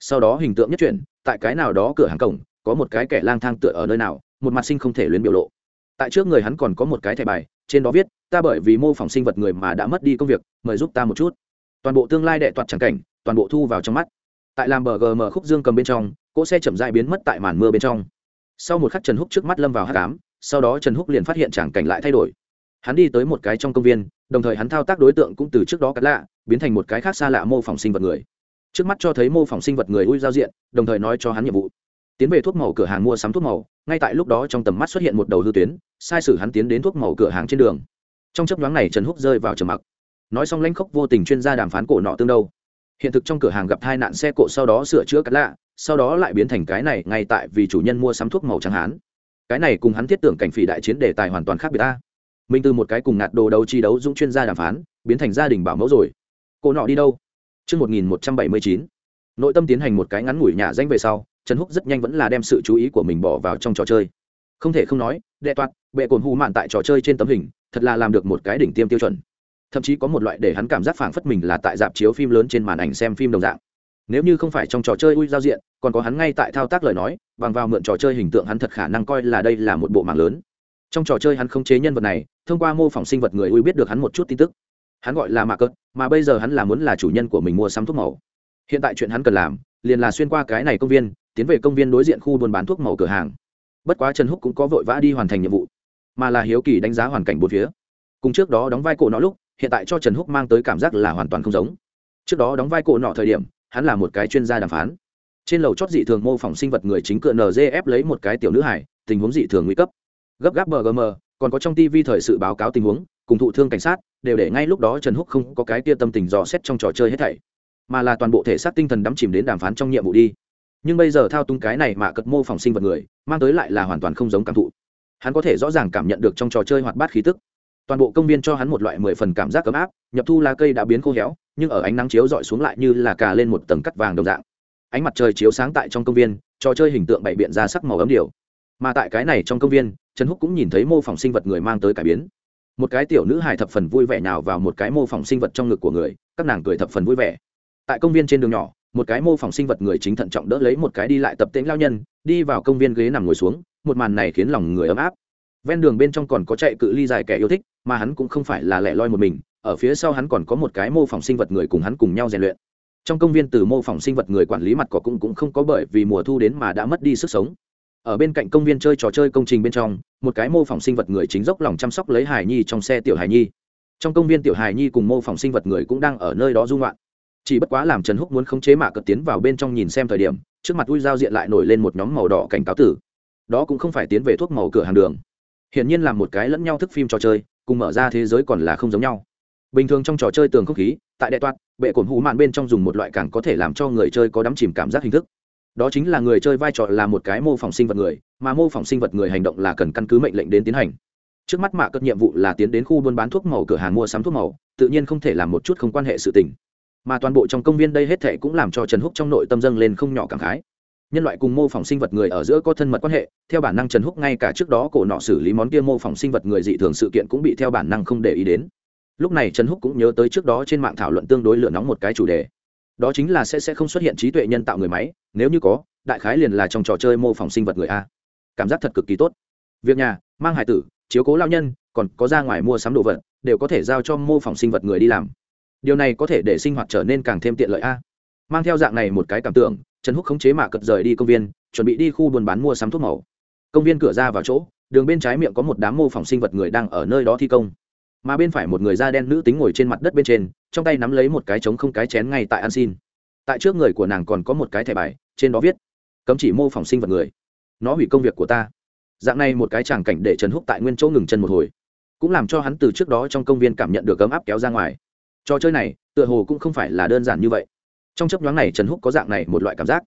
S1: Sau đó hình tượng nhất chuyển, tại cái nào đó cửa hàng cổng, có một cái kẻ lang thang tựa ở nơi nào, một mặt sinh không thể luyến biểu lộ. Tại trước người hắn còn có một cái thẻ bài, trên đó viết, ta bởi vì mô phỏng sinh vật người mà đã mất đi công việc, mời giúp ta một chút. Toàn bộ tương lai đệ toạt trắng cảnh, toàn bộ thu vào trong mắt tại làm bờ gm khúc dương cầm bên trong, cỗ xe chậm dại biến mất tại màn mưa bên trong. Sau một khắc trần húc trước mắt lâm vào hát cám sau đó trần húc liền phát hiện tràng cảnh lại thay đổi. Hắn đi tới một cái trong công viên, đồng thời hắn thao tác đối tượng cũng từ trước đó cắt lạ, biến thành một cái khác xa lạ mô phỏng sinh vật người. Trước mắt cho thấy mô phỏng sinh vật người ui giao diện, đồng thời nói cho hắn nhiệm vụ. Tiến về thuốc màu cửa hàng mua sắm thuốc màu, ngay tại lúc đó trong tầm mắt xuất hiện một đầu hư tuyến, sai sử hắn tiến đến thuốc màu cửa hàng trên đường. Trong chấp nhoáng này trần húc rơi vào trầm mặc. Nói xong lãnh khốc vô tình chuyên gia đàm phán cổ nọ tương đâu hiện thực trong cửa hàng gặp hai nạn xe cộ sau đó sửa chữa cắt lạ sau đó lại biến thành cái này ngay tại vì chủ nhân mua sắm thuốc màu trắng hán. Cái này cùng hắn thiết tưởng cảnh phỉ đại chiến đề tài hoàn toàn khác biệt ta. Mình từ một cái cùng ngạt đồ đấu chi đấu dũng chuyên gia đàm phán biến thành gia đình bảo mẫu rồi. Cô nọ đi đâu? Trước 1179, nội tâm tiến hành một cái ngắn ngủi nhà danh về sau trần húc rất nhanh vẫn là đem sự chú ý của mình bỏ vào trong trò chơi. Không thể không nói đệ toạt bệ cồn hù mạn tại trò chơi trên tấm hình thật là làm được một cái đỉnh tiêm tiêu chuẩn thậm chí có một loại để hắn cảm giác phảng phất mình là tại dạp chiếu phim lớn trên màn ảnh xem phim đồng dạng. Nếu như không phải trong trò chơi ui giao diện, còn có hắn ngay tại thao tác lời nói, bằng vào mượn trò chơi hình tượng hắn thật khả năng coi là đây là một bộ mạng lớn. Trong trò chơi hắn không chế nhân vật này, thông qua mô phỏng sinh vật người ui biết được hắn một chút tin tức. Hắn gọi là mạc cợt mà bây giờ hắn là muốn là chủ nhân của mình mua sắm thuốc màu. Hiện tại chuyện hắn cần làm, liền là xuyên qua cái này công viên, tiến về công viên đối diện khu buôn bán thuốc màu cửa hàng. Bất quá trần húc cũng có vội vã đi hoàn thành nhiệm vụ, mà là hiếu kỳ đánh giá hoàn cảnh bốn phía. Cùng trước đó đóng vai cổ nọ lúc hiện tại cho trần húc mang tới cảm giác là hoàn toàn không giống. Trước đó đóng vai cổ nọ thời điểm, hắn là một cái chuyên gia đàm phán. Trên lầu chót dị thường mô phỏng sinh vật người chính cựa nzf lấy một cái tiểu nữ hải tình huống dị thường nguy cấp. Gấp gáp bgm còn có trong tv thời sự báo cáo tình huống, cùng thụ thương cảnh sát, đều để ngay lúc đó trần húc không có cái tia tâm tình dò xét trong trò chơi hết thảy, mà là toàn bộ thể xác tinh thần đắm chìm đến đàm phán trong nhiệm vụ đi. Nhưng bây giờ thao túng cái này mà cật mô phỏng sinh vật người, mang tới lại là hoàn toàn không giống cảm thụ. Hắn có thể rõ ràng cảm nhận được trong trò chơi hoạt bát khí tức toàn bộ công viên cho hắn một loại mười phần cảm giác ấm áp, nhập thu lá cây đã biến khô héo, nhưng ở ánh nắng chiếu dọi xuống lại như là cà lên một tầng cắt vàng đồng dạng. Ánh mặt trời chiếu sáng tại trong công viên, trò chơi hình tượng bày biện ra sắc màu ấm điều mà tại cái này trong công viên, trần húc cũng nhìn thấy mô phỏng sinh vật người mang tới cải biến. Một cái tiểu nữ hài thập phần vui vẻ nào vào một cái mô phỏng sinh vật trong ngực của người, các nàng cười thập phần vui vẻ. Tại công viên trên đường nhỏ, một cái mô phỏng sinh vật người chính thận trọng đỡ lấy một cái đi lại tập tễnh lao nhân, đi vào công viên ghế nằm ngồi xuống, một màn này khiến lòng người ấm áp ven đường bên trong còn có chạy cự ly dài kẻ yêu thích mà hắn cũng không phải là lẻ loi một mình ở phía sau hắn còn có một cái mô phỏng sinh vật người cùng hắn cùng nhau rèn luyện. Trong công viên từ mô phỏng sinh vật người quản lý mặt cỏ cũng, cũng không có bởi vì mùa thu đến mà đã mất đi sức sống. Ở bên cạnh công viên chơi trò chơi công trình bên trong một cái mô phỏng sinh vật người chính dốc lòng chăm sóc lấy hải nhi trong xe tiểu hải nhi. Trong công viên tiểu hải nhi cùng mô phỏng sinh vật người cũng đang ở nơi đó dung loạn chỉ bất quá làm trần húc muốn khống chế mạ cật tiến vào bên trong nhìn xem thời điểm trước mặt ui giao diện lại nổi lên một nhóm màu đỏ cảnh cáo tử. Đó cũng không phải tiến về thuốc màu cửa hàng đường hiển nhiên là một cái lẫn nhau thức phim trò chơi, cùng mở ra thế giới còn là không giống nhau. Bình thường trong trò chơi tường không khí, tại đệ toát bệ cổn hù mạn bên trong dùng một loại càng có thể làm cho người chơi có đắm chìm cảm giác hình thức. Đó chính là người chơi vai trò là một cái mô phỏng sinh vật người, mà mô phỏng sinh vật người hành động là cần căn cứ mệnh lệnh đến tiến hành. Trước mắt mạ cất nhiệm vụ là tiến đến khu buôn bán thuốc màu cửa hàng mua sắm thuốc màu, tự nhiên không thể làm một chút không quan hệ sự tình. Mà toàn bộ trong công viên đây hết thệ cũng làm cho trần húc trong nội tâm dâng lên không nhỏ cảm khái nhân loại cùng mô phỏng sinh vật người ở giữa có thân mật quan hệ, theo bản năng trần húc ngay cả trước đó cổ nọ xử lý món kia mô phỏng sinh vật người dị thường sự kiện cũng bị theo bản năng không để ý đến. Lúc này trần húc cũng nhớ tới trước đó trên mạng thảo luận tương đối lửa nóng một cái chủ đề. Đó chính là sẽ sẽ không xuất hiện trí tuệ nhân tạo người máy, nếu như có, đại khái liền là trong trò chơi mô phỏng sinh vật người a. Cảm giác thật cực kỳ tốt. Việc nhà, mang hải tử, chiếu cố lao nhân, còn có ra ngoài mua sắm đồ vật, đều có thể giao cho mô phỏng sinh vật người đi làm. Điều này có thể để sinh hoạt trở nên càng thêm tiện lợi a. Mang theo dạng này một cái cảm tưởng trần húc khống chế mạ cật rời đi công viên, chuẩn bị đi khu buôn bán mua sắm thuốc màu. Công viên cửa ra vào chỗ, đường bên trái miệng có một đám mô phỏng sinh vật người đang ở nơi đó thi công. Mà bên phải một người da đen nữ tính ngồi trên mặt đất bên trên, trong tay nắm lấy một cái trống không cái chén ngay tại an xin. Tại trước người của nàng còn có một cái thẻ bài, trên đó viết, cấm chỉ mô phỏng sinh vật người. Nó hủy công việc của ta. Dạng này một cái tràng cảnh để trần húc tại nguyên chỗ ngừng chân một hồi. Cũng làm cho hắn từ trước đó trong công viên cảm nhận được ấm áp kéo ra ngoài. Trò chơi này, tựa hồ cũng không phải là đơn giản như vậy trong chấp nhoáng này trần húc có dạng này một loại cảm giác.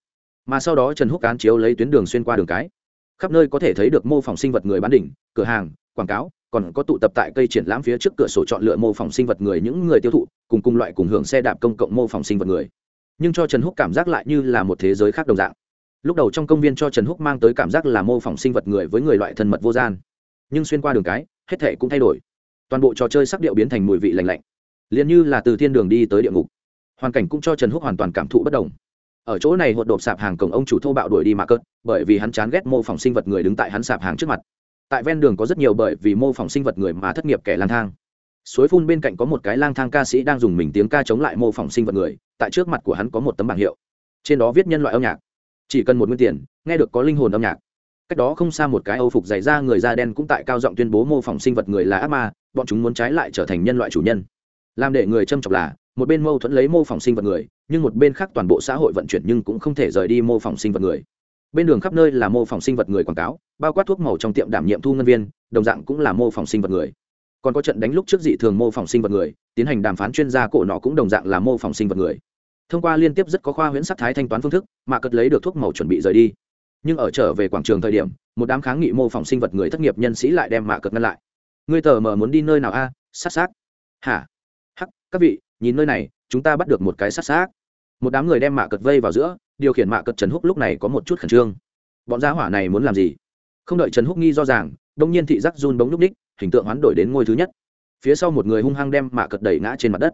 S1: Mà sau đó trần húc cán chiếu lấy tuyến đường xuyên qua đường cái. Khắp nơi có thể thấy được mô phỏng sinh vật người bán đỉnh, cửa hàng, quảng cáo, còn có tụ tập tại cây triển lãm phía trước cửa sổ chọn lựa mô phỏng sinh vật người những người tiêu thụ, cùng cùng loại cùng hưởng xe đạp công cộng mô phỏng sinh vật người. Nhưng cho trần húc cảm giác lại như là một thế giới khác đồng dạng. Lúc đầu trong công viên cho trần húc mang tới cảm giác là mô phỏng sinh vật người với người loại thân mật vô gian. Nhưng xuyên qua đường cái, hết thể cũng thay đổi. Toàn bộ trò chơi sắc điệu biến thành mùi vị lành lạnh. Liền như là từ thiên đường đi tới địa ngục hoàn cảnh cũng cho trần húc hoàn toàn cảm thụ bất đồng. Ở chỗ này hột đột sạp hàng cổng ông chủ thô bạo đuổi đi mà cớt bởi vì hắn chán ghét mô phỏng sinh vật người đứng tại hắn sạp hàng trước mặt. Tại ven đường có rất nhiều bởi vì mô phỏng sinh vật người mà thất nghiệp kẻ lang thang. Suối phun bên cạnh có một cái lang thang ca sĩ đang dùng mình tiếng ca chống lại mô phỏng sinh vật người, tại trước mặt của hắn có một tấm bảng hiệu. Trên đó viết nhân loại âm nhạc. Chỉ cần một nguyên tiền, nghe được có linh hồn âm nhạc. Cách đó không xa một cái âu phục dày ra người da đen cũng tại cao giọng tuyên bố mô phỏng sinh vật người là ác ma, bọn chúng muốn trái lại trở thành nhân loại chủ nhân. Làm để người châm chọc là một bên mâu thuẫn lấy mô phỏng sinh vật người, nhưng một bên khác toàn bộ xã hội vận chuyển nhưng cũng không thể rời đi mô phỏng sinh vật người. Bên đường khắp nơi là mô phỏng sinh vật người quảng cáo, bao quát thuốc màu trong tiệm đảm nhiệm thu ngân viên, đồng dạng cũng là mô phỏng sinh vật người. Còn có trận đánh lúc trước dị thường mô phỏng sinh vật người, tiến hành đàm phán chuyên gia cổ nọ cũng đồng dạng là mô phỏng sinh vật người. Thông qua liên tiếp rất có khoa huyễn sắc thái thanh toán phương thức, mà cất lấy được thuốc màu chuẩn bị rời đi. Nhưng ở trở về quảng trường thời điểm, một đám kháng nghị mô phỏng sinh vật người thất nghiệp nhân sĩ lại đem mạ cật ngăn lại. Ngươi tờ mờ muốn đi nơi nào a? Sát sát. Hả? Hắc, các vị nhìn nơi này, chúng ta bắt được một cái sát sát một đám người đem mạ cật vây vào giữa, điều khiển mạ cật trần húc lúc này có một chút khẩn trương. Bọn gia hỏa này muốn làm gì? Không đợi trần húc nghi do rằng đông nhiên thị giác run bóng lúc ních hình tượng hoán đổi đến ngôi thứ nhất. Phía sau một người hung hăng đem mạ cật đẩy ngã trên mặt đất.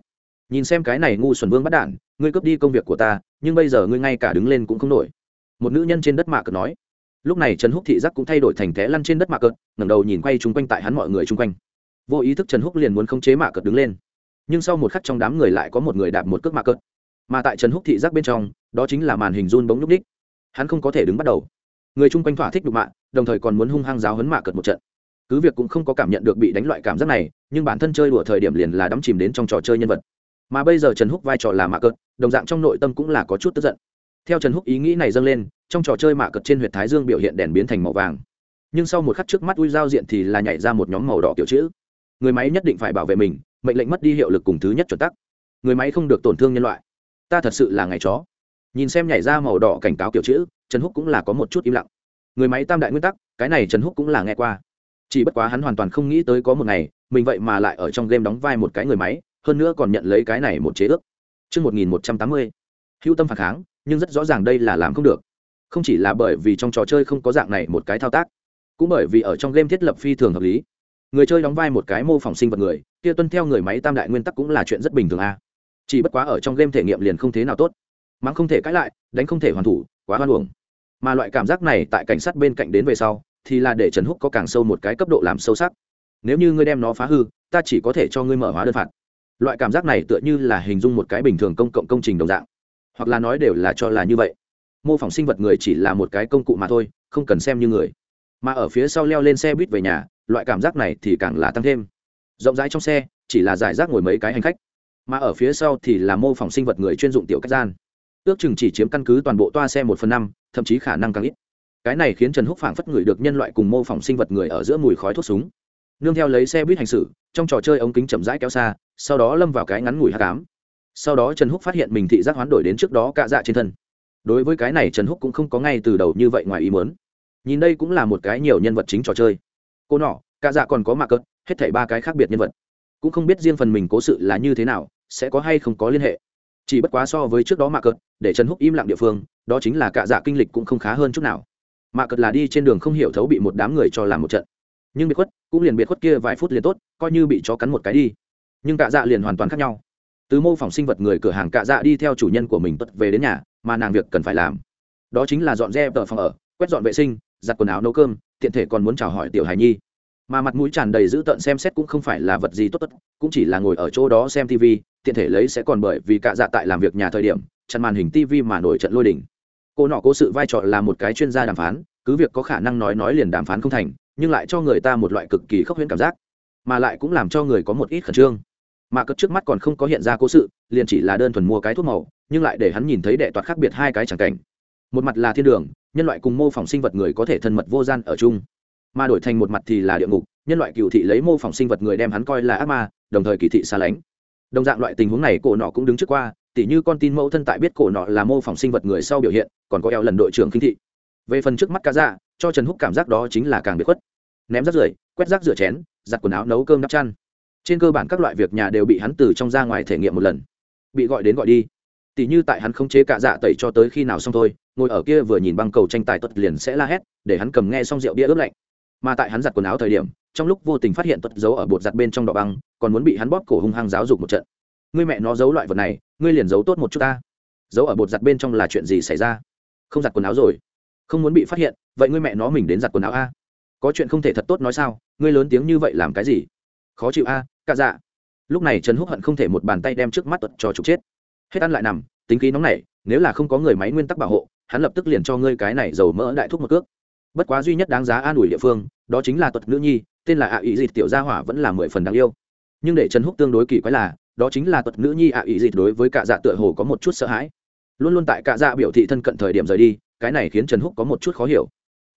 S1: Nhìn xem cái này ngu xuẩn vương bắt đản, ngươi cướp đi công việc của ta, nhưng bây giờ ngươi ngay cả đứng lên cũng không nổi. Một nữ nhân trên đất mạ cật nói. Lúc này trần húc thị giác cũng thay đổi thành thế lăn trên đất mạ cật, ngẩng đầu nhìn quay chung quanh tại hắn mọi người chung quanh. Vô ý thức trần húc liền muốn khống chế mạ cật đứng lên nhưng sau một khắc trong đám người lại có một người đạp một cước mạ cật mà tại trần húc thị giác bên trong, đó chính là màn hình run bóng núp đích hắn không có thể đứng bắt đầu. Người chung quanh thỏa thích đục mạ, đồng thời còn muốn hung hăng giáo hấn mạ cợt một trận. Cứ việc cũng không có cảm nhận được bị đánh loại cảm giác này, nhưng bản thân chơi đùa thời điểm liền là đắm chìm đến trong trò chơi nhân vật. Mà bây giờ trần húc vai trò là mạ cợt, đồng dạng trong nội tâm cũng là có chút tức giận. Theo trần húc ý nghĩ này dâng lên, trong trò chơi mạ cợt trên h u y ệ t thái dương biểu hiện đèn biến thành màu vàng. Nhưng sau một khắc trước mắt ui giao diện thì là nhảy ra một nhóm màu đỏ kiểu chữ. Người máy nhất định phải bảo vệ mình mệnh lệnh mất đi hiệu lực cùng thứ nhất chuẩn tắc. Người máy không được tổn thương nhân loại. Ta thật sự là ngày chó. Nhìn xem nhảy ra màu đỏ cảnh cáo kiểu chữ trần húc cũng là có một chút im lặng. Người máy tam đại nguyên tắc cái này trần húc cũng là nghe qua. Chỉ bất quá hắn hoàn toàn không nghĩ tới có một ngày mình vậy mà lại ở trong game đóng vai một cái người máy hơn nữa còn nhận lấy cái này một chế ước. Trước 1180, hữu tâm phản kháng nhưng rất rõ ràng đây là làm không được. Không chỉ là bởi vì trong trò chơi không có dạng này một cái thao tác cũng bởi vì ở trong game thiết lập phi thường hợp lý. Người chơi đóng vai một cái mô phỏng sinh vật người kia tuân theo người máy tam đại nguyên tắc cũng là chuyện rất bình thường a. Chỉ bất quá ở trong game thể nghiệm liền không thế nào tốt. Mắng không thể cãi lại, đánh không thể hoàn thủ, quá hoan hưởng mà loại cảm giác này tại cảnh sát bên cạnh đến về sau, thì là để trần húc có càng sâu một cái cấp độ làm sâu sắc. Nếu như ngươi đem nó phá hư, ta chỉ có thể cho ngươi mở hóa đơn phạt. Loại cảm giác này tựa như là hình dung một cái bình thường công cộng công trình đồng dạng. Hoặc là nói đều là cho là như vậy. Mô phỏng sinh vật người chỉ là một cái công cụ mà thôi, không cần xem như người. Mà ở phía sau leo lên xe buýt về nhà, loại cảm giác này thì càng là tăng thêm rộng rãi trong xe, chỉ là giải rác ngồi mấy cái hành khách. Mà ở phía sau thì là mô phỏng sinh vật người chuyên dụng tiểu cách gian. Ước chừng chỉ chiếm căn cứ toàn bộ toa xe một phần năm, thậm chí khả năng càng ít. Cái này khiến trần húc phảng phất ngửi được nhân loại cùng mô phỏng sinh vật người ở giữa mùi khói thuốc súng. Nương theo lấy xe buýt hành xử, trong trò chơi ống kính chậm rãi kéo xa, sau đó lâm vào cái ngắn ngủi hát cám sau đó trần húc phát hiện mình thị giác hoán đổi đến trước đó cạ dạ trên thân. Đối với cái này trần húc cũng không có ngay từ đầu như vậy ngoài ý muốn. Nhìn đây cũng là một cái nhiều nhân vật chính trò chơi. Cô nọ, cạ dạ còn có mạc cợt hết thảy ba cái khác biệt nhân vật. Cũng không biết riêng phần mình cố sự là như thế nào, sẽ có hay không có liên hệ. Chỉ bất quá so với trước đó mạc cợt, để trần húc im lặng địa phương, đó chính là cạ dạ kinh lịch cũng không khá hơn chút nào. Mạc cợt là đi trên đường không hiểu thấu bị một đám người cho làm một trận. Nhưng biệt khuất, cũng liền biệt khuất kia vài phút liền tốt, coi như bị chó cắn một cái đi. Nhưng cạ dạ liền hoàn toàn khác nhau. Từ mô phỏng sinh vật người cửa hàng cạ dạ đi theo chủ nhân của mình tuất về đến nhà, mà nàng việc cần phải làm. Đó chính là dọn dẹp tờ phòng ở, quét dọn vệ sinh, giặt quần áo nấu cơm, tiện thể còn muốn chào hỏi tiểu hài nhi mà mặt mũi tràn đầy dữ tợn xem xét cũng không phải là vật gì tốt tất, cũng chỉ là ngồi ở chỗ đó xem tv tiện thể lấy sẽ còn bởi vì cạ dạ tại làm việc nhà thời điểm, chặn màn hình tv mà nổi trận lôi đình. Cô nọ cố sự vai trò là một cái chuyên gia đàm phán, cứ việc có khả năng nói nói liền đàm phán không thành, nhưng lại cho người ta một loại cực kỳ khốc huyễn cảm giác, mà lại cũng làm cho người có một ít khẩn trương. Mà cất trước mắt còn không có hiện ra cố sự, liền chỉ là đơn thuần mua cái thuốc màu, nhưng lại để hắn nhìn thấy đệ toạt khác biệt hai cái chẳng cảnh. Một mặt là thiên đường, nhân loại cùng mô phỏng sinh vật người có thể thân mật vô gian ở chung mà đổi thành một mặt thì là địa ngục, nhân loại cựu thị lấy mô phỏng sinh vật người đem hắn coi là ác ma, đồng thời kỳ thị xa lánh. Đồng dạng loại tình huống này, cổ nọ cũng đứng trước qua, tỉ như con tin mẫu thân tại biết cổ nọ là mô phỏng sinh vật người sau biểu hiện, còn có eo lần đội trưởng kinh thị. Về phần trước mắt cá dạ cho trần húc cảm giác đó chính là càng biệt khuất. Ném rác rưởi, quét rác rửa chén, giặt quần áo nấu cơm đắp chăn. Trên cơ bản các loại việc nhà đều bị hắn từ trong ra ngoài thể nghiệm một lần. Bị gọi đến gọi đi. Tỉ như tại hắn không chế cạ dạ tẩy cho tới khi nào xong thôi, ngồi ở kia vừa nhìn băng cầu tranh tài tật liền sẽ la hét, để hắn cầm nghe xong rượu bia ướp lạnh mà tại hắn giặt quần áo thời điểm, trong lúc vô tình phát hiện tuất giấu ở bột giặt bên trong đọ băng, còn muốn bị hắn bóp cổ hung hăng giáo dục một trận. Ngươi mẹ nó giấu loại vật này, ngươi liền giấu tốt một chút ta. Giấu ở bột giặt bên trong là chuyện gì xảy ra? Không giặt quần áo rồi. Không muốn bị phát hiện, vậy ngươi mẹ nó mình đến giặt quần áo a. Có chuyện không thể thật tốt nói sao? Ngươi lớn tiếng như vậy làm cái gì? Khó chịu a, cả dạ. Lúc này trần húc hận không thể một bàn tay đem trước mắt tuật cho trục chết. Hết ăn lại nằm, tính khí nóng này nếu là không có người máy nguyên tắc bảo hộ, hắn lập tức liền cho ngươi cái này dầu mỡ đại thuốc một cước bất quá duy nhất đáng giá an ủi địa phương, đó chính là tuật nữ nhi, tên là ạ ý dịt tiểu gia hỏa vẫn là mười phần đáng yêu. Nhưng để trần húc tương đối kỳ quái là, đó chính là tuật nữ nhi ạ ý dịt đối với cả dạ tựa hồ có một chút sợ hãi. Luôn luôn tại cả dạ biểu thị thân cận thời điểm rời đi, cái này khiến trần húc có một chút khó hiểu.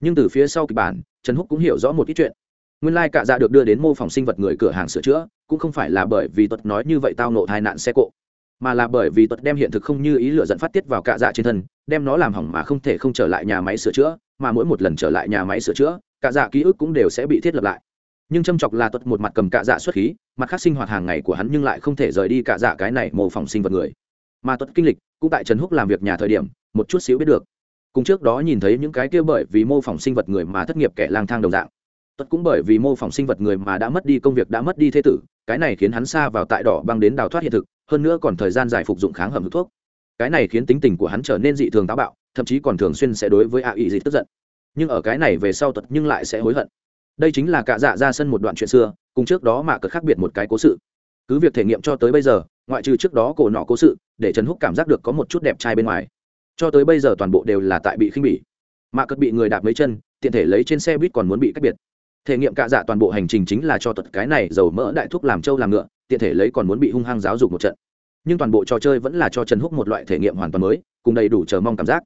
S1: Nhưng từ phía sau kịch bản, trần húc cũng hiểu rõ một ít chuyện. Nguyên lai like dạ được đưa đến mô phỏng sinh vật người cửa hàng sửa chữa, cũng không phải là bởi vì tuật nói như vậy tao nộ tai nạn xe cộ mà là bởi vì tuật đem hiện thực không như ý lựa dẫn phát tiết vào cạ dạ trên thân, đem nó làm hỏng mà không thể không trở lại nhà máy sửa chữa, mà mỗi một lần trở lại nhà máy sửa chữa, cạ dạ ký ức cũng đều sẽ bị thiết lập lại. Nhưng châm chọc là tuật một mặt cầm cạ dạ xuất khí, mặt khác sinh hoạt hàng ngày của hắn nhưng lại không thể rời đi cạ dạ cái này mô phỏng sinh vật người. Mà tuật kinh lịch, cũng tại trần húc làm việc nhà thời điểm, một chút xíu biết được. Cùng trước đó nhìn thấy những cái kia bởi vì mô phỏng sinh vật người mà thất nghiệp kẻ lang thang đồng dạng. Tuật cũng bởi vì mô phỏng sinh vật người mà đã mất đi công việc, đã mất đi thế tử cái này khiến hắn xa vào tại đỏ băng đến đào thoát hiện thực, hơn nữa còn thời gian dài phục dụng kháng hầm thuốc. Cái này khiến tính tình của hắn trở nên dị thường táo bạo, thậm chí còn thường xuyên sẽ đối với ạ ý dị tức giận. Nhưng ở cái này về sau tật nhưng lại sẽ hối hận. Đây chính là cạ dạ ra sân một đoạn chuyện xưa, cùng trước đó mà cất khác biệt một cái cố sự. Cứ việc thể nghiệm cho tới bây giờ, ngoại trừ trước đó cổ nọ cố sự, để trần húc cảm giác được có một chút đẹp trai bên ngoài, cho tới bây giờ toàn bộ đều là tại bị khinh bỉ. Mạ cất bị người đạp mấy chân, tiện thể lấy trên xe buýt còn muốn bị cách biệt thể nghiệm cạ dạ toàn bộ hành trình chính là cho tật cái này dầu mỡ đại thuốc làm trâu làm ngựa, tiện thể lấy còn muốn bị hung hăng giáo dục một trận. Nhưng toàn bộ trò chơi vẫn là cho trần húc một loại thể nghiệm hoàn toàn mới, cùng đầy đủ chờ mong cảm giác.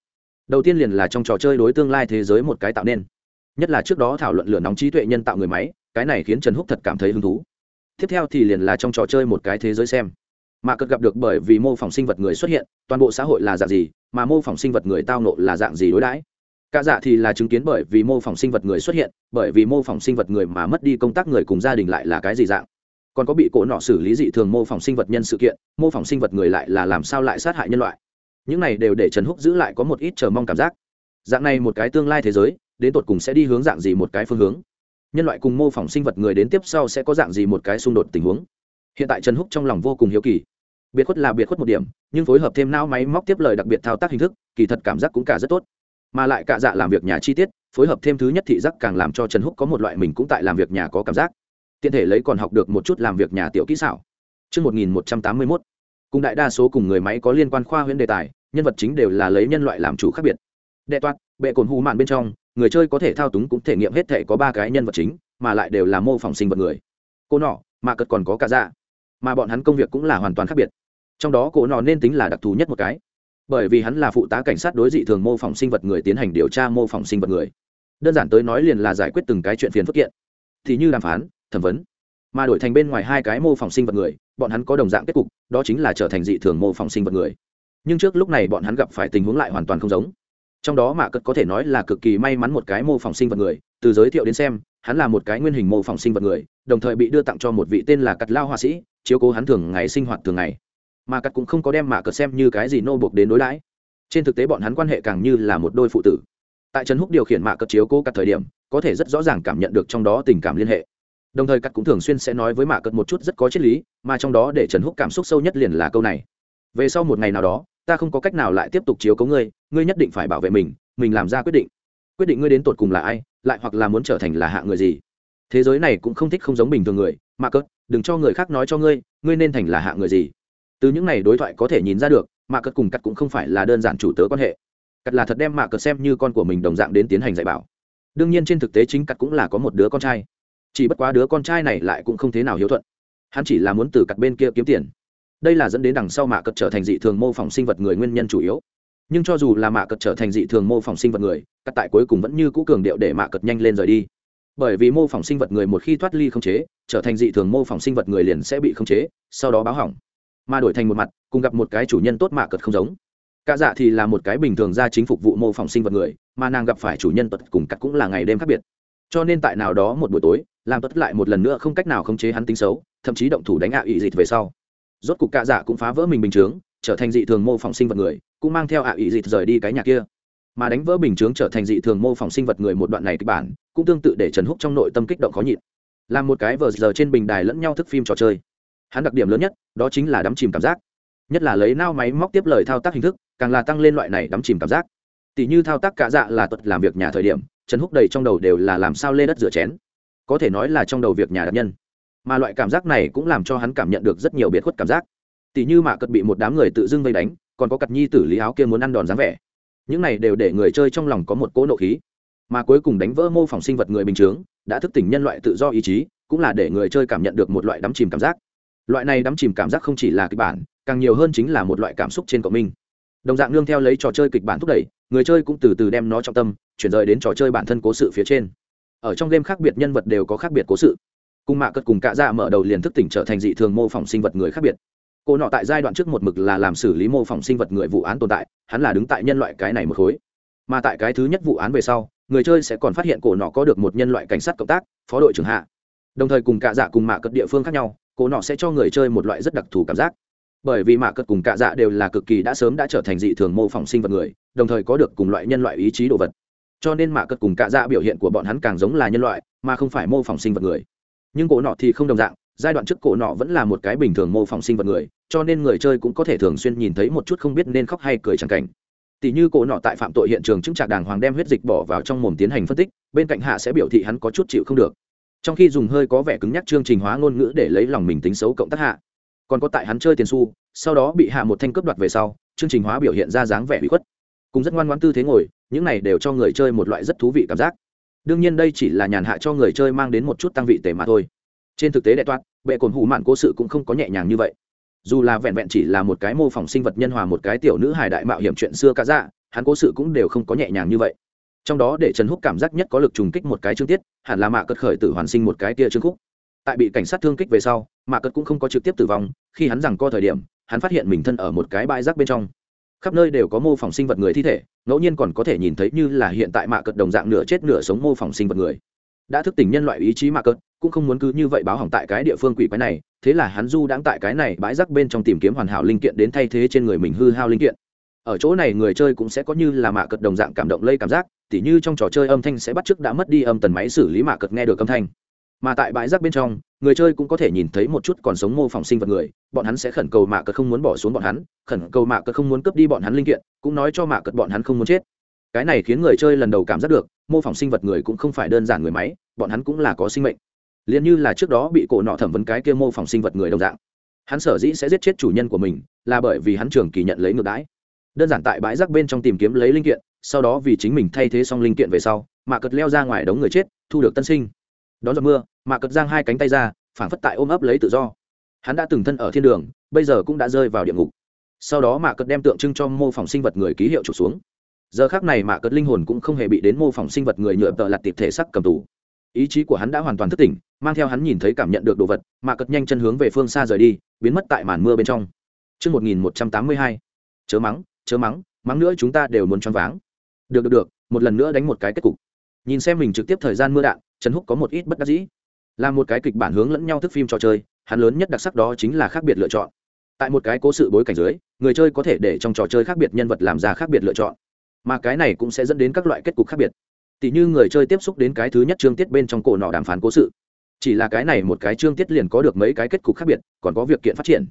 S1: Đầu tiên liền là trong trò chơi đối tương lai thế giới một cái tạo nên. Nhất là trước đó thảo luận lửa nóng trí tuệ nhân tạo người máy, cái này khiến trần húc thật cảm thấy hứng thú. Tiếp theo thì liền là trong trò chơi một cái thế giới xem. Mà cất gặp được bởi vì mô phỏng sinh vật người xuất hiện, toàn bộ xã hội là dạng gì, mà mô phỏng sinh vật người tao nộ là dạng gì đối đãi? Cả dạ thì là chứng kiến bởi vì mô phỏng sinh vật người xuất hiện, bởi vì mô phỏng sinh vật người mà mất đi công tác người cùng gia đình lại là cái gì dạng. Còn có bị cổ nọ xử lý dị thường mô phỏng sinh vật nhân sự kiện, mô phỏng sinh vật người lại là làm sao lại sát hại nhân loại. Những này đều để trần húc giữ lại có một ít chờ mong cảm giác. Dạng này một cái tương lai thế giới, đến tột cùng sẽ đi hướng dạng gì một cái phương hướng? Nhân loại cùng mô phỏng sinh vật người đến tiếp sau sẽ có dạng gì một cái xung đột tình huống? Hiện tại trần húc trong lòng vô cùng hiếu kỳ. Biệt khuất là biệt khuất một điểm, nhưng phối hợp thêm não máy móc tiếp lời đặc biệt thao tác hình thức, kỳ thật cảm giác cũng cả rất tốt mà lại cả dạ làm việc nhà chi tiết phối hợp thêm thứ nhất thị giác càng làm cho trần húc có một loại mình cũng tại làm việc nhà có cảm giác. Tiện thể lấy còn học được một chút làm việc nhà tiểu kỹ xảo. Trước 1181, cùng đại đa số cùng người máy có liên quan khoa huyễn đề tài nhân vật chính đều là lấy nhân loại làm chủ khác biệt. Đệ toát bệ cồn hù mạn bên trong người chơi có thể thao túng cũng thể nghiệm hết thể có ba cái nhân vật chính mà lại đều là mô phỏng sinh vật người. Cô nọ mà cật còn có cả dạ. Mà bọn hắn công việc cũng là hoàn toàn khác biệt. Trong đó cô nọ nên tính là đặc thù nhất một cái bởi vì hắn là phụ tá cảnh sát đối dị thường mô phỏng sinh vật người tiến hành điều tra mô phỏng sinh vật người. Đơn giản tới nói liền là giải quyết từng cái chuyện phiền phức kiện. Thì như đàm phán, thẩm vấn. Mà đổi thành bên ngoài hai cái mô phỏng sinh vật người, bọn hắn có đồng dạng kết cục, đó chính là trở thành dị thường mô phỏng sinh vật người. Nhưng trước lúc này bọn hắn gặp phải tình huống lại hoàn toàn không giống. Trong đó mạ cất có thể nói là cực kỳ may mắn một cái mô phỏng sinh vật người, từ giới thiệu đến xem, hắn là một cái nguyên hình mô phỏng sinh vật người, đồng thời bị đưa tặng cho một vị tên là cắt lao họa sĩ, chiếu cố hắn thường ngày sinh hoạt thường ngày mà cắt cũng không có đem mạ cờ xem như cái gì nô buộc đến đối đãi. Trên thực tế bọn hắn quan hệ càng như là một đôi phụ tử. Tại trần húc điều khiển mạ cờ chiếu cố cắt thời điểm, có thể rất rõ ràng cảm nhận được trong đó tình cảm liên hệ. Đồng thời cắt cũng thường xuyên sẽ nói với mạ cất một chút rất có triết lý, mà trong đó để trần húc cảm xúc sâu nhất liền là câu này. Về sau một ngày nào đó, ta không có cách nào lại tiếp tục chiếu cố ngươi ngươi nhất định phải bảo vệ mình mình làm ra quyết định. Quyết định ngươi đến tột cùng là ai, lại hoặc là muốn trở thành là hạ người gì. Thế giới này cũng không thích không giống bình thường người mà cất đừng cho người khác nói cho ngươi ngươi nên thành là hạ người gì từ những này đối thoại có thể nhìn ra được mà cất cùng cắt cũng không phải là đơn giản chủ tớ quan hệ. Cắt là thật đem mạ cất xem như con của mình đồng dạng đến tiến hành dạy bảo. Đương nhiên trên thực tế chính cắt cũng là có một đứa con trai. Chỉ bất quá đứa con trai này lại cũng không thế nào hiếu thuận. Hắn chỉ là muốn từ cắt bên kia kiếm tiền. Đây là dẫn đến đằng sau mạ cật trở thành dị thường mô phỏng sinh vật người nguyên nhân chủ yếu. Nhưng cho dù là mạ cật trở thành dị thường mô phỏng sinh vật người, cắt tại cuối cùng vẫn như cũ cường điệu để mạ cật nhanh lên rời đi. Bởi vì mô phỏng sinh vật người một khi thoát ly không chế, trở thành dị thường mô phỏng sinh vật người liền sẽ bị không chế, sau đó báo hỏng mà đổi thành một mặt, cùng gặp một cái chủ nhân tốt mạ cật không giống. Cả dạ thì là một cái bình thường ra chính phục vụ mô phỏng sinh vật người, mà nàng gặp phải chủ nhân tật cùng cắt cũng là ngày đêm khác biệt. Cho nên tại nào đó một buổi tối, làm tật lại một lần nữa không cách nào khống chế hắn tính xấu, thậm chí động thủ đánh ạ à ỵ dịt về sau. Rốt cục cạ dạ cũng phá vỡ mình bình chướng, trở thành dị thường mô phỏng sinh vật người, cũng mang theo ạ à dịt rời đi cái nhà kia. Mà đánh vỡ bình chướng trở thành dị thường mô phỏng sinh vật người một đoạn này kịch bản, cũng tương tự để trần húc trong nội tâm kích động khó nhịn. Làm một cái vờ giờ trên bình đài lẫn nhau thức phim trò chơi hắn đặc điểm lớn nhất, đó chính là đắm chìm cảm giác. Nhất là lấy nao máy móc tiếp lời thao tác hình thức, càng là tăng lên loại này đắm chìm cảm giác. Tỷ như thao tác cả dạ là tuật làm việc nhà thời điểm, trần húc đầy trong đầu đều là làm sao lê đất rửa chén. Có thể nói là trong đầu việc nhà đặc nhân. Mà loại cảm giác này cũng làm cho hắn cảm nhận được rất nhiều biệt khuất cảm giác. Tỷ như mạ cật bị một đám người tự dưng vây đánh, còn có cật nhi tử lý áo kia muốn ăn đòn dáng vẻ. Những này đều để người chơi trong lòng có một cỗ nộ khí. Mà cuối cùng đánh vỡ mô phỏng sinh vật người bình chướng đã thức tỉnh nhân loại tự do ý chí, cũng là để người chơi cảm nhận được một loại đắm chìm cảm giác loại này đắm chìm cảm giác không chỉ là kịch bản, càng nhiều hơn chính là một loại cảm xúc trên cộng minh. Đồng dạng nương theo lấy trò chơi kịch bản thúc đẩy, người chơi cũng từ từ đem nó trọng tâm, chuyển rời đến trò chơi bản thân cố sự phía trên. Ở trong game khác biệt nhân vật đều có khác biệt cố sự. Cùng mạ cất cùng cạ dạ mở đầu liền thức tỉnh trở thành dị thường mô phỏng sinh vật người khác biệt. Cô nọ tại giai đoạn trước một mực là làm xử lý mô phỏng sinh vật người vụ án tồn tại, hắn là đứng tại nhân loại cái này một khối. Mà tại cái thứ nhất vụ án về sau, người chơi sẽ còn phát hiện cổ nọ có được một nhân loại cảnh sát cộng tác, phó đội trưởng hạ. Đồng thời cùng cạ dạ cùng mạ cất địa phương khác nhau cổ nọ sẽ cho người chơi một loại rất đặc thù cảm giác. Bởi vì mạ cất cùng cạ dạ đều là cực kỳ đã sớm đã trở thành dị thường mô phỏng sinh vật người, đồng thời có được cùng loại nhân loại ý chí đồ vật. Cho nên mạ cất cùng cạ dạ biểu hiện của bọn hắn càng giống là nhân loại, mà không phải mô phỏng sinh vật người. Nhưng cổ nọ thì không đồng dạng, giai đoạn trước cổ nọ vẫn là một cái bình thường mô phỏng sinh vật người, cho nên người chơi cũng có thể thường xuyên nhìn thấy một chút không biết nên khóc hay cười chẳng cảnh. Tỷ như cổ nọ tại phạm tội hiện trường chứng trạc đàng hoàng đem huyết dịch bỏ vào trong mồm tiến hành phân tích, bên cạnh hạ sẽ biểu thị hắn có chút chịu không được trong khi dùng hơi có vẻ cứng nhắc chương trình hóa ngôn ngữ để lấy lòng mình tính xấu cộng tác hạ. Còn có tại hắn chơi tiền su sau đó bị hạ một thanh cướp đoạt về sau, chương trình hóa biểu hiện ra dáng vẻ bị khuất. Cùng rất ngoan ngoãn tư thế ngồi, những này đều cho người chơi một loại rất thú vị cảm giác. Đương nhiên đây chỉ là nhàn hạ cho người chơi mang đến một chút tăng vị tề mà thôi. Trên thực tế đại toát, bệ cồn hủ mạn cố sự cũng không có nhẹ nhàng như vậy. Dù là vẹn vẹn chỉ là một cái mô phỏng sinh vật nhân hòa một cái tiểu nữ hài đại mạo hiểm chuyện xưa cả dạ hắn cố sự cũng đều không có nhẹ nhàng như vậy trong đó để trần húc cảm giác nhất có lực trùng kích một cái chương tiết, hẳn là mạ cất khởi tử hoàn sinh một cái tia chương khúc. Tại bị cảnh sát thương kích về sau, mạ cất cũng không có trực tiếp tử vong, khi hắn rằng co thời điểm, hắn phát hiện mình thân ở một cái bãi rác bên trong. Khắp nơi đều có mô phỏng sinh vật người thi thể, ngẫu nhiên còn có thể nhìn thấy như là hiện tại mạ cất đồng dạng nửa chết nửa sống mô phỏng sinh vật người. Đã thức tỉnh nhân loại ý chí mạ cất cũng không muốn cứ như vậy báo hỏng tại cái địa phương quỷ quái này, thế là hắn du đãng tại cái này bãi rác bên trong tìm kiếm hoàn hảo linh kiện đến thay thế trên người mình hư hao linh kiện ở chỗ này người chơi cũng sẽ có như là mạ cật đồng dạng cảm động lây cảm giác, tỉ như trong trò chơi âm thanh sẽ bắt chước đã mất đi âm tần máy xử lý mạ cật nghe được âm thanh. Mà tại bãi rác bên trong, người chơi cũng có thể nhìn thấy một chút còn sống mô phỏng sinh vật người, bọn hắn sẽ khẩn cầu mạ cật không muốn bỏ xuống bọn hắn, khẩn cầu mạ cật không muốn cướp đi bọn hắn linh kiện, cũng nói cho mạ cật bọn hắn không muốn chết. Cái này khiến người chơi lần đầu cảm giác được, mô phỏng sinh vật người cũng không phải đơn giản người máy, bọn hắn cũng là có sinh mệnh. Liền như là trước đó bị cổ nọ thẩm vấn cái kia mô phỏng sinh vật người đồng dạng. Hắn sở dĩ sẽ giết chết chủ nhân của mình, là bởi vì hắn trường kỳ nhận lấy ngược đãi đơn giản tại bãi rác bên trong tìm kiếm lấy linh kiện sau đó vì chính mình thay thế xong linh kiện về sau mạ cật leo ra ngoài đống người chết thu được tân sinh. Đón giọt mưa mạ cật giang hai cánh tay ra phảng phất tại ôm ấp lấy tự do. Hắn đã từng thân ở thiên đường bây giờ cũng đã rơi vào địa ngục. Sau đó mạ cật đem tượng trưng cho mô phỏng sinh vật người ký hiệu trục xuống. Giờ khác này mạ cật linh hồn cũng không hề bị đến mô phỏng sinh vật người nhựa tợ lặt tiệp thể sắc cầm tù. Ý chí của hắn đã hoàn toàn thức tỉnh mang theo hắn nhìn thấy cảm nhận được đồ vật mạ cật nhanh chân hướng về phương xa rời đi biến mất tại màn mưa bên trong. Trước 1182, chớ mắng, chớ mắng mắng nữa chúng ta đều muốn choáng váng. Được được được, một lần nữa đánh một cái kết cục. Nhìn xem mình trực tiếp thời gian mưa đạn, trần húc có một ít bất đắc dĩ. Là một cái kịch bản hướng lẫn nhau thức phim trò chơi, hắn lớn nhất đặc sắc đó chính là khác biệt lựa chọn. Tại một cái cố sự bối cảnh dưới, người chơi có thể để trong trò chơi khác biệt nhân vật làm ra khác biệt lựa chọn. Mà cái này cũng sẽ dẫn đến các loại kết cục khác biệt. Tỷ như người chơi tiếp xúc đến cái thứ nhất chương tiết bên trong cổ nọ đàm phán cố sự. Chỉ là cái này một cái chương tiết liền có được mấy cái kết cục khác biệt, còn có việc kiện phát triển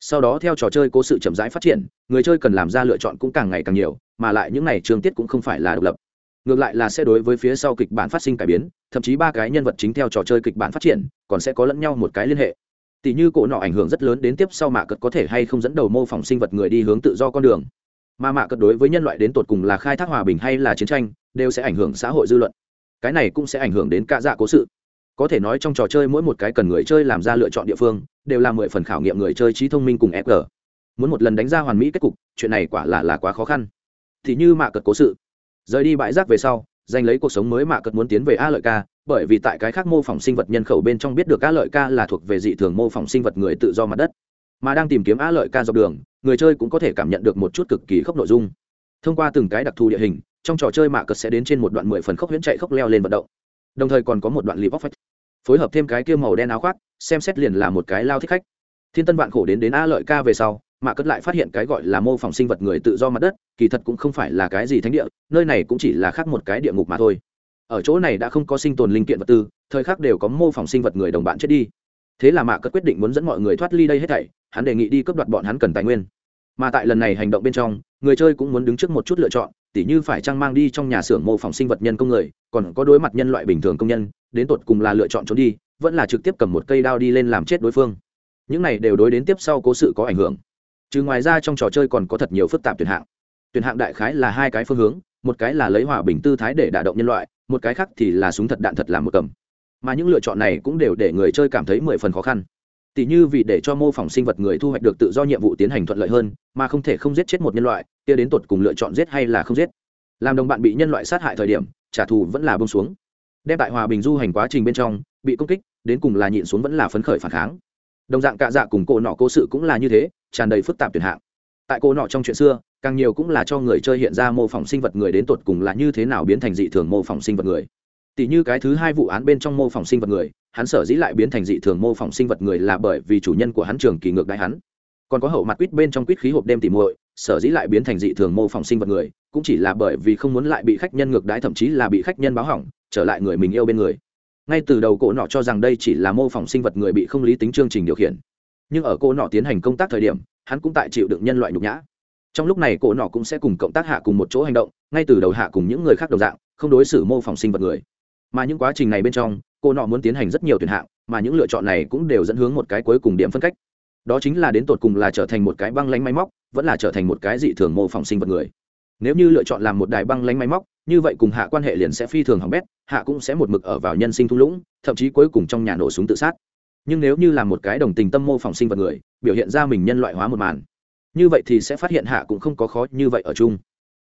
S1: sau đó theo trò chơi cố sự chậm rãi phát triển, người chơi cần làm ra lựa chọn cũng càng ngày càng nhiều, mà lại những này trường tiết cũng không phải là độc lập. Ngược lại là sẽ đối với phía sau kịch bản phát sinh cải biến, thậm chí ba cái nhân vật chính theo trò chơi kịch bản phát triển, còn sẽ có lẫn nhau một cái liên hệ. Tỷ như cổ nọ ảnh hưởng rất lớn đến tiếp sau mạ cật có thể hay không dẫn đầu mô phỏng sinh vật người đi hướng tự do con đường. Mà mạ cật đối với nhân loại đến tột cùng là khai thác hòa bình hay là chiến tranh, đều sẽ ảnh hưởng xã hội dư luận. Cái này cũng sẽ ảnh hưởng đến cả dạ cố sự có thể nói trong trò chơi mỗi một cái cần người chơi làm ra lựa chọn địa phương, đều là mười phần khảo nghiệm người chơi trí thông minh cùng fg muốn một lần đánh ra hoàn mỹ kết cục, chuyện này quả là là quá khó khăn. Thì như mạ cật cố sự. Rời đi bãi rác về sau, giành lấy cuộc sống mới mạ cật muốn tiến về a lợi ca, bởi vì tại cái khác mô phỏng sinh vật nhân khẩu bên trong biết được a lợi ca là thuộc về dị thường mô phỏng sinh vật người tự do mặt đất. Mà đang tìm kiếm a lợi ca dọc đường, người chơi cũng có thể cảm nhận được một chút cực kỳ khốc nội dung. Thông qua từng cái đặc thù địa hình, trong trò chơi mạ cật sẽ đến trên một đoạn mười phần khốc huyễn chạy khốc leo lên vận động. Đồng thời còn có một đoạn lip off phối hợp thêm cái kia màu đen áo khoác, xem xét liền là một cái lao thích khách. Thiên tân vạn khổ đến đến a lợi ca về sau, mạ cất lại phát hiện cái gọi là mô phỏng sinh vật người tự do mặt đất, kỳ thật cũng không phải là cái gì thánh địa, nơi này cũng chỉ là khác một cái địa ngục mà thôi. Ở chỗ này đã không có sinh tồn linh kiện vật tư, thời khắc đều có mô phỏng sinh vật người đồng bạn chết đi. Thế là mạ cất quyết định muốn dẫn mọi người thoát ly đây hết thảy, hắn đề nghị đi cướp đoạt bọn hắn cần tài nguyên. Mà tại lần này hành động bên trong, người chơi cũng muốn đứng trước một chút lựa chọn tỉ như phải trang mang đi trong nhà xưởng mô phỏng sinh vật nhân công người, còn có đối mặt nhân loại bình thường công nhân, đến tột cùng là lựa chọn trốn đi, vẫn là trực tiếp cầm một cây đao đi lên làm chết đối phương. Những này đều đối đến tiếp sau cố sự có ảnh hưởng. Trừ ngoài ra trong trò chơi còn có thật nhiều phức tạp tuyển hạng. Tuyển hạng đại khái là hai cái phương hướng, một cái là lấy hòa bình tư thái để đả động nhân loại, một cái khác thì là súng thật đạn thật làm một cầm. Mà những lựa chọn này cũng đều để người chơi cảm thấy mười phần khó khăn tỷ như vì để cho mô phỏng sinh vật người thu hoạch được tự do nhiệm vụ tiến hành thuận lợi hơn, mà không thể không giết chết một nhân loại, kia đến tột cùng lựa chọn giết hay là không giết. Làm đồng bạn bị nhân loại sát hại thời điểm, trả thù vẫn là bông xuống. Đem tại hòa bình du hành quá trình bên trong, bị công kích, đến cùng là nhịn xuống vẫn là phấn khởi phản kháng. Đồng dạng cạ dạ cùng cổ nọ cố sự cũng là như thế, tràn đầy phức tạp tuyệt hạng. Tại cổ nọ trong chuyện xưa, càng nhiều cũng là cho người chơi hiện ra mô phỏng sinh vật người đến tột cùng là như thế nào biến thành dị thường mô phỏng sinh vật người tỷ như cái thứ hai vụ án bên trong mô phỏng sinh vật người, hắn sở dĩ lại biến thành dị thường mô phỏng sinh vật người là bởi vì chủ nhân của hắn trường kỳ ngược đại hắn. Còn có hậu mặt quýt bên trong quýt khí hộp đêm tìm muội, sở dĩ lại biến thành dị thường mô phỏng sinh vật người, cũng chỉ là bởi vì không muốn lại bị khách nhân ngược đái thậm chí là bị khách nhân báo hỏng, trở lại người mình yêu bên người. Ngay từ đầu cổ nọ cho rằng đây chỉ là mô phỏng sinh vật người bị không lý tính chương trình điều khiển. Nhưng ở cổ nọ tiến hành công tác thời điểm, hắn cũng tại chịu đựng nhân loại nhục nhã. Trong lúc này cổ nọ cũng sẽ cùng cộng tác hạ cùng một chỗ hành động, ngay từ đầu hạ cùng những người khác đồng dạng, không đối xử mô phỏng sinh vật người mà những quá trình này bên trong, cô nọ muốn tiến hành rất nhiều tuyển hạng, mà những lựa chọn này cũng đều dẫn hướng một cái cuối cùng điểm phân cách. Đó chính là đến tột cùng là trở thành một cái băng lánh máy móc, vẫn là trở thành một cái dị thường mô phỏng sinh vật người. Nếu như lựa chọn làm một đài băng lánh máy móc, như vậy cùng hạ quan hệ liền sẽ phi thường hỏng bét, hạ cũng sẽ một mực ở vào nhân sinh thung lũng, thậm chí cuối cùng trong nhà nổ súng tự sát. Nhưng nếu như là một cái đồng tình tâm mô phỏng sinh vật người, biểu hiện ra mình nhân loại hóa một màn, như vậy thì sẽ phát hiện hạ cũng không có khó như vậy ở chung.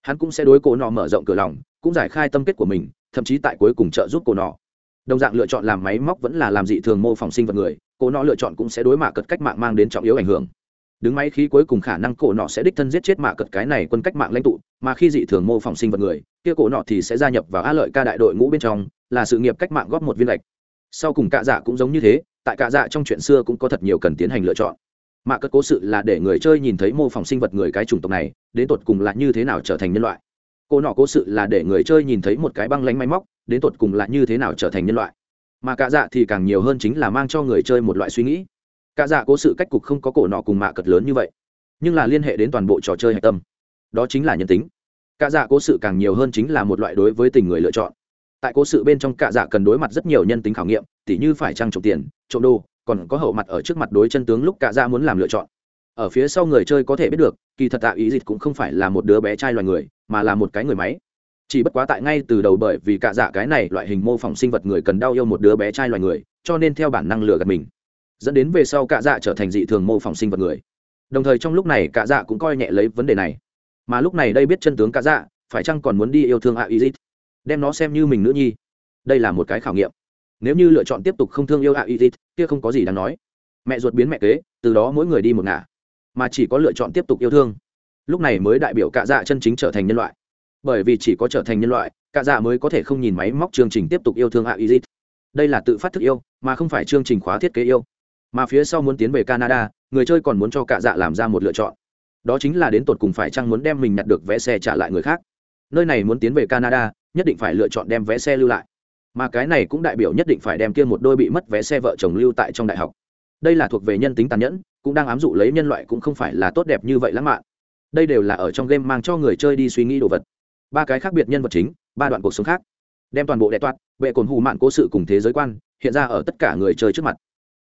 S1: Hắn cũng sẽ đối cổ nọ mở rộng cửa lòng, cũng giải khai tâm kết của mình thậm chí tại cuối cùng trợ giúp cổ nọ. Đồng dạng lựa chọn làm máy móc vẫn là làm dị thường mô phỏng sinh vật người cổ nọ lựa chọn cũng sẽ đối mạ cật cách mạng mang đến trọng yếu ảnh hưởng. Đứng máy khí cuối cùng khả năng cổ nọ sẽ đích thân giết chết mạ cật cái này quân cách mạng lãnh tụ, mà khi dị thường mô phỏng sinh vật người, kia cổ nọ thì sẽ gia nhập vào a lợi ca đại đội ngũ bên trong, là sự nghiệp cách mạng góp một viên lệch. Sau cùng cạ dạ cũng giống như thế, tại cạ dạ trong chuyện xưa cũng có thật nhiều cần tiến hành lựa chọn. Mạ cật cố sự là để người chơi nhìn thấy mô phỏng sinh vật người cái chủng tộc này, đến tột cùng là như thế nào trở thành nhân loại cô nọ cố sự là để người chơi nhìn thấy một cái băng lánh máy móc, đến tột cùng là như thế nào trở thành nhân loại. Mà cạ dạ thì càng nhiều hơn chính là mang cho người chơi một loại suy nghĩ. Cạ dạ cố sự cách cục không có cổ nọ cùng mạ cật lớn như vậy, nhưng là liên hệ đến toàn bộ trò chơi hạch tâm. Đó chính là nhân tính. Cạ dạ cố sự càng nhiều hơn chính là một loại đối với tình người lựa chọn. Tại cố sự bên trong cạ dạ cần đối mặt rất nhiều nhân tính khảo nghiệm, tỉ như phải trăng trộm tiền, trộm đồ, còn có hậu mặt ở trước mặt đối chân tướng lúc cạ dạ muốn làm lựa chọn ở phía sau người chơi có thể biết được, kỳ thật tạ ý dịch cũng không phải là một đứa bé trai loài người, mà là một cái người máy. Chỉ bất quá tại ngay từ đầu bởi vì cạ dạ cái này loại hình mô phỏng sinh vật người cần đau yêu một đứa bé trai loài người, cho nên theo bản năng lừa gạt mình. Dẫn đến về sau cạ dạ trở thành dị thường mô phỏng sinh vật người. Đồng thời trong lúc này cạ dạ cũng coi nhẹ lấy vấn đề này. Mà lúc này đây biết chân tướng cạ dạ phải chăng còn muốn đi yêu thương hạ ý dịch? Đem nó xem như mình nữ nhi. Đây là một cái khảo nghiệm. Nếu như lựa chọn tiếp tục không thương yêu hạ ý dịch, kia không có gì đáng nói. Mẹ ruột biến mẹ kế, từ đó mỗi người đi một ngả mà chỉ có lựa chọn tiếp tục yêu thương. Lúc này mới đại biểu cạ dạ chân chính trở thành nhân loại. Bởi vì chỉ có trở thành nhân loại, cạ dạ mới có thể không nhìn máy móc chương trình tiếp tục yêu thương hạ izit đây là tự phát thức yêu, mà không phải chương trình khóa thiết kế yêu. Mà phía sau muốn tiến về canada, người chơi còn muốn cho cạ dạ làm ra một lựa chọn. Đó chính là đến tột cùng phải chăng muốn đem mình nhặt được vé xe trả lại người khác. Nơi này muốn tiến về canada, nhất định phải lựa chọn đem vé xe lưu lại. Mà cái này cũng đại biểu nhất định phải đem kia một đôi bị mất vé xe vợ chồng lưu tại trong đại học đây là thuộc về nhân tính tàn nhẫn, cũng đang ám dụ lấy nhân loại cũng không phải là tốt đẹp như vậy lãng mạn. Đây đều là ở trong game mang cho người chơi đi suy nghĩ đồ vật. Ba cái khác biệt nhân vật chính, ba đoạn cuộc sống khác. Đem toàn bộ đệ toạt vệ cồn hù mạn cố sự cùng thế giới quan, hiện ra ở tất cả người chơi trước mặt.